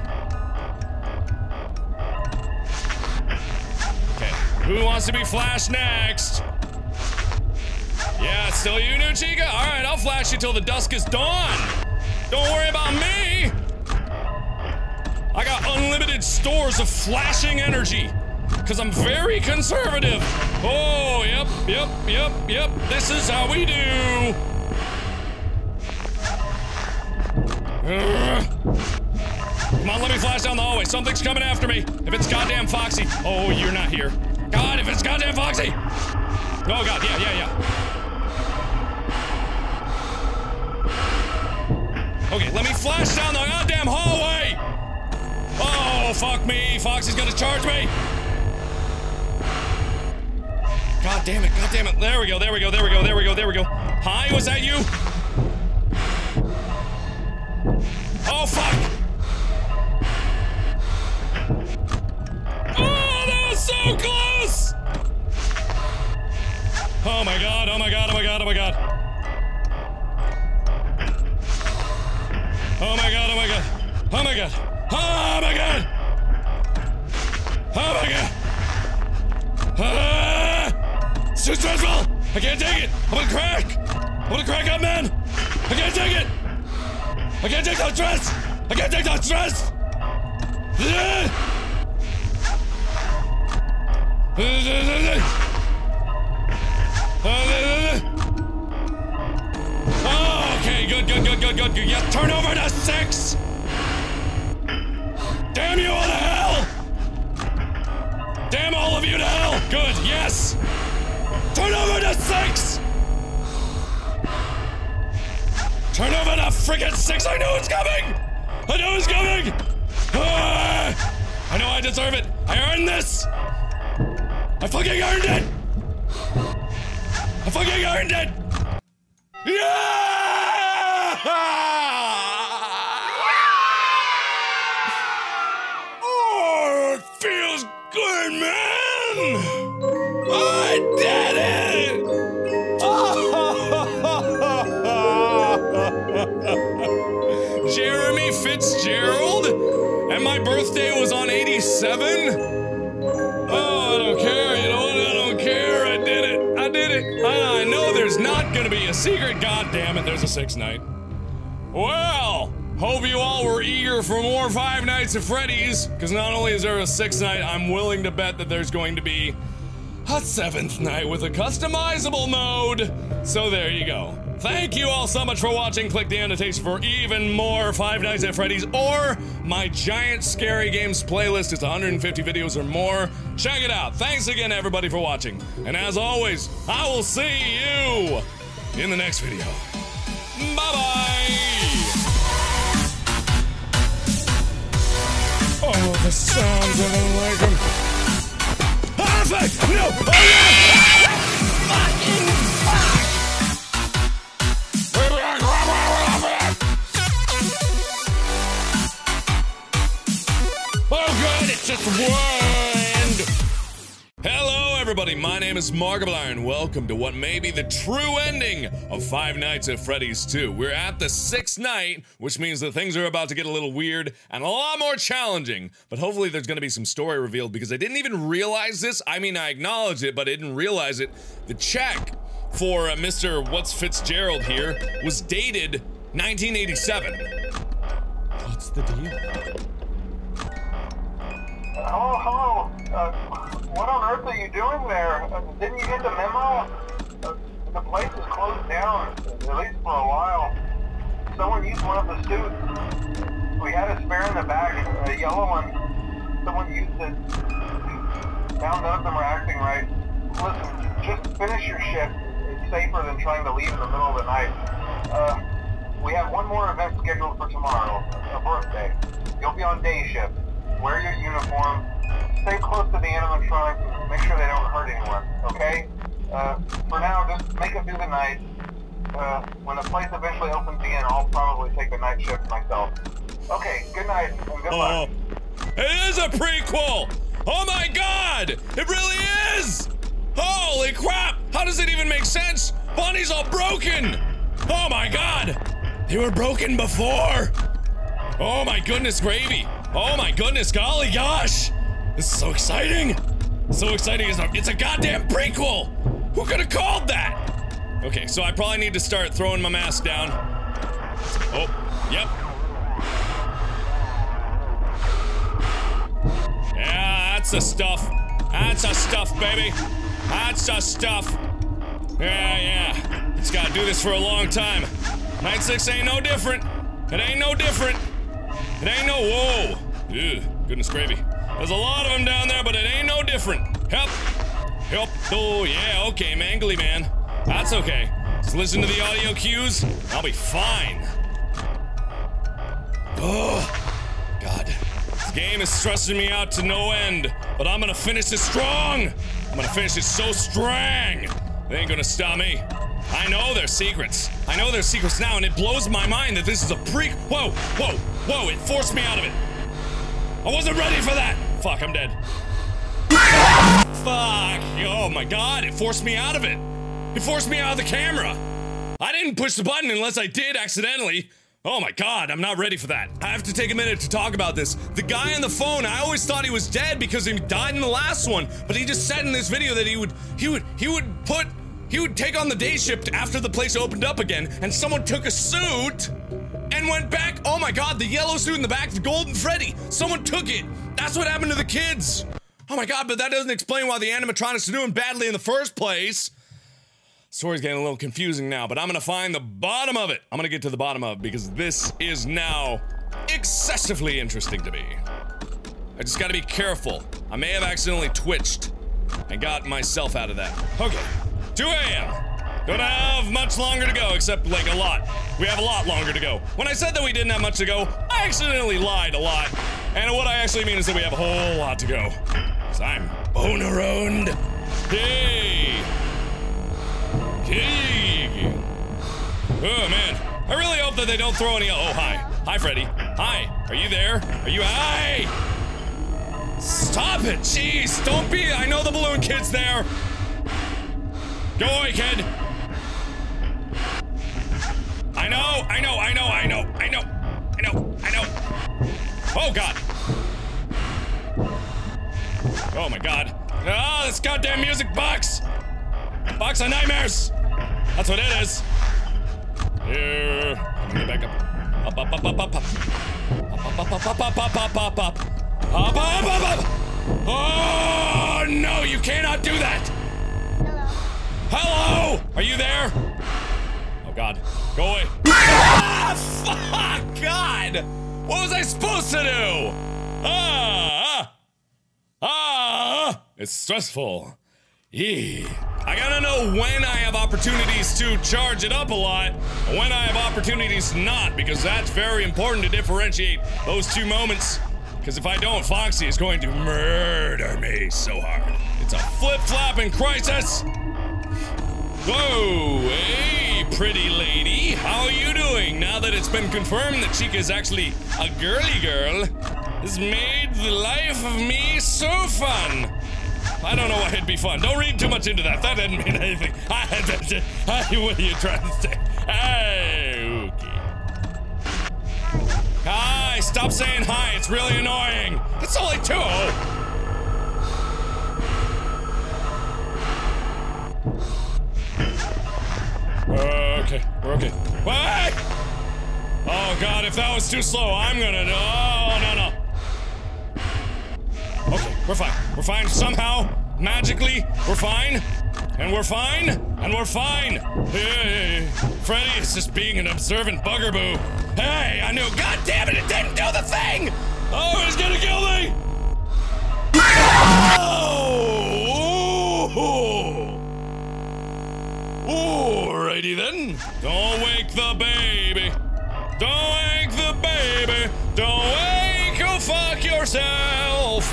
[SPEAKER 1] Okay, who wants to be flash next? Yeah, still you, new Chica? Alright, I'll flash you till the dusk is dawn! Don't worry about me! I got unlimited stores of flashing energy! Cause I'm very conservative! Oh, yep, yep, yep, yep, this is how we do! Come on, let me flash down the hallway. Something's coming after me. If it's goddamn Foxy. Oh, you're not here. God, if it's goddamn Foxy. Oh, God. Yeah, yeah, yeah. Okay, let me flash down the goddamn hallway. Oh, fuck me. Foxy's gonna charge me. God damn it. God damn it. There we go. There we go. There we go. There we go. There we go. Hi, was that you? Oh, fuck! Oh, that was so close! Oh my god, oh my god, oh my god, oh my god. Oh my god, oh my god. Oh my god. Oh my god! Oh my god! Ah! It's too stressful! I can't take it! I'm gonna crack! I'm gonna crack up, man! I can't take it! I can't take that stress! I can't take that stress! Oh, okay, good, good, good, good, good, good. Yeah, turn over to six! Damn you all to hell! Damn all of you to hell! Good, yes! Turn over to six! Turn over the freaking six! I know it's coming! I know it's coming! Ah! I know I deserve it! I earned this! I fucking earned it! I fucking earned it! Yeah! Gerald? And my birthday was on 87? Oh, I don't care, you know I don't care. I did it. I did it. I, I know there's not gonna be a secret. God damn it, there's a six night. Well, hope you all were eager for more Five Nights at Freddy's, because not only is there a six night, I'm willing to bet that there's going to be a seventh night with a customizable mode. So there you go. Thank you all so much for watching. Click the annotation for even more Five Nights at Freddy's or my giant scary games playlist. It's 150 videos or more. Check it out. Thanks again, everybody, for watching. And as always, I will see you in the next video. Bye bye. Oh, the sounds
[SPEAKER 3] of Perfect! No! Oh, yeah! Fucking fuck!
[SPEAKER 1] just wind. Hello, everybody. My name is Markiplier, and welcome to what may be the true ending of Five Nights at Freddy's 2. We're at the sixth night, which means that things are about to get a little weird and a lot more challenging. But hopefully, there's going to be some story revealed because I didn't even realize this. I mean, I acknowledge it, but I didn't realize it. The check for uh, Mr. What's Fitzgerald here was dated 1987. What's the deal?
[SPEAKER 5] Hello, oh, hello. Uh, what on earth are you doing there? Uh, didn't you get the memo? Uh, the place is closed down, at least for a while. Someone used one of the suits. We had a spare in the back, a yellow one. Someone used it. Now none of them are acting right. Listen, just finish your shift. It's safer than trying to leave in the middle of the night. Uh, we have one more event scheduled for tomorrow, a birthday. You'll be on day shift wear your uniform, stay close to the animatronics, make sure they don't hurt anyone, okay? Uh, for now, just make it through the night. Uh, when the place eventually opens again, I'll probably
[SPEAKER 1] take the night shift myself.
[SPEAKER 5] Okay, good night, and
[SPEAKER 1] good luck. Oh, it is a prequel! Oh my god! It really is! Holy crap! How does it even make sense? Bonnie's all broken! Oh my god! They were broken before! Oh my goodness, gravy! Oh my goodness, golly gosh! This is so exciting! So exciting, it's a, it's a goddamn prequel! Who could have called that? Okay, so I probably need to start throwing my mask down. Oh, yep. Yeah, that's the stuff. That's the stuff, baby. That's the stuff. Yeah, yeah. It's gotta do this for a long time. Night 6 ain't no different. It ain't no different. It ain't no whoa. Ew, goodness gravy. There's a lot of them down there, but it ain't no different. Help! Help! Oh yeah, okay, mangly man. That's okay. Just listen to the audio cues. I'll be fine. Oh, God. This game is stressing me out to no end, but I'm gonna finish this strong! I'm gonna finish it so strong! They ain't gonna stop me. I know their secrets. I know their secrets now, and it blows my mind that this is a pre- Whoa! Whoa! Whoa, it forced me out of it. I wasn't ready for that. Fuck, I'm dead. Fuck. Oh my god, it forced me out of it. It forced me out of the camera. I didn't push the button unless I did accidentally. Oh my god, I'm not ready for that. I have to take a minute to talk about this. The guy on the phone, I always thought he was dead because he died in the last one, but he just said in this video that he would he would he would put he would take on the day shift after the place opened up again and someone took a suit and went back. Oh my god, the yellow suit in the back is Golden Freddy. Someone took it. That's what happened to the kids. Oh my god, but that doesn't explain why the animatronics are doing badly in the first place. Story's getting a little confusing now, but I'm gonna find the bottom of it. I'm gonna get to the bottom of it because this is now excessively interesting to me. I just gotta be careful. I may have accidentally twitched and got myself out of that. Okay, 2 a.m. Don't have much longer to go, except like a lot. We have a lot longer to go. When I said that we didn't have much to go, I accidentally lied a lot. And what I actually mean is that we have a whole lot to go. Cause I'm boneroned. Hey. Hey. Oh man. I really hope that they don't throw any. Oh hi. Hi Freddy. Hi. Are you there? Are you? Hi. Stop it. Jeez. Don't be. I know the balloon kid's there. Go away, kid! I know, I know, I know, I know, I know, I know, I know. Oh, God. Oh, my God. Ah, oh, this goddamn music box! Box of nightmares! That's what it is. Here. Get back up. Up, up, up, up, up, up. Up, up, up, up, up, up, up, up, up. Up, up, up, up! Oh, no, you cannot do that! Hello! Hello! Are you there? God. Go away. ah, fuck! God! What was I supposed to do? Ah, ah! Ah! It's stressful. Yee. I gotta know when I have opportunities to charge it up a lot, when I have opportunities not, because that's very important to differentiate those two moments. Because if I don't, Foxy is going to murder me so hard. It's a flip-flopping crisis. Whoa, hey pretty lady. How are you doing? Now that it's been confirmed that Chica is actually a girly girl, has made the life of me so fun. I don't know why it'd be fun. Don't read too much into that. That didn't mean anything. I, that, I, what are you trying to say? Hey, okay. Hi, stop saying hi. It's really annoying. It's only two. -oh. Uh, okay, we're okay. What? Oh god, if that was too slow, I'm gonna- Oh, no, no. Okay, we're fine. We're fine somehow. Magically, we're fine. And we're fine. And we're fine. Hey, Freddy is just being an observant buggerboo. Hey, I knew- God damn it, it didn't do the thing! Oh, he's gonna kill me! Oh! Alrighty then. Don't wake the baby. Don't wake the baby. Don't wake. or fuck yourself.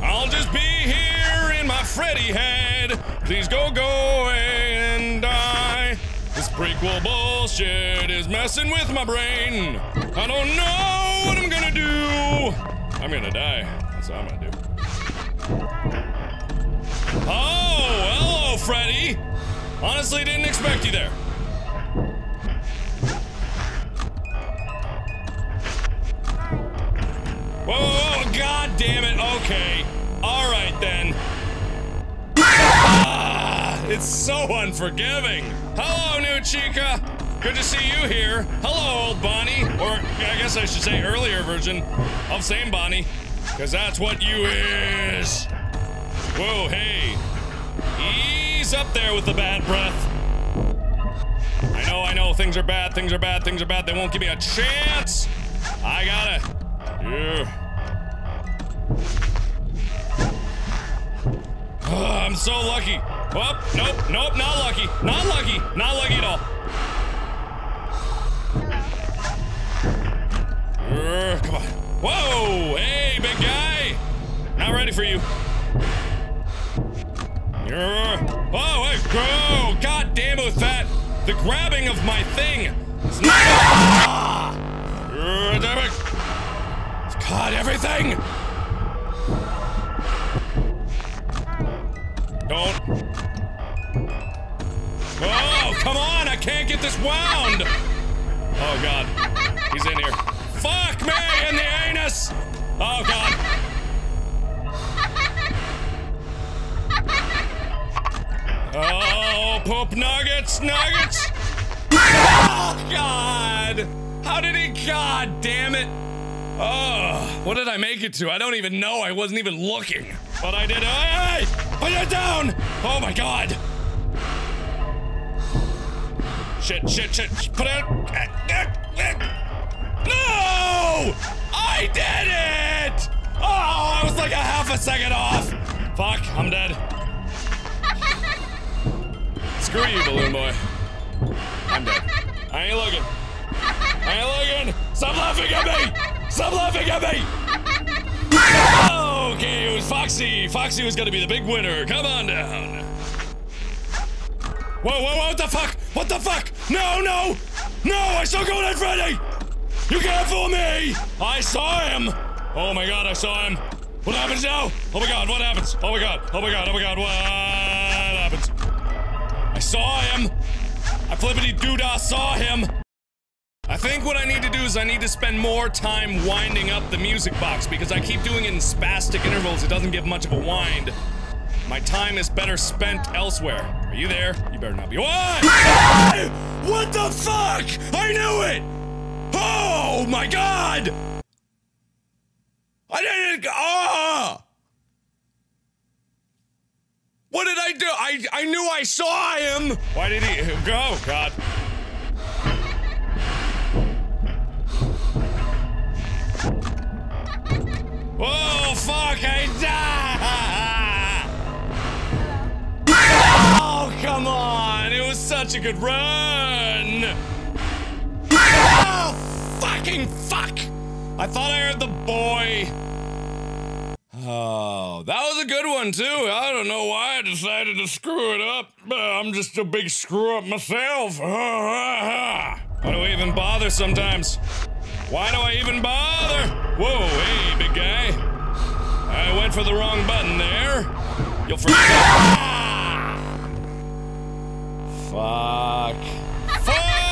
[SPEAKER 1] I'll just be here in my Freddy head. Please go, go and die. This prequel bullshit is messing with my brain. I don't know what I'm gonna do. I'm gonna die. That's what I'm gonna do. Oh, hello, Freddy. Honestly, didn't expect you there. Whoa, whoa, whoa, god damn it. Okay. All right, then. Ah, it's so unforgiving. Hello, new chica. Good to see you here. Hello, old Bonnie. Or, I guess I should say earlier version of same Bonnie. Because that's what you is. Whoa, hey. He's up there with the bad breath. I know, I know, things are bad, things are bad, things are bad. They won't give me a chance. I got it. Yeah. Oh, I'm so lucky. Well, oh, nope, nope, not lucky. Not lucky, not lucky at all. come on. Whoa, hey, big guy. Not ready for you. Oh, I go! God damn it, that! The grabbing of my thing! It's not. ah! Uh, damn it! It's caught everything! Don't. Oh, come on! I can't get this wound! Oh, God. He's in here. Fuck me in the anus! Oh, God. Oh, poop nuggets, nuggets! oh, God! How did he? God damn it! Oh, what did I make it to? I don't even know. I wasn't even looking. But I did. Uh, hey! Put it down! Oh, my God! Shit, shit, shit. Put it. No! I did it! Oh, I was like a half a second off. Fuck, I'm dead. Screw you, balloon boy. I'm dead. I ain't looking. I ain't looking. Stop laughing at me. Stop laughing at me. Okay, it was Foxy. Foxy was gonna be the big winner. Come on down. Whoa, whoa, whoa, what the fuck? What the fuck? No, no! No, I saw Golden at Freddy! You can't fool me! I saw him! Oh my god, I saw him! What happens now? Oh my god, what happens? Oh my god, oh my god, oh my god, what happens? I saw him. I flippity doodah saw him. I think what I need to do is I need to spend more time winding up the music box because I keep doing it in spastic intervals. It doesn't give much of a wind. My time is better spent elsewhere. Are you there? You better not be. What? what the fuck? I knew it! Oh my god! I didn't. Ah! What did I do? I, I knew I saw him! Why did he go? Oh, God. Oh, fuck, I die. Oh, come on! It was such a good run! Oh, fucking fuck! I thought I heard the boy. Oh, that was a good one too. I don't know why I decided to screw it up. I'm just a big screw up myself. Why do I even bother sometimes? Why do I even bother? Whoa, hey, big guy. I went for the wrong button there. You'll forget. Ah! Fuck. Fuck!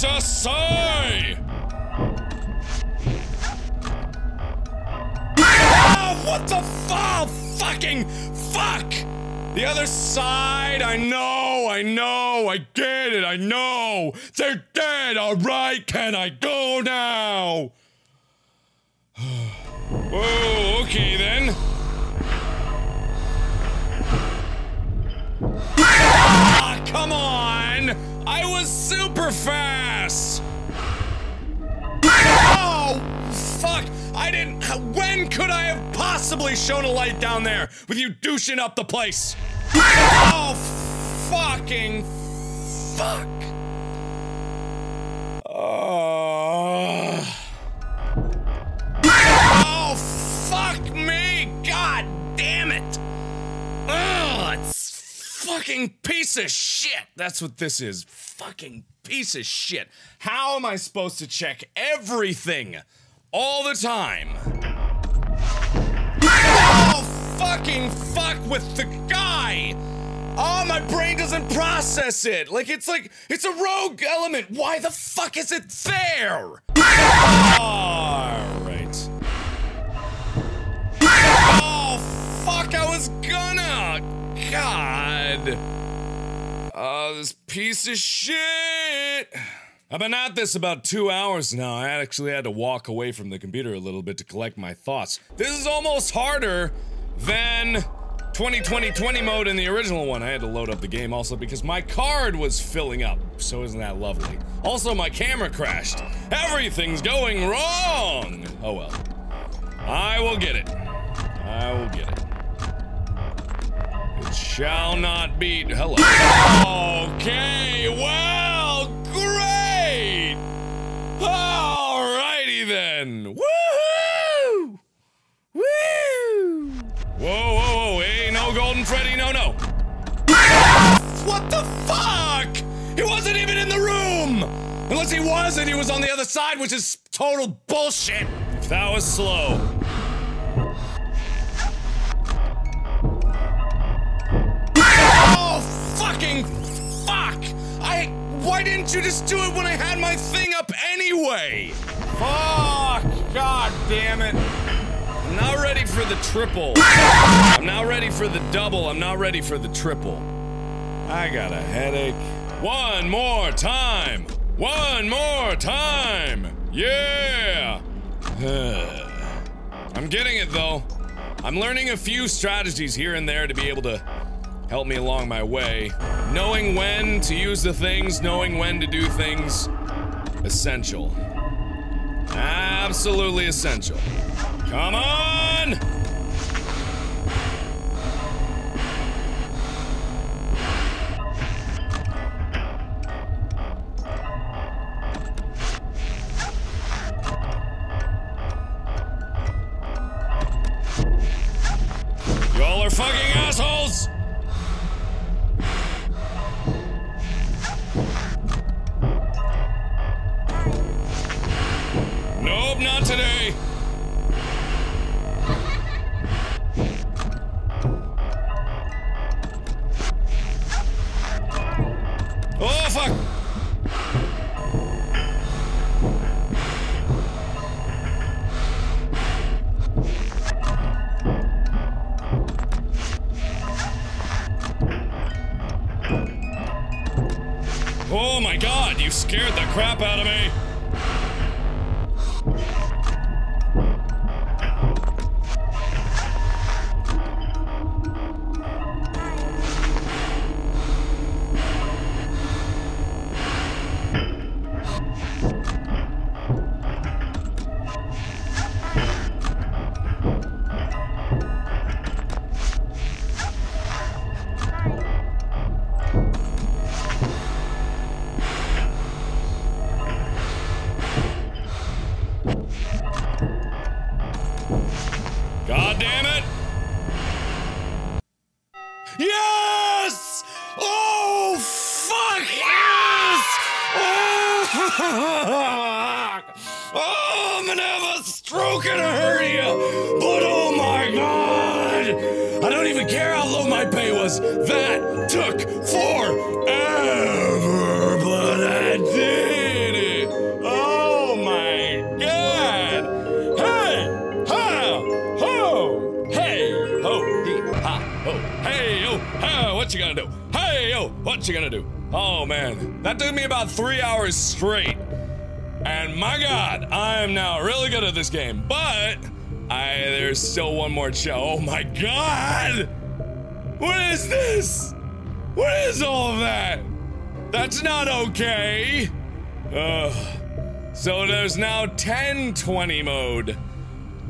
[SPEAKER 1] Jesus say? ah, what the fuck? Fucking fuck! The other side, I know, I know, I get it, I know. They're dead, alright, can I go now? Oh, okay then. ah, come on! I was super fast! oh, fuck! I didn't. When could I have possibly shown a light down there with you douching up the place? oh, fucking fuck! Oh. Oh, fuck me! God damn it! Ugh, fucking piece of shit. That's what this is. Fucking piece of shit. How am I supposed to check everything all the time? oh, fucking fuck with the guy. Oh, my brain doesn't process it. Like, it's like, it's a rogue element. Why the fuck is it there? Alright. Oh, fuck, I was gonna. God. Oh, this piece of shit. I've been at this about two hours now. I actually had to walk away from the computer a little bit to collect my thoughts. This is almost harder than 2020 mode in the original one. I had to load up the game also because my card was filling up. So isn't that lovely? Also, my camera crashed. Everything's going wrong! Oh well. I will get it. I will get it. Shall not beat. Hello. okay, well, great. Alrighty then. Woohoo! Woo! Whoa, whoa, whoa. Hey, no Golden Freddy, no, no. what the fuck? He wasn't even in the room! Unless he was and he was on the other side, which is total bullshit. If that was slow. fucking fuck! I. Why didn't you just do it when I had my thing up anyway? Fuck! God damn it. I'm not ready for the triple. I'm not ready for the double. I'm not ready for the triple. I got a headache. One more time. One more time. Yeah. I'm getting it though. I'm learning a few strategies here and there to be able to help me along my way. Knowing when to use the things, knowing when to do things. Essential. Absolutely essential. Come on! Y'all are fucking assholes! Nope, not today. Oh, fuck! Oh my god, you scared the crap out of me! That took me about three hours straight. And my god, I am now really good at this game. But I there's still one more show. Oh my god! What is this? What is all of that? That's not okay. Ugh. So there's now 1020 mode.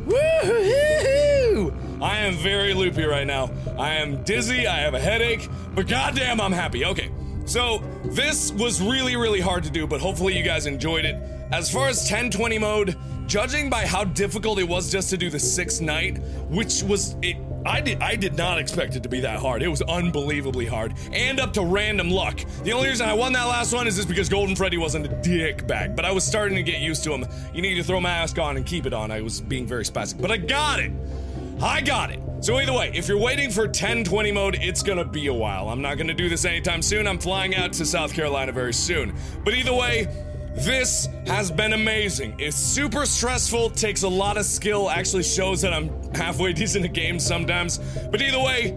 [SPEAKER 1] hoo hoo! I am very loopy right now. I am dizzy, I have a headache, but goddamn, I'm happy. Okay, so this was really, really hard to do, but hopefully you guys enjoyed it. As far as 1020 mode, judging by how difficult it was just to do the sixth night, which was it I did I did not expect it to be that hard. It was unbelievably hard. And up to random luck. The only reason I won that last one is just because Golden Freddy wasn't a dick bag, but I was starting to get used to him. You need to throw mask on and keep it on. I was being very spicy. But I got it! I got it! So either way, if you're waiting for 1020 mode, it's gonna be a while. I'm not gonna do this anytime soon. I'm flying out to South Carolina very soon. But either way, this has been amazing. It's super stressful, takes a lot of skill, actually shows that I'm halfway decent at games sometimes. But either way,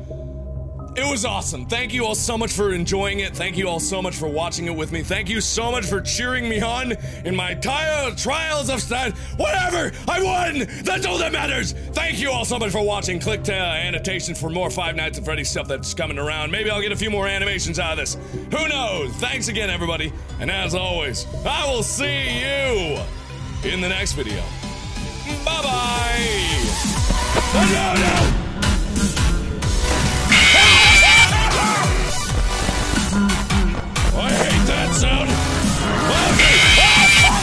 [SPEAKER 1] it was awesome. Thank you all so much for enjoying it. Thank you all so much for watching it with me. Thank you so much for cheering me on in my entire trials of st- whatever. I won. That's all that matters. Thank you all so much for watching. Click to uh, annotation for more Five Nights at Freddy's stuff that's coming around. Maybe I'll get a few more animations out of this. Who knows? Thanks again, everybody. And as always, I will see you in the next video. Bye bye. Oh, no, no.
[SPEAKER 3] soon. Oh, me! Oh,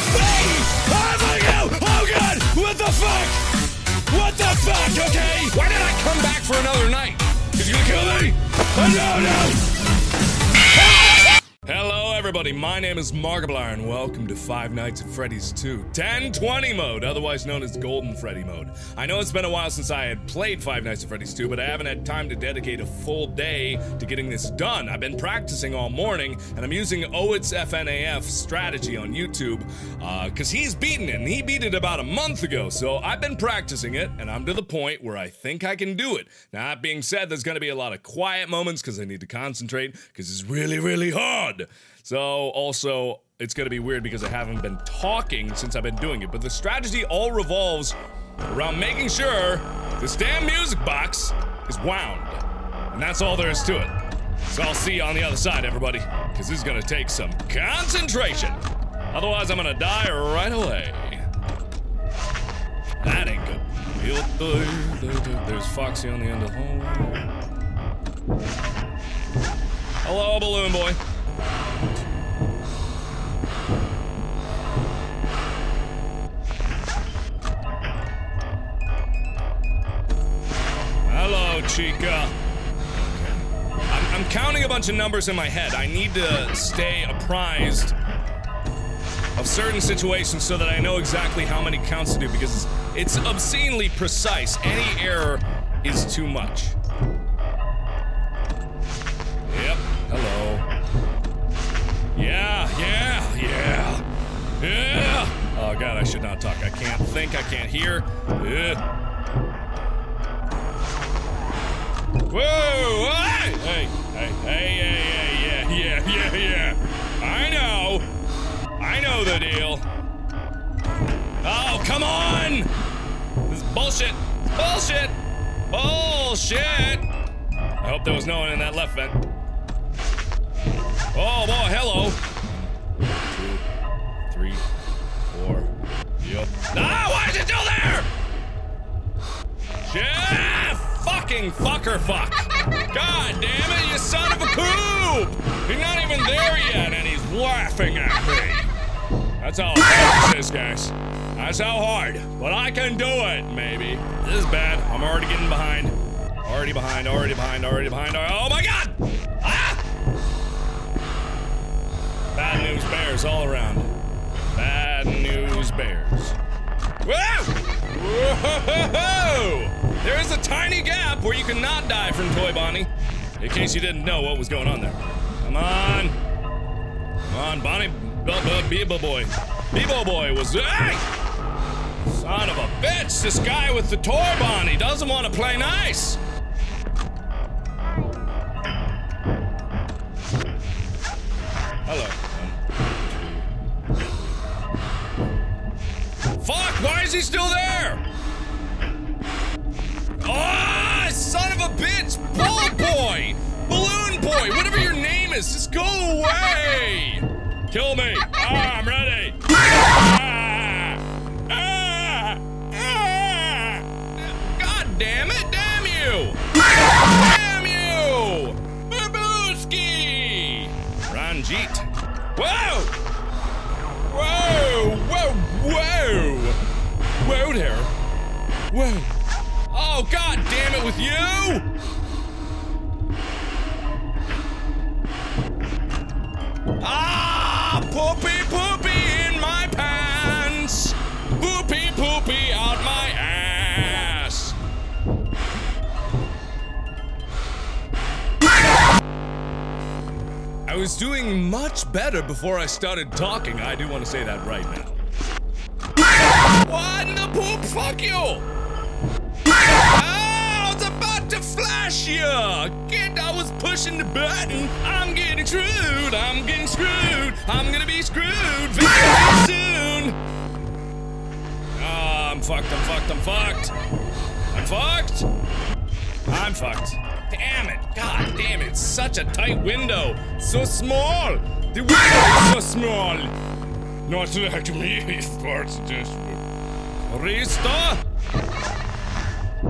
[SPEAKER 1] I'm like, oh, oh, What the fuck? What the fuck, okay? Why did I come back for another night? He's gonna kill me? Oh, no, no! Hello? everybody. My name is Markiplier, and welcome to Five Nights at Freddy's 2 1020 mode, otherwise known as Golden Freddy mode. I know it's been a while since I had played Five Nights at Freddy's 2, but I haven't had time to dedicate a full day to getting this done. I've been practicing all morning, and I'm using Owitz FNAF strategy on YouTube, because uh, he's beaten it, and he beat it about a month ago. So I've been practicing it, and I'm to the point where I think I can do it. Now, that being said, there's going to be a lot of quiet moments because I need to concentrate, because it's really, really hard. So also, it's gonna be weird because I haven't been talking since I've been doing it, but the strategy all revolves around making sure this damn music box is wound. And that's all there is to it. So I'll see you on the other side, everybody, because this is gonna take some concentration. Otherwise, I'm gonna die right away. That ain't good. There's Foxy on the end of the hallway. Hello, Balloon Boy. Hello, Chica. I'm, I'm counting a bunch of numbers in my head. I need to stay apprised of certain situations so that I know exactly how many counts to do because it's obscenely precise. Any error is too much. Yeah, yeah, yeah. Yeah. Oh god, I should not talk. I can't think, I can't hear. Yeah. Whoa! Hey! Hey, hey, hey, Yeah! hey, yeah, yeah, yeah, yeah. I know. I know the deal. Oh, come on! This is bullshit. Bullshit! Bullshit! I hope there was no one in that left vent. Oh, boy, hello. Two, three, four. Yep. Ah, why is it still there? Shit! fucking fucker fuck. God damn it, you son of a coop! He's not even there yet, and he's laughing at me. That's how hard this is, guys. That's how hard. But I can do it, maybe. This is bad. I'm already getting behind. Already behind, already behind, already behind. Oh my god! Bad news bears all around. Bad news bears. Whoa! Whoa! There is a tiny gap where you cannot die from Toy Bonnie. In case you didn't know what was going on there. Come on. Come on, Bonnie Bebo Boy. Bebo Boy was. Hey! Son of a bitch! This guy with the toy Bonnie doesn't want to play nice! Hello. is he still there? Ah, oh, son of a bitch! balloon boy! Balloon boy! Whatever your name is, just go away! Kill me! Ah, I'm ready! Ah! Ah! Ah! God damn it! Damn you! Damn you! Babooski! Ranjit! Whoa! Whoa! Whoa! Whoa! Whoa there. Whoa. Oh, god damn it with you! Ah! Poopy poopy in my pants! Poopy poopy out my ass! I was doing much better before I started talking. I do want to say that right now. What in the poop? Fuck you! Oh, I was about to flash you! Kid, I was pushing the button. I'm getting screwed. I'm getting screwed. I'm gonna be screwed very soon. Ah, I'm fucked. I'm fucked. I'm fucked. I'm fucked. I'm fucked. Damn it. God damn it. Such a tight window. So small. The window is so small. Not like me, of this one. Restore!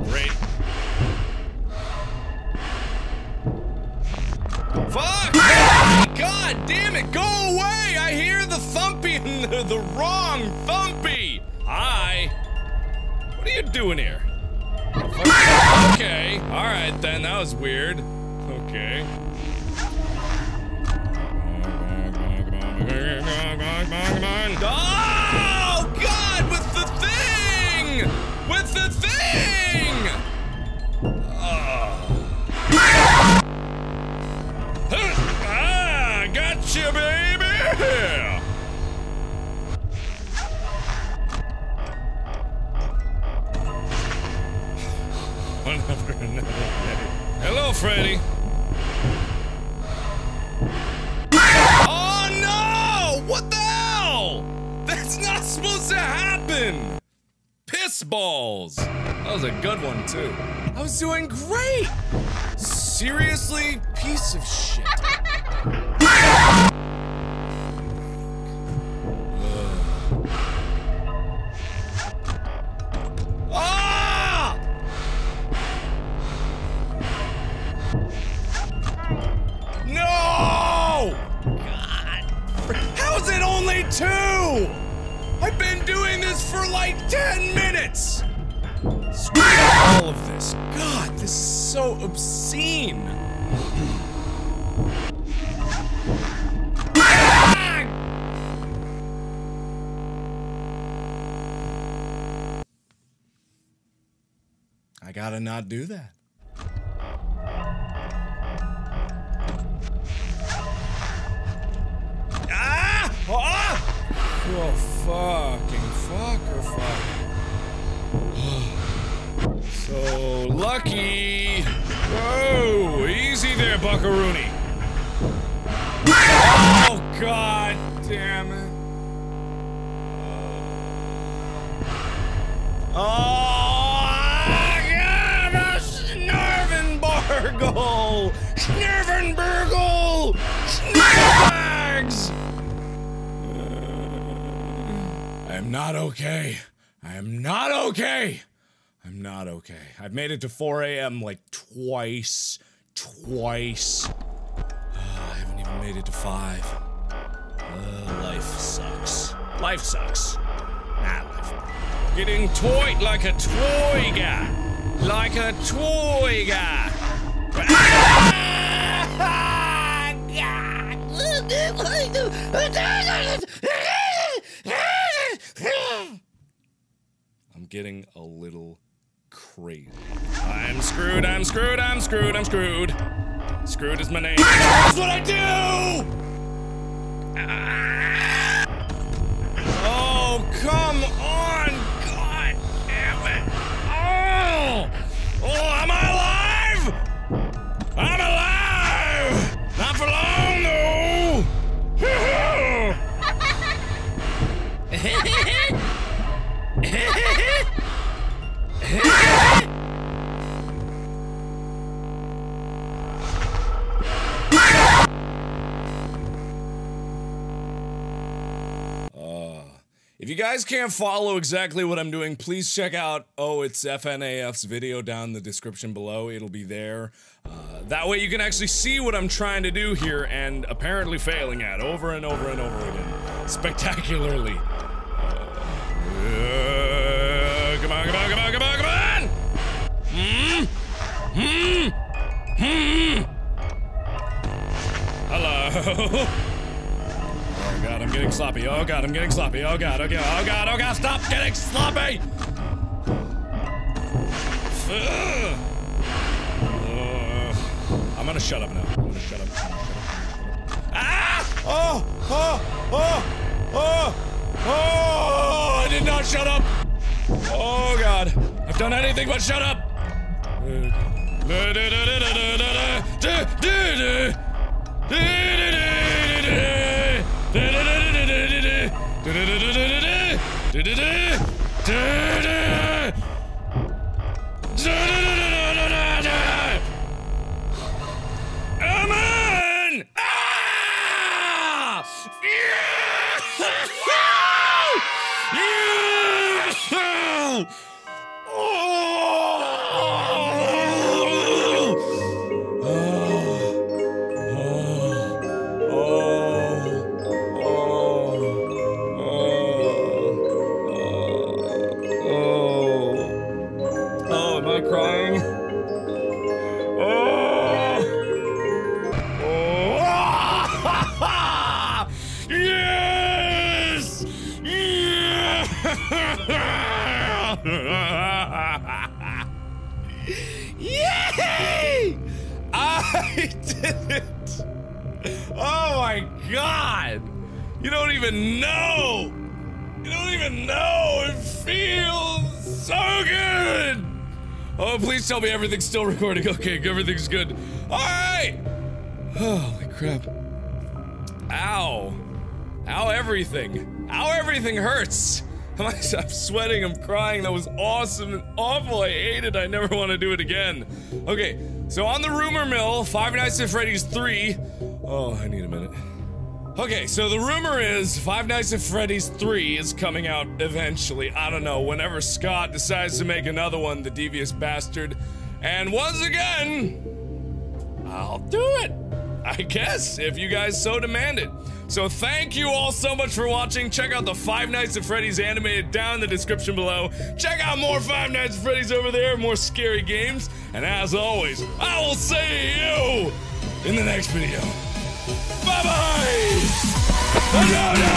[SPEAKER 1] Great. Fuck! God damn it, go away! I hear the thumpy, the wrong thumpy! Hi! What are you doing here? Okay, alright then, that was weird. Okay. Come Ah! the thing! Oh. ah, gotcha, baby!
[SPEAKER 3] One after another.
[SPEAKER 1] Hello, Freddy. Oh no! What the hell? That's not supposed to happen! piss balls. That was a good one, too. I was doing great. Seriously, piece of shit. Ah! No! God. How's it only two? I've been doing this for like 10 minutes! Screw all of this. God, this is so obscene. I gotta not do that. Ah! Oh! Oh, fucking fucker, fuck. so lucky. Whoa, easy there, Buckaroony. Oh, god damn it. Oh,
[SPEAKER 3] yeah,
[SPEAKER 1] Snurvenbergel! Snurvenbergel! Snurvenbergel! I am not okay. I am not okay. I'm not okay. I've made it to 4 a.m. like twice. Twice. Ah, I haven't even made it to 5. life sucks. Life sucks. Nah, life. Getting toyed like a toy guy. Like a toy guy. Oh, getting a little crazy. I'm screwed, I'm screwed, I'm screwed, I'm screwed. Screwed is my name. That's what I do! Oh, come on! God damn it! Oh! Oh,
[SPEAKER 3] am I alive? I'm alive! Not for long, though! Uh,
[SPEAKER 1] if you guys can't follow exactly what I'm doing, please check out, oh, it's FNAF's video down in the description below. It'll be there. Uh, that way you can actually see what I'm trying to do here and apparently failing at over and over and over again. Spectacularly. Uh, come on, come on. Hello? Oh god, I'm getting sloppy. Oh god, I'm getting sloppy. Oh god, okay. Oh god, oh god, stop getting sloppy! Oh, I'm gonna shut up now. I'm gonna shut up. shut up. Ah! Oh! Oh! Oh! Oh! Oh! I did not shut up! Oh god. I've done anything but shut up! Amen! Ah! You don't even know. You don't even know. It feels so good. Oh, please tell me everything's still recording. Okay, everything's good. All right. Holy crap. Ow. Ow, everything. Ow, everything hurts. I'm sweating, I'm crying. That was awesome and awful. I hate it. I never want to do it again. Okay, so on the rumor mill, Five Nights at Freddy's 3. Oh, I need a minute. Okay, so the rumor is Five Nights at Freddy's 3 is coming out eventually. I don't know, whenever Scott decides to make another one, the devious bastard. And once again, I'll do it. I guess, if you guys so demand it. So thank you all so much for watching. Check out the Five Nights at Freddy's animated down in the description below. Check out more Five Nights at Freddy's over there, more scary games. And as always, I will see you in the next video. Bye bye! No, no!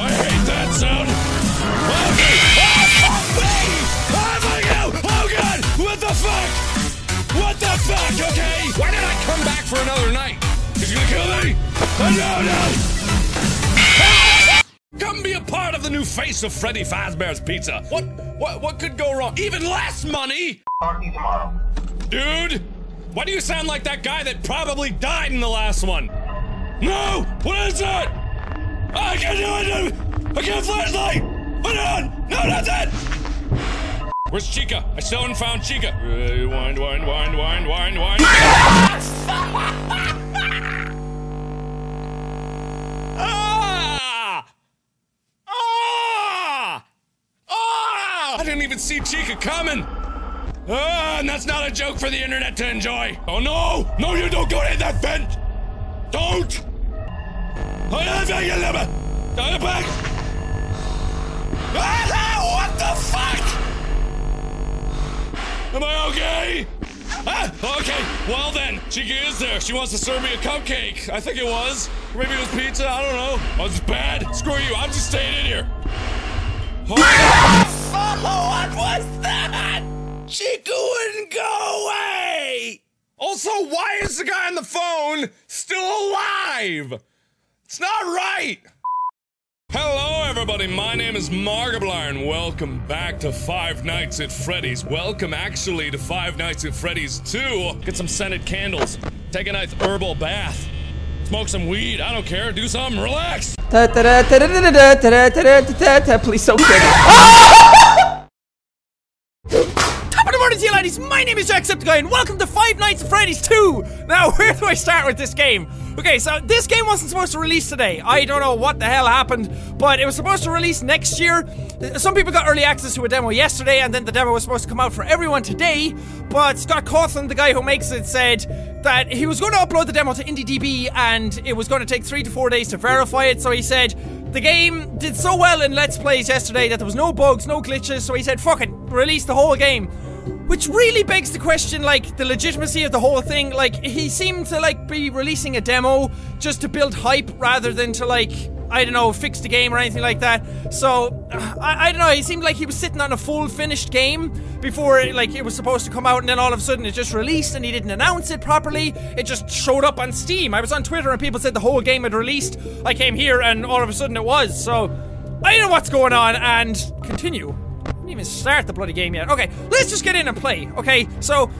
[SPEAKER 3] I hate that sound!
[SPEAKER 1] me! Oh god! What the fuck? What the fuck, okay? Why did I come back for another night? he gonna kill me? Oh, no, no! Come be a part of the new face of Freddy Fazbear's Pizza. What, what, what could go wrong? Even less money. Party tomorrow, dude. Why do you sound like that guy that probably died in the last one? No! What is that? I can't do it! I can't flashlight! Put it on! No, not Where's Chica? I still haven't found Chica. wind, wind, wind, wind, wind, wind. oh! I didn't even see Chica coming! Ah, and that's not a joke for the internet to enjoy! Oh no! No, you don't go in that vent! Don't! Back!
[SPEAKER 3] Ah, what the
[SPEAKER 1] fuck? Am I okay? Ah, okay. Well then, Chica is there. She wants to serve me a cupcake. I think it was. maybe it was pizza. I don't know. Oh, it's bad. Screw you. I'm just staying in here what was that? Chica wouldn't go away! Also, why is the guy on the phone still alive? It's not right! Hello, everybody. My name is Markiplier and welcome back to Five Nights at Freddy's. Welcome, actually, to Five Nights at Freddy's 2. Get some scented candles. Take a nice herbal bath. Smoke some weed. I don't care. Do something. Relax.
[SPEAKER 4] Please don't kick. Freddy's. My name is Jacksepticeye, and welcome to Five Nights at Freddy's 2! Now, where do I start with this game? Okay, so this game wasn't supposed to release today. I don't know what the hell happened, but it was supposed to release next year. Uh, some people got early access to a demo yesterday, and then the demo was supposed to come out for everyone today. But Scott Cawthon, the guy who makes it, said that he was going to upload the demo to IndieDB, and it was going to take three to four days to verify it. So he said, the game did so well in Let's Plays yesterday that there was no bugs, no glitches, so he said, fuck it, release the whole game. Which really begs the question, like, the legitimacy of the whole thing. Like, he seemed to, like, be releasing a demo just to build hype rather than to, like, I don't know, fix the game or anything like that. So, I, I don't know, he seemed like he was sitting on a full finished game before, like, it was supposed to come out, and then all of a sudden it just released and he didn't announce it properly. It just showed up on Steam. I was on Twitter and people said the whole game had released. I came here and all of a sudden it was. So, I don't know what's going on, and continue didn't even start the bloody game yet. Okay, let's just get in and play, okay? So,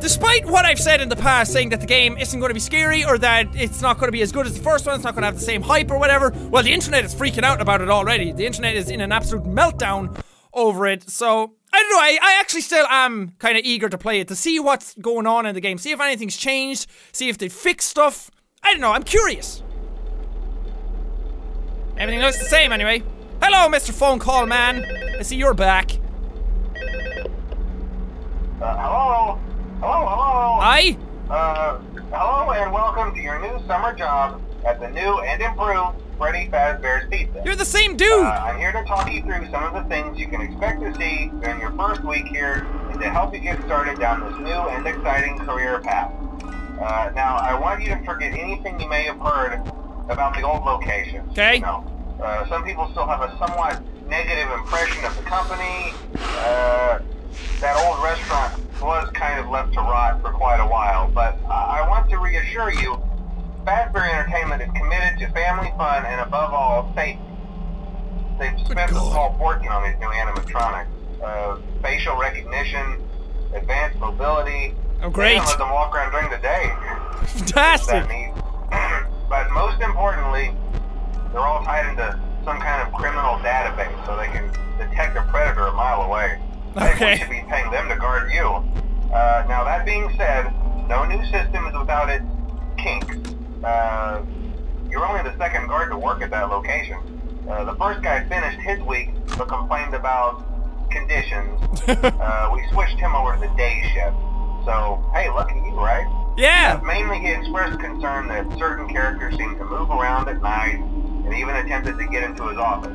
[SPEAKER 4] despite what I've said in the past, saying that the game isn't going to be scary or that it's not going to be as good as the first one, it's not going to have the same hype or whatever, well, the internet is freaking out about it already. The internet is in an absolute meltdown over it, so I don't know. I, I actually still am kind of eager to play it to see what's going on in the game, see if anything's changed, see if they fix stuff. I don't know. I'm curious. Everything looks the same anyway. Hello, Mr. Phone Call Man. I see you're back. Uh,
[SPEAKER 5] hello? Hello, hello? Hi? Uh, hello and welcome to your new summer job at the new and improved Freddy Fazbear's Pizza. You're the same dude! Uh, I'm here to talk you through some of the things you can expect to see during your first week here and to help you get started down this new and exciting career path. Uh, now, I want you to forget anything you may have heard about the old location. Okay. You know, uh, some people still have a somewhat negative impression of the company. Uh, that old restaurant was kind of left to rot for quite a while, but I want to reassure you, Fazbear Entertainment is committed to family fun and above all, safety. They've spent a small fortune on these new animatronics. Uh, facial recognition, advanced mobility. Oh, great. Let them walk around during the day. Fantastic. but most importantly, they're all tied into some kind of criminal database, so they can detect a predator a mile away. Okay. We should be paying them to guard you. Uh, now that being said, no new system is without its kinks. Uh, you're only the second guard to work at that location. Uh, the first guy finished his week, but complained about conditions. Uh, we switched him over to the day shift. So hey, lucky you, right? Yeah. I've expressed concern that certain characters seem to move around at night and even attempted to get into his office.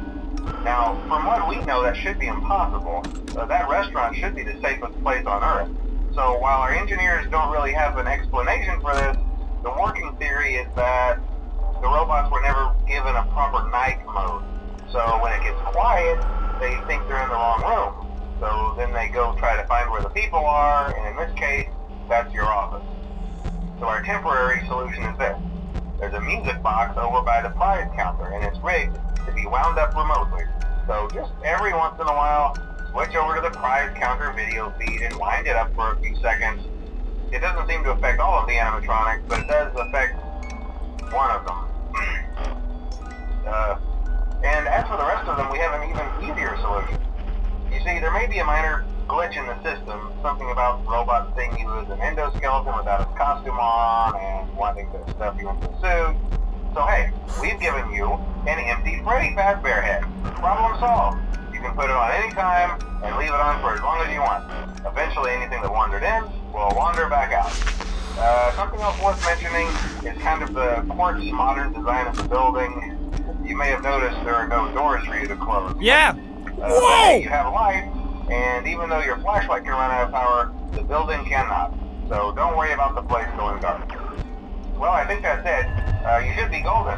[SPEAKER 5] Now, from what we know, that should be impossible. Uh, that restaurant should be the safest place on Earth. So while our engineers don't really have an explanation for this, the working theory is that the robots were never given a proper night mode. So when it gets quiet, they think they're in the wrong room. So then they go try to find where the people are, and in this case, that's your office. So our temporary solution is this. There's a music box over by the prize counter, and it's rigged to be wound up remotely. So just every once in a while, switch over to the prize counter video feed and wind it up for a few seconds. It doesn't seem to affect all of the animatronics, but it does affect one of them. uh, and as for the rest of them, we have an even easier solution. You see, there may be a minor glitch in the system, something about the robot thing he was an endoskeleton without his costume on and wanting to stuff you into a suit. So hey, we've given you an empty Freddy Fazbear head. Problem solved. You can put it on any time and leave it on for as long as you want. Eventually anything that wandered in will wander back out. Uh, something else worth mentioning is kind of the quirky modern design of the building. You may have noticed there are no doors for you to close. Yeah. Uh, Whoa! You have lights, and even though your flashlight can run out of power, the building cannot. So don't worry about the place going dark. Well, I think that's it. Uh, you should be golden.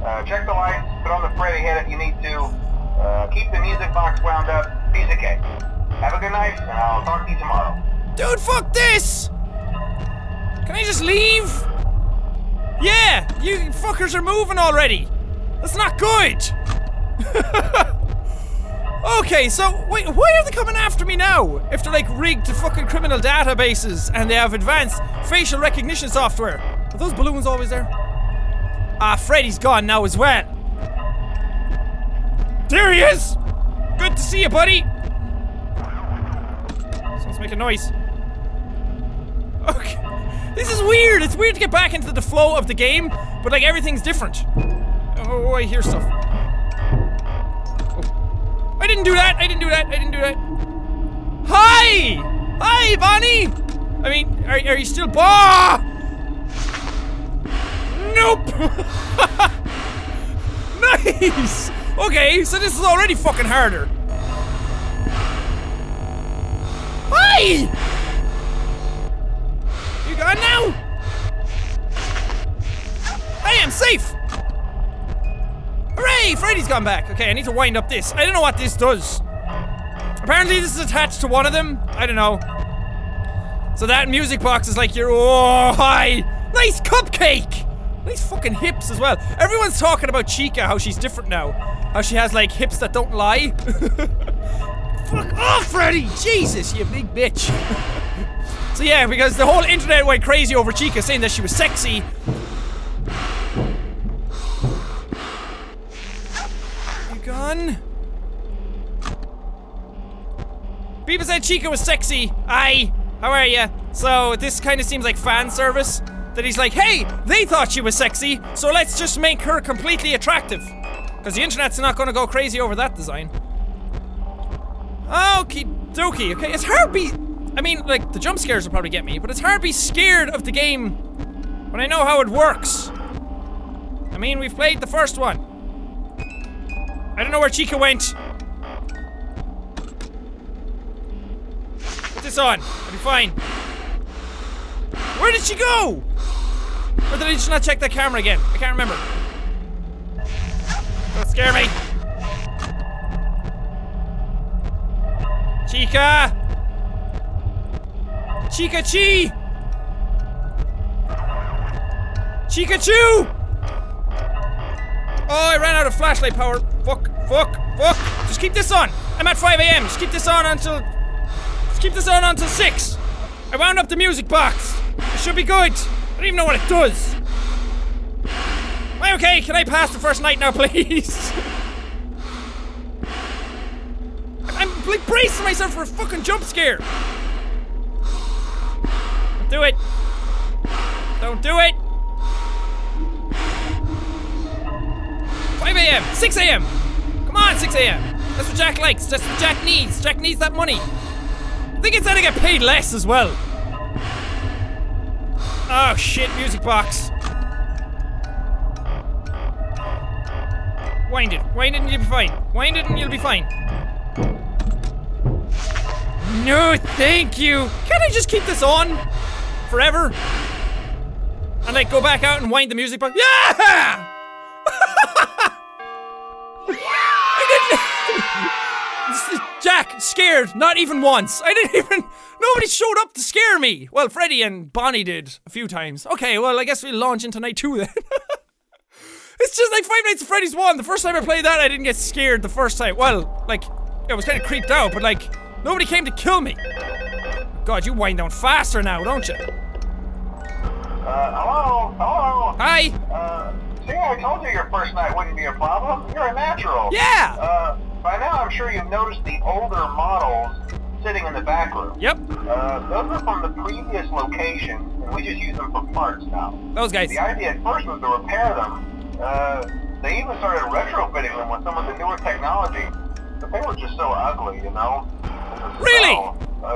[SPEAKER 5] Uh, check the lights, put on the Freddy head hit if you need to, uh, keep the music box wound up, piece of cake. Have a good night, and I'll talk to you tomorrow. Dude, fuck this!
[SPEAKER 4] Can I just leave? Yeah, you fuckers are moving already. That's not good. Okay, so wait, why are they coming after me now? If they're like rigged to fucking criminal databases and they have advanced facial recognition software. Are those balloons always there? Ah, Freddy's gone now as well. There he is! Good to see you, buddy! Someone's making noise. Okay. This is weird! It's weird to get back into the flow of the game, but like everything's different. Oh, I hear stuff. I didn't do that! I didn't do that! I didn't do that! Hi! Hi, Bonnie! I mean, are, are you still- bah! Nope! nice! Okay, so this is already fucking harder. Hi! You gone now? I am safe! Hooray! Freddy's gone back. Okay, I need to wind up this. I don't know what this does. Apparently this is attached to one of them. I don't know. So that music box is like your oh hi! Nice cupcake! Nice fucking hips as well. Everyone's talking about Chica, how she's different now. How she has like hips that don't lie. Fuck off, Freddy! Jesus, you big bitch. so yeah, because the whole internet went crazy over Chica saying that she was sexy. on. Beavis said Chica was sexy. Aye. How are ya? So this kind of seems like fan service. That he's like, hey, they thought she was sexy, so let's just make her completely attractive. Because the internet's not gonna go crazy over that design. Okie dokie, okay, it's hard be- I mean, like, the jump scares will probably get me, but it's hard to be scared of the game when I know how it works. I mean, we've played the first one. I don't know where Chica went. Put this on. I'll be fine. Where did she go? Or did I just not check that camera again? I can't remember. Don't scare me. Chica! Chica Chi! Chica Chu! Oh, I ran out of flashlight power fuck, fuck. Just keep this on. I'm at 5 a.m. Just keep this on until. Just keep this on until 6. I wound up the music box. It should be good. I don't even know what it does. Am I okay? Can I pass the first night now, please? I'm like bracing myself for a fucking jump scare. Don't do it. Don't do it. 5 a.m., 6 a.m. Come on, 6 a.m. That's what Jack likes. That's what Jack needs. Jack needs that money. I think it's gonna get paid less as well. Oh shit, music box. Wind it. Wind it and you'll be fine. Wind it and you'll be fine. No, thank you. Can I just keep this on? Forever? And like go back out and wind the music box? Yeah! I didn't. Jack, scared, not even once. I didn't even. Nobody showed up to scare me. Well, Freddy and Bonnie did a few times. Okay, well, I guess we launch into night two then. it's just like Five Nights at Freddy's 1. The first time I played that, I didn't get scared the first time. Well, like, I was kind of creeped out, but like, nobody came to kill me. God, you wind down faster now, don't you? Uh, hello? Hello? Hi. Uh, See, I
[SPEAKER 5] told you your first night wouldn't be a problem. You're a natural. Yeah! Uh, by now I'm sure you've noticed the older models sitting in the back room. Yep. Uh, those are from the previous location, and we just use them for parts now. Those guys. The idea at first was to repair them. Uh, they even started retrofitting them with some of the newer technology. But they were just so ugly, you know? Really? So, oh,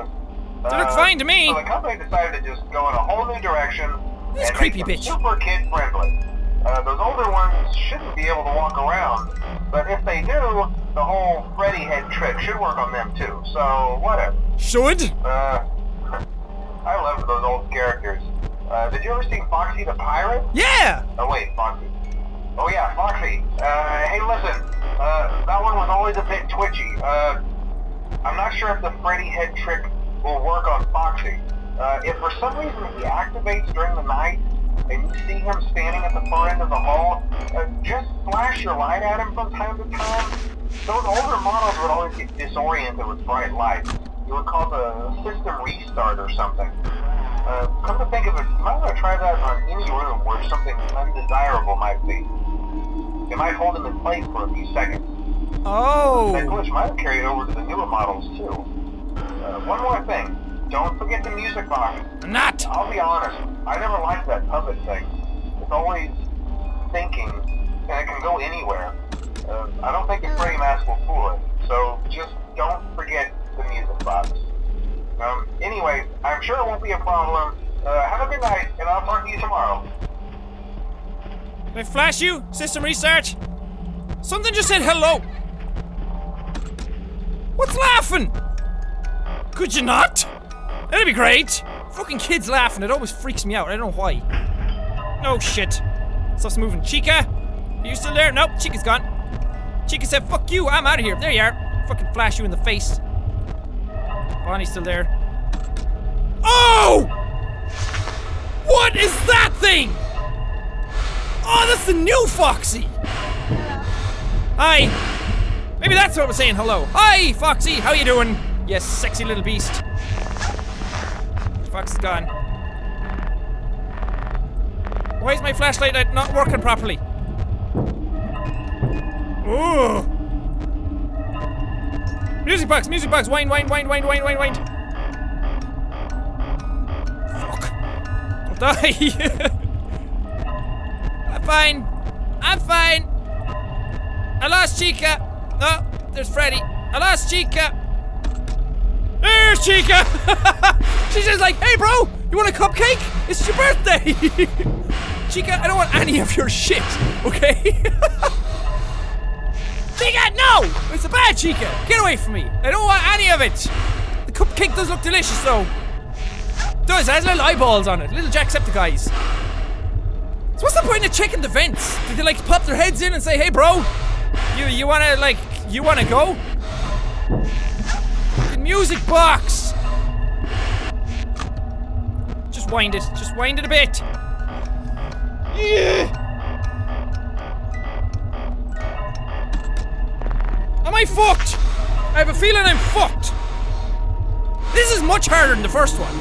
[SPEAKER 5] uh, they look uh, fine to me. So the company decided to just go in a whole new direction. This and creepy bitch. Super kid friendly. Uh, those older ones shouldn't be able to walk around, but if they do, the whole Freddy head trick should work on them too, so whatever. Should? Uh, I love those old characters. Uh, did you ever see Foxy the Pirate? Yeah! Oh wait, Foxy. Oh yeah, Foxy. Uh, hey listen, uh, that one was always a bit twitchy. Uh, I'm not sure if the Freddy head trick will work on Foxy. Uh, if for some reason he activates during the night, and you see him standing at the far end of the hall. Uh, just flash your light at him from time to time. Those older models would always get disoriented with bright lights. It would cause a system restart or something. Uh, come to think of it, you might want to try that on any room where something undesirable might be. It might hold him in place for a few seconds. Oh! That glitch might have carried over to the newer models, too. Uh, one more thing. Don't forget the music box. i not! I'll be honest, I never liked that puppet thing. It's always thinking, and it can go anywhere. Uh, I don't think the brain mask will fool it, so just don't forget the music box. Um, anyway, I'm sure it won't be a problem.
[SPEAKER 4] Uh, have a good night, and I'll talk to you tomorrow. Did I flash you? System research? Something just said hello. What's laughing? Could you not? That'd be great! Fucking kids laughing, it always freaks me out, I don't know why. No oh, shit. Stuff's moving. Chica! Are you still there? Nope, Chica's gone. Chica said, fuck you, I'm out of here. There you are. Fucking flash you in the face. Bonnie's still there. Oh! What is that thing? Oh, that's the new Foxy! Hi! Maybe that's what I are saying hello. Hi, Foxy, how you doing? Yes, sexy little beast. Fox is gone. Why is my flashlight not working properly? Ooh! Music box, music box, wine, wine, wine, wine, wine, wine, wine. Fuck. I'll die. I'm fine. I'm fine. I lost Chica. oh, there's Freddy. I lost Chica. There's Chica! She's just like, hey bro, you want a cupcake? It's your birthday! Chica, I don't want any of your shit, okay? Chica, no! It's a bad Chica! Get away from me! I don't want any of it! The cupcake does look delicious though. does, it has little eyeballs on it, little Jacksepticeye's. So what's the point of checking the vents? Did they like pop their heads in and say, hey bro, you you wanna like you wanna go? music box! Just wind it. Just wind it a bit. Yeah. Am I fucked? I have a feeling I'm fucked. This is much harder than the first one.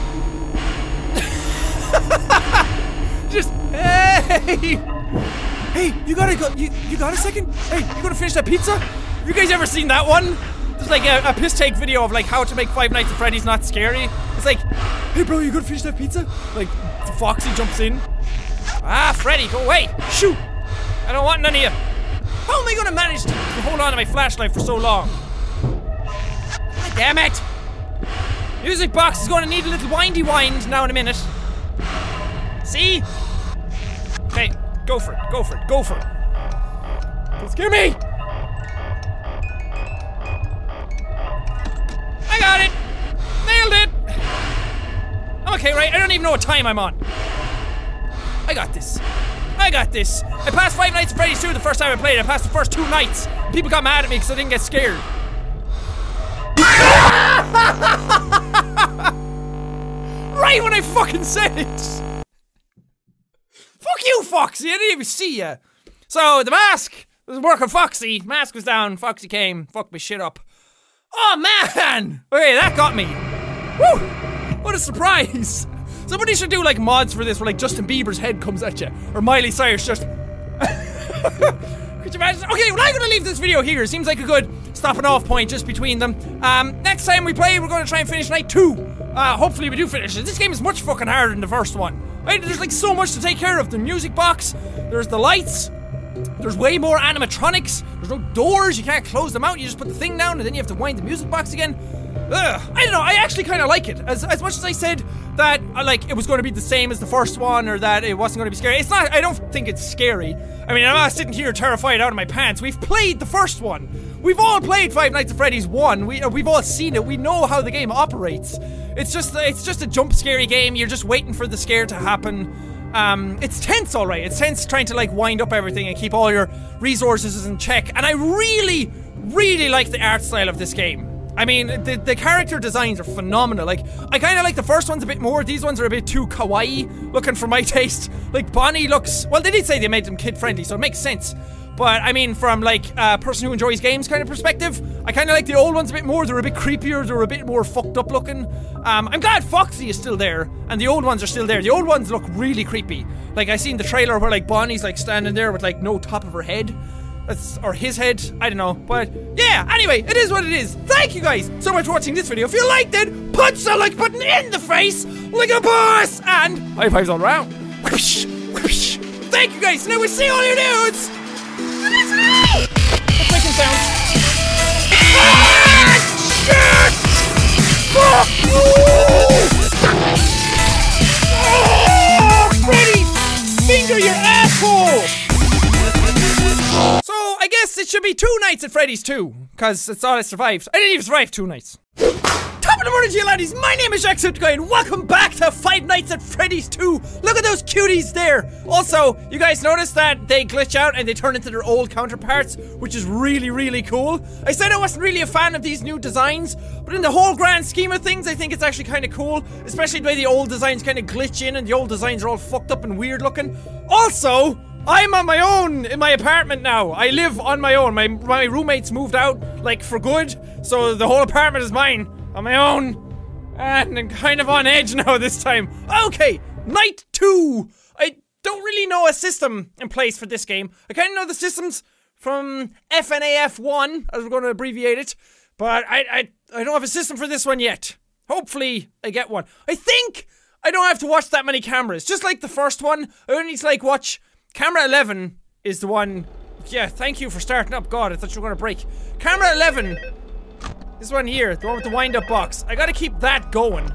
[SPEAKER 4] Just hey, hey, you gotta go. You you got a second? Hey, you gonna finish that pizza? You guys ever seen that one? There's like a, a piss take video of like how to make Five Nights at Freddy's not scary. It's like, hey bro, you gonna finish that pizza? Like, Foxy jumps in. Ah, Freddy, go away! Shoot! I don't want none of you. How am I gonna manage to hold on to my flashlight for so long? God damn it! Music box is gonna need a little windy wind now in a minute. See? Okay, go for it, go for it, go for it. Don't scare me! I got it! Nailed it! I'm okay, right? I don't even know what time I'm on. I got this. I got this. I passed Five Nights at Freddy's 2 the first time I played. I passed the first two nights. People got mad at me because I didn't get scared. right when I fucking said it! Fuck you, Foxy! I didn't even see you. So, the mask was working, Foxy. Mask was down, Foxy came, fucked my shit up. Oh man! Okay, that got me. Woo! What a surprise! Somebody should do like mods for this where like Justin Bieber's head comes at you or Miley Cyrus just. Could you imagine? Okay, well, I'm gonna leave this video here. Seems like a good stopping off point just between them. Um, next time we play, we're gonna try and finish night two. Uh, hopefully, we do finish it. This game is much fucking harder than the first one. Right? There's like so much to take care of the music box, there's the lights, there's way more animatronics. There's no doors. You can't close them out. You just put the thing down and then you have to wind the music box again. Ugh. I don't know. I actually kind of like it. As, as much as I said that uh, like it was going to be the same as the first one or that it wasn't going to be scary. It's not. I don't think it's scary. I mean, I'm not sitting here terrified out of my pants. We've played the first one. We've all played Five Nights at Freddy's one. We uh, we've all seen it. We know how the game operates. It's just it's just a jump scary game. You're just waiting for the scare to happen. Um, it's tense, all right. It's tense trying to like wind up everything and keep all your resources in check. And I really, really like the art style of this game. I mean, the, the character designs are phenomenal. Like, I kind of like the first ones a bit more. These ones are a bit too kawaii looking for my taste. Like, Bonnie looks. Well, they did say they made them kid friendly, so it makes sense. But I mean, from like a person who enjoys games kind of perspective, I kind of like the old ones a bit more. They're a bit creepier. They're a bit more fucked up looking. Um, I'm glad Foxy is still there, and the old ones are still there. The old ones look really creepy. Like I seen the trailer where like Bonnie's like standing there with like no top of her head. That's, or his head, I don't know, but yeah, anyway, it is what it is. Thank you guys so much for watching this video. If you liked it, punch the like button in the face like a boss and high fives all around. Thank you guys, Now we see all your dudes! shit! Fuck Freddy! Finger your asshole! So, I guess it should be two nights at Freddy's too, because it's all I survived. I didn't even survive two nights. Top of the morning to you, laddies! My name is Jacksepticeye, and welcome back to Five Nights at Freddy's 2! Look at those cuties there! Also, you guys notice that they glitch out and they turn into their old counterparts, which is really, really cool. I said I wasn't really a fan of these new designs, but in the whole grand scheme of things, I think it's actually kind of cool, especially the way the old designs kind of glitch in and the old designs are all fucked up and weird looking. Also, I'm on my own in my apartment now. I live on my own. My, my roommates moved out, like, for good, so the whole apartment is mine on my own. And I'm kind of on edge now this time. Okay, night two. I don't really know a system in place for this game. I kind of know the systems from FNAF1, as we're going to abbreviate it, but I, I, I don't have a system for this one yet. Hopefully, I get one. I think I don't have to watch that many cameras. Just like the first one, I only need to like watch camera 11 is the one. Yeah, thank you for starting up. God, I thought you were going to break. Camera 11 this one here, the one with the wind-up box. I gotta keep that going.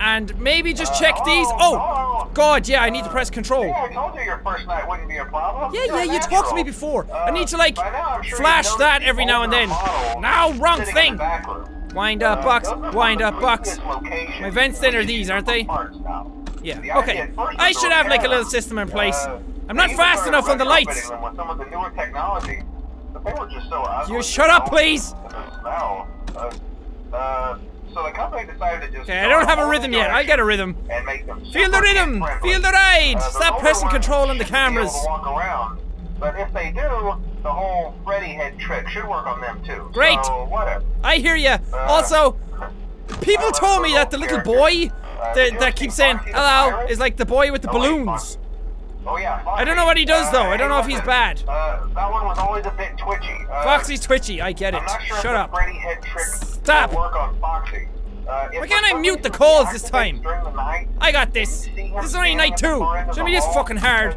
[SPEAKER 4] And maybe just check uh, these. Oh, oh God, yeah, I need to press control. Yeah, I told you your first night wouldn't be a problem. Yeah, yeah, you talked to me before. I uh, need to, like, flash that every now and then. Now, wrong thing. Wind up uh, box, wind up box. My vents then are these, aren't they? Yeah, okay. I should have, like, a little system in place. I'm not fast enough on the lights so you shut up, please!
[SPEAKER 5] Uh, uh, so the company decided to just. Okay, I don't have a rhythm yet. I get a rhythm.
[SPEAKER 4] Feel the rhythm! Feel the ride! Uh, Stop pressing control on the cameras.
[SPEAKER 5] But if they do, the whole Freddy head trick should work on them too. Great. So,
[SPEAKER 4] I hear you. Uh, also, people uh, told me that the little boy uh, that, that keeps saying hello is like the boy with the balloons.
[SPEAKER 5] Oh yeah. Foxy, I don't know what he does uh, though. I don't know if he's bad. Uh, that one was always a bit twitchy. Uh, Foxy's
[SPEAKER 4] twitchy. I get it. Sure Shut up. Stop. Uh, Why can't I mute the calls this time? I got this. This is only night two. Should be this fucking hard.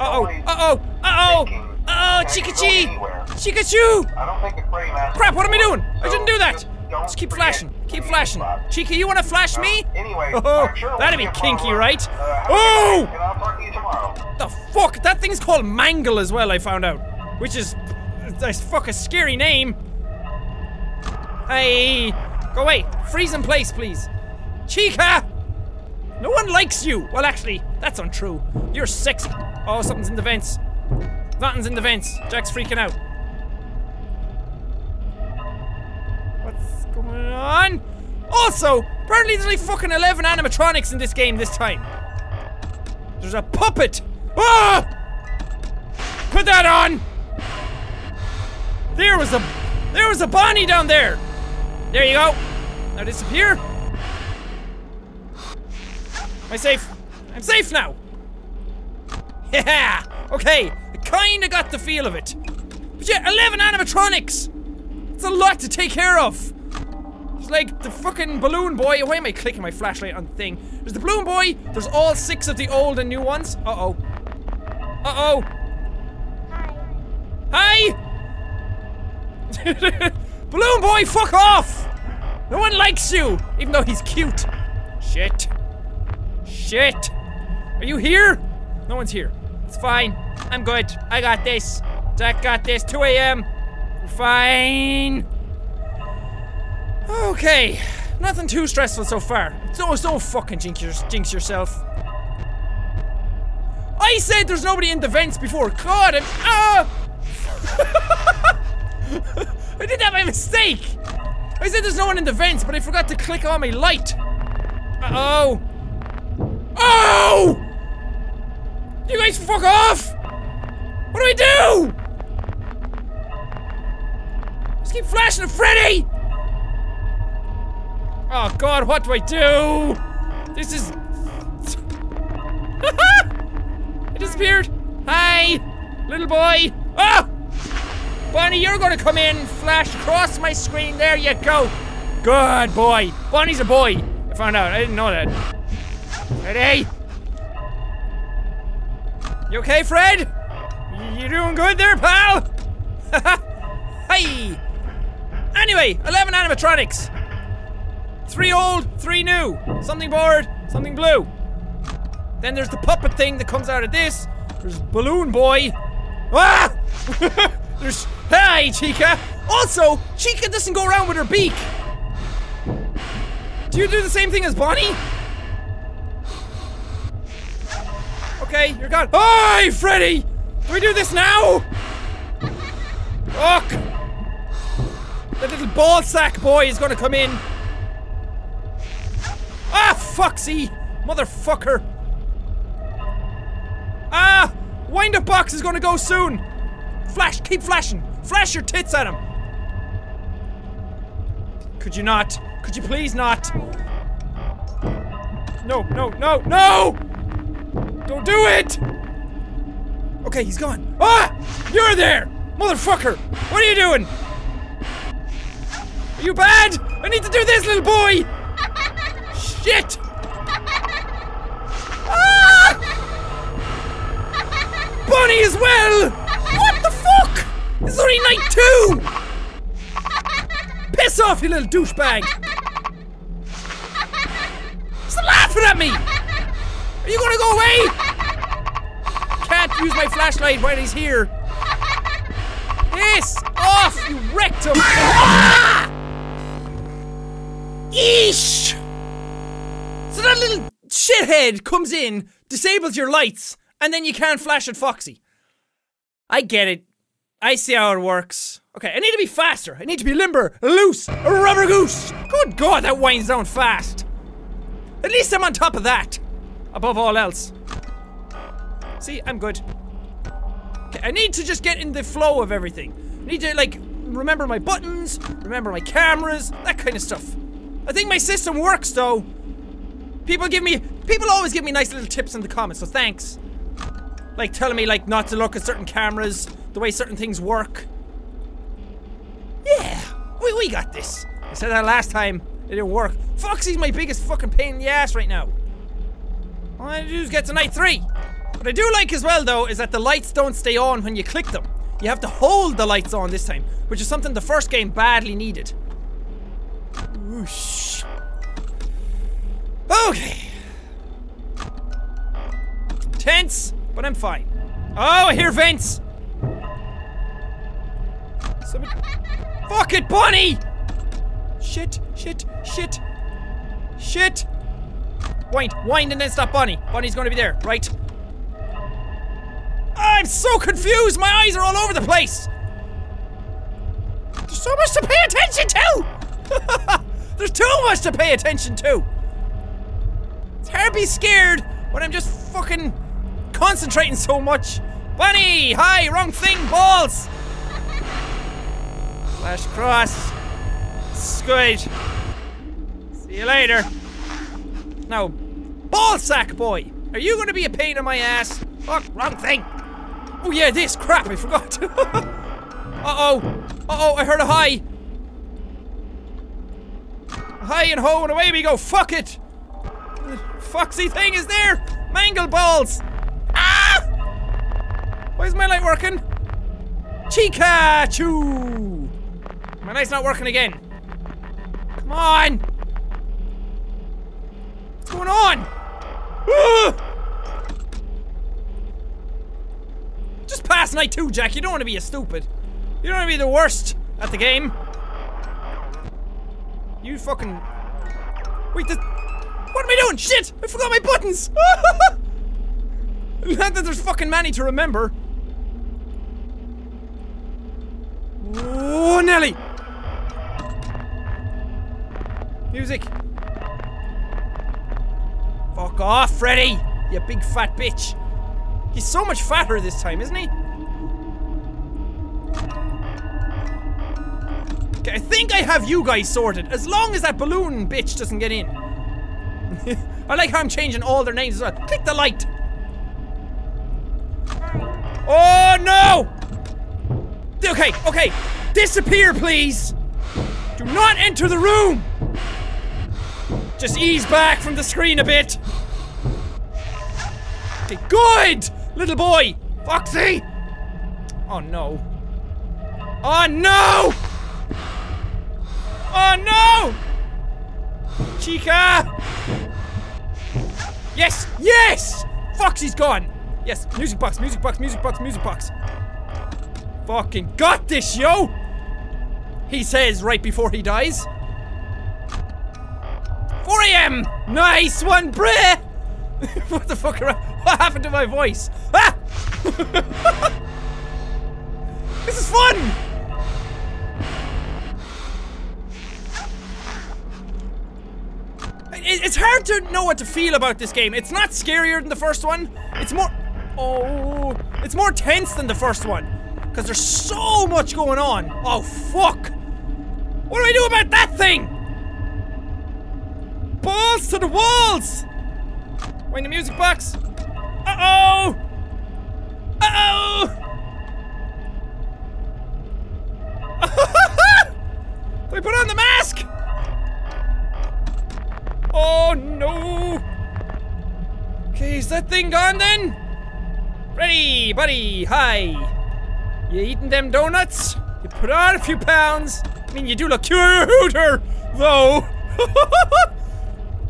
[SPEAKER 4] Uh oh. Uh oh. Uh oh. Uh oh. Chikachi. Chikachu. Crap! What am I doing? I shouldn't do that. Just keep flashing. Keep flashing. Cheeky, you want to flash me?
[SPEAKER 5] Anyway, oh, that'd be
[SPEAKER 4] kinky, right? oh! The fuck? That thing's called Mangle as well, I found out. Which is. That's fuck a scary name. Hey! Go away! Freeze in place, please! Chica! No one likes you! Well, actually, that's untrue. You're sexy. Oh, something's in the vents. Nothing's in the vents. Jack's freaking out. What's going on? Also, apparently there's only fucking 11 animatronics in this game this time. There's a puppet! Ah! Put that on! There was a... There was a Bonnie down there! There you go. Now disappear. Am I safe? I'm safe now! Yeah! Okay, I kinda got the feel of it. But yeah, 11 animatronics! It's a lot to take care of! It's like the fucking balloon boy. Why am I clicking my flashlight on the thing? There's the balloon boy. There's all six of the old and new ones. Uh-oh. Uh-oh. Hi. Hi! balloon boy, fuck off! No one likes you, even though he's cute. Shit. Shit. Are you here? No one's here. It's fine. I'm good. I got this. Jack got this. 2 a.m. Fine. Okay, nothing too stressful so far. So, so fucking jinx, your, jinx yourself. I said there's nobody in the vents before. God, I'm. Ah! I did that by mistake! I said there's no one in the vents, but I forgot to click on my light. Uh oh. Oh! You guys fuck off! What do I do? Just keep flashing at Freddy! Oh god, what do I do? This is... it disappeared! Hi! Little boy! Ah! Bonnie, you're gonna come in, flash across my screen, there you go! Good boy! Bonnie's a boy! I found out, I didn't know that. Freddy? You okay, Fred? You doing good there, pal? hey! Anyway, 11 animatronics! Three old, three new. Something bored, something blue. Then there's the puppet thing that comes out of this. There's Balloon Boy. Ah! there's. Hi, Chica! Also, Chica doesn't go around with her beak! Do you do the same thing as Bonnie? Okay, you're gone. Hi, Freddy! Can we do this now? Fuck! That little ball sack boy is gonna come in Ah, Foxy! Motherfucker! Ah! Wind up box is gonna go soon! Flash, keep flashing! Flash your tits at him! Could you not? Could you please not? No, no, no, no! Don't do it! Okay, he's gone. Ah! You're there! Motherfucker! What are you doing? Are you bad? I need to do this, little boy! Shit!
[SPEAKER 3] ah!
[SPEAKER 4] Bonnie as well!
[SPEAKER 3] What the fuck?
[SPEAKER 4] It's only night two! Piss off, you little douchebag! Stop laughing at me! Are you gonna go away? Can't use my flashlight while he's here. Piss off, you rectum! Ah! Eesh! So that little shithead comes in, disables your lights, and then you can't flash at Foxy. I get it. I see how it works. Okay, I need to be faster. I need to be limber, loose, a rubber goose. Good God, that winds down fast. At least I'm on top of that. Above all else. See, I'm good. Okay, I need to just get in the flow of everything. I need to, like, remember my buttons, remember my cameras, that kind of stuff. I think my system works, though. People give me- people always give me nice little tips in the comments, so thanks. Like telling me like not to look at certain cameras, the way certain things work. Yeah, we, we got this. I said that last time, it didn't work. Foxy's my biggest fucking pain in the ass right now. All I do is get to night three. What I do like as well though is that the lights don't stay on when you click them. You have to hold the lights on this time, which is something the first game badly needed. Whoosh. Okay. Tense, but I'm fine. Oh, I hear vents! Fuck it, bunny! Shit, shit, shit. Shit! Wind, wind, and then stop Bunny. Bunny's gonna be there, right? I'm so confused! My eyes are all over the place! There's so much to pay attention to! There's too much to pay attention to! Can't be scared when I'm just fucking concentrating so much. Bunny! Hi! Wrong thing! Balls! Flash cross. Squid. See you later. Now, ballsack boy! Are you gonna be a pain in my ass? Fuck, wrong thing! Oh yeah, this! Crap, I forgot! Uh-oh! Uh-oh, I heard a hi! Hi and ho and away we go! Fuck it! foxy thing is there! Mangle balls! Ah! Why is my light working? Chica choo! My light's not working again. Come on! What's going on? Ah! Just pass night two, Jack. You don't want to be a stupid. You don't want to be the worst at the game. You fucking. Wait, this. What am I doing? Shit! I forgot my buttons! Not that there's fucking many to remember. Oh, Nelly! Music. Fuck off, Freddy! You big fat bitch. He's so much fatter this time, isn't he? Okay, I think I have you guys sorted. As long as that balloon bitch doesn't get in. I like how I'm changing all their names as well. Click the light! Oh no! Okay, okay. Disappear, please! Do not enter the room! Just ease back from the screen a bit. Okay, good! Little boy! Foxy! Oh no. Oh no! Oh no! Chica! Yes! Yes! Fuck, he has gone! Yes, music box, music box, music box, music box. Fucking got this, yo! He says right before he dies. 4 a.m. Nice one, bruh! what the fuck? What happened to my voice? Ah! this is fun! it's hard to know what to feel about this game. It's not scarier than the first one. It's more, oh, it's more tense than the first one. Cause there's so much going on. Oh fuck. What do I do about that thing? Balls to the walls. we the music box. Uh-oh. Uh-oh. do we put on the mask? Oh, no! Okay, is that thing gone then? Freddy, buddy, hi! You eating them donuts? You put on a few pounds. I mean, you do look cuter, though.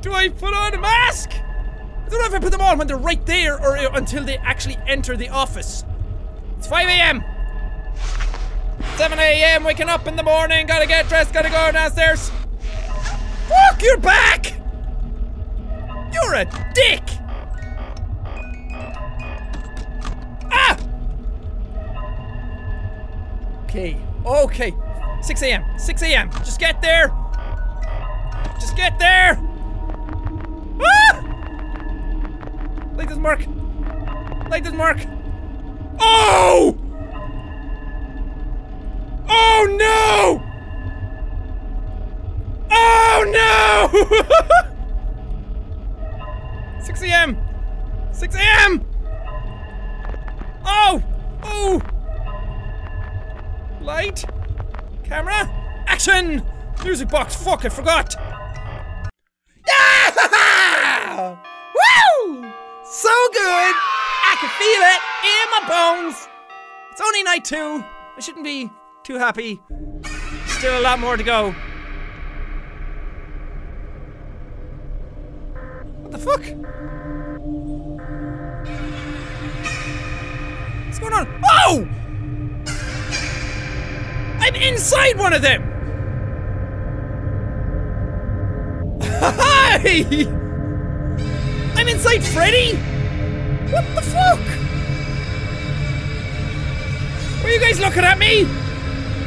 [SPEAKER 4] do I put on a mask? I don't know if I put them on when they're right there or uh, until they actually enter the office. It's 5 a.m. 7 a.m. waking up in the morning, gotta get dressed, gotta go downstairs. Fuck, you're back! You're a dick! Ah! Okay, okay. 6 a.m., 6 a.m. Just get there! Just get there! Ah! Like this, Mark. Like this, Mark. Oh! Oh no! Oh no! 6 a.m. 6 a.m. Oh! Oh! Light? Camera? Action! Music box, fuck, I forgot! Woo! So good! I can feel it in my bones! It's only night two. I shouldn't be too happy. Still a lot more to go. the fuck? What's going on? Oh! I'm inside one of them! Hi! I'm inside Freddy? What the fuck? Why are you guys looking at me?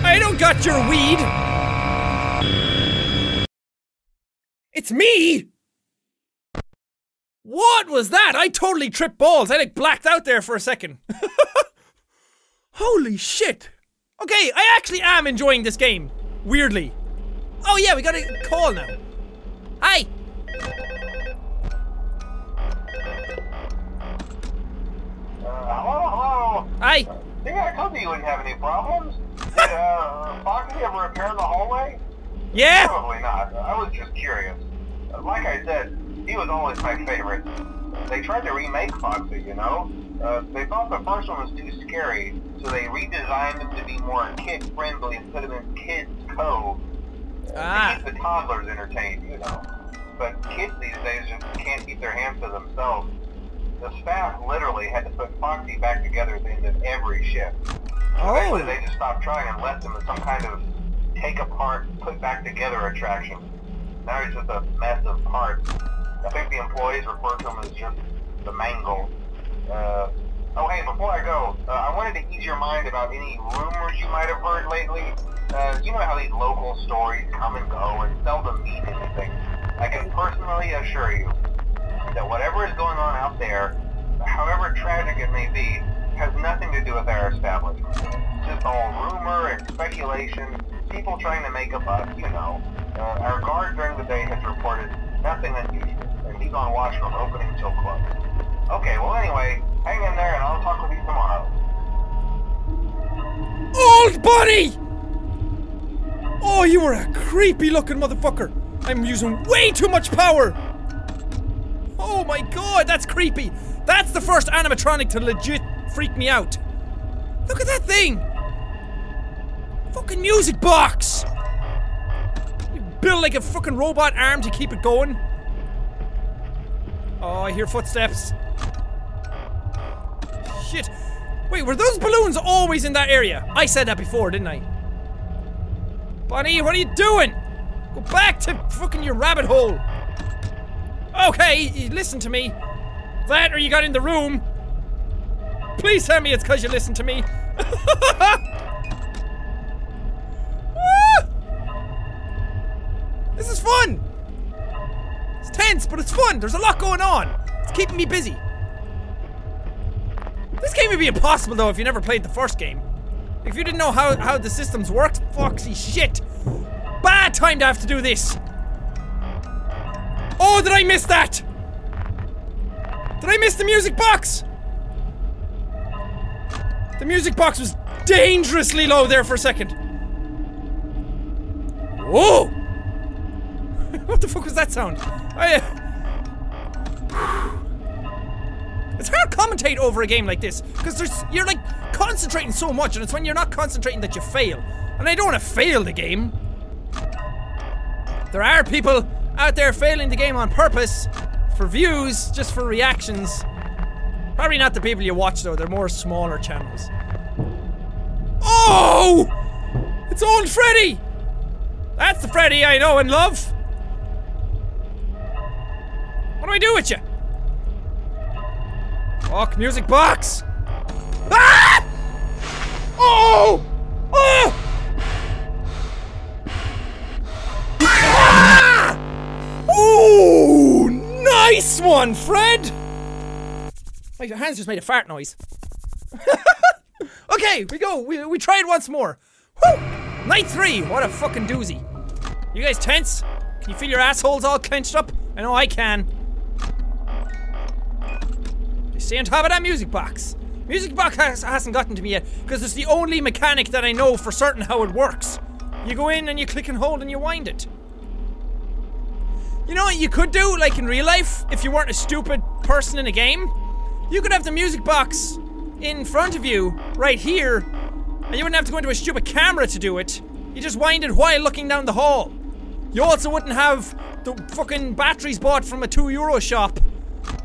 [SPEAKER 4] I don't got your weed. It's me! What was that? I totally tripped balls. I like blacked out there for a second. Holy shit. Okay, I actually am enjoying this game. Weirdly. Oh yeah, we got a call now. Hi. Uh, hello, hello. Hi. You
[SPEAKER 5] got a company you wouldn't have any problems? Did, uh, Foxy ever repair the hallway? Yeah. Probably not. I was just curious like I said, he was always my favorite. They tried to remake Foxy, you know? Uh, they thought the first one was too scary, so they redesigned him to be more kid-friendly and put him in Kids Cove. ah. To keep the toddlers entertained, you know? But kids these days just can't keep their hands to themselves. The staff literally had to put Foxy back together at the end of every shift. Oh. Eventually they just stopped trying and left him as some kind of take apart, put back together attraction now he's just a mess of parts. I think the employees refer to him as just the mangle. Uh, oh, hey, before I go, uh, I wanted to ease your mind about any rumors you might have heard lately. Uh, you know how these local stories come and go and seldom mean anything. I can personally assure you that whatever is going on out there, however tragic it may be, has nothing to do with our establishment. Just all rumor and speculation, people trying to make a buck, you know. Uh, our guard during the day has reported nothing unusual, and he's on watch from opening till close. Okay, well anyway, hang in there and I'll talk with you tomorrow.
[SPEAKER 4] Old buddy! Oh, you were a creepy looking motherfucker. I'm using way too much power. Oh my god, that's creepy. That's the first animatronic to legit freak me out. Look at that thing. Fucking music box. Build like a fucking robot arm to keep it going. Oh, I hear footsteps. Shit. Wait, were those balloons always in that area? I said that before, didn't I? Bonnie, what are you doing? Go back to fucking your rabbit hole. Okay, listen to me. That or you got in the room. Please tell me it's because you listened to me. This is fun! It's tense, but it's fun! There's a lot going on! It's keeping me busy. This game would be impossible though if you never played the first game. If you didn't know how, how the systems worked, foxy shit! Bad time to have to do this! Oh, did I miss that? Did I miss the music box? The music box was dangerously low there for a second. Whoa! what the fuck was that sound? Oh, it's hard to commentate over a game like this because there's you're like concentrating so much, and it's when you're not concentrating that you fail. And I don't want to fail the game. There are people out there failing the game on purpose for views, just for reactions. Probably not the people you watch though. They're more smaller channels. Oh! It's old Freddy! That's the Freddy I know and love! What do I do with you? Fuck, music box! Ah! Oh! Oh! Ah! Ooh! Nice one, Fred! Wait, your hands just made a fart noise. okay, we go. We, we it once more. Woo! Night three. What a fucking doozy. You guys tense? Can you feel your assholes all clenched up? I know I can. Stay on top of that music box. Music box has, hasn't gotten to me yet because it's the only mechanic that I know for certain how it works. You go in and you click and hold and you wind it. You know what you could do, like in real life, if you weren't a stupid person in a game? You could have the music box in front of you, right here, and you wouldn't have to go into a stupid camera to do it. You just wind it while looking down the hall. You also wouldn't have the fucking batteries bought from a two euro shop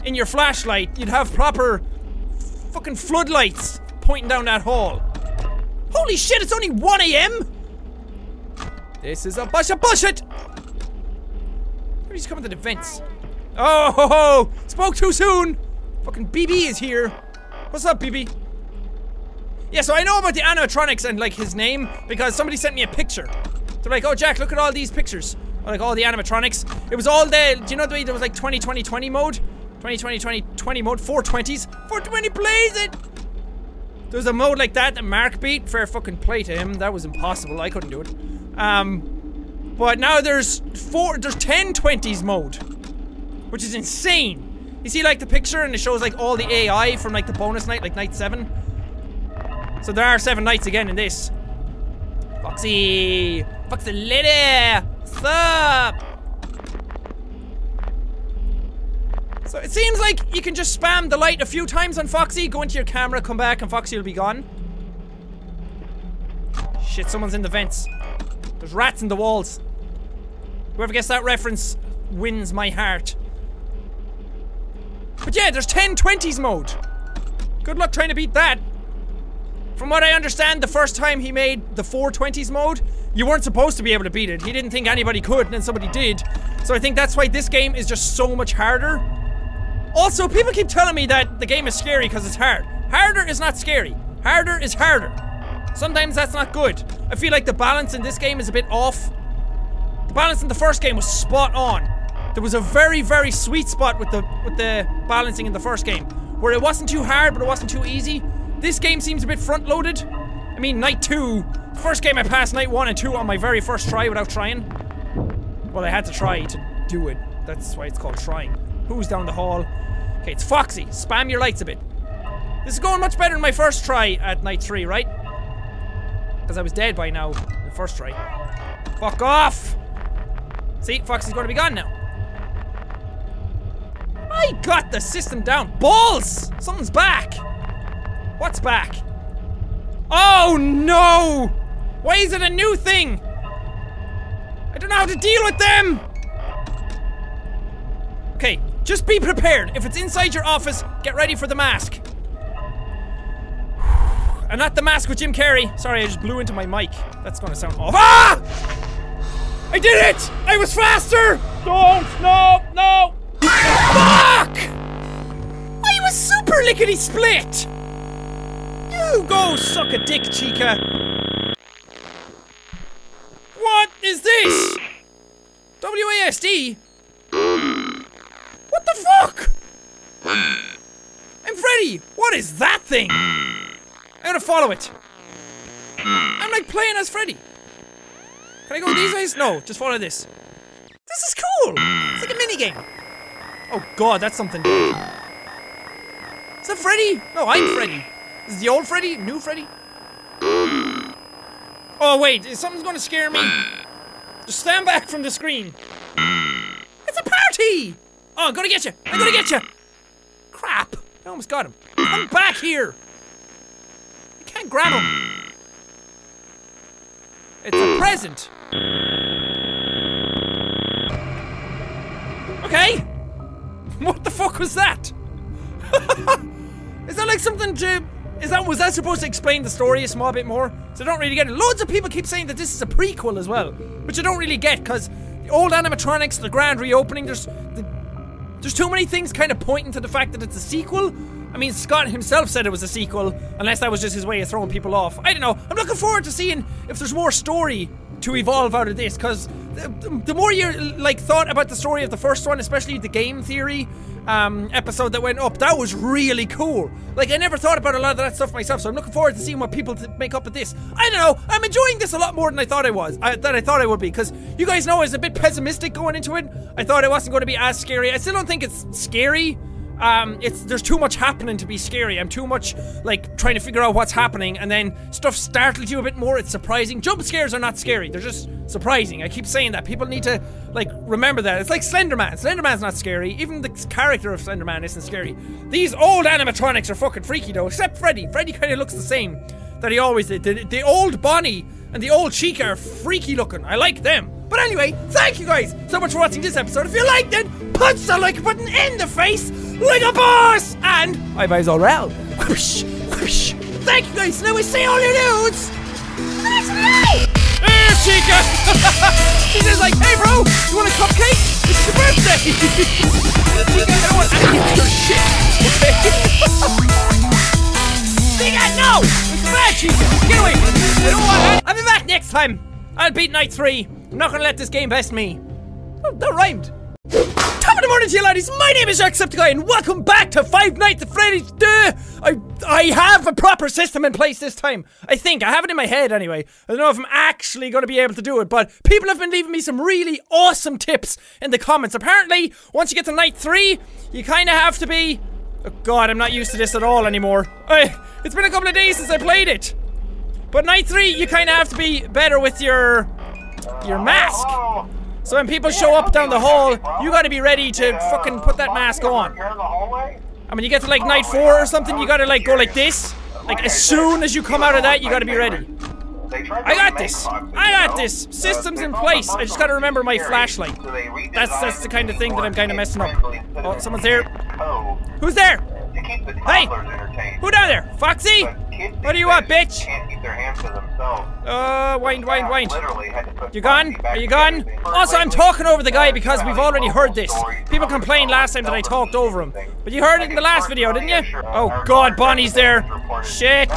[SPEAKER 4] in your flashlight, you'd have proper fucking floodlights pointing down that hall. Holy shit, it's only 1 a.m.! This is a bunch of bullshit! Who's coming to the vents. Oh ho ho! Spoke too soon! Fucking BB is here. What's up, BB? Yeah, so I know about the animatronics and like his name because somebody sent me a picture. They're like, oh Jack, look at all these pictures. Or, like all the animatronics. It was all the, do you know the way there was like 20 20 20 mode? 20, 20, 20, 20 mode, 420s, 420 plays it! There's a mode like that that Mark beat, fair fucking play to him, that was impossible, I couldn't do it. Um, but now there's four, there's 1020s mode, which is insane. You see like the picture and it shows like all the AI from like the bonus night, like night seven. So there are seven nights again in this. Foxy! Foxy lady! Sup? So it seems like you can just spam the light a few times on Foxy, go into your camera, come back, and Foxy will be gone. Shit, someone's in the vents. There's rats in the walls. Whoever gets that reference wins my heart. But yeah, there's 1020s mode. Good luck trying to beat that. From what I understand, the first time he made the 420s mode, you weren't supposed to be able to beat it. He didn't think anybody could, and then somebody did. So I think that's why this game is just so much harder also, people keep telling me that the game is scary because it's hard. Harder is not scary. Harder is harder. Sometimes that's not good. I feel like the balance in this game is a bit off. The balance in the first game was spot on. There was a very, very sweet spot with the with the balancing in the first game, where it wasn't too hard, but it wasn't too easy. This game seems a bit front-loaded. I mean, night two. First game I passed night one and two on my very first try without trying. Well, I had to try to do it. That's why it's called trying. Who's down the hall? Okay, it's Foxy. Spam your lights a bit. This is going much better than my first try at night three, right? Because I was dead by now, the first try. Fuck off! See, Foxy's gonna be gone now. I got the system down. Balls! Something's back! What's back? Oh no! Why is it a new thing? I don't know how to deal with them! Okay, just be prepared. If it's inside your office, get ready for the mask. And not the mask with Jim Carrey. Sorry, I just blew into my mic. That's gonna sound awful. Ah! I did it! I was faster! Don't! No! No! Fuck! I was super lickety split! You go suck a dick, Chica. What is this? WASD? What the fuck? I'm hmm. Freddy! What is that thing? Hmm. I'm gonna follow it. Hmm. I'm like playing as Freddy. Can I go these ways? No, just follow this. This is cool! It's like a mini game. Oh god, that's something. Is that Freddy? No, I'm Freddy. Is the old Freddy? New Freddy? Oh wait, is something's gonna scare me. Just stand back from the screen. It's a party! Oh, I'm gonna get you! I'm gonna get you! Crap! I almost got him. Come back here! I can't grab him. It's a present. Okay. What the fuck was that? is that like something to? Is that was that supposed to explain the story a small bit more? So I don't really get it. Loads of people keep saying that this is a prequel as well, which I don't really get because the old animatronics, the grand reopening, there's the there's too many things kind of pointing to the fact that it's a sequel. I mean, Scott himself said it was a sequel, unless that was just his way of throwing people off. I don't know. I'm looking forward to seeing if there's more story to evolve out of this because the, the, more you like thought about the story of the first one, especially the game theory um, episode that went up, that was really cool. Like I never thought about a lot of that stuff myself, so I'm looking forward to seeing what people make up of this. I don't know. I'm enjoying this a lot more than I thought I was. I, than I thought I would be because you guys know I was a bit pessimistic going into it. I thought it wasn't going to be as scary. I still don't think it's scary um, it's there's too much happening to be scary. I'm too much like trying to figure out what's happening, and then stuff startles you a bit more. It's surprising. Jump scares are not scary; they're just surprising. I keep saying that. People need to like remember that. It's like Slenderman. Slenderman's not scary. Even the character of Slenderman isn't scary. These old animatronics are fucking freaky though. Except Freddy. Freddy kind of looks the same that he always did. The, the old Bonnie and the old Chica are freaky looking. I like them. But anyway, thank you guys so much for watching this episode. If you liked it, punch the like button in the face like a boss! And high fives all round. Whoosh, whoosh. Thank you guys, now we see all your nudes! Nice to Hey, Chica! She's just like, hey bro, you want a cupcake? It's your birthday! Chica, I don't want any of your shit, Chica, no! It's bad, Chica! Get away I don't want any- I'll be back next time! I'll beat Night 3! I'm not gonna let this game best me! Oh, that rhymed! Top of the morning to you, laddies. My name is Jacksepticeye, and welcome back to Five Nights at Freddy's. Duh, I I have a proper system in place this time. I think I have it in my head anyway. I don't know if I'm actually going to be able to do it, but people have been leaving me some really awesome tips in the comments. Apparently, once you get to night three, you kind of have to be. Oh God, I'm not used to this at all anymore. I, it's been a couple of days since I played it. But night three, you kind of have to be better with your your mask. So when people show up down the hall, you gotta be ready to fucking put that mask on. I mean, you get to like night four or something, you gotta like go like this. Like as soon as you come out of that, you gotta be ready. I got this. I got this. Systems in place. I just gotta remember my flashlight. That's that's the kind of thing that I'm kind of messing up. Oh, someone's here. Who's there? hey! Who down there? Foxy? What do you want, bitch? Uh, wind, wind, wind. You gone? Are you gone? Also, I'm talking over the guy because we've already heard this. People complained last time that I talked over him. But you heard it in the last video, didn't you? Oh god, Bonnie's there. Shit.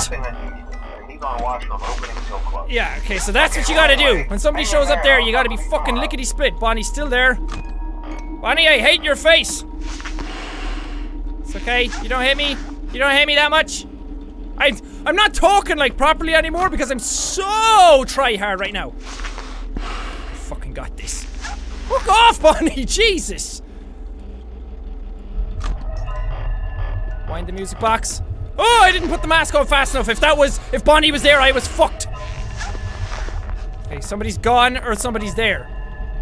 [SPEAKER 4] Yeah, okay, so that's what you gotta do. When somebody shows up there, you gotta be fucking lickety-split. Bonnie's still there. Bonnie, I hate your face okay. You don't hit me. You don't hit me that much. I'm I'm not talking like properly anymore because I'm so try hard right now. I fucking got this. Fuck off, Bonnie! Jesus! Wind the music box. Oh, I didn't put the mask on fast enough. If that was if Bonnie was there, I was fucked. Okay, somebody's gone or somebody's there.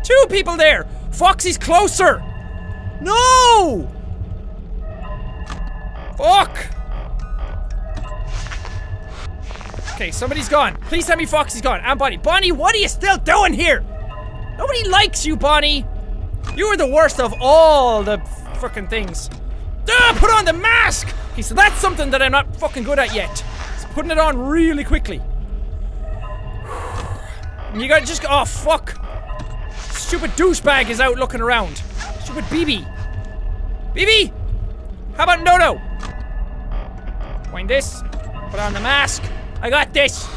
[SPEAKER 4] Two people there! Foxy's closer! No! Fuck! Okay, somebody's gone. Please tell me Foxy's gone. I'm ah, Bonnie. Bonnie, what are you still doing here? Nobody likes you, Bonnie. You are the worst of all the fucking things. Duh, ah, put on the mask! Okay, so that's something that I'm not fucking good at yet. It's putting it on really quickly. You gotta just- oh fuck! Stupid douchebag is out looking around. Stupid BB. BB! How about Nono? Wind this. Put on the mask. I got this.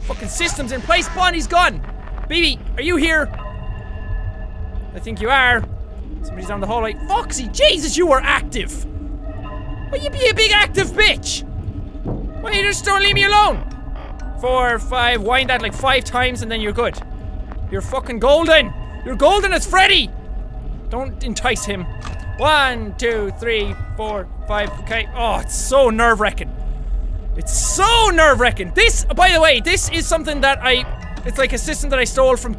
[SPEAKER 4] Fucking system's in place. Bonnie's gone. BB, are you here? I think you are. Somebody's down the hallway. Foxy, Jesus, you were active. Will you be a big active bitch? Why you just don't leave me alone? Four, five, wind that like five times and then you're good. You're fucking golden. You're golden as Freddy. Don't entice him. One, two, three, four, five. Okay. Oh, it's so nerve wracking. It's so nerve wracking. This, by the way, this is something that I. It's like a system that I stole from.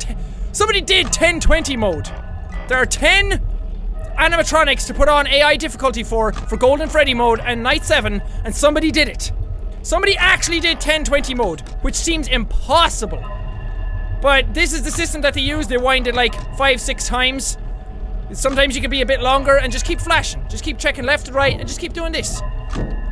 [SPEAKER 4] Somebody did 1020 mode. There are 10 animatronics to put on AI difficulty for for Golden Freddy mode and Night 7, and somebody did it. Somebody actually did 1020 mode, which seems impossible. But this is the system that they use. They wind it like five, six times, Sometimes you can be a bit longer and just keep flashing. Just keep checking left and right and just keep doing this.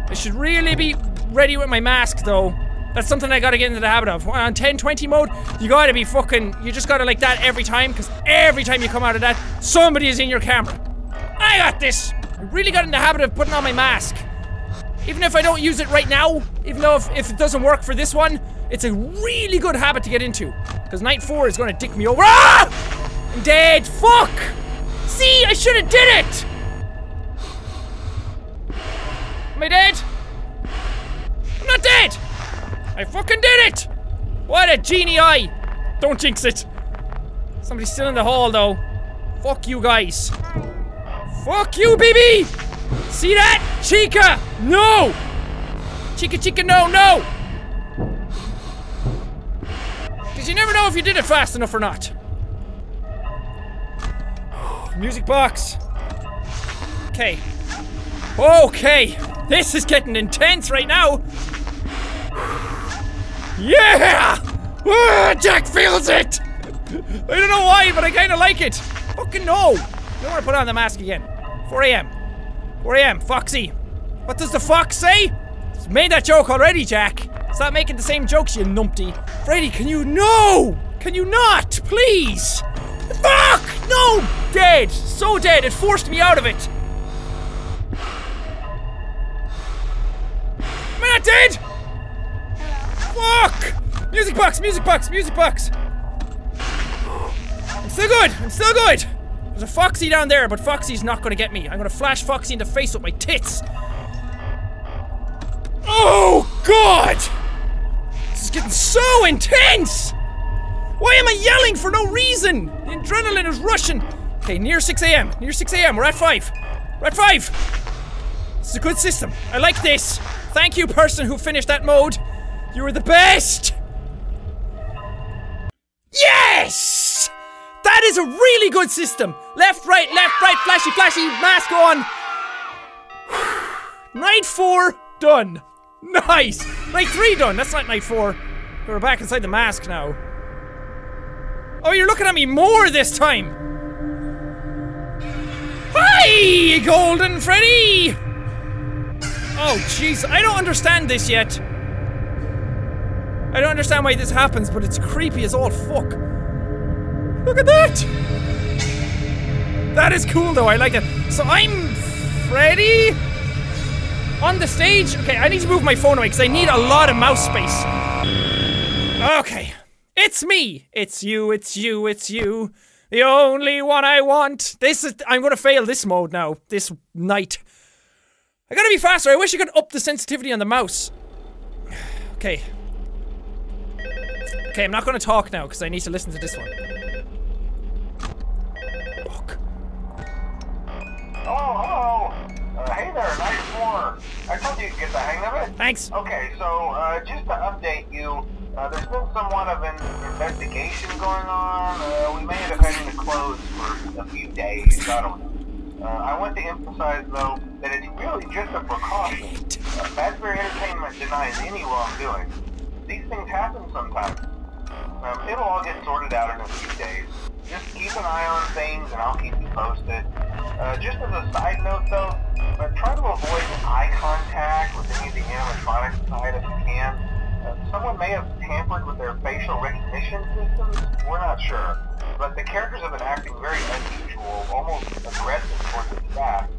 [SPEAKER 4] I should really be ready with my mask though. That's something I gotta get into the habit of. On 10, 20 mode, you gotta be fucking, you just gotta like that every time, because every time you come out of that, somebody is in your camera. I got this! I really got in the habit of putting on my mask. Even if I don't use it right now, even though if, if it doesn't work for this one, it's a really good habit to get into. Because night four is gonna dick me over. Ah! I'm dead! Fuck! See, I should have did it! Am I dead? I'm not dead! I fucking did it! What a genie eye! Don't jinx it! Somebody's still in the hall though. Fuck you guys. Fuck you, BB! See that? Chica! No! Chica, chica, no, no! Because you never know if you did it fast enough or not. Music box. Okay. Okay. This is getting intense right now. Yeah! Ah, Jack feels it! I don't know why, but I kinda like it. Fucking no! You don't wanna put on the mask again. 4 a.m. 4 a.m. Foxy. What does the fox say? It's made that joke already, Jack. Stop making the same jokes, you numpty. Freddy, can you- No! Can you not? Please! Fuck! No! Dead! So dead, it forced me out of it! Am I not dead? Fuck! Music box, music box, music box! I'm still good, I'm still good! There's a Foxy down there, but Foxy's not gonna get me. I'm gonna flash Foxy in the face with my tits! Oh, God! This is getting so intense! Why am I yelling for no reason? The adrenaline is rushing. Okay, near 6 a.m. Near 6 a.m. We're at 5. We're at 5. It's a good system. I like this. Thank you, person who finished that mode. You were the best! Yes! That is a really good system. Left, right, left, right, flashy, flashy, mask on. night four, done. Nice. Night three, done. That's not night four. We're back inside the mask now. Oh, you're looking at me more this time! Hi, Golden Freddy! Oh, jeez, I don't understand this yet. I don't understand why this happens, but it's creepy as all fuck. Look at that! That is cool though, I like that. So I'm Freddy? On the stage? Okay, I need to move my phone away because I need a lot of mouse space. Okay. It's me. It's you. It's you. It's you. The only one I want. This is. I'm gonna fail this mode now. This night. I gotta be faster. I wish I could up the sensitivity on the mouse. okay. Okay, I'm not gonna talk now because I need to listen to this one. Fuck.
[SPEAKER 5] Hello, hello. Uh, hey there, nice war. I told you you'd get the hang of it. Thanks. Okay, so uh, just to update you, uh, there's been somewhat of an investigation going on. Uh, we may end up having to close for a few days. I don't know. Uh, I want to emphasize, though, that it's really just a precaution. Uh, Fazbear Entertainment denies any wrongdoing. These things happen sometimes. Um, it'll all get sorted out in a few days. Just keep an eye on things, and I'll keep you posted. Uh, just as a side note, though, uh, try to avoid eye contact with any of the animatronic side if you can. Uh, someone may have tampered with their facial recognition systems. We're not sure. But the characters have been acting very unusual, almost aggressive towards the staff.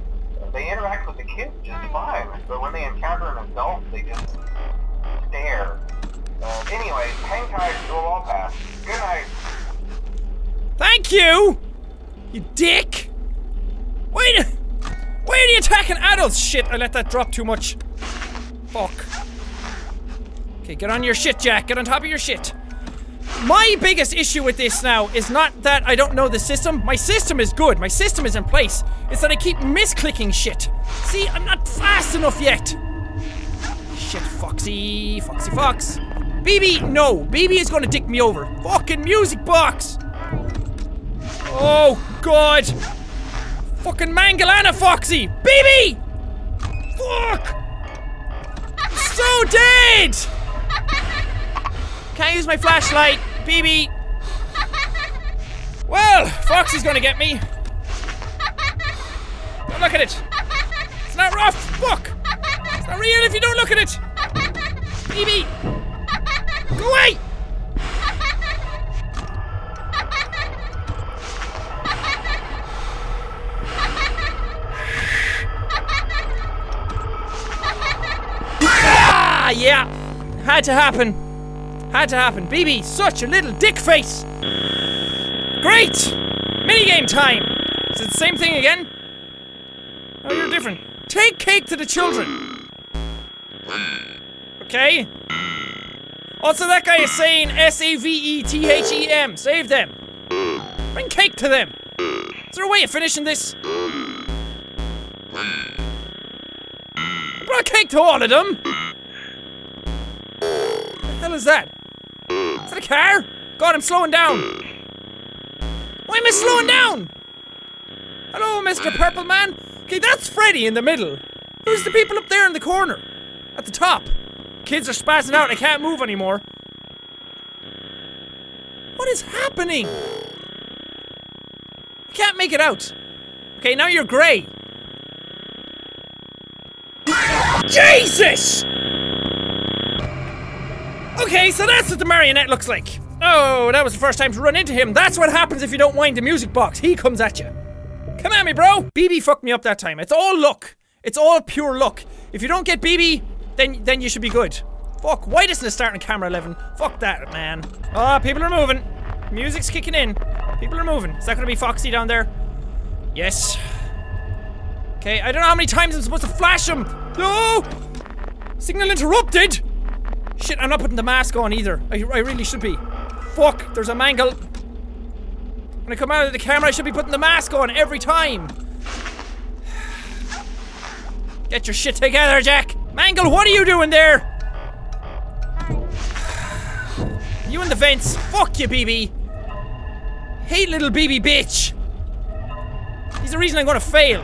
[SPEAKER 5] they interact with the kids just fine, but when they encounter an adult, they just stare.
[SPEAKER 2] Uh, anyway, hang tight, you'll all pass. Good night.
[SPEAKER 4] Thank you! You dick! Wait! Why are you attacking adults? Shit, I let that drop too much. Fuck. Okay, get on your shit, Jack. Get on top of your shit. My biggest issue with this now is not that I don't know the system. My system is good. My system is in place. It's that I keep misclicking shit. See, I'm not fast enough yet. Shit, Foxy. Foxy Fox. BB, no. BB is gonna dick me over. Fucking music box. Oh, God. Fucking Mangalana Foxy. BB! Fuck! so dead! Can't use my flashlight. BB. Well, Foxy's gonna get me. Don't look at it. It's not rough. Fuck. It's not real if you don't look at it. BB. Go away. ah, yeah. Had to happen. Had to happen. BB, such a little dick face. Great! Minigame time! Is it the same thing again? Oh, you're different. Take cake to the children. Okay. Also, that guy is saying S-A-V-E-T-H-E-M. Save them. Bring cake to them. Is there a way of finishing this? I brought cake to all of them. What the hell is that? Is that a car? God, I'm slowing down. Why am I slowing down? Hello, Mr. Purple Man. Okay, that's Freddy in the middle. Who's the people up there in the corner? At the top. Kids are spazzing out I can't move anymore. What is happening? I can't make it out. Okay, now you're grey. Jesus! Okay, so that's what the marionette looks like. Oh, that was the first time to run into him. That's what happens if you don't wind the music box. He comes at you. Come at me, bro. BB fucked me up that time. It's all luck. It's all pure luck. If you don't get BB, then then you should be good. Fuck, why doesn't it start on camera 11? Fuck that, man. Ah, oh, people are moving. Music's kicking in. People are moving. Is that gonna be Foxy down there? Yes. Okay, I don't know how many times I'm supposed to flash him. No! Signal interrupted! Shit, I'm not putting the mask on either. I, I really should be. Fuck, there's a mangle. When I come out of the camera, I should be putting the mask on every time. Get your shit together, Jack. Mangle, what are you doing there? You in the vents. Fuck you, BB. Hey, little BB bitch. He's the reason I'm gonna fail.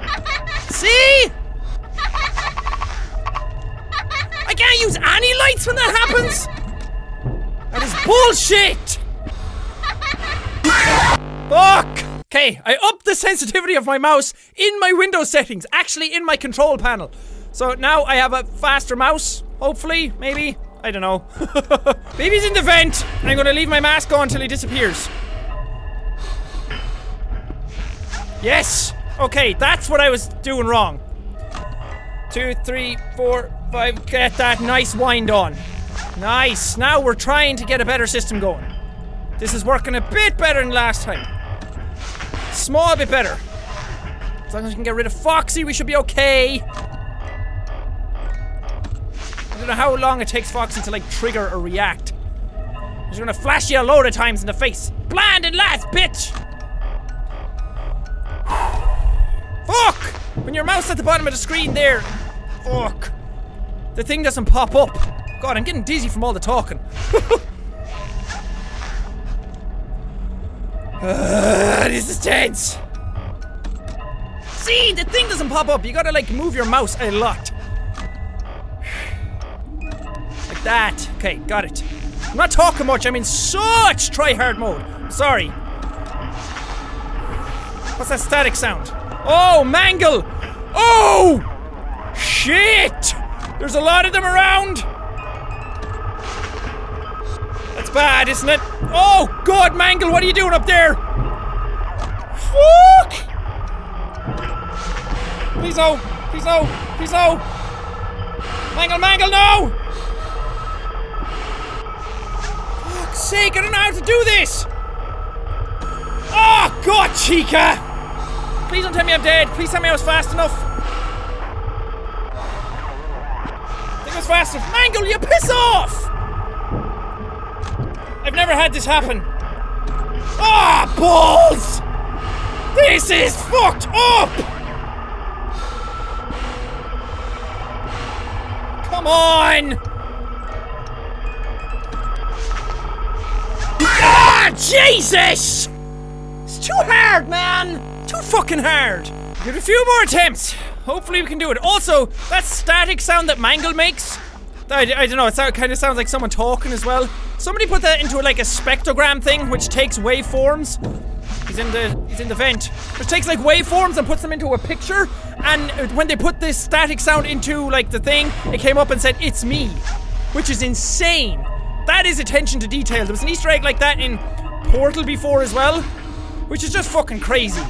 [SPEAKER 4] See? can't use any lights when that happens? That is bullshit! Fuck! Okay, I upped the sensitivity of my mouse in my window settings, actually in my control panel. So now I have a faster mouse, hopefully, maybe. I don't know. Baby's in the vent! I'm gonna leave my mask on until he disappears. Yes! Okay, that's what I was doing wrong. Two, three, four, I Get that nice wind on. Nice. Now we're trying to get a better system going. This is working a bit better than last time. Small bit better. As long as we can get rid of Foxy, we should be okay. I don't know how long it takes Foxy to like trigger or react. He's gonna flash you a load of times in the face. Blind and last, bitch! Fuck! When your mouse at the bottom of the screen there. Fuck. The thing doesn't pop up. God, I'm getting dizzy from all the talking. uh, this is tense. See, the thing doesn't pop up. You gotta like move your mouse a lot. like that. Okay, got it. I'm not talking much. I'm in such try hard mode. sorry. What's that static sound? Oh, mangle! Oh! Shit! There's a lot of them around! That's bad, isn't it? Oh, God, Mangle, what are you doing up there? Fuck! Please no! Please no! Please no! Mangle, Mangle, no! Fuck's sake, I don't know how to do this! Oh, God, Chica! Please don't tell me I'm dead. Please tell me I was fast enough. It goes faster. Mangle, you piss off! I've never had this happen. Ah, oh, balls! This is fucked up! Come on! Ah, Jesus! It's too hard, man! Too fucking hard! Give it a few more attempts. Hopefully we can do it. Also, that static sound that Mangle makes, I, I don't know, it sound, kind of sounds like someone talking as well. Somebody put that into like a spectrogram thing, which takes waveforms. He's in the he's in the vent, which takes like waveforms and puts them into a picture. And when they put this static sound into like the thing, it came up and said, "It's me," which is insane. That is attention to detail. There was an Easter egg like that in Portal before as well, which is just fucking crazy.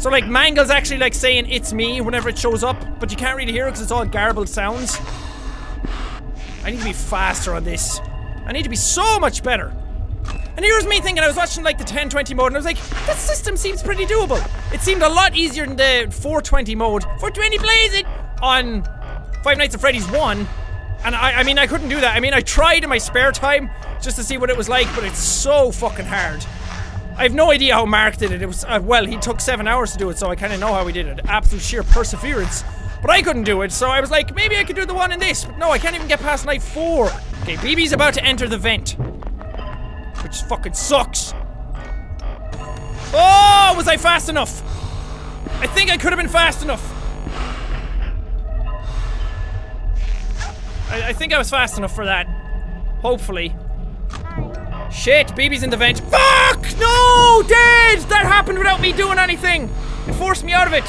[SPEAKER 4] So like Mangle's actually like saying it's me whenever it shows up, but you can't really hear it because it's all garbled sounds. I need to be faster on this. I need to be so much better. And here's me thinking I was watching like the 1020 mode and I was like, this system seems pretty doable. It seemed a lot easier than the 420 mode. 420 plays it on Five Nights at Freddy's 1. And I, I mean, I couldn't do that. I mean, I tried in my spare time just to see what it was like, but it's so fucking hard. I have no idea how Mark did it. It was uh, well, he took seven hours to do it, so I kind of know how he did it. Absolute sheer perseverance. But I couldn't do it, so I was like, maybe I could do the one in this. But no, I can't even get past night four. Okay, BB's about to enter the vent, which fucking sucks. Oh, was I fast enough? I think I could have been fast enough. I, I think I was fast enough for that. Hopefully. Shit, BB's in the vent. Fuck! No, dead! That happened without me doing anything! It forced me out of it.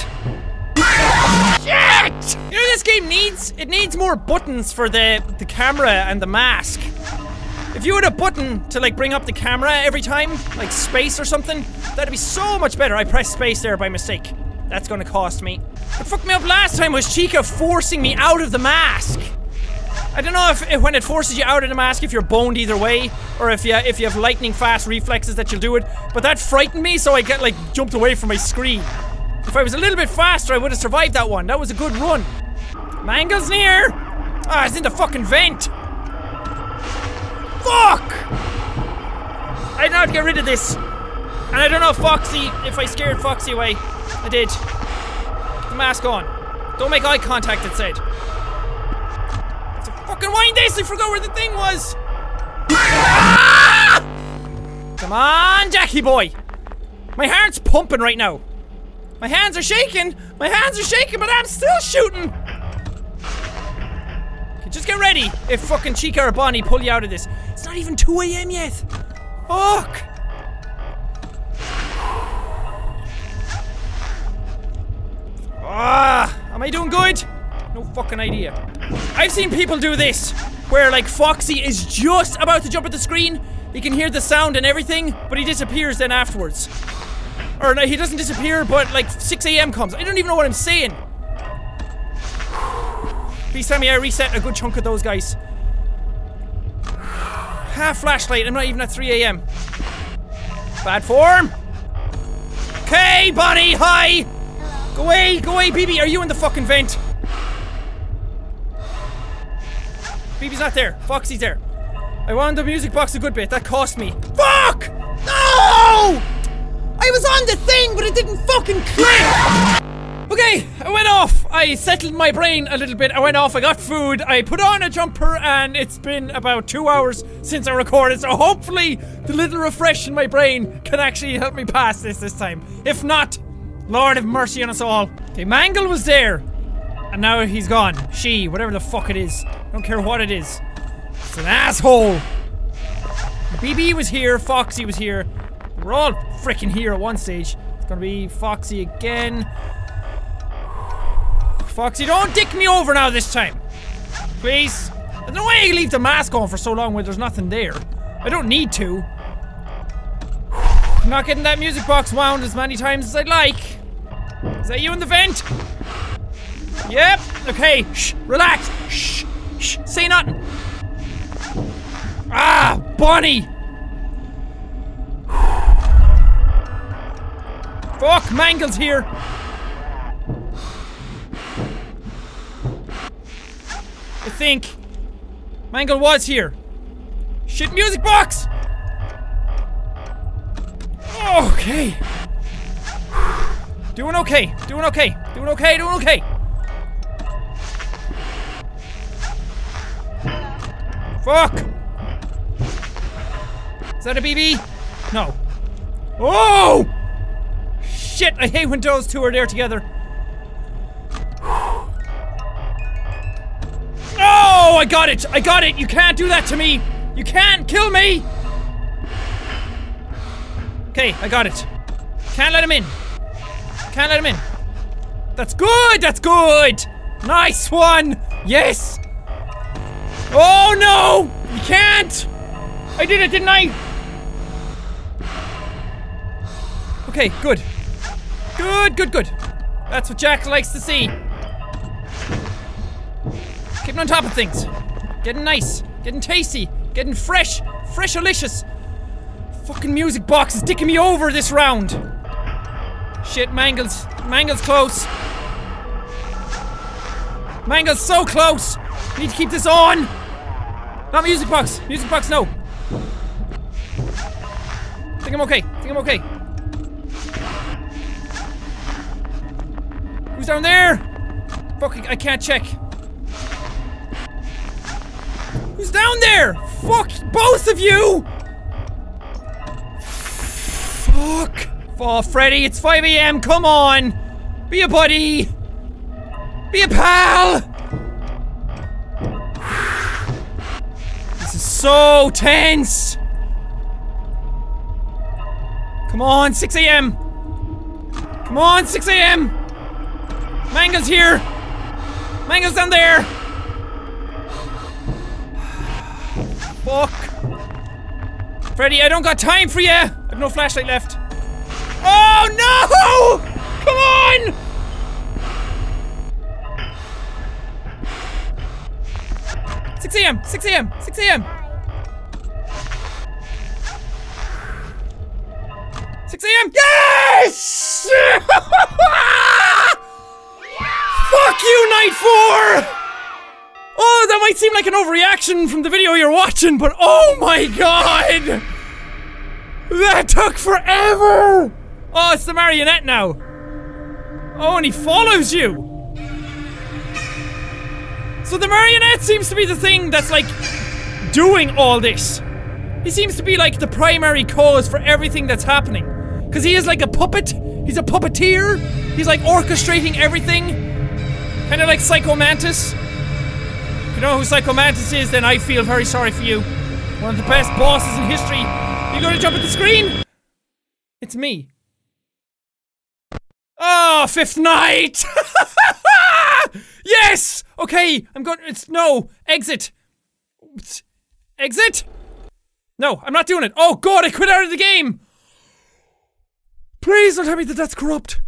[SPEAKER 4] Shit! You know this game needs? It needs more buttons for the, the camera and the mask. If you had a button to like bring up the camera every time, like space or something, that'd be so much better. I pressed space there by mistake. That's gonna cost me. What fucked me up last time was Chica forcing me out of the mask. I don't know if, if, when it forces you out of the mask if you're boned either way, or if you if you have lightning fast reflexes that you'll do it. But that frightened me, so I got like jumped away from my screen. If I was a little bit faster, I would have survived that one. That was a good run. Mangle's near. Ah, oh, it's in the fucking vent. Fuck! I did not get rid of this. And I don't know, if Foxy, if I scared Foxy away. I did. Get the mask on. Don't make eye contact, it said. Fucking Wayne Daisy. forgot where the thing was! Ah! Come on, Jackie boy! My heart's pumping right now. My hands are shaking! My hands are shaking, but I'm still shooting! Okay, just get ready if fucking Chica or Bonnie pull you out of this. It's not even 2 a.m. yet! Fuck! Ah! Am I doing good? No fucking idea. I've seen people do this, where like Foxy is just about to jump at the screen. He can hear the sound and everything, but he disappears then afterwards. Or no, he doesn't disappear, but like 6 a.m. comes. I don't even know what I'm saying. Please tell me I reset a good chunk of those guys. Half ah, flashlight, I'm not even at 3 a.m. Bad form! Okay, buddy, hi! Go away, go away, BB, are you in the fucking vent? BB's not there. Foxy's there. I wanted the music box a good bit. That cost me. Fuck! No! I was on the thing, but it didn't fucking click! Okay, I went off. I settled my brain a little bit. I went off, I got food, I put on a jumper, and it's been about two hours since I recorded, so hopefully the little refresh in my brain can actually help me pass this this time. If not, Lord have mercy on us all. Okay, Mangle was there. And now he's gone. She, whatever the fuck it is. I don't care what it is. It's an asshole. BB was here, Foxy was here. We're all freaking here at one stage. It's gonna be Foxy again. Foxy, don't dick me over now this time. Please. There's no way you leave the mask on for so long when there's nothing there. I don't need to. I'm not getting that music box wound as many times as I'd like. Is that you in the vent? Yep. Okay. Shh. Relax. Shh. Shh. Say nothing. Ah, Bonnie. Fuck, Mangle's here. I think Mangle was here. Shit, music box. Okay. Doing okay. Doing okay. Doing okay. Doing okay. Fuck! Is that a BB? No. Oh! Shit, I hate when those two are there together. No, oh, I got it! I got it! You can't do that to me! You can't kill me! Okay, I got it. Can't let him in. Can't let him in. That's good! That's good! Nice one! Yes! Oh no! You can't! I did it, didn't I? Okay, good. Good, good, good. That's what Jack likes to see. Keeping on top of things. Getting nice. Getting tasty. Getting fresh. Fresh delicious. Fucking music box is dicking me over this round. Shit, Mangle's. Mangle's close. Mangle's so close. need to keep this on. Not music box! Music box, no! I think I'm okay. I think I'm okay. Who's down there? Fuck, I can't check. Who's down there? Fuck both of you! Fuck! Oh, Freddy, it's 5 a.m. Come on! Be a buddy! Be a pal! so tense! Come on, 6 a.m. Come on, 6 a.m. Mango's here. Mango's down there. Fuck. Freddy, I don't got time for you. I've no flashlight left. Oh no! Come on! Six a.m. Six a.m. Six a.m. 6 a.m. Yes! Fuck you, Night 4! Oh, that might seem like an overreaction from the video you're watching, but oh my god! That took forever! Oh, it's the marionette now. Oh, and he follows you! So the marionette seems to be the thing that's like doing all this. He seems to be like the primary cause for everything that's happening. Because he is like a puppet. He's a puppeteer. He's like orchestrating everything. Kind of like Psycho Mantis. If you know who Psycho Mantis is, then I feel very sorry for you. One of the best bosses in history. You gonna jump at the screen? It's me. Ah, oh, fifth night! yes! Okay, I'm going- it's- no! Exit! Exit? No, I'm not doing it. Oh god, I quit out of the game! Please don't tell me that that's corrupt.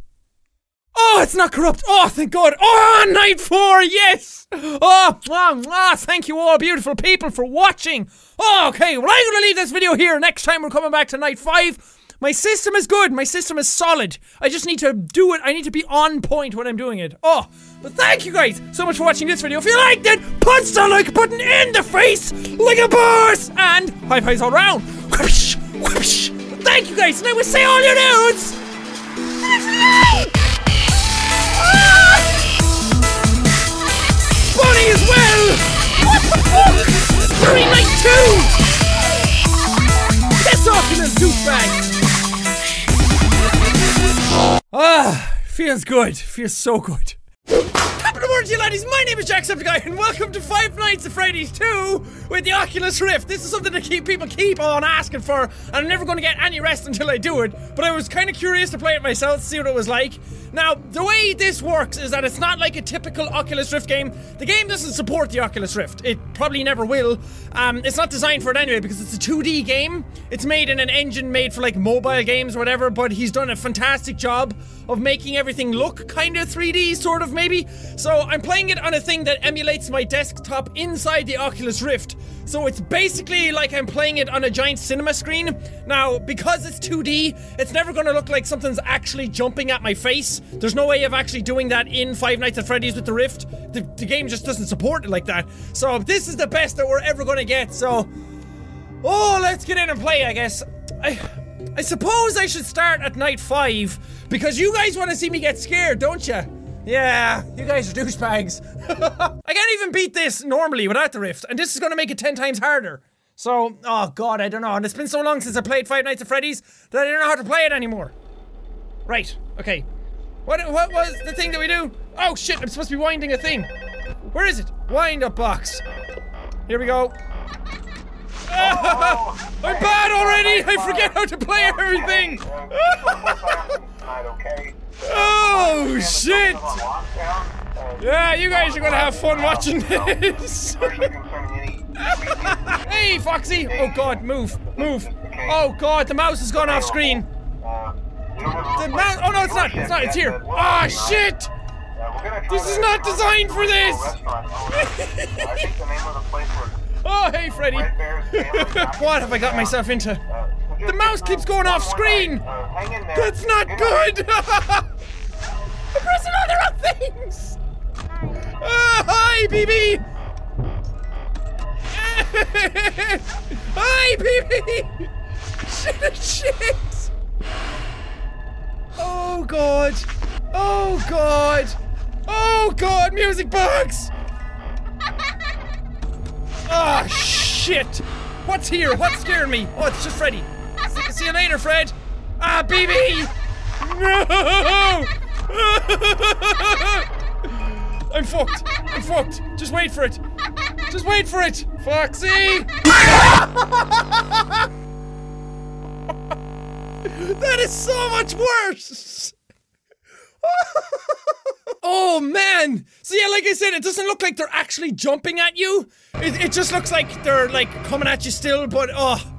[SPEAKER 4] Oh, it's not corrupt. Oh, thank God. Oh, night four. Yes. Oh, mwah, mwah. thank you all beautiful people for watching. Oh, okay. Well, I'm going to leave this video here. Next time we're coming back to night five. My system is good. My system is solid. I just need to do it. I need to be on point when I'm doing it. Oh, but thank you guys so much for watching this video. If you liked it, punch the like button in the face like a boss and high fives all around. Whoosh, whoosh. Thank you guys, and I will say all your nudes. Bonnie as well! What the fuck? Hurry night two! Piss off douchebag! Ah, feels good. Feels so good. Good to Warranty Laddies, my name is Jacksepticeye, and welcome to Five Nights at Freddy's 2 with the Oculus Rift. This is something that keep people keep on asking for, and I'm never going to get any rest until I do it, but I was kind of curious to play it myself, see what it was like. Now, the way this works is that it's not like a typical Oculus Rift game. The game doesn't support the Oculus Rift. It probably never will. Um, it's not designed for it anyway because it's a 2D game. It's made in an engine made for like mobile games or whatever, but he's done a fantastic job of making everything look kind of 3D, sort of maybe. So so I'm playing it on a thing that emulates my desktop inside the Oculus Rift. So it's basically like I'm playing it on a giant cinema screen. Now, because it's 2D, it's never gonna look like something's actually jumping at my face. There's no way of actually doing that in Five Nights at Freddy's with the Rift. The, the game just doesn't support it like that. So this is the best that we're ever gonna get, so. Oh, let's get in and play, I guess. I. I suppose I should start at night five because you guys want to see me get scared, don't you? Yeah, you guys are douchebags. I can't even beat this normally without the rift, and this is gonna make it 10 times harder. So, oh god, I don't know. And it's been so long since I played Five Nights at Freddy's that I don't know how to play it anymore. Right, okay. What, what was the thing that we do? Oh shit, I'm supposed to be winding a thing. Where is it? Wind up box. Here we go. Oh, I'm bad already! I forget how to play everything!
[SPEAKER 5] Oh shit! Yeah, you guys are gonna have fun watching this. hey,
[SPEAKER 4] Foxy! Oh god, move, move! Oh god, the mouse has gone off screen. The mouse? Oh no, it's not. It's not. It's here. Ah oh, shit! This is not designed for this. oh hey, Freddy! what have I got myself into? Uh, the mouse keeps going off screen! That's not good! They're pressing the wrong things! Uh, hi, BB! hi, BB! Shit, shit! Oh, God! Oh, God! Oh, God! Music box! Ah, oh, shit! What's here? What's scaring me? Oh, it's just Freddy. See you later, Fred. Ah, BB! No! I'm fucked. I'm fucked. Just wait for it. Just wait for it. Foxy! that is so much worse. oh man! So yeah, like I said, it doesn't look like they're actually jumping at you. It, it just looks like they're like coming at you still, but oh.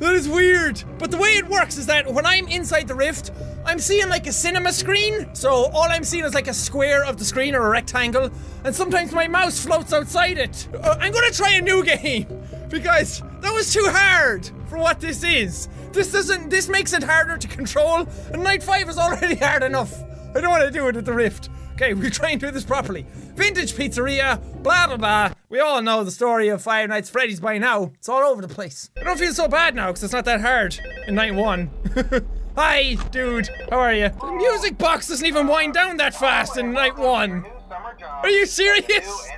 [SPEAKER 4] That is weird. But the way it works is that when I'm inside the rift, I'm seeing like a cinema screen. So all I'm seeing is like a square of the screen or a rectangle. And sometimes my mouse floats outside it. Uh, I'm gonna try a new game because that was too hard for what this is. This doesn't. This makes it harder to control. And night five is already hard enough. I don't want to do it at the rift. Okay, we are trying to do this properly. Vintage pizzeria, blah blah blah. We all know the story of Five Nights at Freddy's by now. It's all over the place. I don't feel so bad now because it's not that hard in night one. Hi, dude. How are you? The music box doesn't even wind down that fast in night one. Are you serious?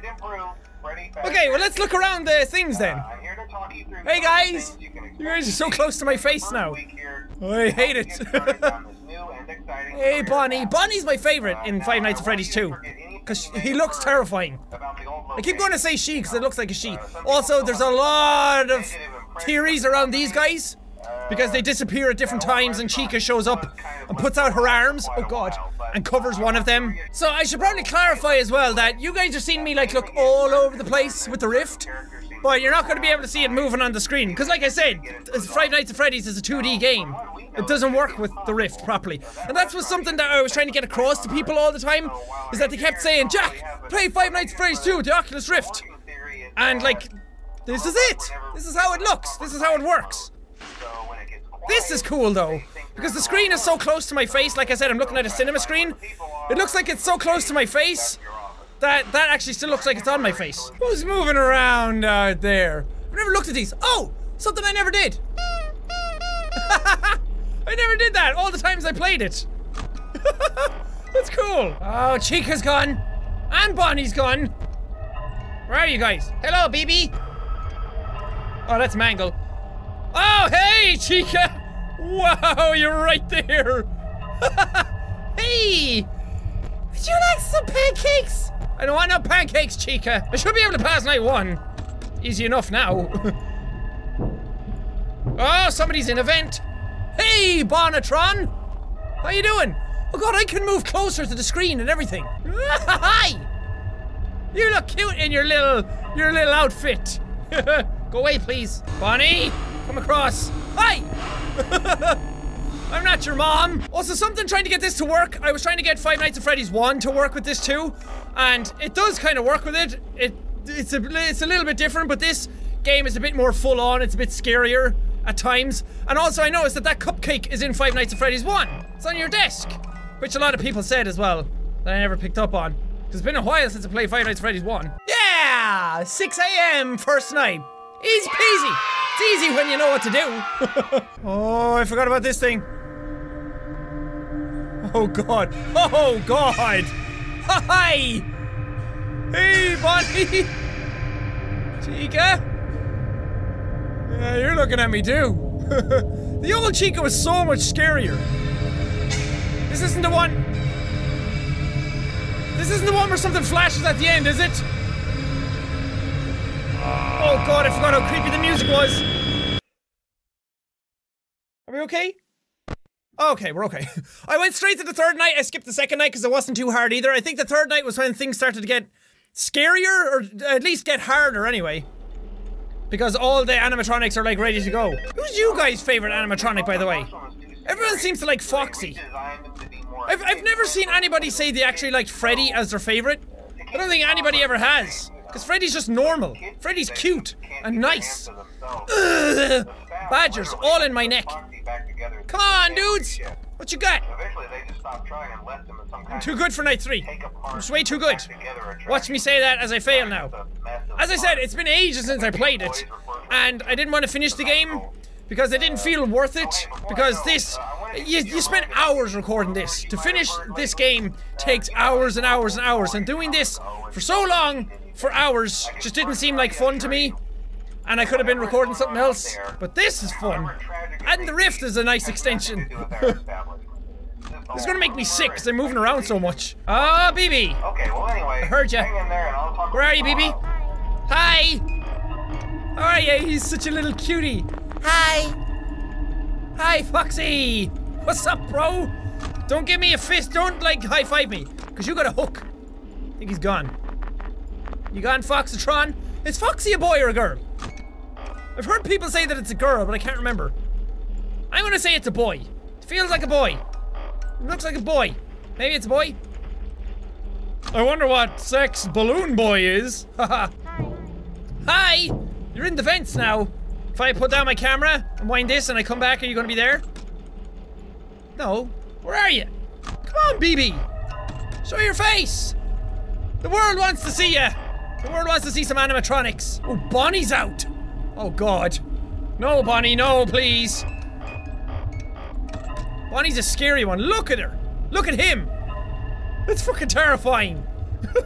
[SPEAKER 4] Okay, well let's look around the things then. Hey guys, you guys are so close to my face now. Oh, I hate it exciting. Hey, Bonnie. Bonnie's my favorite in Five Nights at Freddy's 2. Because he looks terrifying. I keep going to say she because it looks like a she. Also, there's a lot of theories around these guys. Because they disappear at different times and Chica shows up and puts out her arms. Oh god. And covers one of them. So I should probably clarify as well that you guys are seeing me like look all over the place with the rift. Boy, you're not going to be able to see it moving on the screen. Because, like I said, Five Nights at Freddy's is a 2D game. It doesn't work with the Rift properly. And that's was something that I was trying to get across to people all the time, is that they kept saying, Jack, play Five Nights at Freddy's 2, the Oculus Rift. And, like, this is it. This is how it looks. This is how it works. This is cool, though. Because the screen is so close to my face. Like I said, I'm looking at a cinema screen. It looks like it's so close to my face that that actually still looks like it's on my face. Who's moving around out there? I've never looked at these. Oh, something I never did. I never did that all the times I played it. That's cool. Oh, Chica's gone. And Bonnie's gone. Where are you guys? Hello, BB. Oh, that's Mangle. Oh, hey, Chica. Wow, you're right there. hey. Would you like some pancakes? I don't want no pancakes, Chica. I should be able to pass night one. Easy enough now. oh, somebody's in a vent. Hey, Barnatron! How you doing? Oh god, I can move closer to the screen and everything. Hi! You look cute in your little, your little outfit. Go away, please. Bonnie, come across. Hi! I'm not your mom. Also, something trying to get this to work. I was trying to get Five Nights at Freddy's 1 to work with this too, and it does kind of work with it. It it's a it's a little bit different, but this game is a bit more full on. It's a bit scarier at times. And also, I noticed that that cupcake is in Five Nights at Freddy's 1. It's on your desk, which a lot of people said as well that I never picked up on. It's been a while since I played Five Nights at Freddy's 1. Yeah! 6 a.m. first night. Easy peasy. It's easy when you know what to do. oh, I forgot about this thing. Oh god. Oh god. Hi. Hey, buddy. Chica. Yeah, you're looking at me too. the old Chica was so much scarier. This isn't the one. This isn't the one where something flashes at the end, is it? Oh god, I forgot how creepy the music was. Are we okay? Okay, we're okay. I went straight to the third night. I skipped the second night because it wasn't too hard either. I think the third night was when things started to get scarier, or at least get harder anyway. Because all the animatronics are like ready to go. Who's you guys' favorite animatronic, by the way? Everyone seems to like Foxy. I've, I've never seen anybody say they actually liked Freddy as their favorite. I don't think anybody ever has. Because Freddy's just normal. Freddy's cute and nice. Ugh. Badgers all in my neck. Come on, dudes! What you got? I'm too good for night three. It's way too good. Watch me say that as I fail now. As I said, it's been ages since I played it, and I didn't want to finish the game because I didn't uh, feel worth it. Because this, uh, you, you spent hours recording this. To finish this game takes uh, hours and hours and hours, and doing this for so long, for hours, just didn't seem like fun to me and I could have been recording something else, but this is fun. And the rift is a nice extension. It's gonna make me sick because I'm moving around so much. Ah, oh, BB.
[SPEAKER 5] Okay, well, anyway. I
[SPEAKER 4] heard you. Where are you, BB? Hi. How are you? He's such a little cutie. Hi. Hi, Foxy. What's up, bro? Don't give me a fist. Don't, like, high five me because you got a hook. I think he's gone. You gone, Foxatron? Is Foxy a boy or a girl? I've heard people say that it's a girl, but I can't remember. I'm gonna say it's a boy. It feels like a boy. It looks like a boy. Maybe it's a boy? I wonder what sex balloon boy is. Haha. Hi! You're in the vents now. If I put down my camera and wind this and I come back, are you gonna be there? No. Where are you? Come on, BB! Show your face! The world wants to see you! The world wants to see some animatronics. Oh, Bonnie's out! Oh god. No, Bonnie, no, please. Bonnie's a scary one. Look at her. Look at him. That's fucking terrifying.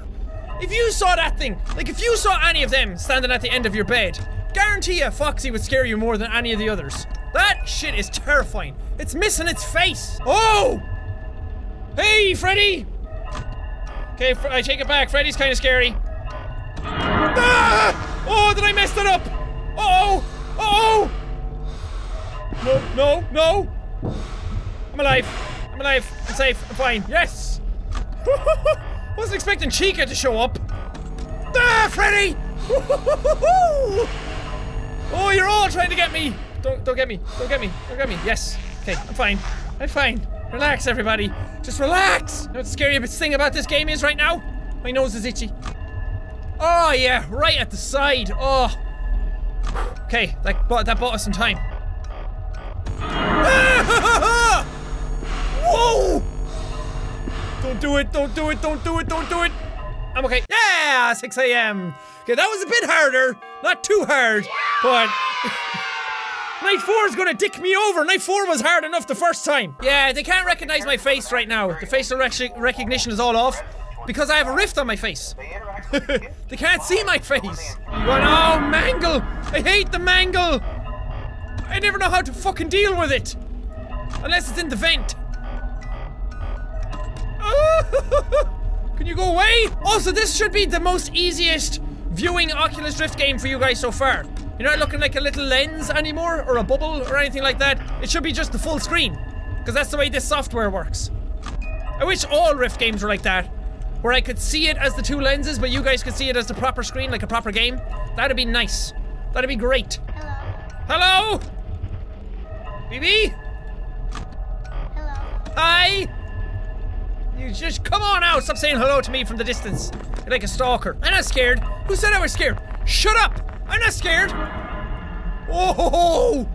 [SPEAKER 4] if you saw that thing, like if you saw any of them standing at the end of your bed, guarantee you Foxy would scare you more than any of the others. That shit is terrifying. It's missing its face. Oh! Hey, Freddy! Okay, I take it back. Freddy's kind of scary. Ah! Oh, did I mess that up? Oh! Oh! No, no, no! I'm alive. I'm alive. I'm safe. I'm fine. Yes! Wasn't expecting Chica to show up. Ah, Freddy! oh, you're all trying to get me! Don't, don't get me. Don't get me. Don't get me. Yes. Okay, I'm fine. I'm fine. Relax, everybody. Just relax. You know what the scariest thing about this game is right now? My nose is itchy. Oh, yeah, right at the side. Oh, Okay, that bought, that bought us some time. Whoa! Don't do it, don't do it, don't do it, don't do it! I'm okay. Yeah, 6 a.m. Okay, that was a bit harder. Not too hard, but... Night 4 is gonna dick me over! Night 4 was hard enough the first time! Yeah, they can't recognize my face right now. The facial rec recognition is all off. Because I have a rift on my face. they can't see my face. But oh, mangle! I hate the mangle! I never know how to fucking deal with it. Unless it's in the vent. Can you go away? Also, this should be the most easiest viewing Oculus Rift game for you guys so far. You're not looking like a little lens anymore, or a bubble, or anything like that. It should be just the full screen. Because that's the way this software works. I wish all Rift games were like that where I could see it as the two lenses, but you guys could see it as the proper screen, like a proper game. That'd be nice. That'd be great. Hello? Hello? BB? Hello. Hi? You just come on out. Stop saying hello to me from the distance. You're like a stalker. I'm not scared. Who said I was scared? Shut up! I'm not scared! Oh ho ho!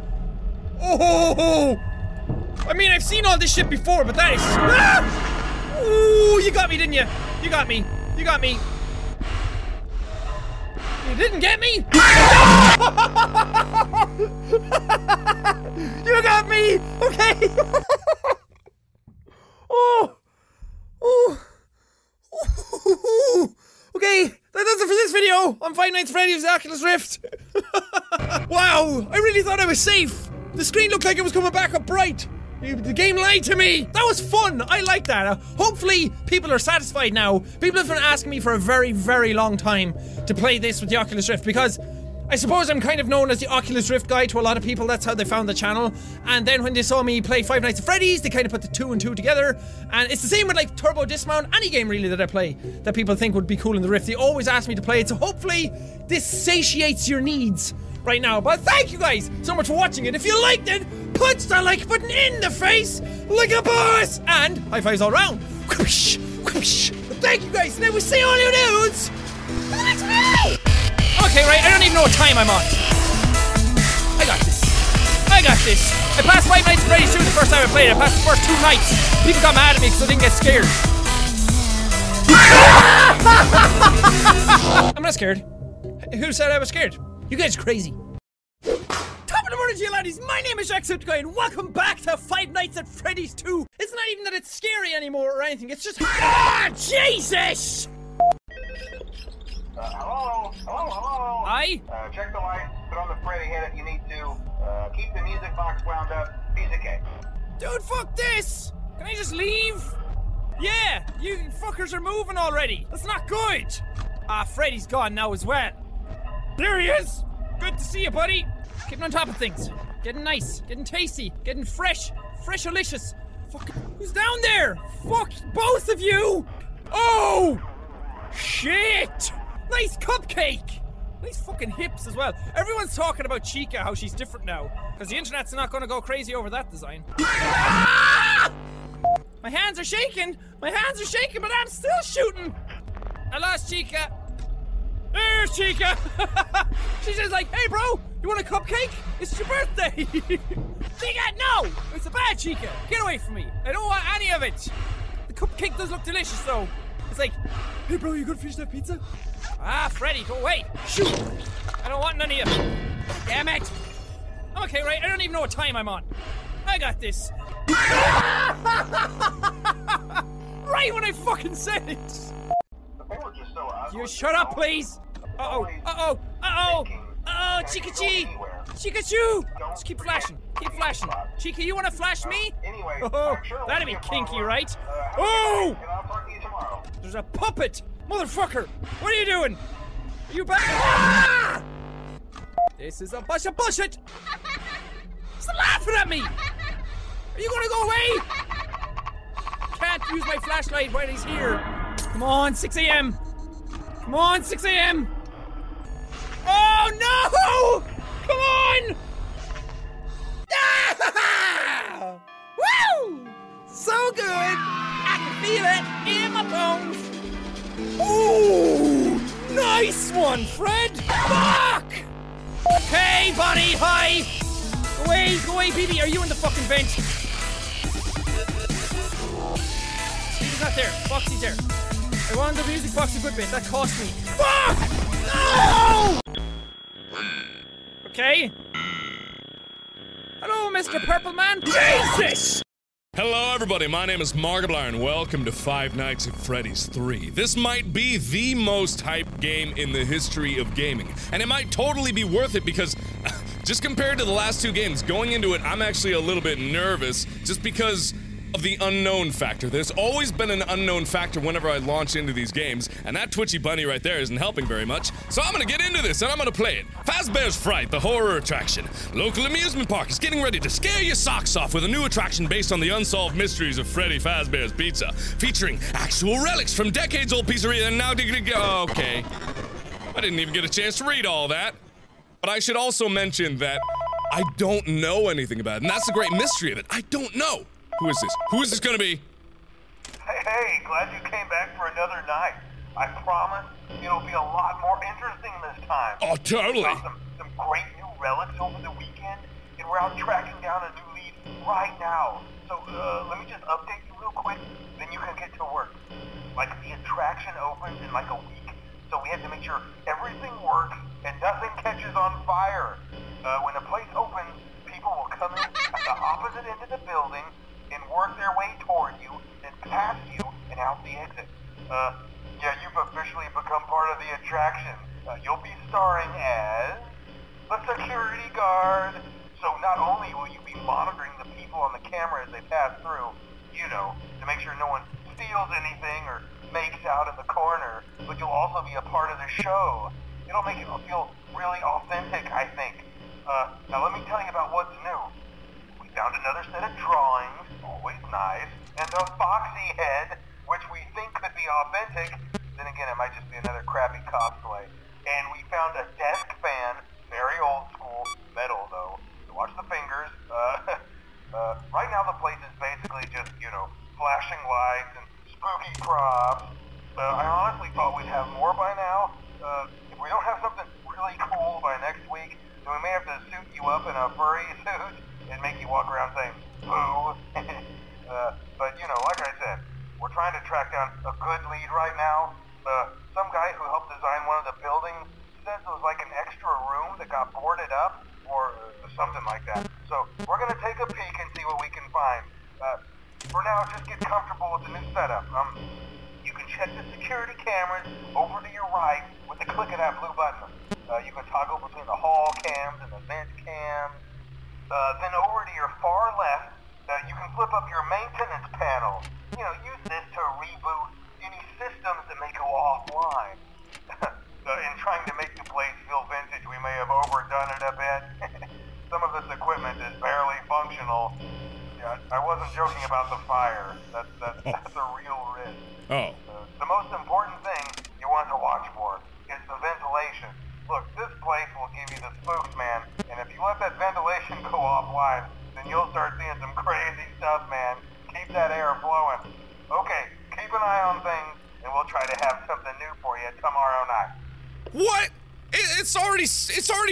[SPEAKER 4] Oh ho
[SPEAKER 3] ho!
[SPEAKER 4] I mean, I've seen all this shit before, but that is. Ah! Ooh, you got me, didn't you? You got me. You got me. You didn't get me? you got me! Okay! oh! Oh! Okay, that does it for this video! I'm Five Nights at Freddy's Oculus Rift! wow, I really thought I was safe! The screen looked like it was coming back up bright! The game lied to me. That was fun. I like that. Uh, hopefully, people are satisfied now. People have been asking me for a very, very long time to play this with the Oculus Rift because I suppose I'm kind of known as the Oculus Rift guy to a lot of people. That's how they found the channel. And then when they saw me play Five Nights at Freddy's, they kind of put the two and two together. And it's the same with like Turbo Dismount, any game really that I play that people think would be cool in the Rift. They always ask me to play it. So hopefully, this satiates your needs right now. But thank you guys so much for watching it. If you liked it, punch that like button in the face like a boss and high fives all around. Thank you guys, and I will see all you dudes in the next video. Okay, right, I don't even know what time I'm on. I got this. I got this. I passed Five Nights pretty soon the first time I played it. I passed the first two nights. People got mad at me because I didn't get scared. I'm not scared. Who said I was scared? You guys crazy. Top of the morning to you ladies, my name is Jacksepticeye and welcome back to Five Nights at Freddy's 2. It's not even that it's scary anymore or anything, it's just- Ah, Jesus! Uh,
[SPEAKER 5] hello? Hello, hello? Hi? Uh, check the light, put on the Freddy head if you
[SPEAKER 4] need to, uh, keep the music box wound up, He's okay. Dude, fuck this! Can I just leave? Yeah, you fuckers are moving already. That's not good. Ah, uh, Freddy's gone now as well. There he is! Good to see you, buddy! Getting on top of things. Getting nice, getting tasty, getting fresh, fresh delicious. Fuck, who's down there? Fuck both of you! Oh! Shit! Nice cupcake! Nice fucking hips as well. Everyone's talking about Chica, how she's different now, because the internet's not gonna go crazy over that design. My hands are shaking! My hands are shaking, but I'm still shooting! I lost Chica! There's Chica! She's just like, hey, bro, you want a cupcake? It's your birthday! Chica, no! It's a bad Chica! Get away from me! I don't want any of it! The cupcake does look delicious, though. It's like, hey, bro, you gonna finish that pizza? Ah, Freddy, go away! Shoot! I don't want none of you! Damn it! I'm okay, right? I don't even know what time I'm on. I got this. right when I fucking said it! You shut up, please! Uh-oh, uh-oh, uh-oh, uh-oh, Chikachi! Chikachu! Just keep flashing, keep flashing. Chika, you wanna uh, flash me? Oh, that'd be kinky, right? Oh! There's a puppet! Motherfucker! What are you doing? You back! Ah! This is a bunch of bullshit! He's laughing at me! Are you gonna go away? Can't use my flashlight while he's here. Come on, 6 a.m. Come on, 6 a.m. Oh no! Come on! Ah! Woo! So good! I can feel it in my bones. Ooh! Nice one, Fred! Fuck! Hey, buddy! Hi! Go away, go away, BB! Are you in the fucking vent? He's not there. Foxy's there. I wanted the music box equipment. That cost me. Fuck! No! Okay. Hello, Mr. Purple Man. Jesus!
[SPEAKER 1] Hello, everybody. My name is Markiplier, and welcome to Five Nights at Freddy's 3. This might be the most hyped game in the history of gaming, and it might totally be worth it because. Just compared to the last two games, going into it, I'm actually a little bit nervous just because of the unknown factor. There's always been an unknown factor whenever I launch into these games, and that twitchy bunny right there isn't helping very much. So I'm gonna get into this and I'm gonna play it. Fazbear's Fright, the horror attraction. Local amusement park is getting ready to scare your socks off with a new attraction based on the unsolved mysteries of Freddy Fazbear's Pizza, featuring actual relics from decades-old pizzeria and now... Okay. I didn't even get a chance to read all that. But I should also mention that I don't know anything about it, and that's the great mystery of it. I don't know. Who is this? Who is this gonna be?
[SPEAKER 5] Hey, hey, glad you came back for another night. I promise it'll be a lot more interesting this time.
[SPEAKER 1] Oh, totally. Some, some
[SPEAKER 5] great new relics over the weekend, and we're out tracking down a new lead right now. So uh, let me just update you real quick, then you can get to work. Like the attraction opens in like a week, so we have to make sure everything works and nothing catches on fire. Uh, when the place opens, people will come in at the opposite end of the building work their way toward you, then past you, and out the exit. Uh, yeah, you've officially become part of the attraction. Uh, you'll be starring as the security guard. So not only will you be monitoring the people on the camera as they pass through, you know, to make sure no one steals anything or makes out in the corner, but you'll also be a part of the show. It'll make it feel really authentic, I think. Uh, now let me tell you about what's new. Found another set of drawings, always nice, and a foxy head, which we think could be authentic. Then again, it might just be another crappy cosplay. And we found a desk fan, very old school, metal though. So watch the fingers. Uh, uh, right now the place is basically just, you know, flashing lights and spooky props. Uh, I honestly thought we'd have more by now. Uh, if we don't have something really cool by next week, then we may have to suit you up in a furry suit and make you walk around saying, boo. uh, but, you know, like I said, we're trying to track down a good lead right now. Uh, some guy who helped design one of the buildings says it was like an extra room that got boarded up or uh, something like that. So we're going to take a peek and see what we can find. Uh, for now, just get comfortable with the new setup. Um, you can check the security cameras over to your right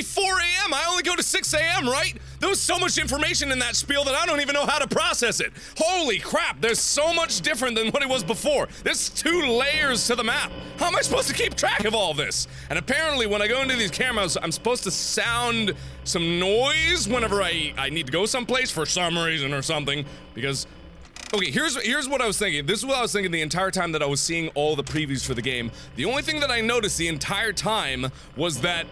[SPEAKER 1] 4 a.m. I only go to 6 a.m., right? There was so much information in that spiel that I don't even know how to process it. Holy crap, there's so much different than what it was before. There's two layers to the map. How am I supposed to keep track of all this? And apparently, when I go into these cameras, I'm supposed to sound some noise whenever I, I need to go someplace for some reason or something, because Okay, here's here's what I was thinking. This is what I was thinking the entire time that I was seeing all the previews for the game. The only thing that I noticed the entire time was that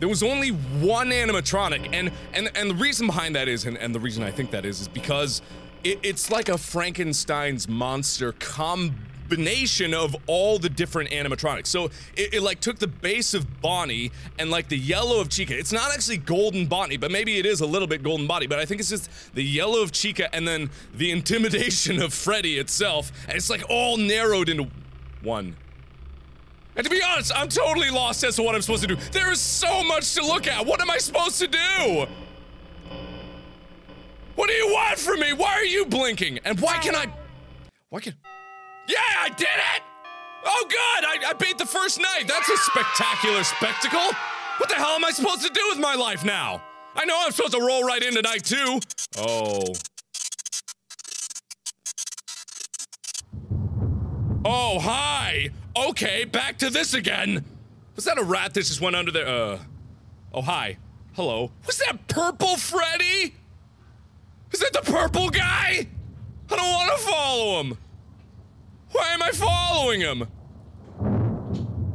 [SPEAKER 1] there was only one animatronic, and and and the reason behind that is, and, and the reason I think that is, is because it, it's like a Frankenstein's monster combination of all the different animatronics. So it, it, like took the base of Bonnie and like the yellow of Chica. It's not actually golden Bonnie, but maybe it is a little bit golden Bonnie. But I think it's just the yellow of Chica and then the intimidation of Freddy itself. And it's like all narrowed into one and to be honest, I'm totally lost as to what I'm supposed to do. There is so much to look at. What am I supposed to do? What do you want from me? Why are you blinking? And why can I... Why can... Yeah, I did it! Oh, good! I, I beat the first night. That's a spectacular spectacle. What the hell am I supposed to do with my life now? I know I'm supposed to roll right in tonight, too. Oh. Oh, hi! Okay, back to this again. Was that a rat that just went under there? Uh. Oh, hi. Hello. Was that Purple Freddy? Is that the purple guy? I don't want to follow him. Why am I following him?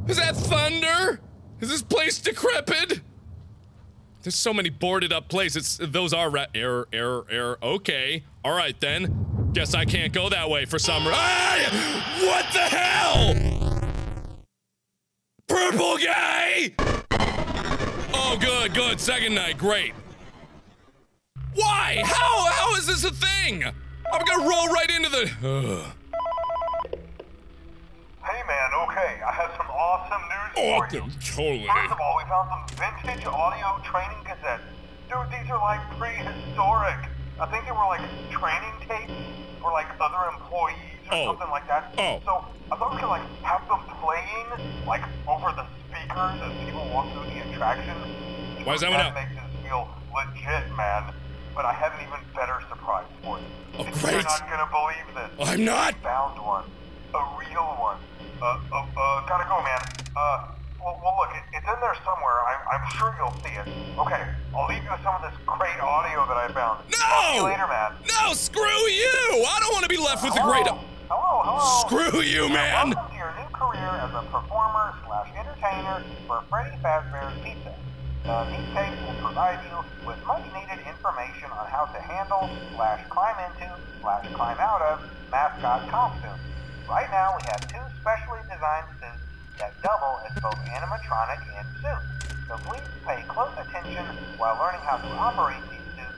[SPEAKER 1] Is that thunder? Is this place decrepit? There's so many boarded up places. Those are rat error, error, error. Okay. All right then. Guess I can't go that way for some reason. Ah! What the hell? Purple guy! Oh, good, good. Second night, great. Why? How? How is this a thing? I'm gonna roll right into the. Ugh.
[SPEAKER 4] Hey, man. Okay, I have some awesome news awesome, for you. Totally. First of all,
[SPEAKER 5] we found some vintage audio training cassettes. Dude, these are like prehistoric. I think they were like training tapes or like other employees or oh. something like that. Oh. So I thought we could like have them playing like over the speakers as people walk through the attraction. Why is that, one up? That makes us feel legit, man. But I have an even better surprise for you. Oh, great. You're not gonna believe this. I'm not. found one, a real one. Uh, uh, uh gotta go, man. Uh, well, well look, it, it's in there somewhere. I'm, I'm sure you'll see it. Okay, I'll leave you with some of this great audio that I found. No! later, man. No,
[SPEAKER 1] screw you! I don't want to be left
[SPEAKER 5] with hello? the great. Hello,
[SPEAKER 3] hello. Screw you, man.
[SPEAKER 5] Welcome to your new career as a performer slash entertainer for Freddy Fazbear's Pizza. Uh, these tapes will provide you with much needed information on how to handle slash climb into slash climb out of mascot costumes. Right now we have two specially designed suits that Double is both animatronic and suit, so please pay close attention while learning how to operate these suits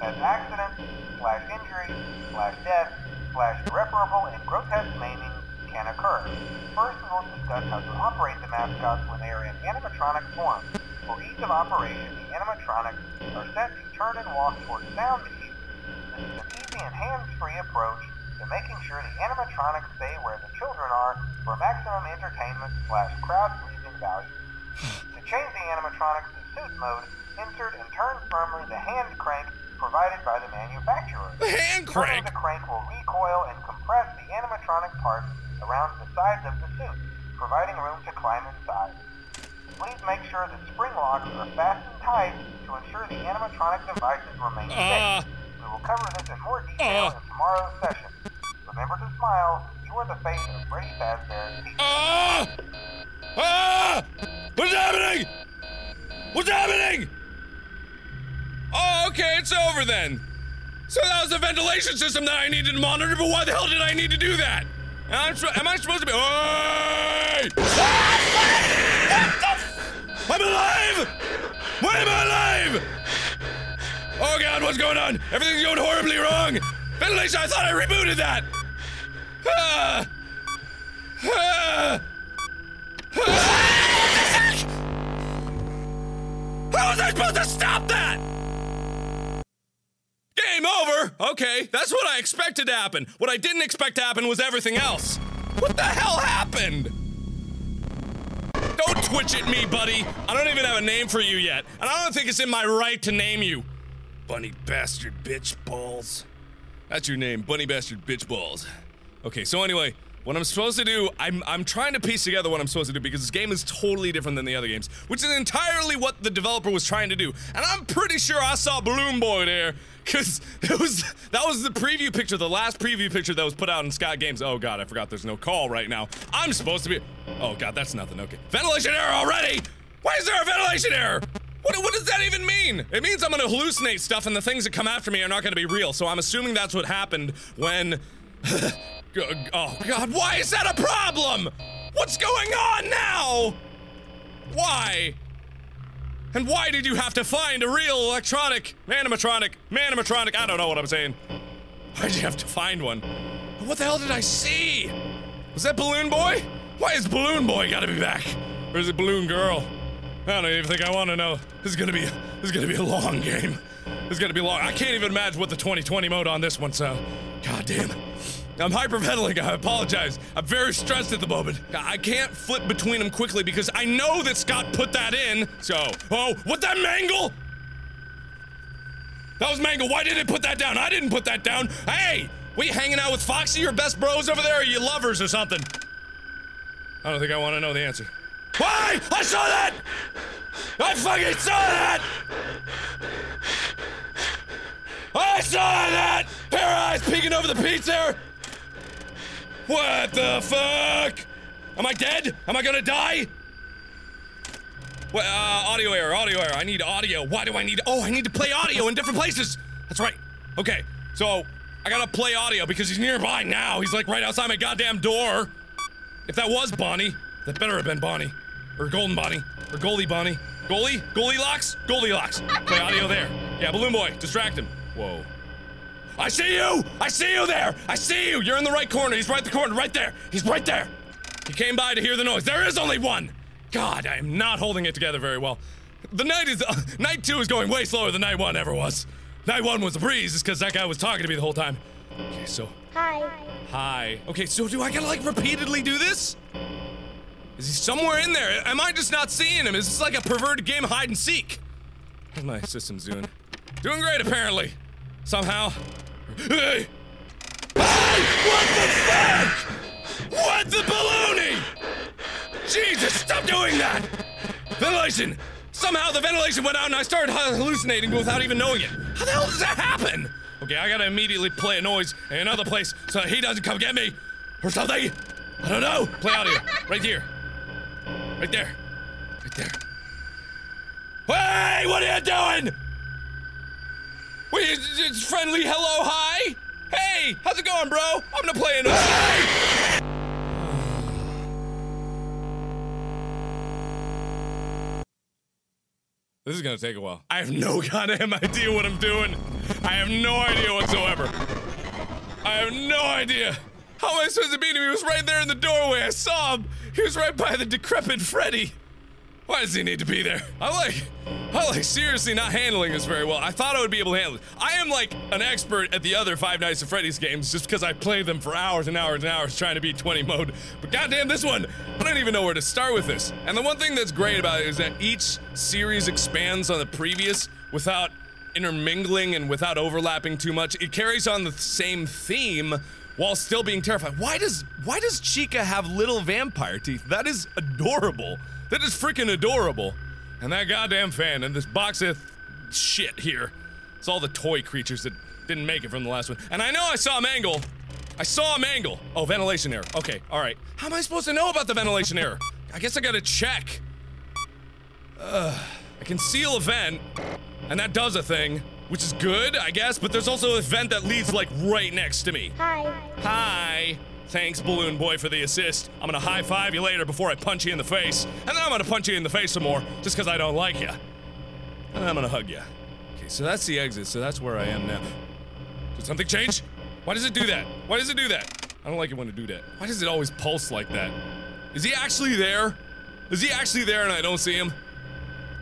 [SPEAKER 5] as accidents, slash injury, slash death, slash irreparable and grotesque maiming can occur. First, we will discuss how to operate the mascots when they are in animatronic form. For ease of operation, the animatronics are set to turn and walk towards sound cues. This is an easy and hands-free approach to making sure the animatronics stay where the children are for maximum entertainment slash crowd-pleasing value. To change the animatronics to suit mode, insert and turn firmly the hand crank provided by the manufacturer. The hand crank? the crank will recoil and compress the animatronic parts around the sides of the suit, providing room to climb inside. Please make sure the spring locks are fastened tight to ensure the animatronic devices remain uh. safe. We will cover this in more detail uh. in tomorrow's session remember to smile. You are the face of Ah!
[SPEAKER 1] Ah! What's happening? What's happening? Oh, okay, it's over then. So that was the ventilation system that I needed to monitor, but why the hell did I need to do that? I'm am I supposed to be- hey! I'm alive! Why am I alive? Oh god, what's going on? Everything's going horribly wrong! Ventilation, I thought I rebooted that! How was I supposed to stop that? Game over! Okay, that's what I expected to happen. What I didn't expect to happen was everything else. What the hell happened? Don't twitch at me, buddy. I don't even have a name for you yet, and I don't think it's in my right to name you. Bunny bastard bitch balls. That's your name, bunny bastard bitch balls. Okay, so anyway, what I'm supposed to do, I'm, I'm trying to piece together what I'm supposed to do because this game is totally different than the other games, which is entirely what the developer was trying to do. And I'm pretty sure I saw Balloon Boy there because it was that was the preview picture, the last preview picture that was put out in Scott Games. Oh god, I forgot there's no call right now. I'm supposed to be. Oh god, that's nothing. Okay, ventilation error already. Why is there a ventilation error? What, what does that even mean? It means I'm gonna hallucinate stuff and the things that come after me are not gonna be real. So I'm assuming that's what happened when Oh god, why is that a problem? What's going on now? Why? And why did you have to find a real electronic, animatronic, manimatronic? I don't know what I'm saying. Why did you have to find one? What the hell did I see? Was that Balloon Boy? Why is Balloon Boy gotta be back? Or is it Balloon Girl? I don't even think I want to know. This is gonna be this is gonna be a long game. This is gonna be long. I can't even imagine what the 2020 mode on this one. So, it. I'm hyperventilating. I apologize. I'm very stressed at the moment. I can't flip between them quickly because I know that Scott put that in. So, oh, what that mangle? That was mangle. Why did it put that down? I didn't put that down. Hey, we hanging out with Foxy, your best bros over there, or you lovers or something? I don't think I want to know the answer. Why? I saw that! I fucking saw that! I saw that! Her eyes peeking over the pizza! What the fuck? Am I dead? Am I gonna die? Well, uh, audio error, audio error. I need audio. Why do I need- Oh, I need to play audio in different places! That's right. Okay, so I gotta play audio because he's nearby now. He's like right outside my goddamn door. If that was Bonnie, that better have been Bonnie. Or Golden Bonnie. Or Goldie Bonnie. Goalie? Goalie locks? Locks. Play audio there. Yeah, Balloon Boy, distract him. Whoa. I see you! I see you there! I see you! You're in the right corner. He's right the corner, right there. He's right there. He came by to hear the noise. There is only one. God, I am not holding it together very well. The night is uh, night two is going way slower than night one ever was. Night one was a breeze, is because that guy was talking to me the whole time. Okay, so. Hi. Hi. Okay, so do I gotta like repeatedly do this? Is he somewhere in there? Am I just not seeing him? Is this like a perverted game hide and seek? my system's doing? Doing great, apparently. Somehow. Hey! Hey! What the fuck? What the baloney? Jesus, stop doing that! Ventilation! Somehow the ventilation went out and I started hallucinating without even knowing it. How the hell does that happen? Okay, I gotta immediately play a noise in another place so he doesn't come get me or something. I don't know. Play audio. right here. Right there. Right there. Hey, what are you doing? Wait, it's, it's friendly hello hi? Hey, how's it going, bro? I'm gonna play in a- This is gonna take a while. I have no goddamn idea what I'm doing. I have no idea whatsoever. I have no idea. How am I supposed to beat him? He was right there in the doorway. I saw him. He was right by the decrepit Freddy. Why does he need to be there? I'm like, I'm like seriously not handling this very well. I thought I would be able to handle it. I am like an expert at the other Five Nights at Freddy's games just because I played them for hours and hours and hours trying to beat 20 mode. But goddamn this one, I don't even know where to start with this. And the one thing that's great about it is that each series expands on the previous without intermingling and without overlapping too much. It carries on the same theme, while still being terrified. Why does why does Chica have little vampire teeth? That is adorable. That is freaking adorable. And that goddamn fan and this box of shit here. It's all the toy creatures that didn't make it from the last one. And I know I saw Mangle. I saw Mangle. Oh, ventilation error. Okay, all right. How am I supposed to know about the ventilation error? I guess I gotta check. Uh, I can seal a vent, and that does a thing, which is good, I guess, but there's also a vent that leads, like, right next to me.
[SPEAKER 3] Hi. Hi.
[SPEAKER 1] Thanks, Balloon Boy, for the assist. I'm gonna high five you later before I punch you in the face, and then I'm gonna punch you in the face some more, just because I don't like you. And then I'm gonna hug you. Okay, so that's the exit, so that's where I am now. Did something change? Why does it do that? Why does it do that? I don't like it when it do that. Why does it always pulse like that? Is he actually there? Is he actually there and I don't see him?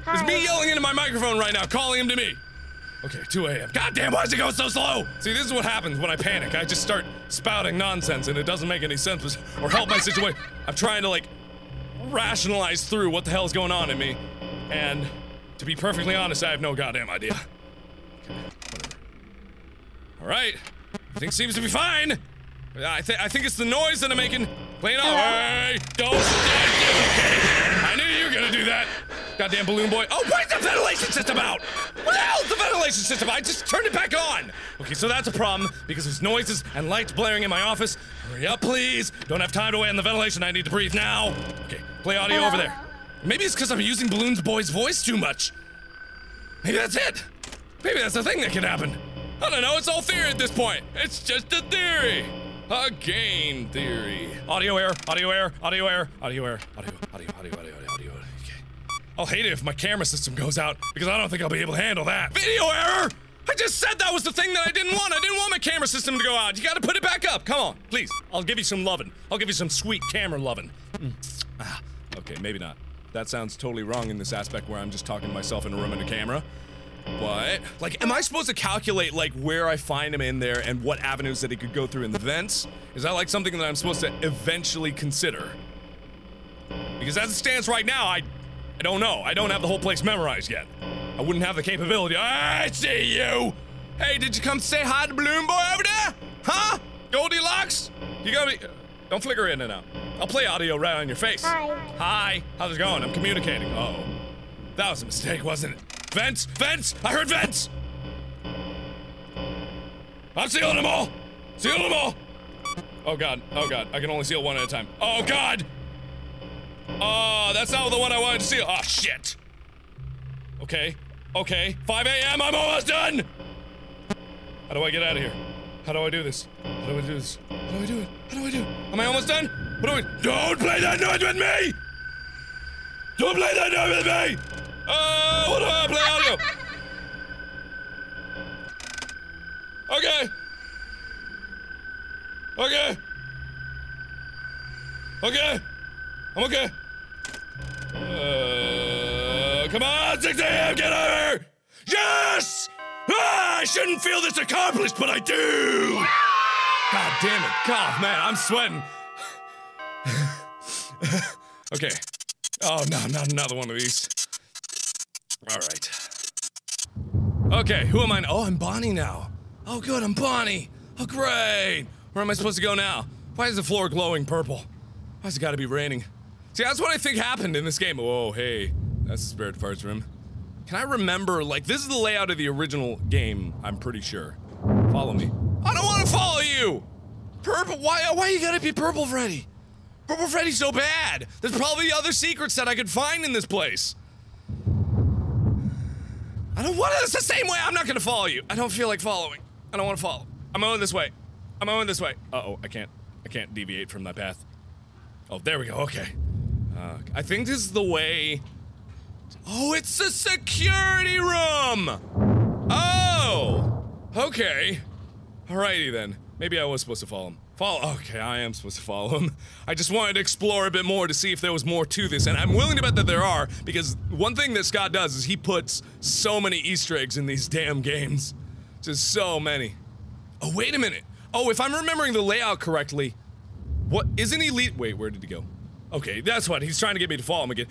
[SPEAKER 1] Hi. It's me yelling into my microphone right now, calling him to me. Okay, 2 a.m. Goddamn, why does it go so slow? See, this is what happens when I panic. I just start spouting nonsense and it doesn't make any sense or help my situation. I'm trying to, like, rationalize through what the hell is going on in me. And to be perfectly honest, I have no goddamn idea. Okay, whatever. All right. Everything seems to be fine. I, th I think it's the noise that I'm making. Playing all right. Don't. Okay gonna do that. Goddamn balloon boy. Oh, what is the ventilation system out? What the hell is the ventilation system? I just turned it back on. Okay, so that's a problem because there's noises and lights blaring in my office. Hurry up, please. Don't have time to wait on the ventilation. I need to breathe now. Okay, play audio over there. Maybe it's because I'm using Balloon boy's voice too much. Maybe that's it. Maybe that's the thing that could happen. I don't know. It's all theory at this point. It's just a theory. A game theory. Audio air, audio air, audio air, audio air, audio, audio, audio, audio, audio. I'll hate it if my camera system goes out, because I don't think I'll be able to handle that. Video error! I just said that was the thing that I didn't want. I didn't want my camera system to go out. You gotta put it back up. Come on, please. I'll give you some loving. I'll give you some sweet camera loving. Mm. ah, okay, maybe not. That sounds totally wrong in this aspect where I'm just talking to myself in a room and a camera. But, like, am I supposed to calculate, like, where I find him in there and what avenues that he could go through in the vents? Is that, like, something that I'm supposed to eventually consider? Because as it stands right now, I I don't know. I don't have the whole place memorized yet. I wouldn't have the capability. I see you! Hey, did you come say hi to Balloon Boy over there? Huh? Goldilocks? You got me. Don't flicker in and out. I'll play audio right on your face. Hi. Hi. How's it going? I'm communicating. oh. That was a mistake, wasn't it? Vents! Vents! I heard vents! I'm sealing them all! Seal them all! Oh god. Oh god. I can only seal one at a time. Oh god! Oh, that's not the one I wanted to see. Oh, shit. Okay. Okay. 5 a.m. I'm almost done! How do I get out of here? How do I do this? How do I do this? How do I do it? How do I do it? Am I almost done? What do I- Don't play that noise with me! Don't play that noise with me! Oh, what do I play audio? Okay. Okay. Okay. I'm okay. Uh, come on, 6 a.m., get over here! Yes! Ah, I shouldn't feel this accomplished, but I do! God damn it. God, man, I'm sweating. okay. Oh, no, not another one of these. All right. Okay, who am I? Oh, I'm Bonnie now. Oh, good, I'm Bonnie. Oh, great. Where am I supposed to go now? Why is the floor glowing purple? Why's it gotta be raining? See, that's what I think happened in this game. Oh hey, that's the spirit parts room. Can I remember, like, this is the layout of the original game, I'm pretty sure. Follow me. I don't want to follow you! Purple, why, why you gotta be Purple Freddy? Purple Freddy's so bad! There's probably other secrets that I could find in this place. I don't want to, it's the same way, I'm not gonna follow you. I don't feel like following. I don't want to follow. I'm going this way. I'm going this way. Uh-oh, I can't, I can't deviate from that path. Oh, there we go, okay. Uh, I think this is the way... Oh, it's the security room! Oh! Okay. Alrighty then. Maybe I was supposed to follow him. Follow- okay, I am supposed to follow him. I just wanted to explore a bit more to see if there was more to this, and I'm willing to bet that there are, because one thing that Scott does is he puts so many easter eggs in these damn games. Just so many. Oh, wait a minute! Oh, if I'm remembering the layout correctly, what- isn't he lead- wait, where did he go? Okay, that's what he's trying to get me to follow him again.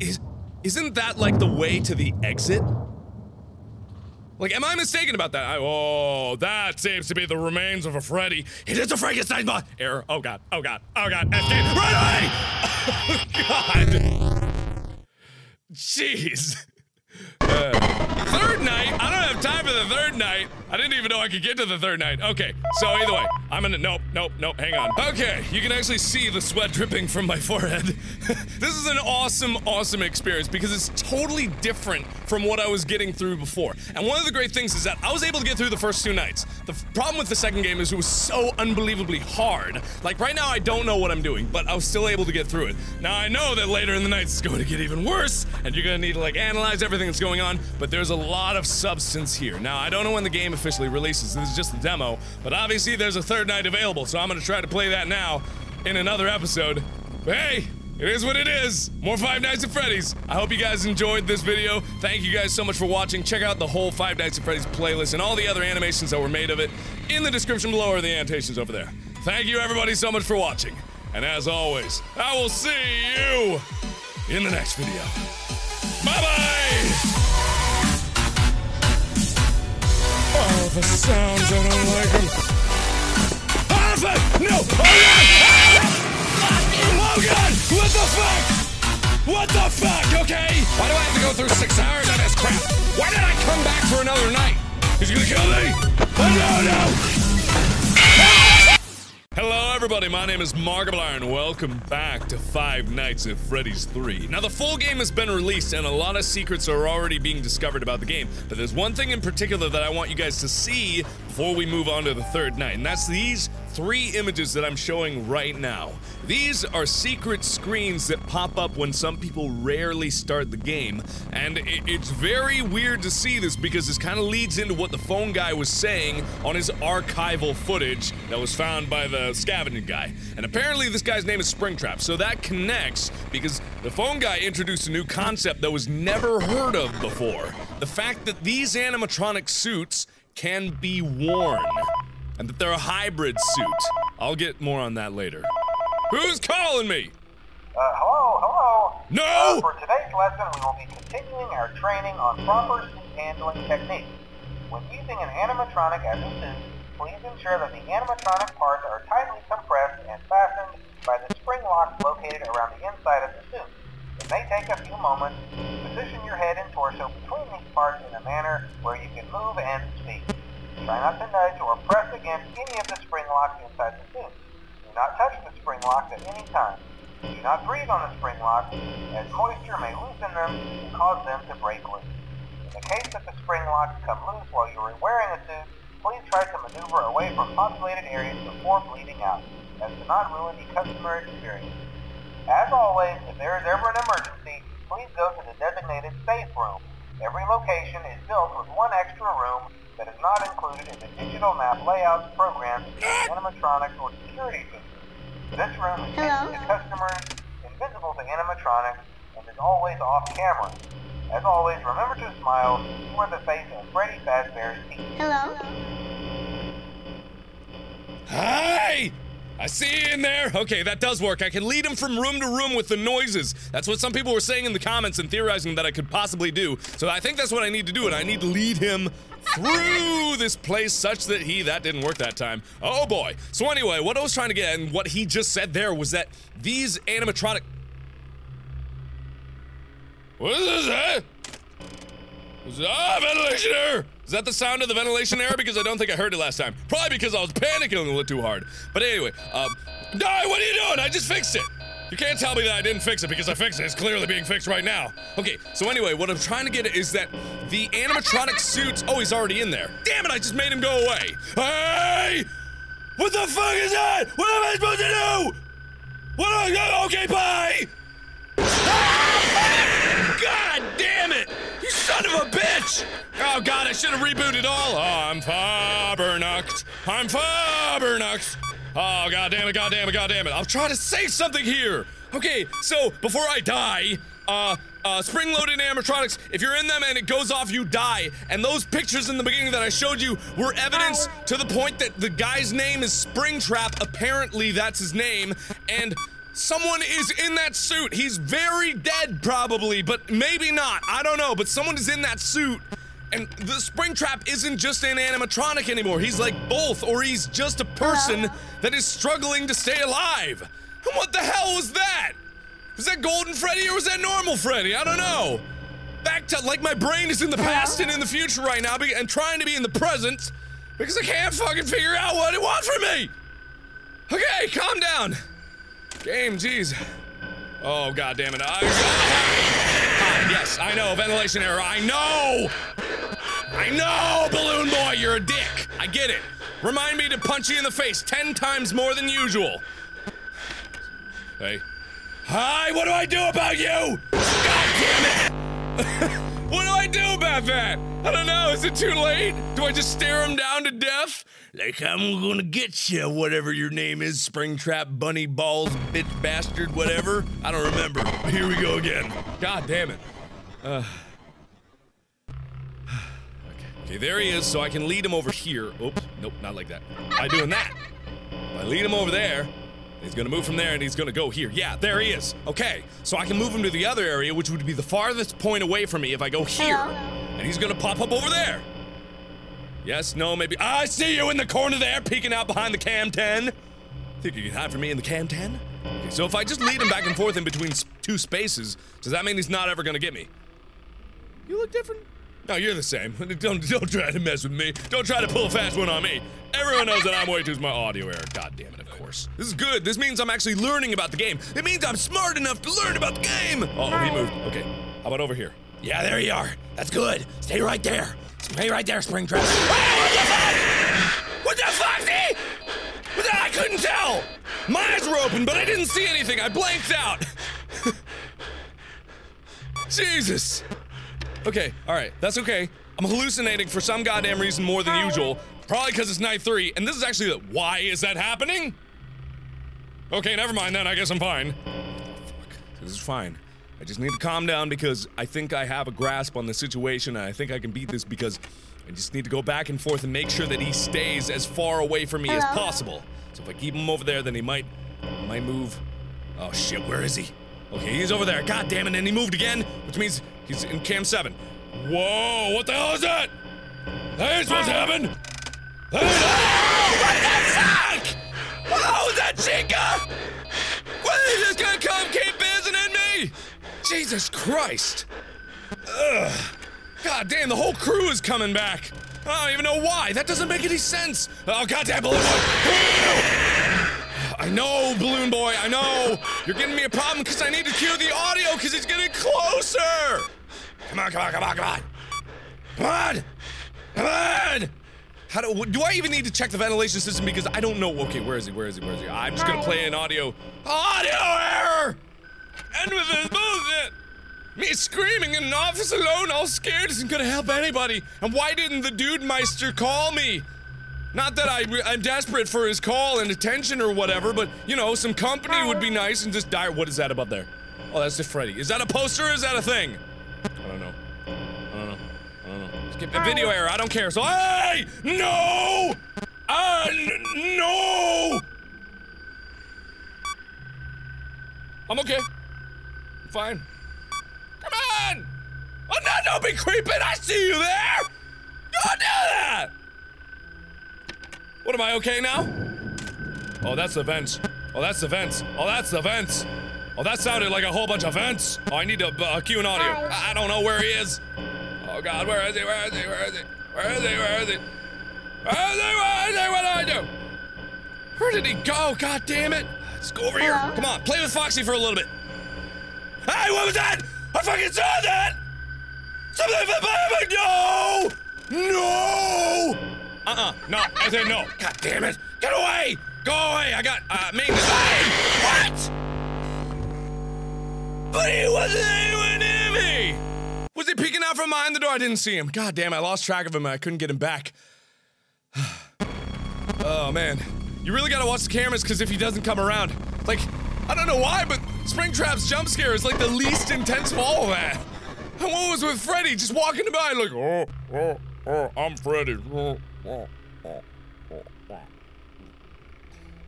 [SPEAKER 1] Is isn't that like the way to the exit? Like, am I mistaken about that? I, oh, that seems to be the remains of a Freddy. It is a Frankenstein bot. Error. Oh god. Oh god. Oh god. Escape right away! Oh god. Jeez third night? I don't have time for the third night. I didn't even know I could get to the third night. Okay, so either way, I'm gonna. Nope, nope, nope. Hang on. Okay, you can actually see the sweat dripping from my forehead. this is an awesome, awesome experience because it's totally different from what I was getting through before. And one of the great things is that I was able to get through the first two nights. The problem with the second game is it was so unbelievably hard. Like right now, I don't know what I'm doing, but I was still able to get through it. Now I know that later in the night it's going to get even worse, and you're gonna need to like analyze everything that's going going on, but there's a lot of substance here. Now, I don't know when the game officially releases. This is just the demo, but obviously there's a third night available, so I'm gonna try to play that now in another episode. But hey, it is what it is. More Five Nights at Freddy's. I hope you guys enjoyed this video. Thank you guys so much for watching. Check out the whole Five Nights at Freddy's playlist and all the other animations that were made of it in the description below or the annotations over there. Thank you everybody so much for watching. And as always, I will see you in the next video. Bye-bye! all the sounds of an organ. Arthur! No! Alright! Fucking Logan! What the fuck? What the fuck, okay? Why do I have to go through six hours of this crap? Why did I come back for another night? He's gonna kill me! Oh no, no! Hello, everybody. My name is Markiplier, and welcome back to Five Nights at Freddy's 3. Now, the full game has been released, and a lot of secrets are already being discovered about the game. But there's one thing in particular that I want you guys to see before we move on to the third night, and that's these three images that I'm showing right now. These are secret screens that pop up when some people rarely start the game, and it's very weird to see this because this kind of leads into what the phone guy was saying on his archival footage that was found by the scavenging guy. And apparently this guy's name is Springtrap, so that connects because the phone guy introduced a new concept that was never heard of before. The fact that these animatronic suits can be worn and that they're a hybrid suit. I'll get more on that later. Who's calling me? Uh, hello, hello. No!
[SPEAKER 5] Uh, for today's lesson, we will be continuing our training on proper suit handling techniques. When using an animatronic as a suit, please ensure that the animatronic parts are tightly compressed and fastened by the spring locks located around the inside of the suit. It may take a few moments. Position your head and torso between these parts in a manner where you can move and Try not to nudge or press against any of the spring locks inside the suit. Do not touch the spring locks at any time. Do not breathe on the spring locks, as moisture may loosen them and cause them to break loose. In the case that the spring locks come loose while you are wearing a suit, please try to maneuver away from populated areas before bleeding out, as to not ruin the customer experience. As always, if there is ever an emergency, please go to the designated safe room. Every location is built with one extra room that is not included in the digital map layouts, programs, animatronics, or security systems. This room is hidden to customers, invisible to animatronics, and is always off camera. As always, remember to smile. You are the face of Freddy
[SPEAKER 1] Fazbear's teeth. Hello. Hi! I see you in there. Okay, that does work. I can lead him from room to room with the noises. That's what some people were saying in the comments and theorizing that I could possibly do. So I think that's what I need to do, and I need to lead him through this place such that he that didn't work that time. Oh boy. So anyway, what I was trying to get and what he just said there was that these animatronic What is this, eh? Is that ventilation ventilator? Is that the sound of the ventilation error? Because I don't think I heard it last time. Probably because I was panicking a little too hard. But anyway, um, what are you doing? I just fixed it. You can't tell me that I didn't fix it because I fixed it. It's clearly being fixed right now. Okay, so anyway, what I'm trying to get is that the animatronic suits. Oh, he's already in there. Damn it, I just made him go away. Hey! What the fuck is that? What am I supposed to do? What? Am I, okay, bye! Ah, God damn it! You son of a bitch! Oh god, I should have rebooted all. Oh, I'm Fabernucked. I'm Fabernucked. Oh god damn it, god damn it, god damn it. I'll try to say something here. Okay, so before I die, uh, uh, spring-loaded animatronics. If you're in them and it goes off, you die. And those pictures in the beginning that I showed you were evidence to the point that the guy's name is Springtrap. Apparently, that's his name. And Someone is in that suit. He's very dead, probably, but maybe not. I don't know, but someone is in that suit. And the Springtrap isn't just an animatronic anymore. He's like both, or he's just a person Hello? that is struggling to stay alive. And what the hell was that? Was that Golden Freddy or was that normal Freddy? I don't know. Back to like my brain is in the past and in the future right now and trying to be in the present because I can't fucking figure out what it wants from me. Okay, calm down. Game, jeez. Oh, god damn it. I yes, I know, ventilation error. I know! I know, Balloon Boy, you're a dick. I get it. Remind me to punch you in the face ten times more than usual. Hey. Hi, what do I do about you? God damn it! What do I do about that? I don't know. Is it too late? Do I just stare him down to death? Like, I'm gonna get you, whatever your name is Springtrap, Bunny Balls, Bitch Bastard, whatever. I don't remember. Here we go again. God damn it. Uh. Okay, there he is, so I can lead him over here. Oops, nope, not like that. By doing that, if I lead him over there, He's gonna move from there and he's gonna go here. Yeah, there he is. Okay, so I can move him to the other area, which would be the farthest point away from me if I go here. And he's gonna pop up over there. Yes, no, maybe. I see you in the corner there, peeking out behind the cam 10. Think you can hide from me in the cam 10? Okay, so if I just lead him back and forth in between two spaces, does that mean he's not ever gonna get me? You look different. No, you're the same. Don't don't try to mess with me. Don't try to pull a fast one on me. Everyone knows that I'm way too smart. Audio error. God damn it. This is good. This means I'm actually learning about the game. It means I'm smart enough to learn about the game! Oh, he moved. Okay. How about over here? Yeah, there you are. That's good. Stay right there. Stay right there, Springtrap. Hey, what the fuck? What the fuck, D? What the, I couldn't tell! My eyes were open, but I didn't see anything. I blanked out. Jesus. Okay, all right. That's okay. I'm hallucinating for some goddamn reason more than usual. Probably because it's night three, and this is actually the- why is that happening? Okay, never mind then. I guess I'm fine. Fuck. This is fine. I just need to calm down because I think I have a grasp on the situation and I think I can beat this because I just need to go back and forth and make sure that he stays as far away from me Hello? as possible. So if I keep him over there, then he might might move. Oh shit, where is he? Okay, he's over there. God damn it, and he moved again, which means he's in cam seven. Whoa, what the hell is that? That what's happening? to oh, what the fuck? Oh, that Chica! When are just gonna come keep visiting me? Jesus Christ! Ugh. God damn, the whole crew is coming back! I don't even know why. That doesn't make any sense. Oh, goddamn balloon boy! I know, balloon boy. I know. You're giving me a problem because I need to cue the audio because it's getting closer. Come on, come on, come on, come on, come on, come on. How do, do I even need to check the ventilation system because I don't know. Okay, where is he? Where is he? Where is he? I'm just gonna play an audio. Audio error! End with this bullshit! Me screaming in an office alone, all scared, isn't gonna help anybody. And why didn't the dude meister call me? Not that I, I'm desperate for his call and attention or whatever, but you know, some company would be nice and just die. What is that about there? Oh, that's the Freddy. Is that a poster is that a thing? Video error, I don't care. So, hey! No! Uh, no! I'm okay. fine. Come on! Oh, no, don't be creeping! I see you there! Don't do that! What, am I okay now? Oh, that's the vents. Oh, that's the vents. Oh, that's the vents. Oh, that sounded like a whole bunch of vents. Oh, I need to uh, cue an audio. I, I don't know where he is. Oh God, where is he? Where is he? Where is he? Where is he? Where is he? Where is he? Where is he? What do I do? Where did he go? God damn it! Let's go over Hello? here. Come on, play with Foxy for a little bit. Hey, what was that? I fucking saw that! Something from Bobby! No! No! Uh-uh. No, I said no. God damn it! Get away! Go away! I got uh maintenance. Hey! What? But he wasn't even near me! Was he peeking out from behind the door? I didn't see him. God damn, I lost track of him I couldn't get him back. oh man. You really gotta watch the cameras because if he doesn't come around, like, I don't know why, but Springtrap's jump scare is like the least intense of all of that. And what was with Freddy just walking by like, oh, oh, oh, I'm Freddy. Oh, oh, oh,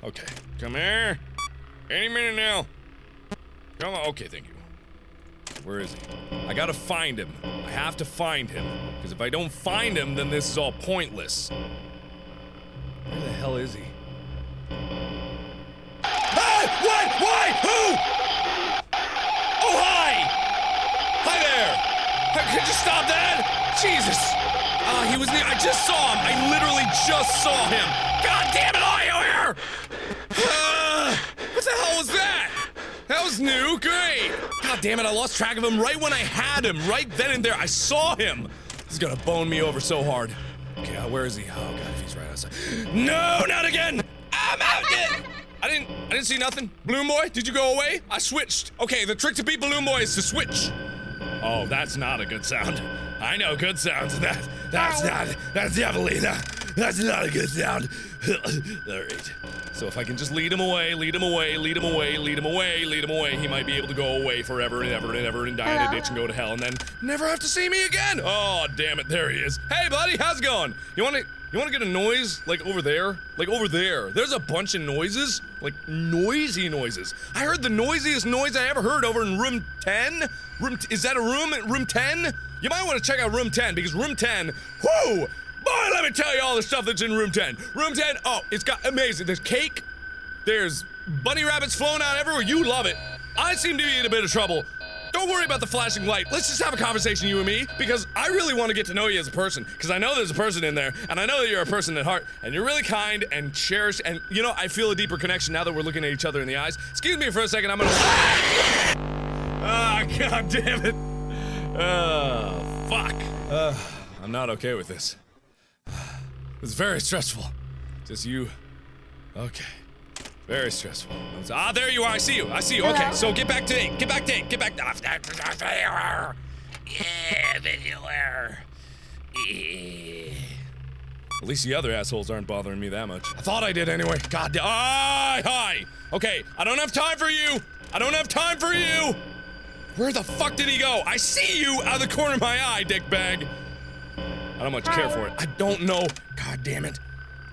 [SPEAKER 1] okay, come here. Any minute now. Come on. Okay, thank you. Where is he? I gotta find him. I have to find him. Because if I don't find him, then this is all pointless. Where the hell is he? Hey! What? Why? Who? Oh, hi! Hi there! I could you stop that? Jesus! Ah, uh, he was near- I just saw him! I literally just saw him! God damn it, I air! Uh, what the hell was that? That was new, great! God damn it, I lost track of him right when I had him, right then and there. I saw him. He's gonna bone me over so hard. Okay, uh, where is he? Oh god, he's right outside. No, not again! I'm out I didn't I didn't see nothing. Balloon Boy, did you go away? I switched. Okay, the trick to beat Balloon Boy is to switch. Oh, that's not a good sound. I know good sounds. That that's not that's definitely not that's not a good sound. Alright. So if I can just lead him away, lead him away, lead him away, lead him away, lead him away, he might be able to go away forever and ever and ever and die Hello. in a ditch and go to hell and then never have to see me again. Oh, damn it. There he is. Hey, buddy, how's it going? You want to you want to get a noise like over there? Like over there. There's a bunch of noises, like noisy noises. I heard the noisiest noise I ever heard over in room 10. Room is that a room? Room 10? You might want to check out room 10 because room 10, whoo, Boy, let me tell you all the stuff that's in room 10. Room 10, oh, it's got amazing. There's cake, there's bunny rabbits flowing out everywhere. You love it. I seem to be in a bit of trouble. Don't worry about the flashing light. Let's just have a conversation, you and me, because I really want to get to know you as a person, because I know there's a person in there, and I know that you're a person at heart, and you're really kind and cherished, and you know, I feel a deeper connection now that we're looking at each other in the eyes. Excuse me for a second, I'm gonna. Ah! god damn it. Oh, fuck. Uh, I'm not okay with this was very stressful. Just you. Okay. Very stressful. Ah, there you are. I see you. I see you. Okay, so get back to it. Get back to it. Get back to. Yeah, video error. Yeah. At least the other assholes aren't bothering me that much. I thought I did anyway. God damn. Ah, hi. Okay, I don't have time for you. I don't have time for you. Where the fuck did he go? I see you out of the corner of my eye, dickbag. I don't much care for it. I don't know. God damn it.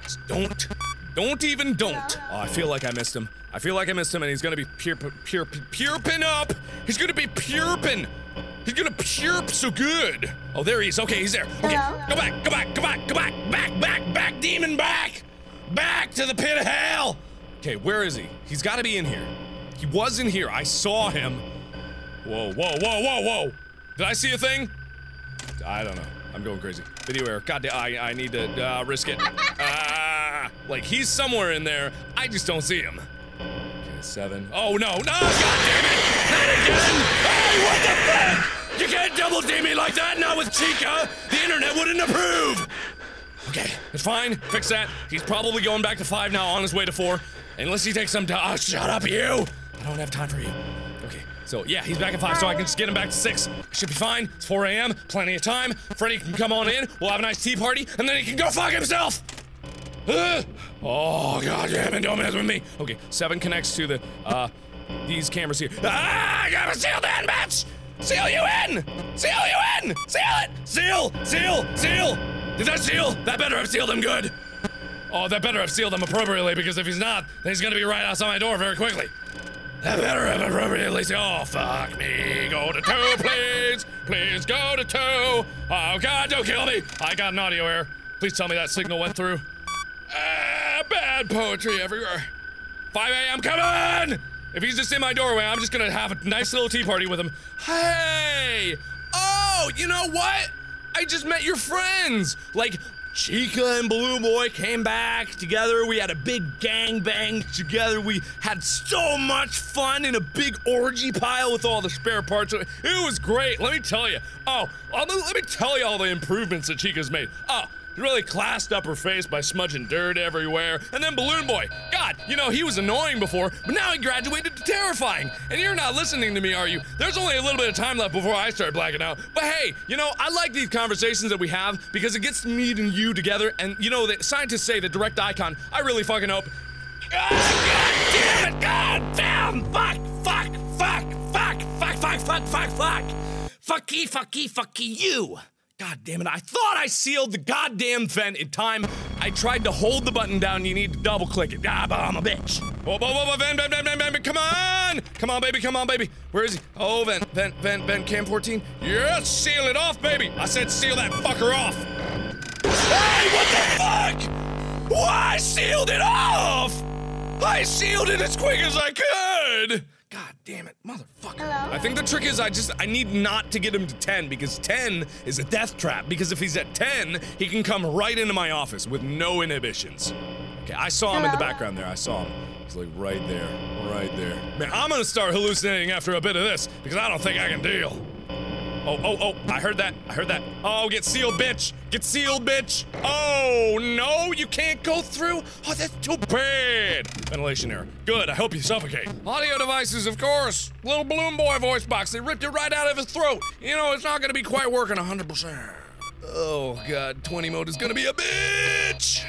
[SPEAKER 1] Just don't. Don't even don't. Oh, I feel like I missed him. I feel like I missed him, and he's gonna be pure, pure, purpin up. He's gonna be purpin. He's gonna purp so good. Oh, there he is. Okay, he's there. Okay, Hello? go back, go back, go back, go back, back, back, back, demon, back, back to the pit of hell. Okay, where is he? He's got to be in here. He was in here. I saw him. Whoa, whoa, whoa, whoa, whoa. Did I see a thing? I don't know. I'm going crazy. Video error. God damn, I, I need to uh, risk it. Ah, like he's somewhere in there. I just don't see him. Okay, seven. Oh no, no, god damn it! Not again! Hey, what the fuck? You can't double D me like that, not with Chica! The internet wouldn't approve! Okay, it's fine. Fix that. He's probably going back to five now on his way to four. Unless he takes some to- oh, uh, shut up, you! I don't have time for you. So yeah, he's back at five, so I can just get him back to six. Should be fine. It's 4 a.m. Plenty of time. Freddy can come on in. We'll have a nice tea party, and then he can go fuck himself. Uh, oh god damn it! Don't mess with me. Okay, seven connects to the uh these cameras here. Ah! I gotta seal that match. Seal you in! Seal you in! Seal it! Seal! Seal! Seal! Did that seal? That better have sealed him good. Oh, that better have sealed him appropriately because if he's not, then he's gonna be right outside my door very quickly. Oh, fuck me. Go to two, please. Please go to two. Oh, God, don't kill me. I got an audio error. Please tell me that signal went through. Ah, bad poetry everywhere. 5 a.m. Come on! If he's just in my doorway, I'm just gonna have a nice little tea party with him. Hey! Oh, you know what? I just met your friends. Like, Chica and Blue Boy came back together. We had a big gang bang together. We had so much fun in a big orgy pile with all the spare parts. It was great. Let me tell you. Oh, let me tell you all the improvements that Chica's made. Oh, really classed up her face by smudging dirt everywhere. And then Balloon Boy. God, you know, he was annoying before, but now he graduated to terrifying. And you're not listening to me, are you? There's only a little bit of time left before I start blacking out. But hey, you know, I like these conversations that we have because it gets me and you together. And you know, the scientists say the direct icon, I really fucking hope. God damn it! God damn! Fuck! Fuck! Fuck! Fuck! Fuck! Fuck! Fuck! Fuck! Fuck! Fucky! Fucky! Fucky! You! God damn it, I thought I sealed the goddamn vent in time. I tried to hold the button down, you need to double click it. Ah, but I'm a bitch. Whoa, whoa, whoa, whoa, vent, vent, vent, vent, vent, come on! Come on, baby, come on, baby. Where is he? Oh, vent, vent, vent, vent, cam 14. Yes, seal it off, baby! I said seal that fucker off. Hey, what the fuck? Why well, sealed it off? I sealed it as quick as I could! God
[SPEAKER 6] damn it, motherfucker. Hello? I think the trick is I just,
[SPEAKER 1] I need not to get him to 10 because 10 is a death trap because if he's at 10, he can come right into my office with no inhibitions. Okay, I saw Hello? him in the background there, I saw him. He's like right there, right there. Man, I'm gonna start hallucinating after a bit of this because I don't think I can deal oh, oh, oh. I heard that. I heard that. Oh, get sealed, bitch. Get sealed, bitch. Oh, no, you can't go through. Oh, that's too bad. Ventilation error. Good. I hope you suffocate. Audio devices, of course. Little Balloon Boy voice box. They ripped it right out of his throat. You know, it's not going to be quite working 100%. Oh, God. 20 mode is going to be a bitch.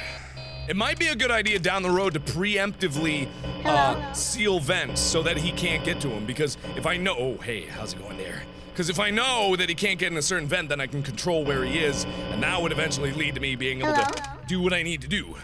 [SPEAKER 1] It might be a good idea down the road to preemptively uh, seal vents so that he can't get to him. Because if I know, oh hey, how's it going there? Because if I know that he can't get in a certain vent, then I can control where he is, and that would eventually lead to me being able Hello? to do what I need to do.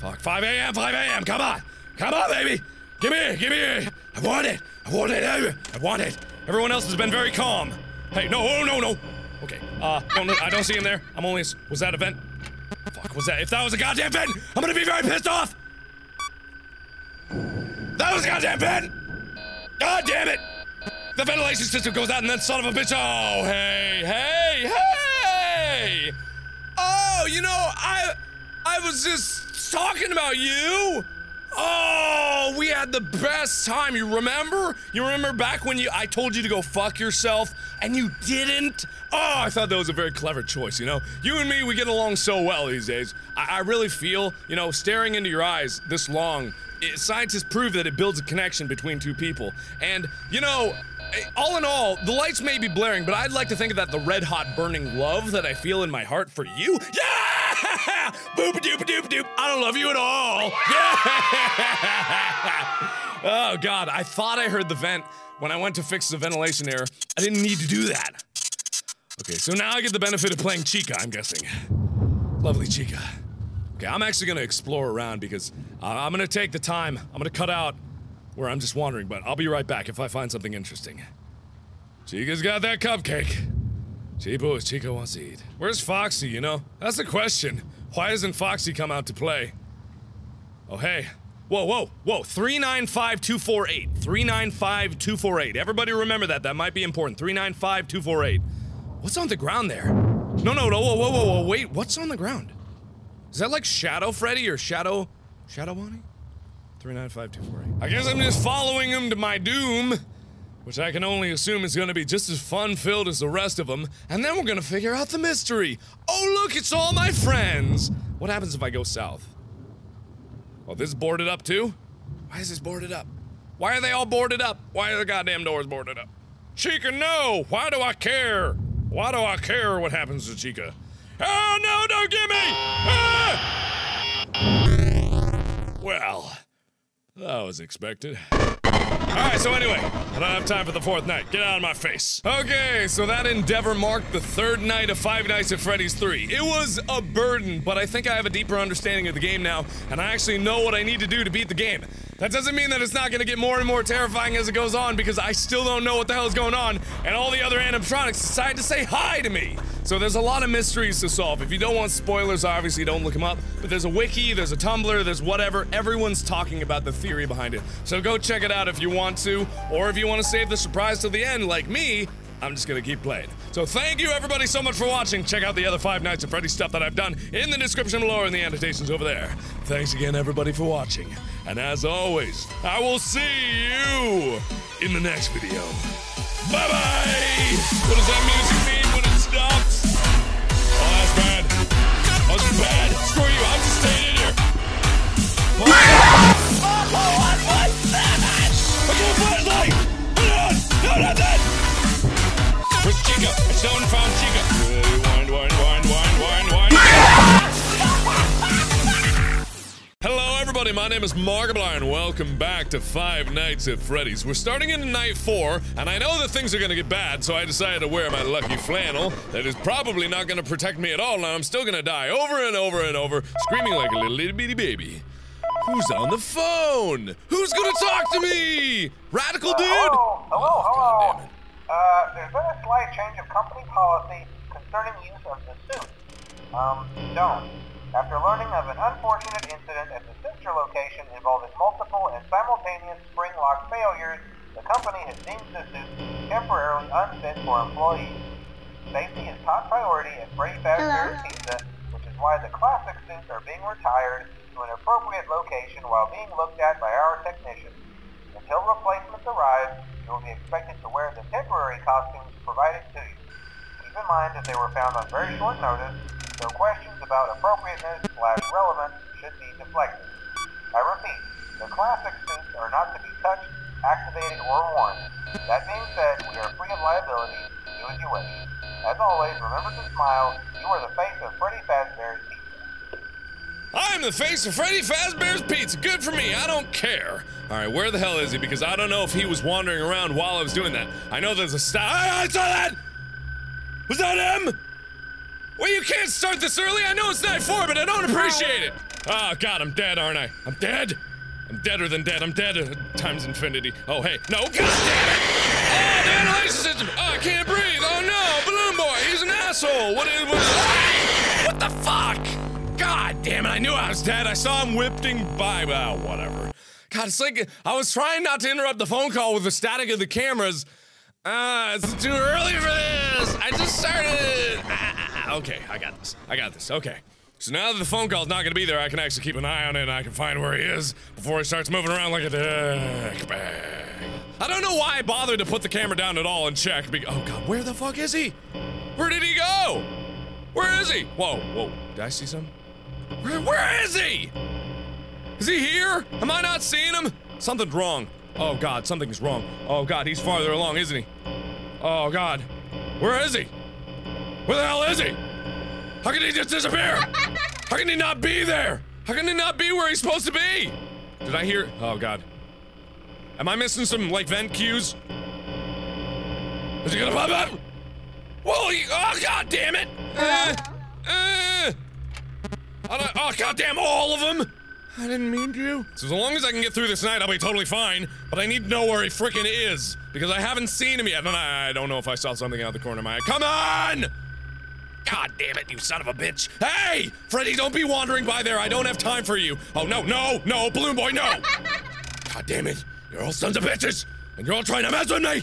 [SPEAKER 1] Fuck, 5 a.m., 5 a.m., come on! Come on, baby! Give me give me I want it! I want it! I want it! Everyone else has been very calm. Hey, no, oh, no, no! Okay, uh, I don't see him there. I'm only, was that a vent? Fuck, was that, if that was a goddamn vent, I'm gonna be very pissed off! That was a goddamn vent! God damn it! The ventilation system goes out and that son of a bitch. Oh, hey, hey, hey! Oh, you know, I. I was just talking about you! Oh, we had the best time. You remember? You remember back when you I told you to go fuck yourself and you didn't? Oh, I thought that was a very clever choice, you know? You and me, we get along so well these days. I, I really feel, you know, staring into your eyes this long, it, scientists prove that it builds a connection between two people. And, you know, all in all, the lights may be blaring, but I'd like to think of that the red hot burning love that I feel in my heart for you. Yeah! Boop a doop a doop doop. I don't love you at all. Yeah! oh god, I thought I heard the vent when I went to fix the ventilation error. I didn't need to do that. Okay, so now I get the benefit of playing Chica, I'm guessing. Lovely Chica. Okay, I'm actually gonna explore around because I'm gonna take the time. I'm gonna cut out where I'm just wandering, but I'll be right back if I find something interesting. Chica's got that cupcake. Chibu is Chico wants to eat. Where's Foxy, you know? That's the question. Why hasn't Foxy come out to play? Oh, hey. Whoa, whoa, whoa. 395248. 395248. Everybody remember that. That might be important. 395248. What's on the ground there? No, no, no. Whoa, whoa, whoa, whoa. Wait. What's on the ground? Is that like Shadow Freddy or Shadow. Shadow Bonnie? 395248. I guess I'm just following him to my doom, which I can only assume is gonna be just as fun filled as the rest of them, and then we're gonna figure out the mystery. Oh, look, it's all my friends! What happens if I go south? Oh, this is boarded up too? Why is this boarded up? Why are they all boarded up? Why are the goddamn doors boarded up? Chica, no! Why do I care? Why do I care what happens to Chica? Oh no, don't get me! Ah! Well. That was expected. Alright, so anyway, I don't have time for the fourth night. Get out of my face. Okay, so that endeavor marked the third night of Five Nights at Freddy's 3. It was a burden, but I think I have a deeper understanding of the game now, and I actually know what I need to do to beat the game. That doesn't mean that it's not gonna get more and more terrifying as it goes on because I still don't know what the hell is going on and all the other animatronics decide to say hi to me. So there's a lot of mysteries to solve. If you don't want spoilers, obviously don't look them up, but there's a wiki, there's a Tumblr, there's whatever. Everyone's talking about the theory behind it. So go check it out if you want to, or if you want to save the surprise till the end like me, I'm just gonna keep playing. So thank you everybody so much for watching. Check out the other Five Nights at Freddy's stuff that I've done in the description below and the annotations over there. Thanks again everybody for watching. And as always, I will see you in the next video. Bye-bye! What does that music mean when it stops? Oh, that's bad. Oh, that's bad. Screw you, I'm just staying in here. Oh, oh what was that? I got a flashlight! Put it on! No, not that! Chica, Stone found Chica. wind, wind, wind, wind, wind. Hello, everybody. My name is Markiplier, and welcome back to Five Nights at Freddy's. We're starting into night four, and I know that things are gonna get bad, so I decided to wear my lucky flannel that is probably not gonna protect me at all, and I'm still gonna die over and over and over, screaming like a little itty bitty baby. Who's on the phone? Who's gonna talk to me? Radical dude? Hello, oh,
[SPEAKER 5] hello, oh, hello. Uh, there's been a slight change of company policy concerning use of the suit. Um, don't. After learning of an unfortunate incident at the sister location involving multiple and simultaneous spring lock failures, the company has deemed the suit temporarily unfit for employees. Safety is top priority at Brave Fast Pizza, which is why the classic suits are being retired to an appropriate location while being looked at by our technicians. Until replacements arrive, you will be expected to wear the temporary costumes provided to you. Keep in mind that they were found on very short notice, so questions about appropriateness slash relevance should be deflected. I repeat, the classic suits are not to be touched, activated, or worn. That being said, we are free of liability. Do as you wish. As always, remember to
[SPEAKER 1] smile. You are the face of Freddy Fazbear's Pizza. I am the face of Freddy Fazbear's Pizza. Good for me. I don't care. All right, where the hell is he? Because I don't know if he was wandering around while I was doing that. I know there's a stop. I, I saw that! Was that him? Well, you can't start this early. I know it's night four, but I don't appreciate it. Oh, God, I'm dead, aren't I? I'm dead. I'm deader than dead. I'm dead times infinity. Oh, hey. No, God damn it! Oh, the ventilation system! Oh, I can't breathe! Oh, no! Balloon Boy, he's an asshole! What is... what the fuck? God damn it, I knew I was dead. I saw him whipping by. Well, whatever. God, it's like I was trying not to interrupt the phone call with the static of the cameras. Ah, uh, it's too early for this. I just started. Ah, okay, I got this. I got this. Okay. So now that the phone call's not gonna be there, I can actually keep an eye on it and I can find where he is before he starts moving around like a dick bag. I don't know why I bothered to put the camera down at all and check. Be- oh god, where the fuck is he? Where did he go? Where is he? Whoa, whoa, did I see some? Where, where is he? Is he here? Am I not seeing him? Something's wrong. Oh god, something's wrong. Oh god, he's farther along, isn't he? Oh god. Where is he? Where the hell is he? How can he just disappear? How can he not be there? How can he not be where he's supposed to be? Did I hear? Oh god. Am I missing some like vent cues? Is he gonna pop up? Whoa! He, oh god damn it! Uh, uh, I don't, oh god damn all of them! I didn't mean to. So as long as I can get through this night, I'll be totally fine. But I need to know where he freaking is. Because I haven't seen him yet, and I don't know if I saw something out of the corner of my eye. Come on! God damn it, you son of a bitch. Hey! Freddy, don't be wandering by there. I don't have time for you. Oh, no, no, no, Blue Boy, no! God damn it. You're all sons of bitches! and you're all trying to mess with me!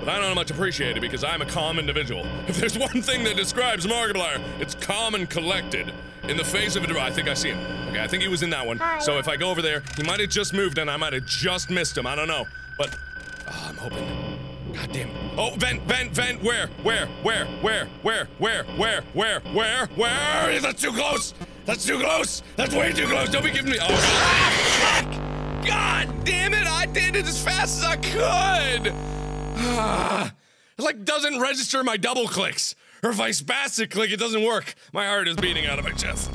[SPEAKER 1] But I don't much appreciate it because I'm a calm individual. If there's one thing that describes Markiplier, it's calm and collected. In the face of a drive, I think I see him. Okay, I think he was in that one. Hi. So if I go over there, he might have just moved and I might have just missed him. I don't know. But oh, I'm hoping. God damn. Oh, vent, vent, vent. Where? Where? Where? Where? Where? Where? Where? Where? Where? Where? That's too close. That's too close. That's way too close. Don't be giving me. Oh, ah, fuck! God damn it! I did it as fast as I could. it like doesn't register my double clicks, or if I spastic click, it doesn't work. My heart is beating out of my chest.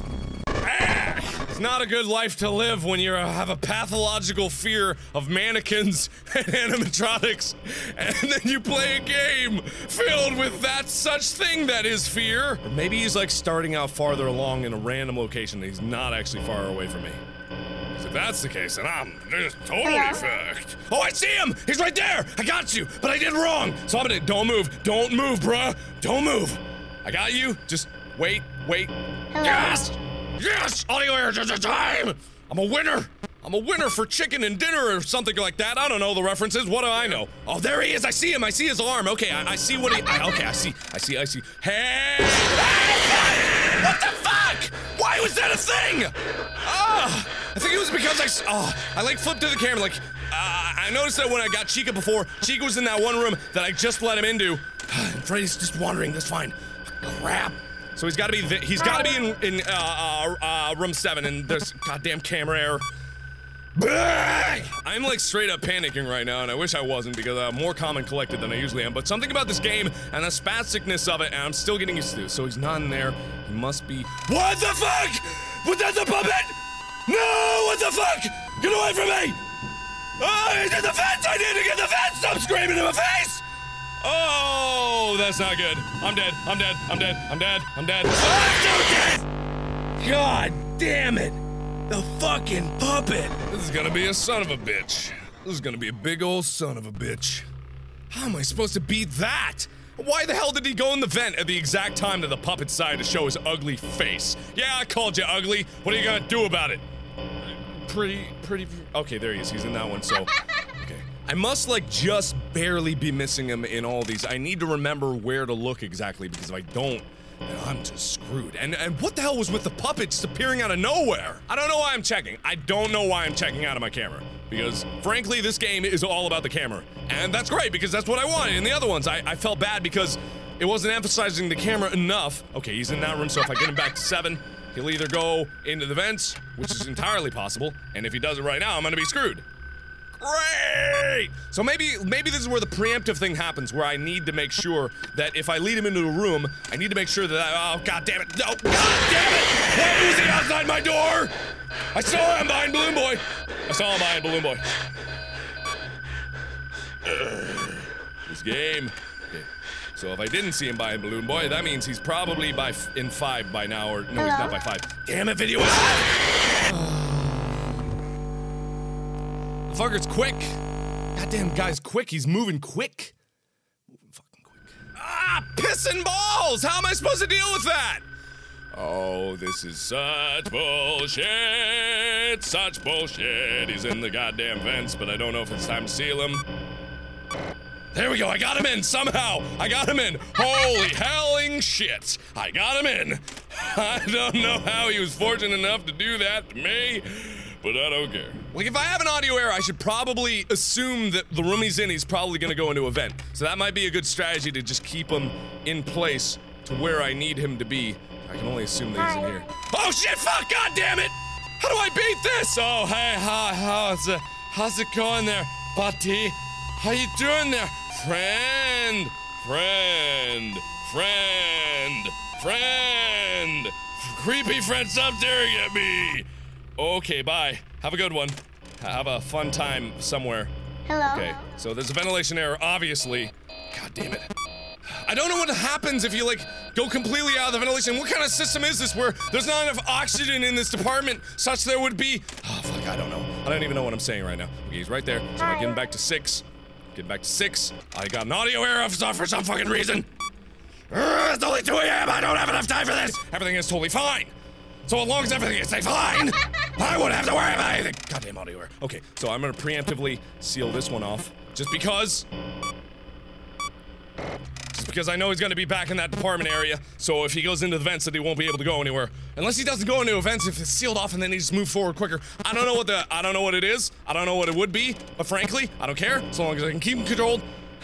[SPEAKER 1] Ah! it's not a good life to live when you have a pathological fear of mannequins and animatronics, and then you play a game filled with that such thing that is fear. Or maybe he's like starting out farther along in a random location. He's not actually far away from me. If that's the case, then I'm just totally Hello? fucked. Oh, I see him! He's right there! I got you, but I did wrong! So I'm gonna- don't move, don't move, bruh! Don't move! I got you, just wait, wait. Hello? Yes! Yes! Audio errors is a time! I'm a winner! I'm a winner for chicken and dinner or something like that. I don't know the references. What do I know? Oh, there he is. I see him. I see his arm. Okay, I, I see what he. okay, I see. I see. I see. Hey! What the fuck? Why was that a thing? Ah, I think it was because I, oh, I like flipped to the camera like, uh, I noticed that when I got Chica before, Chica was in that one room that I just let him into. Freddy's just wandering, that's fine. Crap. So he's gotta be, he's gotta be in, in uh, uh, uh room seven and there's goddamn camera error. I'm like straight up panicking right now, and I wish I wasn't because I'm uh, more calm and collected than I usually am. But something about this game and the spasticness of it, and I'm still getting used to. It. So he's not in there. He must be. What the fuck? Was that the puppet? No! What the fuck? Get away from me! Oh, he's in the vents! I need to get the vents! Stop screaming in my face! Oh, that's not good. I'm dead. I'm dead. I'm dead. I'm dead. I'm dead. I'm dead. God damn it! The fucking puppet! This is gonna be a son of a bitch. This is gonna be a big old son of a bitch. How am I supposed to beat that? Why the hell did he go in the vent at the exact time that the puppet side to show his ugly face? Yeah, I called you ugly. What are you gonna do about it? Pretty, pretty. Okay, there he is. He's in that one, so. Okay. I must, like, just barely be missing him in all these. I need to remember where to look exactly because if I don't, and I'm just screwed. And and what the hell was with the puppets appearing out of nowhere? I don't know why I'm checking. I don't know why I'm checking out of my camera. Because frankly, this game is all about the camera. And that's great because that's what I wanted. And the other ones, I, I felt bad because it wasn't emphasizing the camera enough. Okay, he's in that room, so if I get him back to seven, he'll either go into the vents, which is entirely possible, and if he does it right now, I'm gonna be screwed. Great! So maybe maybe this is where the preemptive thing happens, where I need to make sure that if I lead him into a room, I need to make sure that I, oh god damn it! No! God damn it! Why was he outside my door? I saw him behind Balloon Boy! I saw him behind Balloon Boy. This game. So if I didn't see him by Balloon Boy, that means he's probably by in five by now, or no, Hello? he's not by five. Damn it, video ah! The quick. Goddamn guy's quick. He's moving quick. Moving fucking quick. Ah, pissing balls! How am I supposed to deal with that? Oh, this is such bullshit. Such bullshit. He's in the goddamn vents, but I don't know if it's time to seal him. There we go. I got him in somehow. I got him in. Holy helling shit. I got him in. I don't know how he was fortunate enough to do that to me but I don't care. Like, if I have an audio error, I should probably assume that the room he's in, he's probably gonna go into a vent. So that might be a good strategy to just keep him in place to where I need him to be. I can only assume that he's in here. Oh shit, fuck, god damn it! How do I beat this? Oh, hey, how, how's it, how's it going there, buddy? How you doing there? Friend, friend, friend, friend. Creepy friend, stop staring at me. Okay, bye. Have a good one. Have a fun time somewhere. Hello. Okay, so there's a ventilation error, obviously. God damn it. I don't know what happens if you, like, go completely out of the ventilation. What kind of system is this where there's not enough oxygen in this department such there would be- Oh, fuck, I don't know. I don't even know what I'm saying right now. Okay, he's right there. So I'm getting back to six. Getting back to six. I got an audio error for some fucking reason. It's only 2 a.m. I don't have enough time for this. Everything is totally fine. So as long as everything is fine, I will not have to worry about anything. Goddamn audio error. Okay, so I'm gonna preemptively seal this one off, just because. Just because I know he's gonna be back in that department area, so if he goes into the vents, that he won't be able to go anywhere. Unless he doesn't go into vents, if it's sealed off and then he just move forward quicker. I don't know what the- I don't know what it is, I don't know what it would be, but frankly, I don't care, so long as I can keep him controlled,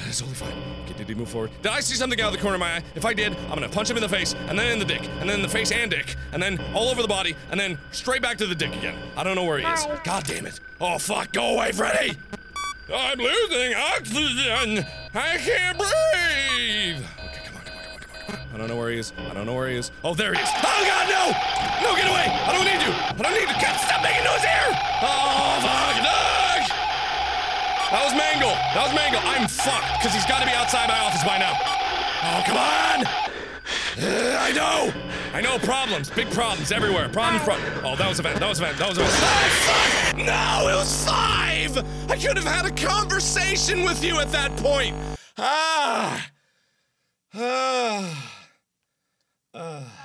[SPEAKER 1] it's only fine. Okay, did he move forward? Did I see something out of the corner of my eye? If I did, I'm gonna punch him in the face, and then in the dick, and then the face and dick, and then all over the body, and then straight back to the dick again. I don't know where he is. God damn it. Oh, fuck. Go away, Freddy! I'm losing oxygen! I can't breathe! Okay, come on, come on, come on, come on, come on. I don't know where he is. I don't know where he is. Oh, there he is. Oh, God, no! No, get away! I don't need you! I don't need you! God, stop making noise here! Oh, fuck, no! That was Mangle. That was Mangle. I'm fucked because he's got to be outside my office by now. Oh, come on! Uh, I know! I know problems. Big problems everywhere. Problems, problems. Oh, that was a vent. That was a vent. That was a vent. Oh, fuck! No, it was five! I could have had a conversation with you at that point. Ah! Ah! Ah.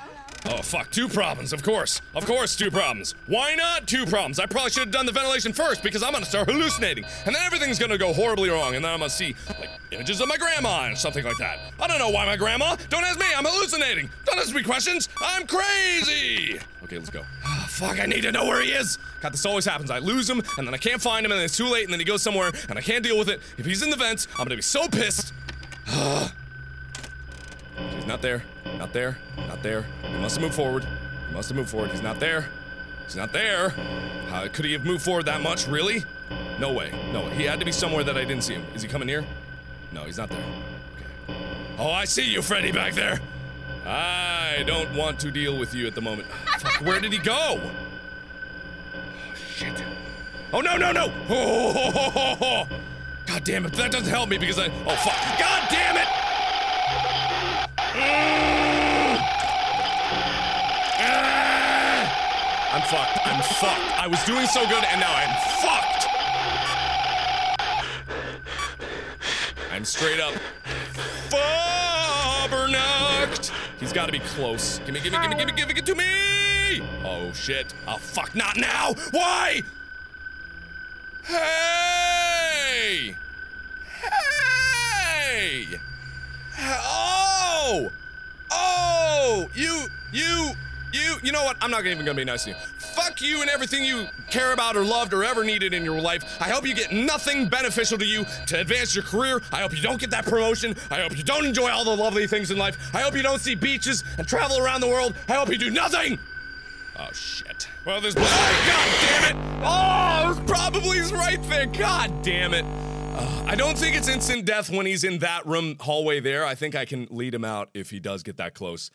[SPEAKER 1] Oh, fuck. Two problems, of course. Of course, two problems. Why not two problems? I probably should have done the ventilation first because I'm gonna start hallucinating. And then everything's gonna go horribly wrong. And then I'm gonna see, like, images of my grandma or something like that. I don't know why my grandma. Don't ask me. I'm hallucinating. Don't ask me questions. I'm crazy. Okay, let's go. Oh, fuck, I need to know where he is. God, this always happens. I lose him, and then I can't find him, and then it's too late, and then he goes somewhere, and I can't deal with it. If he's in the vents, I'm gonna be so pissed. He's not there. Not there. Not there. He must have moved forward. He must have moved forward. He's not there. He's not there. How could he have moved forward that much? Really? No way. No way. He had to be somewhere that I didn't see him. Is he coming here? No, he's not there. Okay. Oh, I see you, Freddy, back there. I don't want to deal with you at the moment. Fuck, where did he go? Oh, shit. Oh, no, no, no! Oh, ho ho, ho, ho, God damn it. That doesn't help me because I. Oh, fuck. God damn it! I'm fucked. I'm fucked. I was doing so good and now I'm fucked. I'm straight up Fabernacked. He's got to be close. Gimme, gimme, gimme, gimme, gimme, it to me! Oh shit. Oh fuck, not now! Why? Hey! Hey! Oh! Oh! You, you, you, you know what? I'm not even gonna be nice to you. Fuck you and everything you care about or loved or ever needed in your life. I hope you get nothing beneficial to you to advance your career. I hope you don't get that promotion. I hope you don't enjoy all the lovely things in life. I hope you don't see beaches and travel around the world. I hope you do nothing! Oh, shit. Well, this- oh, God damn it! Oh, it was probably his right thing. God damn it. Uh, I don't think it's instant death when he's in that room hallway there. I think I can lead him out if he does get that close.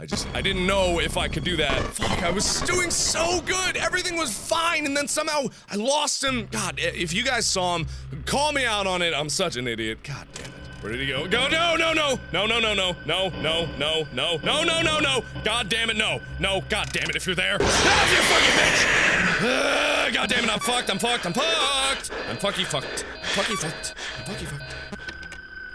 [SPEAKER 1] I just, I didn't know if I could do that. Fuck, I was doing so good. Everything was fine, and then somehow I lost him. God, if you guys saw him, call me out on it. I'm such an idiot. God damn it. Where did he go? Go! No! No! No! No! No! No! No! No! No! No! No! No! No! No! No! God damn it! No! No! God damn it! If you're there, ah, you fucking bitch! Ah, God damn it! I'm fucked! I'm fucked! I'm fucked! I'm fucky fucked! Fucky fucked! I'm fucky fucked!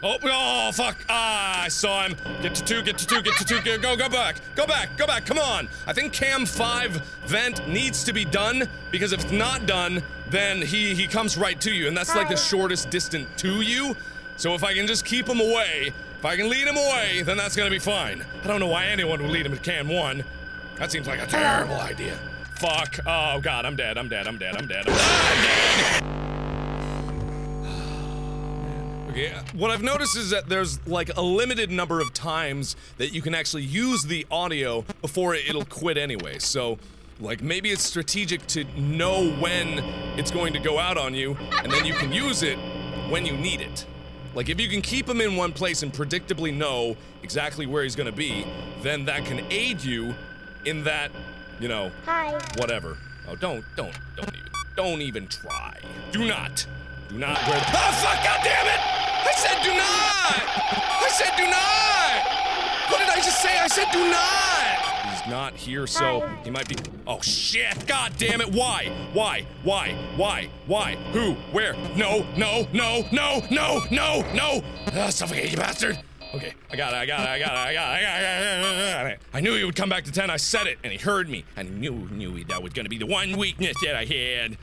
[SPEAKER 1] Oh! Oh! Fuck! Ah! I saw him. Get to two! Get to two! Get to two! Go! Go! Go back! Go back! Go back! Come on! I think Cam Five vent needs to be done because if it's not done, then he he comes right to you, and that's like the shortest distance to you. So if I can just keep him away, if I can lead him away, then that's gonna be fine. I don't know why anyone would lead him to cam one. That seems like a terrible idea. Fuck. Oh god, I'm dead, I'm dead, I'm dead, I'm dead, I'm dead. I'm dead. okay, what I've noticed is that there's like a limited number of times that you can actually use the audio before it'll quit anyway. So like, maybe it's strategic to know when it's going to go out on you, and then you can use it when you need it. Like, if you can keep him in one place and predictably know exactly where he's gonna be, then that can aid you in that, you know, Hi. whatever. Oh, don't, don't, don't even, don't even try. Do not, do not wear. oh fuck! God damn it! I said do not. I said do not. What did I just say? I said do not not here, so he might be. Oh shit! God damn it! Why? Why? Why? Why? Why? Who? Where? No! No! No! No! No! No! No! Ah, suffocate you bastard! Okay, I got it, I got it, I got it, I got it, I got it. I knew he would come back to 10, I said it, and he heard me. I knew, knew that was gonna be the one weakness that I had.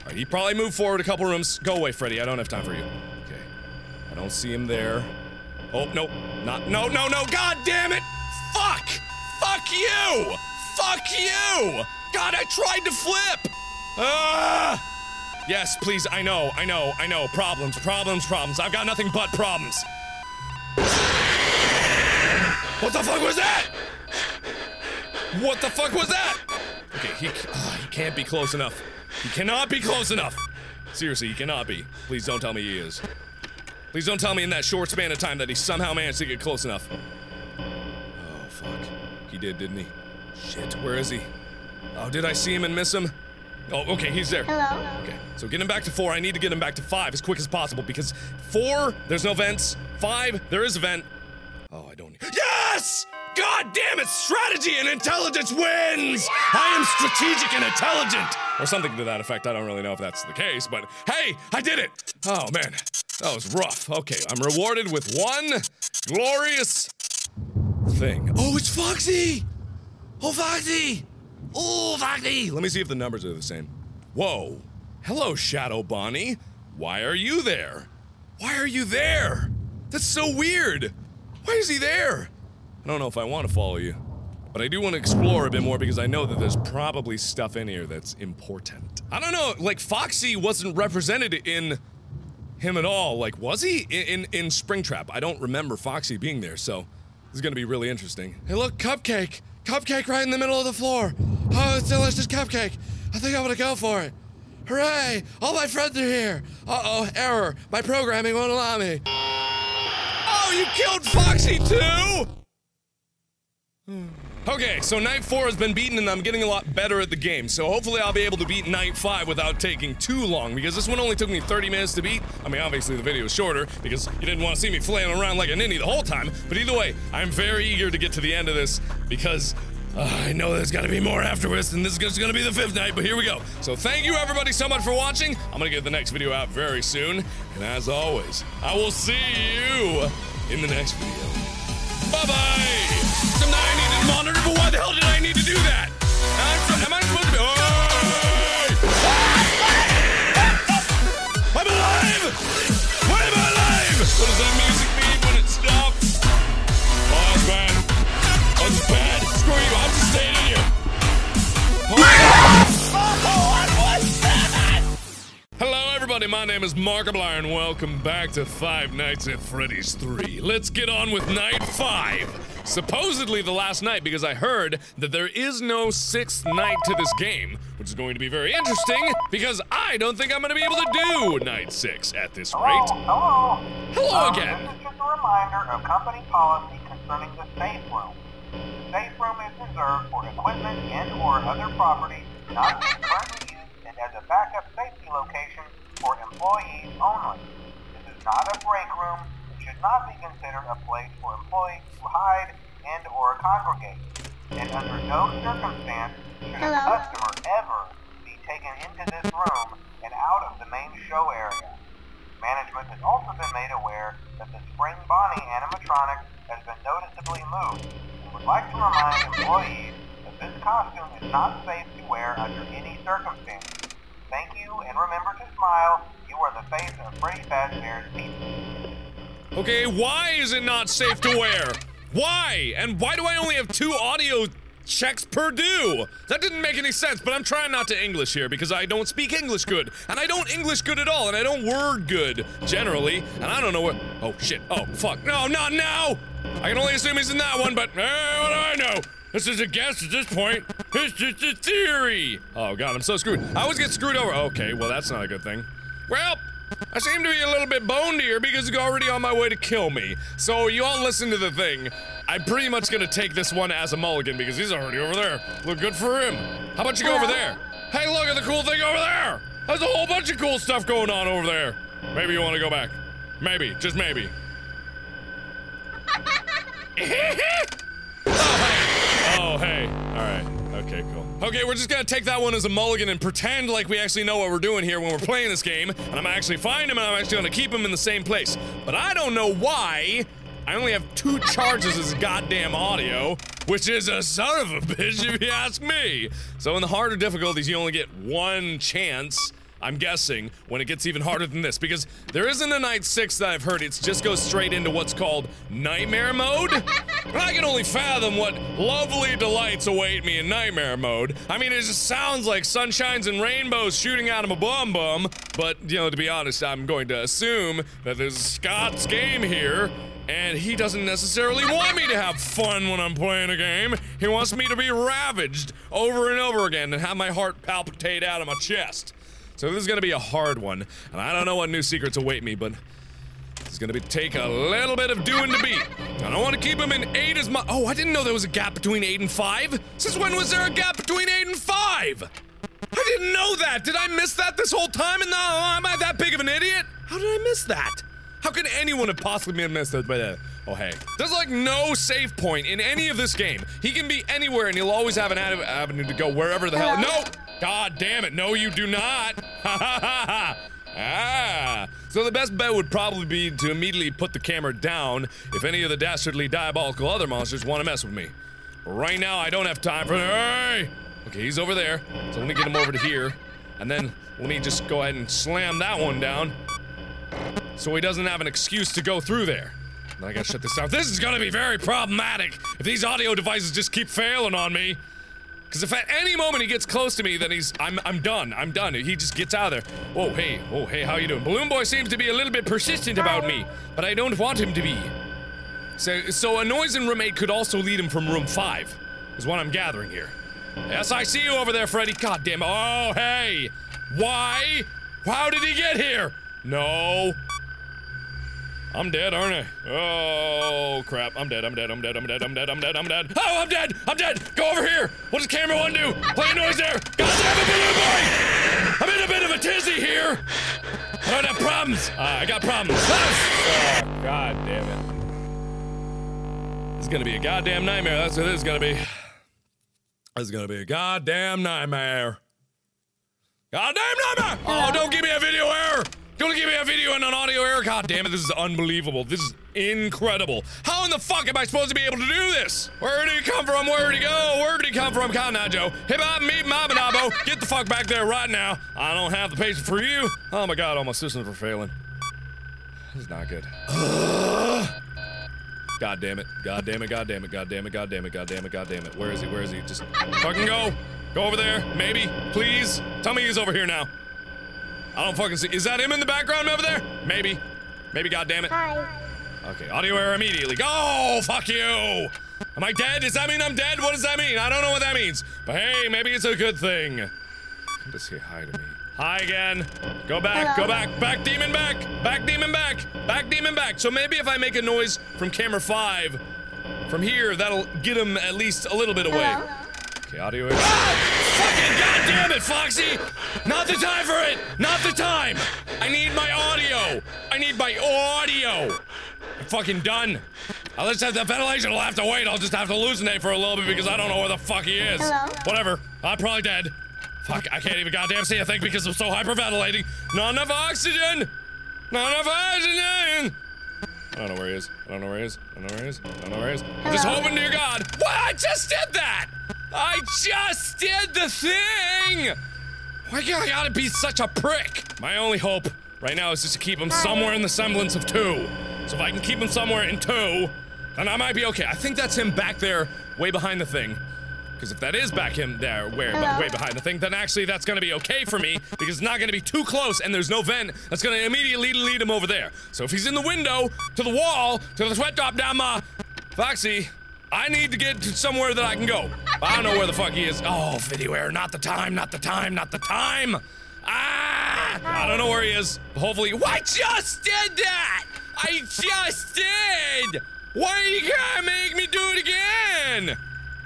[SPEAKER 1] Alright, he probably moved forward a couple rooms. Go away, Freddy, I don't have time for you. Okay, I don't see him there. Oh, no, not, no, no, no, god damn it! Fuck! Fuck you! Fuck you! God, I tried to flip! Ah! Yes, please, I know, I know, I know. Problems, problems, problems. I've got nothing but problems. What the fuck was that? What the fuck was that? Okay, he, oh, he can't be close enough. He cannot be close enough. Seriously, he cannot be. Please don't tell me he is. Please don't tell me in that short span of time that he somehow managed to get close enough. Oh, fuck did, didn't he? Shit, where is he? Oh, did I see him and miss him? Oh, okay, he's there. Hello. Okay, so get him back to four. I need to get him back to five as quick as possible because four, there's no vents. Five, there is a vent. Oh, I don't. Yes! God damn it! Strategy and intelligence wins! Yeah! I am strategic and intelligent! Or something to that effect. I don't really know if that's the case, but hey, I did it! Oh man, that was rough. Okay, I'm rewarded with one glorious thing. Oh, it's Foxy! Oh, Foxy! Oh, Foxy! Let me see if the numbers are the same. Whoa. Hello, Shadow Bonnie. Why are you there? Why are you there? That's so weird. Why is he there? I don't know if I want to follow you, but I do want to explore a bit more because I know that there's probably stuff in here that's important. I don't know, like Foxy wasn't represented in him at all. Like, was he in in, in Springtrap? I don't remember Foxy being there, so this is gonna be really interesting. Hey, look, cupcake! Cupcake right in the middle of the floor! Oh, it's delicious cupcake! I think I am going to go for it! Hooray! All my friends are here! Uh oh, error! My programming won't allow me! Oh, you killed Foxy too! Okay, so night four has been beaten, and I'm getting a lot better at the game. So hopefully, I'll be able to beat night five without taking too long because this one only took me 30 minutes to beat. I mean, obviously, the video is shorter because you didn't want to see me flailing around like a ninny the whole time. But either way, I'm very eager to get to the end of this because uh, I know there's gotta be more afterwards, and this is just gonna be the fifth night, but here we go. So thank you everybody so much for watching. I'm gonna get the next video out very soon. And as always, I will see you in the next video. Bye bye. Sometimes I need to monitor, but why the hell did I need to do that? I'm, am I supposed to be? Oh! I'm alive! Why am I alive? What does that music mean when it stops? Oh, that's bad. That's bad. Screw
[SPEAKER 3] you. I'm just staying in here. Oh.
[SPEAKER 1] everybody. My name is Markiplier, and welcome back to Five Nights at Freddy's 3. Let's get on with night five. Supposedly the last night, because I heard that there is no sixth night to this game, which is going to be very interesting, because I don't think I'm going to be able to do night six at this oh, rate.
[SPEAKER 2] Hello,
[SPEAKER 1] hello. Uh, hello again.
[SPEAKER 5] this is just a reminder of company policy concerning the safe room. The safe room is reserved for equipment and or other property not currently used and as a backup safety location for employees only. This is not a break room and should not be considered a place for employees to hide and or congregate. And under no circumstance should Hello? a customer ever be taken into this room and out of the main show area. Management has also been made aware that the Spring Bonnie animatronic has been noticeably moved and would like to remind employees that this costume is not safe to wear under any circumstances. Thank you, and remember to smile. You are the face of Freddy Fazbear's Pizza.
[SPEAKER 1] Okay, why is it not safe to wear? Why? And why do I only have two audio checks per due? That didn't make any sense, but I'm trying not to English here because I don't speak English good. And I don't English good at all, and I don't word good, generally. And I don't know what- Oh, shit. Oh, fuck. No, not now! I can only assume he's in that one, but eh, what do I know? This is a guess at this point. It's just a theory. Oh god, I'm so screwed. I always get screwed over. Okay, well that's not a good thing. Well, I seem to be a little bit boned here because you're already on my way to kill me. So you all listen to the thing. I'm pretty much gonna take this one as a mulligan because he's already over there. Look good for him. How about you go over there? Hey, look at the cool thing over there. There's a whole bunch of cool stuff going on over there. Maybe you want to go back. Maybe, just maybe. Oh, hey. Alright. Okay, cool. Okay, we're just gonna take that one as a mulligan and pretend like we actually know what we're doing here when we're playing this game, and I'm actually find him and I'm actually gonna keep him in the same place. But I don't know why I only have two charges as goddamn audio, which is a son of a bitch if you ask me. So in the harder difficulties, you only get one chance I'm guessing, when it gets even harder than this, because there isn't a Night 6 that I've heard. It just goes straight into what's called Nightmare Mode. I can only fathom what lovely delights await me in Nightmare Mode. I mean, it just sounds like sunshines and rainbows shooting out of a bum bum, but, you know, to be honest, I'm going to assume that there's Scott's game here, and he doesn't necessarily want me to have fun when I'm playing a game. He wants me to be ravaged over and over again and have my heart palpitate out of my chest. So this is gonna be a hard one, and I don't know what new secrets await me, but it's gonna be take a little bit of doing to beat. I don't want to keep him in eight as much. Oh, I didn't know there was a gap between eight and five. Since when was there a gap between eight and five? I didn't know that. Did I miss that this whole time? And now am I that big of an idiot? How did I miss that? How could anyone have possibly missed that But uh, Oh hey, there's like no save point in any of this game. He can be anywhere, and he'll always have an avenue to go wherever the hell. No. God damn it. No, you do not. ah. So the best bet would probably be to immediately put the camera down if any of the dastardly diabolical other monsters want to mess with me. But right now, I don't have time for. Hey! Okay, he's over there. So let me get him over to here. And then let me just go ahead and slam that one down. So he doesn't have an excuse to go through there. I gotta shut this down. This is gonna be very problematic if these audio devices just keep failing on me. Because if at any moment he gets close to me, then he's- I'm- I'm done. I'm done. He just gets out of there. Oh, hey. Oh, hey, how you doing? Balloon Boy seems to be a little bit persistent about me, but I don't want him to be. So, so a noise in room 8 could also lead him from room 5, is what I'm gathering here. Yes, I see you over there, Freddy. God damn it. Oh, hey! Why? How did he get here? No. I'm dead, aren't I? Oh, crap. I'm dead, I'm dead, I'm dead, I'm dead, I'm dead, I'm dead, I'm dead. Oh, I'm dead! I'm dead! Go over here! What does camera one do? Play a noise there! God damn it, boy! I'm in a bit of a tizzy here! I don't have problems! Uh, I got problems. Ah! Oh, god damn it. It's gonna be a goddamn nightmare. That's what this is is gonna be. This is gonna be a goddamn nightmare. Goddamn nightmare! Oh, don't give me a video error! Don't give me a video and an audio error? God damn it, this is unbelievable. This is incredible. How in the fuck am I supposed to be able to do this? Where did he come from? Where did he go? Where did he come from? Joe. Hip hop, meet Mabanabo. Get the fuck back there right now. I don't have the patience for you. Oh my god, all my systems are failing. This is not good. God damn it. God damn it. God damn it. God damn it. God damn it. God damn it. God damn it. Where is he? Where is he? Just fucking go. Go over there. Maybe. Please. Tell me he's over here now. I don't fucking see- is that him in the background over there? Maybe. Maybe, God damn it. Hi. Okay, audio error immediately. Go! Oh, fuck you! Am I dead? Does that mean I'm dead? What does that mean? I don't know what that means. But hey, maybe it's a good thing. Come to say hi to me. Hi again. Go back, Hello. go back, back demon back, back demon back, back demon back. So maybe if I make a noise from camera five, from here, that'll get him at least a little bit away. Hello. Okay, audio is. Ah! Fucking goddamn it, Foxy! Not the time for it! Not the time! I need my audio! I need my audio! I'm fucking done. Unless have the ventilation will have to wait. I'll just have to hallucinate for a little bit because I don't know where the fuck he is. Hello? Whatever. I'm probably dead. Fuck, I can't even goddamn see a thing because I'm so hyperventilating. Not enough oxygen! Not enough oxygen! I don't know where he is. I don't know where he is. I don't know where he is. I don't know where he is. am just hoping, dear God. What? I just did that! I just did the thing! Why do I gotta be such a prick? My only hope right now is just to keep him somewhere in the semblance of two. So if I can keep him somewhere in two, then I might be okay. I think that's him back there, way behind the thing. Because if that is back him there, where, way behind the thing, then actually that's gonna be okay for me because it's not gonna be too close and there's no vent that's gonna immediately lead him over there. So if he's in the window, to the wall, to the sweat drop down my Foxy, I need to get to somewhere that I can go. I don't know where the fuck he is. Oh, video error. Not the time, not the time, not the time. Ah! I don't know where he is. Hopefully. Why just did that? I just did! Why you gotta make me do it again?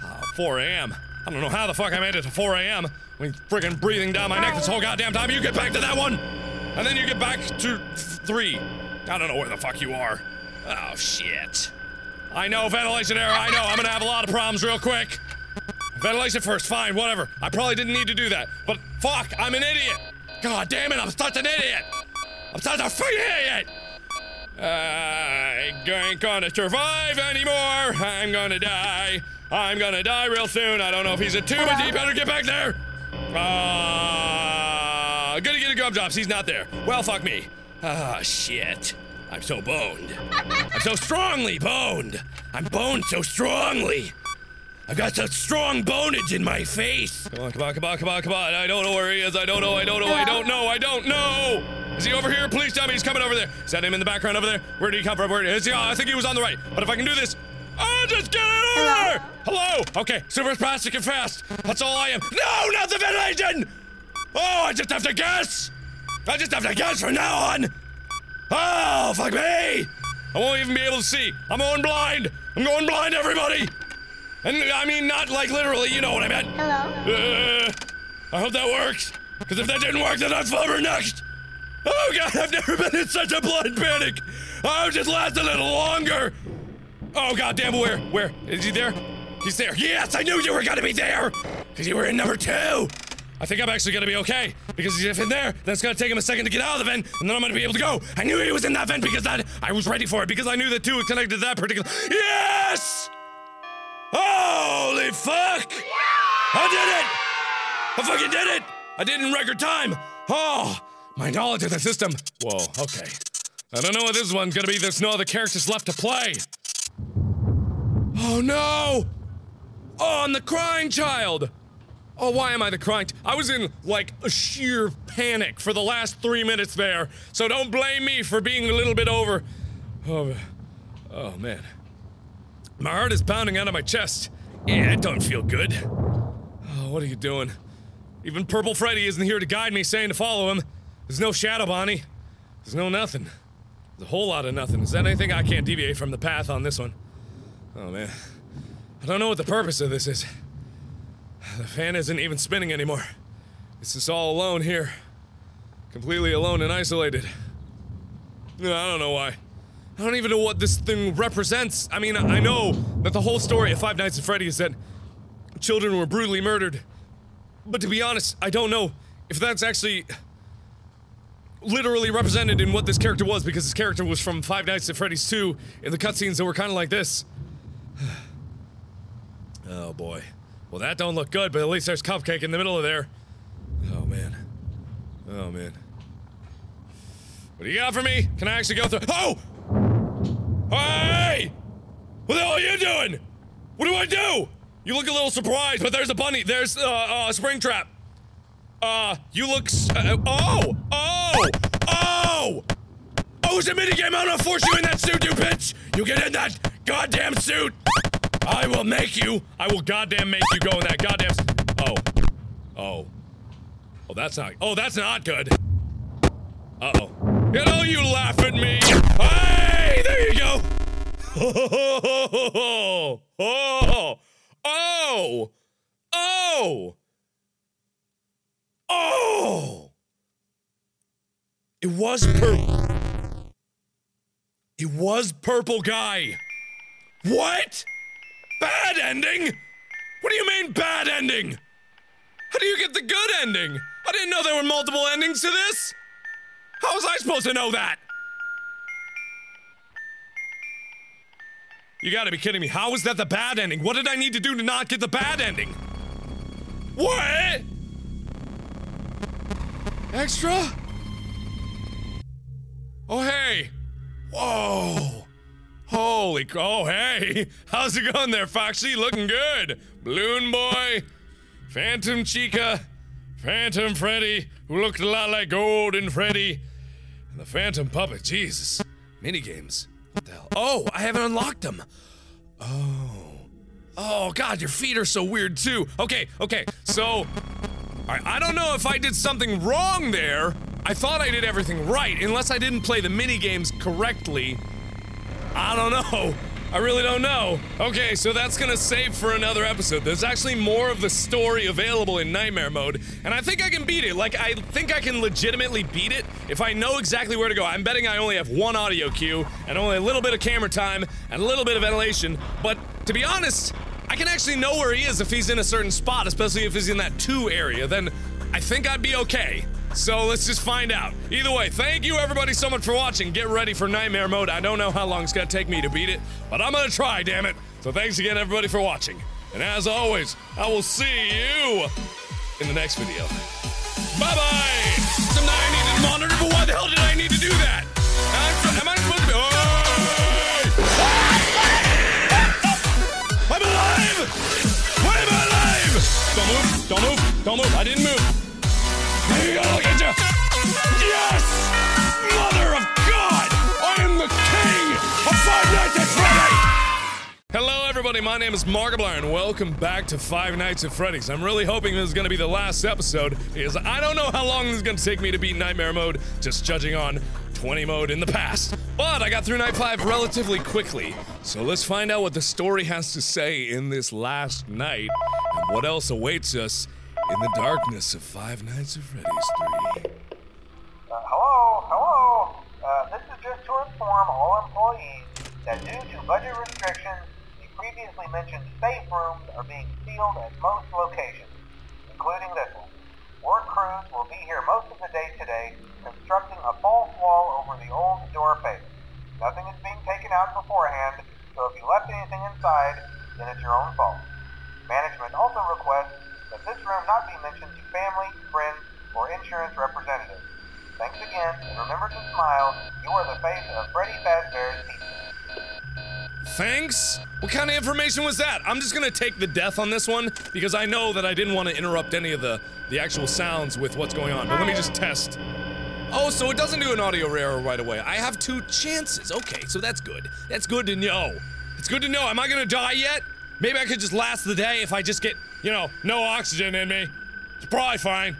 [SPEAKER 1] Oh, 4 a.m. I don't know how the fuck I made it to 4 a.m. I mean, freaking breathing down my neck this whole goddamn time. You get back to that one! And then you get back to three. I don't know where the fuck you are. Oh, shit. I know, ventilation error, I know. I'm gonna have a lot of problems real quick. Ventilation first, fine, whatever. I probably didn't need to do that. But fuck, I'm an idiot. God damn it, I'm such an idiot. I'm such a freaking idiot. I ain't gonna survive anymore. I'm gonna die. I'm gonna die real soon. I don't know if he's a two, but he better get back there. Ah, uh, gonna get a gumdrops. He's not there. Well, fuck me. Ah, oh, shit. I'm so boned. I'm so strongly boned. I'm boned so strongly. I've got such strong bonage in my face. Come on, come on, come on, come on, come on. I don't know where he is. I don't know. I don't know. I don't know. I don't know. Is he over here? Please tell me he's coming over there. Is that him in the background over there? Where did he come from? Where is he? Oh, I think he was on the right. But if I can do this, I'll just get it over Hello? there. Hello. Okay, super plastic and fast. That's all I am. No, not the ventilation. Oh, I just have to guess. I just have to guess from now on. Oh, fuck me! I won't even be able to see. I'm going blind. I'm going blind, everybody. And I mean, not like literally. You know what I meant.
[SPEAKER 6] Hello. Uh,
[SPEAKER 1] I hope that works. Because if that didn't work, then I'm next. Oh God, I've never been in such a blind panic. Oh, just last a little longer. Oh God, damn, where? Where? Is he there? He's there. Yes, I knew you were gonna be there. Because you were in number two. I think I'm actually gonna be okay, because if in there, then it's gonna take him a second to get out of the vent, and then I'm gonna be able to go. I knew he was in that vent because that- I was ready for it, because I knew the two were connected to that particular- YES! Holy fuck! I did it! I fucking did it! I did it in record time! Oh, my knowledge of the system. Whoa, okay. I don't know what this one's gonna be. There's no other characters left to play. Oh no! Oh, I'm the crying child! Oh, why am I the cranked? I was in, like, a sheer panic for the last three minutes there, so don't blame me for being a little bit over. Oh, oh man. My heart is pounding out of my chest. Yeah, it don't feel good. Oh, what are you doing? Even Purple Freddy isn't here to guide me, saying to follow him. There's no shadow, Bonnie. There's no nothing. There's a whole lot of nothing. Is that anything I can't deviate from the path on this one? Oh, man. I don't know what the purpose of this is. The fan isn't even spinning anymore. It's just all alone here. Completely alone and isolated. I don't know why. I don't even know what this thing represents. I mean, I know that the whole story of Five Nights at Freddy is that children were brutally murdered. But to be honest, I don't know if that's actually literally represented in what this character was because this character was from Five Nights at Freddy's 2 in the cutscenes that were kind of like this. oh boy. Well, that don't look good, but at least there's cupcake in the middle of there. Oh, man. Oh, man. What do you got for me? Can I actually go through- Oh! Hey! What the hell are you doing? What do I do? You look a little surprised, but there's a bunny. There's, uh, uh, a spring trap. Uh, you look uh, uh, Oh! Oh! Oh! Oh, it's a minigame! I'm gonna force you in that suit, you bitch! You get in that goddamn suit! I will make you. I will goddamn make you go in that goddamn. Oh. Oh. Oh, that's not. Oh, that's not good. Uh oh. You know, you laugh at me. Hey, there you go. Oh. Oh. Oh. Oh. Oh. It was purple. It was purple guy. What? Bad ending? What do you mean, bad ending? How do you get the good ending? I didn't know there were multiple endings to this! How was I supposed to know that? You gotta be kidding me. How was that the bad ending? What did I need to do to not get the bad ending? What? Extra? Oh, hey. Whoa. Holy, oh, hey. How's it going there, Foxy? Looking good. Balloon Boy, Phantom Chica, Phantom Freddy, who looked a lot like Golden Freddy, and the Phantom Puppet. Jesus. Minigames. What the hell? Oh, I haven't unlocked them. Oh. Oh, God, your feet are so weird, too. Okay, okay, so. Alright, I don't know if I did something wrong there. I thought I did everything right, unless I didn't play the minigames correctly. I don't know. I really don't know. Okay, so that's gonna save for another episode. There's actually more of the story available in Nightmare Mode, and I think I can beat it. Like, I think I can legitimately beat it if I know exactly where to go. I'm betting I only have one audio cue, and only a little bit of camera time, and a little bit of ventilation, but to be honest, I can actually know where he is if he's in a certain spot, especially if he's in that 2 area, then I think I'd be okay. So let's just find out. Either way, thank you everybody so much for watching. Get ready for Nightmare Mode. I don't know how long it's gonna take me to beat it, but I'm gonna try, damn it. So thanks again everybody for watching. And as always, I will see you in the next video. Bye-bye! Sometimes I needed a monitor, but why the hell did I need to do that? am I supposed to be- oh! I'm alive! Why am alive? Don't move, don't move, don't move. I didn't move. Hello, everybody. My name is Markiplier, and welcome back to Five Nights at Freddy's. I'm really hoping this is going to be the last episode, because I don't know how long this is going to take me to beat Nightmare Mode, just judging on 20 mode in the past. But I got through night 5 relatively quickly, so let's find out what the story has to say in this last night, and what else awaits us in the darkness of Five Nights at Freddy's 3. Uh,
[SPEAKER 5] hello, hello. Uh, this is just to inform all employees that due to budget restrictions, the previously mentioned safe rooms are being sealed at most locations, including this one. Work crews will be here most of the day today, constructing a false wall over the old door face. Nothing is being taken out beforehand, so if you left anything inside, then it's your own fault. Management also requests that this room not be mentioned to family, friends, or insurance representatives. Thanks again, and remember to smile. You are the face of Freddy Fazbear's Pizza.
[SPEAKER 1] Thanks? What kind of information was that? I'm just gonna take the death on this one because I know that I didn't want to interrupt any of the, the actual sounds with what's going on, but let me just test. Oh, so it doesn't do an audio error right away. I have two chances. Okay, so that's good. That's good to know. It's good to know. Am I gonna die yet? Maybe I could just last the day if I just get, you know, no oxygen in me. It's probably fine.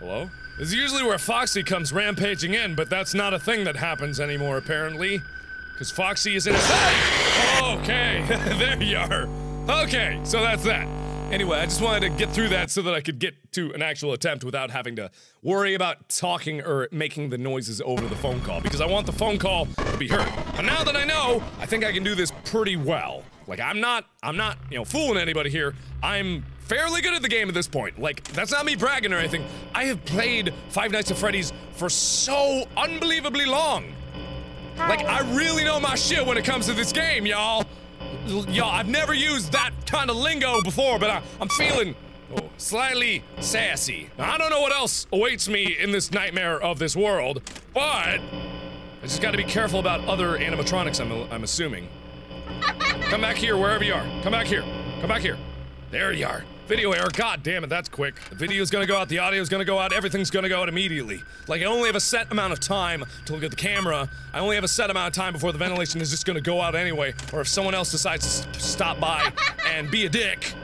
[SPEAKER 1] Hello? is usually where Foxy comes rampaging in, but that's not a thing that happens anymore, apparently. Because Foxy is in his- ah! Okay, there you are. Okay, so that's that. Anyway, I just wanted to get through that so that I could get to an actual attempt without having to worry about talking or making the noises over the phone call, because I want the phone call to be heard. But now that I know, I think I can do this pretty well. Like, I'm not, I'm not, you know, fooling anybody here. I'm fairly good at the game at this point. Like, that's not me bragging or anything. I have played Five Nights at Freddy's for so unbelievably long. Like, I really know my shit when it comes to this game, y'all. Y'all, I've never used that kind of lingo before, but I, am feeling oh, slightly sassy. I don't know what else awaits me in this nightmare of this world, but I just gotta be careful about other animatronics, I'm, I'm assuming. Come back here, wherever you are. Come back here. Come back here. There you are. Video error. God damn it, that's quick. The video's gonna go out, the audio's gonna go out, everything's gonna go out immediately. Like, I only have a set amount of time to look at the camera. I only have a set amount of time before the ventilation is just gonna go out anyway, or if someone else decides to stop by and be a dick,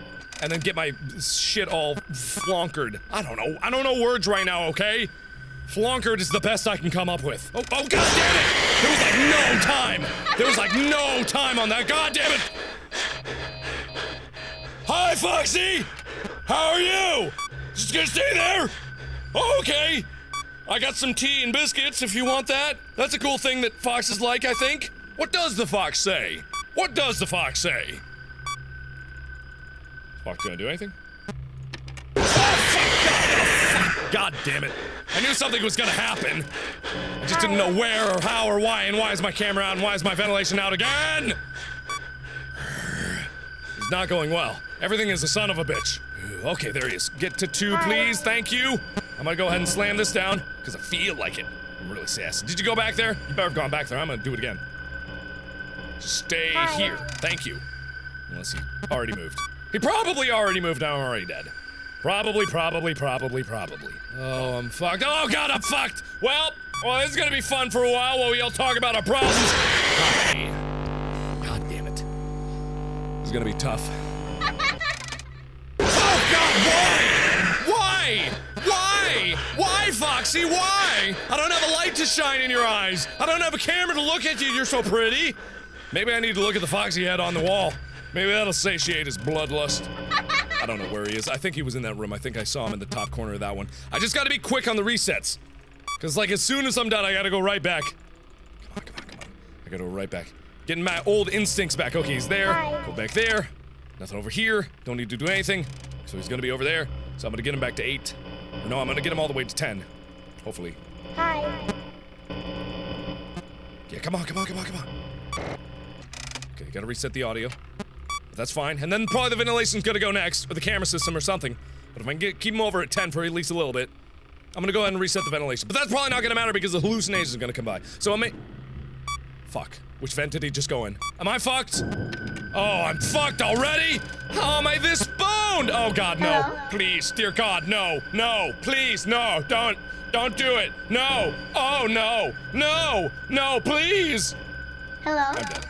[SPEAKER 1] and then get my shit all flonkered. I don't know. I don't know words right now, okay? Flonkered is the best I can come up with. Oh, oh god damn it! There was like no time! There was like no time on that. God damn it! Hi, Foxy! How are you? Just gonna stay there? Oh, okay. I got some tea and biscuits if you want that. That's a cool thing that foxes like, I think. What does the fox say? What does the fox say? Is fox gonna do anything? Oh, fuck, God, oh, fuck. God damn it. I knew something was gonna happen. I just didn't know where or how or why, and why is my camera out and why is my ventilation out again? not going well. Everything is a son of a bitch. Okay, there he is. Get to two, please. Thank you. I'm gonna go ahead and slam this down, because I feel like it. I'm really sassy. Did you go back there? You better have gone back there. I'm gonna do it again. Stay Hi. here. Thank you. Unless he already moved. He probably already moved. Now I'm already dead. Probably, probably, probably, probably. Oh, I'm fucked. Oh, God, I'm fucked. Well, well, this is gonna be fun for a while while we all talk about our problems is gonna be tough. oh God! Why? Why? Why? Why, Foxy? Why? I don't have a light to shine in your eyes. I don't have a camera to look at you. You're so pretty. Maybe I need to look at the Foxy head on the wall. Maybe that'll satiate his bloodlust. I don't know where he is. I think he was in that room. I think I saw him in the top corner of that one. I just gotta be quick on the resets. Cause like as soon as I'm done, I gotta go right back. Come on, come on, come on. I gotta go right back. Getting my old instincts back. Okay, he's there. Hi. Go back there. Nothing over here. Don't need to do anything. So he's gonna be over there. So I'm gonna get him back to eight. Or no, I'm gonna get him all the way to ten. Hopefully. Hi. Yeah, come on, come on, come on, come on. Okay, gotta reset the audio. But that's fine. And then probably the ventilation's gonna go next, or the camera system or something. But if I can get, keep him over at 10 for at least a little bit, I'm gonna go ahead and reset the ventilation. But that's probably not gonna matter because the hallucinations are gonna come by. So I gonna. Fuck. Which vent did he just go in? Am I fucked? Oh, I'm fucked already? How am I this boned? Oh god, no. Hello? Please, dear god, no, no, please, no, don't, don't do it. No, oh no, no, no, please.
[SPEAKER 6] Hello? I'm dead.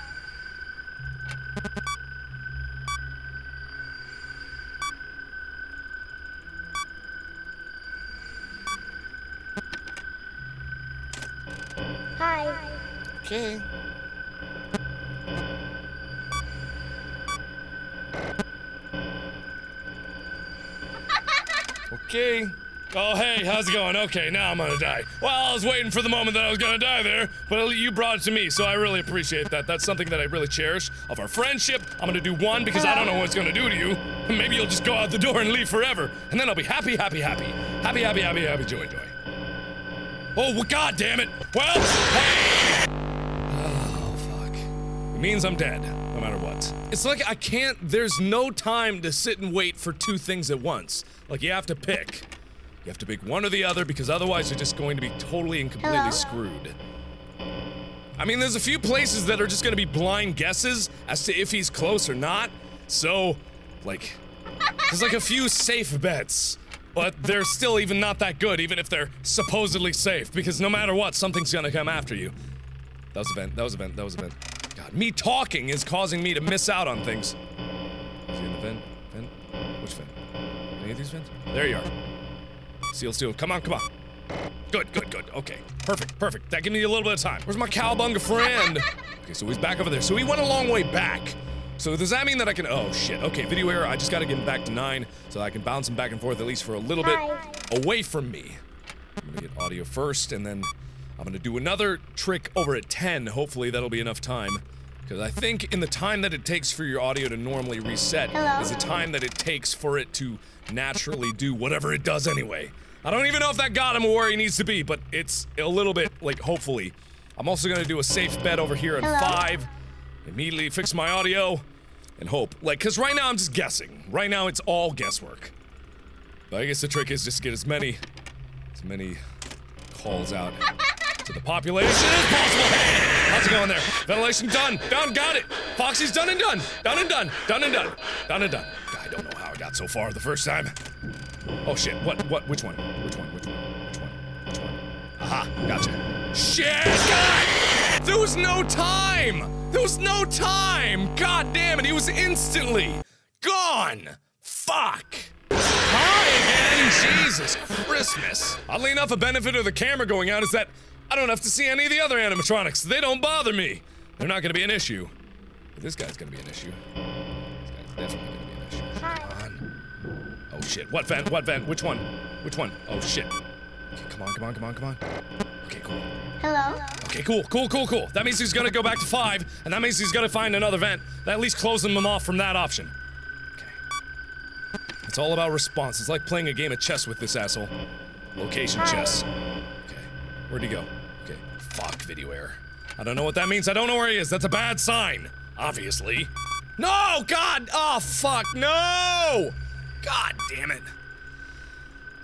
[SPEAKER 3] Hi. Okay.
[SPEAKER 1] Okay. Oh, hey, how's it going? Okay, now I'm gonna die. Well, I was waiting for the moment that I was gonna die there, but you brought it to me, so I really appreciate that. That's something that I really cherish of our friendship. I'm gonna do one because I don't know what it's gonna do to you. Maybe you'll just go out the door and leave forever, and then I'll be happy, happy, happy. Happy, happy, happy, happy, joy, joy. Oh, well, god damn it. Well, hey! means I'm dead, no matter what. It's like I can't- there's no time to sit and wait for two things at once. Like, you have to pick. You have to pick one or the other, because otherwise you're just going to be totally and completely Hello? screwed. I mean, there's a few places that are just gonna be blind guesses as to if he's close or not, so, like, there's like a few safe bets. But they're still even not that good, even if they're supposedly safe, because no matter what, something's gonna come after you. That was a vent, that was a vent, that was a vent. God, me talking is causing me to miss out on things. Is he in the vent? Vent? Which vent? Any of these vents? There you are. Seal steel. Come on, come on. Good, good, good. Okay. Perfect, perfect. That gives me a little bit of time. Where's my cowbunga friend? Okay, so he's back over there. So he went a long way back. So does that mean that I can- oh shit, okay, video error, I just gotta get him back to 9, so I can bounce him back and forth at least for a little bit away from me. I'm gonna get audio first, and then I'm gonna do another trick over at 10, hopefully that'll be enough time because I think in the time that it takes for your audio to normally reset Hello? is the time that it takes for it to naturally do whatever it does anyway. I don't even know if that got him where he needs to be, but it's a little bit, like, hopefully. I'm also gonna do a safe bet over here in Hello? five, immediately fix my audio, and hope. Like, cause right now I'm just guessing. Right now it's all guesswork. But I guess the trick is just get as many, as many calls out to the population as possible. how's it going there? Ventilation done. Done. Got it. Foxy's done and done. Done and done. Done and done. Done and done. I don't know how I got so far the first time. Oh shit. What? What? Which one? Which one? Which one? Which one? Which one? Aha. Gotcha. Shit. God! There was no time. There was no time. God damn it. He was instantly gone. Fuck. Hi again. Jesus Christmas. Oddly enough, a benefit of the camera going out is that I don't have to see any of the other animatronics. They don't bother me. They're not gonna be an issue. But this guy's gonna be an issue. This guy's definitely gonna be an issue. Come on. Oh shit. What vent? What vent? Which one? Which one? Oh shit. Okay, come on, come on, come on, come on.
[SPEAKER 6] Okay, cool. Hello?
[SPEAKER 1] Okay, cool, cool, cool, cool. That means he's gonna go back to five, and that means he's gonna find another vent. That at least closing them off from that option. Okay. It's all about response. It's like playing a game of chess with this asshole. Location chess. Where'd he go? Okay. Fuck, video error. I don't know what that means. I don't know where he is. That's a bad sign. Obviously. No! God! Oh, fuck. No! God damn it.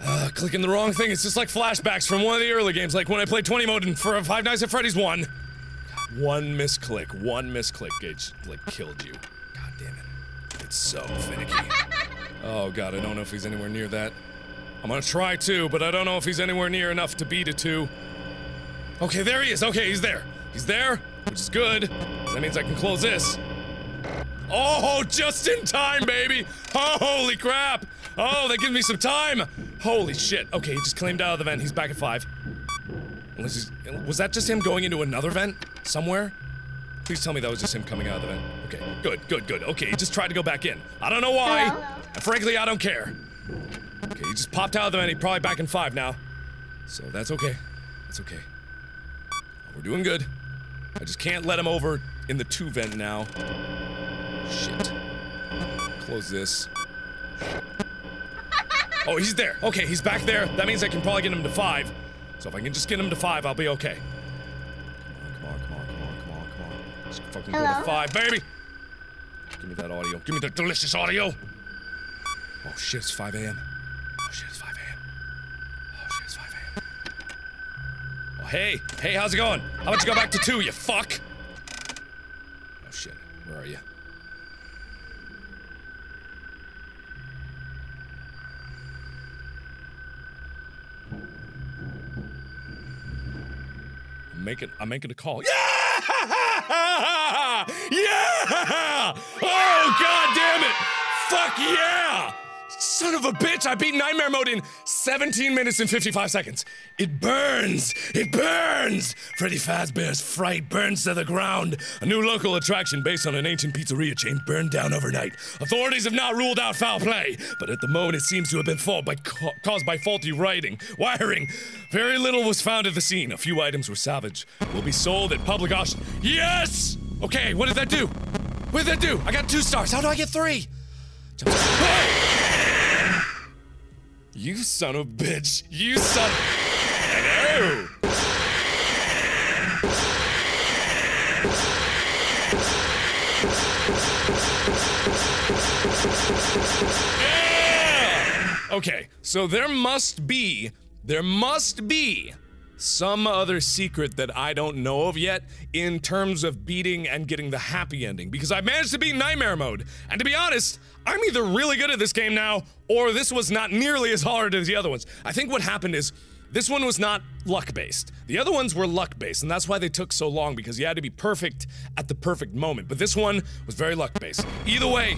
[SPEAKER 1] Uh, clicking the wrong thing. It's just like flashbacks from one of the early games, like when I played 20 mode and for Five Nights at Freddy's 1. one misclick. One misclick, Gage, like, killed you. God damn it. It's so finicky. oh, God, I don't know if he's anywhere near that. I'm gonna try two, but I don't know if he's anywhere near enough to beat a two. Okay, there he is. Okay, he's there. He's there, which is good. That means I can close this. Oh, just in time, baby! Oh, holy crap! Oh, that gives me some time! Holy shit. Okay, he just claimed out of the vent. He's back at five. Unless he's- was that just him going into another vent? Somewhere? Please tell me that was just him coming out of the vent. Okay, good, good, good. Okay, he just tried to go back in. I don't know why. And frankly, I don't care. Okay, he just popped out of the vent. He's probably back in five now. So that's okay. That's okay. We're doing good. I just can't let him over in the two vent now. Shit. Close this. Oh, he's there. Okay, he's back there. That means I can probably get him to five. So if I can just get him to five, I'll be okay. Come on, come on, come on, come on, come on, come on. fucking Hello? go to five, baby! Give me that audio. Give me the delicious audio! Oh shit, it's 5 a.m. Hey, hey, how's it going? How about you go back to two, you fuck? Oh shit, where are you? I'm making, I'm making a call. Yeah! Yeah! Oh god damn it! Fuck yeah! Son of a bitch, I beat Nightmare Mode in 17 minutes and 55 seconds. It burns! It burns! Freddy Fazbear's Fright burns to the ground. A new local attraction based on an ancient pizzeria chain burned down overnight. Authorities have not ruled out foul play, but at the moment it seems to have been by ca caused by faulty writing, wiring. Very little was found at the scene. A few items were salvaged. Will be sold at public auction. Yes! Okay, what did that do? What did that do? I got two stars. How do I get three? Hey! You son of bitch! You son. Hello. Yeah! Okay, so there must be, there must be some other secret that I don't know of yet in terms of beating and getting the happy ending because I managed to beat Nightmare Mode. And to be honest, I'm either really good at this game now, or this was not nearly as hard as the other ones. I think what happened is this one was not luck based. The other ones were luck based, and that's why they took so long because you had to be perfect at the perfect moment. But this one was very luck based. Either way,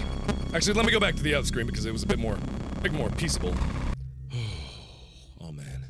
[SPEAKER 1] actually, let me go back to the other screen because it was a bit more, a bit more peaceable. oh man,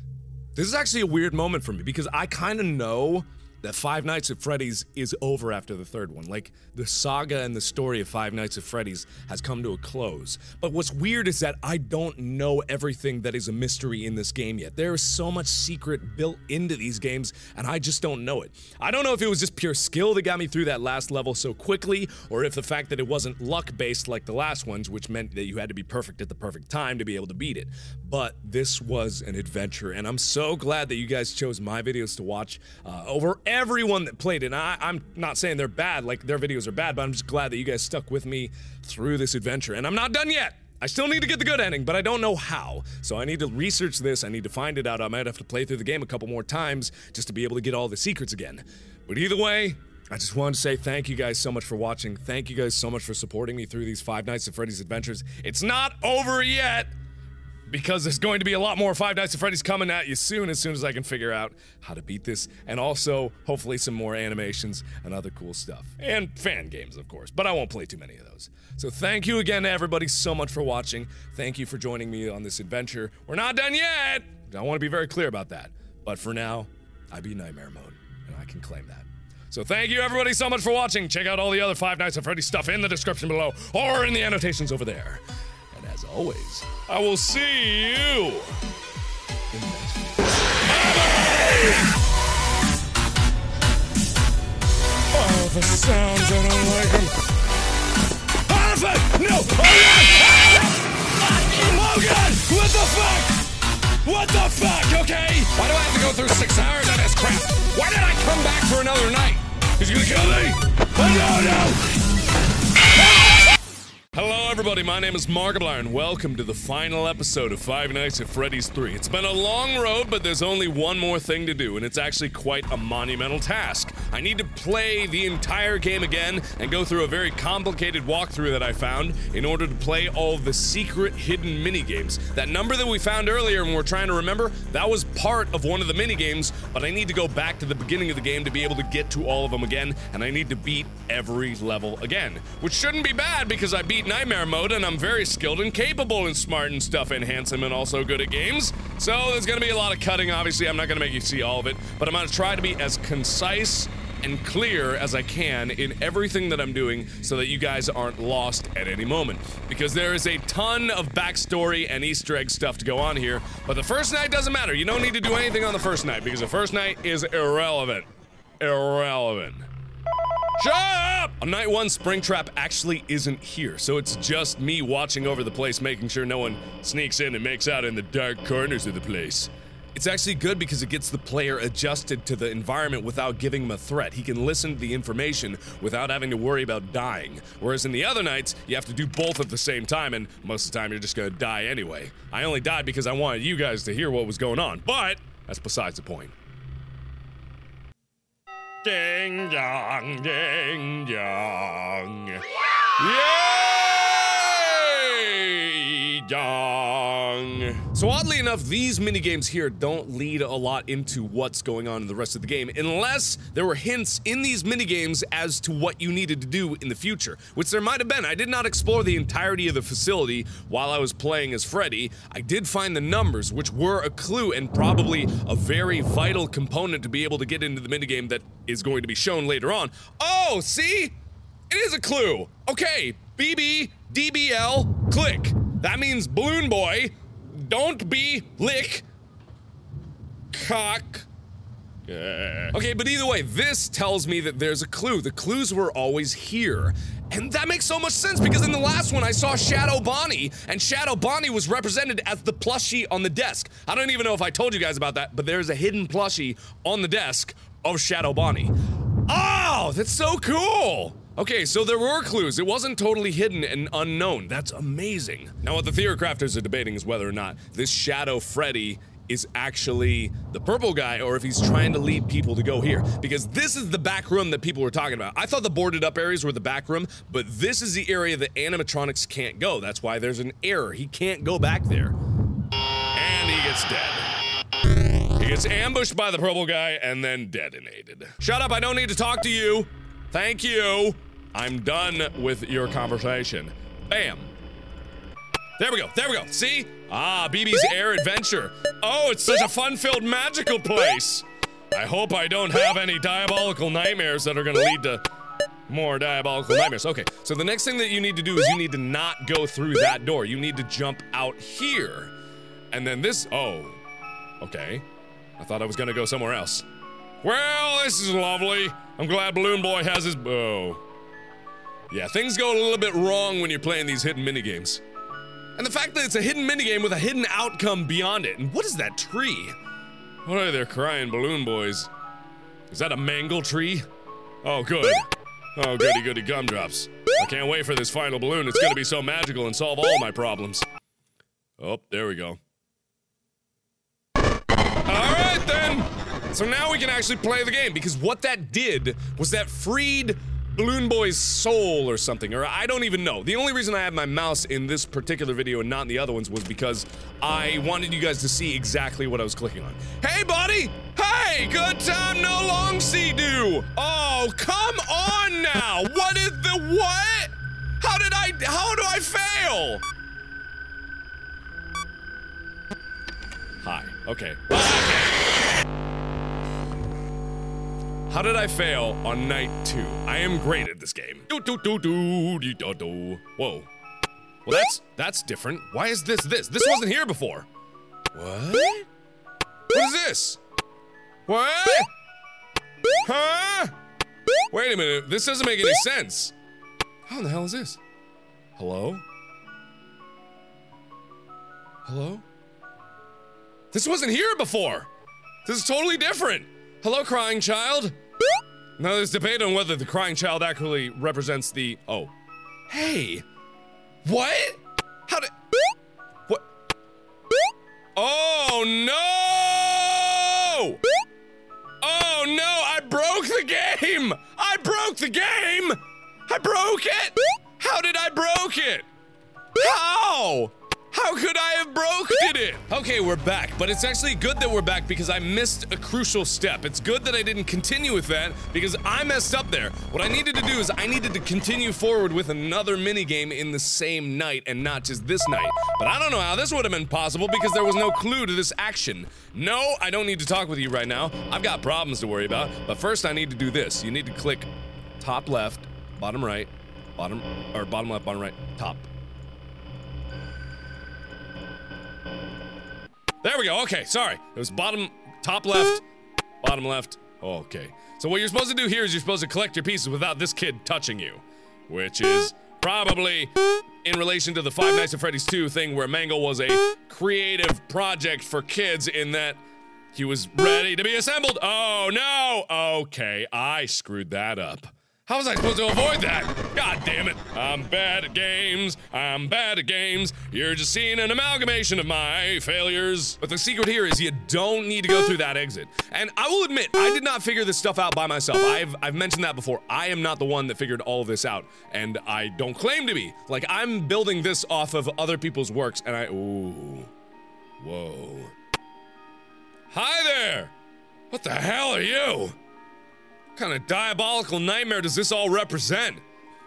[SPEAKER 1] this is actually a weird moment for me because I kind of know that Five Nights at Freddy's is over after the third one. Like, the saga and the story of Five Nights at Freddy's has come to a close. But what's weird is that I don't know everything that is a mystery in this game yet. There is so much secret built into these games, and I just don't know it. I don't know if it was just pure skill that got me through that last level so quickly, or if the fact that it wasn't luck based like the last ones, which meant that you had to be perfect at the perfect time to be able to beat it. But this was an adventure, and I'm so glad that you guys chose my videos to watch. Uh, over everyone that played it. I, am not saying they're bad, like their videos are bad, but I'm just glad that you guys stuck with me through this adventure. And I'm not done yet. I still need to get the good ending, but I don't know how. So I need to research this, I need to find it out. I might have to play through the game a couple more times just to be able to get all the secrets again. But either way, I just wanted to say thank you guys so much for watching. Thank you guys so much for supporting me through these Five Nights at Freddy's adventures. It's not over yet! because there's going to be a lot more Five Nights at Freddy's coming at you soon, as soon as I can figure out how to beat this, and also, hopefully, some more animations and other cool stuff. And fan games, of course, but I won't play too many of those. So thank you again to everybody so much for watching. Thank you for joining me on this adventure. We're not done yet! I want to be very clear about that. But for now, I beat Nightmare Mode, and I can claim that. So thank you everybody so much for watching. Check out all the other Five Nights at Freddy's stuff in the description below or in the annotations over there always, I will see you
[SPEAKER 3] All the sounds that I don't like them. Perfect!
[SPEAKER 1] No! Oh, God! What the fuck? What the fuck, okay? Why do I have to go through six hours of this crap? Why did I come back for another night? He's gonna kill me? Oh, no, no! Hello, everybody. My name is Markiplier, and welcome to the final episode of Five Nights at Freddy's 3. It's been a long road, but there's only one more thing to do, and it's actually quite a monumental task. I need to play the entire game again and go through a very complicated walkthrough that I found in order to play all the secret hidden minigames. That number that we found earlier and we're trying to remember, that was part of one of the minigames, but I need to go back to the beginning of the game to be able to get to all of them again, and I need to beat every level again, which shouldn't be bad because I beat nightmare mode, and I'm very skilled and capable and smart and stuff and handsome and also good at games. So there's gonna be a lot of cutting, obviously. I'm not gonna make you see all of it, but I'm gonna try to be as concise and clear as I can in everything that I'm doing so that you guys aren't lost at any moment. Because there is a ton of backstory and Easter egg stuff to go on here, but the first night doesn't matter. You don't need to do anything on the first night because the first night is irrelevant. Irrelevant. Shut up! On night one, Springtrap actually isn't here, so it's just me watching over the place, making sure no one sneaks in and makes out in the dark corners of the place. It's actually good because it gets the player adjusted to the environment without giving him a threat. He can listen to the information without having to worry about dying. Whereas in the other nights, you have to do both at the same time, and most of the time you're just gonna die anyway. I only died because I wanted you guys to hear what was going on, but that's besides the point ding dong, ding dong. Yeah! yeah! So oddly enough, these minigames here don't lead a lot into what's going on in the rest of the game, unless there were hints in these minigames as to what you needed to do in the future, which there might have been. I did not explore the entirety of the facility while I was playing as Freddy. I did find the numbers, which were a clue and probably a very vital component to be able to get into the minigame that is going to be shown later on. Oh, see? It is a clue. Okay, BB, DBL, click. That means Balloon Boy, don't be lick cock. Okay, but either way, this tells me that there's a clue. The clues were always here. And that makes so much sense because in the last one I saw Shadow Bonnie, and Shadow Bonnie was represented as the plushie on the desk. I don't even know if I told you guys about that, but there's a hidden plushie on the desk of Shadow Bonnie. Oh, that's so cool! Okay, so there were clues. It wasn't totally hidden and unknown. That's amazing. Now, what the crafters are debating is whether or not this Shadow Freddy is actually the purple guy or if he's trying to lead people to go here because this is the back room that people were talking about. I thought the boarded up areas were the back room, but this is the area that animatronics can't go. That's why there's an error. He can't go back there. And he gets dead. He gets ambushed by the purple guy and then detonated. Shut up, I don't need to talk to you. Thank you. I'm done with your conversation. Bam. There we go. There we go. See? Ah, BB's Air Adventure. Oh, it's such a fun-filled magical place. I hope I don't have any diabolical nightmares that are going to lead to more diabolical nightmares. Okay, so the next thing that you need to do is you need to not go through that door. You need to jump out here. And then this. Oh. Okay. I thought I was going to go somewhere else. Well, this is lovely. I'm glad Balloon Boy has his. Oh. Yeah, things go a little bit wrong when you're playing these hidden minigames. And the fact that it's a hidden minigame with a hidden outcome beyond it. And what is that tree? What are they crying balloon boys? Is that a mangle tree? Oh, good. Oh, goody goody gumdrops. I can't wait for this final balloon. It's gonna be so magical and solve all my problems. Oh, there we go. Alright then! So now we can actually play the game because what that did was that freed Balloon Boy's soul or something, or I don't even know. The only reason I had my mouse in this particular video and not in the other ones was because I wanted you guys to see exactly what I was clicking on. Hey, buddy! Hey, good time, no long see do! Oh, come on now! What is the what? How did I, how do I fail? Hi, okay. okay. How did I fail on night two? I am great at this game. Do do do do do do. Whoa. Well, that's that's different. Why is this this? This wasn't here before. What? What is this? What? Huh? Wait a minute. This doesn't make any sense. How in the hell is this? Hello? Hello? This wasn't here before. This is totally different. Hello, crying child. Now, there's debate on whether the crying child actually represents the. Oh. Hey! What? How did. What? Oh no! Oh no, I broke the game! I broke the game! I broke it! How did I broke it? How? How could I have broken it? Okay, we're back, but it's actually good that we're back because I missed a crucial step. It's good that I didn't continue with that because I messed up there. What I needed to do is I needed to continue forward with another minigame in the same night and not just this night. But I don't know how this would have been possible because there was no clue to this action. No, I don't need to talk with you right now. I've got problems to worry about, but first I need to do this. You need to click top left, bottom right, bottom, or bottom left, bottom right, top. There we go. Okay, sorry. It was bottom, top left, bottom left. Oh, okay. So what you're supposed to do here is you're supposed to collect your pieces without this kid touching you, which is probably in relation to the Five Nights at Freddy's 2 thing where Mangle was a creative project for kids in that he was ready to be assembled. Oh no. Okay, I screwed that up. How was I supposed to avoid that? God damn it. I'm bad at games. I'm bad at games. You're just seeing an amalgamation of my failures. But the secret here is you don't need to go through that exit. And I will admit, I did not figure this stuff out by myself. I've, I've mentioned that before. I am not the one that figured all this out. And I don't claim to be. Like, I'm building this off of other people's works. And I, ooh, whoa. Hi there. What the hell are you? kind of diabolical nightmare does this all represent?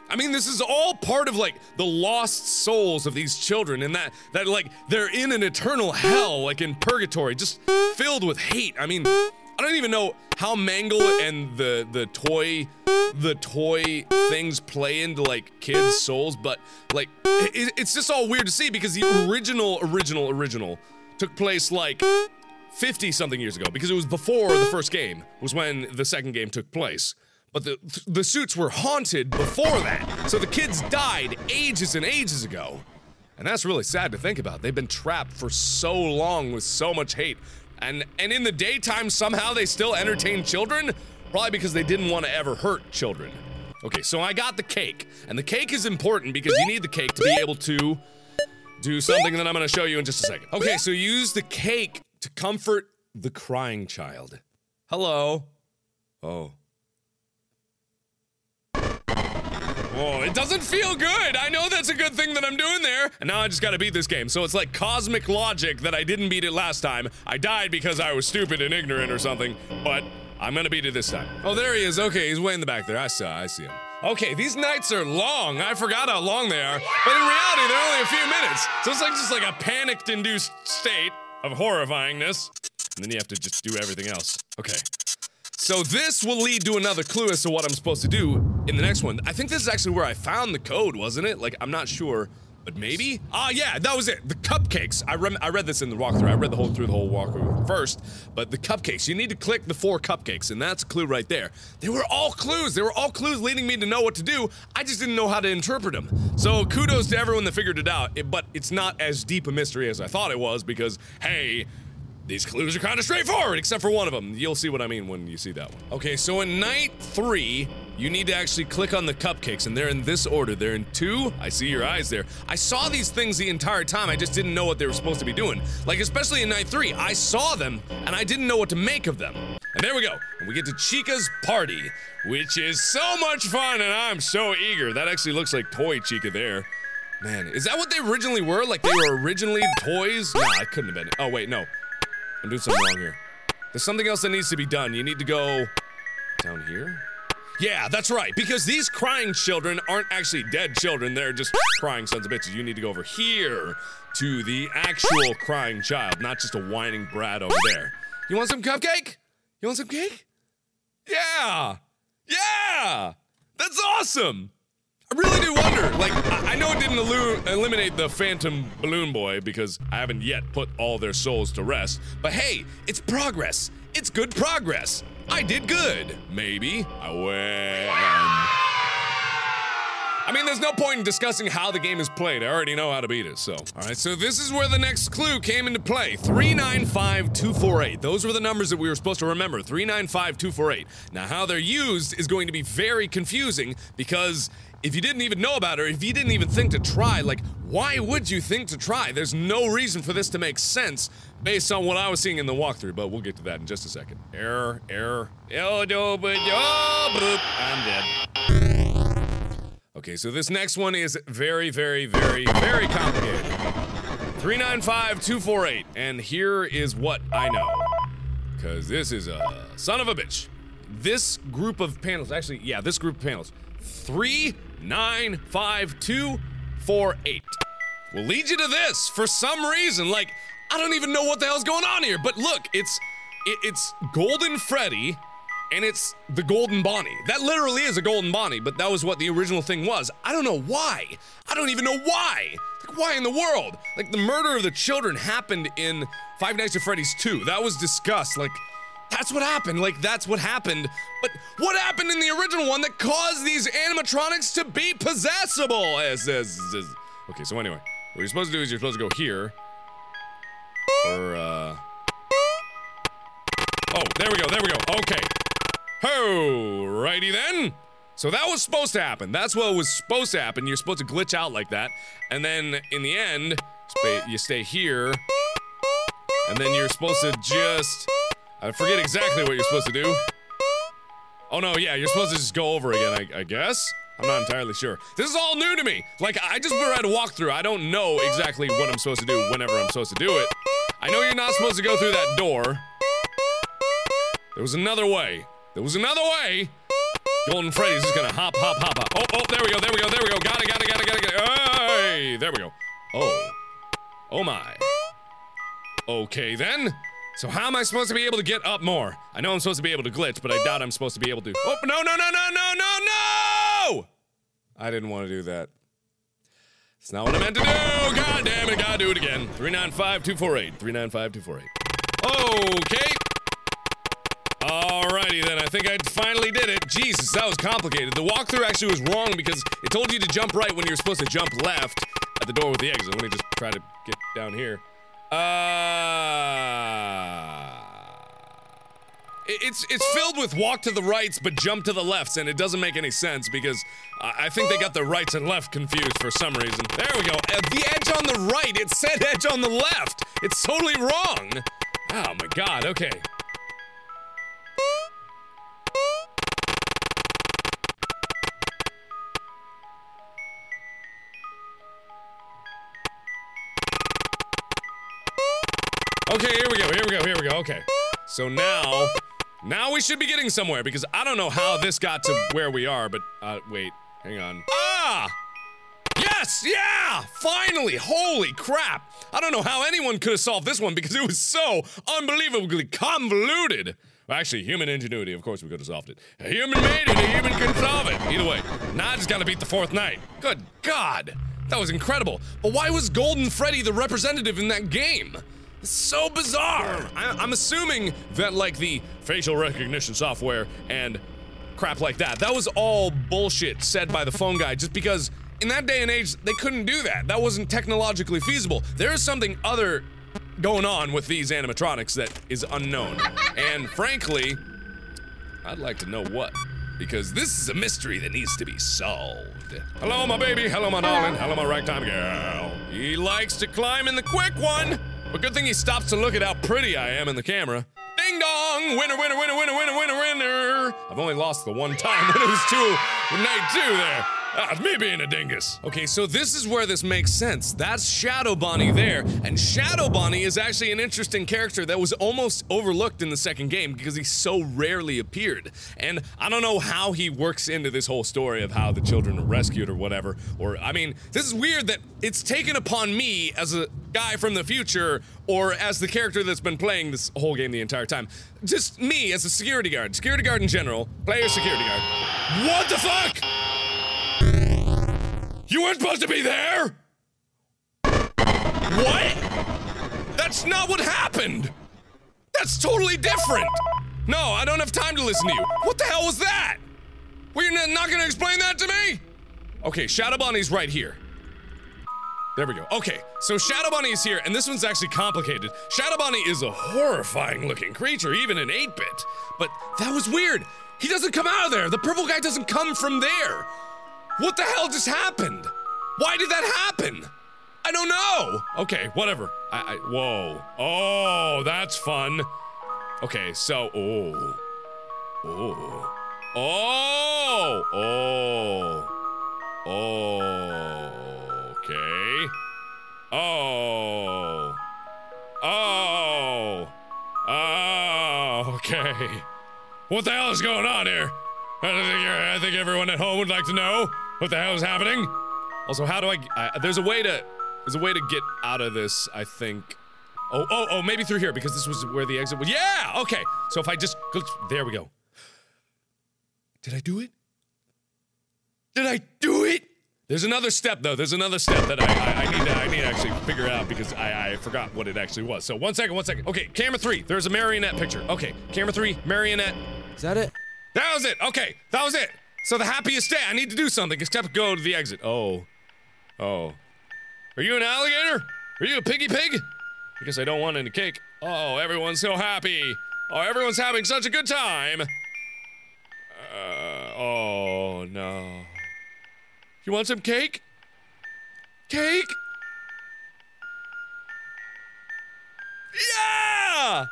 [SPEAKER 1] I mean, this is all part of like the lost souls of these children, and that that like they're in an eternal hell, like in purgatory, just filled with hate. I mean, I don't even know how Mangle and the the toy the toy things play into like kids' souls, but like it, it's just all weird to see because the original, original, original took place like 50 something years ago because it was before the first game was when the second game took place. But the th the suits were haunted before that. So the kids died ages and ages ago. And that's really sad to think about. They've been trapped for so long with so much hate. And and in the daytime somehow they still entertain children? Probably because they didn't want to ever hurt children. Okay, so I got the cake. And the cake is important because you need the cake to be able to do something that I'm going to show you in just a second. Okay, so use the cake to comfort the crying child. Hello. Oh. Oh, it doesn't feel good. I know that's a good thing that I'm doing there. And now I just gotta beat this game. So it's like cosmic logic that I didn't beat it last time. I died because I was stupid and ignorant or something, but I'm gonna beat it this time. Oh, there he is. Okay, he's way in the back there. I saw, I see him. Okay, these nights are long. I forgot how long they are, but in reality, they're only a few minutes. So it's like just like a panicked induced state of horrifyingness. And then you have to just do everything else. Okay. So this will lead to another clue as to what I'm supposed to do in the next one. I think this is actually where I found the code, wasn't it? Like, I'm not sure. But maybe? Ah, yeah, that was it. The cupcakes. I, rem I read this in the walkthrough. I read the whole through the whole walkthrough first. But the cupcakes, you need to click the four cupcakes, and that's a clue right there. They were all clues. They were all clues leading me to know what to do. I just didn't know how to interpret them. So kudos to everyone that figured it out. It, but it's not as deep a mystery as I thought it was because, hey, these clues are kind of straightforward, except for one of them. You'll see what I mean when you see that one. Okay, so in night three, you need to actually click on the cupcakes, and they're in this order. They're in two. I see your eyes there. I saw these things the entire time. I just didn't know what they were supposed to be doing. Like, especially in night three, I saw them, and I didn't know what to make of them. And there we go. And we get to Chica's party, which is so much fun, and I'm so eager. That actually looks like Toy Chica there. Man, is that what they originally were? Like, they were originally toys? Nah, it couldn't have been. Oh, wait, no. I'm doing something wrong here. There's something else that needs to be done. You need to go down here? Yeah, that's right, because these crying children aren't actually dead children. They're just crying sons of bitches. You need to go over here to the actual crying child, not just a whining brat over there. You want some cupcake? You want some cake? Yeah! Yeah! That's awesome! I really do wonder. Like, I, know it didn't eliminate the Phantom Balloon Boy because I haven't yet put all their souls to rest, but hey, it's progress. It's good progress. I did good. Maybe. I win. I mean, there's no point in discussing how the game is played. I already know how to beat it, so. All right, so this is where the next clue came into play. 395248. Those were the numbers that we were supposed to remember. 395248. Now, how they're used is going to be very confusing because if you didn't even know about her, if you didn't even think to try, like, why would you think to try? There's no reason for this to make sense based on what I was seeing in the walkthrough, but we'll get to that in just a second. Error, error. Oh, no, but, oh, I'm dead. Okay, so this next one is very, very, very, very complicated. 395-248, and here is what I know. Because this is a son of a bitch. This group of panels, actually, yeah, this group of panels, three 95248. We'll lead you to this for some reason. Like, I don't even know what the hell's going on here, but look, it's it, it's Golden Freddy and it's the Golden Bonnie. That literally is a Golden Bonnie, but that was what the original thing was. I don't know why. I don't even know why. Like, why in the world? Like, the murder of the children happened in Five Nights at Freddy's 2. That was discussed. Like, that's what happened. Like, that's what happened. But what happened in the original one that caused these animatronics to be possessable? As, eh, as, as. Okay, so anyway, what you're supposed to do is you're supposed to go here. Or, uh. Oh, there we go, there we go. Okay. Alrighty then. So that was supposed to happen. That's what was supposed to happen. You're supposed to glitch out like that. And then in the end, you stay here. And then you're supposed to just I forget exactly what you're supposed to do. Oh no, yeah, you're supposed to just go over again, I, I guess? I'm not entirely sure. This is all new to me. Like, I just read a walkthrough. I don't know exactly what I'm supposed to do whenever I'm supposed to do it. I know you're not supposed to go through that door. There was another way. There was another way. Golden Freddy's just gonna hop, hop, hop, hop. Oh, oh, there we go, there we go, there we go. Got it, got it, got it, got it, got it. Hey, there we go. Oh. Oh my. Okay then. So how am I supposed to be able to get up more? I know I'm supposed to be able to glitch, but I doubt I'm supposed to be able to- Oh, no, no, no, no, no, no, no! I didn't want to do that. It's not what I meant to do! God damn it, gotta do it again. 395-248, 395-248. Okay! Alrighty then, I think I finally did it. Jesus, that was complicated. The walkthrough actually was wrong because it told you to jump right when you are supposed to jump left at the door with the exit. Let me just try to get down here. Uh, it's it's filled with walk to the rights but jump to the lefts, and it doesn't make any sense because I think they got the rights and left confused for some reason. There we go. Uh, the edge on the right. It said edge on the left. It's totally wrong. Oh my god. Okay. Okay. So now, now we should be getting somewhere because I don't know how this got to where we are, but, uh, wait, hang on. Ah! Yes! Yeah! Finally! Holy crap! I don't know how anyone could have solved this one because it was so unbelievably convoluted. Well, actually, human ingenuity, of course we could have solved it. A human made it, a human can solve it. Either way, now I just gotta beat the fourth night. Good God! That was incredible. But why was Golden Freddy the representative in that game? so bizarre. I, am assuming that like the facial recognition software and crap like that, that was all bullshit said by the phone guy just because in that day and age, they couldn't do that. That wasn't technologically feasible. There is something other going on with these animatronics that is unknown. and frankly, I'd like to know what. Because this is a mystery that needs to be solved. Hello, my baby. Hello, my darling. Hello, my ragtime girl. He likes to climb in the quick one. But good thing he stops to look at how pretty I am in the camera. Ding dong! Winner, winner, winner, winner, winner, winner, winner! I've only lost the one time when it was two, night two there. Ah, it's me being a dingus. Okay, so this is where this makes sense. That's Shadow Bonnie there, and Shadow Bonnie is actually an interesting character that was almost overlooked in the second game because he so rarely appeared. And I don't know how he works into this whole story of how the children are rescued or whatever. Or, I mean, this is weird that it's taken upon me as a guy from the future or as the character that's been playing this whole game the entire time. Just me as a security guard, security guard in general, player security guard. What the fuck? You weren't supposed to be there! What? That's not what happened! That's totally different! No, I don't have time to listen to you. What the hell was that? Well, you're not gonna explain that to me? Okay, Shadow Bonnie's right here. There we go. Okay, so Shadow Bonnie's is here, and this one's actually complicated. Shadow Bonnie is a horrifying looking creature, even in 8 bit. But that was weird. He doesn't come out of there. The purple guy doesn't come from there. What the hell just happened? Why did that happen? I don't know. Okay, whatever. I, I whoa. Oh, that's fun. Okay, so oh. Oh. Oh. Oh. Oh. Okay. Oh. Oh. Oh. Okay. What the hell is going on here? I think I think everyone at home would like to know. What the hell is happening? Also, how do I, I there's a way to, there's a way to get out of this, I think. Oh, oh, oh, maybe through here, because this was where the exit was. Yeah, okay. So if I just, there we go. Did I do it? Did I do it? There's another step, though. There's another step that I, I, I need to, I need to actually figure out because I, I forgot what it actually was. So one second, one second. Okay, camera three. There's a marionette picture. Okay, camera three, marionette. Is that it? That was it. Okay, that was it. So the happiest day, I need to do something except go to the exit. Oh. Oh. Are you an alligator? Are you a piggy pig? Because I don't want any cake. Oh, everyone's so happy. Oh, everyone's having such a good time. Uh, oh, no. You want some cake? Cake? Yeah!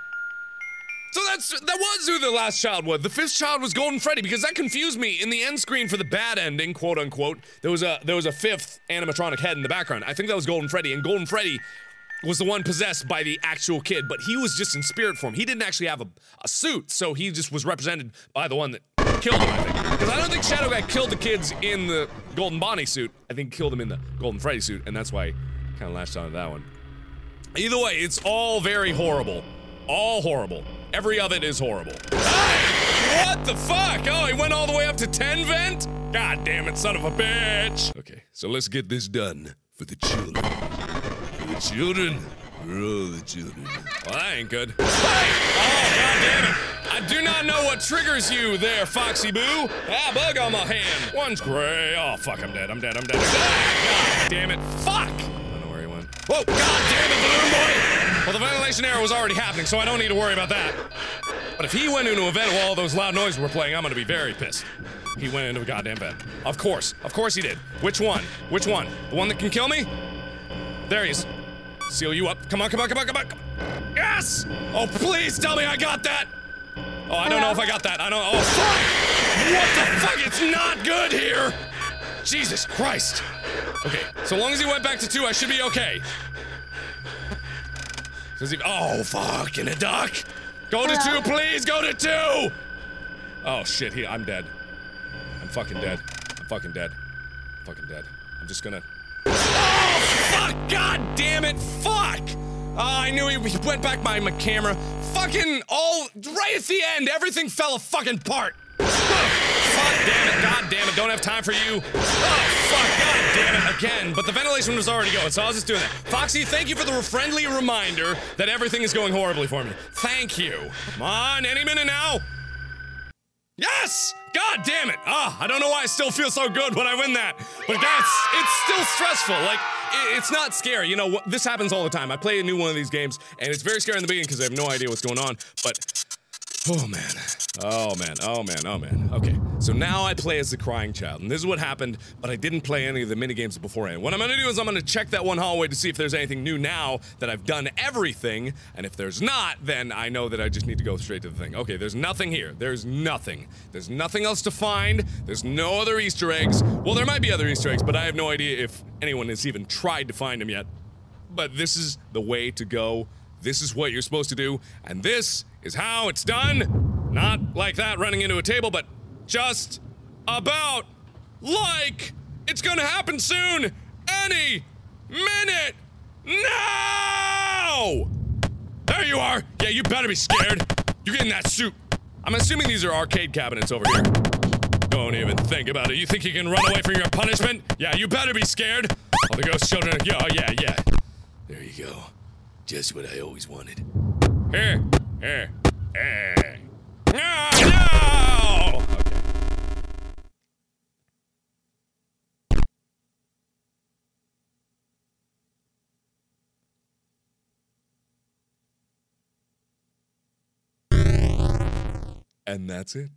[SPEAKER 1] So that's that was who the last child was. The fifth child was Golden Freddy because that confused me in the end screen for the bad ending, quote unquote. There was a there was a fifth animatronic head in the background. I think that was Golden Freddy, and Golden Freddy was the one possessed by the actual kid, but he was just in spirit form. He didn't actually have a, a suit, so he just was represented by the one that killed him, I think. Because I don't think Shadow Guy killed the kids in the Golden Bonnie suit. I think killed them in the Golden Freddy suit, and that's why I kind of latched onto that one. Either way, it's all very horrible. All horrible. Every of it is horrible. Hey, what the fuck? Oh, he went all the way up to 10 vent? God damn it, son of a bitch. Okay, so let's get this done for the children. For the children. For all the children. Well, that ain't good. Hey! Oh, god damn it. I do not know what triggers you there, Foxy Boo. Ah, bug on my hand. One's gray. Oh, fuck, I'm dead. I'm dead. I'm dead. Ah, god damn it. Fuck! Whoa, god damn it, balloon boy! Well, the ventilation error was already happening, so I don't need to worry about that. But if he went into a vent while all those loud noises were playing, I'm gonna be very pissed. He went into a goddamn vent. Of course. Of course he did. Which one? Which one? The one that can kill me? There he is. Seal you up. Come on, come on, come on, come on. Come on. Yes! Oh, please tell me I got that! Oh, I don't know if I got that. I don't. Oh, fuck! What the fuck? It's not good here! Jesus Christ! Okay, so long as he went back to two, I should be okay. Does he- Oh, fucking a duck! Go to two, please! Go to two! Oh shit, he- I'm dead. I'm fucking dead. I'm fucking dead. I'm fucking dead. I'm just gonna- Oh, fuck! God damn it! Fuck! Oh, I knew he, he went back by my camera. Fucking all- right at the end, everything fell a fucking part! fuck, damn it, god damn it, don't have time for you. Oh, fuck, god damn it, again. But the ventilation was already going, so I was just doing that. Foxy, thank you for the friendly reminder that everything is going horribly for me. Thank you. Come on, any minute now. Yes! God damn it! Ah, I don't know why I still feel so good when I win that, but that's it's still stressful. Like it, it's not scary. You know, this happens all the time. I play a new one of these games, and it's very scary in the beginning because I have no idea what's going on. But Oh man. Oh man. Oh man. Oh man. Okay. So now I play as the crying child, and this is what happened, but I didn't play any of the minigames beforehand. What I'm gonna do is I'm gonna check that one hallway to see if there's anything new now that I've done everything, and if there's not, then I know that I just need to go straight to the thing. Okay, there's nothing here. There's nothing. There's nothing else to find. There's no other Easter eggs. Well, there might be other Easter eggs, but I have no idea if anyone has even tried to find them yet. But this is the way to go. This is what you're supposed to do, and this is how it's done. Not like that running into a table, but just about like it's gonna happen soon, any minute now! There you are! Yeah, you better be scared. You are getting that suit. I'm assuming these are arcade cabinets over here. Don't even think about it. You think you can run away from your punishment? Yeah, you better be scared. All the ghost children. Yeah, yeah, yeah. There you go. Just what I always wanted. Here, Eh. Eh. No! No! Okay. And that's it.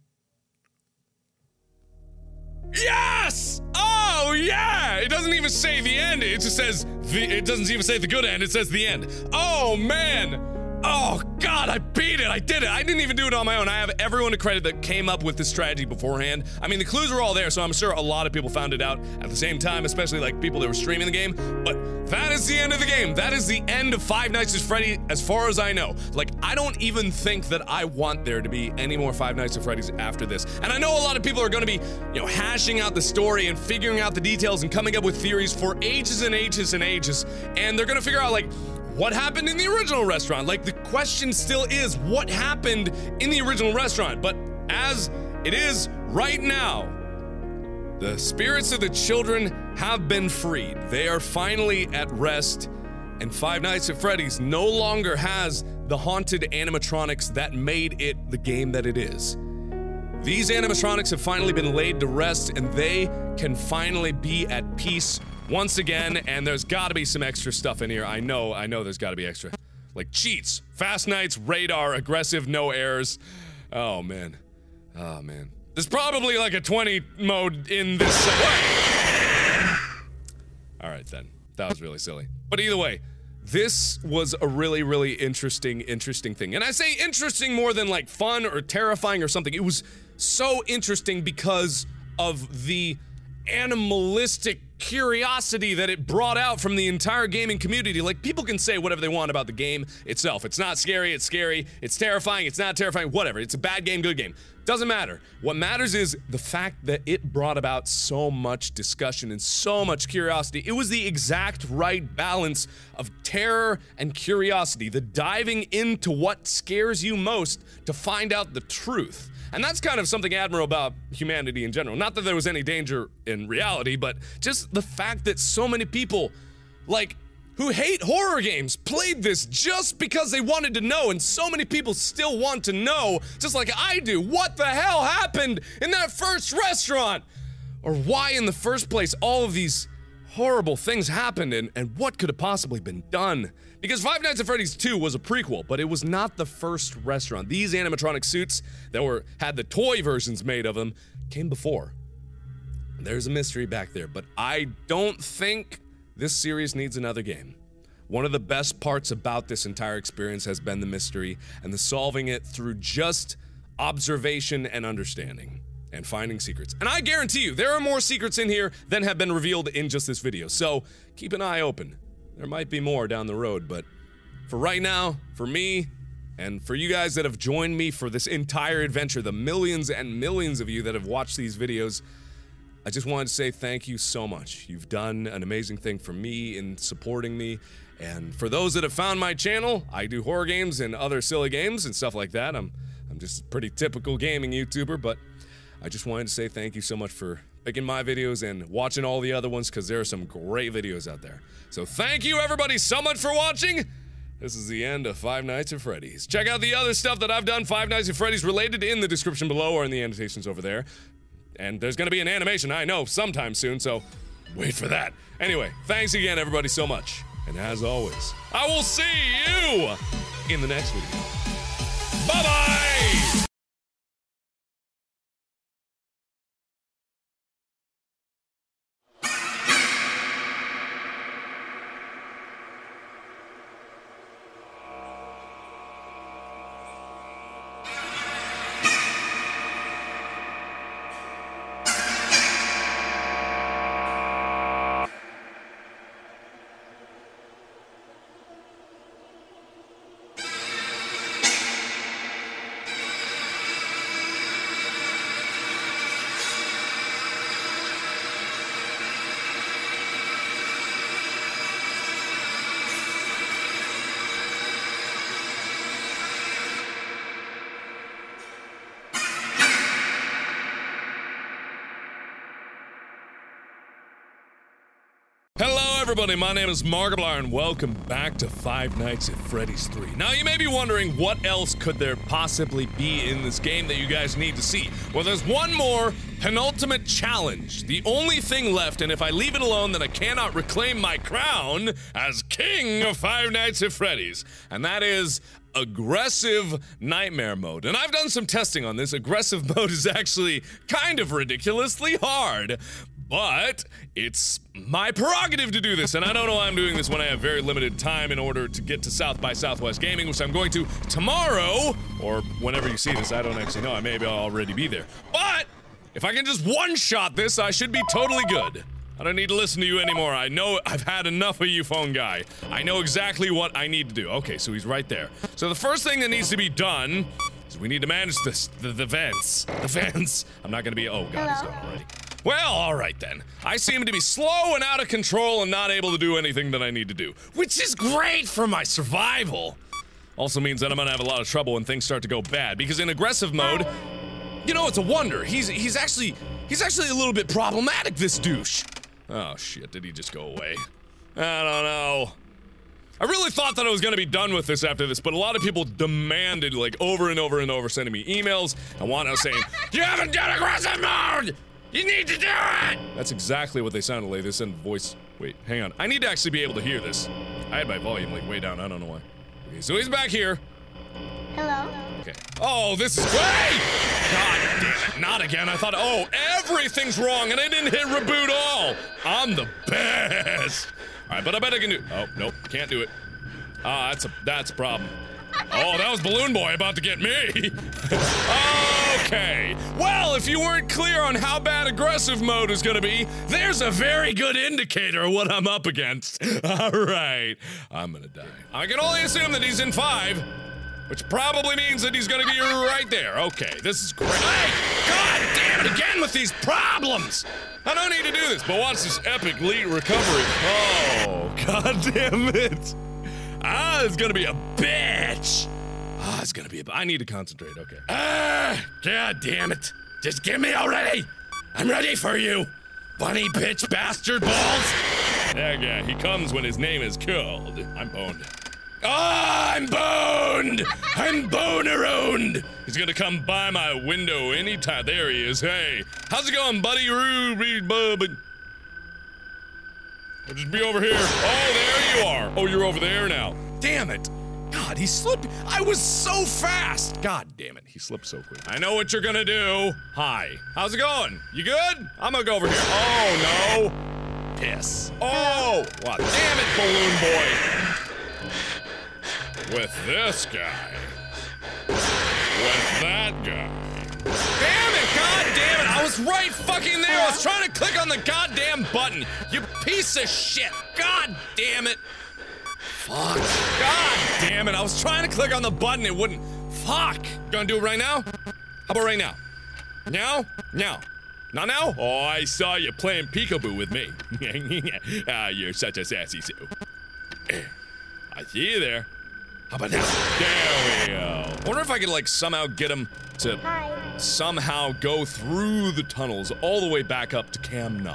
[SPEAKER 1] Yes! Oh yeah! It doesn't even say the end. It just says the. It doesn't even say the good end. It says the end. Oh man! Oh, God, I beat it. I did it. I didn't even do it on my own. I have everyone to credit that came up with this strategy beforehand. I mean, the clues were all there, so I'm sure a lot of people found it out at the same time, especially like people that were streaming the game. But that is the end of the game. That is the end of Five Nights at Freddy, as far as I know. Like, I don't even think that I want there to be any more Five Nights at Freddy's after this. And I know a lot of people are going to be, you know, hashing out the story and figuring out the details and coming up with theories for ages and ages and ages. And they're going to figure out, like, what happened in the original restaurant? Like, the question still is what happened in the original restaurant? But as it is right now, the spirits of the children have been freed. They are finally at rest, and Five Nights at Freddy's no longer has the haunted animatronics that made it the game that it is. These animatronics have finally been laid to rest, and they can finally be at peace once again, and there's gotta be some extra stuff in here. I know, I know there's gotta be extra. Like cheats, fast nights, radar, aggressive, no errors. Oh man. Oh man. There's probably like a 20 mode in this. Alright then. That was really silly. But either way, this was a really, really interesting, interesting thing. And I say interesting more than like fun or terrifying or something. It was so interesting because of the animalistic curiosity that it brought out from the entire gaming community. Like, people can say whatever they want about the game itself. It's not scary, it's scary, it's terrifying, it's not terrifying, whatever. It's a bad game, good game. Doesn't matter. What matters is the fact that it brought about so much discussion and so much curiosity. It was the exact right balance of terror and curiosity, the diving into what scares you most to find out the truth. And that's kind of something admirable about humanity in general. Not that there was any danger in reality, but just the fact that so many people, like, who hate horror games played this just because they wanted to know, and so many people still want to know, just like I do, what the hell happened in that first restaurant? Or why, in the first place, all of these horrible things happened, and, and what could have possibly been done? Because Five Nights at Freddy's 2 was a prequel, but it was not the first restaurant. These animatronic suits that were had the toy versions made of them came before. There's a mystery back there, but I don't think this series needs another game. One of the best parts about this entire experience has been the mystery and the solving it through just observation and understanding and finding secrets. And I guarantee you, there are more secrets in here than have been revealed in just this video. So keep an eye open there might be more down the road, but for right now, for me, and for you guys that have joined me for this entire adventure, the millions and millions of you that have watched these videos, I just wanted to say thank you so much. You've done an amazing thing for me in supporting me. And for those that have found my channel, I do horror games and other silly games and stuff like that. I'm I'm just a pretty typical gaming YouTuber, but I just wanted to say thank you so much for picking my videos and watching all the other ones because there are some great videos out there. So thank you everybody so much for watching. This is the end of Five Nights at Freddy's. Check out the other stuff that I've done Five Nights at Freddy's related in the description below or in the annotations over there. And there's gonna be an animation, I know, sometime soon, so wait for that. Anyway, thanks again everybody so much. And as always, I will see you in the next video. Bye bye! everybody, my name is Markiplier, and welcome back to Five Nights at Freddy's 3. Now, you may be wondering what else could there possibly be in this game that you guys need to see? Well, there's one more penultimate challenge. The only thing left, and if I leave it alone, then I cannot reclaim my crown as King of Five Nights at Freddy's. And that is aggressive nightmare mode. And I've done some testing on this. Aggressive mode is actually kind of ridiculously hard but it's my prerogative to do this, and I don't know why I'm doing this when I have very limited time in order to get to South by Southwest Gaming, which I'm going to tomorrow, or whenever you see this, I don't actually know, I may already be there. But, if I can just one-shot this, I should be totally good. I don't need to listen to you anymore. I know I've had enough of you, phone guy. I know exactly what I need to do. Okay, so he's right there. So the first thing that needs to be done is we need to manage this, the, the vents. The vents. I'm not gonna be- oh god, Hello. he's gone already. Well, all right then. I seem to be slow and out of control and not able to do anything that I need to do, which is great for my survival. Also means that I'm gonna have a lot of trouble when things start to go bad, because in aggressive mode, you know, it's a wonder. He's he's actually he's actually a little bit problematic, this douche. Oh shit, did he just go away? I don't know. I really thought that I was gonna be done with this after this, but a lot of people demanded, like, over and over and over, sending me emails and want to uh, saying, You haven't done aggressive mode! You need to do it! That's exactly what they sounded like. They send voice. Wait, hang on. I need to actually be able to hear this. I had my volume like way down. I don't know why. Okay, so he's back here. Hello. Okay. Oh, this is. great. God damn it! Not again. I thought. Oh, everything's wrong, and I didn't hit reboot all. I'm the best. All right, but I bet I can do. Oh nope, can't do it. Ah, that's a that's a problem. Oh, that was Balloon Boy about to get me. okay. Well, if you weren't clear on how bad aggressive mode is going to be, there's a very good indicator of what I'm up against. All right. I'm going to die. I can only assume that he's in five, which probably means that he's going to be right there. Okay, this is great. Hey, God damn it again with these problems. I don't need to do this, but watch this epic lead recovery. Oh, god damn it. Ah, it's gonna be a bitch. Ah, it's gonna be a. I need to concentrate. Okay. Ah, god damn it! Just give me already. I'm ready for you, bunny bitch bastard balls. Yeah, yeah. He comes when his name is called. I'm boned. Ah, oh, I'm boned. I'm bonerooned. He's gonna come by my window anytime. There he is. Hey, how's it going, buddy? Ruby, bub just be over here. Oh, there you are. Oh, you're over there now. Damn it. God, he slipped. I was so fast. God damn it. He slipped so quick. I know what you're gonna do. Hi. How's it going? You good? I'm gonna go over here. Oh, no. Piss. Oh, What? damn it, Balloon Boy. With this guy. With that guy. Damn I was right fucking there. I was trying to click on the goddamn button. You piece of shit. God damn it. Fuck. God damn it. I was trying to click on the button. It wouldn't. Fuck. Gonna do it right now? How about right now? Now? Now. Not now? Oh, I saw you playing peekaboo with me. ah, you're such a sassy Sue. Eh, I see you there. How about now? There we go. I wonder if I could, like, somehow get him to Hi. somehow go through the tunnels all the way back up to Cam 9.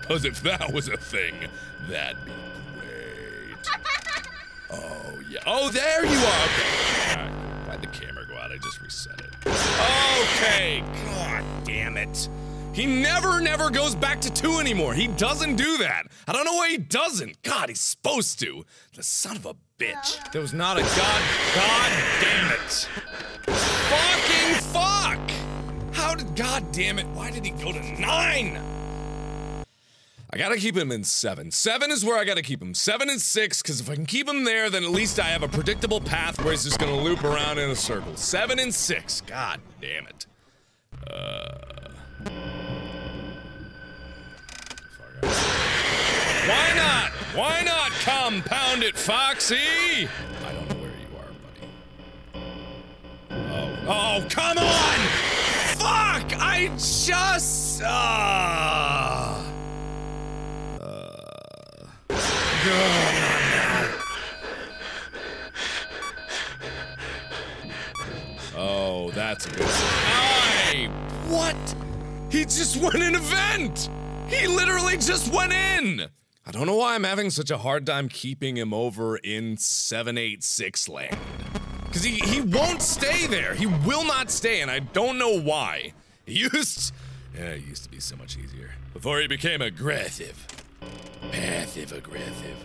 [SPEAKER 1] Because if that was a thing, that'd be great. oh, yeah. Oh, there you are. Okay. Why'd the camera go out? I just reset it. Okay. God damn it. He never, never goes back to two anymore. He doesn't do that. I don't know why he doesn't. God, he's supposed to. The son of a bitch. There was not a god. God damn it. Fucking fuck! How did, god damn it, why did he go to nine? I gotta keep him in seven. Seven is where I gotta keep him. Seven and six, because if I can keep him there, then at least I have a predictable path where he's just gonna loop around in a circle. Seven and six, god damn it. Uh... Why not? Why not compound it, Foxy? Oh, come on! Fuck! I just. Uh... Uh... Oh, that's a good. What? He just went in a vent! He literally just went in! I don't know why I'm having such a hard time keeping him over in 786 land. Because he, he won't stay there. He will not stay, and I don't know why. He used... Yeah, it used to be so much easier. Before he became aggressive. Passive aggressive.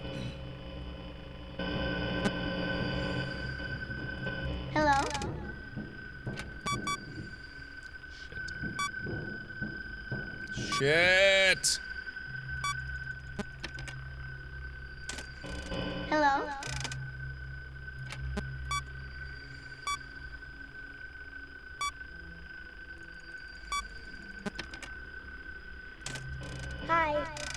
[SPEAKER 1] Hello? Shit. Shit!
[SPEAKER 6] Hello? Hello?
[SPEAKER 3] Bye.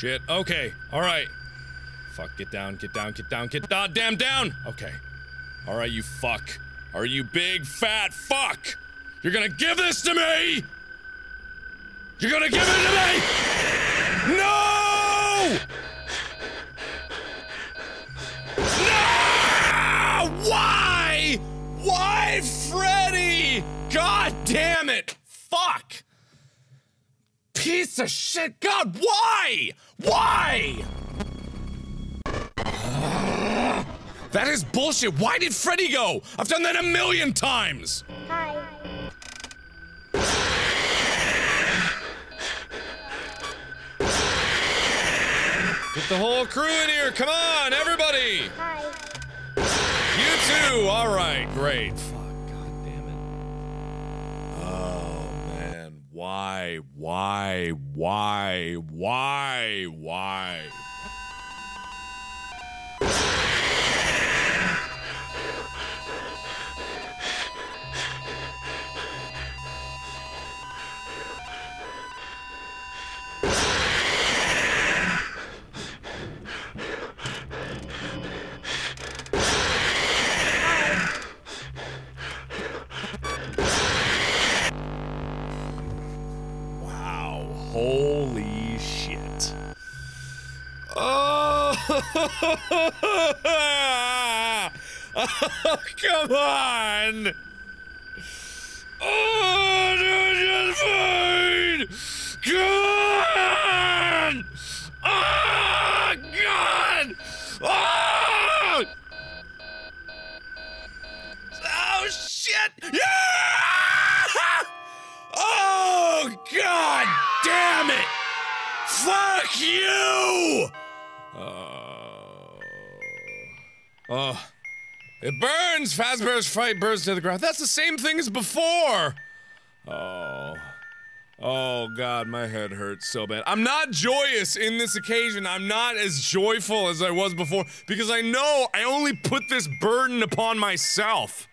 [SPEAKER 1] Shit. Okay. All right. Fuck. Get down. Get down. Get down. Get down. Damn down. Okay. All right, you fuck. Are you big fat fuck? You're gonna give this to me. You're gonna give it to me. No. No. Why? Why, Freddy? God damn it. Fuck piece of shit. God, why? Why? That is bullshit. Why did Freddy go? I've done that a million times. Hi. Get the whole crew in here. Come on, everybody. Hi. You too. All right, great. Fuck, God damn it. Oh, man. Why, why, why, why, why? Oh, come on! It burns! Fazbear's Fright burns to the ground. That's the same thing as before! Oh. Oh god, my head hurts so bad. I'm not joyous in this occasion. I'm not as joyful as I was before because I know I only put this burden upon myself.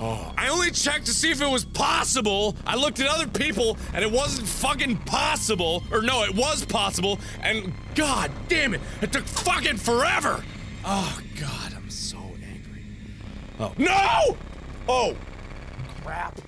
[SPEAKER 1] Oh, I only checked to see if it was possible. I looked at other people and it wasn't fucking possible. Or no, it was possible. And god damn it, it took fucking forever. Oh god. Oh. No! Oh! Crap.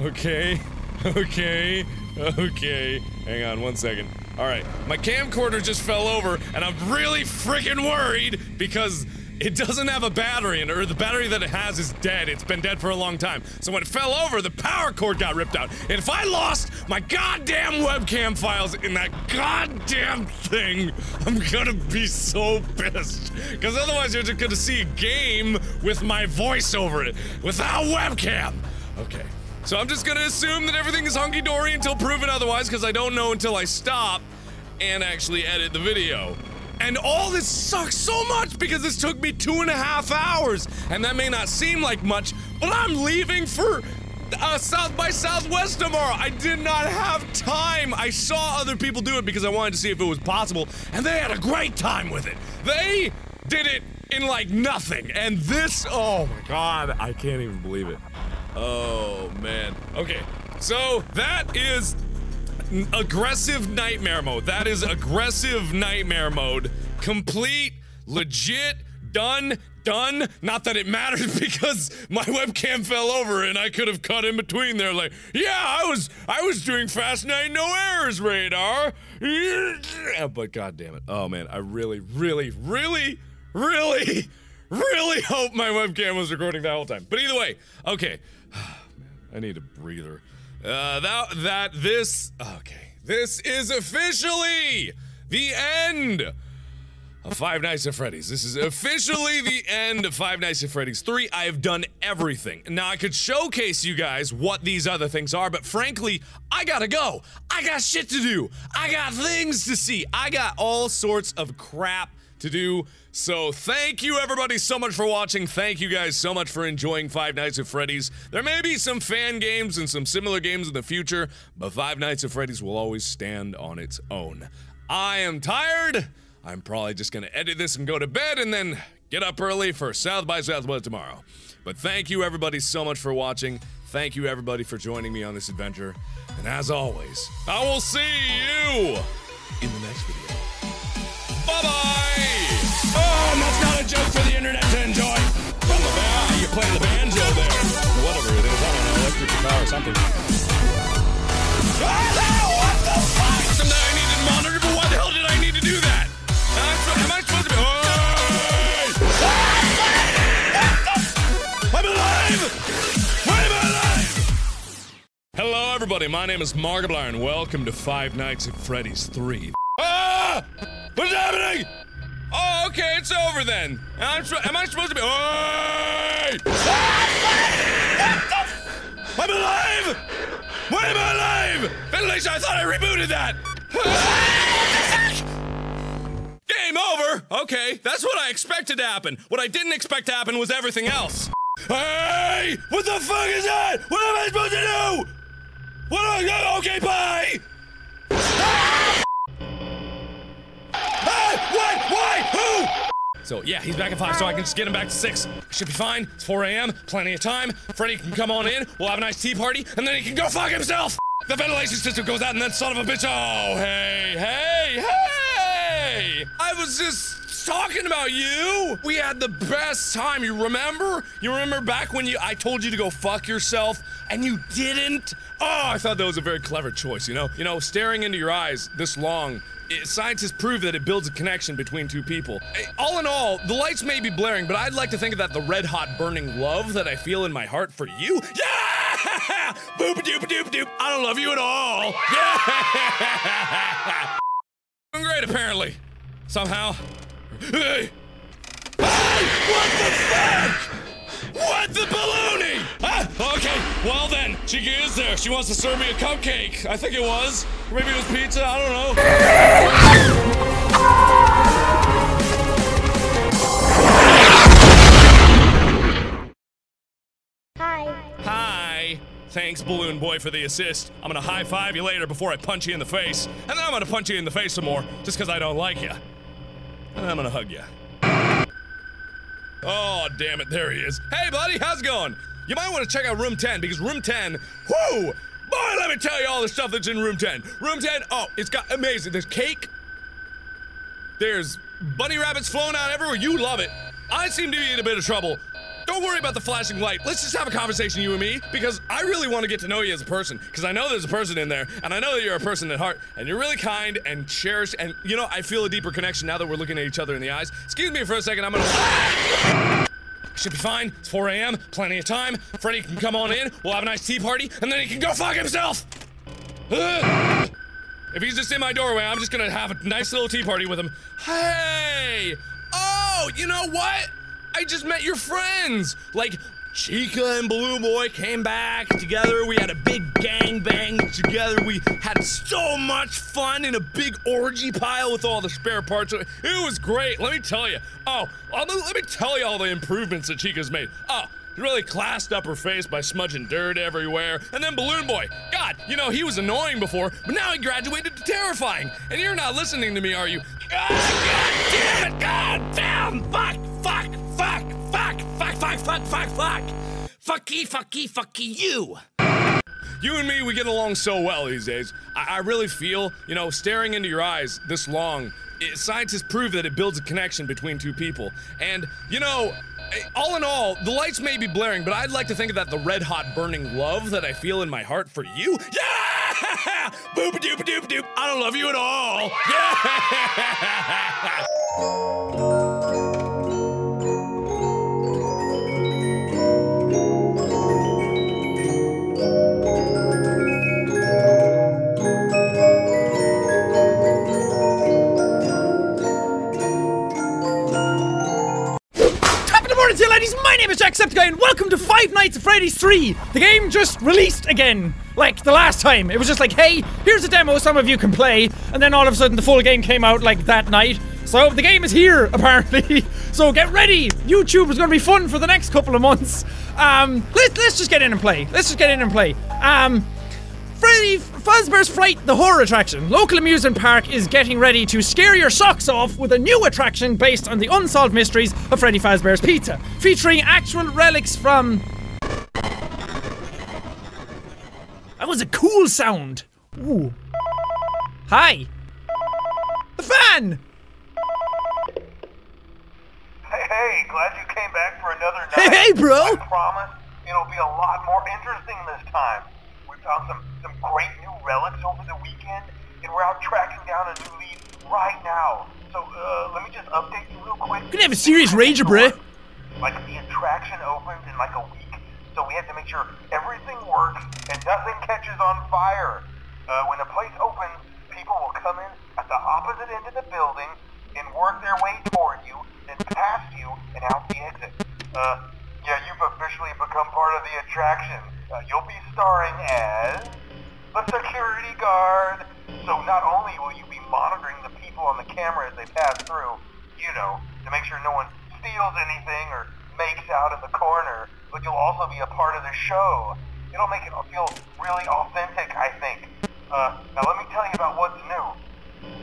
[SPEAKER 1] Okay. Okay. Okay. Hang on one second. Alright. My camcorder just fell over, and I'm really freaking worried because it doesn't have a battery in it, or the battery that it has is dead. It's been dead for a long time. So when it fell over, the power cord got ripped out. And if I lost my goddamn webcam files in that goddamn thing, I'm gonna be so pissed. Because otherwise, you're just gonna see a game with my voice over it without webcam. Okay. So I'm just gonna assume that everything is hunky dory until proven otherwise, because I don't know until I stop and actually edit the video. And all this sucks so much because this took me two and a half hours. And that may not seem like much, but I'm leaving for uh, South by Southwest tomorrow. I did not have time. I saw other people do it because I wanted to see if it was possible, and they had a great time with it. They did it in like nothing. And this, oh my god, I can't even believe it. Oh man. Okay, so that is aggressive nightmare mode. That is aggressive nightmare mode. Complete, legit, done, done. Not that it matters because my webcam fell over and I could have cut in between there. Like, yeah, I was, I was doing fast night no errors radar. But god damn it. Oh man, I really, really, really, really, really hope my webcam was recording that whole time. But either way, okay. I need a breather. Uh, that, that, this, okay. This is officially the end of Five Nights at Freddy's. This is officially the end of Five Nights at Freddy's 3. I have done everything. Now, I could showcase you guys what these other things are, but frankly, I gotta go. I got shit to do. I got things to see. I got all sorts of crap to do. So thank you everybody so much for watching. Thank you guys so much for enjoying Five Nights at Freddy's. There may be some fan games and some similar games in the future, but Five Nights at Freddy's will always stand on its own. I am tired. I'm probably just going to edit this and go to bed and then get up early for South by Southwest tomorrow. But thank you everybody so much for watching. Thank you everybody for joining me on this adventure. And as always, I will see you in the next video. Bye bye! Oh, and that's not a joke for the internet to enjoy. From the band, you play the banjo there. Whatever it is, I don't know, electric guitar or something. Ah, what the fuck? Something I needed a monitor, but why the hell did I need to do that? Uh, am I supposed to be... Oh, hey! I'm I'm Hello, everybody. My name is Markiplier, and welcome to Five Nights at Freddy's 3. Ah! What's happening? Oh, okay, it's over then. I'm am I supposed to be? I'm alive! Why am I alive? Ventilation, I thought I rebooted that! Game over! Okay, that's what I expected to happen. What I didn't expect to happen was everything else. Hey! What the fuck is that? What am I supposed to do? What? Am I, okay, bye!
[SPEAKER 3] Hey,
[SPEAKER 1] who? So yeah, he's back at five, so I can just get him back to six. Should be fine. It's 4 a.m. Plenty of time. Freddy can come on in. We'll have a nice tea party, and then he can go fuck himself. The ventilation system goes out, and then son of a bitch. Oh, hey, hey, hey! I was just talking about you. We had the best time. You remember? You remember back when you I told you to go fuck yourself and you didn't? Oh, I thought that was a very clever choice, you know? You know, staring into your eyes this long it, scientists prove that it builds a connection between two people. Eh, all in all, the lights may be blaring, but I'd like to think of that the red hot burning love that I feel in my heart for you. Yeah! Boop a doop a doop doop. I don't love you at all. Yeah! Doing great, apparently. Somehow. Hey! Hey! What the fuck? What the baloney? Ah, okay, well then, she is there. She wants to serve me a cupcake. I think it was. Or maybe it was pizza, I don't know. Hi. Hi. Thanks, Balloon Boy, for the assist. I'm gonna high five you later before I punch you in the face. And then I'm gonna punch you in the face some more, just because I don't like you. I'm gonna hug you. Oh, damn it, there he is. Hey, buddy, how's it going? You might want to check out room 10 because room 10, whoo! Boy, let me tell you all the stuff that's in room 10. Room 10, oh, it's got amazing. There's cake, there's bunny rabbits flowing out everywhere. You love it. I seem to be in a bit of trouble. Don't worry about the flashing light. Let's just have a conversation, you and me, because I really want to get to know you as a person, because I know there's a person in there, and I know that you're a person at heart, and you're really kind and cherished, and you know, I feel a deeper connection now that we're looking at each other in the eyes. Excuse me for a second, I'm gonna. Should be fine. It's 4 a.m. Plenty of time. Freddy can come on in. We'll have a nice tea party, and then he can go fuck himself. If he's just in my doorway, I'm just gonna have a nice little tea party with him. Hey! Oh, you know what? I just met your friends. Like, Chica and Balloon Boy came back together. We had a big gang bang together. We had so much fun in a big orgy pile with all the spare parts. It was great. Let me tell you. Oh, let me tell you all the improvements that Chica's made. Oh, she really classed up her face by smudging dirt everywhere. And then Balloon Boy. God, you know, he was annoying before, but now he graduated to terrifying. And you're not listening to me, are you? God damn it! God damn! Fuck! Fuck! Fuck! Fuck! Fuck!
[SPEAKER 4] Fuck! Fuck! Fuck! Fucky! Fucky! Fucky! You!
[SPEAKER 1] You and me, we get along so well these days. I, I really feel, you know, staring into your eyes this long, it, scientists prove that it builds a connection between two people. And, you know, all in all, the lights may be blaring, but I'd like to think of that the red hot burning love that I feel in my heart for you. Yeah! Boop a doop a doop doop. I don't love you at all. Yeah!
[SPEAKER 4] morning ladies. My name is Jacksepticeye, and welcome to Five Nights at Freddy's 3. The game just released again, like the last time. It was just like, hey, here's a demo some of you can play, and then all of a sudden the full game came out like that night. So the game is here, apparently. so get ready. YouTube is going to be fun for the next couple of months. Um, let's let's just get in and play. Let's just get in and play. Um, Freddy Fazbear's Fright, the horror attraction, local amusement park is getting ready to scare your socks off with a new attraction based on the unsolved mysteries of Freddy Fazbear's Pizza, featuring actual relics from. That was a cool sound. Ooh. Hi. The fan. Hey, hey, glad you came back for another night. Hey,
[SPEAKER 5] hey bro. I promise it'll be a lot more interesting this time found some,
[SPEAKER 4] some great new relics over the weekend, and we're out tracking down a new lead right now. So, uh, let me just update you real quick. you have a serious rager, bruh. Like, the
[SPEAKER 5] attraction opens in like a week, so we have to make sure everything works and nothing catches on fire. Uh, when the place opens, people will come in at the opposite end of the building and work their way toward you, then past you, and out the exit. Uh, yeah, you've officially become part of the attraction. Uh, you'll be starring as the security guard. So not only will you be monitoring the people on the camera as they pass through, you know, to make sure no one steals anything or makes out in the corner, but you'll also be a part of the show. It'll make it feel really authentic, I think. Uh, now let me tell you about what's new.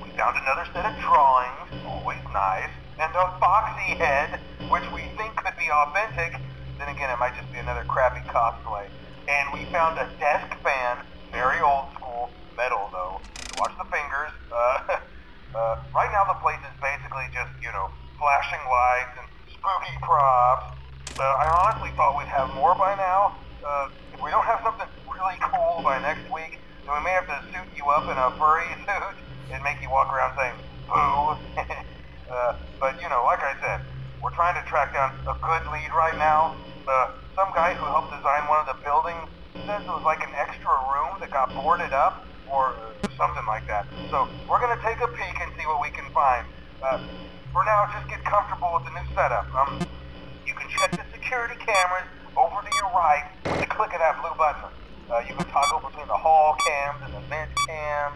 [SPEAKER 5] We found another set of drawings, always nice, and a foxy head, which we think could be authentic. Then again, it might just be another crappy cosplay and we found a desk fan, very old school, metal though. Watch the fingers. Uh, uh, right now the place is basically just, you know, flashing lights and spooky props. But uh, I honestly thought we'd have more by now. Uh, if we don't have something really cool by next week, then we may have to suit you up in a furry suit and make you walk around saying, boo. uh, but, you know, like I said, we're trying to track down a good lead right now. Uh, some guy who helped design one of the buildings says it was like an extra room that got boarded up or something like that. So we're going to take a peek and see what we can find. Uh, for now, just get comfortable with the new setup. Um, you can check the security cameras over to your right with the click of that blue button. Uh, you can toggle between the hall cams and the vent cams.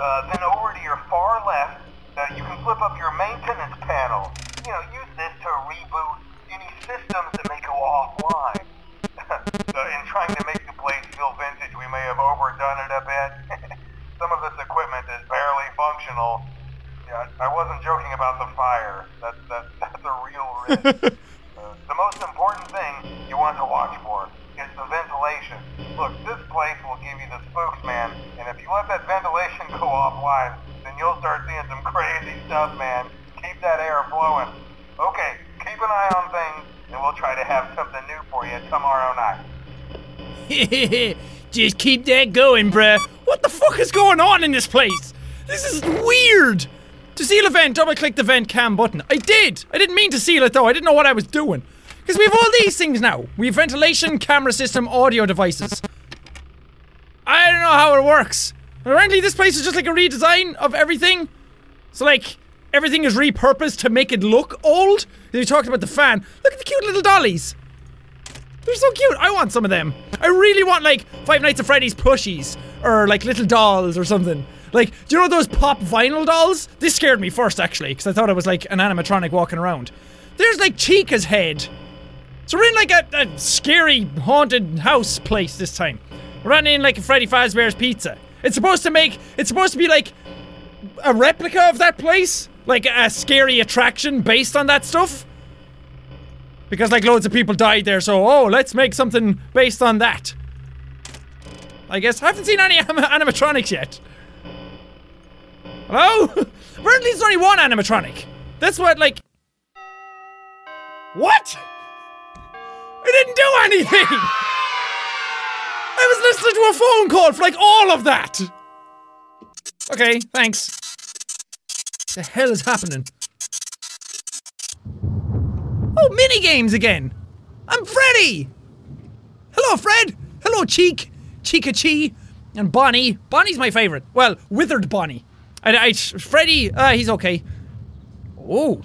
[SPEAKER 5] Uh, then over to your far left, uh, you can flip up your maintenance panel. You know, use this to reboot any systems that may go offline. so in trying to make the place feel vintage, we may have overdone it a bit. Some of this equipment is barely functional. Yeah, I wasn't joking about the fire. That's, that, that's a real risk. uh, the most important thing you want to watch for is the ventilation. Look, this place will give you the spooks, man. And if you let that ventilation go offline, then you'll start seeing some crazy
[SPEAKER 3] stuff, man. Keep that air flowing.
[SPEAKER 5] Okay, an eye on things, and we'll try to have
[SPEAKER 4] something new for you tomorrow night. Just keep that going, bruh. What the fuck is going on in this place? This is weird! To seal a vent, double click the vent cam button. I did! I didn't mean to seal it though, I didn't know what I was doing. Because we have all these things now. We have ventilation, camera system, audio devices. I don't know how it works. Apparently this place is just like a redesign of everything. So like, Everything is repurposed to make it look old. You talked about the fan. Look at the cute little dollies. They're so cute. I want some of them. I really want like Five Nights at Freddy's plushies or like little dolls or something. Like, do you know those pop vinyl dolls? This scared me first actually because I thought it was like an animatronic walking around. There's like Chica's head. So we're in like a, a scary haunted house place this time. We're not in like a Freddy Fazbear's Pizza. It's supposed to make. It's supposed to be like a replica of that place like a scary attraction based on that stuff? Because like loads of people died there, so oh, let's make something based on that. I guess. I haven't seen any anim animatronics yet. Hello? Where there's only one animatronic. That's what, like... What? I didn't do anything! I was listening to a phone call for like all of that! Okay, thanks. The hell is happening? Oh, mini games again! I'm Freddy! Hello, Fred! Hello, Cheek! Chica Chi! And Bonnie. Bonnie's my favorite. Well, withered Bonnie. And I, I Freddy, uh, he's okay. Oh.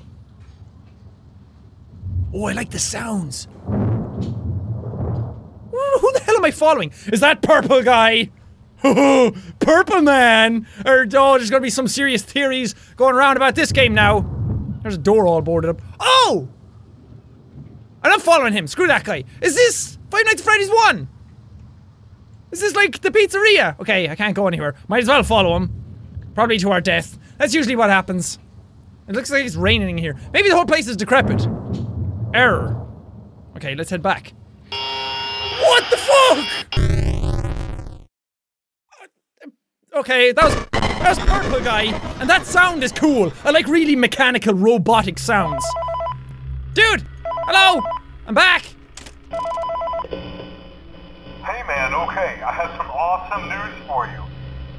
[SPEAKER 4] Oh, I like the sounds. Who the hell am I following? Is that purple guy? Purple Man! Or, er, oh, there's gonna be some serious theories going around about this game now. There's a door all boarded up. Oh! and I'm following him. Screw that guy. Is this Five Nights at Freddy's 1? Is this like the pizzeria? Okay, I can't go anywhere. Might as well follow him. Probably to our death. That's usually what happens. It looks like it's raining here. Maybe the whole place is decrepit. Error. Okay, let's head back. What the fuck? Okay, that was that was purple guy, and that sound is cool. I like really mechanical, robotic sounds. Dude, hello, I'm back. Hey
[SPEAKER 5] man, okay, I have some awesome news for you.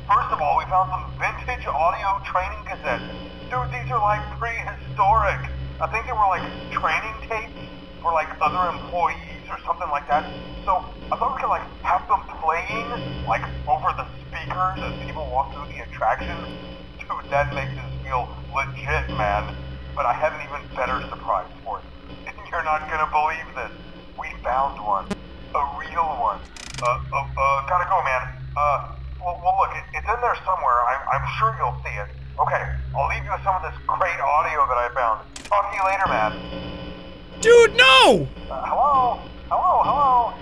[SPEAKER 5] First of all, we found some vintage audio training cassettes. Dude, these are like prehistoric. I think they were like training tapes for like other employees or something like that. So I thought we could like have them playing like over the speakers as people walk through the attraction. Dude, that makes this feel legit, man. But I have an even better surprise for you. And you're not gonna believe this. We found one. A real one. Uh, uh, uh, gotta go, man. Uh, well, well look, it, it's in there somewhere. I'm, I'm sure you'll see it. Okay, I'll leave you with some of this great audio that I found. Talk to you later, man.
[SPEAKER 4] Dude, no!
[SPEAKER 5] Uh, hello? Hello, hello.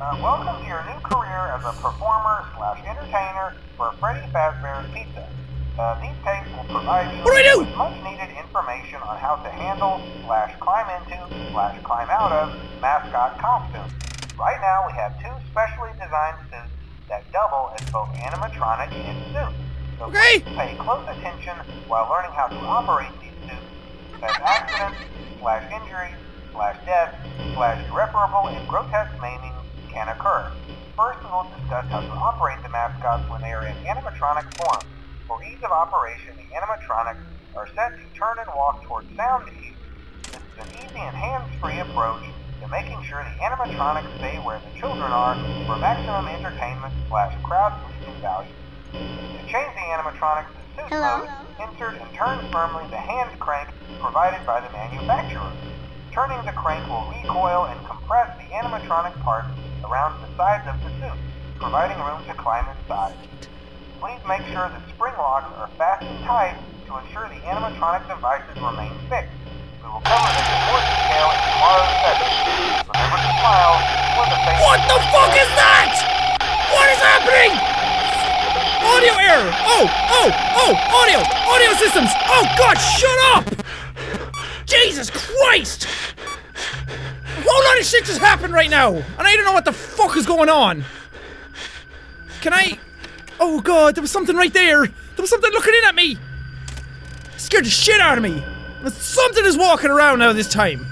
[SPEAKER 5] Uh, welcome to your new career as a performer slash entertainer for Freddy Fazbear's Pizza. Uh, these tapes will provide you with much needed information on how to handle slash climb into slash climb out of mascot costumes. Right now we have two specially designed suits that double as both animatronic and suit. So okay. pay close attention while learning how to operate these suits as accidents slash injuries slash death slash irreparable and grotesque maiming can occur. First, we will discuss how to operate the mascots when they are in animatronic form. For ease of operation, the animatronics are set to turn and walk toward sound cues. This is an easy and hands-free approach to making sure the animatronics stay where the children are for maximum entertainment slash crowd-pleasing value. To change the animatronics to suit mode, insert and turn firmly the hand crank provided by the manufacturer. Turning the crank will recoil and compress the animatronic parts around the sides of the suit, providing room to climb inside. Please make sure the spring locks are fastened tight to ensure the animatronic devices remain fixed. We will cover this in more detail in tomorrow's session. Remember to smile for the face.
[SPEAKER 4] What the fuck is that? What is happening? Audio error! Oh, oh, oh, audio! Audio systems! Oh god, shut up! Jesus Christ! A whole lot of shit just happened right now, and I don't know what the fuck is going on. Can I? Oh god, there was something right there. There was something looking in at me. It scared the shit out of me. And something is walking around now this time,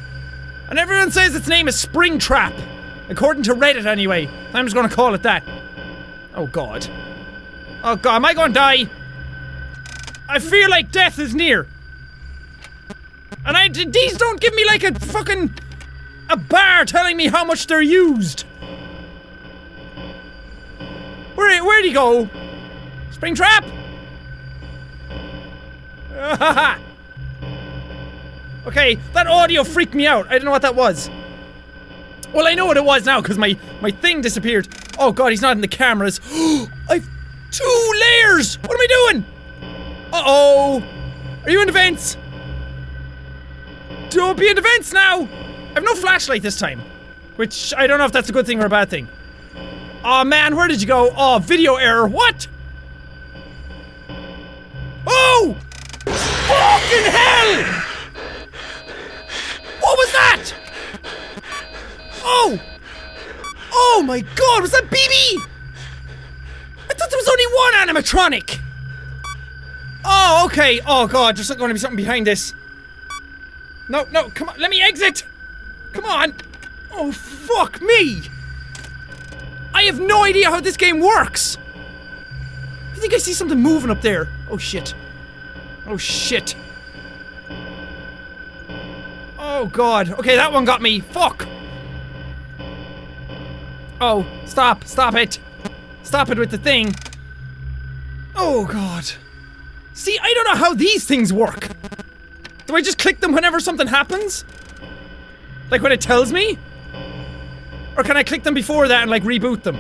[SPEAKER 4] and everyone says its name is Springtrap, according to Reddit anyway. I'm just gonna call it that. Oh god. Oh god, am I gonna die? I feel like death is near. And I these don't give me like a fucking a bar telling me how much they're used. Where where'd he go? Spring trap. okay, that audio freaked me out. I didn't know what that was. Well, I know what it was now because my my thing disappeared. Oh god, he's not in the cameras. I've two layers. What am I doing? Uh oh. Are you in the vents? Dystopian events now! I've no flashlight this time. Which, I don't know if that's a good thing or a bad thing. Aw oh, man, where did you go? Oh, video error, what? Oh! Fucking hell! What was that? Oh! Oh my god, was that BB? I thought there was only one animatronic! Oh, okay. Oh god, there's gonna be something behind this. No, no, come on. Let me exit. Come on. Oh, fuck me. I have no idea how this game works. I think I see something moving up there. Oh, shit. Oh, shit. Oh, God. Okay, that one got me. Fuck. Oh, stop. Stop it. Stop it with the thing. Oh, God. See, I don't know how these things work. Do I just click them whenever something happens? Like when it tells me? Or can I click them before that and like reboot them?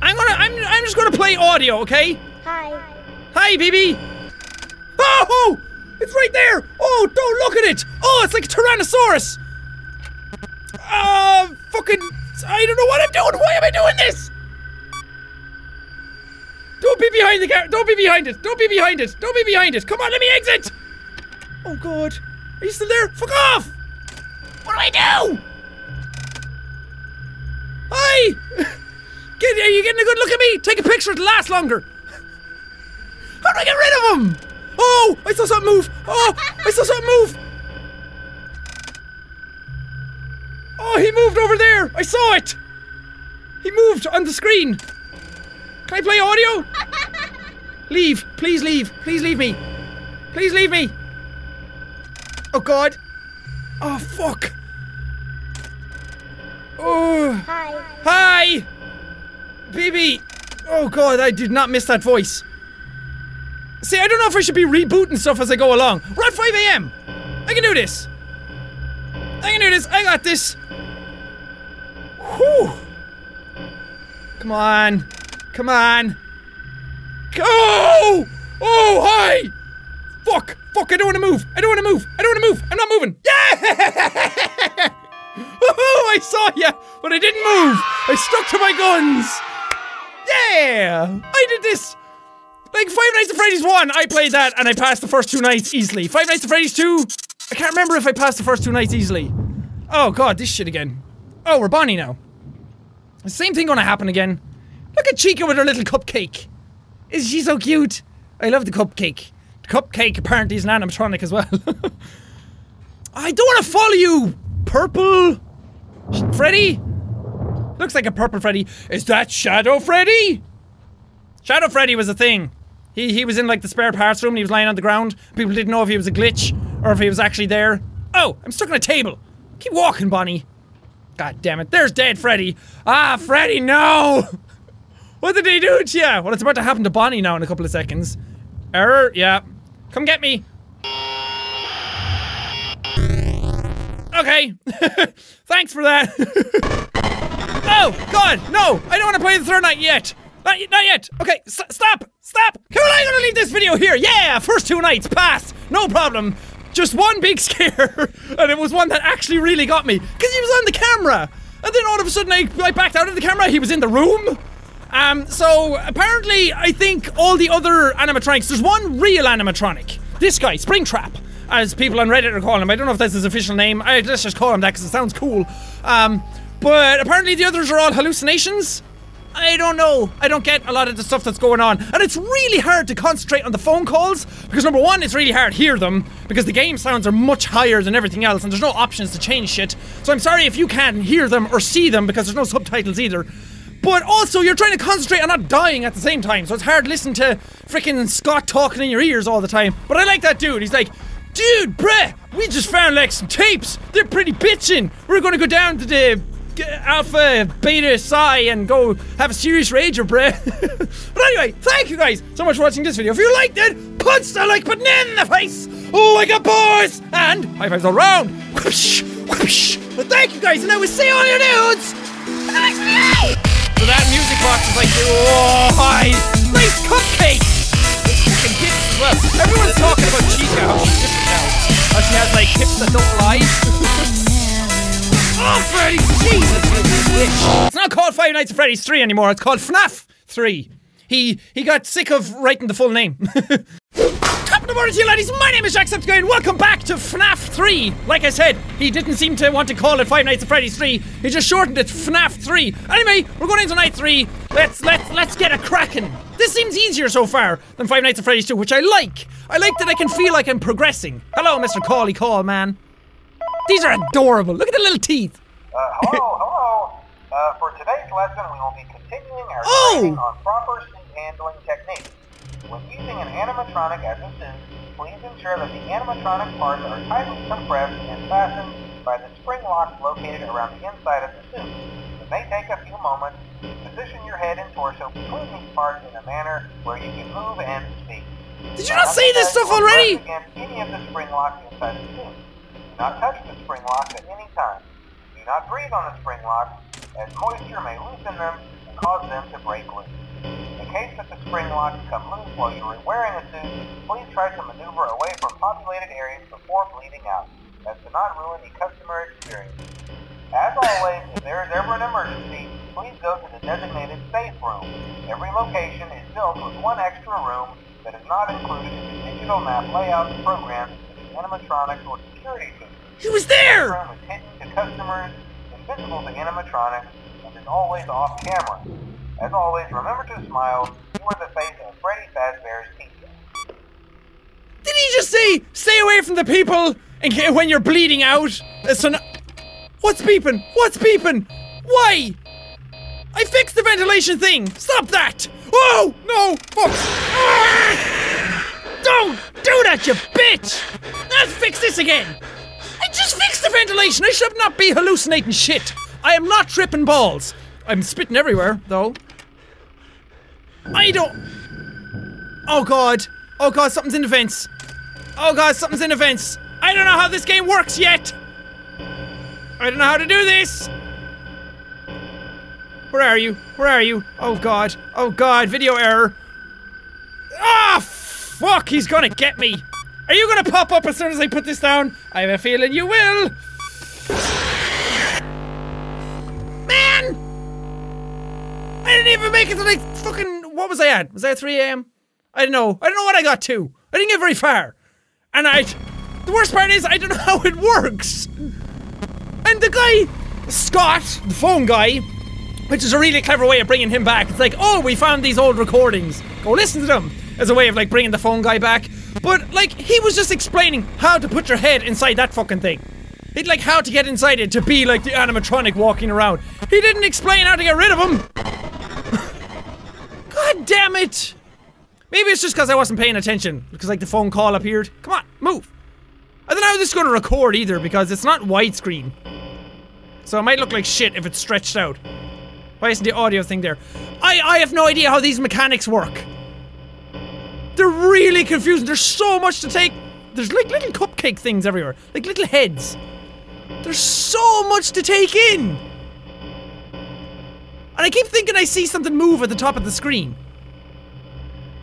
[SPEAKER 4] I'm gonna- I'm- I'm just gonna play audio, okay? Hi. Hi, BB! Oh, It's right there! Oh, don't look at it! Oh, it's like a Tyrannosaurus! Uh, fucking... I don't know what I'm doing! Why am I doing this? Don't be behind the car! Don't be behind it! Don't be behind it! Don't be behind it! Come on, let me exit! Oh god. Are you still there? Fuck off! What do I do? Hi! Get, are you getting a good look at me? Take a picture, it'll last longer. How do I get rid of him? Oh, I saw something move. Oh, I saw something move. Oh, he moved over there. I saw it. He moved on the screen. Can I play audio? leave. Please leave. Please leave me. Please leave me. Oh god! Oh fuck! Oh! Hi! Hi! Baby! Oh god, I did not miss that voice. See, I don't know if I should be rebooting stuff as I go along. We're at 5 a.m. I can do this. I can do this. I got this. Whew. Come on. Come on. Go! Oh, hi! Fuck! Fuck, I don't wanna move! I don't wanna move! I don't wanna move! I'm not moving! Yeah! Oh, I saw you, But I didn't move! I stuck to my guns! Yeah! I did this! Like, Five Nights at Freddy's 1, I played that and I passed the first two nights easily. Five Nights at Freddy's 2, I can't remember if I passed the first two nights easily. Oh god, this shit again. Oh, we're Bonnie now. The same thing gonna happen again. Look at Chica with her little cupcake. is she so cute? I love the cupcake. Cupcake apparently is an animatronic as well. I don't want to follow you, purple Freddy. Looks like a purple Freddy. Is that Shadow Freddy? Shadow Freddy was a thing. He he was in like the spare parts room. he was lying on the ground. People didn't know if he was a glitch or if he was actually there. Oh, I'm stuck on a table. Keep walking, Bonnie. God damn it. There's dead Freddy. Ah, Freddy, no! What did he do to you? Well, it's about to happen to Bonnie now in a couple of seconds. Error, yeah. Come get me! Okay. Thanks for that. oh, God, no! I don't want to play the third night yet! Not, not yet! Okay, stop! Stop! Come on, I'm gonna leave this video here! Yeah! First two nights passed! No problem! Just one big scare, and it was one that actually really got me, because he was on the camera! And then all of a sudden I, I backed out of the camera, he was in the room! Um, so apparently, I think all the other animatronics. There's one real animatronic. This guy, Springtrap, as people on Reddit are calling him. I don't know if that's his official name. I, let's just call him that because it sounds cool. Um, but apparently, the others are all hallucinations. I don't know. I don't get a lot of the stuff that's going on. And it's really hard to concentrate on the phone calls because, number one, it's really hard to hear them because the game sounds are much higher than everything else and there's no options to change shit. So I'm sorry if you can't hear them or see them because there's no subtitles either. But also, you're trying to concentrate on not dying at the same time, so it's hard to listen to freaking Scott talking in your ears all the time. But I like that dude. He's like, dude, bruh, we just found like some tapes. They're pretty bitchin'. We're gonna go down to the Alpha Beta Psi and go have a serious rager, bruh. but anyway, thank you guys so much for watching this video. If you liked it, punch the like button in the face. Oh my god, boys! And high fives all round. Whoosh, whoosh. But thank you guys, and I will see all your nudes the next video. So that music box is like, oh, nice cupcake. Freaking hips as well. Everyone's talking about Chica, how she's different now. How she has like hips that don't lie. oh, Freddy, Jesus, It's not called Five Nights at Freddy's 3 anymore. It's called FNAF 3. He he got sick of writing the full name. Good morning to you ladies, my name is Jacksepticeye and welcome back to FNAF 3! Like I said, he didn't seem to want to call it Five Nights at Freddy's 3, he just shortened it FNAF 3. Anyway, we're going into night 3, let's, let's, let's get a cracking. This seems easier so far than Five Nights at Freddy's 2, which I like. I like that I can feel like I'm progressing. Hello, Mr. Callie Call, man. These are adorable, look at the little teeth.
[SPEAKER 5] Uh, hello, hello. Uh, for today's lesson, we will be continuing our oh. on proper seed handling techniques. When using an animatronic as a is, please ensure that the animatronic parts are tightly compressed and fastened by the spring locks located around the inside of the suit. It may take a few moments to position your head and torso between these parts in a manner where you can move and speak. Did you not, say this stuff already? Against any of the spring locks inside the suit. Do not touch the spring locks at any time. Do not breathe on the spring locks, as moisture may loosen them and cause them to break loose. In case that the spring locks come loose while you are wearing a suit, please try to maneuver away from populated areas before bleeding out, as to not ruin the customer experience. As always, if there is ever an emergency, please go to the designated safe room. Every location is built with one extra room that is not included in the digital map layout program animatronics or security booth. He was there! The room is hidden to customers, invisible to animatronics, and is always off camera. As always, remember to smile. You are the face of Freddy Fazbear's Pizza.
[SPEAKER 4] Did he just say, stay away from the people and get, when you're bleeding out? it's uh, an. What's beeping? What's beeping? Why? I fixed the ventilation thing! Stop that! Oh! No! Fuck! Oh. Ah! Don't do that, you bitch! Let's fix this again! I just fixed the ventilation! I should not be hallucinating shit! I am not tripping balls! I'm spitting everywhere, though. I don't. Oh god. Oh god, something's in the vents. Oh god, something's in the vents. I don't know how this game works yet. I don't know how to do this. Where are you? Where are you? Oh god. Oh god, video error. Ah, fuck, he's gonna get me. Are you gonna pop up as soon as I put this down? I have a feeling you will. Man! I didn't even make it to like fucking what was I at? Was I at 3 a.m.? I don't know. I don't know what I got to. I didn't get very far. And I. The worst part is, I don't know how it works. And the guy, Scott, the phone guy, which is a really clever way of bringing him back. It's like, oh, we found these old recordings. Go listen to them as a way of like bringing the phone guy back. But like, he was just explaining how to put your head inside that fucking thing. It like how to get inside it to be like the animatronic walking around. He didn't explain how to get rid of him. God damn it! Maybe it's just because I wasn't paying attention, because like the phone call appeared. Come on, move! I don't know how this is going to record either, because it's not widescreen. So it might look like shit if it's stretched out. Why isn't the audio thing there? I, I have no idea how these mechanics work. They're really confusing. There's so much to take. There's like little cupcake things everywhere, like little heads. There's so much to take in. And I keep thinking I see something move at the top of the screen.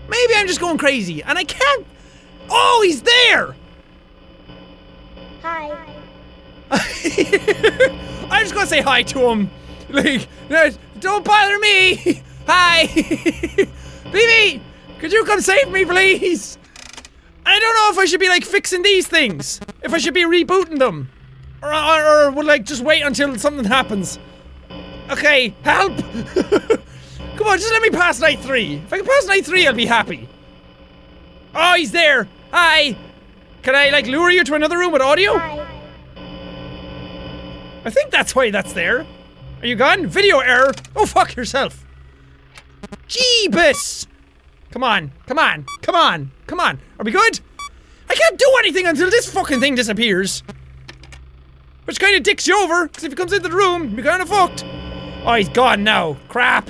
[SPEAKER 4] Maybe I'm just going crazy, and I can't. Oh, he's there! Hi. I'm just gonna say hi to him. Like, don't bother me! Hi! BB! Could you come save me, please? I don't know if I should be like fixing these things, if I should be rebooting them, or, or, or would like just wait until something happens. Okay, help! Come on, just let me pass night three. If I can pass night three, I'll be happy. Oh, he's there. Hi. Can I, like, lure you to another room with audio? Hi. I think that's why that's there. Are you gone? Video error. Oh, fuck yourself. Jeebus! Come on, come on, come on, come on. Are we good? I can't do anything until this fucking thing disappears. Which kind of dicks you over, because if he comes into the room, you're kind of fucked. Oh, he's gone now. Crap.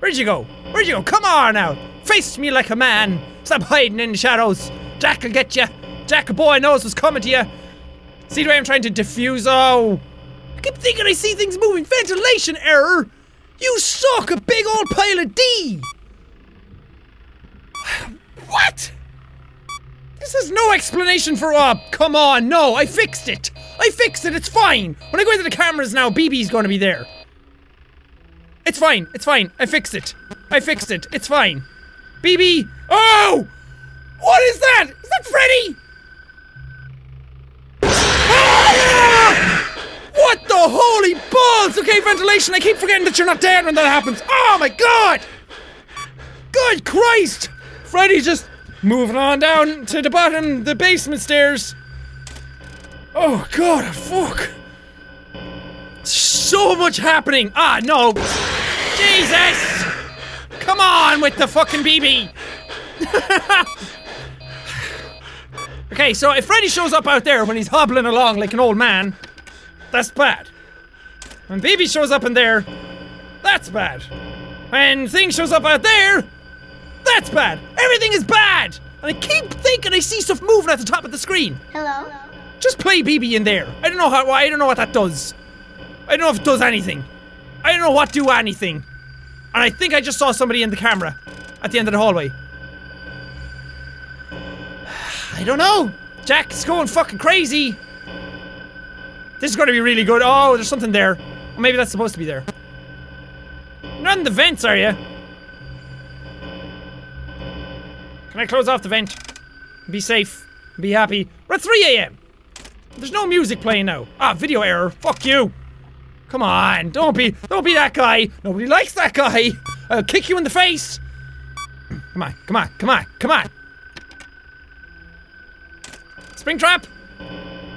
[SPEAKER 4] Where'd you go? Where'd you go? Come on now. Face me like a man. Stop hiding in the shadows. Jack will get you. Jack, a boy knows what's coming to you. See the way I'm trying to defuse? Oh. I keep thinking I see things moving. Ventilation error. You suck, a big old pile of D. What? This is no explanation for, uh, come on, no, I fixed it. I fixed it, it's fine! When I go into the cameras now, BB's gonna be there. It's fine, it's fine, I fixed it. I fixed it, it's fine. BB! Oh! What is that? Is that Freddy? Ah! What the holy balls! Okay, ventilation, I keep forgetting that you're not dead when that happens. Oh my god! Good Christ! Freddy's just moving on down to the bottom, the basement stairs. Oh god, fuck! So much happening! Ah, no! Jesus! Come on with the fucking BB! okay, so if Freddy shows up out there when he's hobbling along like an old man, that's bad. When BB shows up in there, that's bad. When Thing shows up out there, that's bad. Everything is bad! And I keep thinking I see stuff moving at the top of the screen. Hello? Just play BB in there. I don't know how. I don't know what that does. I don't know if it does anything. I don't know what do anything. And I think I just saw somebody in the camera at the end of the hallway. I don't know. Jack's going fucking crazy. This is going to be really good. Oh, there's something there. maybe that's supposed to be there. You're not in the vents, are you? Can I close off the vent? Be safe. Be happy. We're at 3 a.m. There's no music playing now. Ah, video error. Fuck you. Come on, don't be, don't be that guy. Nobody likes that guy. I'll kick you in the face. Come on, come on, come on, come on. Springtrap?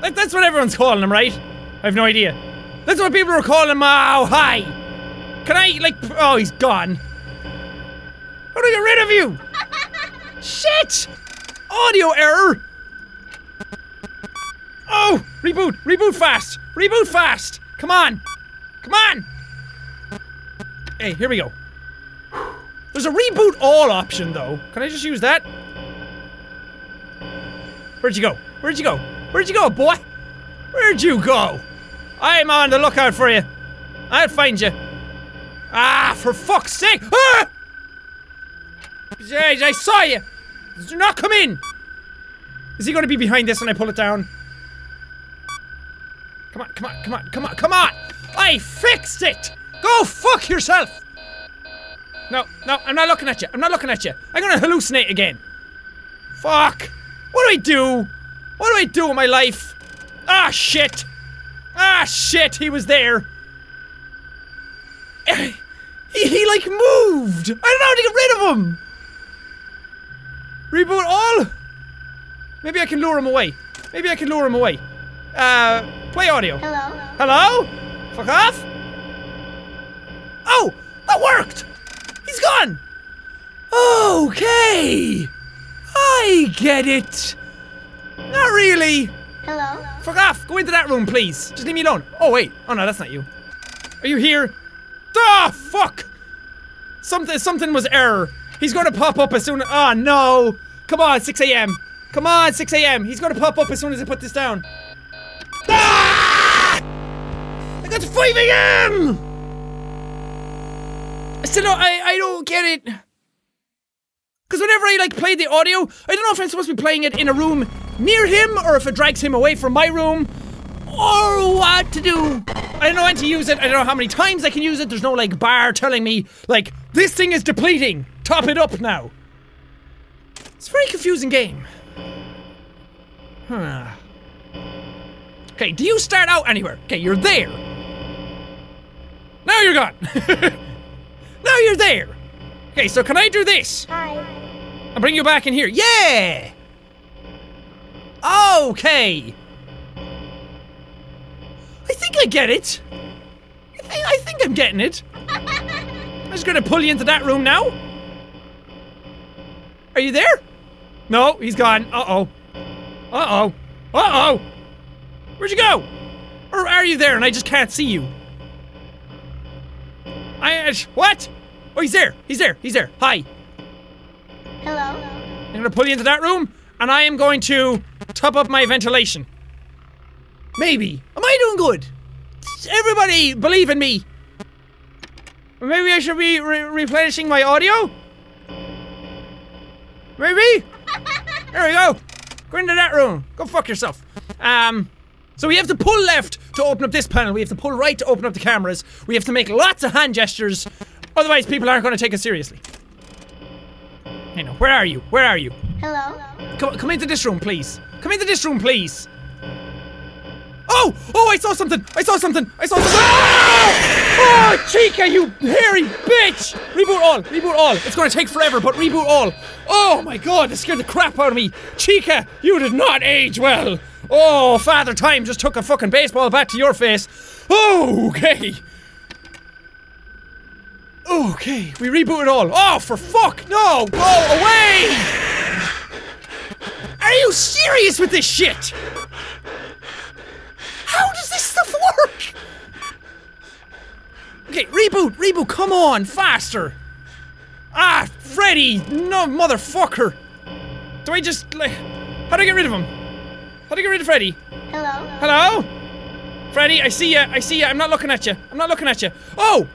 [SPEAKER 4] That, that's what everyone's calling him, right? I have no idea. That's what people are calling him. Oh, hi. Can I, like, oh, he's gone. How do I get rid of you? Shit! Audio error! Oh! Reboot! Reboot fast! Reboot fast! Come on! Come on! Hey, here we go. There's a reboot all option though. Can I just use that? Where'd you go? Where'd you go? Where'd you go, boy? Where'd you go? I'm on the lookout for you. I'll find you. Ah, for fuck's sake! Ah! I saw you! Do not come in! Is he gonna be behind this when I pull it down? Come on, come on, come on, come on, come on! I fixed it! Go fuck yourself! No, no, I'm not looking at you. I'm not looking at you. I'm gonna hallucinate again. Fuck! What do I do? What do I do with my life? Ah, shit! Ah, shit, he was there. He, he like moved! I don't know how to get rid of him! Reboot all? Maybe I can lure him away. Maybe I can lure him away. Uh, play audio. Hello? Hello? Fuck off? Oh! That worked! He's gone! Okay! I get it! Not really! Hello? Fuck off! Go into that room, please! Just leave me alone! Oh, wait! Oh no, that's not you. Are you here? Ah, fuck! Something, something was error. He's gonna pop up as soon as- Ah, oh, no! Come on, 6 a.m. Come on, 6 a.m. He's gonna pop up as soon as I put this down. It's 5
[SPEAKER 3] a.m.
[SPEAKER 4] Still, not, I I don't get it. Because whenever I like play the audio, I don't know if I'm supposed to be playing it in a room near him or if it drags him away from my room or what to do. I don't know when to use it. I don't know how many times I can use it. There's no like bar telling me like this thing is depleting. Top it up now. It's a very confusing game. Huh. Okay, do you start out anywhere? Okay, you're there. Now you're gone. now you're there. Okay, so can I do this? Hi. I'll bring you back in here. Yeah! Okay. I think I get it. I think, I think I'm getting it. I'm just gonna pull you into that room now. Are you there? No, he's gone. Uh-oh. Uh-oh. Uh-oh! Where'd you go? Or are you there and I just can't see you? I, what? Oh, he's there. He's there. He's there. Hi.
[SPEAKER 6] Hello. I'm
[SPEAKER 4] gonna pull you into that room, and I am going to top up my ventilation. Maybe. Am I doing good? Everybody, believe in me. Maybe I should be re replenishing my audio? Maybe? there we go. Go into that room. Go fuck yourself. Um, so we have to pull left to open up this panel. We have to pull right to open up the cameras. We have to make lots of hand gestures. Otherwise, people aren't going to take us seriously. I know. Where are you? Where are you? Hello. Come, come into this room, please. Come into this room, please. Oh! Oh, I saw something! I saw something! I saw something! Ah! Oh, Chica, you hairy bitch! Reboot all! Reboot all! It's gonna take forever, but reboot all! Oh my god, that scared the crap out of me! Chica, you did not age well! Oh, Father Time just took a fucking baseball bat to your face. Oh, okay. Okay, we reboot it all. Oh, for fuck! No! Go away! Are you serious with this shit? How does this stuff work? Okay, reboot, reboot, come on, faster! Ah, Freddy! No, motherfucker! Do I just, like, how do I get rid of him? How do I get rid of Freddy? Hello. Hello? Freddy, I see you. I see you. I'm not looking at you. I'm not looking at you. Oh!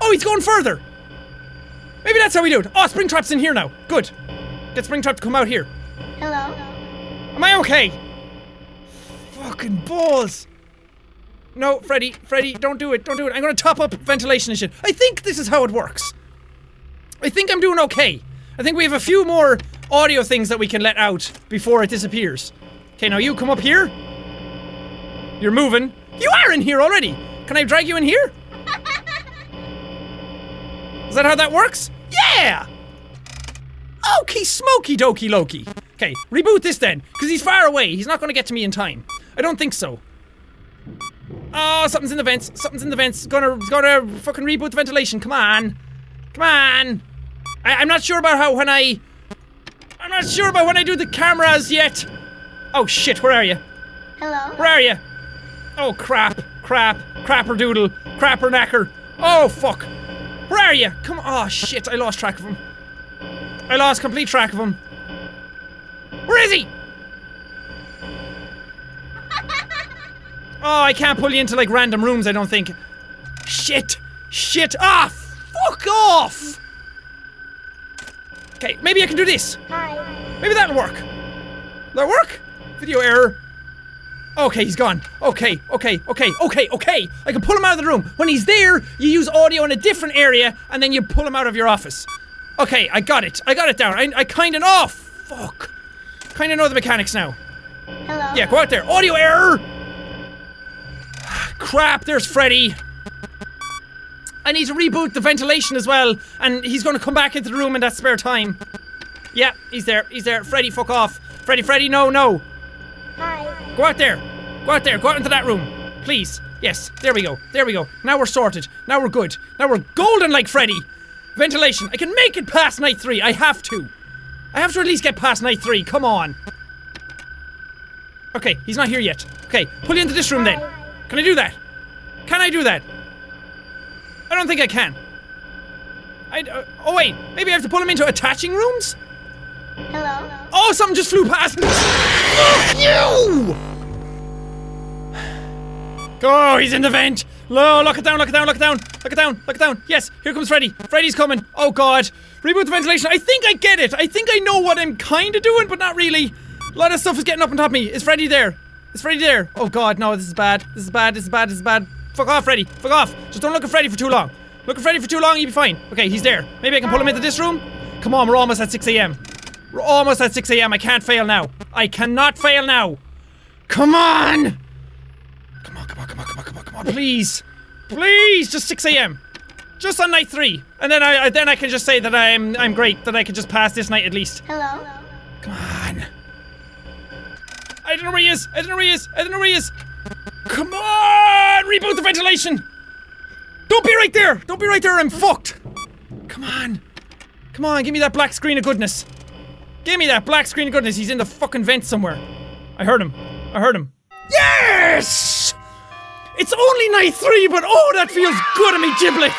[SPEAKER 4] Oh, he's going further. Maybe that's how we do it. Oh, Springtrap's in here now. Good. Get Springtrap to come out here. Hello. Am I okay? Fucking balls. No, Freddy, Freddy, don't do it, don't do it. I'm gonna top up ventilation and shit. I think this is how it works. I think I'm doing okay. I think we have a few more audio things that we can let out before it disappears. Okay, now you come up here. You're moving. You are in here already. Can I drag you in here? Is that how that works? Yeah! Okay, smoky dokey, Loki. Okay, reboot this then, because he's far away. He's not going to get to me in time. I don't think so. Oh, something's in the vents. Something's in the vents. Gonna, gonna fucking reboot the ventilation. Come on. Come on. I, I'm not sure about how when I... I'm not sure about when I do the cameras yet. Oh shit, where are you? Hello? Where are you? Oh crap, crap, crapper doodle, crapper knacker. Oh fuck. Where are you? Come on, oh, shit, I lost track of him. I lost complete track of him. Where is he? Oh, I can't pull you into like random rooms, I don't think. Shit! Shit! Ah! Fuck off! Okay, maybe I can do this. Hi. Maybe that'll work. That'll work? Video error. Okay, he's gone. Okay, okay, okay, okay, okay. I can pull him out of the room. When he's there, you use audio in a different area and then you pull him out of your office. Okay, I got it. I got it down. I, I kinda know. Oh, fuck. Kinda know the mechanics now. Hello. Yeah, go out there. Audio error! Crap, there's Freddy. I need to reboot the ventilation as well, and he's gonna come back into the room in that spare time. Yeah, he's there. He's there. Freddy, fuck off. Freddy, Freddy, no, no. Hi. Go out there. Go out there. Go out into that room. Please. Yes. There we go. There we go. Now we're sorted. Now we're good. Now we're golden like Freddy. Ventilation. I can make it past night three. I have to. I have to at least get past night three. Come on. Okay, he's not here yet. Okay, pull into this room then. Can I do that? Can I do that? I don't think I can. I. Uh, oh wait, maybe I have to pull him into attaching rooms. Hello? Oh, something just flew past me! you! Oh, he's in the vent! No, lock it down, lock it down, lock it down, lock it down, lock it down. Yes, here comes Freddy. Freddy's coming. Oh god. Reboot the ventilation. I think I get it. I think I know what I'm kinda doing, but not really. A lot of stuff is getting up on top of me. Is Freddy there? Is Freddy there? Oh god, no, this is bad. This is bad, this is bad, this is bad. Fuck off, Freddy. Fuck off. Just don't look at Freddy for too long. Look at Freddy for too long, you'll be fine. Okay, he's there. Maybe I can pull him into this room? Come on, we're almost at 6 a.m. We're almost at 6 a.m. I can't fail now. I cannot fail now. Come on! Come on, come on, come on, come on, come on, come on, please. Please, just 6 a.m. Just on night three. And then I then I can just say that I'm I'm great, that I can just pass this night at least. Hello. Come on. I don't know where he is! I don't know where he is! I don't know where he is! Come on! Reboot the ventilation! Don't be right there! Don't be right there, I'm fucked! Come on! Come on, give me that black screen of goodness! Give me that black screen of goodness. He's in the fucking vent somewhere. I heard him. I heard him. Yes! It's only night three, but oh, that feels good to me giblets.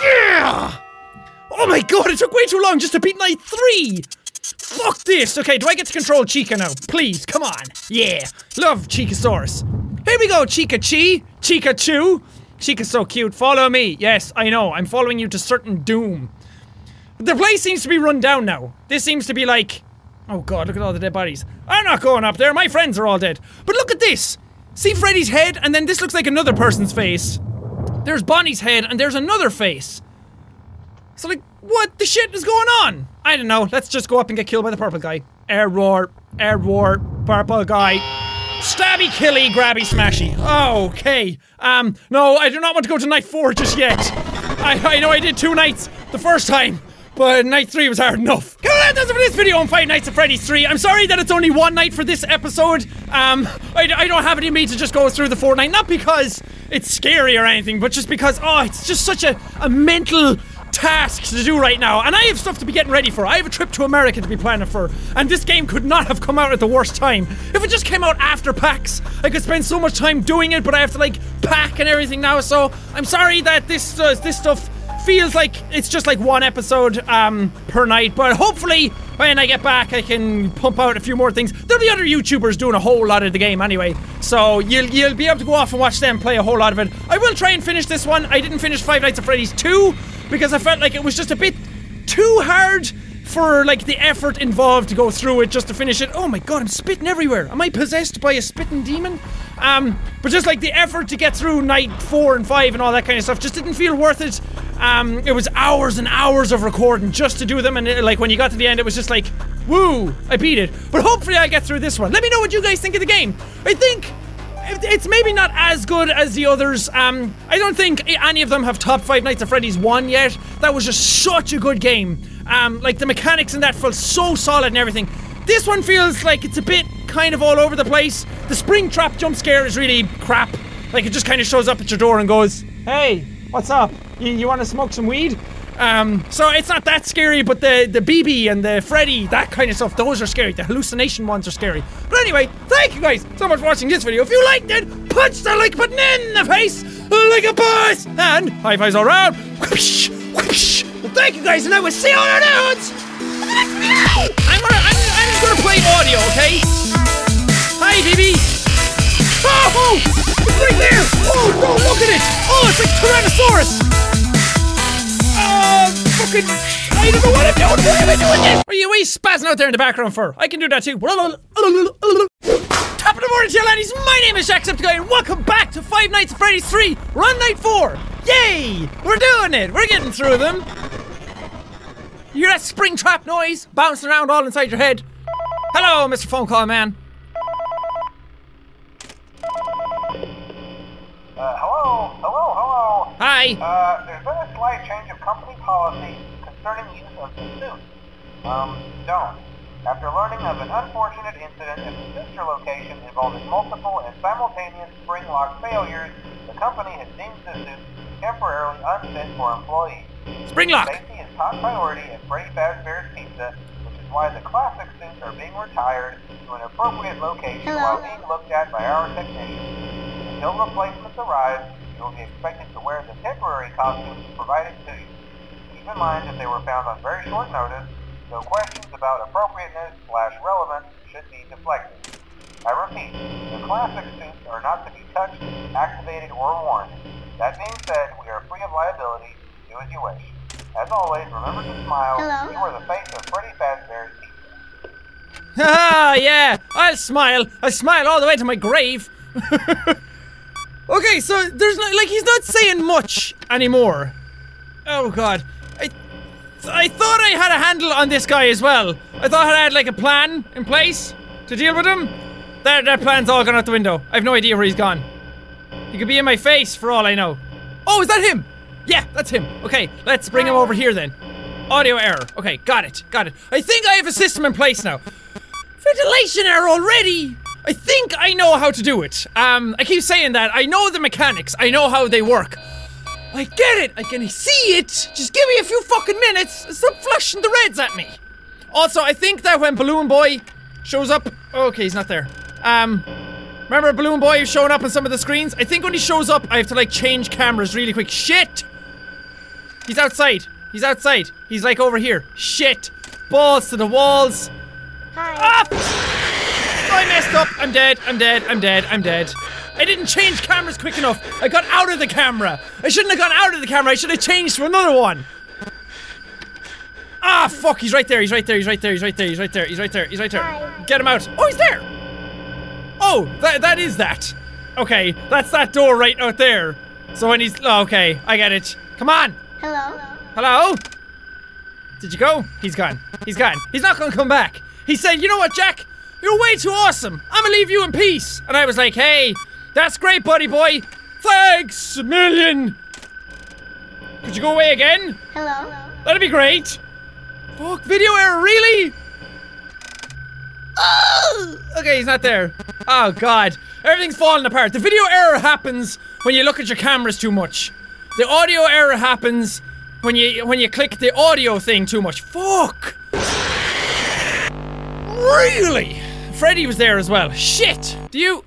[SPEAKER 4] Yeah! Oh my god, it took way too long just to beat night three. Fuck this. Okay, do I get to control Chica now? Please, come on. Yeah. Love Chicasaurus. Here we go, Chica Chi. Chica Chu. Chica's so cute. Follow me. Yes, I know. I'm following you to certain doom. The place seems to be run down now. This seems to be like... Oh god, look at all the dead bodies. I'm not going up there, my friends are all dead. But look at this! See Freddy's head, and then this looks like another person's face. There's Bonnie's head, and there's another face. So like, what the shit is going on? I don't know, let's just go up and get killed by the purple guy. Error, error, purple guy. Stabby, killy, grabby, smashy. Okay. Um, no, I do not want to go to night four just yet. I, I know I did two nights the first time, but night three was hard enough. Come on, that's it for this video on Five Nights at Freddy's 3. I'm sorry that it's only one night for this episode. Um, I, I don't have any means to just go through the Fortnite, not because it's scary or anything, but just because, oh, it's just such a, a mental task to do right now, and I have stuff to be getting ready for. I have a trip to America to be planning for, and this game could not have come out at the worst time. If it just came out after PAX, I could spend so much time doing it, but I have to like pack and everything now. So I'm sorry that this uh, this stuff feels like it's just like one episode um, per night, but hopefully when I get back, I can pump out a few more things. There'll be other YouTubers doing a whole lot of the game anyway, so you'll you'll be able to go off and watch them play a whole lot of it. I will try and finish this one. I didn't finish Five Nights at Freddy's 2 because I felt like it was just a bit too hard for like the effort involved to go through it just to finish it. Oh my god, I'm spitting everywhere. Am I possessed by a spitting demon? Um, but just like the effort to get through night four and five and all that kind of stuff just didn't feel worth it. Um, it was hours and hours of recording just to do them, and it, like when you got to the end, it was just like, woo, I beat it. But hopefully, I get through this one. Let me know what you guys think of the game. I think it's maybe not as good as the others. Um, I don't think any of them have top five Nights at Freddy's one yet. That was just such a good game. Um, like the mechanics in that felt so solid and everything. This one feels like it's a bit kind of all over the place. The Springtrap jump scare is really crap. Like it just kind of shows up at your door and goes, "Hey, what's up? You, you want to smoke some weed?" Um, so it's not that scary, but the the BB and the Freddy, that kind of stuff, those are scary. The hallucination ones are scary. But anyway, thank you guys so much for watching this video. If you liked it, punch the like button in the face like a boss, and high fives all around. Whoosh, whoosh. Well, thank you guys, and I will see you on our dudes! I'm gonna, I'm, I'm just gonna play audio, okay? Hi, baby! Oh, it's oh, right there! Oh, no, oh, look at it! Oh, it's like Tyrannosaurus! Uh, fucking... I don't know what I'm doing! What am I doing this? are you, what are you spazzing out there in the background for? I can do that too top of the morning to you, laddies! My name is Jacksepticeye, and welcome back to Five Nights at Freddy's 3! We're on night 4! Yay! We're doing it! We're getting through them! You hear that Springtrap noise bouncing around all inside your head? Hello, Mr. Phone Call Man.
[SPEAKER 5] Uh, hello, hello, hello. Hi. Uh, there's been a slight change of company policy concerning use of the suit. Um, don't after learning of an unfortunate incident at the sister location involving multiple and simultaneous spring lock failures, the company has deemed the suit temporarily unfit for employees. Spring lock! Safety is top priority at Freddy Fazbear's Pizza, which is why the classic suits are being retired to an appropriate location Hello. while being looked at by our technicians. Until replacements arrive, you will be expected to wear the temporary costumes provided to you. Keep in mind that they were found on very short notice so questions about appropriateness slash relevance should be deflected. I repeat, the classic suits are not to be touched, activated, or worn. That being said, we are free of liability. Do as you wish. As always, remember to smile. Hello? You are the face of Freddy Fazbear's
[SPEAKER 4] pizza. ah, yeah! I'll smile! I smile all the way to my grave! okay, so there's like, he's not saying much anymore. Oh, God. I thought I had a handle on this guy as well. I thought I had like a plan in place to deal with him. That, that plan's all gone out the window. I have no idea where he's gone. He could be in my face for all I know. Oh, is that him? Yeah, that's him. Okay, let's bring him over here then. Audio error. Okay, got it, got it. I think I have a system in place now. Ventilation error already! I think I know how to do it. Um, I keep saying that. I know the mechanics. I know how they work. I get it! I can see it! Just give me a few fucking minutes! Stop flashing the reds at me! Also, I think that when Balloon Boy shows up. Okay, he's not there. Um. Remember Balloon Boy showing up on some of the screens? I think when he shows up, I have to like change cameras really quick. Shit! He's outside. He's outside. He's like over here. Shit! Balls to the walls. Hi. Ah! I messed up. I'm dead. I'm dead. I'm dead. I'm dead. I didn't change cameras quick enough. I got out of the camera. I shouldn't have gone out of the camera. I should have changed to another one. Ah, fuck. He's right there. He's right there. He's right there. He's right there. He's right there. He's right there. He's right there. Get him out. Oh, he's there. Oh, that, that is that. Okay, that's that door right out there. So when he's... Oh, okay, I get it. Come on. Hello. Hello? Did you go? He's gone. He's gone. He's not gonna come back. He said, you know what, Jack? You're way too awesome. I'm gonna leave you in peace. And I was like, hey, that's great, buddy boy! Thanks, a million! Could you go away again? Hello. That'd be great! Fuck, video error, really? Oh! Okay, he's not there. Oh, God. Everything's falling apart. The video error happens when you look at your cameras too much. The audio error happens when you when you click the audio thing too much. Fuck! Really? Freddy was there as well. Shit! Do you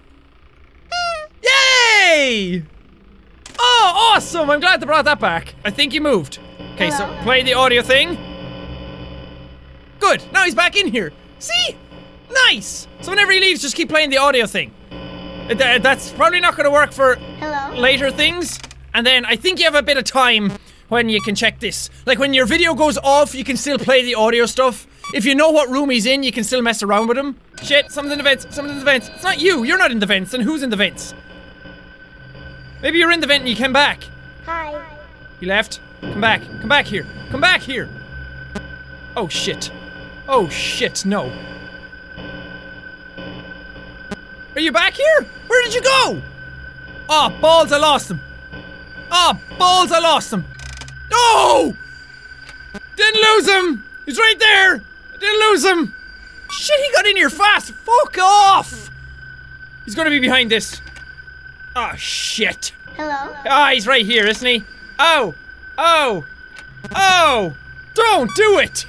[SPEAKER 4] Yay! Oh, awesome! I'm glad they brought that back. I think he moved. Okay, so play the audio thing. Good. Now he's back in here. See? Nice. So whenever he leaves, just keep playing the audio thing. Uh, that's probably not going to work for Hello? later things. And then I think you have a bit of time when you can check this. Like when your video goes off, you can still play the audio stuff. If you know what room he's in, you can still mess around with him. Shit, Something in the vents, Something in the vents. It's not you, you're not in the vents, and who's in the vents? Maybe you're in the vent and you came back. Hi. You left? Come back. Come back here. Come back here. Oh shit. Oh shit, no. Are you back here? Where did you go? Ah, oh, balls, I lost them. Ah, oh, balls, I lost them. No! Didn't lose him! He's right there! I didn't lose him! Shit, he got in here fast! Fuck off! He's gonna be behind this. Oh, shit. Hello? Ah, oh, he's right here, isn't he? Oh! Oh! Oh! Don't do it!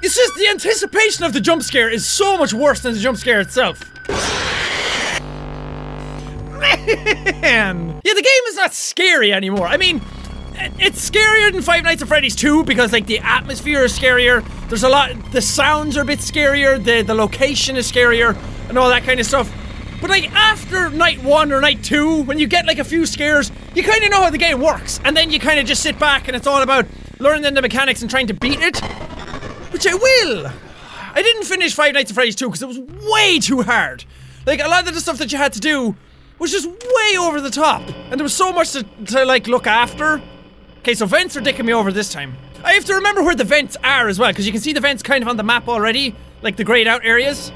[SPEAKER 4] It's just the anticipation of the jump scare is so much worse than the jump scare itself. Man! Yeah, the game is not scary anymore. I mean, it's scarier than Five Nights at Freddy's 2 because, like, the atmosphere is scarier. There's a lot, the sounds are a bit scarier, the, the location is scarier, and all that kind of stuff. But like after night one or night two, when you get like a few scares, you kind of know how the game works, and then you kind of just sit back and it's all about learning the mechanics and trying to beat it. Which I will. I didn't finish Five Nights at Freddy's 2 because it was way too hard. Like a lot of the stuff that you had to do was just way over the top, and there was so much to, to like look after. Okay, so vents are dicking me over this time. I have to remember where the vents are as well, because you can see the vents kind of on the map already, like the grayed out areas.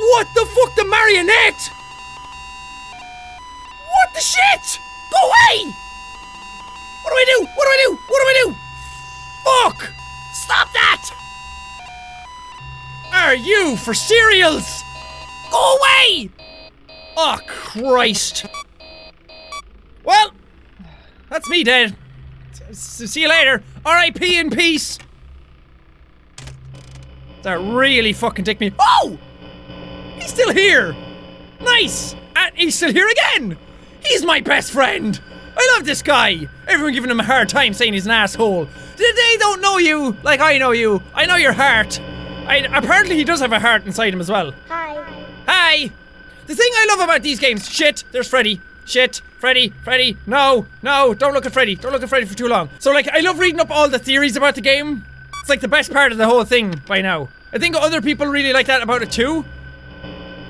[SPEAKER 4] What the fuck, the marionette? What the shit? Go away! What do I do? What do I do? What do I do? Fuck! Stop that! Are you for cereals? Go away! Oh, Christ. Well, that's me dead. See you later. R.I.P. in peace. That really fucking ticked me- OH! He's still here! Nice! And he's still here again! He's my best friend! I love this guy! Everyone giving him a hard time saying he's an asshole. They don't know you like I know you. I know your heart. I, apparently he does have a heart inside him as well. Hi. Hi! The thing I love about these games, shit, there's Freddy. Shit, Freddy, Freddy, no, no, don't look at Freddy, don't look at Freddy for too long. So like, I love reading up all the theories about the game. It's like the best part of the whole thing by now. I think other people really like that about it too.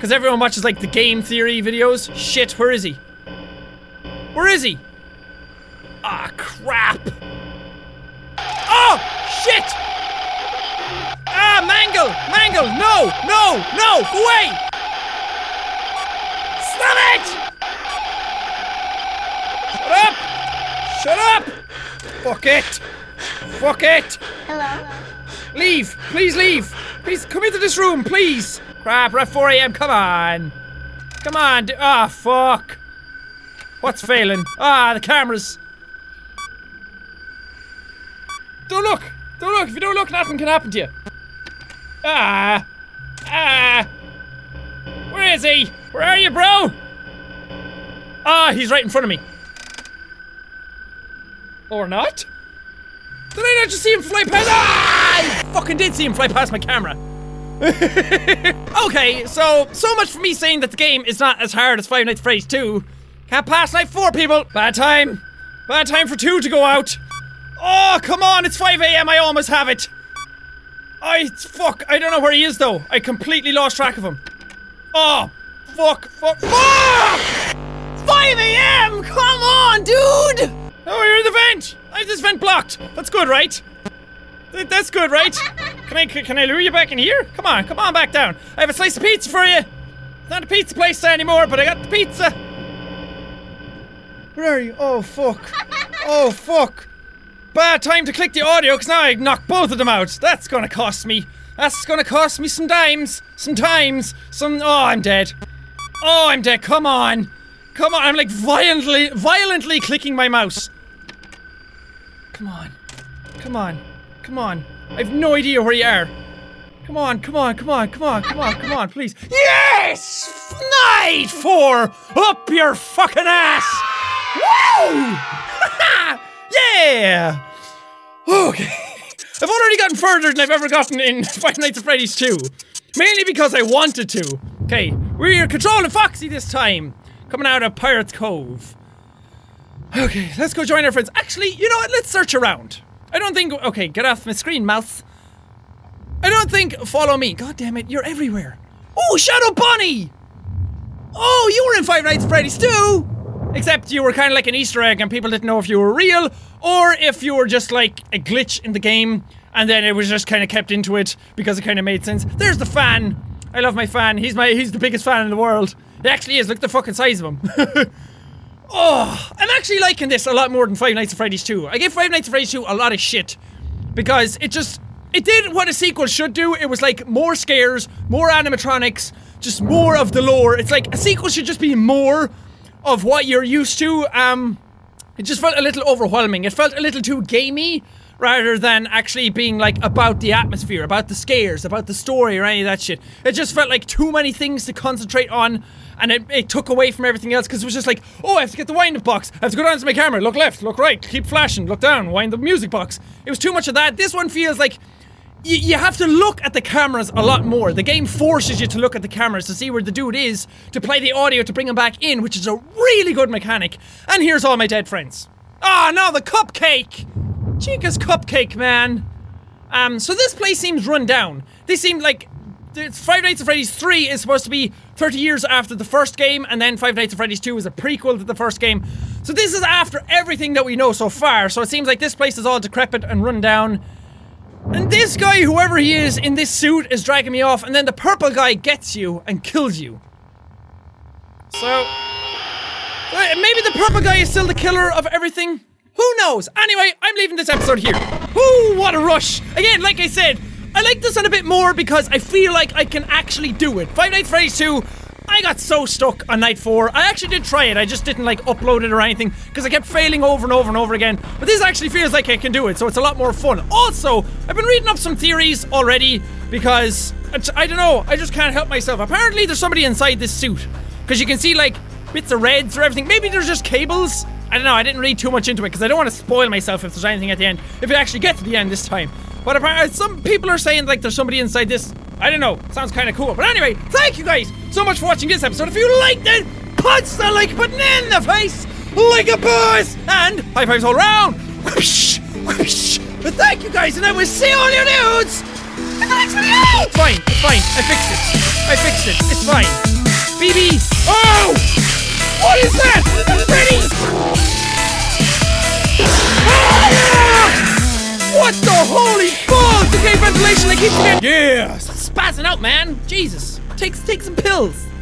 [SPEAKER 4] Because everyone watches like the game theory videos. Shit, where is he? Where is he? Ah, oh, crap. Oh, shit! Ah, Mangle! Mangle! No! No! No! Go away! Stop it! Shut up! Shut up! Fuck it! Fuck it! Hello? Leave! Please leave! Please come into this room, please! Crap, we're at 4 a.m. Come on. Come on. Ah, oh, fuck. What's failing? Ah, the cameras. Don't look. Don't look. If you don't look, nothing can happen to you. Ah. Ah. Where is he? Where are you, bro? Ah, he's right in front of me. Or not? Did I not just see him fly past? Ah! I fucking did see him fly past my camera. okay, so, so much for me saying that the game is not as hard as Five Nights at Freddy's 2. Can't pass night four, people! Bad time! Bad time for two to go out! Oh, come on, it's 5 a.m., I almost have it! I- fuck, I don't know where he is though. I completely lost track of him. Oh, fuck, fuck, fuck! 5 a.m., come on, dude! Oh, you're in the vent! I have this vent blocked! That's good, right? That's good, right? Can I, can I lure you back in here? Come on, come on back down. I have a slice of pizza for you. It's not a pizza place anymore, but I got the pizza. Where are you? Oh, fuck. Oh, fuck. Bad time to click the audio, because now I knock both of them out. That's gonna cost me. That's gonna cost me some dimes. Some times. Some- Oh, I'm dead. Oh, I'm dead. Come on. Come on. I'm like violently, violently clicking my mouse. Come on. Come on. Come on. I have no idea where you are. Come on, come on, come on, come on, come on, come on, please.
[SPEAKER 3] Yes!
[SPEAKER 4] Night four! Up your fucking ass! Woo! yeah! Okay. I've already gotten further than I've ever gotten in Five Nights at Freddy's 2. Mainly because I wanted to. Okay, we're controlling Foxy this time. Coming out of Pirate's Cove. Okay, let's go join our friends. Actually, you know what? Let's search around. I don't think- okay, get off my screen, mouse. I don't think- follow me. God damn it, you're everywhere. Oh, Shadow Bonnie! Oh, you were in Five Nights at Freddy's 2! Except you were kind of like an Easter egg and people didn't know if you were real or if you were just like a glitch in the game and then it was just kind of kept into it because it kind of made sense. There's the fan. I love my fan. He's my he's the biggest fan in the world. He actually is. Look at the fucking size of him. Oh, I'm actually liking this a lot more than Five Nights at Freddy's 2. I gave Five Nights at Freddy's 2 a lot of shit because it just it did what a sequel should do. It was like more scares, more animatronics, just more of the lore. It's like a sequel should just be more of what you're used to. Um, it just felt a little overwhelming. It felt a little too gamey rather than actually being like about the atmosphere, about the scares, about the story or any of that shit. It just felt like too many things to concentrate on and it, it took away from everything else because it was just like, oh, I have to get the wind-up box. I have to go down to my camera. Look left. Look right. Keep flashing. Look down. Wind the music box. It was too much of that. This one feels like you have to look at the cameras a lot more. The game forces you to look at the cameras to see where the dude is, to play the audio to bring him back in, which is a really good mechanic. And here's all my dead friends. Ah, oh, no, the cupcake! Chica's cupcake, man. Um, so this place seems run down. They seem like Five Nights at Freddy's 3 is supposed to be 30 years after the first game, and then Five Nights at Freddy's 2 is a prequel to the first game. So this is after everything that we know so far, so it seems like this place is all decrepit and run down. And this guy, whoever he is, in this suit is dragging me off, and then the purple guy gets you and kills you. So... Uh, maybe the purple guy is still the killer of everything? Who knows? Anyway, I'm leaving this episode here. Ooh, what a rush! Again, like I said, I like this one a bit more because I feel like I can actually do it. Five Nights Freddy's 2, I got so stuck on night four. I actually did try it, I just didn't like upload it or anything because I kept failing over and over and over again. But this actually feels like I can do it, so it's a lot more fun. Also, I've been reading up some theories already because I don't know, I just can't help myself. Apparently, there's somebody inside this suit because you can see like bits of reds or everything. Maybe there's just cables. I don't know. I didn't read too much into it because I don't want to spoil myself if there's anything at the end. If it actually gets to the end this time. But apparently, uh, some people are saying like there's somebody inside this. I don't know. Sounds kind of cool. But anyway, thank you guys so much for watching this episode. If you liked it, punch the like button in the face like a boss and high fives all around. Whoosh, whoosh. But thank you guys, and I will see all you dudes. It's fine. It's fine. I fixed it. I fixed it. It's fine. BB. Oh. What is that? Freddy! What the holy balls? Okay, ventilation, I keep forgetting. Yeah! Spazzing out, man. Jesus.
[SPEAKER 3] Take, take some pills.